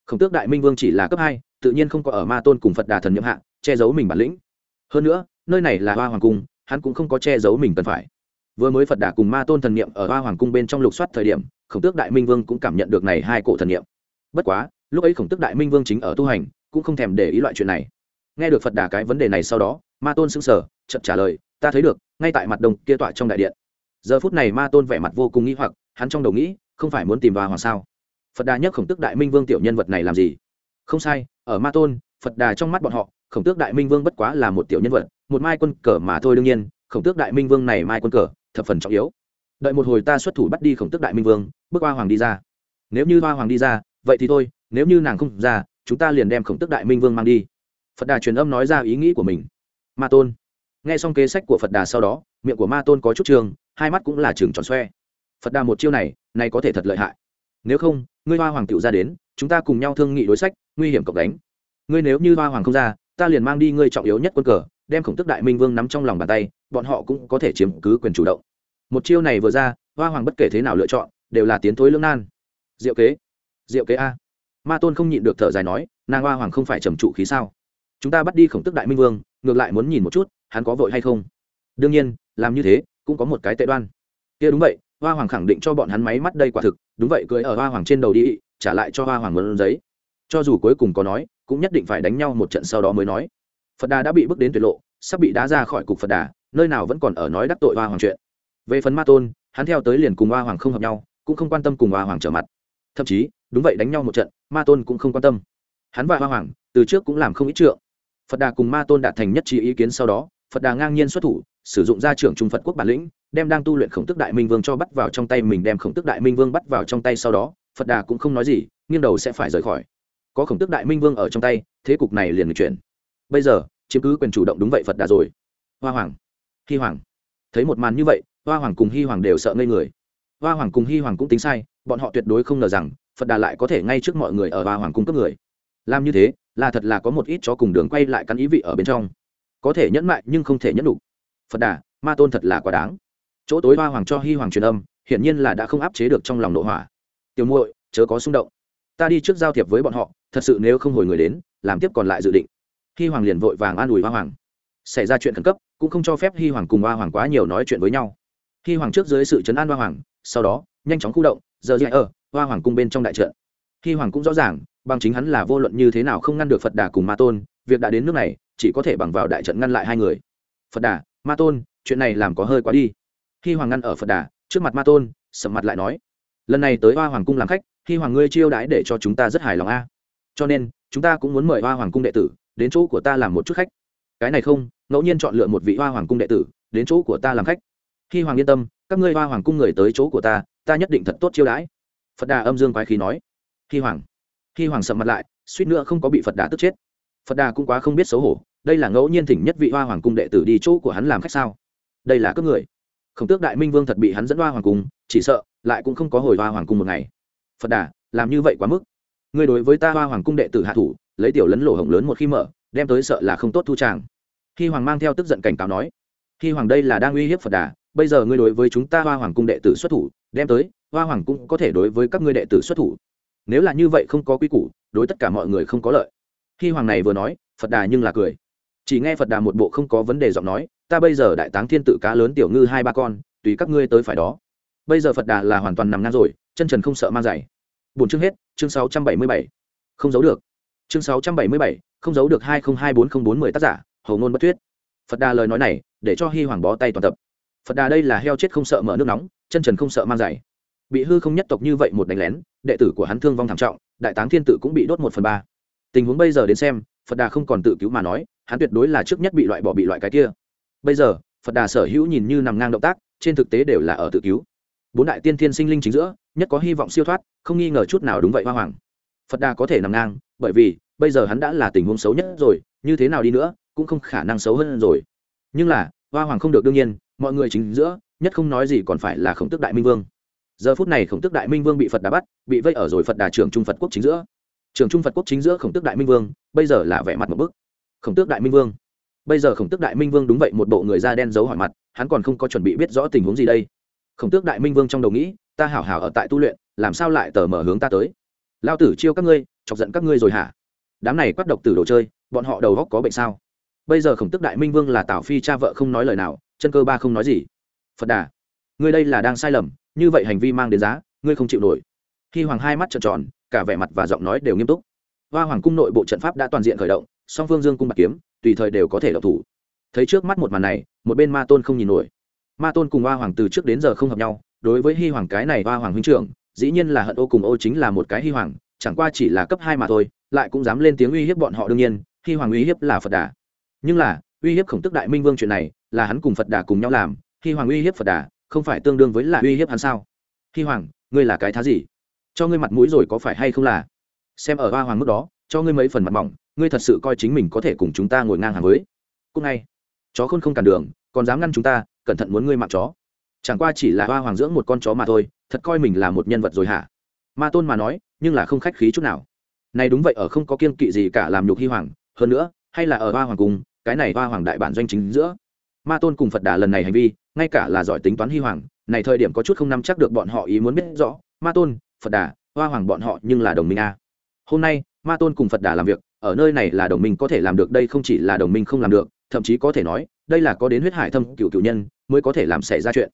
Speaker 1: Khổng tước đại minh vương chỉ là cấp hai, tự nhiên không có ở ma tôn cùng phật đà thần niệm hạ, che giấu mình bản lĩnh. Hơn nữa, nơi này là hoa hoàng cung, hắn cũng không có che giấu mình cần phải. Vừa mới phật đà cùng ma tôn thần niệm ở hoa hoàng cung bên trong lục soát thời điểm, khổng tước đại minh vương cũng cảm nhận được này hai cổ thần niệm. Bất quá, lúc ấy khổng tước đại minh vương chính ở tu hành, cũng không thèm để ý loại chuyện này. Nghe được phật đà cái vấn đề này sau đó, ma tôn xưng sở chậm trả lời, ta thấy được, ngay tại mặt đông kia tọa trong đại điện giờ phút này ma tôn vẻ mặt vô cùng nghĩ hoặc, hắn trong đầu nghĩ, không phải muốn tìm vào hoàng sao? Phật đà nhất khổng tước đại minh vương tiểu nhân vật này làm gì? Không sai, ở ma tôn, phật đà trong mắt bọn họ, khổng tước đại minh vương bất quá là một tiểu nhân vật, một mai quân cờ mà thôi đương nhiên, khổng tước đại minh vương này mai quân cờ, thập phần trọng yếu. Đợi một hồi ta xuất thủ bắt đi khổng tước đại minh vương, bước hoa hoàng đi ra. Nếu như hoa hoàng đi ra, vậy thì thôi, nếu như nàng không ra, chúng ta liền đem khổng tước đại minh vương mang đi. Phật đà truyền âm nói ra ý nghĩ của mình. Ma tôn. Nghe xong kế sách của phật đà sau đó, miệng của ma tôn có chút trường hai mắt cũng là trường tròn xoe. Phật đà một chiêu này này có thể thật lợi hại. Nếu không, ngươi hoa hoàng tựu ra đến, chúng ta cùng nhau thương nghị đối sách, nguy hiểm cộng đánh ngươi nếu như hoa hoàng không ra, ta liền mang đi ngươi trọng yếu nhất quân cờ, đem khổng tức đại minh vương nắm trong lòng bàn tay, bọn họ cũng có thể chiếm cứ quyền chủ động. Một chiêu này vừa ra, hoa hoàng bất kể thế nào lựa chọn, đều là tiến thối lưỡng nan. Diệu kế diệu kế a. Ma tôn không nhịn được thở dài nói, nàng hoa hoàng không phải trầm trụ khí sao? Chúng ta bắt đi khổng tức đại minh vương, ngược lại muốn nhìn một chút, hắn có vội hay không? Đương nhiên, làm như thế cũng có một cái tệ đoan. Kia đúng vậy, hoa hoàng khẳng định cho bọn hắn máy mắt đây quả thực, đúng vậy cưới ở hoa hoàng trên đầu đi, trả lại cho hoa hoàng mượn giấy. Cho dù cuối cùng có nói, cũng nhất định phải đánh nhau một trận sau đó mới nói. Phật đà đã bị bước đến tuyệt lộ, sắp bị đá ra khỏi cục phật đà, nơi nào vẫn còn ở nói đắc tội hoa hoàng chuyện. Về phần ma tôn, hắn theo tới liền cùng hoa hoàng không hợp nhau, cũng không quan tâm cùng hoa hoàng trở mặt. Thậm chí, đúng vậy, đánh nhau một trận, ma tôn cũng không quan tâm. Hắn và hoa hoàng, từ trước cũng làm không ít trượng phật đà cùng ma tôn đạt thành nhất trí ý kiến sau đó, phật đà ngang nhiên xuất thủ sử dụng gia trưởng trung phật quốc bản lĩnh, đem đang tu luyện khổng tức đại minh vương cho bắt vào trong tay mình, đem khổng tức đại minh vương bắt vào trong tay sau đó, phật đà cũng không nói gì, nghiêng đầu sẽ phải rời khỏi. Có khổng tức đại minh vương ở trong tay, thế cục này liền chuyển. Bây giờ, chiếm cứ quyền chủ động đúng vậy phật đà rồi. Hoa hoàng hy hoàng. Thấy một màn như vậy, hoa hoàng cùng hy hoàng đều sợ ngây người. Hoa hoàng cùng hy hoàng cũng tính sai, bọn họ tuyệt đối không ngờ rằng, phật đà lại có thể ngay trước mọi người ở hoa hoàng cung cấp người. Làm như thế, là thật là có một ít chó cùng đường quay lại cắn ý vị ở bên trong. Có thể nhẫn mại nhưng không thể nhẫn đủ phật đà, ma tôn thật là quá đáng. Chỗ tối hoa hoàng cho hy hoàng truyền âm, hiển nhiên là đã không áp chế được trong lòng nội hỏa. Tiểu muội, chớ có xung động. Ta đi trước giao thiệp với bọn họ, thật sự nếu không hồi người đến, làm tiếp còn lại dự định. Hy hoàng liền vội vàng an ủi hoa hoàng. Xảy ra chuyện khẩn cấp, cũng không cho phép hy hoàng cùng hoa hoàng quá nhiều nói chuyện với nhau. Hy hoàng trước dưới sự chấn an hoa hoàng, sau đó, nhanh chóng khu động, giờ dạy ở, hoa hoàng cung bên trong đại trận. Hy hoàng cũng rõ ràng, bằng chính hắn là vô luận như thế nào không ngăn được phật đà cùng ma tôn, việc đã đến nước này, chỉ có thể bằng vào đại trận ngăn lại hai người. Phật đà ma tôn, chuyện này làm có hơi quá đi. Khi hoàng ngăn ở phật đà, trước mặt ma tôn, sầm mặt lại nói, lần này tới hoa hoàng cung làm khách khi hoàng ngươi chiêu đãi để cho chúng ta rất hài lòng a. Cho nên, chúng ta cũng muốn mời hoa hoàng cung đệ tử đến chỗ của ta làm một chút khách. Cái này không, ngẫu nhiên chọn lựa một vị hoa hoàng cung đệ tử đến chỗ của ta làm khách. Khi hoàng yên tâm, các ngươi hoa hoàng cung người tới chỗ của ta ta nhất định thật tốt chiêu đãi. Phật đà âm dương quái khí nói. Khi hoàng khi hoàng sầm mặt lại, suýt nữa không có bị phật đà tức chết. Phật đà cũng quá không biết xấu hổ đây là ngẫu nhiên thỉnh nhất vị hoa hoàng cung đệ tử đi chỗ của hắn làm khách sao? Đây là cướp người. Khổng tước đại minh vương thật bị hắn dẫn hoa hoàng cung, chỉ sợ, lại cũng không có hồi hoa hoàng cung một ngày. Phật đà, làm như vậy quá mức. Ngươi đối với ta hoa hoàng cung đệ tử hạ thủ, lấy tiểu lấn lỗ hồng lớn một khi mở, đem tới sợ là không tốt thu tràng. Khi hoàng mang theo tức giận cảnh cáo nói, khi hoàng đây là đang uy hiếp phật đà, bây giờ ngươi đối với chúng ta hoa hoàng cung đệ tử xuất thủ, đem tới, hoa hoàng cung có thể đối với các ngươi đệ tử xuất thủ. Nếu là như vậy không có quy củ, đối tất cả mọi người không có lợi. Khi hoàng này vừa nói, phật đà nhưng là cười chỉ nghe phật đà một bộ không có vấn đề giọng nói, ta bây giờ đại táng thiên tự cá lớn tiểu ngư hai ba con, tùy các ngươi tới phải đó. Bây giờ phật đà là hoàn toàn nằm ngang rồi, chân trần không sợ mang giày bốn chương hết, chương sáu trăm bảy mươi bảy. Không giấu được. Chương sáu trăm bảy mươi bảy, không giấu được hai nghìn hai bốn không bốn mươi tác giả hầu ngôn bất thuyết. Phật đà lời nói này, để cho hy hoàng bó tay toàn tập. Phật đà đây là heo chết không sợ mở nước nóng, chân trần không sợ mang giày bị hư không nhất tộc như vậy một đánh lén, đệ tử của hắn thương vong thảm trọng, đại táng thiên tự cũng bị đốt một phần ba. Tình huống bây giờ đến xem phật đà không còn tự cứu mà nói, hắn tuyệt đối là trước nhất bị loại bỏ bị loại cái kia. Bây giờ, phật đà sở hữu nhìn như nằm ngang động tác, trên thực tế đều là ở tự cứu. Bốn đại tiên thiên sinh linh chính giữa, nhất có hy vọng siêu thoát, không nghi ngờ chút nào đúng vậy hoa hoàng. Phật đà có thể nằm ngang, bởi vì, bây giờ hắn đã là tình huống xấu nhất rồi, như thế nào đi nữa, cũng không khả năng xấu hơn rồi. Nhưng là, hoa hoàng không được đương nhiên, mọi người chính giữa, nhất không nói gì còn phải là khổng tức đại minh vương. Giờ phút này khổng tức đại minh vương bị phật đà bắt, bị vây ở rồi phật đà trưởng trung phật quốc chính giữa trưởng trung phật quốc chính giữa khổng tước đại minh vương bây giờ là vẻ mặt một bức. Khổng tước đại minh vương. Bây giờ khổng tước đại minh vương đúng vậy, một bộ người da đen giấu hỏi mặt, hắn còn không có chuẩn bị biết rõ tình huống gì đây. Khổng tước đại minh vương trong đầu nghĩ, ta hảo hảo ở tại tu luyện, làm sao lại tờ mở hướng ta tới? Lao tử chiêu các ngươi, chọc giận các ngươi rồi hả? Đám này quát độc từ đồ chơi, bọn họ đầu góc có bệnh sao? Bây giờ khổng tức đại minh vương là tào phi cha vợ không nói lời nào, chân cơ ba không nói gì. Phật đà, ngươi đây là đang sai lầm, như vậy hành vi mang đến giá, ngươi không chịu nổi. Khi hoàng hai mắt trợn tròn cả vẻ mặt và giọng nói đều nghiêm túc. Hoa hoàng cung nội bộ trận pháp đã toàn diện khởi động, song phương dương cung bạc kiếm, tùy thời đều có thể đậu thủ. Thấy trước mắt một màn này, một bên ma tôn không nhìn nổi. Ma tôn cùng hoa hoàng từ trước đến giờ không hợp nhau, đối với hy hoàng cái này hoa hoàng huynh trưởng, dĩ nhiên là hận ô cùng ô chính là một cái hy hoàng, chẳng qua chỉ là cấp hai mà thôi, lại cũng dám lên tiếng uy hiếp bọn họ đương nhiên hy hoàng uy hiếp là phật đà. Nhưng là, uy hiếp khổng tức đại minh vương chuyện này, là hắn cùng phật đà cùng nhau làm hy hoàng uy hiếp phật đà, không phải tương đương với là uy hiếp hắn sao? Hy hoàng, ngươi là cái thá gì? Cho ngươi mặt mũi rồi có phải hay không là? Xem ở hoa hoàng mức đó, cho ngươi mấy phần mặt mỏng, ngươi thật sự coi chính mình có thể cùng chúng ta ngồi ngang hàng với. Cúc ngay. Chó khôn không cản đường, còn dám ngăn chúng ta, cẩn thận muốn ngươi mạng chó. Chẳng qua chỉ là hoa hoàng dưỡng một con chó mà thôi, thật coi mình là một nhân vật rồi hả? Ma tôn mà nói, nhưng là không khách khí chút nào. Này đúng vậy, ở không có kiên kỵ gì cả làm nhục hy hoàng, hơn nữa, hay là ở hoa hoàng cùng, cái này hoa hoàng đại bản doanh chính giữa. Ma tôn cùng phật đà lần này hành vi, ngay cả là giỏi tính toán hy hoàng, này thời điểm có chút không nắm chắc được bọn họ ý muốn biết rõ. Ma tôn phật đà, hoa hoàng bọn họ nhưng là đồng minh a. Hôm nay, ma tôn cùng phật đà làm việc, ở nơi này là đồng minh có thể làm được, đây không chỉ là đồng minh không làm được, thậm chí có thể nói, đây là có đến huyết hải thâm cựu cựu nhân mới có thể làm xảy ra chuyện.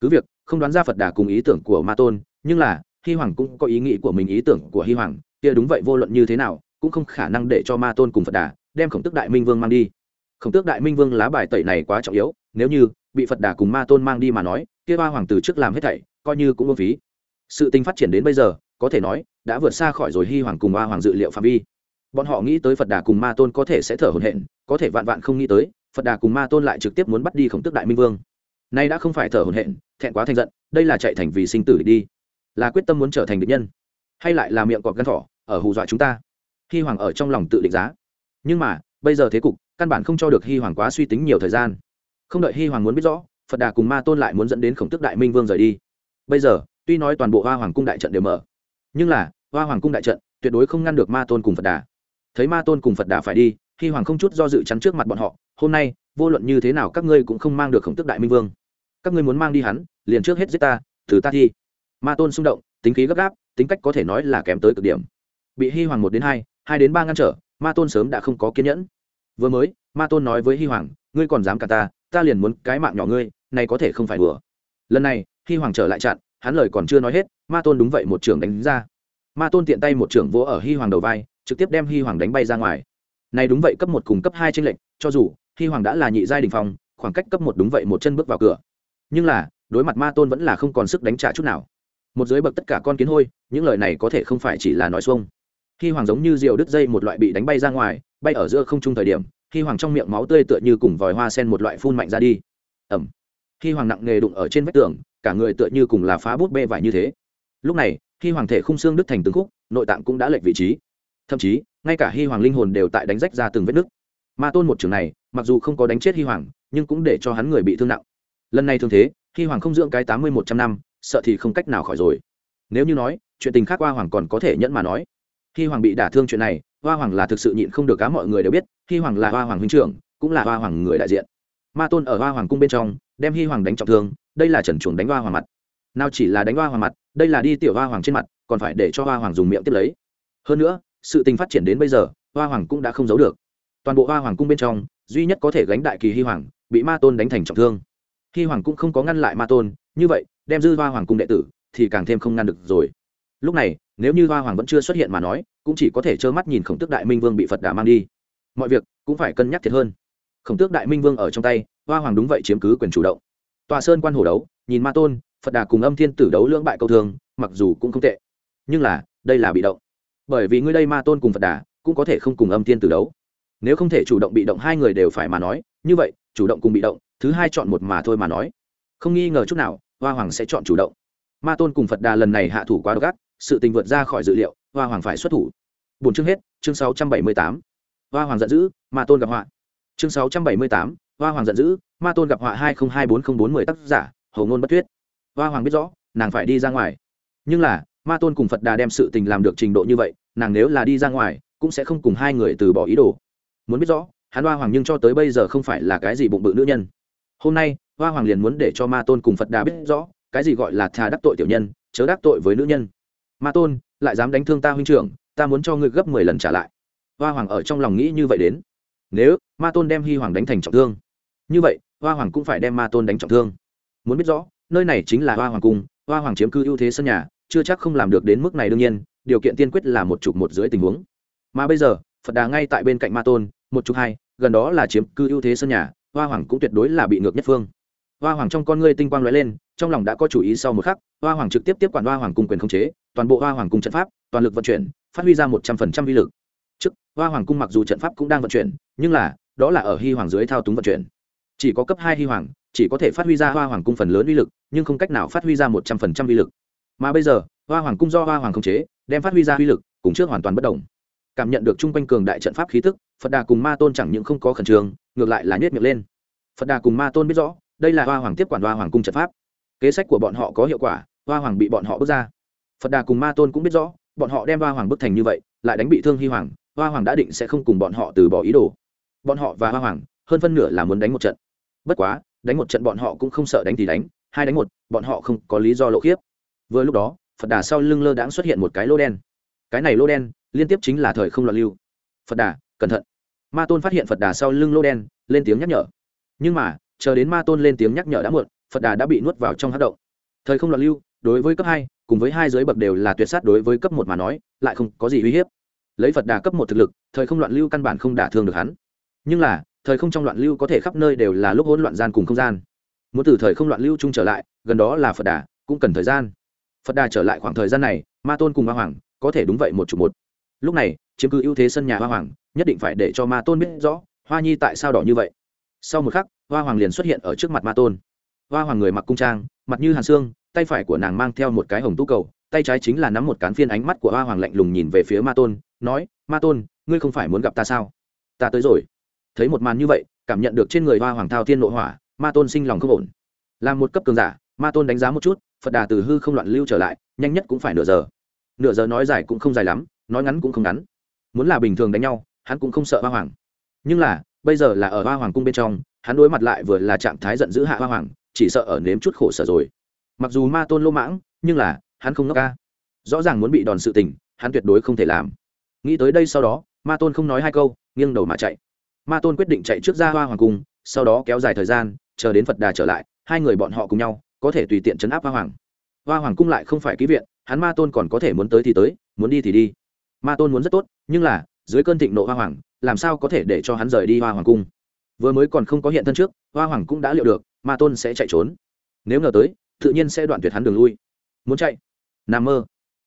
Speaker 1: Cứ việc, không đoán ra phật đà cùng ý tưởng của ma tôn, nhưng là hy hoàng cũng có ý nghĩ của mình, ý tưởng của hy hoàng, kia đúng vậy, vô luận như thế nào, cũng không khả năng để cho ma tôn cùng phật đà đem khổng tước đại minh vương mang đi. Khổng tước đại minh vương lá bài tẩy này quá trọng yếu, nếu như bị phật đà cùng ma tôn mang đi mà nói, kia ba hoàng từ trước làm hết thảy, coi như cũng vô phí sự tình phát triển đến bây giờ, có thể nói, đã vượt xa khỏi rồi hy hoàng cùng ba hoàng dự liệu phạm vi. Bọn họ nghĩ tới phật đà cùng ma tôn có thể sẽ thở hồn hện có thể vạn vạn không nghĩ tới, phật đà cùng ma tôn lại trực tiếp muốn bắt đi khổng tức đại minh vương. Nay đã không phải thở hồn hện thẹn quá thành giận, đây là chạy thành vì sinh tử đi. Là quyết tâm muốn trở thành địch nhân, hay lại là miệng cọp gắn thỏ, ở hù dọa chúng ta? Hy hoàng ở trong lòng tự định giá. Nhưng mà, bây giờ thế cục, căn bản không cho được hy hoàng quá suy tính nhiều thời gian. Không đợi hy hoàng muốn biết rõ, phật đà cùng ma tôn lại muốn dẫn đến khổng tức đại minh vương rời đi. Bây giờ tuy nói toàn bộ hoa hoàng cung đại trận đều mở, nhưng là, hoa hoàng cung đại trận tuyệt đối không ngăn được ma tôn cùng phật đà. Thấy ma tôn cùng phật đà phải đi, khi hoàng không chút do dự chắn trước mặt bọn họ, hôm nay, vô luận như thế nào các ngươi cũng không mang được khổng tức đại minh vương. Các ngươi muốn mang đi hắn, liền trước hết giết ta, thử ta thi. Ma tôn xung động, tính khí gấp gáp, tính cách có thể nói là kém tới cực điểm. Bị hy hoàng một đến hai hai đến ba ngăn trở, ma tôn sớm đã không có kiên nhẫn. Vừa mới, ma tôn nói với hy hoàng, ngươi còn dám cả ta ta liền muốn cái mạng nhỏ ngươi, này có thể không phải đùa. Lần này hy hoàng trở lại chặn hắn lời còn chưa nói hết, ma tôn đúng vậy một trưởng đánh ra. Ma tôn tiện tay một trưởng vỗ ở Hi hoàng đầu vai, trực tiếp đem Hi hoàng đánh bay ra ngoài. Này đúng vậy cấp một cùng cấp hai trên lệnh cho dù, Hi hoàng đã là nhị giai đình phong, khoảng cách cấp một đúng vậy một chân bước vào cửa. Nhưng là, đối mặt ma tôn vẫn là không còn sức đánh trả chút nào. Một dưới bậc tất cả con kiến hôi, những lời này có thể không phải chỉ là nói xuông. Hi hoàng giống như rượu đứt dây một loại bị đánh bay ra ngoài, bay ở giữa không trung thời điểm, Hi hoàng trong miệng máu tươi tựa như cùng vòi hoa sen một loại phun mạnh ra đi. Ẩm Hi hoàng nặng nghề đụng ở trên vách tường cả người tựa như cùng là phá bút bê vải như thế. Lúc này khi hoàng thể khung xương đứt thành từng khúc, nội tạng cũng đã lệch vị trí. Thậm chí, ngay cả hy hoàng linh hồn đều tại đánh rách ra từng vết nứt. Ma tôn một trường này, mặc dù không có đánh chết hy hoàng, nhưng cũng để cho hắn người bị thương nặng. Lần này thương thế hy hoàng không dưỡng cái tám mươi một trăm năm, sợ thì không cách nào khỏi rồi. Nếu như nói, chuyện tình khác hoa hoàng còn có thể nhẫn mà nói. Hy hoàng bị đả thương chuyện này, hoa hoàng là thực sự nhịn không được cá mọi người đều biết hy hoàng là hoa hoàng huynh trưởng, cũng là hoa hoàng người đại diện. Ma tôn ở hoa hoàng cung bên trong, đem hy hoàng đánh trọng thương đây là trần chuồng đánh hoa hoàng mặt. Nào chỉ là đánh hoa hoàng mặt, đây là đi tiểu hoa hoàng trên mặt, còn phải để cho hoa hoàng dùng miệng tiếp lấy. Hơn nữa, sự tình phát triển đến bây giờ, hoa hoàng cũng đã không giấu được. Toàn bộ hoa hoàng cung bên trong, duy nhất có thể gánh đại kỳ hy hoàng, bị ma tôn đánh thành trọng thương. Hy hoàng cũng không có ngăn lại ma tôn, như vậy, đem dư hoa hoàng cung đệ tử, thì càng thêm không ngăn được rồi. Lúc này, nếu như hoa hoàng vẫn chưa xuất hiện mà nói, cũng chỉ có thể trơ mắt nhìn khổng tước đại minh vương bị phật đà mang đi. Mọi việc cũng phải cân nhắc thiệt hơn. Khổng tước đại minh vương ở trong tay, hoa hoàng đúng vậy chiếm cứ quyền chủ động tòa sơn quan hồ đấu, nhìn ma tôn, phật đà cùng âm thiên tử đấu lưỡng bại câu thường. mặc dù cũng không tệ. Nhưng là, đây là bị động. Bởi vì ngươi đây ma tôn cùng phật đà, cũng có thể không cùng âm thiên tử đấu. Nếu không thể chủ động bị động hai người đều phải mà nói, như vậy, chủ động cùng bị động, thứ hai chọn một mà thôi mà nói. Không nghi ngờ chút nào, hoa hoàng sẽ chọn chủ động. Ma tôn cùng phật đà lần này hạ thủ quá độc ác, sự tình vượt ra khỏi dự liệu, hoa hoàng phải xuất thủ. Bốn chương hết, chương sáu trăm bảy mươi tám. Hoa hoàng giận dữ, ma tôn gặp họa. Chương sáu trăm bảy mươi tám hoa hoàng giận dữ, ma tôn gặp họa hai không hai bốn không bốn mươi tác giả, hầu ngôn bất thuyết. Hoa hoàng biết rõ, nàng phải đi ra ngoài. Nhưng là, ma tôn cùng phật đà đem sự tình làm được trình độ như vậy, nàng nếu là đi ra ngoài, cũng sẽ không cùng hai người từ bỏ ý đồ. Muốn biết rõ, hắn hoa hoàng nhưng cho tới bây giờ không phải là cái gì bụng bự nữ nhân. Hôm nay, hoa hoàng liền muốn để cho ma tôn cùng phật đà biết rõ, cái gì gọi là thà đắc tội tiểu nhân, chớ đắc tội với nữ nhân. Ma tôn, lại dám đánh thương ta huynh trưởng, ta muốn cho ngươi gấp mười lần trả lại. Hoa hoàng ở trong lòng nghĩ như vậy đến. Nếu, ma tôn đem hy hoàng đánh thành trọng thương như vậy, hoa hoàng cũng phải đem ma tôn đánh trọng thương. Muốn biết rõ, nơi này chính là hoa hoàng cung, hoa hoàng chiếm cư ưu thế sân nhà, chưa chắc không làm được đến mức này đương nhiên, điều kiện tiên quyết là một chục một dưới tình huống. Mà bây giờ, phật đà ngay tại bên cạnh ma tôn, một chục hai, gần đó là chiếm cư ưu thế sân nhà, hoa hoàng cũng tuyệt đối là bị ngược nhất phương. Hoa hoàng trong con ngươi tinh quang lóe lên, trong lòng đã có chủ ý sau một khắc, hoa hoàng trực tiếp tiếp quản hoa hoàng cung quyền khống chế, toàn bộ hoa hoàng cung trận pháp, toàn lực vận chuyển, phát huy ra một trăm phần trăm vi lực. Trước, hoa hoàng cung mặc dù trận pháp cũng đang vận chuyển, nhưng là, đó là ở hy hoàng dưới thao túng vận chuyển chỉ có cấp hai hy hoàng, chỉ có thể phát huy ra hoa hoàng cung phần lớn uy lực, nhưng không cách nào phát huy ra một trăm phần trăm uy lực. Mà bây giờ, hoa hoàng cung do hoa hoàng khống chế, đem phát huy ra uy lực, cùng trước hoàn toàn bất đồng. Cảm nhận được chung quanh cường đại trận pháp khí tức, phật đà cùng ma tôn chẳng những không có khẩn trương, ngược lại là nhét miệng lên. Phật đà cùng ma tôn biết rõ, đây là hoa hoàng tiếp quản hoa hoàng cung trận pháp. Kế sách của bọn họ có hiệu quả, hoa hoàng bị bọn họ bước ra. Phật đà cùng ma tôn cũng biết rõ, bọn họ đem hoa hoàng bức thành như vậy, lại đánh bị thương hy hoàng, hoa hoàng đã định sẽ không cùng bọn họ từ bỏ ý đồ. Bọn họ và hoa hoàng, hơn phân nửa là muốn đánh một trận bất quá, đánh một trận bọn họ cũng không sợ đánh thì đánh, hai đánh một, bọn họ không có lý do lộ khiếp. Vừa lúc đó, phật đà sau lưng lơ đãng xuất hiện một cái lô đen. Cái này lô đen, liên tiếp chính là thời không loạn lưu. Phật đà, cẩn thận. Ma tôn phát hiện phật đà sau lưng lô đen, lên tiếng nhắc nhở. Nhưng mà, chờ đến ma tôn lên tiếng nhắc nhở đã muộn, phật đà đã bị nuốt vào trong hát động. Thời không loạn lưu, đối với cấp hai, cùng với hai giới bậc đều là tuyệt sát đối với cấp một mà nói, lại không có gì uy hiếp. Lấy phật đà cấp một thực lực, thời không loạn lưu căn bản không đả thương được hắn. Nhưng là thời không trong loạn lưu có thể khắp nơi đều là lúc hỗn loạn gian cùng không gian. Muốn từ thời không loạn lưu chung trở lại, gần đó là phật đà, cũng cần thời gian. Phật đà trở lại khoảng thời gian này, ma tôn cùng Ma hoàng có thể đúng vậy một chục một. Lúc này, chiếm cứ ưu thế sân nhà hoa hoàng, nhất định phải để cho ma tôn biết rõ, hoa nhi tại sao đỏ như vậy. Sau một khắc, hoa hoàng liền xuất hiện ở trước mặt ma tôn. Hoa hoàng người mặc cung trang, mặt như hàn xương, tay phải của nàng mang theo một cái hồng tú cầu, tay trái chính là nắm một cán phiên ánh mắt của hoa hoàng lạnh lùng nhìn về phía ma tôn, nói, ma tôn, ngươi không phải muốn gặp ta sao? Ta tới rồi thấy một màn như vậy, cảm nhận được trên người hoa hoàng thao thiên nội hỏa, ma tôn sinh lòng không ổn. Làm một cấp cường giả, ma tôn đánh giá một chút, phật đà từ hư không loạn lưu trở lại, nhanh nhất cũng phải nửa giờ. Nửa giờ nói dài cũng không dài lắm, nói ngắn cũng không ngắn. Muốn là bình thường đánh nhau, hắn cũng không sợ hoa hoàng. Nhưng là, bây giờ là ở hoa hoàng cung bên trong, hắn đối mặt lại vừa là trạng thái giận dữ hạ hoa hoàng, chỉ sợ ở nếm chút khổ sở rồi. Mặc dù ma tôn lô mãng, nhưng là, hắn không ngốc ca rõ ràng muốn bị đòn sự tình, hắn tuyệt đối không thể làm. Nghĩ tới đây sau đó, ma tôn không nói hai câu, nghiêng đầu mà chạy ma tôn quyết định chạy trước ra hoa hoàng cung, sau đó kéo dài thời gian, chờ đến phật đà trở lại, hai người bọn họ cùng nhau, có thể tùy tiện chấn áp hoa hoàng. Hoa hoàng cung lại không phải ký viện, hắn ma tôn còn có thể muốn tới thì tới, muốn đi thì đi. Ma tôn muốn rất tốt, nhưng là, dưới cơn thịnh nộ hoa hoàng, làm sao có thể để cho hắn rời đi hoa hoàng cung? Vừa mới còn không có hiện thân trước, hoa hoàng cũng đã liệu được, ma tôn sẽ chạy trốn. Nếu ngờ tới, tự nhiên sẽ đoạn tuyệt hắn đường lui. Muốn chạy? Nằm mơ.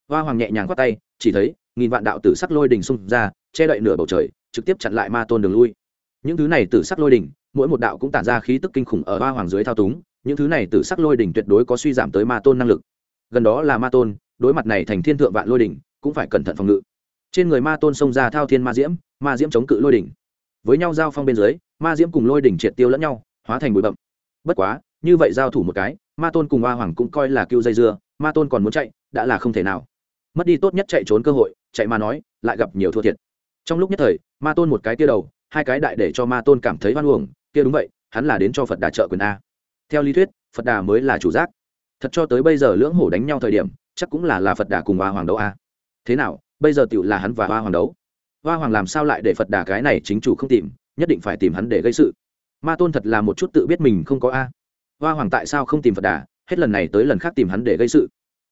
Speaker 1: Hoa hoàng nhẹ nhàng khoát tay, chỉ thấy, nghìn vạn đạo tử sắc lôi đình xung ra, che đậy nửa bầu trời, trực tiếp chặn lại ma tôn đường lui những thứ này tử sắc lôi đỉnh, mỗi một đạo cũng tản ra khí tức kinh khủng ở hoa hoàng dưới thao túng những thứ này tử sắc lôi đỉnh tuyệt đối có suy giảm tới ma tôn năng lực. Gần đó là ma tôn đối mặt này thành thiên thượng vạn lôi đỉnh cũng phải cẩn thận phòng ngự. Trên người ma tôn xông ra thao thiên ma diễm ma diễm chống cự lôi đỉnh. Với nhau giao phong bên dưới ma diễm cùng lôi đỉnh triệt tiêu lẫn nhau hóa thành bụi bậm bất quá như vậy giao thủ một cái ma tôn cùng hoa hoàng cũng coi là cưu dây dưa ma tôn còn muốn chạy đã là không thể nào. Mất đi tốt nhất chạy trốn cơ hội chạy mà nói lại gặp nhiều thua thiệt. Trong lúc nhất thời ma tôn một cái tia đầu hai cái đại để cho ma tôn cảm thấy hoan uổng, kia đúng vậy, hắn là đến cho phật đà trợ quyền a. Theo lý thuyết, phật đà mới là chủ giác. Thật cho tới bây giờ lưỡng hổ đánh nhau thời điểm, chắc cũng là là phật đà cùng hoa hoàng đấu a. Thế nào, bây giờ tựu là hắn và hoa hoàng đấu? Hoa hoàng làm sao lại để phật đà cái này chính chủ không tìm, nhất định phải tìm hắn để gây sự. Ma tôn thật là một chút tự biết mình không có a. Hoa hoàng tại sao không tìm phật đà, hết lần này tới lần khác tìm hắn để gây sự.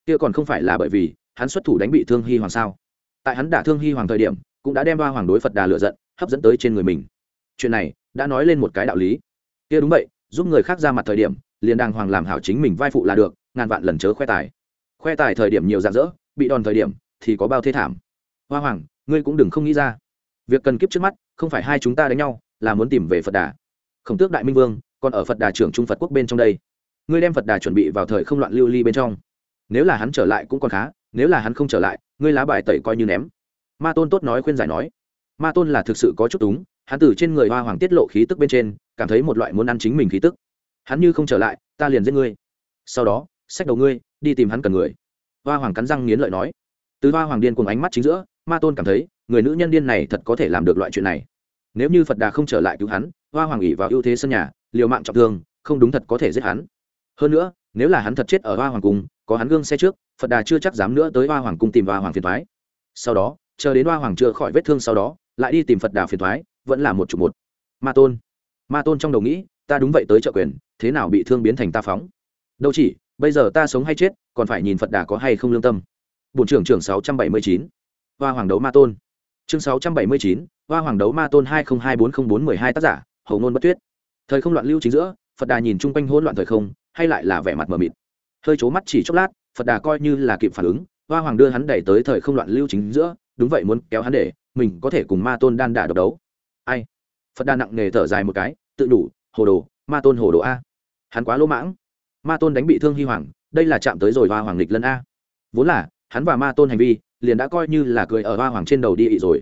Speaker 1: Kia còn không phải là bởi vì, hắn xuất thủ đánh bị thương hy hoàng sao? Tại hắn đả thương hy hoàng thời điểm, cũng đã đem hoa hoàng đối phật đà lựa giận hấp dẫn tới trên người mình. Chuyện này đã nói lên một cái đạo lý. Kia đúng vậy giúp người khác ra mặt thời điểm liền đàng hoàng làm hảo chính mình vai phụ là được ngàn vạn lần chớ khoe tài. Khoe tài thời điểm nhiều dạng dỡ, bị đòn thời điểm thì có bao thế thảm. Hoa hoàng ngươi cũng đừng không nghĩ ra. Việc cần kiếp trước mắt không phải hai chúng ta đánh nhau là muốn tìm về phật đà. Khổng tước đại minh vương còn ở phật đà trưởng trung phật quốc bên trong đây. Ngươi đem phật đà chuẩn bị vào thời không loạn lưu ly bên trong. Nếu là hắn trở lại cũng còn khá nếu là hắn không trở lại ngươi lá bài tẩy coi như ném. Ma tôn tốt nói khuyên giải nói ma tôn là thực sự có chút túng, hắn từ trên người hoa hoàng tiết lộ khí tức bên trên, cảm thấy một loại muốn ăn chính mình khí tức. Hắn như không trở lại, ta liền giết ngươi. Sau đó, xách đầu ngươi, đi tìm hắn cần người. Hoa hoàng cắn răng nghiến lợi nói. Từ hoa hoàng điên cùng ánh mắt chính giữa, ma tôn cảm thấy, người nữ nhân điên này thật có thể làm được loại chuyện này. Nếu như phật đà không trở lại cứu hắn, hoa hoàng ỉ vào ưu thế sân nhà, liều mạng trọng thương, không đúng thật có thể giết hắn. Hơn nữa, nếu là hắn thật chết ở hoa hoàng cung, có hắn gương xe trước, phật đà chưa chắc dám nữa tới hoa hoàng cung tìm hoa hoàng phiền thoái sau đó, chờ đến hoa hoàng chữa khỏi vết thương sau đó lại đi tìm phật đà phiền thoái, vẫn là một chục một. Ma tôn ma tôn trong đầu nghĩ, ta đúng vậy tới trợ quyền, thế nào bị thương biến thành ta phóng? Đâu chỉ, bây giờ ta sống hay chết, còn phải nhìn phật đà có hay không lương tâm. Bổn trưởng trưởng sáu trăm bảy mươi chín. Hoa hoàng đấu ma tôn. Chương sáu trăm bảy mươi chín, hoa hoàng đấu ma tôn hai nghìn hai bốn không bốn mười hai tác giả hầu ngôn bất tuyết. Thời không loạn lưu chính giữa, phật đà nhìn chung quanh hỗn loạn thời không, hay lại là vẻ mặt mờ mịt. Hơi c mắt chỉ chốc lát, phật đà coi như là kịp phản ứng, hoa hoàng đưa hắn đẩy tới thời không loạn lưu chính giữa, đúng vậy muốn kéo hắn để mình có thể cùng ma tôn đan đả độc đấu. Ai? Phật Đan nặng nề thở dài một cái, tự đủ, hồ đồ, ma tôn hồ đồ a. Hắn quá lỗ mãng. Ma tôn đánh bị thương hy hoàng, đây là chạm tới rồi hoa hoàng lịch lân a. Vốn là, hắn và ma tôn hành vi, liền đã coi như là cười ở hoa hoàng trên đầu đi ị rồi.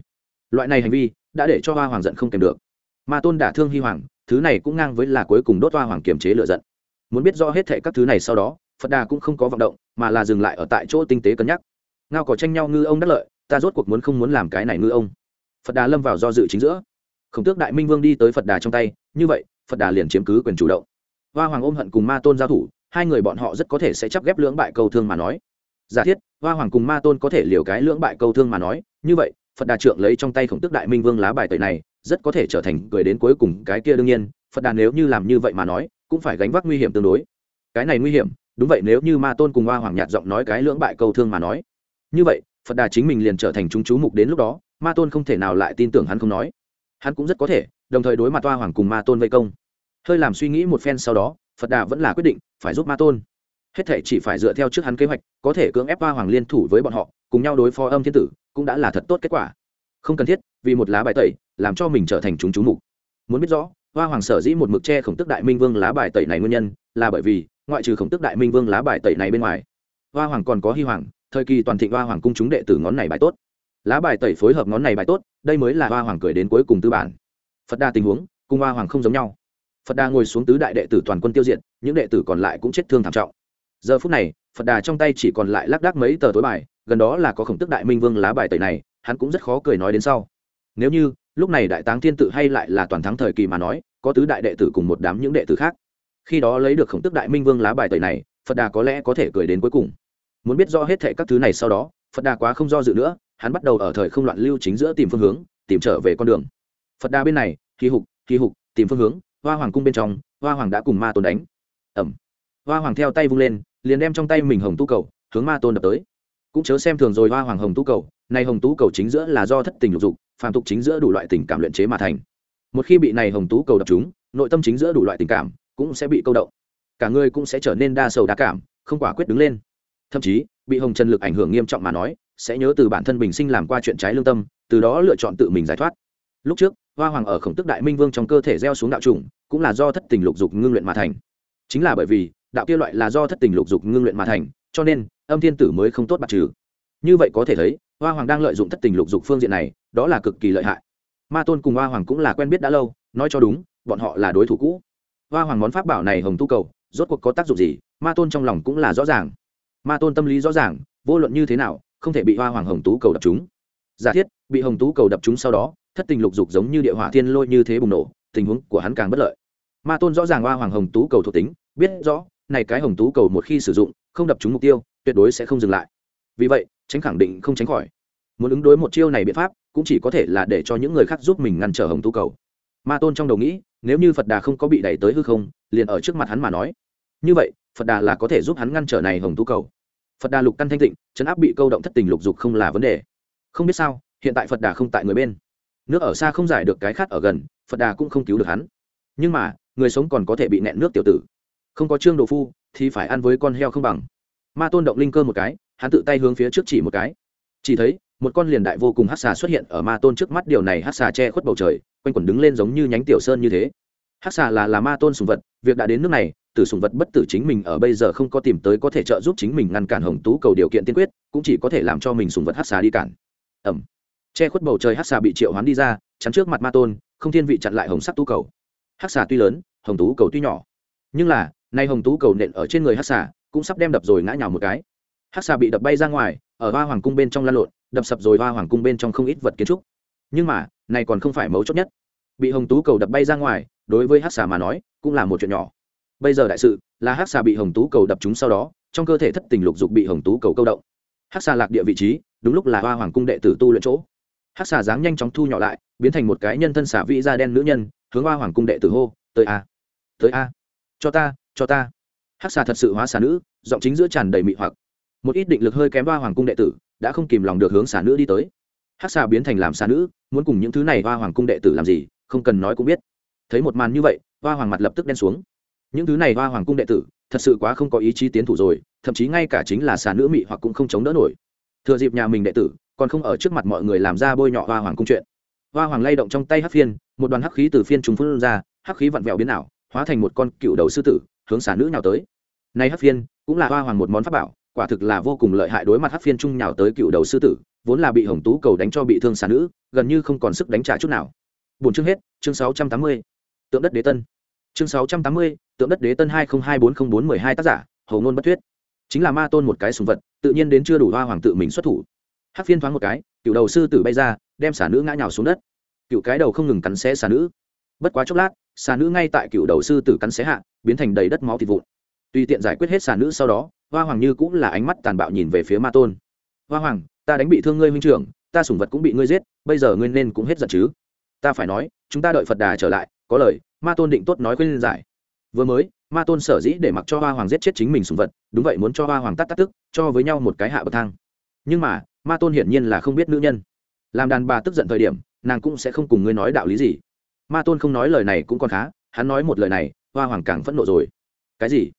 Speaker 1: Loại này hành vi, đã để cho hoa hoàng giận không kèm được. Ma tôn đả thương hy hoàng, thứ này cũng ngang với là cuối cùng đốt hoa hoàng kiềm chế lựa giận. Muốn biết rõ hết thệ các thứ này sau đó, phật đà cũng không có vận động, mà là dừng lại ở tại chỗ tinh tế cân nhắc. Ngao có tranh nhau ngư ông đắc lợi ta rốt cuộc muốn không muốn làm cái này ngư ông. Phật đà lâm vào do dự chính giữa. Khổng tước đại minh vương đi tới phật đà trong tay, như vậy, phật đà liền chiếm cứ quyền chủ động. Hoa hoàng ôm hận cùng ma tôn giao thủ, hai người bọn họ rất có thể sẽ chấp ghép lưỡng bại câu thương mà nói. Giả thiết, hoa hoàng cùng ma tôn có thể liều cái lưỡng bại câu thương mà nói, như vậy, phật đà trượng lấy trong tay khổng tước đại minh vương lá bài tẩy này, rất có thể trở thành người đến cuối cùng cái kia đương nhiên, phật đà nếu như làm như vậy mà nói, cũng phải gánh vác nguy hiểm tương đối. Cái này nguy hiểm, đúng vậy, nếu như ma tôn cùng hoa hoàng nhạt giọng nói cái lưỡng bại câu thương mà nói. Như vậy phật đà chính mình liền trở thành chúng chú mục đến lúc đó, ma tôn không thể nào lại tin tưởng hắn không nói. Hắn cũng rất có thể, đồng thời đối mặt Toa hoàng cùng ma tôn vây công. Hơi làm suy nghĩ một phen sau đó, phật đà vẫn là quyết định phải giúp ma tôn. Hết thể chỉ phải dựa theo trước hắn kế hoạch, có thể cưỡng ép Toa hoàng liên thủ với bọn họ, cùng nhau đối phó âm thiên tử, cũng đã là thật tốt kết quả. Không cần thiết, vì một lá bài tẩy, làm cho mình trở thành chúng chú mục. Muốn biết rõ hoa hoàng sở dĩ một mực che khổng tức đại minh vương lá bài tẩy này nguyên nhân, là bởi vì, ngoại trừ khổng tức đại minh vương lá bài tẩy này bên ngoài hoa hoàng còn có hy hoàng thời kỳ toàn thịnh hoa hoàng cung chúng đệ tử ngón này bài tốt. Lá bài tẩy phối hợp ngón này bài tốt, đây mới là hoa hoàng cười đến cuối cùng tư bản. Phật đa tình huống, cùng hoa hoàng không giống nhau. Phật đà ngồi xuống tứ đại đệ tử toàn quân tiêu diệt, những đệ tử còn lại cũng chết thương thảm trọng. Giờ phút này, phật đà trong tay chỉ còn lại lác đác mấy tờ tối bài, gần đó là có khổng tức đại minh vương lá bài tẩy này, hắn cũng rất khó cười nói đến sau. Nếu như, lúc này đại táng thiên tự hay lại là toàn thắng thời kỳ mà nói, có tứ đại đệ tử cùng một đám những đệ tử khác. Khi đó lấy được khổng tức đại minh vương lá bài tẩy này, phật đà có lẽ có thể cười đến cuối cùng muốn biết rõ hết thệ các thứ này sau đó, phật đà quá không do dự nữa, hắn bắt đầu ở thời không loạn lưu chính giữa tìm phương hướng, tìm trở về con đường. Phật đà bên này, kỳ hục kỳ hục, tìm phương hướng, hoa hoàng cung bên trong, hoa hoàng đã cùng ma tôn đánh. Ẩm hoa hoàng theo tay vung lên, liền đem trong tay mình hồng tu cầu, hướng ma tôn đập tới. Cũng chớ xem thường rồi hoa hoàng hồng tu cầu, này hồng tú cầu chính giữa là do thất tình lục dục, phàm tục chính giữa đủ loại tình cảm luyện chế mà thành. Một khi bị này hồng tú cầu đập chúng nội tâm chính giữa đủ loại tình cảm cũng sẽ bị câu động. Cả người cũng sẽ trở nên đa sầu đa cảm, không quả quyết đứng lên thậm chí, bị hồng trần lực ảnh hưởng nghiêm trọng mà nói, sẽ nhớ từ bản thân bình sinh làm qua chuyện trái lương tâm, từ đó lựa chọn tự mình giải thoát. Lúc trước, hoa hoàng ở khổng tức đại minh vương trong cơ thể gieo xuống đạo trùng, cũng là do thất tình lục dục ngưng luyện mà thành. Chính là bởi vì, đạo kia loại là do thất tình lục dục ngưng luyện mà thành, cho nên, âm thiên tử mới không tốt bạc trừ. Như vậy có thể thấy, hoa hoàng đang lợi dụng thất tình lục dục phương diện này, đó là cực kỳ lợi hại. Ma tôn cùng hoa hoàng cũng là quen biết đã lâu, nói cho đúng, bọn họ là đối thủ cũ. Hoa hoàng món pháp bảo này hồng tu cầu, rốt cuộc có tác dụng gì, ma tôn trong lòng cũng là rõ ràng ma tôn tâm lý rõ ràng, vô luận như thế nào, không thể bị hoa hoàng hồng tú cầu đập chúng. Giả thiết, bị hồng tú cầu đập chúng sau đó, thất tình lục dục giống như địa hỏa thiên lôi như thế bùng nổ, tình huống của hắn càng bất lợi. Ma tôn rõ ràng hoa hoàng hồng tú cầu thuộc tính, biết rõ, này cái hồng tú cầu một khi sử dụng, không đập trúng mục tiêu, tuyệt đối sẽ không dừng lại. Vì vậy, tránh khẳng định không tránh khỏi. Muốn ứng đối một chiêu này biện pháp, cũng chỉ có thể là để cho những người khác giúp mình ngăn trở hồng tú cầu. Ma tôn trong đầu nghĩ, nếu như phật đà không có bị đẩy tới hư không, liền ở trước mặt hắn mà nói. Như vậy, phật đà là có thể giúp hắn ngăn trở này hồng tú cầu phật đà lục căn thanh tịnh chấn áp bị câu động thất tình lục dục không là vấn đề. Không biết sao, hiện tại phật đà không tại người bên. Nước ở xa không giải được cái khát ở gần, phật đà cũng không cứu được hắn. Nhưng mà, người sống còn có thể bị nẹn nước tiểu tử. Không có trương đồ phu, thì phải ăn với con heo không bằng. Ma tôn động linh cơ một cái, hắn tự tay hướng phía trước chỉ một cái. Chỉ thấy, một con liền đại vô cùng hát xà xuất hiện ở ma tôn trước mắt, điều này hát xà che khuất bầu trời, quanh quẩn đứng lên giống như nhánh tiểu sơn như thế. Hát xà là là ma tôn sùng vật, việc đã đến nước này tử sùng vật bất tử chính mình ở bây giờ không có tìm tới có thể trợ giúp chính mình ngăn cản hồng tú cầu điều kiện tiên quyết, cũng chỉ có thể làm cho mình sùng vật hát xà đi cản. Ẩm. Che khuất bầu trời hát xà bị triệu hoán đi ra, chắn trước mặt ma tôn, không thiên vị chặn lại hồng sắc tú cầu. Hát xà tuy lớn, hồng tú cầu tuy nhỏ. Nhưng là, nay hồng tú cầu nện ở trên người hát xà, cũng sắp đem đập rồi ngã nhào một cái. Hát xà bị đập bay ra ngoài, ở hoa hoàng cung bên trong lan lộn, đập sập rồi hoa hoàng cung bên trong không ít vật kiến trúc. Nhưng mà, này còn không phải mấu chốt nhất. Bị hồng tú cầu đập bay ra ngoài, đối với hát xà mà nói, cũng là một chuyện nhỏ bây giờ đại sự là hát xà bị hồng tú cầu đập chúng sau đó, trong cơ thể thất tình lục dục bị hồng tú cầu câu động. Hát xà lạc địa vị trí, đúng lúc là hoa hoàng cung đệ tử tu luyện chỗ. Hát xà dáng nhanh chóng thu nhỏ lại, biến thành một cái nhân thân xả vị da đen nữ nhân, hướng hoa hoàng cung đệ tử hô, tới a tới a, cho ta cho ta. Hát xà thật sự hóa xà nữ, giọng chính giữa tràn đầy mị hoặc. Một ít định lực hơi kém hoa hoàng cung đệ tử đã không kìm lòng được hướng xà nữ đi tới. Hát xà biến thành làm xà nữ, muốn cùng những thứ này hoa hoàng cung đệ tử làm gì, không cần nói cũng biết. Thấy một màn như vậy, hoa hoàng mặt lập tức đen xuống những thứ này hoa hoàng cung đệ tử, thật sự quá không có ý chí tiến thủ rồi, thậm chí ngay cả chính là xà nữ mị hoặc cũng không chống đỡ nổi. Thừa dịp nhà mình đệ tử còn không ở trước mặt mọi người làm ra bôi nhọ hoa hoàng cung chuyện. Hoa hoàng lay động trong tay hắc phiên, một đoàn hắc khí từ phiên trùng phân ra, hắc khí vặn vẹo biến ảo, hóa thành một con cựu đầu sư tử, hướng xà nữ nhào tới. Nay hắc phiên cũng là hoa hoàng một món pháp bảo, quả thực là vô cùng lợi hại đối mặt hắc phiên trung nhào tới cựu đầu sư tử, vốn là bị hồng tú cầu đánh cho bị thương xà nữ, gần như không còn sức đánh trả chút nào. Bốn chương hết, chương sáu trăm tám mươi. Tượng đất đế tân chương sáu trăm tám mươi, tượng đất đế tân hai nghìn hai bốn không bốn mười hai tác giả hầu ngôn bất thuyết. Chính là ma tôn một cái sùng vật, tự nhiên đến chưa đủ hoa hoàng tự mình xuất thủ. Hắc phiên thoáng một cái, cựu đầu sư tử bay ra, đem xà nữ ngã nhào xuống đất. Cựu cái đầu không ngừng cắn xé xà nữ. Bất quá chốc lát, xà nữ ngay tại cựu đầu sư tử cắn xé hạ, biến thành đầy đất máu thịt vụn. Tùy tiện giải quyết hết xà nữ sau đó, hoa hoàng như cũng là ánh mắt tàn bạo nhìn về phía ma tôn. Hoa hoàng, ta đánh bị thương ngươi huynh trưởng, ta sủng vật cũng bị ngươi giết, bây giờ ngươi nên cũng hết giận chứ. Ta phải nói, chúng ta đợi phật đà trở lại có lời, ma tôn định tốt nói khuyên giải. Vừa mới, ma tôn sở dĩ để mặc cho hoa hoàng giết chết chính mình sùng vật, đúng vậy muốn cho hoa hoàng tắt tắt tức, cho với nhau một cái hạ bậc thang. Nhưng mà, ma tôn hiển nhiên là không biết nữ nhân. Làm đàn bà tức giận thời điểm, nàng cũng sẽ không cùng ngươi nói đạo lý gì. Ma tôn không nói lời này cũng còn khá, hắn nói một lời này, hoa hoàng càng phẫn nộ rồi. Cái gì?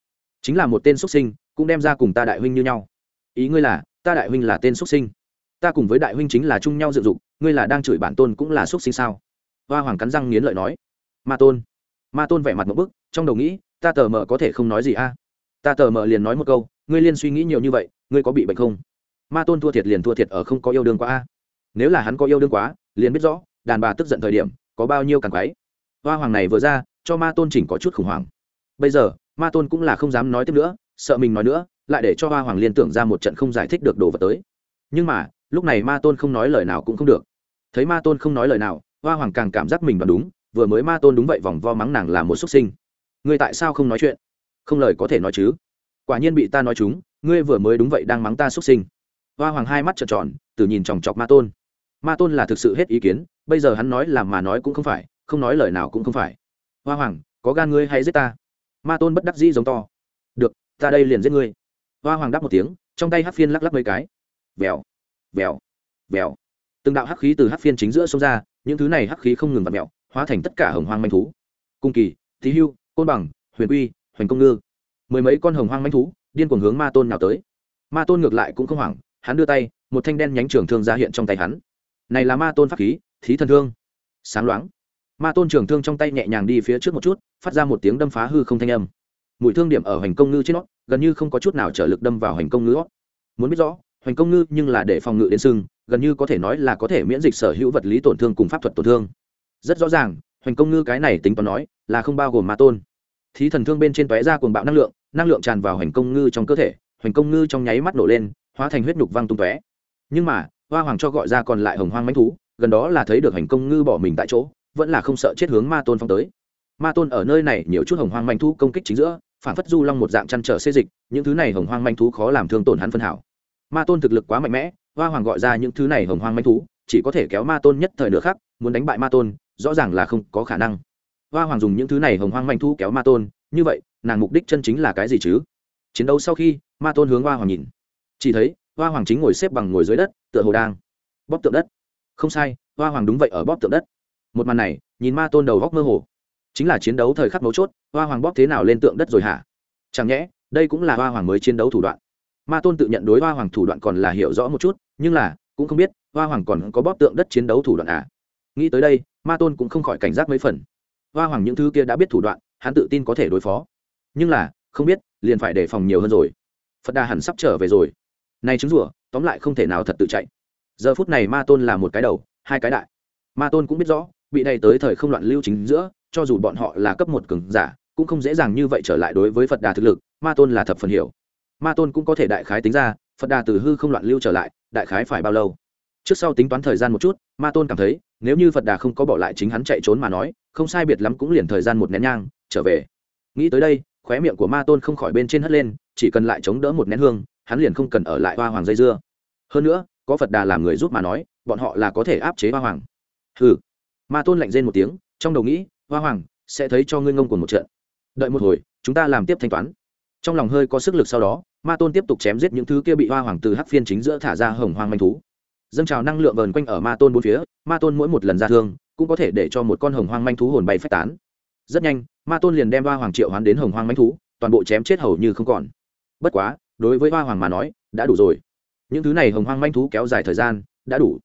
Speaker 1: Chính là một tên xuất sinh, cũng đem ra cùng ta đại huynh như nhau. Ý ngươi là, ta đại huynh là tên xuất sinh. Ta cùng với đại huynh chính là chung nhau dự dục, ngươi là đang chửi bản tôn cũng là xuất sinh sao? Hoa hoàng cắn răng nghiến lợi nói ma tôn. Ma tôn vẻ mặt một bức, trong đầu nghĩ, ta tờ mờ có thể không nói gì a? Ta tờ mờ liền nói một câu, ngươi liên suy nghĩ nhiều như vậy, ngươi có bị bệnh không? Ma tôn thua thiệt liền thua thiệt ở không có yêu đương quá a. Nếu là hắn có yêu đương quá, liền biết rõ, đàn bà tức giận thời điểm, có bao nhiêu càng quáy hoa hoàng này vừa ra, cho ma tôn chỉnh có chút khủng hoảng. Bây giờ, ma tôn cũng là không dám nói tiếp nữa, sợ mình nói nữa, lại để cho hoa hoàng liên tưởng ra một trận không giải thích được đồ vật tới. Nhưng mà, lúc này ma tôn không nói lời nào cũng không được. Thấy ma tôn không nói lời nào, hoa hoàng càng cảm giác mình đoán đúng vừa mới ma tôn đúng vậy vòng vo mắng nàng là một xuất sinh. Ngươi tại sao không nói chuyện? Không lời có thể nói chứ. Quả nhiên bị ta nói chúng, ngươi vừa mới đúng vậy đang mắng ta xuất sinh. Hoa hoàng hai mắt trợn tròn, từ nhìn chòng chọc ma tôn. Ma tôn là thực sự hết ý kiến, bây giờ hắn nói làm mà nói cũng không phải, không nói lời nào cũng không phải. Hoa hoàng, có gan ngươi hay giết ta? Ma tôn bất đắc dĩ giống to. Được, ta đây liền giết ngươi. Hoa hoàng đáp một tiếng, trong tay hát phiên lắc lắc mấy cái. Vèo vèo vèo. Từng đạo hắc khí từ hắc phiên chính giữa xông ra, những thứ này hắc khí không ngừng vặt mẹo hóa thành tất cả hồng hoang manh thú. Cung kỳ, thí hưu, côn bằng, huyền uy hoành công ngư. Mười mấy con hồng hoang manh thú, điên cuồng hướng ma tôn nào tới. Ma tôn ngược lại cũng không hoảng, hắn đưa tay, một thanh đen nhánh trường thương ra hiện trong tay hắn. Này là ma tôn pháp khí, thí thần thương. Sáng loáng. Ma tôn trường thương trong tay nhẹ nhàng đi phía trước một chút, phát ra một tiếng đâm phá hư không thanh âm. Mũi thương điểm ở hoành công ngư trên nó gần như không có chút nào trở lực đâm vào hoành công ngư muốn biết rõ, hoành công ngư nhưng là để phòng ngự đến sưng gần như có thể nói là có thể miễn dịch sở hữu vật lý tổn thương cùng pháp thuật tổn thương rất rõ ràng, hoành công ngư cái này tính toán nói là không bao gồm ma tôn. Thí thần thương bên trên tóe ra cuồng bạo năng lượng năng lượng tràn vào hoành công ngư trong cơ thể, hoành công ngư trong nháy mắt nổ lên, hóa thành huyết nhục văng tung tóe. Nhưng mà, hoa hoàng cho gọi ra còn lại hồng hoang mánh thú, gần đó là thấy được hành công ngư bỏ mình tại chỗ, vẫn là không sợ chết hướng ma tôn phong tới. Ma tôn ở nơi này nhiều chút hồng hoang manh thú công kích chính giữa, phản phất du long một dạng chăn trở xê dịch, những thứ này hồng hoang manh thú khó làm thương tổn hắn phân hảo. Ma tôn thực lực quá mạnh mẽ, hoa hoàng gọi ra những thứ này hồng hoang manh thú, chỉ có thể kéo ma tôn nhất thời nữa khác muốn đánh bại ma tôn rõ ràng là không có khả năng. Hoa hoàng dùng những thứ này hồng hoang manh thu kéo ma tôn, như vậy, nàng mục đích chân chính là cái gì chứ? Chiến đấu sau khi, ma tôn hướng hoa hoàng nhìn. Chỉ thấy, hoa hoàng chính ngồi xếp bằng ngồi dưới đất, tựa hồ đang bóp tượng đất. Không sai, hoa hoàng đúng vậy ở bóp tượng đất. Một màn này, nhìn ma tôn đầu góc mơ hồ. Chính là chiến đấu thời khắc mấu chốt, hoa hoàng bóp thế nào lên tượng đất rồi hả? Chẳng nhẽ, đây cũng là hoa hoàng mới chiến đấu thủ đoạn. Ma tôn tự nhận đối hoa hoàng thủ đoạn còn là hiểu rõ một chút, nhưng là, cũng không biết, hoa hoàng còn có bóp tượng đất chiến đấu thủ đoạn à? Nghĩ tới đây ma tôn cũng không khỏi cảnh giác mấy phần. Hoa hoàng những thứ kia đã biết thủ đoạn, hắn tự tin có thể đối phó. Nhưng là, không biết, liền phải đề phòng nhiều hơn rồi. Phật đà hẳn sắp trở về rồi. Nay chứng rủa tóm lại không thể nào thật tự chạy. Giờ phút này ma tôn là một cái đầu, hai cái đại. Ma tôn cũng biết rõ, bị đầy tới thời không loạn lưu chính giữa, cho dù bọn họ là cấp một cường giả, cũng không dễ dàng như vậy trở lại đối với phật đà thực lực, ma tôn là thập phần hiểu. Ma tôn cũng có thể đại khái tính ra, phật đà từ hư không loạn lưu trở lại, đại khái phải bao lâu. Trước sau tính toán thời gian một chút, ma tôn cảm thấy nếu như phật đà không có bỏ lại chính hắn chạy trốn mà nói không sai biệt lắm cũng liền thời gian một nén nhang trở về nghĩ tới đây khóe miệng của ma tôn không khỏi bên trên hất lên chỉ cần lại chống đỡ một nén hương hắn liền không cần ở lại hoa hoàng dây dưa hơn nữa có phật đà làm người giúp mà nói bọn họ là có thể áp chế hoa hoàng hừ ma tôn lạnh rên một tiếng trong đầu nghĩ hoa hoàng sẽ thấy cho ngươi ngông của một trận đợi một hồi chúng ta làm tiếp thanh toán trong lòng hơi có sức lực sau đó ma tôn tiếp tục chém giết những thứ kia bị hoa hoàng từ hắc phiên chính giữa thả ra hồng hoang manh thú dâng trào năng lượng vờn quanh ở ma tôn bốn phía, ma tôn mỗi một lần ra thương, cũng có thể để cho một con hồng hoang manh thú hồn bay phách tán. Rất nhanh, ma tôn liền đem ba hoàng triệu hoán đến hồng hoang manh thú, toàn bộ chém chết hầu như không còn. Bất quá, đối với ba hoàng mà nói, đã đủ rồi. Những thứ này hồng hoang manh thú kéo dài thời gian, đã đủ.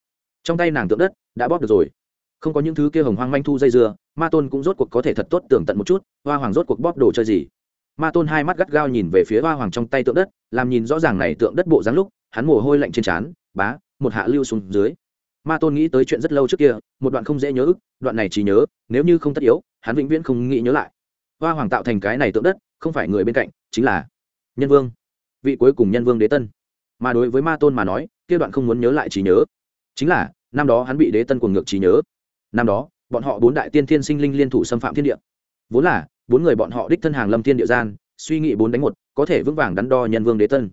Speaker 1: Trong tay nàng tượng đất, đã bóp được rồi. Không có những thứ kia hồng hoang manh thu dây dưa, ma tôn cũng rốt cuộc có thể thật tốt tưởng tận một chút, hoa hoàng rốt cuộc bóp đồ chơi gì. Ma tôn hai mắt gắt gao nhìn về phía hoa hoàng trong tay tượng đất, làm nhìn rõ ràng này tượng đất bộ dáng lúc, hắn mồ hôi lạnh trên trán, bá một hạ lưu xuống dưới. Ma tôn nghĩ tới chuyện rất lâu trước kia, một đoạn không dễ nhớ ức, đoạn này chỉ nhớ, nếu như không tất yếu, hắn vĩnh viễn không nghĩ nhớ lại. Hoa hoàng tạo thành cái này tượng đất, không phải người bên cạnh, chính là nhân vương. Vị cuối cùng nhân vương đế tân. Mà đối với ma tôn mà nói, kia đoạn không muốn nhớ lại trí nhớ. Chính là, năm đó hắn bị đế tân cuồng ngược trí nhớ. Năm đó, bọn họ bốn đại tiên thiên sinh linh liên thủ xâm phạm thiên địa. Vốn là, bốn người bọn họ đích thân hàng lâm thiên địa gian, suy nghĩ bốn đánh một, có thể vững vàng đắn đo nhân vương đế tân.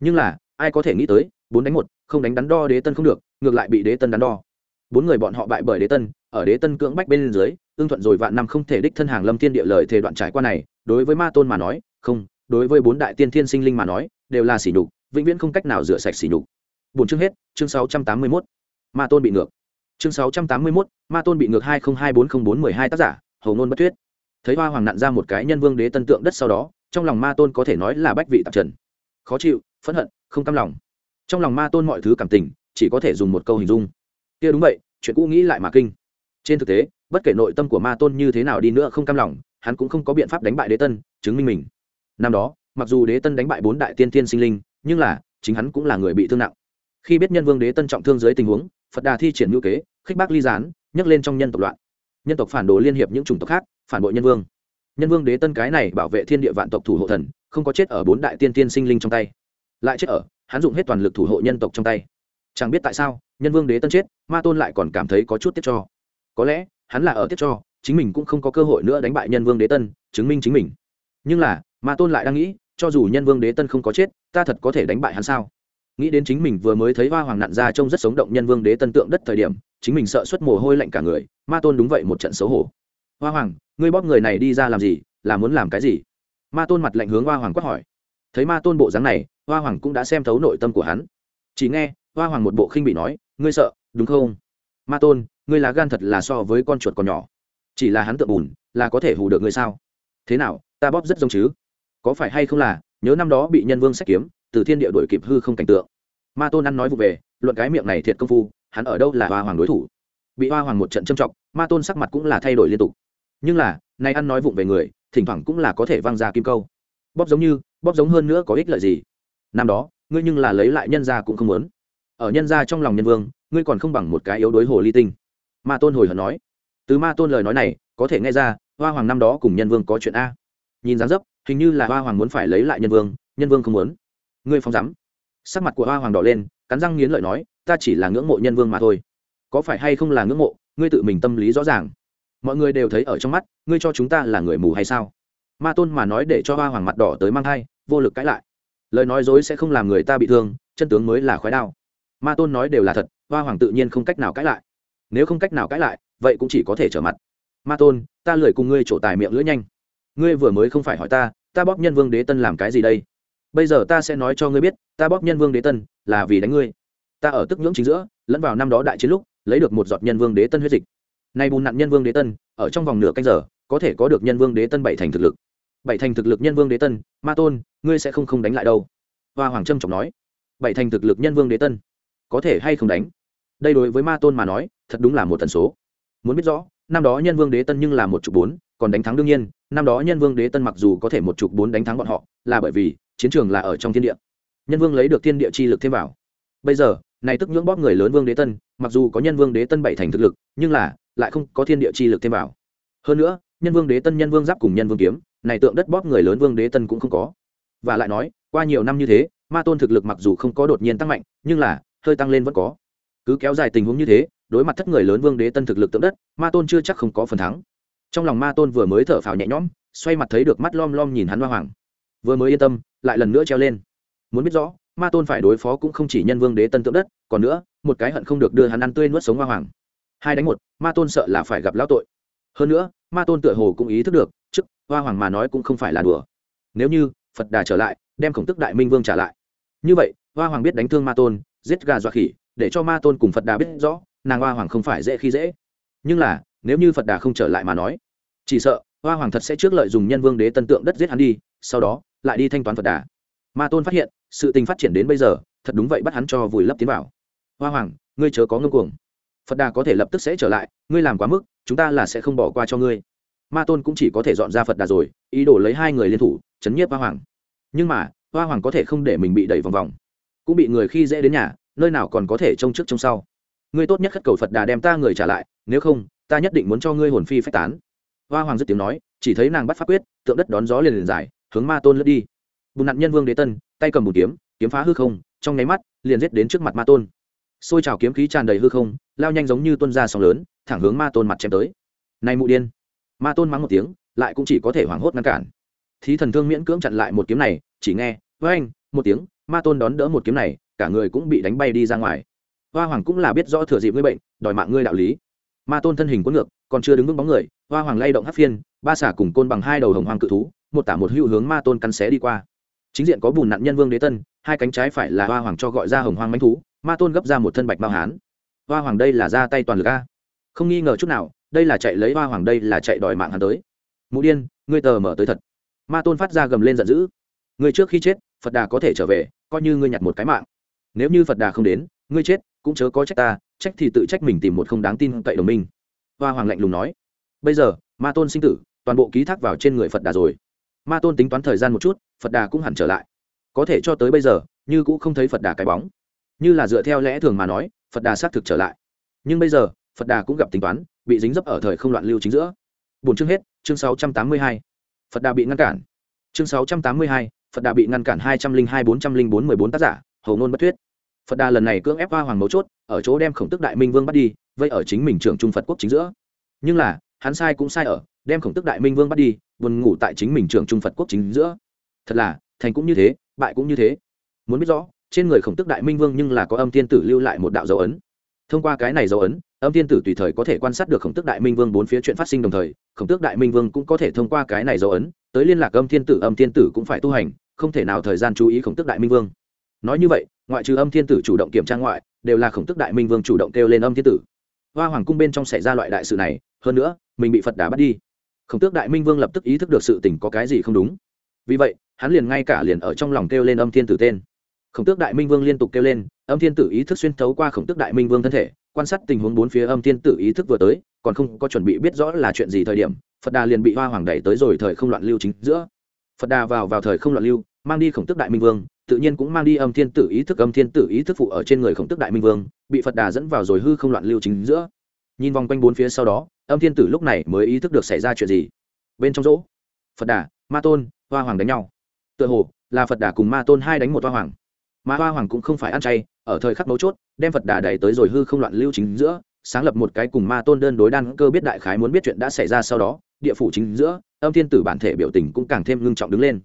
Speaker 1: Nhưng là, ai có thể nghĩ tới, bốn đánh một không đánh đắn đo đế tân không được, ngược lại bị đế tân đắn đo. Bốn người bọn họ bại bởi đế tân, ở đế tân cưỡng bách bên dưới, ưng thuận rồi vạn năm không thể đích thân hàng lâm thiên địa lời thề đoạn trải qua này, đối với ma tôn mà nói, không, đối với bốn đại tiên thiên sinh linh mà nói, đều là sỉ nhục, vĩnh viễn không cách nào rửa sạch sỉ nhục. Bốn chương hết, chương sáu trăm tám mươi mốt. Ma tôn bị ngược. Chương sáu trăm tám mươi mốt, ma tôn bị ngược hai nghìn hai bốn không bốn mười hai tác giả, hầu ngôn bất thuyết. Thấy hoa hoàng nặn ra một cái nhân vương đế tân tượng đất sau đó, trong lòng ma tôn có thể nói là bách vị tạp trần. Khó chịu, phẫn hận, không cam lòng trong lòng ma tôn mọi thứ cảm tình, chỉ có thể dùng một câu hình dung. Kia đúng vậy, chuyện cũ nghĩ lại mà kinh. Trên thực tế, bất kể nội tâm của ma tôn như thế nào đi nữa không cam lòng, hắn cũng không có biện pháp đánh bại đế tân, chứng minh mình. Năm đó, mặc dù đế tân đánh bại bốn đại tiên tiên sinh linh, nhưng là, chính hắn cũng là người bị thương nặng. Khi biết nhân vương đế tân trọng thương dưới tình huống, phật đà thi triển ngữ kế, khích bác ly gián nhấc lên trong nhân tộc loạn. Nhân tộc phản đồ liên hiệp những chủng tộc khác, phản bội nhân vương. Nhân vương đế tân cái này bảo vệ thiên địa vạn tộc thủ hộ thần, không có chết ở bốn đại tiên tiên sinh linh trong tay. Lại chết ở hắn dùng hết toàn lực thủ hộ nhân tộc trong tay. Chẳng biết tại sao, nhân vương đế tân chết, ma tôn lại còn cảm thấy có chút tiếc cho. Có lẽ, hắn là ở tiếc cho, chính mình cũng không có cơ hội nữa đánh bại nhân vương đế tân, chứng minh chính mình. Nhưng là, ma tôn lại đang nghĩ, cho dù nhân vương đế tân không có chết, ta thật có thể đánh bại hắn sao? Nghĩ đến chính mình vừa mới thấy hoa hoàng nặn ra trông rất sống động nhân vương đế tân tượng đất thời điểm, chính mình sợ xuất mồ hôi lạnh cả người, ma tôn đúng vậy một trận xấu hổ. Hoa hoàng, ngươi bóp người này đi ra làm gì? Là muốn làm cái gì? Ma tôn mặt lạnh hướng hoa hoàng quát hỏi thấy ma tôn bộ dáng này, hoa hoàng cũng đã xem thấu nội tâm của hắn. Chỉ nghe, hoa hoàng một bộ khinh bị nói, ngươi sợ, đúng không? Ma tôn, ngươi là gan thật là so với con chuột còn nhỏ. Chỉ là hắn tự bùn là có thể hù được ngươi sao? Thế nào, ta bóp rất giống chứ? Có phải hay không là, nhớ năm đó bị nhân vương sách kiếm, từ thiên địa đổi kịp hư không cảnh tượng. Ma tôn ăn nói vụ về, luận cái miệng này thiệt công phu, hắn ở đâu là hoa hoàng đối thủ? Bị hoa hoàng một trận châm trọng ma tôn sắc mặt cũng là thay đổi liên tục. Nhưng là, nay ăn nói vụng về người, thỉnh thoảng cũng là có thể văng ra kim câu bóp giống như, bóp giống hơn nữa có ích lợi gì? Năm đó, ngươi nhưng là lấy lại nhân gia cũng không muốn. Ở nhân gia trong lòng nhân vương, ngươi còn không bằng một cái yếu đối hồ ly tinh. Ma tôn hồi hận nói. Từ ma tôn lời nói này, có thể nghe ra, hoa hoàng năm đó cùng nhân vương có chuyện a. Nhìn dáng dấp, hình như là hoa hoàng muốn phải lấy lại nhân vương nhân vương không muốn. Ngươi phong dám. Sắc mặt của hoa hoàng đỏ lên, cắn răng nghiến lợi nói, ta chỉ là ngưỡng mộ nhân vương mà thôi. Có phải hay không là ngưỡng mộ, ngươi tự mình tâm lý rõ ràng. Mọi người đều thấy ở trong mắt, ngươi cho chúng ta là người mù hay sao? Ma tôn mà nói để cho hoa hoàng mặt đỏ tới mang thai, vô lực cãi lại. Lời nói dối sẽ không làm người ta bị thương, chân tướng mới là khói đao. Ma tôn nói đều là thật, hoa hoàng tự nhiên không cách nào cãi lại. Nếu không cách nào cãi lại, vậy cũng chỉ có thể trở mặt. Ma tôn, ta lười cùng ngươi trổ tài miệng lưỡi nhanh. Ngươi vừa mới không phải hỏi ta ta bóp nhân vương đế tân làm cái gì đây? Bây giờ ta sẽ nói cho ngươi biết, ta bóp nhân vương đế tân là vì đánh ngươi. Ta ở tức nhưỡng chính giữa, lẫn vào năm đó đại chiến lúc, lấy được một giọt nhân vương đế tân huyết dịch. Nay bùn nặn nhân vương đế tân, ở trong vòng nửa canh giờ, có thể có được nhân vương đế tân bảy thành thực lực bảy thành thực lực nhân vương đế tân, ma tôn, ngươi sẽ không không đánh lại đâu. Hoa hoàng trâm trọng nói, bảy thành thực lực nhân vương đế tân, có thể hay không đánh? Đây đối với ma tôn mà nói, thật đúng là một tần số. Muốn biết rõ, năm đó nhân vương đế tân nhưng là một chục bốn, còn đánh thắng đương nhiên, năm đó nhân vương đế tân mặc dù có thể một chục bốn đánh thắng bọn họ, là bởi vì, chiến trường là ở trong thiên địa. Nhân vương lấy được thiên địa chi lực thêm vào. Bây giờ, này tức nhưỡng bóp người lớn vương đế tân, mặc dù có nhân vương đế tân bảy thành thực lực, nhưng là, lại không có thiên địa chi lực thêm vào. Hơn nữa, nhân vương đế tân nhân vương giáp cùng nhân vương kiếm này tượng đất bóp người lớn vương đế tân cũng không có. Và lại nói, qua nhiều năm như thế, ma tôn thực lực mặc dù không có đột nhiên tăng mạnh, nhưng là, hơi tăng lên vẫn có. Cứ kéo dài tình huống như thế, đối mặt thất người lớn vương đế tân thực lực tượng đất, ma tôn chưa chắc không có phần thắng. Trong lòng ma tôn vừa mới thở phào nhẹ nhõm, xoay mặt thấy được mắt lom lom nhìn hắn hoa hoàng. Vừa mới yên tâm, lại lần nữa treo lên. Muốn biết rõ, ma tôn phải đối phó cũng không chỉ nhân vương đế tân tượng đất, còn nữa, một cái hận không được đưa hắn ăn tươi nuốt sống hoa hoàng. Hai đánh một, ma tôn sợ là phải gặp lão tội. Hơn nữa, ma tôn tựa hồ cũng ý thức được chức, hoa hoàng mà nói cũng không phải là đùa. Nếu như phật đà trở lại, đem khổng tức đại minh vương trả lại. Như vậy, hoa hoàng biết đánh thương ma tôn, giết gà dọa khỉ, để cho ma tôn cùng phật đà biết rõ, nàng hoa hoàng không phải dễ khi dễ. Nhưng là, nếu như phật đà không trở lại mà nói, chỉ sợ hoa hoàng thật sẽ trước lợi dùng nhân vương đế tân tượng đất giết hắn đi, sau đó lại đi thanh toán phật đà. Ma tôn phát hiện, sự tình phát triển đến bây giờ, thật đúng vậy bắt hắn cho vùi lấp tiến vào. Hoa hoàng, ngươi chớ có ngưng cuồng. Phật đà có thể lập tức sẽ trở lại, ngươi làm quá mức, chúng ta là sẽ không bỏ qua cho ngươi ma tôn cũng chỉ có thể dọn ra phật đà rồi, ý đồ lấy hai người liên thủ, chấn nhiếp hoa hoàng. Nhưng mà, hoa hoàng có thể không để mình bị đẩy vòng vòng. Cũng bị người khi dễ đến nhà, nơi nào còn có thể trông trước trông sau. Ngươi tốt nhất khất cầu phật đà đem ta người trả lại, nếu không, ta nhất định muốn cho ngươi hồn phi phách tán. Hoa hoàng dứt tiếng nói, chỉ thấy nàng bắt phát quyết, tượng đất đón gió liền liền dài hướng ma tôn lướt đi. Bùn nạn nhân vương đế tân, tay cầm bùn kiếm kiếm phá hư không, trong nháy mắt, liền giết đến trước mặt ma tôn. Xôi trào kiếm khí tràn đầy hư không, lao nhanh giống như tuân ra sóng lớn, thẳng hướng ma tôn mặt chém tới. Này mụ điên! Ma tôn mắng một tiếng, lại cũng chỉ có thể hoảng hốt ngăn cản. Thí thần thương miễn cưỡng chặn lại một kiếm này, chỉ nghe với anh một tiếng, ma tôn đón đỡ một kiếm này, cả người cũng bị đánh bay đi ra ngoài. Hoa hoàng cũng là biết rõ thừa dịp ngươi bệnh, đòi mạng ngươi đạo lý. Ma tôn thân hình quấn ngược, còn chưa đứng vững bóng người, hoa hoàng lay động hát phiên, ba xả cùng côn bằng hai đầu hồng hoàng cự thú, một tả một hữu hướng ma tôn cắn xé đi qua. Chính diện có bùn nạn nhân vương đế tân, hai cánh trái phải là hoa hoàng cho gọi ra hồng hoàng manh thú, ma tôn gấp ra một thân bạch mao hán. Hoa hoàng đây là ra tay toàn lực a. Không nghi ngờ chút nào đây là chạy lấy hoa hoàng, đây là chạy đòi mạng hắn tới. Mụ điên, ngươi tờ mở tới thật. Ma tôn phát ra gầm lên giận dữ. Ngươi trước khi chết, phật đà có thể trở về, coi như ngươi nhặt một cái mạng. Nếu như phật đà không đến, ngươi chết, cũng chớ có trách ta, trách thì tự trách mình tìm một không đáng tin cậy đồng minh. Hoa hoàng lạnh lùng nói. Bây giờ, ma tôn sinh tử, toàn bộ ký thác vào trên người phật đà rồi. Ma tôn tính toán thời gian một chút, phật đà cũng hẳn trở lại. Có thể cho tới bây giờ, như cũng không thấy phật đà cái bóng. Như là dựa theo lẽ thường mà nói, phật đà xác thực trở lại. Nhưng bây giờ phật đà cũng gặp tính toán, bị dính dấp ở thời không loạn lưu chính giữa. Bốn chương hết, chương sáu trăm tám mươi hai. Phật đà bị ngăn cản. Chương sáu trăm tám mươi hai, phật đà bị ngăn cản hai trăm linh hai, bốn trăm linh bốn, mười bốn tác giả, hầu ngôn bất thuyết. Phật đà lần này cưỡng ép hoa hoàng mấu chốt, ở chỗ đem khổng tức đại minh vương bắt đi, vây ở chính mình trường trung phật quốc chính giữa. Nhưng là, hắn sai cũng sai ở, đem khổng tức đại minh vương bắt đi, buồn ngủ tại chính mình trường trung phật quốc chính giữa. Thật là, thành cũng như thế, bại cũng như thế. Muốn biết rõ, trên người khổng tức đại minh vương nhưng là có âm tiên tử lưu lại một đạo dấu ấn thông qua cái này dấu ấn, âm Thiên tử tùy thời có thể quan sát được khổng tức đại minh vương bốn phía chuyện phát sinh đồng thời, khổng tước đại minh vương cũng có thể thông qua cái này dấu ấn, tới liên lạc âm thiên tử, âm thiên tử cũng phải tu hành, không thể nào thời gian chú ý khổng tước đại minh vương. Nói như vậy, ngoại trừ âm thiên tử chủ động kiểm tra ngoại, đều là khổng tước đại minh vương chủ động kêu lên âm thiên tử. Hoa hoàng cung bên trong xảy ra loại đại sự này, hơn nữa, mình bị phật đá bắt đi. Khổng tước đại minh vương lập tức ý thức được sự tình có cái gì không đúng. Vì vậy, hắn liền ngay cả liền ở trong lòng kêu lên âm thiên tử tên. Khổng tước đại minh vương liên tục kêu lên âm thiên tử ý thức xuyên thấu qua khổng tước đại minh vương thân thể, quan sát tình huống bốn phía âm thiên tử ý thức vừa tới, còn không có chuẩn bị biết rõ là chuyện gì thời điểm, phật đà liền bị hoa hoàng đẩy tới rồi thời không loạn lưu chính giữa. Phật đà vào vào thời không loạn lưu, mang đi khổng tước đại minh vương, tự nhiên cũng mang đi âm thiên tử ý thức, âm thiên tử ý thức phụ ở trên người khổng tước đại minh vương, bị phật đà dẫn vào rồi hư không loạn lưu chính giữa. Nhìn vòng quanh bốn phía sau đó, âm thiên tử lúc này mới ý thức được xảy ra chuyện gì. Bên trong rỗ phật đà, ma tôn, hoa hoàng đánh nhau. Tựa hồ là phật đà cùng ma tôn hai đánh một hoa hoàng mà hoa hoàng cũng không phải ăn chay, ở thời khắc mấu chốt, đem phật đà đẩy tới rồi hư không loạn lưu chính giữa, sáng lập một cái cùng ma tôn đơn đối đan cơ biết đại khái muốn biết chuyện đã xảy ra sau đó, địa phủ chính giữa, âm thiên tử bản thể biểu tình cũng càng thêm ngưng trọng đứng lên.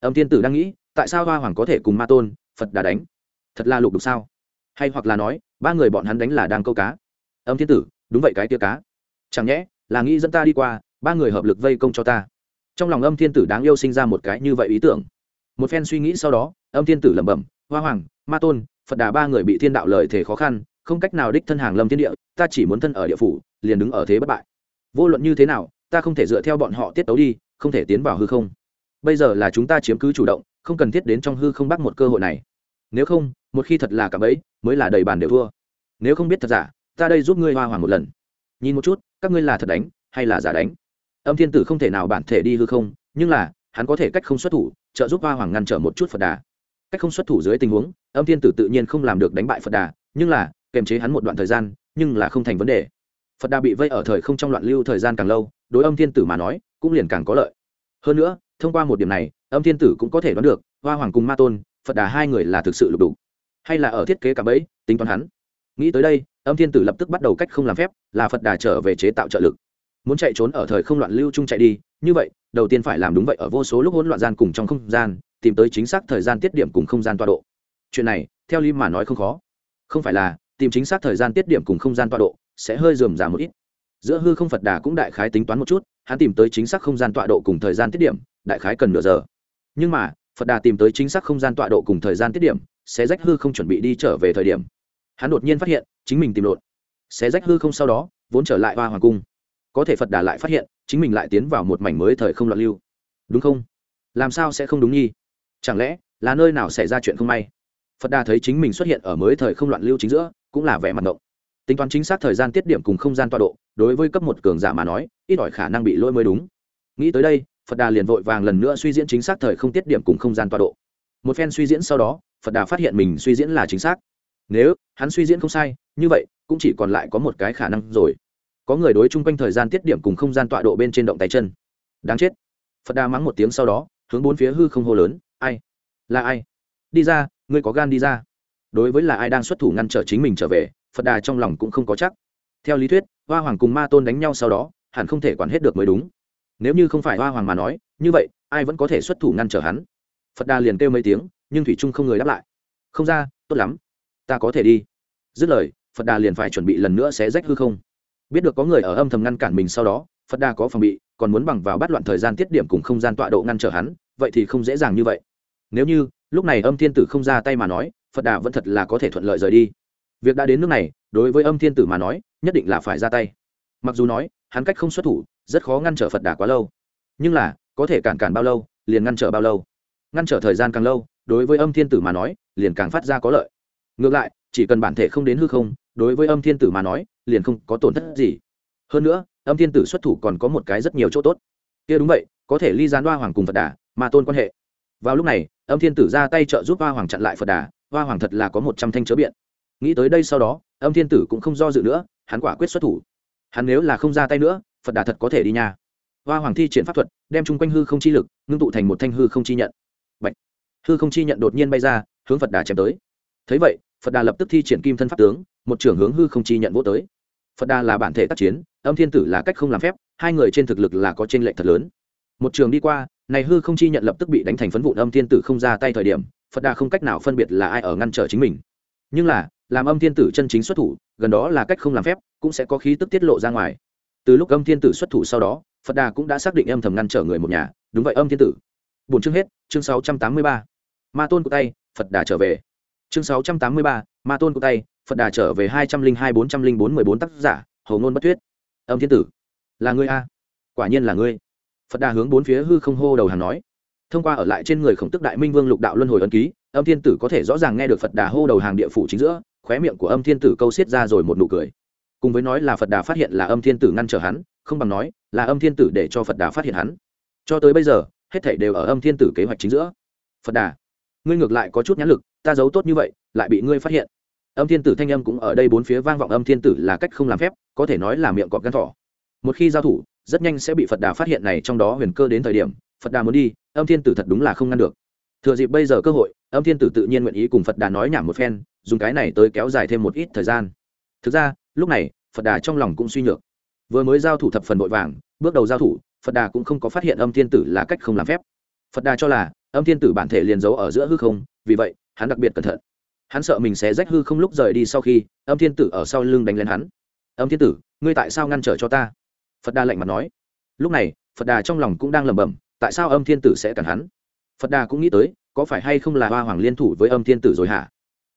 Speaker 1: Âm thiên tử đang nghĩ, tại sao hoa hoàng có thể cùng ma tôn, phật đà đánh? Thật là lục đục sao? Hay hoặc là nói, ba người bọn hắn đánh là đang câu cá? Âm thiên tử, đúng vậy cái tia cá. Chẳng nhẽ, là nghĩ dẫn ta đi qua, ba người hợp lực vây công cho ta. Trong lòng âm thiên tử đáng yêu sinh ra một cái như vậy ý tưởng. Một phen suy nghĩ sau đó, âm thiên tử lẩm bẩm hoa hoàng, ma tôn, phật đà ba người bị thiên đạo lời thể khó khăn, không cách nào đích thân hàng lâm thiên địa, ta chỉ muốn thân ở địa phủ, liền đứng ở thế bất bại. Vô luận như thế nào, ta không thể dựa theo bọn họ tiết tấu đi, không thể tiến vào hư không. Bây giờ là chúng ta chiếm cứ chủ động, không cần thiết đến trong hư không bắt một cơ hội này. Nếu không, một khi thật là cả bẫy mới là đầy bàn đều thua. Nếu không biết thật giả, ta đây giúp ngươi hoa hoàng một lần. Nhìn một chút, các ngươi là thật đánh, hay là giả đánh? Âm thiên tử không thể nào bản thể đi hư không, nhưng là, hắn có thể cách không xuất thủ, trợ giúp hoa hoàng ngăn trở một chút phật đà cách không xuất thủ dưới tình huống, âm thiên tử tự nhiên không làm được đánh bại phật đà, nhưng là kềm chế hắn một đoạn thời gian, nhưng là không thành vấn đề. Phật đà bị vây ở thời không trong loạn lưu thời gian càng lâu, đối âm thiên tử mà nói, cũng liền càng có lợi. Hơn nữa, thông qua một điểm này, âm thiên tử cũng có thể đoán được, hoa hoàng cùng ma tôn, phật đà hai người là thực sự lục đủ hay là ở thiết kế cả bẫy, tính toán hắn. Nghĩ tới đây, âm thiên tử lập tức bắt đầu cách không làm phép, là phật đà trở về chế tạo trợ lực. Muốn chạy trốn ở thời không loạn lưu chung chạy đi như vậy, đầu tiên phải làm đúng vậy ở vô số lúc hỗn loạn gian cùng trong không gian, tìm tới chính xác thời gian tiết điểm cùng không gian tọa độ. Chuyện này, theo lý mà nói không khó. Không phải là, tìm chính xác thời gian tiết điểm cùng không gian tọa độ sẽ hơi dườm giả một ít. Giữa hư không phật đà cũng đại khái tính toán một chút, hắn tìm tới chính xác không gian tọa độ cùng thời gian tiết điểm, đại khái cần nửa giờ. Nhưng mà, phật đà tìm tới chính xác không gian tọa độ cùng thời gian tiết điểm sẽ rách hư không chuẩn bị đi trở về thời điểm. Hắn đột nhiên phát hiện, chính mình tìm lộn. Sẽ rách hư không sau đó, vốn trở lại hoa hoàng cung có thể phật đà lại phát hiện, chính mình lại tiến vào một mảnh mới thời không loạn lưu. Đúng không? Làm sao sẽ không đúng nhi chẳng lẽ là nơi nào xảy ra chuyện không may? Phật đà thấy chính mình xuất hiện ở mới thời không loạn lưu chính giữa, cũng là vẻ mặt động tính toán chính xác thời gian tiết điểm cùng không gian tọa độ, đối với cấp một cường giả mà nói, ít ỏi khả năng bị lỗi mới đúng. Nghĩ tới đây, phật đà liền vội vàng lần nữa suy diễn chính xác thời không tiết điểm cùng không gian tọa độ. Một phen suy diễn sau đó, phật đà phát hiện mình suy diễn là chính xác. Nếu hắn suy diễn không sai, như vậy, cũng chỉ còn lại có một cái khả năng rồi có người đối chung quanh thời gian tiết điểm cùng không gian tọa độ bên trên động tay chân. Đáng chết. Phật đà mắng một tiếng sau đó, hướng bốn phía hư không hô lớn, ai? Là ai? Đi ra, ngươi có gan đi ra. Đối với là ai đang xuất thủ ngăn trở chính mình trở về, phật đà trong lòng cũng không có chắc. Theo lý thuyết, hoa hoàng cùng ma tôn đánh nhau sau đó, hẳn không thể quản hết được mới đúng. Nếu như không phải hoa hoàng mà nói, như vậy, ai vẫn có thể xuất thủ ngăn trở hắn? Phật đà liền kêu mấy tiếng, nhưng thủy trung không người đáp lại. Không ra, tốt lắm. Ta có thể đi. Dứt lời, phật đà liền phải chuẩn bị lần nữa sẽ rách hư không biết được có người ở âm thầm ngăn cản mình sau đó, phật đà có phòng bị, còn muốn bằng vào bắt loạn thời gian tiết điểm cùng không gian tọa độ ngăn trở hắn, vậy thì không dễ dàng như vậy. Nếu như, lúc này âm thiên tử không ra tay mà nói, phật đà vẫn thật là có thể thuận lợi rời đi. Việc đã đến nước này, đối với âm thiên tử mà nói, nhất định là phải ra tay. Mặc dù nói, hắn cách không xuất thủ, rất khó ngăn trở phật đà quá lâu. Nhưng là, có thể cản cản bao lâu, liền ngăn trở bao lâu. Ngăn trở thời gian càng lâu, đối với âm thiên tử mà nói, liền càng phát ra có lợi. Ngược lại, chỉ cần bản thể không đến hư không, đối với âm thiên tử mà nói liền không có tổn thất gì. Hơn nữa, âm thiên tử xuất thủ còn có một cái rất nhiều chỗ tốt. Kia đúng vậy, có thể ly gián đoa hoàng cùng phật đà, mà tôn quan hệ. Vào lúc này, âm thiên tử ra tay trợ giúp hoa hoàng chặn lại phật đà, hoa hoàng thật là có một trăm thanh chớ biện. Nghĩ tới đây sau đó, âm thiên tử cũng không do dự nữa, hắn quả quyết xuất thủ. Hắn nếu là không ra tay nữa, phật đà thật có thể đi nha. Hoa hoàng thi triển pháp thuật, đem chung quanh hư không chi lực, ngưng tụ thành một thanh hư không chi nhận. Bạch. hư không chi nhận đột nhiên bay ra, hướng phật đà chém tới. Thấy vậy, phật đà lập tức thi triển kim thân pháp tướng, một trưởng hướng hư không chi nhận vô tới phật đà là bản thể tác chiến, âm thiên tử là cách không làm phép, hai người trên thực lực là có t r ê n lệch thật lớn. Một trường đi qua, này hư không chi nhận lập tức bị đánh thành phấn vụn âm thiên tử không ra tay thời điểm, phật đà không cách nào phân biệt là ai ở ngăn trở chính mình. Nhưng là, làm âm thiên tử chân chính xuất thủ, gần đó là cách không làm phép, cũng sẽ có khí tức tiết lộ ra ngoài. Từ lúc âm thiên tử xuất thủ sau đó, phật đà cũng đã xác định âm thầm ngăn trở người một nhà, đúng vậy âm thiên tử. Bốn chương hết, chương sáu trăm tám mươi ba. Ma tôn của tay, phật đà trở về. Chương sáu trăm tám mươi ba, ma tôn của tay phật đà trở về hai trăm linh hai, bốn trăm linh bốn, mười bốn tác giả hầu ngôn bất thuyết. Âm thiên tử, là ngươi a? Quả nhiên là ngươi. Phật đà hướng bốn phía hư không hô đầu hàng nói. Thông qua ở lại trên người khổng tức đại minh vương lục đạo luân hồi ấn ký, âm thiên tử có thể rõ ràng nghe được phật đà hô đầu hàng địa phủ chính giữa, khóe miệng của âm thiên tử câu xiết ra rồi một nụ cười. Cùng với nói là phật đà phát hiện là âm thiên tử ngăn trở hắn, không bằng nói là âm thiên tử để cho phật đà phát hiện hắn. Cho tới bây giờ, hết thảy đều ở âm thiên tử kế hoạch chính giữa. Phật đà, ngươi ngược lại có chút nhãn lực, ta giấu tốt như vậy, lại bị ngươi phát hiện âm thiên tử thanh âm cũng ở đây bốn phía vang vọng âm thiên tử là cách không làm phép, có thể nói là miệng cọp gan thỏ. Một khi giao thủ, rất nhanh sẽ bị phật đà phát hiện này trong đó huyền cơ đến thời điểm, phật đà muốn đi, âm thiên tử thật đúng là không ngăn được. Thừa dịp bây giờ cơ hội, âm thiên tử tự nhiên nguyện ý cùng phật đà nói nhảm một phen, dùng cái này tới kéo dài thêm một ít thời gian. Thực ra, lúc này, phật đà trong lòng cũng suy nhược. Vừa mới giao thủ thập phần vội vàng, bước đầu giao thủ, phật đà cũng không có phát hiện âm thiên tử là cách không làm phép. Phật đà cho là, âm thiên tử bản thể liền giấu ở giữa hư không, vì vậy, hắn đặc biệt cẩn thận hắn sợ mình sẽ rách hư không lúc rời đi sau khi, âm thiên tử ở sau lưng đánh lên hắn. Âm thiên tử, ngươi tại sao ngăn trở cho ta? Phật đà lạnh mặt nói. Lúc này, phật đà trong lòng cũng đang lẩm bẩm, tại sao âm thiên tử sẽ cản hắn? Phật đà cũng nghĩ tới, có phải hay không là hoa hoàng liên thủ với âm thiên tử rồi hả?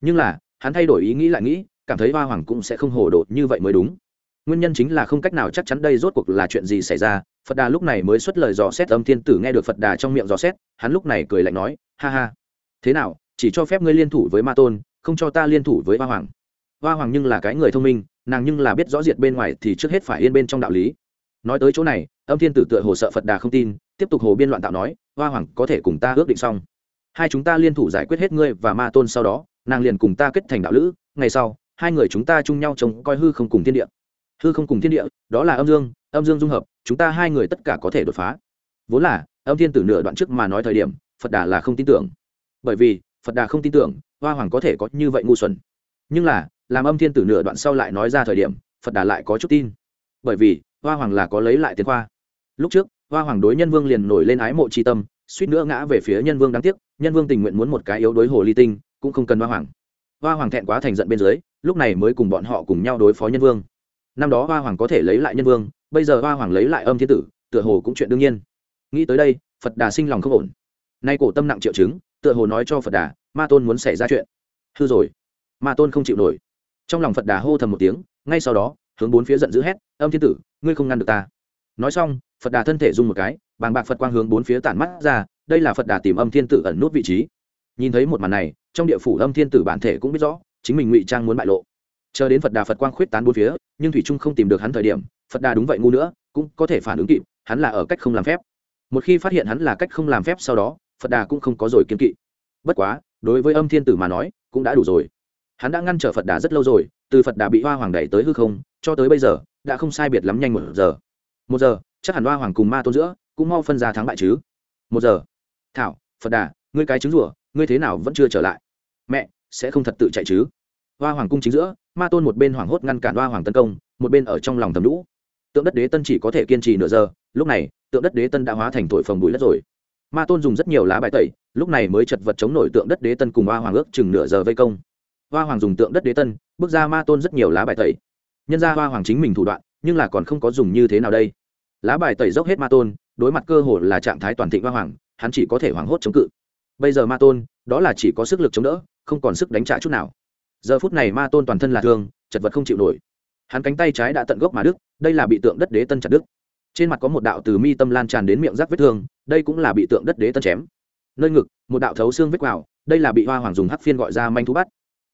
Speaker 1: Nhưng là, hắn thay đổi ý nghĩ lại nghĩ, cảm thấy hoa hoàng cũng sẽ không hồ đột như vậy mới đúng. Nguyên nhân chính là không cách nào chắc chắn đây rốt cuộc là chuyện gì xảy ra. Phật đà lúc này mới xuất lời dò xét âm thiên tử nghe được phật đà trong miệng dò xét, hắn lúc này cười lạnh nói, ha ha. Thế nào chỉ cho phép ngươi liên thủ với ma tôn, không cho ta liên thủ với hoa hoàng. Hoa hoàng nhưng là cái người thông minh, nàng nhưng là biết rõ diệt bên ngoài thì trước hết phải yên bên trong đạo lý. Nói tới chỗ này, âm thiên tử tựa hồ sợ phật đà không tin, tiếp tục hồ biên loạn tạo nói, hoa hoàng, có thể cùng ta ước định xong. Hai chúng ta liên thủ giải quyết hết ngươi và ma tôn sau đó, nàng liền cùng ta kết thành đạo lữ, ngày sau, hai người chúng ta chung nhau trông coi hư không cùng thiên địa. Hư không cùng thiên địa, đó là âm dương âm dương dung hợp, chúng ta hai người tất cả có thể đột phá. Vốn là, âm thiên tử nửa đoạn trước mà nói thời điểm, phật đà là không tin tưởng. Bởi vì phật đà không tin tưởng, hoa hoàng có thể có như vậy ngu xuẩn. Nhưng là, làm âm thiên tử nửa đoạn sau lại nói ra thời điểm, phật đà lại có chút tin. Bởi vì, hoa hoàng là có lấy lại tiền khoa. Lúc trước, hoa hoàng đối nhân vương liền nổi lên ái mộ tri tâm, suýt nữa ngã về phía nhân vương đáng tiếc, nhân vương tình nguyện muốn một cái yếu đối hồ ly tinh, cũng không cần hoa hoàng. Hoa hoàng thẹn quá thành giận bên dưới, lúc này mới cùng bọn họ cùng nhau đối phó nhân vương. Năm đó hoa hoàng có thể lấy lại nhân vương, bây giờ hoa hoàng lấy lại âm thiên tử, tựa hồ cũng chuyện đương nhiên. Nghĩ tới đây, phật đà sinh lòng không ổn. Nay cổ tâm nặng triệu chứng tựa hồ nói cho phật đà, ma tôn muốn xảy ra chuyện. Hư rồi. Ma tôn không chịu nổi. Trong lòng phật đà hô thầm một tiếng, ngay sau đó, hướng bốn phía giận dữ hét, âm thiên tử, ngươi không ngăn được ta. Nói xong, phật đà thân thể dùng một cái, bàng bạc phật quang hướng bốn phía tản mắt ra, đây là phật đà tìm âm thiên tử ẩn nút vị trí. Nhìn thấy một màn này, trong địa phủ âm thiên tử bản thể cũng biết rõ, chính mình ngụy trang muốn bại lộ. Chờ đến phật đà phật quang khuyết tán bốn phía, nhưng thủy trung không tìm được hắn thời điểm, phật đà đúng vậy ngu nữa, cũng có thể phản ứng kịp, hắn là ở cách không làm phép. Một khi phát hiện hắn là cách không làm phép sau đó phật đà cũng không có rồi kiên kỵ. Bất quá, đối với âm thiên tử mà nói, cũng đã đủ rồi. Hắn đã ngăn trở phật đà rất lâu rồi, từ phật đà bị hoa hoàng đẩy tới hư không, cho tới bây giờ, đã không sai biệt lắm nhanh một giờ. Một giờ, chắc hẳn hoa hoàng cùng ma tôn giữa cũng mau phân ra thắng bại chứ. Một giờ. Thảo, phật đà, ngươi cái trứng rủa ngươi thế nào vẫn chưa trở lại? Mẹ, sẽ không thật tự chạy chứ? Hoa hoàng cung chính giữa, ma tôn một bên hoảng hốt ngăn cản hoa hoàng tấn công, một bên ở trong lòng tầm lũ. Tượng đất đế tân chỉ có thể kiên trì nửa giờ, lúc này, tượng đất đế tân đã hóa thành thổi phồng bụi đất rồi ma tôn dùng rất nhiều lá bài tẩy, lúc này mới chật vật chống nổi tượng đất đế tân cùng hoa hoàng ước chừng nửa giờ vây công. Hoa hoàng dùng tượng đất đế tân, bước ra ma tôn rất nhiều lá bài tẩy. Nhân ra hoa hoàng chính mình thủ đoạn, nhưng là còn không có dùng như thế nào đây. Lá bài tẩy dốc hết ma tôn, đối mặt cơ hội là trạng thái toàn thịnh hoa hoàng, hắn chỉ có thể hoảng hốt chống cự. Bây giờ ma tôn, đó là chỉ có sức lực chống đỡ, không còn sức đánh trả chút nào. Giờ phút này ma tôn toàn thân là thương, chật vật không chịu nổi. Hắn cánh tay trái đã tận gốc mà đức đây là bị tượng đất đế tân chặt đức trên mặt có một đạo từ mi tâm lan tràn đến miệng rác vết thương đây cũng là bị tượng đất đế tân chém. Nơi ngực, một đạo thấu xương vết quào, đây là bị hoa hoàng dùng hắc phiên gọi ra manh thú bắt.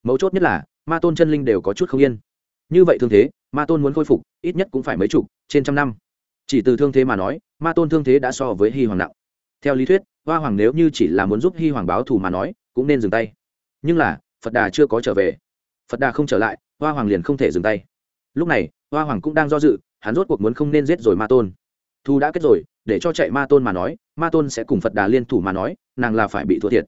Speaker 1: Mấu chốt nhất là, ma tôn chân linh đều có chút không yên. Như vậy thương thế, ma tôn muốn khôi phục, ít nhất cũng phải mấy chục, trên trăm năm. Chỉ từ thương thế mà nói, ma tôn thương thế đã so với hy hoàng nặng. Theo lý thuyết, hoa hoàng nếu như chỉ là muốn giúp hy hoàng báo thù mà nói, cũng nên dừng tay. Nhưng là, phật đà chưa có trở về. Phật đà không trở lại, hoa hoàng liền không thể dừng tay. Lúc này, hoa hoàng cũng đang do dự, hắn rốt cuộc muốn không nên giết rồi ma tôn. Thu đã kết rồi để cho chạy ma tôn mà nói, ma tôn sẽ cùng phật đà liên thủ mà nói, nàng là phải bị thua thiệt.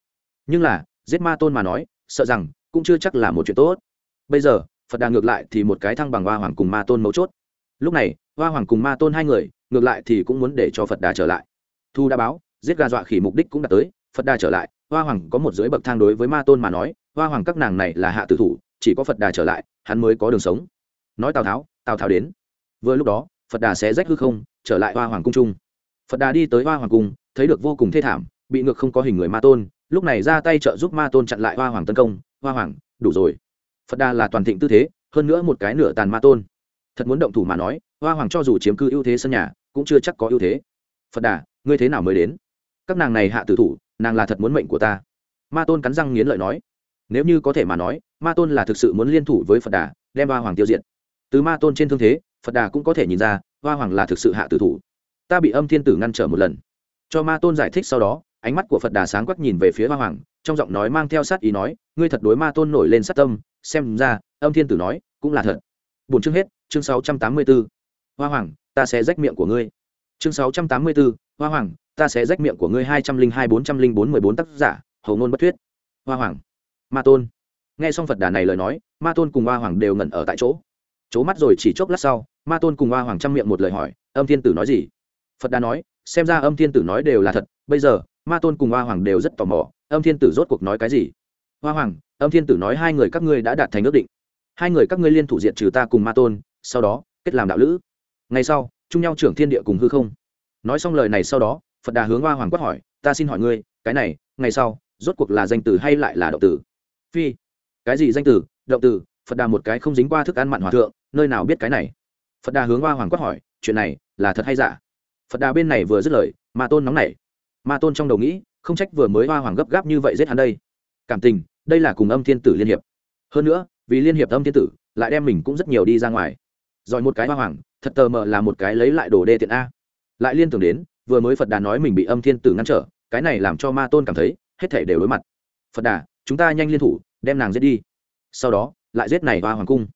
Speaker 1: Nhưng là, giết ma tôn mà nói, sợ rằng cũng chưa chắc là một chuyện tốt. Bây giờ, phật đà ngược lại thì một cái thăng bằng hoa hoàng cùng ma tôn mấu chốt. Lúc này, hoa hoàng cùng ma tôn hai người, ngược lại thì cũng muốn để cho phật đà trở lại. Thu đã báo, giết gà dọa khỉ mục đích cũng đã tới, phật đà trở lại, hoa hoàng có một dưới bậc thang đối với ma tôn mà nói, hoa hoàng các nàng này là hạ tử thủ, chỉ có phật đà trở lại, hắn mới có đường sống. Nói tào tháo tào tháo đến. Vừa lúc đó, phật đà sẽ rách hư không, trở lại hoa hoàng cung trung phật đà đi tới hoa hoàng cung, thấy được vô cùng thê thảm, bị ngược không có hình người ma tôn, lúc này ra tay trợ giúp ma tôn chặn lại hoa hoàng tấn công. Hoa hoàng, đủ rồi. Phật đà là toàn thịnh tư thế, hơn nữa một cái nửa tàn ma tôn. Thật muốn động thủ mà nói, hoa hoàng cho dù chiếm cư ưu thế sân nhà, cũng chưa chắc có ưu thế. Phật đà, ngươi thế nào mới đến? Các nàng này hạ tử thủ, nàng là thật muốn mệnh của ta. Ma tôn cắn răng nghiến lợi nói. Nếu như có thể mà nói, ma tôn là thực sự muốn liên thủ với phật đà, đem hoa hoàng tiêu diệt. Từ ma tôn trên thương thế, phật đà cũng có thể nhìn ra, hoa hoàng là thực sự hạ tử thủ ta bị âm thiên tử ngăn trở một lần. Cho ma tôn giải thích sau đó, ánh mắt của phật đà sáng quắc nhìn về phía hoa hoàng, trong giọng nói mang theo sát ý nói, ngươi thật đối ma tôn nổi lên sát tâm, xem ra, âm thiên tử nói, cũng là thật. Bốn chương hết, chương sáu trăm tám mươi 684. hoa hoàng, ta sẽ rách miệng của ngươi. Chương sáu trăm tám mươi 684. hoa hoàng, ta sẽ rách miệng của ngươi hai trăm linh hai bốn trăm linh bốn mười bốn tác giả, hầu ngôn bất thuyết. Hoa hoàng, ma tôn. Nghe xong phật đà này lời nói, ma tôn cùng hoa hoàng đều ngẩn ở tại chỗ. C mắt rồi chỉ chốc lát sau, ma tôn cùng hoa hoàng chăm miệng một lời hỏi, âm thiên tử nói gì? Phật đà nói, xem ra âm thiên tử nói đều là thật, bây giờ, ma tôn cùng hoa hoàng đều rất tò mò, âm thiên tử rốt cuộc nói cái gì? Hoa hoàng, âm thiên tử nói hai người các ngươi đã đạt thành ước định. Hai người các ngươi liên thủ diện trừ ta cùng ma tôn, sau đó, kết làm đạo lữ. Ngay sau, chung nhau trưởng thiên địa cùng hư không. Nói xong lời này sau đó, phật đà hướng hoa hoàng quát hỏi, ta xin hỏi ngươi, cái này, ngày sau, rốt cuộc là danh từ hay lại là động từ phi, cái gì danh từ động từ phật đà một cái không dính qua thức ăn mặn hòa thượng, nơi nào biết cái này? Phật đà hướng hoa hoàng quát hỏi, chuyện này là thật hay giả? Phật đà bên này vừa dứt lời ma tôn nóng nảy ma tôn trong đầu nghĩ không trách vừa mới hoa hoàng gấp gáp như vậy giết hắn đây cảm tình đây là cùng âm thiên tử liên hiệp hơn nữa vì liên hiệp âm thiên tử lại đem mình cũng rất nhiều đi ra ngoài rồi một cái hoa hoàng thật tờ mờ là một cái lấy lại đồ đê tiện a lại liên tưởng đến vừa mới phật đà nói mình bị âm thiên tử ngăn trở cái này làm cho ma tôn cảm thấy hết thể đều đối mặt phật đà chúng ta nhanh liên thủ đem nàng giết đi sau đó lại giết này hoa hoàng cung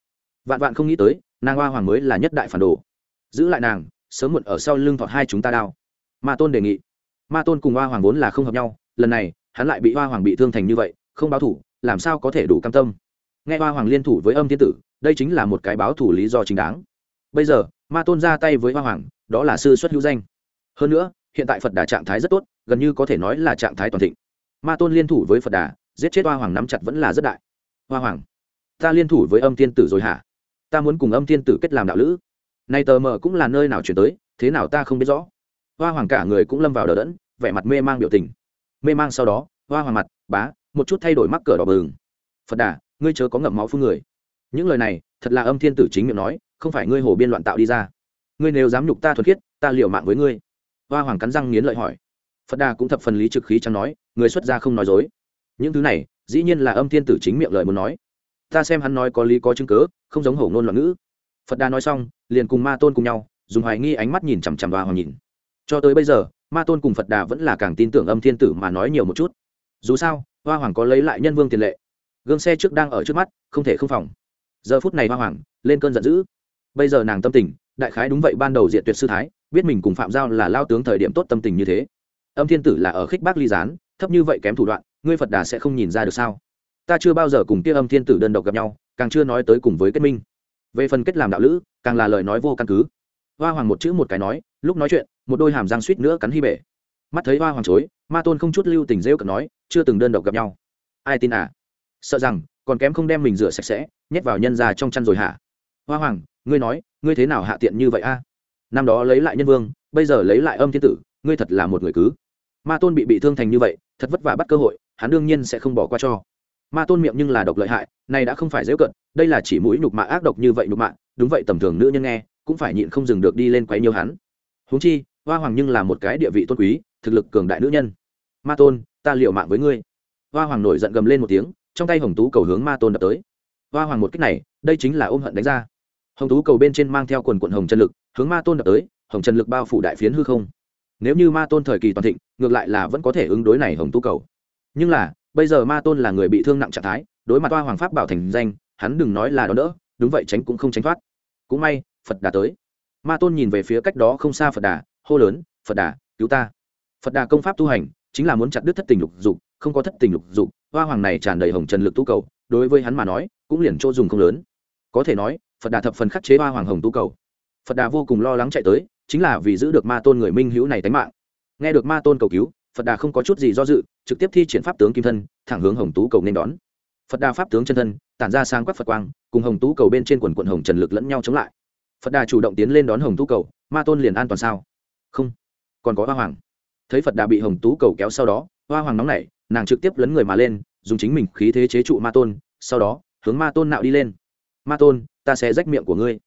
Speaker 1: vạn vạn không nghĩ tới nàng hoa hoàng mới là nhất đại phản đồ giữ lại nàng sớm muộn ở sau lưng thọt hai chúng ta đao. Ma tôn đề nghị. Ma tôn cùng hoa hoàng vốn là không hợp nhau, lần này, hắn lại bị hoa hoàng bị thương thành như vậy, không báo thủ, làm sao có thể đủ cam tâm? Nghe hoa hoàng liên thủ với âm thiên tử, đây chính là một cái báo thủ lý do chính đáng. Bây giờ, ma tôn ra tay với hoa hoàng, đó là sư xuất hữu danh. Hơn nữa, hiện tại phật đà trạng thái rất tốt, gần như có thể nói là trạng thái toàn thịnh. Ma tôn liên thủ với phật đà, giết chết hoa hoàng nắm chặt vẫn là rất đại. Hoa hoàng, ta liên thủ với âm thiên tử rồi hả? Ta muốn cùng âm thiên tử kết làm đạo lữ nay tờ mờ cũng là nơi nào chuyển tới, thế nào ta không biết rõ. Hoa hoàng cả người cũng lâm vào đờ đẫn, vẻ mặt mê mang biểu tình. Mê mang sau đó, hoa hoàng mặt, bá, một chút thay đổi mắc cửa đỏ bừng. Phật đà, ngươi chớ có ngậm máu phương người. Những lời này, thật là âm thiên tử chính miệng nói, không phải ngươi hồ biên loạn tạo đi ra. Ngươi nếu dám nhục ta thuật khiết, ta liều mạng với ngươi. Hoa hoàng cắn răng nghiến lợi hỏi. Phật đà cũng thập phần lý trực khí chẳng nói, người xuất gia không nói dối. Những thứ này, dĩ nhiên là âm thiên tử chính miệng lời muốn nói. Ta xem hắn nói có lý có chứng cớ không giống hổ ngôn loạn ngữ phật đà nói xong, liền cùng ma tôn cùng nhau, dùng hoài nghi ánh mắt nhìn chằm chằm hoa hoàng nhìn. Cho tới bây giờ, ma tôn cùng phật đà vẫn là càng tin tưởng âm thiên tử mà nói nhiều một chút. Dù sao, hoa hoàng có lấy lại nhân vương tiền lệ. Gương xe trước đang ở trước mắt, không thể không phòng. Giờ phút này hoa hoàng, lên cơn giận dữ. Bây giờ nàng tâm tình, đại khái đúng vậy ban đầu diện tuyệt sư thái, biết mình cùng phạm giao là lao tướng thời điểm tốt tâm tình như thế. Âm thiên tử là ở khích bác ly gián, thấp như vậy kém thủ đoạn, ngươi phật đà sẽ không nhìn ra được sao? Ta chưa bao giờ cùng kia âm thiên tử đơn độc gặp nhau, càng chưa nói tới cùng với kết minh về phần kết làm đạo lữ, càng là lời nói vô căn cứ. Hoa hoàng một chữ một cái nói, lúc nói chuyện, một đôi hàm răng suýt nữa cắn hy bể. Mắt thấy hoa hoàng chối, ma tôn không chút lưu tình rêu cận nói, chưa từng đơn độc gặp nhau. Ai tin à? Sợ rằng, còn kém không đem mình rửa sạch sẽ, nhét vào nhân ra trong chăn rồi hả? Hoa hoàng, ngươi nói, ngươi thế nào hạ tiện như vậy a? Năm đó lấy lại nhân vương, bây giờ lấy lại âm thiên tử, ngươi thật là một người cứ. Ma tôn bị bị thương thành như vậy, thật vất vả bắt cơ hội, hắn đương nhiên sẽ không bỏ qua cho ma tôn miệng nhưng là độc lợi hại, này đã không phải dễ cận, đây là chỉ mũi nhục mạ ác độc như vậy nhục mạ, đúng vậy tầm thường nữ nhân nghe, cũng phải nhịn không dừng được đi lên quấy nhiều hắn. Huống chi, hoa hoàng nhưng là một cái địa vị tôn quý, thực lực cường đại nữ nhân. Ma tôn, ta liệu mạng với ngươi. Hoa hoàng nổi giận gầm lên một tiếng, trong tay hồng tú cầu hướng ma tôn đập tới. Hoa hoàng một cách này, đây chính là ôm hận đánh ra. Hồng tú cầu bên trên mang theo quần quận hồng trần lực, hướng ma tôn đập tới, hồng trần lực bao phủ đại phiến hư không. Nếu như ma tôn thời kỳ toàn thịnh, ngược lại là vẫn có thể ứng đối này hồng tú cầu. Nhưng là bây giờ ma tôn là người bị thương nặng trạng thái, đối mặt toa hoàng pháp bảo thành danh, hắn đừng nói là đó đỡ, đúng vậy tránh cũng không tránh thoát. Cũng may, phật đà tới. Ma tôn nhìn về phía cách đó không xa phật đà, hô lớn, phật đà, cứu ta. Phật đà công pháp tu hành, chính là muốn chặt đứt thất tình lục dục, không có thất tình lục dục hoa hoàng này tràn đầy hồng trần lực tu cầu, đối với hắn mà nói, cũng liền chỗ dùng không lớn. Có thể nói, phật đà thập phần khắc chế hoa hoàng hồng tu cầu. Phật đà vô cùng lo lắng chạy tới, chính là vì giữ được ma tôn người minh hữu này tánh mạng. Nghe được ma tôn cầu cứu phật đà không có chút gì do dự, trực tiếp thi triển pháp tướng kim thân, thẳng hướng hồng tú cầu nên đón. Phật đà pháp tướng chân thân, tản ra sang quắc phật quang, cùng hồng tú cầu bên trên quần quận hồng trần lực lẫn nhau chống lại. Phật đà chủ động tiến lên đón hồng tú cầu, ma tôn liền an toàn sao? Không. Còn có hoa hoàng. Thấy phật đà bị hồng tú cầu kéo sau đó, hoa hoàng nóng nảy, nàng trực tiếp lấn người mà lên, dùng chính mình khí thế chế trụ ma tôn, sau đó, hướng ma tôn nạo đi lên. Ma tôn, ta sẽ rách miệng của ngươi.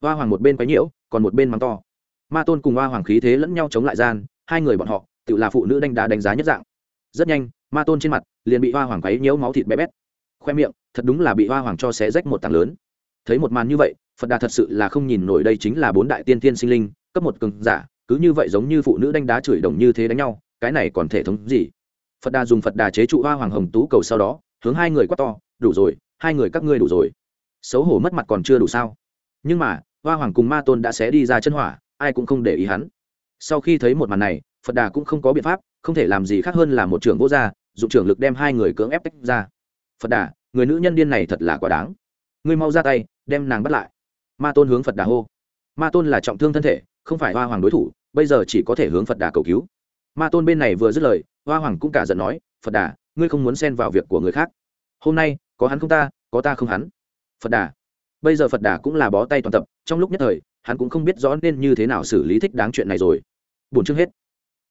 Speaker 1: Hoa hoàng một bên quấy nhiễu, còn một bên mắng to. Ma tôn cùng hoa hoàng khí thế lẫn nhau chống lại gian, hai người bọn họ tự là phụ nữ đánh đá đánh giá nhất dạng. Rất nhanh, ma tôn trên mặt liền bị hoa hoàng quấy nhiễu máu thịt bé bét. Khoe miệng, thật đúng là bị hoa hoàng cho xé rách một tảng lớn. Thấy một màn như vậy, phật đà thật sự là không nhìn nổi đây chính là bốn đại tiên tiên sinh linh, cấp một cường giả, cứ như vậy giống như phụ nữ đánh đá chửi đồng như thế đánh nhau, cái này còn thể thống gì? Phật đà dùng phật đà chế trụ hoa hoàng hồng tú cầu sau đó, hướng hai người quát to, đủ rồi, hai người các ngươi đủ rồi. Xấu hổ mất mặt còn chưa đủ sao? Nhưng mà, hoa hoàng cùng ma tôn đã xé đi ra chân hỏa, ai cũng không để ý hắn. Sau khi thấy một màn này phật đà cũng không có biện pháp, không thể làm gì khác hơn là một trưởng vô gia, dụng trưởng lực đem hai người cưỡng ép tách ra. Phật đà, người nữ nhân điên này thật là quá đáng. Ngươi mau ra tay, đem nàng bắt lại. Ma tôn hướng phật đà hô. Ma tôn là trọng thương thân thể, không phải hoa hoàng đối thủ, bây giờ chỉ có thể hướng phật đà cầu cứu. Ma tôn bên này vừa dứt lời, hoa hoàng cũng cả giận nói, phật đà, ngươi không muốn xen vào việc của người khác. Hôm nay, có hắn không ta, có ta không hắn. Phật đà, bây giờ phật đà cũng là bó tay toàn tập, trong lúc nhất thời, hắn cũng không biết rõ nên như thế nào xử lý thích đáng chuyện này rồi. Bổn chương hết.